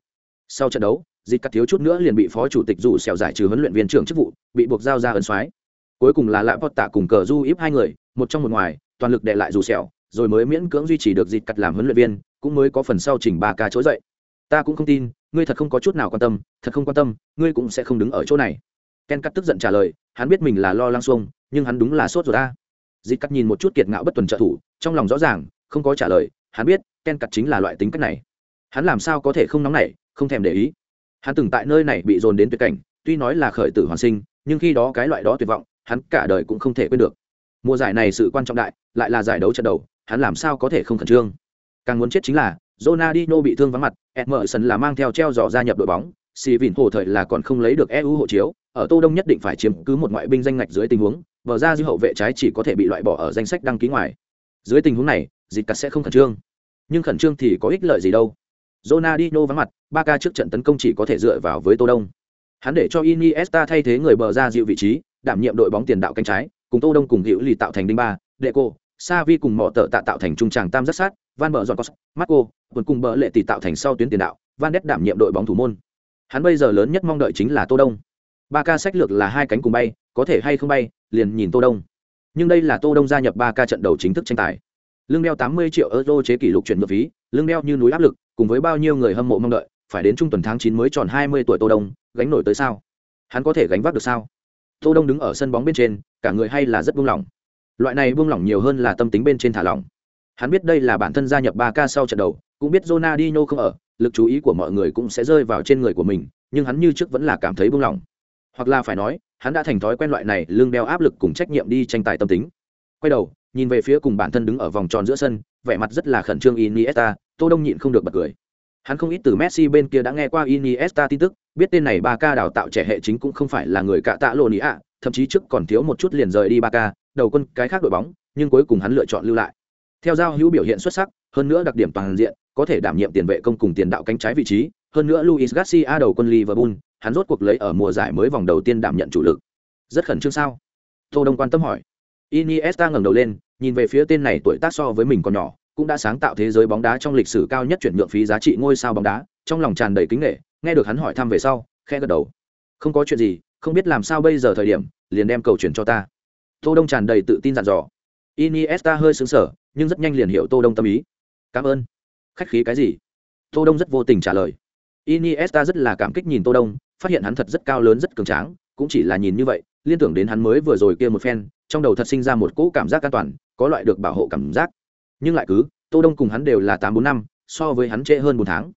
Sau trận đấu dịch cắt thiếu chút nữa liền bị phó chủ tịch dù xẻo giải trừ huấn luyện viên trưởng chức vụ, bị buộc giao ra ấn soái. Cuối cùng là lạ bọt tạ cùng cờ du íp hai người, một trong một ngoài, toàn lực đệ lại dù xẻo, rồi mới miễn cưỡng duy trì được dịch cắt làm huấn luyện viên, cũng mới có phần sau chỉnh ba ca trỗi dậy. Ta cũng không tin, ngươi thật không có chút nào quan tâm, thật không quan tâm, ngươi cũng sẽ không đứng ở chỗ này. Ken cắt tức giận trả lời, hắn biết mình là lo lăng xuông, nhưng hắn đúng là sốt rồi ta dịch cắt nhìn một chút kiệt ngạo bất tuần trợ thủ, trong lòng rõ ràng, không có trả lời, hắn biết ken cắt chính là loại tính cách này. Hắn làm sao có thể không nóng nảy, không thèm để ý hắn từng tại nơi này bị dồn đến tuyệt cảnh, tuy nói là khởi tử hoàn sinh, nhưng khi đó cái loại đó tuyệt vọng, hắn cả đời cũng không thể quên được. Mùa giải này sự quan trọng đại, lại là giải đấu trận đầu, hắn làm sao có thể không khẩn trương? Càng muốn chết chính là, Ronaldinho bị thương vắng mặt Emerson là mang theo treo giỏ gia nhập đội bóng xì vịn hồ thời là còn không lấy được eu hộ chiếu, ở tô đông nhất định phải chiếm cứ một ngoại binh danh ngạch dưới tình huống vở ra dư hậu vệ trái chỉ có thể bị loại bỏ ở danh sách đăng ký ngoài. Dưới tình huống này dịch cắt sẽ không khẩn trương. Nhưng khẩn trương thì có ích lợi gì đâu. Ronaldinho vắng mặt, Barca trước trận tấn công chỉ có thể dựa vào với tô đông. Hắn để cho Iniesta thay thế người bờ ra dịu vị trí, đảm nhiệm đội bóng tiền đạo cánh trái, cùng tô đông cùng hữu lì tạo thành đinh ba, deco Savi cùng Mọ tợ tạ tạo thành trung tràng tam rất sát, van Bơ dọn có marco cuối cùng bờ lệ tỷ tạo thành sau tuyến tiền đạo, van Ness đảm nhiệm đội bóng thủ môn. Hắn bây giờ lớn nhất mong đợi chính là tô đông. Barca sách lược là hai cánh cùng bay, có thể hay không bay, liền nhìn tô đông. Nhưng đây là tô đông gia nhập Barca trận đầu chính thức tranh tài. Lương đeo tám mươi triệu euro chế kỷ lục chuyển nhượng phí, lương đeo như núi áp lực cùng với bao nhiêu người hâm mộ mong đợi, phải đến trung tuần tháng chín mới tròn hai mươi tuổi tô đông, gánh nổi tới sao? Hắn có thể gánh vác được sao? Tô đông đứng ở sân bóng bên trên, cả người hay là rất buông lỏng. Loại này buông lỏng nhiều hơn là tâm tính bên trên thả lỏng. Hắn biết đây là bản thân gia nhập ba ca sau trận đầu, cũng biết Ronaldinho không ở, lực chú ý của mọi người cũng sẽ rơi vào trên người của mình, nhưng hắn như trước vẫn là cảm thấy buông lỏng. Hoặc là phải nói, hắn đã thành thói quen loại này lương đeo áp lực cùng trách nhiệm đi tranh tài tâm tính. Quay đầu, nhìn về phía cùng bản thân đứng ở vòng tròn giữa sân vẻ mặt rất là khẩn trương iniesta tô đông nhịn không được bật cười. Hắn không ít từ messi bên kia đã nghe qua iniesta tin tức biết tên này Barca đào tạo trẻ hệ chính cũng không phải là người cạ tạ lộ ý ạ thậm chí trước còn thiếu một chút liền rời đi Barca, đầu quân cái khác đội bóng nhưng cuối cùng hắn lựa chọn lưu lại. Theo giao hữu biểu hiện xuất sắc hơn nữa đặc điểm toàn diện có thể đảm nhiệm tiền vệ công cùng tiền đạo cánh trái vị trí hơn nữa luis garcia đầu quân liverpool hắn rốt cuộc lấy ở mùa giải mới vòng đầu tiên đảm nhận chủ lực. Rất khẩn trương sao? Tô đông quan tâm hỏi. Iniesta ngẩng đầu lên nhìn về phía tên này tuổi tác so với mình còn nhỏ, cũng đã sáng tạo thế giới bóng đá trong lịch sử cao nhất chuyển nhượng phí giá trị ngôi sao bóng đá, trong lòng tràn đầy kính nghệ, nghe được hắn hỏi thăm về sau khe gật đầu. Không có chuyện gì, không biết làm sao bây giờ thời điểm, liền đem cầu chuyển cho ta. Tô đông tràn đầy tự tin dặn dò. Iniesta hơi sững sờ, nhưng rất nhanh liền hiểu tô đông tâm ý. Cảm ơn. Khách khí cái gì? Tô đông rất vô tình trả lời. Iniesta rất là cảm kích nhìn tô đông, phát hiện hắn thật rất cao lớn, rất cường tráng, cũng chỉ là nhìn như vậy, liên tưởng đến hắn mới vừa rồi kia một phen, trong đầu thật sinh ra một cỗ cảm giác an toàn có loại được bảo hộ cảm giác. Nhưng lại cứ, tô đông cùng hắn đều là tám bốn năm, so với hắn trễ hơn bốn tháng.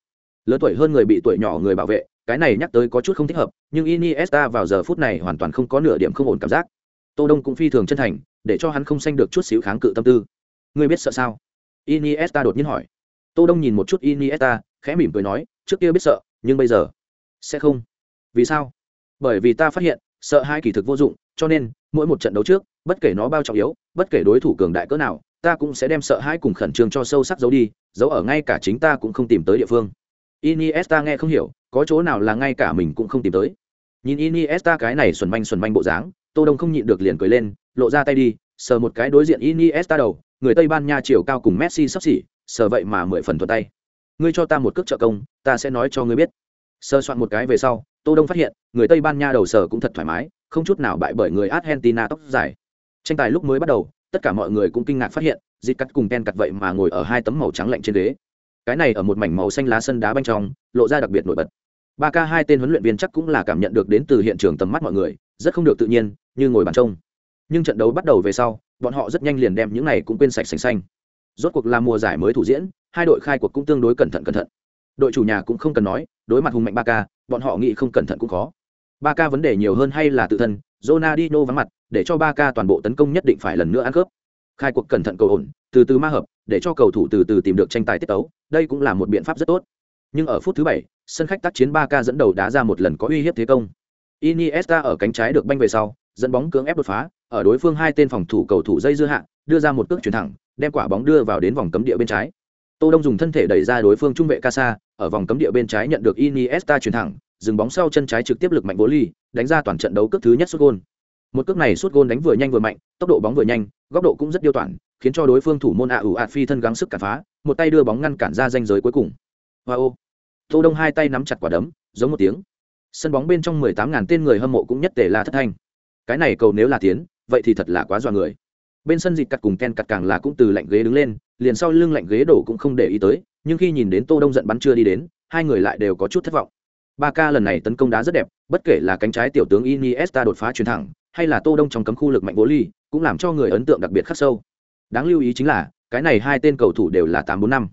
Lớn tuổi hơn người bị tuổi nhỏ người bảo vệ, cái này nhắc tới có chút không thích hợp, nhưng iniesta vào giờ phút này hoàn toàn không có nửa điểm không ổn cảm giác. Tô đông cũng phi thường chân thành, để cho hắn không sanh được chút xíu kháng cự tâm tư. Ngươi biết sợ sao? Iniesta đột nhiên hỏi. Tô đông nhìn một chút iniesta, khẽ mỉm cười nói, trước kia biết sợ, nhưng bây giờ sẽ không. Vì sao? Bởi vì ta phát hiện, sợ hai kỳ thực vô dụng, cho nên mỗi một trận đấu trước bất kể nó bao trọng yếu, bất kể đối thủ cường đại cỡ nào, ta cũng sẽ đem sợ hãi cùng khẩn trương cho sâu sắc giấu đi, giấu ở ngay cả chính ta cũng không tìm tới địa phương. Iniesta nghe không hiểu, có chỗ nào là ngay cả mình cũng không tìm tới. Nhìn iniesta cái này xuẩn manh xuẩn manh bộ dáng, tô đông không nhịn được liền cười lên, lộ ra tay đi, sờ một cái đối diện iniesta đầu, người tây ban nha chiều cao cùng messi sắp xỉ, sờ vậy mà mười phần thuận tay. Ngươi cho ta một cước trợ công, ta sẽ nói cho ngươi biết. Sơ soạn một cái về sau, tô đông phát hiện, người tây ban nha đầu sờ cũng thật thoải mái, không chút nào bại bởi người argentina tóc dài tranh tài lúc mới bắt đầu, tất cả mọi người cũng kinh ngạc phát hiện dịt cắt cùng ken cắt vậy mà ngồi ở hai tấm màu trắng lạnh trên ghế. Cái này ở một mảnh màu xanh lá sân đá banh trong, lộ ra đặc biệt nổi bật. Ba k hai tên huấn luyện viên chắc cũng là cảm nhận được đến từ hiện trường tầm mắt mọi người, rất không được tự nhiên, như ngồi bàn trông. Nhưng trận đấu bắt đầu về sau, bọn họ rất nhanh liền đem những này cũng quên sạch sành xanh. Rốt cuộc là mùa giải mới thủ diễn, hai đội khai cuộc cũng tương đối cẩn thận cẩn thận. Đội chủ nhà cũng không cần nói, đối mặt hùng mạnh ba k bọn họ nghĩ không cẩn thận cũng khó. Ba k vấn đề nhiều hơn hay là tự thân Ronaldinho vắng mặt để cho Barca toàn bộ tấn công nhất định phải lần nữa ăn cướp khai cuộc cẩn thận cầu ổn từ từ ma hợp để cho cầu thủ từ từ tìm được tranh tài tiết tấu đây cũng là một biện pháp rất tốt nhưng ở phút thứ bảy sân khách tác chiến Barca dẫn đầu đá ra một lần có uy hiếp thế công. Iniesta ở cánh trái được banh về sau, dẫn bóng cưỡng ép đột phá, ở đối phương hai tên phòng thủ cầu thủ dây dưa hạ, đưa ra một cước chuyển thẳng, đem quả bóng đưa vào đến vòng cấm địa bên trái. Tô Đông dùng thân thể đẩy ra đối phương trung vệ Casa, ở vòng cấm địa bên trái nhận được Iniesta chuyển thẳng, dừng bóng sau chân trái trực tiếp lực mạnh bố ly, đánh ra toàn trận đấu cước thứ nhất sút gôn. Một cước này sút gôn đánh vừa nhanh vừa mạnh, tốc độ bóng vừa nhanh, góc độ cũng rất điêu toản, khiến cho đối phương thủ môn ạ ủ ạt phi thân gắng sức cản phá, một tay đưa bóng ngăn cản ra ranh giới cuối cùng. Wow. Tô Đông hai tay nắm chặt quả đấm, giống một tiếng. Sân bóng bên trong 18.000 tên người hâm mộ cũng nhất tề là thất thanh. Cái này cầu nếu là tiến, vậy thì thật là quá dọa người. Bên sân dịch cắt cùng Ken cắt càng là cũng từ lạnh ghế đứng lên, liền sau lưng lạnh ghế đổ cũng không để ý tới, nhưng khi nhìn đến Tô Đông giận bắn chưa đi đến, hai người lại đều có chút thất vọng. Barca lần này tấn công đá rất đẹp, bất kể là cánh trái tiểu tướng Iniesta đột phá chuyển thẳng, hay là Tô Đông trong cấm khu lực mạnh vô ly, cũng làm cho người ấn tượng đặc biệt khắc sâu. Đáng lưu ý chính là, cái này hai tên cầu thủ đều là 845.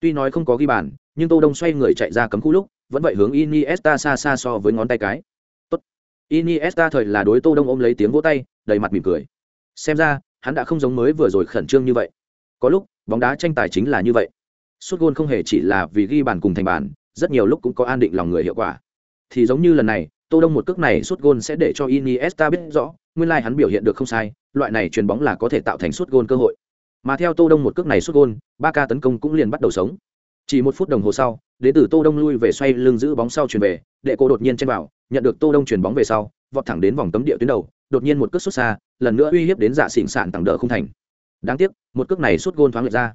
Tuy nói không có ghi bàn, nhưng Tô Đông xoay người chạy ra cấm khu lúc, vẫn vậy hướng Iniesta xa xa so với ngón tay cái. Tốt. Iniesta thời là đối Tô Đông ôm lấy tiếng vỗ tay, đầy mặt mỉm cười. Xem ra, hắn đã không giống mới vừa rồi khẩn trương như vậy. Có lúc, bóng đá tranh tài chính là như vậy. Sút gôn không hề chỉ là vì ghi bàn cùng thành bàn, rất nhiều lúc cũng có an định lòng người hiệu quả. Thì giống như lần này, Tô Đông một cước này suốt gôn sẽ để cho Iniesta biết rõ, nguyên lai like hắn biểu hiện được không sai, loại này chuyền bóng là có thể tạo thành suốt gôn cơ hội. Mà theo Tô Đông một cước này suốt gôn, ba ca tấn công cũng liền bắt đầu sống. Chỉ một phút đồng hồ sau, đến từ Tô Đông lui về xoay lưng giữ bóng sau chuyển về, đệ cô đột nhiên chen vào, nhận được Tô Đông chuyển bóng về sau, vọt thẳng đến vòng cấm địa tuyến đầu, đột nhiên một cước sút xa, lần nữa uy hiếp đến dạ xỉn sạn tặng đỡ không thành. Đáng tiếc, một cước này suốt gôn thoáng lệch ra.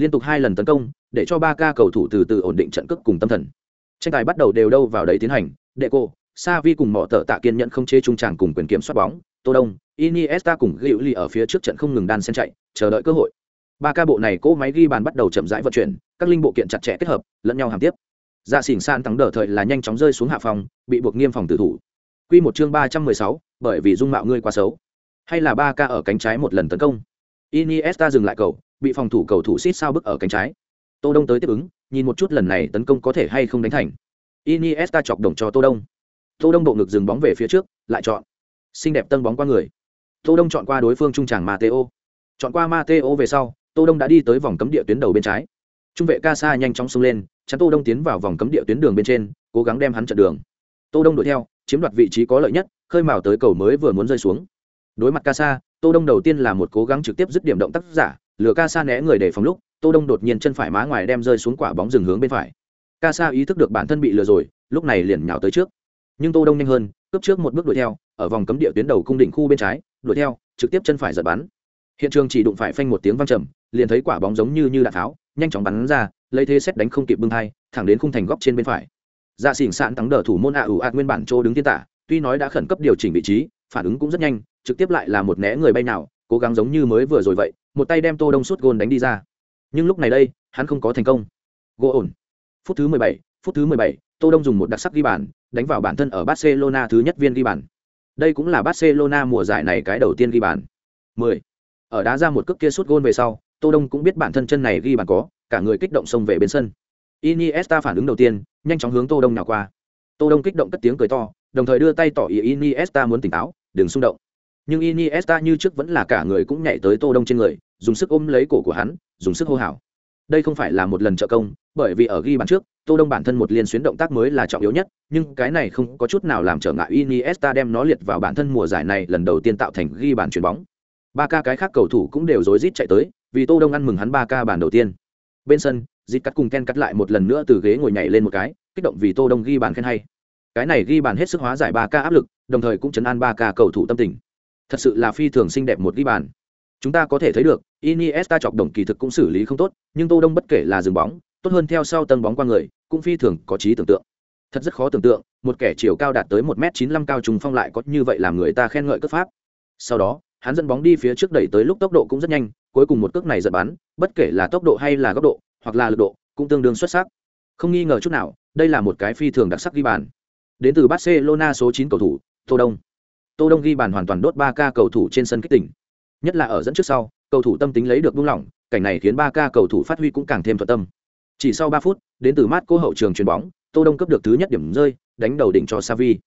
Liên tục hai lần tấn công, để cho ba ca cầu thủ từ từ ổn định trận cước cùng tâm thần. Tranh tài bắt đầu đều đâu vào đấy tiến hành, đệ cô, Savi cùng mỏ tợ tạ kiên nhận không chế trung tràng cùng quyền kiểm soát bóng, Tô Đông, Iniesta cùng ghi Ly ở phía trước trận không ngừng đan xen chạy, chờ đợi cơ hội. Ba ca bộ này cỗ máy ghi bàn bắt đầu chậm rãi vận chuyển, các linh bộ kiện chặt chẽ kết hợp, lẫn nhau hàm tiếp. Dạ xỉn san thắng đỡ thời là nhanh chóng rơi xuống hạ phòng, bị buộc nghiêm phòng tử thủ. Quy một chương ba trăm mười sáu, bởi vì dung mạo ngươi quá xấu. Hay là ba ca ở cánh trái một lần tấn công. Iniesta dừng lại cầu, bị phòng thủ cầu thủ xít sao bức ở cánh trái. Tô Đông tới tiếp ứng, nhìn một chút lần này tấn công có thể hay không đánh thành. Iniesta chọc đồng cho Tô Đông. Tô Đông bộ ngực dừng bóng về phía trước, lại chọn. Xinh đẹp tân bóng qua người. Tô Đông chọn qua đối phương trung tràng Mateo. Chọn qua Mateo về sau, Tô Đông đã đi tới vòng cấm địa tuyến đầu bên trái. Trung vệ Casa nhanh chóng xông lên, chắn Tô Đông tiến vào vòng cấm địa tuyến đường bên trên, cố gắng đem hắn chặn đường. Tô Đông đuổi theo, chiếm đoạt vị trí có lợi nhất, khơi mào tới cầu mới vừa muốn rơi xuống. Đối mặt Casa, Tô Đông đầu tiên là một cố gắng trực tiếp dứt điểm động tác giả, lừa Casa né người để phòng lúc, Tô Đông đột nhiên chân phải má ngoài đem rơi xuống quả bóng dừng hướng bên phải. Casa ý thức được bản thân bị lừa rồi, lúc này liền nhào tới trước. Nhưng Tô Đông nhanh hơn, cướp trước một bước đuổi theo, ở vòng cấm địa tuyến đầu cung đỉnh khu bên trái, đuổi theo, trực tiếp chân phải giật bắn. Hiện trường chỉ đụng phải phanh một tiếng vang trầm, liền thấy quả bóng giống như như đạn tháo, nhanh chóng bắn ra, lấy thế xét đánh không kịp bưng thai, thẳng đến khung thành góc trên bên phải. Dạ xỉn sạn thắng đỡ thủ môn ạ ủ ạt nguyên bản chỗ đứng thiên tả, tuy nói đã khẩn cấp điều chỉnh vị trí, phản ứng cũng rất nhanh, trực tiếp lại là một né người bay nào, cố gắng giống như mới vừa rồi vậy, một tay đem Tô Đông suốt gôn đánh đi ra. Nhưng lúc này đây, hắn không có thành công. Gỗ ổn. Phút thứ 17, phút thứ 17, Tô Đông dùng một đặc sắc ghi bàn, đánh vào bản thân ở Barcelona thứ nhất viên ghi bàn. Đây cũng là Barcelona mùa giải này cái đầu tiên ghi bàn. 10. Ở đá ra một cước kia suốt gôn về sau, Tô Đông cũng biết bản thân chân này ghi bàn có, cả người kích động xông về bên sân. Iniesta phản ứng đầu tiên, nhanh chóng hướng Tô Đông nào qua. Tô Đông kích động cất tiếng cười to, đồng thời đưa tay tỏ ý Iniesta muốn tỉnh táo, đừng xung động. Nhưng Iniesta như trước vẫn là cả người cũng nhảy tới Tô Đông trên người, dùng sức ôm lấy cổ của hắn, dùng sức hô hào. Đây không phải là một lần trợ công, bởi vì ở ghi bàn trước, Tô Đông bản thân một liên xuyến động tác mới là trọng yếu nhất, nhưng cái này không có chút nào làm trở ngại Iniesta đem nó liệt vào bản thân mùa giải này lần đầu tiên tạo thành ghi bàn chuyền bóng. Ba ca cái khác cầu thủ cũng đều rối rít chạy tới, vì Tô Đông ăn mừng hắn ba ca bàn đầu tiên. Bên sân, Dịt cắt cùng Ken cắt lại một lần nữa từ ghế ngồi nhảy lên một cái, kích động vì Tô Đông ghi bàn khen hay. Cái này ghi bàn hết sức hóa giải ba ca áp lực, đồng thời cũng chấn an ba ca cầu thủ tâm tình. Thật sự là phi thường xinh đẹp một ghi bàn. Chúng ta có thể thấy được, Iniesta chọc đồng kỳ thực cũng xử lý không tốt, nhưng Tô Đông bất kể là dừng bóng, tốt hơn theo sau tầng bóng qua người, cũng phi thường có trí tưởng tượng. Thật rất khó tưởng tượng, một kẻ chiều cao đạt tới 1m95 cao trùng phong lại có như vậy làm người ta khen ngợi cấp pháp. Sau đó, hắn dẫn bóng đi phía trước đẩy tới lúc tốc độ cũng rất nhanh, cuối cùng một cước này giật bắn, bất kể là tốc độ hay là góc độ, hoặc là lực độ, cũng tương đương xuất sắc. Không nghi ngờ chút nào, đây là một cái phi thường đặc sắc ghi bàn. Đến từ Barcelona số 9 cầu thủ, Tô Đông. Tô Đông ghi bàn hoàn toàn đốt 3K cầu thủ trên sân kích tỉnh. Nhất là ở dẫn trước sau, cầu thủ tâm tính lấy được buông lỏng, cảnh này khiến 3K cầu thủ phát huy cũng càng thêm thuận tâm. Chỉ sau 3 phút, đến từ mát cô hậu trường chuyền bóng, Tô Đông cấp được thứ nhất điểm rơi, đánh đầu đỉnh cho Savi.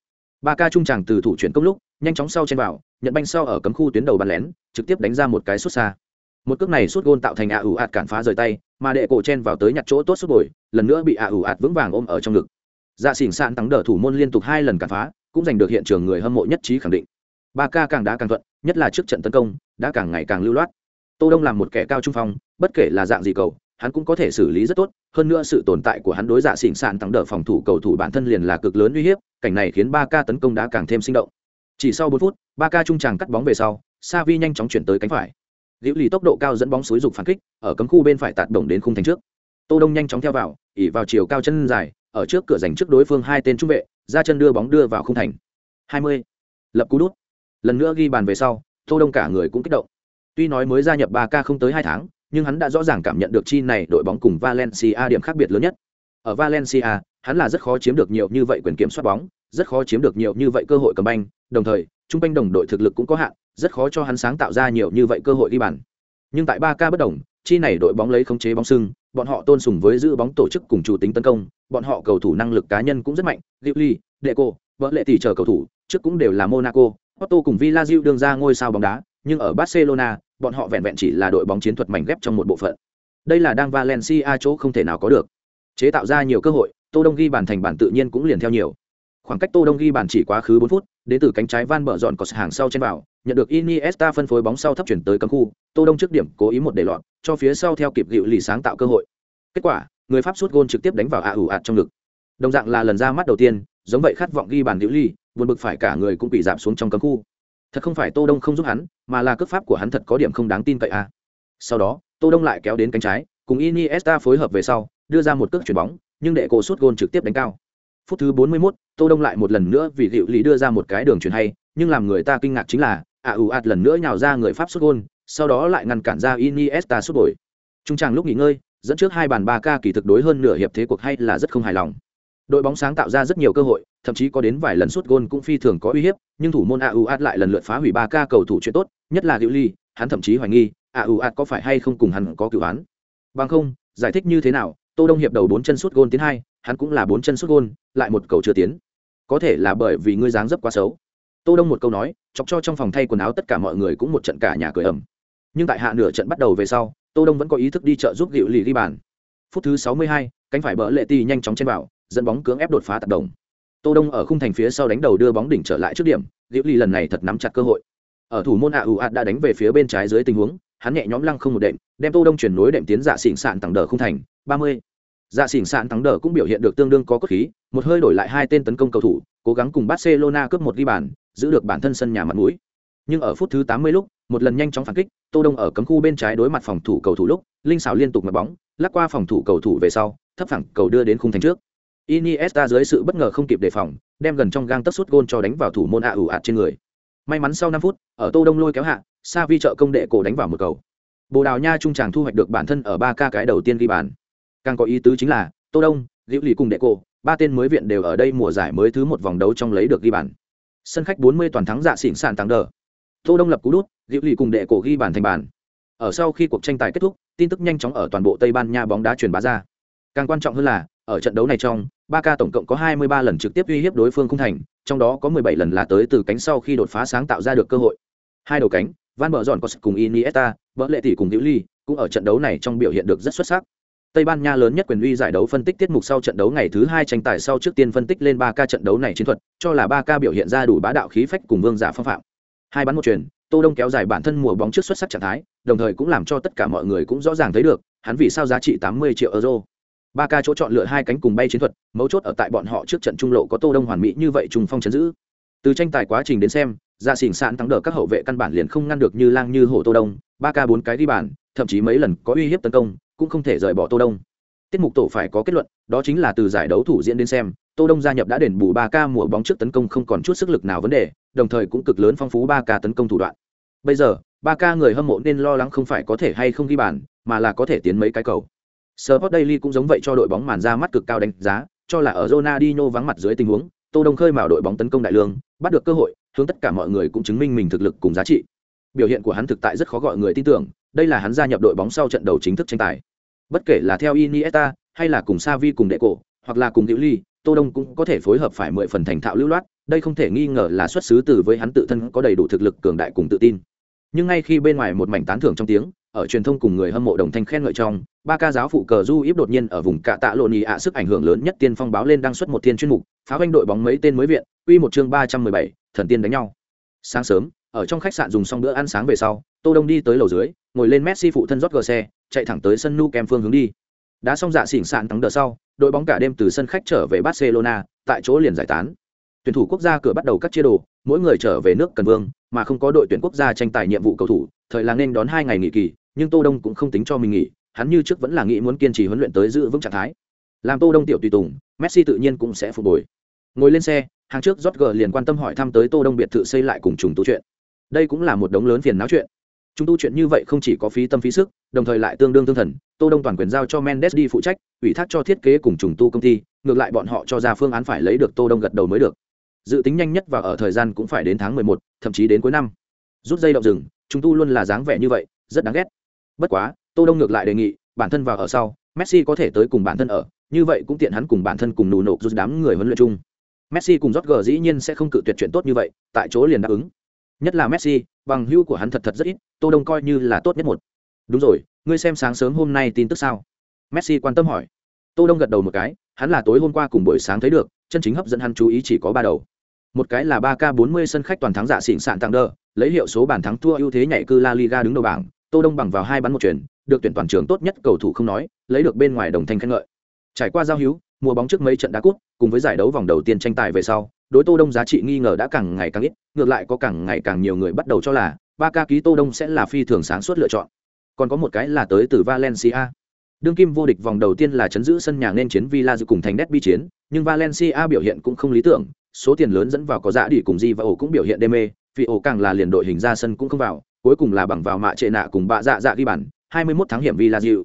3K trung tràng từ thủ chuyển công lúc, nhanh chóng sau trên vào, nhận banh sau ở cấm khu tuyến đầu bắn lén, trực tiếp đánh ra một cái sút xa. Một cước này sút gôn tạo thành ạ ủ ạt cản phá rời tay, mà đệ cổ chen vào tới nhặt chỗ tốt sút bồi, lần nữa bị ạ ủ ạt vững vàng ôm ở trong ngực. dạ xỉn sạn tăng đỡ thủ môn liên tục hai lần cản phá cũng giành được hiện trường người hâm mộ nhất trí khẳng định. Ba ca càng đá càng thuận, nhất là trước trận tấn công, đã càng ngày càng lưu loát. Tô đông làm một kẻ cao trung phong, bất kể là dạng gì cầu, hắn cũng có thể xử lý rất tốt, hơn nữa sự tồn tại của hắn đối dạ xỉn sạn tăng đỡ phòng thủ cầu thủ bản thân liền là cực lớn uy hiếp, cảnh này khiến ba ca tấn công đã càng thêm sinh động. Chỉ sau bốn phút, ba ca trung tràng cắt bóng về sau sa vi nhanh chóng chuyển tới cánh phải. Liễu lì tốc độ cao dẫn bóng xúi dục phản kích, ở cấm khu bên phải tạt đồng đến khung thành trước. Tô đông nhanh chóng theo vào, ỉ vào chiều cao chân dài ở trước cửa giành trước đối phương hai tên trung vệ, ra chân đưa bóng đưa vào khung thành. 20. lập cú đút. Lần nữa ghi bàn về sau, tô đông cả người cũng kích động. Tuy nói mới gia nhập ba k không tới hai tháng, nhưng hắn đã rõ ràng cảm nhận được chi này đội bóng cùng valencia điểm khác biệt lớn nhất. Ở valencia, hắn là rất khó chiếm được nhiều như vậy quyền kiểm soát bóng, rất khó chiếm được nhiều như vậy cơ hội cầm banh, đồng thời, trung banh đồng đội thực lực cũng có hạn, rất khó cho hắn sáng tạo ra nhiều như vậy cơ hội đi bàn. Nhưng tại ba k bất đồng chi này đội bóng lấy khống chế bóng sưng, bọn họ tôn sùng với giữ bóng tổ chức cùng chủ tính tấn công, bọn họ cầu thủ năng lực cá nhân cũng rất mạnh liệu ly deco vợ lệ tỷ chờ cầu thủ, trước cũng đều là monaco otto cùng villa Rio đương ra ngôi sao bóng đá, nhưng ở barcelona, bọn họ vẹn vẹn chỉ là đội bóng chiến thuật mảnh ghép trong một bộ phận. Đây là đang valencia chỗ không thể nào có được. Chế tạo ra nhiều cơ hội, tô đông ghi bàn thành bản tự nhiên cũng liền theo nhiều. Khoảng cách tô đông ghi bàn chỉ quá khứ bốn phút, đến từ cánh trái van Bở dọn có hàng sau trên vào nhận được iniesta phân phối bóng sau thấp chuyển tới cấm khu tô đông trước điểm cố ý một để loạn cho phía sau theo kịp dịu lì sáng tạo cơ hội kết quả người pháp sút gôn trực tiếp đánh vào a ủ ạt trong lực. đồng dạng là lần ra mắt đầu tiên giống vậy khát vọng ghi bàn dịu lì buồn bực phải cả người cũng bị giảm xuống trong cấm khu thật không phải tô đông không giúp hắn mà là cước pháp của hắn thật có điểm không đáng tin cậy à? sau đó tô đông lại kéo đến cánh trái cùng iniesta phối hợp về sau đưa ra một cước chuyển bóng nhưng đệ cổ sút gôn trực tiếp đánh cao phút thứ 41, tô đông lại một lần nữa vì dịu lý đưa ra một cái đường chuyển hay nhưng làm người ta kinh ngạc chính là ạ ủ ạt lần nữa nhào ra người pháp sút gôn, sau đó lại ngăn cản ra iniesta sút đổi trung tràng lúc nghỉ ngơi, dẫn trước hai bàn ba ca kỳ thực đối hơn nửa hiệp thế cuộc hay là rất không hài lòng. Đội bóng sáng tạo ra rất nhiều cơ hội, thậm chí có đến vài lần sút gôn cũng phi thường có uy hiếp, nhưng thủ môn AUAT lại lần lượt phá hủy ba ca cầu thủ chuyện tốt, nhất là hữu Ly hắn thậm chí hoài nghi AUAT có phải hay không cùng hắn có cửu án. Bằng không, giải thích như thế nào, Tô Đông hiệp đầu bốn chân sút gôn tiến hai, hắn cũng là bốn chân sút gôn, lại một cầu chưa tiến. Có thể là bởi vì ngươi dáng dấp quá xấu. Tô Đông một câu nói chọc cho trong phòng thay quần áo tất cả mọi người cũng một trận cả nhà cười ầm. Nhưng tại hạ nửa trận bắt đầu về sau Tô Đông vẫn có ý thức đi chợ giúp Diệu lì ghi bàn. Phút thứ 62, cánh phải bỡ lệ ti nhanh chóng chen vào dẫn bóng cưỡng ép đột phá tạt đồng. Tô đông ở khung thành phía sau đánh đầu đưa bóng đỉnh trở lại trước điểm liễu lì lần này thật nắm chặt cơ hội. Ở thủ môn hạ u a đã đánh về phía bên trái dưới tình huống hắn nhẹ nhõm lăng không một đệm đem tô đông chuyển nối đệm tiến dạ xỉn sạn tặng đờ khung thành 30. dạ xỉn sạn tặng đờ cũng biểu hiện được tương đương có cốt khí một hơi đổi lại hai tên tấn công cầu thủ cố gắng cùng barcelona cướp một ghi bàn giữ được bản thân sân nhà mặt mũi nhưng ở phút thứ 80 lúc một lần nhanh chóng phản kích tô đông ở cấm khu bên trái đối mặt phòng thủ cầu thủ lúc linh xảo liên tục mặt bóng lắc qua phòng thủ cầu thủ về sau thấp phẳng cầu đưa đến khung thành trước Iniesta dưới sự bất ngờ không kịp đề phòng, đem gần trong gang tấc suốt gôn cho đánh vào thủ môn A ủ ạt trên người. May mắn sau 5 phút, ở Tô Đông lôi kéo hạ, Savi trợ công đệ cổ đánh vào một cầu. Bồ Đào Nha trung tràng thu hoạch được bản thân ở 3 ca cái đầu tiên ghi bàn. Càng có ý tứ chính là, Tô Đông, Diệu Lì cùng đệ cổ, ba tên mới viện đều ở đây mùa giải mới thứ một vòng đấu trong lấy được ghi bàn. Sân khách 40 toàn thắng dạ xỉn sàn tăng đờ. Tô Đông lập cú đút, Diệu Lì cùng đệ cổ ghi bàn thành bàn. Ở sau khi cuộc tranh tài kết thúc, tin tức nhanh chóng ở toàn bộ Tây Ban Nha bóng đá truyền bá ra. Càng quan trọng hơn là, ở trận đấu này trong, ba ca tổng cộng có 23 lần trực tiếp uy hiếp đối phương không thành, trong đó có 17 lần là tới từ cánh sau khi đột phá sáng tạo ra được cơ hội. Hai đầu cánh, Van bờ Giòn có cùng Iniesta, Bỡ Lệ tỷ cùng Diệu Ly, cũng ở trận đấu này trong biểu hiện được rất xuất sắc. Tây Ban Nha lớn nhất quyền uy giải đấu phân tích tiết mục sau trận đấu ngày thứ hai tranh tài sau trước tiên phân tích lên 3 ca trận đấu này chiến thuật, cho là 3 ca biểu hiện ra đủ bá đạo khí phách cùng vương giả phong phạm. Hai bắn một truyền, Tô Đông kéo dài bản thân mùa bóng trước xuất sắc trạng thái, đồng thời cũng làm cho tất cả mọi người cũng rõ ràng thấy được, hắn vì sao giá trị 80 triệu euro ba ca chỗ chọn lựa hai cánh cùng bay chiến thuật mấu chốt ở tại bọn họ trước trận trung lộ có tô đông hoàn mỹ như vậy trùng phong chấn giữ từ tranh tài quá trình đến xem ra xỉn sạn thắng đỡ các hậu vệ căn bản liền không ngăn được như lang như hổ tô đông ba ca bốn cái đi bàn thậm chí mấy lần có uy hiếp tấn công cũng không thể rời bỏ tô đông tiết mục tổ phải có kết luận đó chính là từ giải đấu thủ diễn đến xem tô đông gia nhập đã đền bù ba ca mùa bóng trước tấn công không còn chút sức lực nào vấn đề đồng thời cũng cực lớn phong phú ba ca tấn công thủ đoạn bây giờ ba ca người hâm mộ nên lo lắng không phải có thể hay không ghi bàn mà là có thể tiến mấy cái cầu Sport Daily cũng giống vậy cho đội bóng màn ra mắt cực cao đánh giá, cho là ở Ronaldinho vắng mặt dưới tình huống, Tô Đông khơi mào đội bóng tấn công đại lương, bắt được cơ hội, hướng tất cả mọi người cũng chứng minh mình thực lực cùng giá trị. Biểu hiện của hắn thực tại rất khó gọi người tin tưởng, đây là hắn gia nhập đội bóng sau trận đầu chính thức tranh tài. Bất kể là theo Iniesta hay là cùng Xavi cùng Deco, hoặc là cùng Diệu Ly, Tô Đông cũng có thể phối hợp phải mười phần thành thạo lưu loát, đây không thể nghi ngờ là xuất xứ từ với hắn tự thân có đầy đủ thực lực cường đại cùng tự tin. Nhưng ngay khi bên ngoài một mảnh tán thưởng trong tiếng, ở truyền thông cùng người hâm mộ đồng thanh khen ngợi trong ba ca giáo phụ cờ du íp đột nhiên ở vùng cạ tạ lộn ạ sức ảnh hưởng lớn nhất tiên phong báo lên đăng xuất một thiên chuyên mục phá vanh đội bóng mấy tên mới viện uy một chương ba trăm mười bảy thần tiên đánh nhau sáng sớm ở trong khách sạn dùng xong bữa ăn sáng về sau tô đông đi tới lầu dưới ngồi lên messi phụ thân rót gờ xe chạy thẳng tới sân nu kem phương hướng đi. Đã xong dạ xỉn sạn thắng đợt sau, đội bóng cả đêm từ sân khách trở về barcelona, tại chỗ liền giải tán. Tuyển thủ quốc gia cửa bắt đầu cắt chia đồ, mỗi người trở về nước cần vương, mà không có đội tuyển quốc gia tranh tài nhiệm vụ cầu thủ, thời là nên đón hai ngày nghỉ kỳ, nhưng tô đông cũng không tính cho mình nghỉ, hắn như trước vẫn là nghĩ muốn kiên trì huấn luyện tới giữ vững trạng thái. Làm tô đông tiểu tùy tùng, messi tự nhiên cũng sẽ phục hồi. Ngồi lên xe, hàng trước Jorge liền quan tâm hỏi thăm tới tô đông biệt thự xây lại cùng trùng tu chuyện. Đây cũng là một đống lớn phiền não chuyện chúng tu chuyện như vậy không chỉ có phí tâm phí sức đồng thời lại tương đương tương thần tô đông toàn quyền giao cho mendes đi phụ trách ủy thác cho thiết kế cùng trùng tu công ty ngược lại bọn họ cho ra phương án phải lấy được tô đông gật đầu mới được. Dự tính nhanh nhất và ở thời gian cũng phải đến tháng 11, thậm chí đến cuối năm. Rút dây động rừng chúng tu luôn là dáng vẻ như vậy rất đáng ghét. Bất quá tô đông ngược lại đề nghị bản thân vào ở sau messi có thể tới cùng bản thân ở như vậy cũng tiện hắn cùng bản thân cùng nụ nộp rút đám người huấn luyện chung. Messi cùng rót dĩ nhiên sẽ không cự tuyệt chuyện tốt như vậy tại chỗ liền đáp ứng nhất là messi, bằng hữu của hắn thật thật rất ít, tô đông coi như là tốt nhất một. Đúng rồi, ngươi xem sáng sớm hôm nay tin tức sao? Messi quan tâm hỏi. Tô đông gật đầu một cái, hắn là tối hôm qua cùng buổi sáng thấy được, chân chính hấp dẫn hắn chú ý chỉ có ba đầu. Một cái là ba k 40 sân khách toàn thắng dạ giả xịn sạn tăng đơ lấy hiệu số bàn thắng thua ưu thế nhảy cư la liga đứng đầu bảng, tô đông bằng vào hai bắn một chuyển được tuyển toàn trường tốt nhất cầu thủ không nói, lấy được bên ngoài đồng thanh khen ngợi. Trải qua giao hữu, mùa bóng trước mấy trận đá cút, cùng với giải đấu vòng đầu tiên tranh tài về sau đối tô đông giá trị nghi ngờ đã càng ngày càng ít, ngược lại có càng ngày càng nhiều người bắt đầu cho là ba ca ký tô đông sẽ là phi thường sáng suốt lựa chọn. Còn có một cái là tới từ valencia. Đương kim vô địch vòng đầu tiên là chấn giữ sân nhà nên chiến villa dự cùng thành derby chiến, nhưng valencia biểu hiện cũng không lý tưởng, số tiền lớn dẫn vào có dạ giá đi cùng di và ổ cũng biểu hiện đê mê, vì ổ càng là liền đội hình ra sân cũng không vào, cuối cùng là bằng vào mạ trệ nạ cùng bạ dạ dạ ghi bàn 21 tháng hiểm villa dịu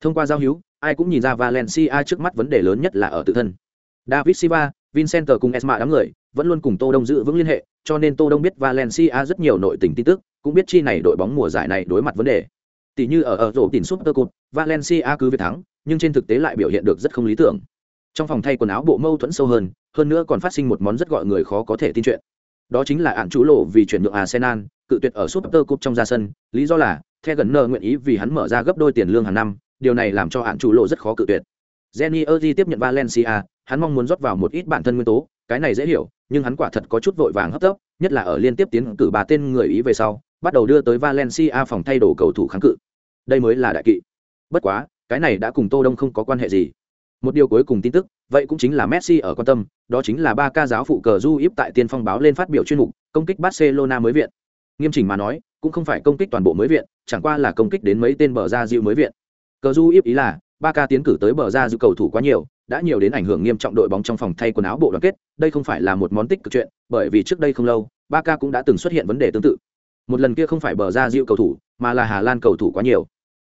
thông qua giao hữu, ai cũng nhìn ra valencia trước mắt vấn đề lớn nhất là ở tự thân. David silva vincent cùng esma đám người vẫn luôn cùng tô đông giữ vững liên hệ, cho nên tô đông biết valencia rất nhiều nội tình tin tức, cũng biết chi này đội bóng mùa giải này đối mặt vấn đề. Tỷ như ở ở rổ tiền super cup valencia cứ việc thắng, nhưng trên thực tế lại biểu hiện được rất không lý tưởng. Trong phòng thay quần áo bộ mâu thuẫn sâu hơn hơn nữa còn phát sinh một món rất gọi người khó có thể tin chuyện. Đó chính là án chủ lộ vì chuyển nhượng arsenal, cự tuyệt ở super cup trong ra sân, lý do là theo gần nợ nguyện ý vì hắn mở ra gấp đôi tiền lương hàng năm, điều này làm cho án chủ lộ rất khó cự tuyệt. Jenny erdi tiếp nhận valencia hắn mong muốn rót vào một ít bản thân nguyên tố, cái này dễ hiểu, nhưng hắn quả thật có chút vội vàng hấp tấp, nhất là ở liên tiếp tiến cử ba tên người ý về sau, bắt đầu đưa tới valencia phòng thay đồ cầu thủ kháng cự. Đây mới là đại kỵ. Bất quá, cái này đã cùng tô đông không có quan hệ gì. Một điều cuối cùng tin tức, vậy cũng chính là messi ở quan tâm, đó chính là ba ca giáo phụ cờ du íp tại tiên phong báo lên phát biểu chuyên mục, công kích barcelona mới viện. Nghiêm chỉnh mà nói, cũng không phải công kích toàn bộ mới viện, chẳng qua là công kích đến mấy tên bờ ra diệu mới viện. Cờ du íp ý là, ba ca tiến cử tới bờ ra diệu cầu thủ quá nhiều đã nhiều đến ảnh hưởng nghiêm trọng đội bóng trong phòng thay quần áo bộ đoàn kết, đây không phải là một món tích cực chuyện, bởi vì trước đây không lâu ba ca cũng đã từng xuất hiện vấn đề tương tự. Một lần kia không phải bờ ra dịu cầu thủ, mà là hà lan cầu thủ quá nhiều.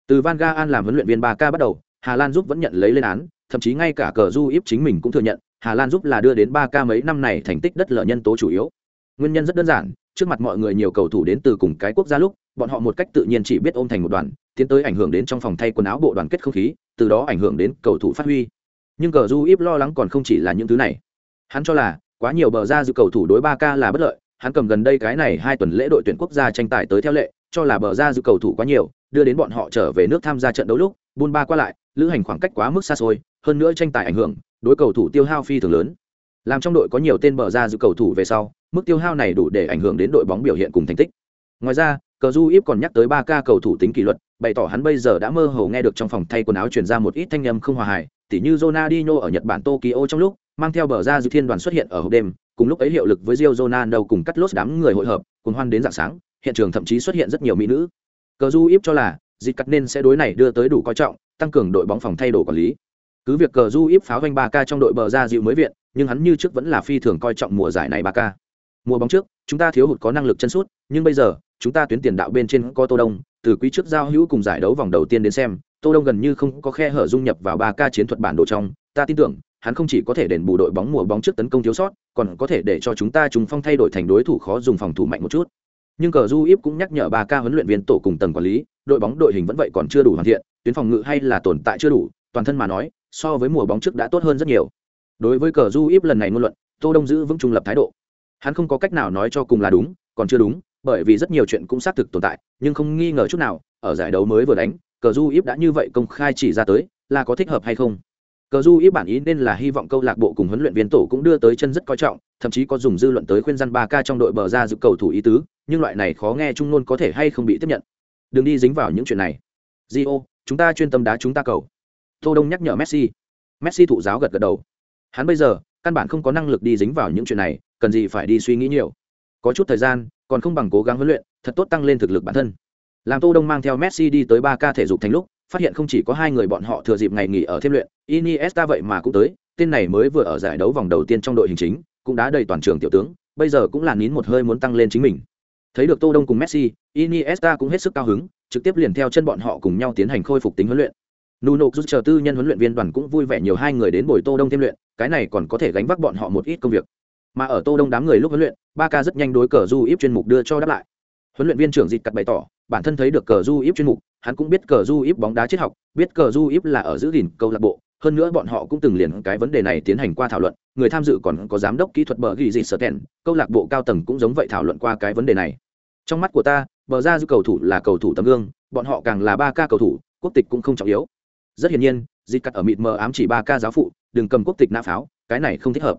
Từ van ga an làm huấn luyện viên ba ca bắt đầu, hà lan giúp vẫn nhận lấy lên án, thậm chí ngay cả cờ du íp chính mình cũng thừa nhận, hà lan giúp là đưa đến ba ca mấy năm này thành tích đất lợi nhân tố chủ yếu. Nguyên nhân rất đơn giản, trước mặt mọi người nhiều cầu thủ đến từ cùng cái quốc gia lúc, bọn họ một cách tự nhiên chỉ biết ôm thành một đoàn, tiến tới ảnh hưởng đến trong phòng thay quần áo bộ đoàn kết không khí, từ đó ảnh hưởng đến cầu thủ phát huy nhưng cờ du íp lo lắng còn không chỉ là những thứ này. Hắn cho là, quá nhiều bờ ra dự cầu thủ đối ba k là bất lợi, hắn cầm gần đây cái này hai tuần lễ đội tuyển quốc gia tranh tài tới theo lệ, cho là bờ ra dự cầu thủ quá nhiều, đưa đến bọn họ trở về nước tham gia trận đấu lúc buôn ba qua lại, lữ hành khoảng cách quá mức xa xôi, hơn nữa tranh tài ảnh hưởng, đối cầu thủ tiêu hao phi thường lớn. Làm trong đội có nhiều tên bờ ra dự cầu thủ về sau, mức tiêu hao này đủ để ảnh hưởng đến đội bóng biểu hiện cùng thành tích. Ngoài ra, cờ du íp còn nhắc tới ba ca cầu thủ tính kỷ luật bày tỏ hắn bây giờ đã mơ hồ nghe được trong phòng thay quần áo truyền ra một ít thanh âm không hòa hài, tỉ như Ronaldinho ở Nhật Bản Tokyo trong lúc, mang theo bờ ra dự thiên đoàn xuất hiện ở hộp đêm, cùng lúc ấy hiệu lực với Rio Ronaldo cùng cắt lốt đám người hội hợp cùng hoan đến dạng sáng, hiện trường thậm chí xuất hiện rất nhiều mỹ nữ. Cờ du íp cho là dịch cắt nên sẽ đối này đưa tới đủ coi trọng, tăng cường đội bóng phòng thay đồ quản lý. Cứ việc cờ du íp pháo doanh ba k trong đội bờ ra dịu mới viện, nhưng hắn như trước vẫn là phi thường coi trọng mùa giải này ba k mùa bóng trước, chúng ta thiếu hụt có năng lực chân sút, nhưng bây giờ, chúng ta tuyến tiền đạo bên trên có tô đông từ quý trước giao hữu cùng giải đấu vòng đầu tiên đến xem, tô đông gần như không có khe hở dung nhập vào ba k chiến thuật bản đồ trong. Ta tin tưởng, hắn không chỉ có thể đền bù đội bóng mùa bóng trước tấn công thiếu sót, còn có thể để cho chúng ta trùng phong thay đổi thành đối thủ khó dùng phòng thủ mạnh một chút. Nhưng cờ du íp cũng nhắc nhở ba k huấn luyện viên tổ cùng tầng quản lý, đội bóng đội hình vẫn vậy còn chưa đủ hoàn thiện, tuyến phòng ngự hay là tồn tại chưa đủ, toàn thân mà nói, so với mùa bóng trước đã tốt hơn rất nhiều. Đối với cờ du íp lần này ngôn luận, tô đông giữ vững trung lập thái độ. Hắn không có cách nào nói cho cùng là đúng, còn chưa đúng bởi vì rất nhiều chuyện cũng xác thực tồn tại nhưng không nghi ngờ chút nào ở giải đấu mới vừa đánh cờ du íp đã như vậy công khai chỉ ra tới là có thích hợp hay không? Cờ du íp bản ý nên là hy vọng câu lạc bộ cùng huấn luyện viên tổ cũng đưa tới chân rất coi trọng thậm chí có dùng dư luận tới khuyên răn ba ca trong đội bờ ra dự cầu thủ ý tứ nhưng loại này khó nghe trung nôn có thể hay không bị tiếp nhận. Đừng đi dính vào những chuyện này. Gio, chúng ta chuyên tâm đá chúng ta cầu. Tô đông nhắc nhở messi. Messi thụ giáo gật gật đầu. Hắn bây giờ căn bản không có năng lực đi dính vào những chuyện này cần gì phải đi suy nghĩ nhiều. Có chút thời gian còn không bằng cố gắng huấn luyện, thật tốt tăng lên thực lực bản thân. Làm tô đông mang theo messi đi tới ba ca thể dục thành lúc, phát hiện không chỉ có hai người bọn họ thừa dịp ngày nghỉ ở thêm luyện, iniesta vậy mà cũng tới, tên này mới vừa ở giải đấu vòng đầu tiên trong đội hình chính, cũng đã đầy toàn trường tiểu tướng, bây giờ cũng là nín một hơi muốn tăng lên chính mình. Thấy được tô đông cùng messi, iniesta cũng hết sức cao hứng, trực tiếp liền theo chân bọn họ cùng nhau tiến hành khôi phục tính huấn luyện. Nuno rút chờ tư nhân huấn luyện viên đoàn cũng vui vẻ nhiều hai người đến buổi tô đông thêm luyện, cái này còn có thể gánh vác bọn họ một ít công việc mà ở tô đông đám người lúc huấn luyện ba ca rất nhanh đối cờ du íp chuyên mục đưa cho đáp lại. Huấn luyện viên trưởng dịt cặt bày tỏ bản thân thấy được cờ du íp chuyên mục hắn cũng biết cờ du íp bóng đá triết học biết cờ du íp là ở giữ gìn câu lạc bộ hơn nữa bọn họ cũng từng liền cái vấn đề này tiến hành qua thảo luận người tham dự còn có giám đốc kỹ thuật bờ ghi dị sở Tèn, câu lạc bộ cao tầng cũng giống vậy thảo luận qua cái vấn đề này. Trong mắt của ta bờ ra giữ cầu thủ là cầu thủ tấm gương bọn họ càng là ba ca cầu thủ quốc tịch cũng không trọng yếu. Rất hiển nhiên dịt Cật ở mịt mờ ám chỉ ba ca giáo phụ đừng cầm quốc tịch nã pháo cái này không thích hợp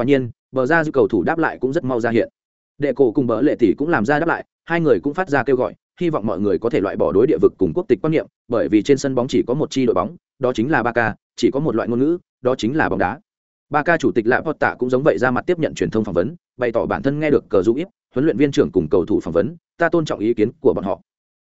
quả nhiên, bờ ra dư cầu thủ đáp lại cũng rất mau ra hiện. Đệ cổ cùng bờ lệ tỷ cũng làm ra đáp lại, hai người cũng phát ra kêu gọi, hy vọng mọi người có thể loại bỏ đối địa vực cùng quốc tịch quan niệm, bởi vì trên sân bóng chỉ có một chi đội bóng, đó chính là ba ca chỉ có một loại ngôn ngữ, đó chính là bóng đá. Ba ca chủ tịch lạ vọt tạ cũng giống vậy ra mặt tiếp nhận truyền thông phỏng vấn, bày tỏ bản thân nghe được cờ dũ ít, huấn luyện viên trưởng cùng cầu thủ phỏng vấn, ta tôn trọng ý kiến của bọn họ.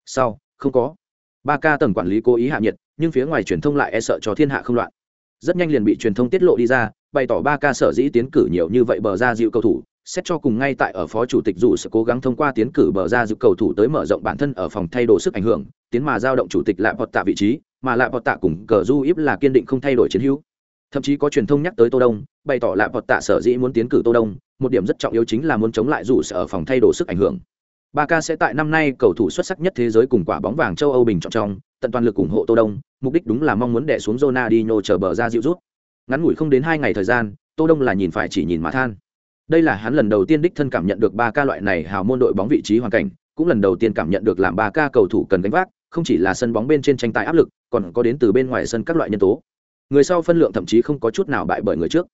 Sau không có. Ba ca tầng quản lý cố ý hạ nhiệt, nhưng phía ngoài truyền thông lại e sợ cho thiên hạ không loạn. Rất nhanh liền bị truyền thông tiết lộ đi ra bày tỏ ba ca sở dĩ tiến cử nhiều như vậy bờ ra dịu cầu thủ, xét cho cùng ngay tại ở phó chủ tịch dù sẽ cố gắng thông qua tiến cử bờ ra dịu cầu thủ tới mở rộng bản thân ở phòng thay đổi sức ảnh hưởng, tiến mà giao động chủ tịch lại bọt tạ vị trí, mà lại bọt tạ cùng cờ du íp là kiên định không thay đổi chiến hữu. Thậm chí có truyền thông nhắc tới tô đông, bày tỏ lại bọt tạ sở dĩ muốn tiến cử tô đông, một điểm rất trọng yếu chính là muốn chống lại dù sẽ ở phòng thay đổi sức ảnh hưởng. Ba ca sẽ tại năm nay cầu thủ xuất sắc nhất thế giới cùng quả bóng vàng châu âu bình chọn trong, tận toàn lực ủng hộ tô đông, mục đích đúng là mong muốn đè xuống Ronaldinho chờ bờ ra dịu rút ngắn ngủi không đến hai ngày thời gian, tô đông là nhìn phải chỉ nhìn mà than. Đây là hắn lần đầu tiên đích thân cảm nhận được ba ca loại này hào môn đội bóng vị trí hoàn cảnh, cũng lần đầu tiên cảm nhận được làm ba ca cầu thủ cần gánh vác, không chỉ là sân bóng bên trên tranh tài áp lực, còn có đến từ bên ngoài sân các loại nhân tố. Người sau phân lượng thậm chí không có chút nào bại bởi người trước.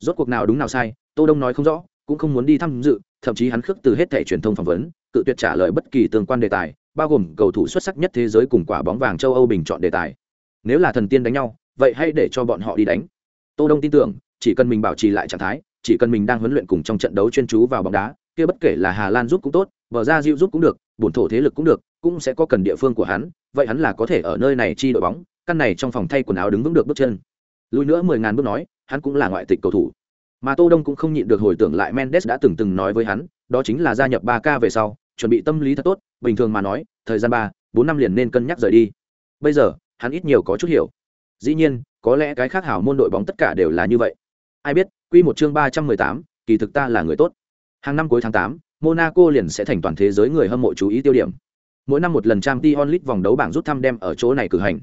Rốt cuộc nào đúng nào sai, tô đông nói không rõ, cũng không muốn đi tham dự, thậm chí hắn khước từ hết thể truyền thông phỏng vấn, cự tuyệt trả lời bất kỳ tương quan đề tài, bao gồm cầu thủ xuất sắc nhất thế giới cùng quả bóng vàng châu âu bình chọn đề tài. Nếu là thần tiên đánh nhau, vậy hãy để cho bọn họ đi đánh tô đông tin tưởng, chỉ cần mình bảo trì lại trạng thái, chỉ cần mình đang huấn luyện cùng trong trận đấu chuyên chú vào bóng đá, kia bất kể là hà lan giúp cũng tốt vở ra diệu giúp cũng được, bổn thổ thế lực cũng được, cũng sẽ có cần địa phương của hắn, vậy hắn là có thể ở nơi này chi đội bóng, căn này trong phòng thay quần áo đứng vững được bước chân. Lùi nữa mười ngàn bước nói, hắn cũng là ngoại tịch cầu thủ. Mà tô đông cũng không nhịn được hồi tưởng lại mendes đã từng từng nói với hắn, đó chính là gia nhập 3K về sau, chuẩn bị tâm lý thật tốt, bình thường mà nói, thời gian ba, bốn năm liền nên cân nhắc rời đi. Bây giờ, hắn ít nhiều có chút hiểu. Dĩ nhiên có lẽ cái khác hảo môn đội bóng tất cả đều là như vậy. Ai biết, quy một chương ba trăm mười tám, kỳ thực ta là người tốt. Hàng năm cuối tháng tám, monaco liền sẽ thành toàn thế giới người hâm mộ chú ý tiêu điểm. Mỗi năm một lần trang t onlit vòng đấu bảng rút thăm đem ở chỗ này cử hành.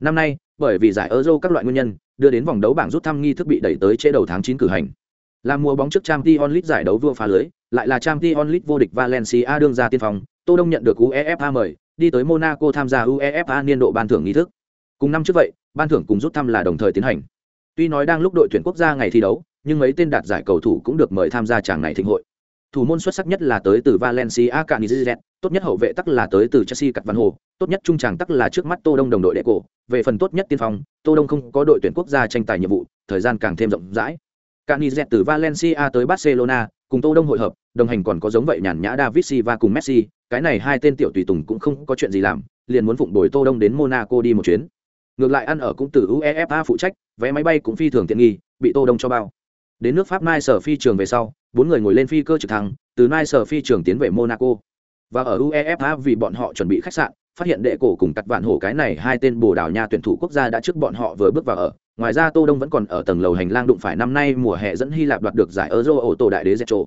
Năm nay, bởi vì giải euro các loại nguyên nhân, đưa đến vòng đấu bảng rút thăm nghi thức bị đẩy tới chế đầu tháng chín cử hành. Làm mùa bóng trước trang t onlit giải đấu vua phá lưới, lại là trang t onlit vô địch valencia đương ra tiên phòng tô đông nhận được uefa mời, đi tới monaco tham gia uefa niên độ ban thưởng nghi thức cùng năm trước vậy, ban thưởng cùng rút thăm là đồng thời tiến hành. Tuy nói đang lúc đội tuyển quốc gia ngày thi đấu, nhưng mấy tên đạt giải cầu thủ cũng được mời tham gia tràng này thịnh hội. Thủ môn xuất sắc nhất là tới từ valencia canizet tốt nhất hậu vệ tắc là tới từ chelsea cặp văn hồ, tốt nhất trung tràng tắc là trước mắt tô đông đồng đội đệ cổ. Về phần tốt nhất tiên phong, tô đông không có đội tuyển quốc gia tranh tài nhiệm vụ, thời gian càng thêm rộng rãi. Canizet từ valencia tới barcelona, cùng tô đông hội hợp, đồng hành còn có giống vậy nhàn nhã david silva cùng messi, cái này hai tên tiểu tùy tùng cũng không có chuyện gì làm, liền muốn phụng bồi tô đông đến monaco đi một chuyến ngược lại ăn ở cũng từ uefa phụ trách, vé máy bay cũng phi thường tiện nghi, bị tô đông cho bao. Đến nước pháp nai sở phi trường về sau, bốn người ngồi lên phi cơ trực thăng, từ nai sở phi trường tiến về monaco. Và ở uefa vì bọn họ chuẩn bị khách sạn, phát hiện đệ cổ cùng tặc vạn hổ cái này hai tên bồ đào nha tuyển thủ quốc gia đã trước bọn họ vừa bước vào ở. Ngoài ra tô đông vẫn còn ở tầng lầu hành lang đụng phải năm nay mùa hè dẫn hy lạp đoạt được giải euro ổ tổ đại đế zetro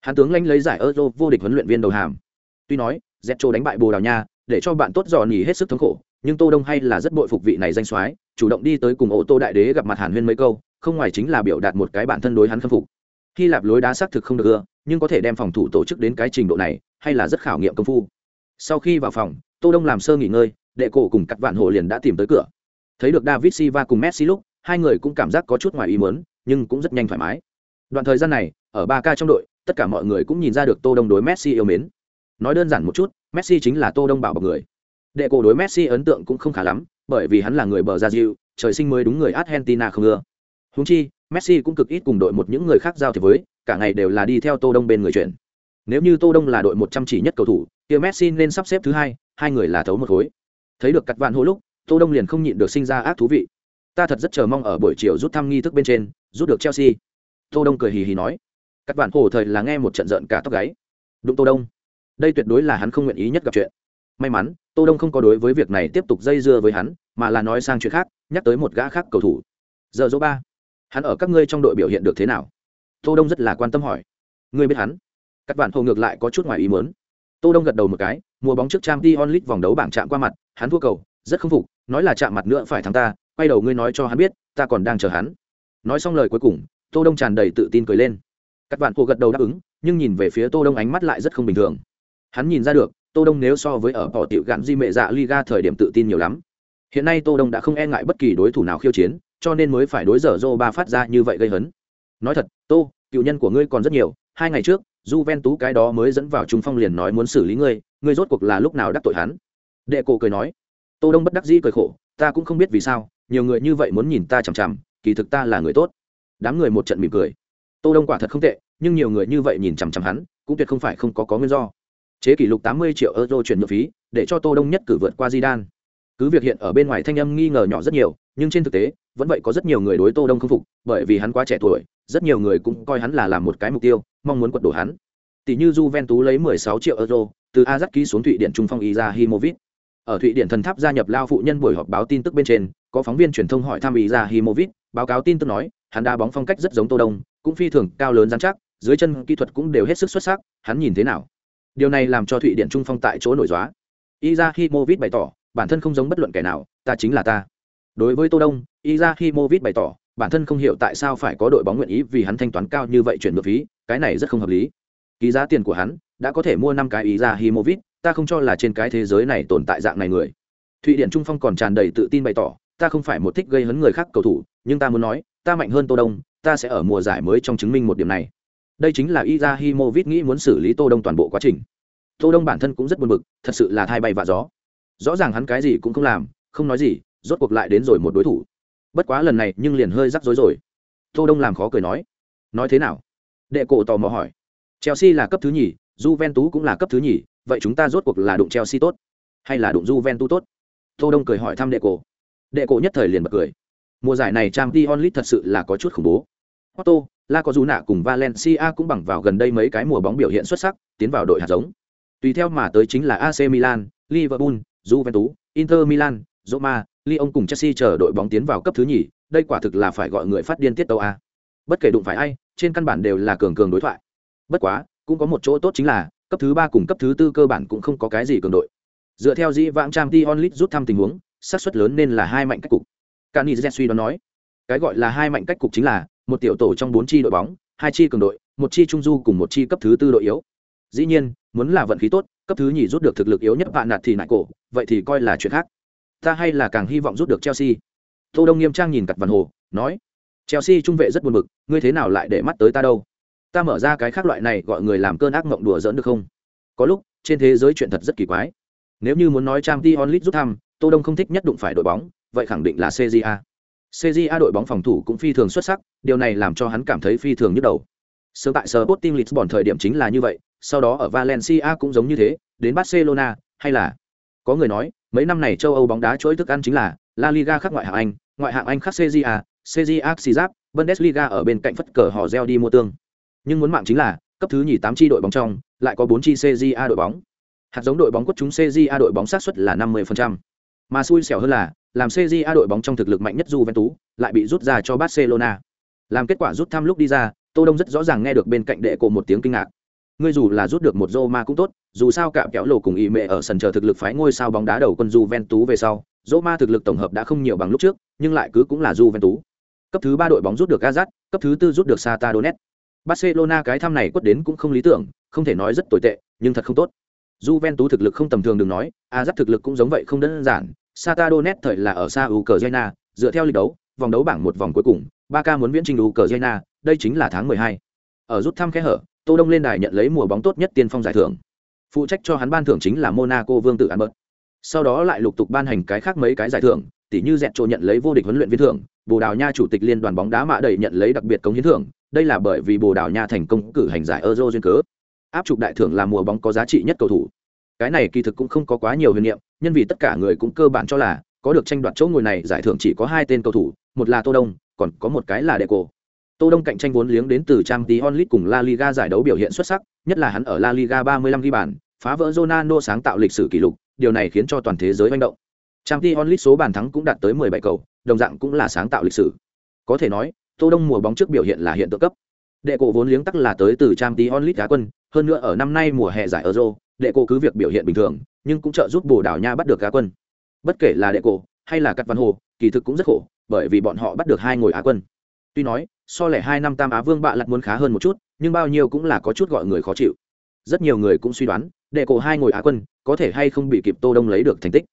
hắn tướng lãnh lấy giải euro vô địch huấn luyện viên đầu hàm. Tuy nói zetro đánh bại bồ đào nha, để cho bạn tốt dò nỉ hết sức thống khổ nhưng tô đông hay là rất bội phục vị này danh soái, chủ động đi tới cùng ô tô đại đế gặp mặt hàn huyên mấy câu, không ngoài chính là biểu đạt một cái bản thân đối hắn khâm phục. Hy lạp lối đá xác thực không được ưa, nhưng có thể đem phòng thủ tổ chức đến cái trình độ này, hay là rất khảo nghiệm công phu. Sau khi vào phòng, tô đông làm sơ nghỉ ngơi, đệ cổ cùng cắt vạn hồ liền đã tìm tới cửa. Thấy được david silva cùng messi lúc, hai người cũng cảm giác có chút ngoài ý muốn, nhưng cũng rất nhanh thoải mái. Đoạn thời gian này, ở ba k trong đội, tất cả mọi người cũng nhìn ra được tô đông đối messi yêu mến. Nói đơn giản một chút, messi chính là tô đông bảo bọc người đệ cổ đối messi ấn tượng cũng không khá lắm, bởi vì hắn là người bờ ra diệu trời sinh mới đúng người argentina không ưa. Húng chi, messi cũng cực ít cùng đội một những người khác giao thiệp với, cả ngày đều là đi theo tô đông bên người chuyển. Nếu như tô đông là đội một trăm chỉ nhất cầu thủ thì messi nên sắp xếp thứ hai hai người là thấu một khối. Thấy được cắt vạn hô lúc, tô đông liền không nhịn được sinh ra ác thú vị. Ta thật rất chờ mong ở buổi chiều rút thăm nghi thức bên trên, rút được chelsea. Tô đông cười hì hì nói. Các bạn hồ thời là nghe một trận giận cả tóc gáy. Đụng tô đông. Đây tuyệt đối là hắn không nguyện ý nhất gặp chuyện. May mắn tô đông không có đối với việc này tiếp tục dây dưa với hắn, mà là nói sang chuyện khác, nhắc tới một gã khác cầu thủ. Giờ dỗ ba, hắn ở các ngươi trong đội biểu hiện được thế nào? Tô đông rất là quan tâm hỏi. Ngươi biết hắn? Các bạn hồ ngược lại có chút ngoài ý muốn. Tô đông gật đầu một cái, mùa bóng trước trang t onlit vòng đấu bảng chạm qua mặt, hắn thua cầu, rất không phục, nói là chạm mặt nữa phải thắng ta, quay đầu ngươi nói cho hắn biết, ta còn đang chờ hắn. Nói xong lời cuối cùng, tô đông tràn đầy tự tin cười lên. Các bạn hồ gật đầu đáp ứng, nhưng nhìn về phía tô đông ánh mắt lại rất không bình thường. Hắn nhìn ra được tô đông nếu so với ở bỏ tiểu gạn di mệ dạ liga thời điểm tự tin nhiều lắm hiện nay tô đông đã không e ngại bất kỳ đối thủ nào khiêu chiến cho nên mới phải đối dở dô ba phát ra như vậy gây hấn nói thật tô cựu nhân của ngươi còn rất nhiều hai ngày trước Juventus cái đó mới dẫn vào trung phong liền nói muốn xử lý ngươi, ngươi rốt cuộc là lúc nào đắc tội hắn. Đệ cổ cười nói. Tô Đông bất đắc dĩ cười khổ, ta cũng không biết vì sao, nhiều người như vậy muốn nhìn ta chằm chằm, kỳ thực ta là người tốt. Đám người một trận mỉm cười. Tô Đông quả thật không tệ, nhưng nhiều người như vậy nhìn chằm chằm hắn, cũng tuyệt không phải không có có nguyên do. Chế kỷ lục 80 triệu euro chuyển nhượng phí, để cho Tô Đông nhất cử vượt qua Zidane. Cứ việc hiện ở bên ngoài thanh âm nghi ngờ nhỏ rất nhiều, nhưng trên thực tế, vẫn vậy có rất nhiều người đối Tô Đông không phục, bởi vì hắn quá trẻ tuổi, rất nhiều người cũng coi hắn là làm một cái mục tiêu, mong muốn quật đổ hắn. Tỷ như Juventus lấy 16 triệu euro từ Ajax ký xuống Thụy Điển trung phong Izahimovic. Ở Thụy Điển thần tháp gia nhập lao phụ nhân buổi họp báo tin tức bên trên, có phóng viên truyền thông hỏi thăm Izahimovic, báo cáo tin tức nói, hắn đá bóng phong cách rất giống Tô Đông, cũng phi thường cao lớn rắn chắc, dưới chân kỹ thuật cũng đều hết sức xuất sắc, hắn nhìn thế nào? Điều này làm cho Thụy Điển trung phong tại chỗ nổi gióa. Izahimovic bày tỏ, bản thân không giống bất luận kẻ nào, ta chính là ta. Đối với Tô Đông, Izahimovic bày tỏ, bản thân không hiểu tại sao phải có đội bóng nguyện ý vì hắn thanh toán cao như vậy chuyển nhượng phí, cái này rất không hợp lý ký giá tiền của hắn đã có thể mua năm cái ý ra ta không cho là trên cái thế giới này tồn tại dạng này người thụy điển trung phong còn tràn đầy tự tin bày tỏ ta không phải một thích gây hấn người khác cầu thủ nhưng ta muốn nói ta mạnh hơn tô đông ta sẽ ở mùa giải mới trong chứng minh một điểm này đây chính là izahimovic nghĩ muốn xử lý Tô Đông toàn bộ quá trình. Tô Đông bản thân cũng rất buồn bực, thật sự là thay bay vạ gió. Rõ ràng hắn cái gì cũng không làm, không nói gì, rốt cuộc lại đến rồi một đối thủ. Bất quá lần này nhưng liền hơi rắc rối rồi. Tô Đông làm khó cười nói, nói thế nào? Đệ cổ tò mò hỏi. Chelsea là cấp thứ nhì, Juventus cũng là cấp thứ nhì, vậy chúng ta rốt cuộc là đụng Chelsea tốt, hay là đụng Juventus tốt? Tô Đông cười hỏi thăm đệ cổ. Đệ cổ nhất thời liền bật cười. Mùa giải này Champions League thật sự là có chút khủng bố. Otto, La Cojuna cùng Valencia cũng bằng vào gần đây mấy cái mùa bóng biểu hiện xuất sắc, tiến vào đội hạt giống. Tùy theo mà tới chính là AC Milan, Liverpool, Juventus, Inter Milan, Roma, Lyon cùng Chelsea chờ đội bóng tiến vào cấp thứ nhì, đây quả thực là phải gọi người phát điên tiết tấu a. Bất kể đụng phải ai, trên căn bản đều là cường cường đối thoại bất quá cũng có một chỗ tốt chính là cấp thứ ba cùng cấp thứ tư cơ bản cũng không có cái gì cường đội dựa theo dĩ vãng Champions League rút thăm tình huống xác suất lớn nên là hai mạnh cách cục cani suy đoán nói cái gọi là hai mạnh cách cục chính là một tiểu tổ trong bốn chi đội bóng, hai chi cường đội, một chi trung du cùng một chi cấp thứ tư đội yếu. Dĩ nhiên, muốn là vận khí tốt, cấp thứ nhì rút được thực lực yếu nhất bạn nạt thì nại cổ, vậy thì coi là chuyện khác. Ta hay là càng hy vọng rút được chelsea. Tô đông nghiêm trang nhìn cặt văn hồ, nói, chelsea trung vệ rất buồn bực, ngươi thế nào lại để mắt tới ta đâu? Ta mở ra cái khác loại này gọi người làm cơn ác mộng đùa giỡn được không? Có lúc, trên thế giới chuyện thật rất kỳ quái. Nếu như muốn nói trang t onlit rút thăm, tô đông không thích nhất đụng phải đội bóng, vậy khẳng định là cja cja đội bóng phòng thủ cũng phi thường xuất sắc điều này làm cho hắn cảm thấy phi thường nhức đầu. Sớm tại Sporting Lisbon thời điểm chính là như vậy sau đó ở Valencia cũng giống như thế đến Barcelona hay là có người nói mấy năm này châu Âu bóng đá chuỗi thức ăn chính là La Liga khác ngoại hạng Anh ngoại hạng Anh khác CJA CJA Xizap, Bundesliga ở bên cạnh phất cờ họ gieo đi mua tương. Nhưng muốn mạng chính là cấp thứ nhì tám chi đội bóng trong lại có bốn chi cja đội bóng. Hạt giống đội bóng quất chúng cja đội bóng sát xuất là năm mươi mà xui xẻo hơn là làm cja đội bóng trong thực lực mạnh nhất juventus lại bị rút ra cho barcelona làm kết quả rút thăm lúc đi ra tô đông rất rõ ràng nghe được bên cạnh đệ cổ một tiếng kinh ngạc ngươi dù là rút được một Roma cũng tốt, dù sao cạm kéo lồ cùng y mẹ ở sân chờ thực lực phái ngôi sao bóng đá đầu quân Juventus về sau, Roma thực lực tổng hợp đã không nhiều bằng lúc trước, nhưng lại cứ cũng là Juventus. Cấp thứ ba đội bóng rút được Gazat, cấp thứ tư rút được Sata Donetsk. Barcelona cái thăm này quất đến cũng không lý tưởng, không thể nói rất tồi tệ, nhưng thật không tốt. Juventus thực lực không tầm thường đừng nói, Ajax thực lực cũng giống vậy không đơn giản. Sata Donet thời là ở xa Ukraine, dựa theo lịch đấu, vòng đấu bảng một vòng cuối cùng, Barca muốn viễn trình Ukraine, đây chính là tháng 12. Ở rút thăm khe hở, Tô Đông lên đài nhận lấy mùa bóng tốt nhất tiên phong giải thưởng. Phụ trách cho hắn ban thưởng chính là Monaco Vương tử Albert. Sau đó lại lục tục ban hành cái khác mấy cái giải thưởng, tỉ như dẹt trộ nhận lấy vô địch huấn luyện viên thưởng, Bồ Đào Nha chủ tịch liên đoàn bóng đá mạ đẩy nhận lấy đặc biệt công hiến thưởng, đây là bởi vì Bồ Đào Nha thành công cử hành giải Euro duyên cớ. Áp trục đại thưởng là mùa bóng có giá trị nhất cầu thủ. Cái này kỳ thực cũng không có quá nhiều huyền niệm, nhân vì tất cả người cũng cơ bản cho là có được tranh đoạt chỗ ngồi này giải thưởng chỉ có hai tên cầu thủ, một là Tô Đông, còn có một cái là đệ cổ. Tô Đông cạnh tranh vốn liếng đến từ trang tí onlit cùng La Liga giải đấu biểu hiện xuất sắc, nhất là hắn ở La Liga 35 ghi bàn, phá vỡ Ronaldo sáng tạo lịch sử kỷ lục, điều này khiến cho toàn thế giới manh động. trang tí onlit số bàn thắng cũng đạt tới 17 cầu, đồng dạng cũng là sáng tạo lịch sử. Có thể nói, Tô Đông mùa bóng trước biểu hiện là hiện tượng cấp. Đệ cổ vốn liếng tắc là tới từ trang tí onlit đá quân, hơn nữa ở năm nay mùa hè giải Euro, đệ cổ cứ việc biểu hiện bình thường, nhưng cũng trợ giúp Bồ Đào Nha bắt được á quân. Bất kể là đệ cổ hay là Cắt Văn Hồ, kỳ thực cũng rất khổ, bởi vì bọn họ bắt được hai ngồi Á quân. Tuy nói, so lẻ hai năm Tam Á Vương bạ lặt muốn khá hơn một chút, nhưng bao nhiêu cũng là có chút gọi người khó chịu. Rất nhiều người cũng suy đoán, đệ cổ hai ngồi Á quân, có thể hay không bị kịp Tô Đông lấy được thành tích.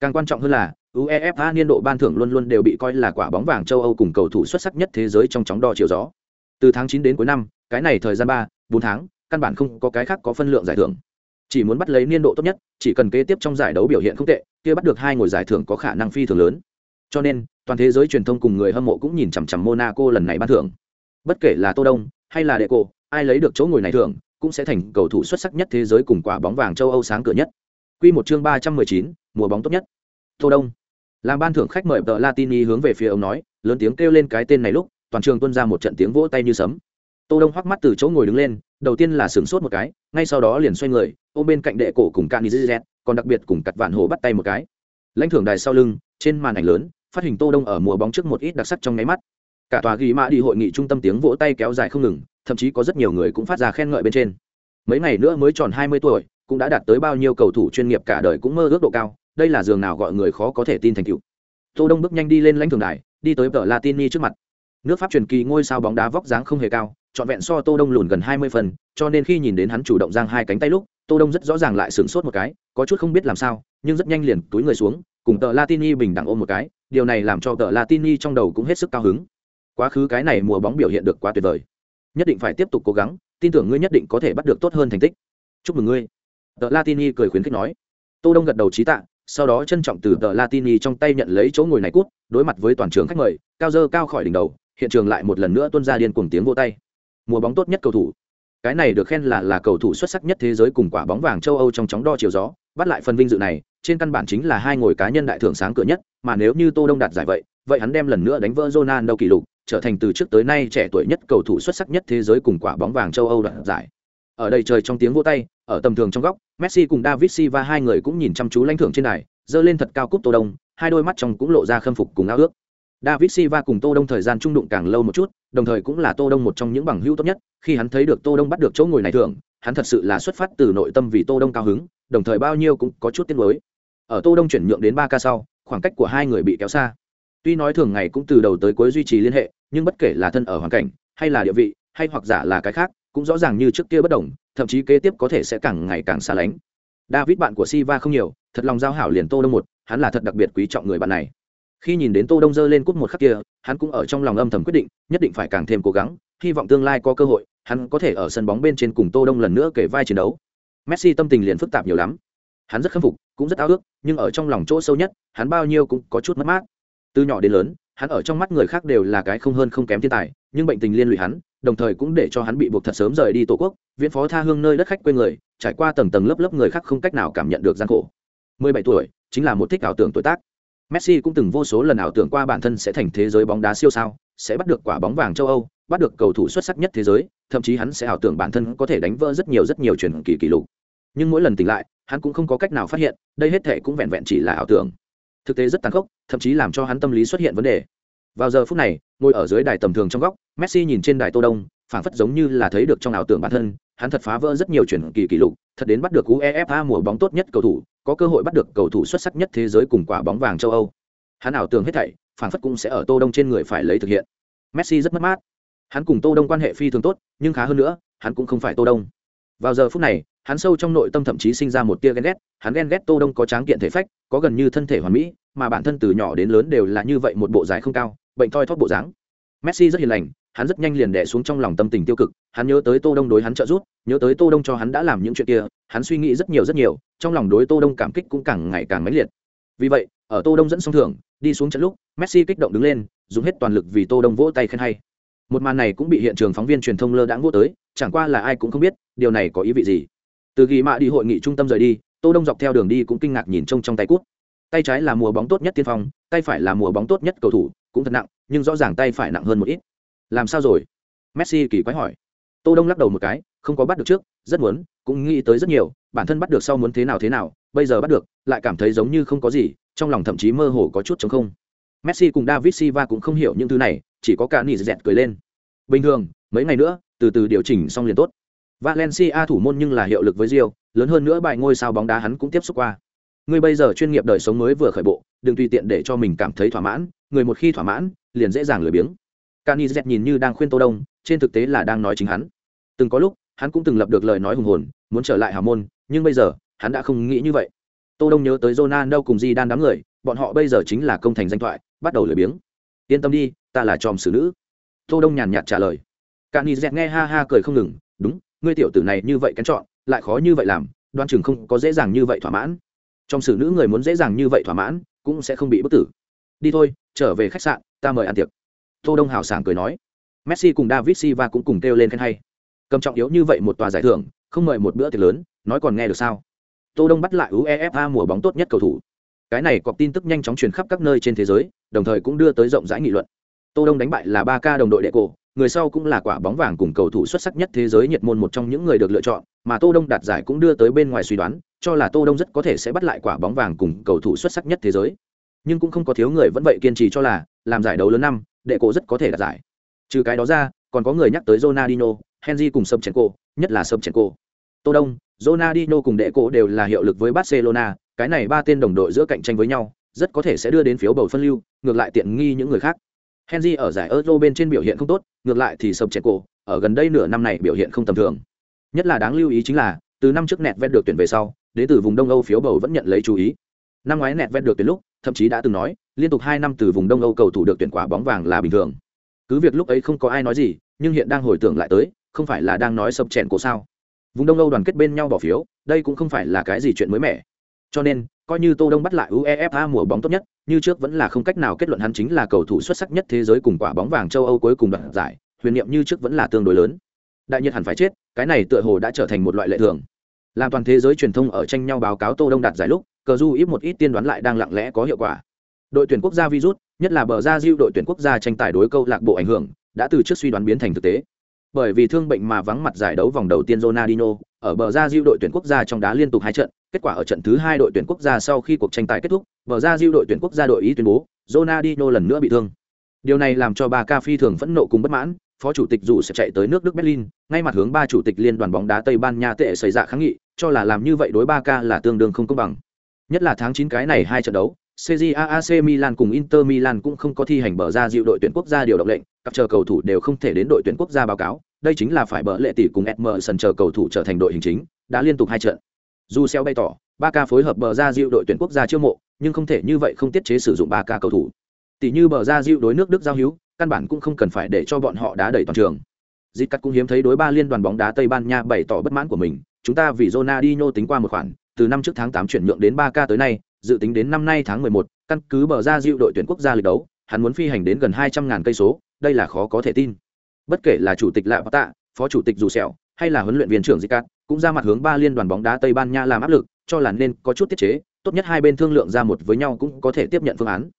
Càng quan trọng hơn là, UEFA niên độ ban thưởng luôn luôn đều bị coi là quả bóng vàng châu Âu cùng cầu thủ xuất sắc nhất thế giới trong chóng đo chiều gió. Từ tháng chín đến cuối năm, cái này thời gian 3, 4 tháng, căn bản không có cái khác có phân lượng giải thưởng. Chỉ muốn bắt lấy niên độ tốt nhất, chỉ cần kế tiếp trong giải đấu biểu hiện không tệ, kia bắt được hai ngồi giải thưởng có khả năng phi thường lớn. Cho nên, toàn thế giới truyền thông cùng người hâm mộ cũng nhìn chằm chằm Monaco lần này ban thưởng. Bất kể là Tô Đông hay là Deco, ai lấy được chỗ ngồi này thưởng, cũng sẽ thành cầu thủ xuất sắc nhất thế giới cùng quả bóng vàng châu Âu sáng cửa nhất. Quy một chương 319, mùa bóng tốt nhất. Tô Đông. Làm ban thưởng khách mời tờ Latini hướng về phía ông nói, lớn tiếng kêu lên cái tên này lúc, toàn trường tuôn ra một trận tiếng vỗ tay như sấm. Tô Đông hoắc mắt từ chỗ ngồi đứng lên, đầu tiên là sửng sốt một cái, ngay sau đó liền xoay người, ôm bên cạnh đệ cổ cùng Canizet, còn đặc biệt cùng cặt vạn hồ bắt tay một cái. Lãnh thưởng đài sau lưng, trên màn ảnh lớn, phát hình Tô Đông ở mùa bóng trước một ít đặc sắc trong nháy mắt. Cả tòa ghi mã đi hội nghị trung tâm tiếng vỗ tay kéo dài không ngừng, thậm chí có rất nhiều người cũng phát ra khen ngợi bên trên. Mấy ngày nữa mới tròn 20 tuổi, cũng đã đạt tới bao nhiêu cầu thủ chuyên nghiệp cả đời cũng mơ ước độ cao, đây là giường nào gọi người khó có thể tin thành tựu tô đông bước nhanh đi lên lãnh thưởng đài đi tới tờ latini trước mặt nước pháp truyền kỳ ngôi sao bóng đá vóc dáng không hề cao trọn vẹn so tô đông lùn gần hai mươi phần, cho nên khi nhìn đến hắn chủ động giang hai cánh tay lúc, tô đông rất rõ ràng lại sửng sốt một cái, có chút không biết làm sao, nhưng rất nhanh liền túi người xuống, cùng tờ latini bình đẳng ôm một cái, điều này làm cho tờ latini trong đầu cũng hết sức cao hứng. Quá khứ cái này mùa bóng biểu hiện được quá tuyệt vời. Nhất định phải tiếp tục cố gắng, tin tưởng ngươi nhất định có thể bắt được tốt hơn thành tích. Chúc mừng ngươi. Tờ latini cười khuyến khích nói. Tô đông gật đầu trí tạ, sau đó trân trọng từ tờ latini trong tay nhận lấy chỗ ngồi này cút, đối mặt với toàn trường khách mời, cao dơ cao khỏi đỉnh đầu, hiện trường lại một lần nữa tuôn ra điên cuồng tiếng vô tay mùa bóng tốt nhất cầu thủ. Cái này được khen là là cầu thủ xuất sắc nhất thế giới cùng quả bóng vàng châu âu trong chóng đo chiều gió. Bắt lại phần vinh dự này, trên căn bản chính là hai ngồi cá nhân đại thưởng sáng cửa nhất, mà nếu như tô đông đạt giải vậy vậy hắn đem lần nữa đánh vỡ Ronaldo kỷ lục, trở thành từ trước tới nay trẻ tuổi nhất cầu thủ xuất sắc nhất thế giới cùng quả bóng vàng châu âu đoạt giải. Ở đây trời trong tiếng vỗ tay, ở tầm thường trong góc, messi cùng david silva hai người cũng nhìn chăm chú lãnh thưởng trên đài, giơ lên thật cao cúp tô đông, hai đôi mắt trong cũng lộ ra khâm phục cùng ao ước david silva cùng tô đông thời gian trung đụng càng lâu một chút, đồng thời cũng là tô đông một trong những bằng hữu tốt nhất. Khi hắn thấy được tô đông bắt được chỗ ngồi này thường, hắn thật sự là xuất phát từ nội tâm vì tô đông cao hứng, đồng thời bao nhiêu cũng có chút tiếc nuối. Ở tô đông chuyển nhượng đến ba ca sau, khoảng cách của hai người bị kéo xa. Tuy nói thường ngày cũng từ đầu tới cuối duy trì liên hệ, nhưng bất kể là thân ở hoàn cảnh, hay là địa vị, hay hoặc giả là cái khác, cũng rõ ràng như trước kia bất đồng, thậm chí kế tiếp có thể sẽ càng ngày càng xa lánh. David bạn của Silva không nhiều, thật lòng giao hảo liền tô đông một, hắn là thật đặc biệt quý trọng người bạn này khi nhìn đến tô đông dơ lên cúp một khắc kia, hắn cũng ở trong lòng âm thầm quyết định, nhất định phải càng thêm cố gắng, hy vọng tương lai có cơ hội, hắn có thể ở sân bóng bên trên cùng tô đông lần nữa kể vai chiến đấu. Messi tâm tình liền phức tạp nhiều lắm. Hắn rất khâm phục, cũng rất ao ước, nhưng ở trong lòng chỗ sâu nhất, hắn bao nhiêu cũng có chút mất mát. Từ nhỏ đến lớn, hắn ở trong mắt người khác đều là cái không hơn không kém thiên tài, nhưng bệnh tình liên lụy hắn, đồng thời cũng để cho hắn bị buộc thật sớm rời đi tổ quốc, viễn phó tha hương nơi đất khách quê người, trải qua tầng tầng lớp lớp người khác không cách nào cảm nhận được gian khổ. 17 tuổi, chính là một thích ảo tưởng tuổi tác messi cũng từng vô số lần ảo tưởng qua bản thân sẽ thành thế giới bóng đá siêu sao, sẽ bắt được quả bóng vàng châu âu, bắt được cầu thủ xuất sắc nhất thế giới, thậm chí hắn sẽ ảo tưởng bản thân có thể đánh vỡ rất nhiều rất nhiều truyền kỳ kỷ lục. Nhưng mỗi lần tỉnh lại, hắn cũng không có cách nào phát hiện, đây hết thể cũng vẹn vẹn chỉ là ảo tưởng. Thực tế rất tàn khốc, thậm chí làm cho hắn tâm lý xuất hiện vấn đề. Vào giờ phút này, ngồi ở dưới đài tầm thường trong góc, messi nhìn trên đài tô đông, phảng phất giống như là thấy được trong ảo tưởng bản thân, hắn thật phá vỡ rất nhiều truyền kỳ kỷ lục, thật đến bắt được uefa mùa bóng tốt nhất cầu thủ có cơ hội bắt được cầu thủ xuất sắc nhất thế giới cùng quả bóng vàng châu âu. Hắn ảo tưởng hết thảy, phảng phất cũng sẽ ở tô đông trên người phải lấy thực hiện. Messi rất mất mát. Hắn cùng tô đông quan hệ phi thường tốt, nhưng khá hơn nữa, hắn cũng không phải tô đông. Vào giờ phút này, hắn sâu trong nội tâm thậm chí sinh ra một tia ghen ghét, hắn ghen ghét tô đông có tráng kiện thể phách, có gần như thân thể hoàn mỹ, mà bản thân từ nhỏ đến lớn đều là như vậy một bộ dài không cao, bệnh thoi thóp bộ dáng. Messi rất hiền lành hắn rất nhanh liền đè xuống trong lòng tâm tình tiêu cực, hắn nhớ tới tô đông đối hắn trợ giúp, nhớ tới tô đông cho hắn đã làm những chuyện kia, hắn suy nghĩ rất nhiều rất nhiều, trong lòng đối tô đông cảm kích cũng càng ngày càng mãnh liệt. Vì vậy, ở tô đông dẫn song thưởng, đi xuống trận lúc, messi kích động đứng lên, dùng hết toàn lực vì tô đông vỗ tay khen hay. Một màn này cũng bị hiện trường phóng viên truyền thông lơ đãng vô tới, chẳng qua là ai cũng không biết, điều này có ý vị gì. Từ ghi mạ đi hội nghị trung tâm rời đi, tô đông dọc theo đường đi cũng kinh ngạc nhìn trông trong tay cút. Tay trái là mùa bóng tốt nhất tiên phong, tay phải là mùa bóng tốt nhất cầu thủ, cũng thật nặng, nhưng rõ ràng tay phải nặng hơn một ít làm sao rồi? Messi kỳ quái hỏi. Tô đông lắc đầu một cái, không có bắt được trước, rất muốn, cũng nghĩ tới rất nhiều, bản thân bắt được sau muốn thế nào thế nào, bây giờ bắt được, lại cảm thấy giống như không có gì, trong lòng thậm chí mơ hồ có chút chống không. Messi cùng david silva cũng không hiểu những thứ này, chỉ có cả nỉ dẹt cười lên. Bình thường, mấy ngày nữa, từ từ điều chỉnh xong liền tốt. Valencia thủ môn nhưng là hiệu lực với rio lớn hơn nữa bài ngôi sao bóng đá hắn cũng tiếp xúc qua. Người bây giờ chuyên nghiệp đời sống mới vừa khởi bộ, đừng tùy tiện để cho mình cảm thấy thỏa mãn, người một khi thỏa mãn, liền dễ dàng lười biếng. Cani Zet nhìn như đang khuyên Tô Đông, trên thực tế là đang nói chính hắn. Từng có lúc, hắn cũng từng lập được lời nói hùng hồn, muốn trở lại Hà môn, nhưng bây giờ, hắn đã không nghĩ như vậy. Tô Đông nhớ tới Ronaldo cùng Di đan đám người, bọn họ bây giờ chính là công thành danh thoại, bắt đầu lười biếng. Yên tâm đi, ta là tròm xử nữ. Tô Đông nhàn nhạt trả lời. Cani Zet nghe ha ha cười không ngừng, đúng, ngươi tiểu tử này như vậy kén chọn, lại khó như vậy làm, đoan chừng không có dễ dàng như vậy thỏa mãn. Trong xử nữ người muốn dễ dàng như vậy thỏa mãn, cũng sẽ không bị bất tử. Đi thôi, trở về khách sạn, ta mời ăn tiệc tô đông hào sảng cười nói. Messi cùng david silva cũng cùng kêu lên khen hay. Cầm trọng yếu như vậy một tòa giải thưởng, không mời một bữa tiệc lớn, nói còn nghe được sao? Tô đông bắt lại uefa mùa bóng tốt nhất cầu thủ. Cái này có tin tức nhanh chóng truyền khắp các nơi trên thế giới, đồng thời cũng đưa tới rộng rãi nghị luận. Tô đông đánh bại là ba ca đồng đội đệ cổ, người sau cũng là quả bóng vàng cùng cầu thủ xuất sắc nhất thế giới nhiệt môn một trong những người được lựa chọn, mà tô đông đạt giải cũng đưa tới bên ngoài suy đoán, cho là tô đông rất có thể sẽ bắt lại quả bóng vàng cùng cầu thủ xuất sắc nhất thế giới. Nhưng cũng không có thiếu người vẫn vậy kiên trì cho là, làm giải đấu lớn năm đệ cổ rất có thể đạt giải trừ cái đó ra còn có người nhắc tới Ronaldinho, Henry cùng Sobchenko, nhất là Sobchenko. Tô Đông, Ronaldinho cùng đệ cổ đều là hiệu lực với Barcelona, cái này ba tên đồng đội giữa cạnh tranh với nhau, rất có thể sẽ đưa đến phiếu bầu phân lưu, ngược lại tiện nghi những người khác. Henry ở giải Euro bên trên biểu hiện không tốt, ngược lại thì Sobchenko ở gần đây nửa năm này biểu hiện không tầm thường. Nhất là đáng lưu ý chính là, từ năm trước nẹt vet được tuyển về sau, đến từ vùng Đông Âu phiếu bầu vẫn nhận lấy chú ý. Năm ngoái nẹt vet được tuyển lúc, thậm chí đã từng nói, liên tục hai năm từ vùng Đông Âu cầu thủ được tuyển quả bóng vàng là bình thường. Cứ việc lúc ấy không có ai nói gì, nhưng hiện đang hồi tưởng lại tới, không phải là đang nói sập chèn cổ sao? Vùng Đông Âu đoàn kết bên nhau bỏ phiếu, đây cũng không phải là cái gì chuyện mới mẻ. Cho nên, coi như Tô Đông bắt lại UEFA mùa bóng tốt nhất, như trước vẫn là không cách nào kết luận hắn chính là cầu thủ xuất sắc nhất thế giới cùng quả bóng vàng châu Âu cuối cùng đoạt giải, huyền niệm như trước vẫn là tương đối lớn. Đại nhiệt hẳn phải chết, cái này tựa hồ đã trở thành một loại lệ thường. Làm toàn thế giới truyền thông ở tranh nhau báo cáo Tô Đông đạt giải lúc, cờ du ít một ít tiên đoán lại đang lặng lẽ có hiệu quả. Đội tuyển quốc gia virus nhất là bờ ra diêu đội tuyển quốc gia tranh tài đối câu lạc bộ ảnh hưởng, đã từ trước suy đoán biến thành thực tế. Bởi vì thương bệnh mà vắng mặt giải đấu vòng đầu tiên Ronaldinho, ở bờ ra diêu đội tuyển quốc gia trong đá liên tục hai trận, kết quả ở trận thứ hai đội tuyển quốc gia sau khi cuộc tranh tài kết thúc, bờ ra diêu đội tuyển quốc gia đội ý tuyên bố, Ronaldinho lần nữa bị thương. Điều này làm cho bà ca phi thường phẫn nộ cùng bất mãn, phó chủ tịch dù sẽ chạy tới nước đức berlin, ngay mặt hướng ba chủ tịch liên đoàn bóng đá tây ban nha tệ xảy ra dạ kháng nghị, cho là làm như vậy đối ba ca là tương đương không công bằng nhất là tháng chín cái này hai trận đấu CJAAC Milan cùng Inter Milan cũng không có thi hành bờ ra dịu đội tuyển quốc gia điều động lệnh, các chờ cầu thủ đều không thể đến đội tuyển quốc gia báo cáo, đây chính là phải bờ lệ tỷ cùng Emerson chờ cầu thủ trở thành đội hình chính, đã liên tục hai trận. Dù Xeo bày tỏ, Barca phối hợp bờ ra dịu đội tuyển quốc gia chiêu mộ, nhưng không thể như vậy không tiết chế sử dụng Barca cầu thủ. Tỷ như bờ ra dịu đối nước Đức giao hữu, căn bản cũng không cần phải để cho bọn họ đá đầy toàn trường. Dịch cắt cũng hiếm thấy đối ba liên đoàn bóng đá Tây Ban Nha bày tỏ bất mãn của mình, chúng ta vì Ronaldinho tính qua một khoản, từ năm trước tháng 8 chuyển nhượng đến 3K tới nay, dự tính đến năm nay tháng 11, căn cứ bờ ra dịu đội tuyển quốc gia lịch đấu, hắn muốn phi hành đến gần 200.000 cây số, đây là khó có thể tin. Bất kể là chủ tịch Lạ Tạ, phó chủ tịch Dù Sẹo, hay là huấn luyện viên trưởng Zicat, cũng ra mặt hướng ba liên đoàn bóng đá Tây Ban Nha làm áp lực, cho là nên có chút tiết chế, tốt nhất hai bên thương lượng ra một với nhau cũng có thể tiếp nhận phương án.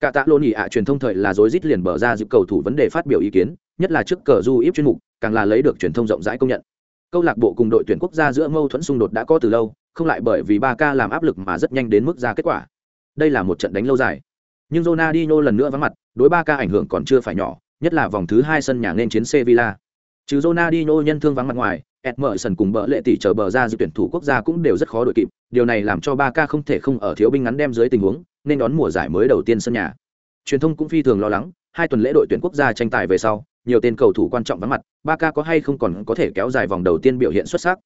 Cả tạ lôn nhỉ ạ truyền thông thời là rối rít liền bờ ra dịu cầu thủ vấn đề phát biểu ý kiến, nhất là trước cờ du íp chuyên mục, càng là lấy được truyền thông rộng rãi công nhận. Câu lạc bộ cùng đội tuyển quốc gia giữa mâu thuẫn xung đột đã có từ lâu, không lại bởi vì ba ca làm áp lực mà rất nhanh đến mức ra kết quả. Đây là một trận đánh lâu dài. Nhưng Ronaldinho lần nữa vắng mặt, đối ba ca ảnh hưởng còn chưa phải nhỏ, nhất là vòng thứ hai sân nhà nên chiến Sevilla. Trừ Ronaldinho nhân thương vắng mặt ngoài, Emerson cùng bờ lệ tỷ chờ bờ ra dự tuyển thủ quốc gia cũng đều rất khó đội kịp, điều này làm cho ba ca không thể không ở thiếu binh ngắn đem dưới tình huống, nên đón mùa giải mới đầu tiên sân nhà. Truyền thông cũng phi thường lo lắng, hai tuần lễ đội tuyển quốc gia tranh tài về sau, nhiều tên cầu thủ quan trọng vắng mặt, ba ca có hay không còn có thể kéo dài vòng đầu tiên biểu hiện xuất sắc.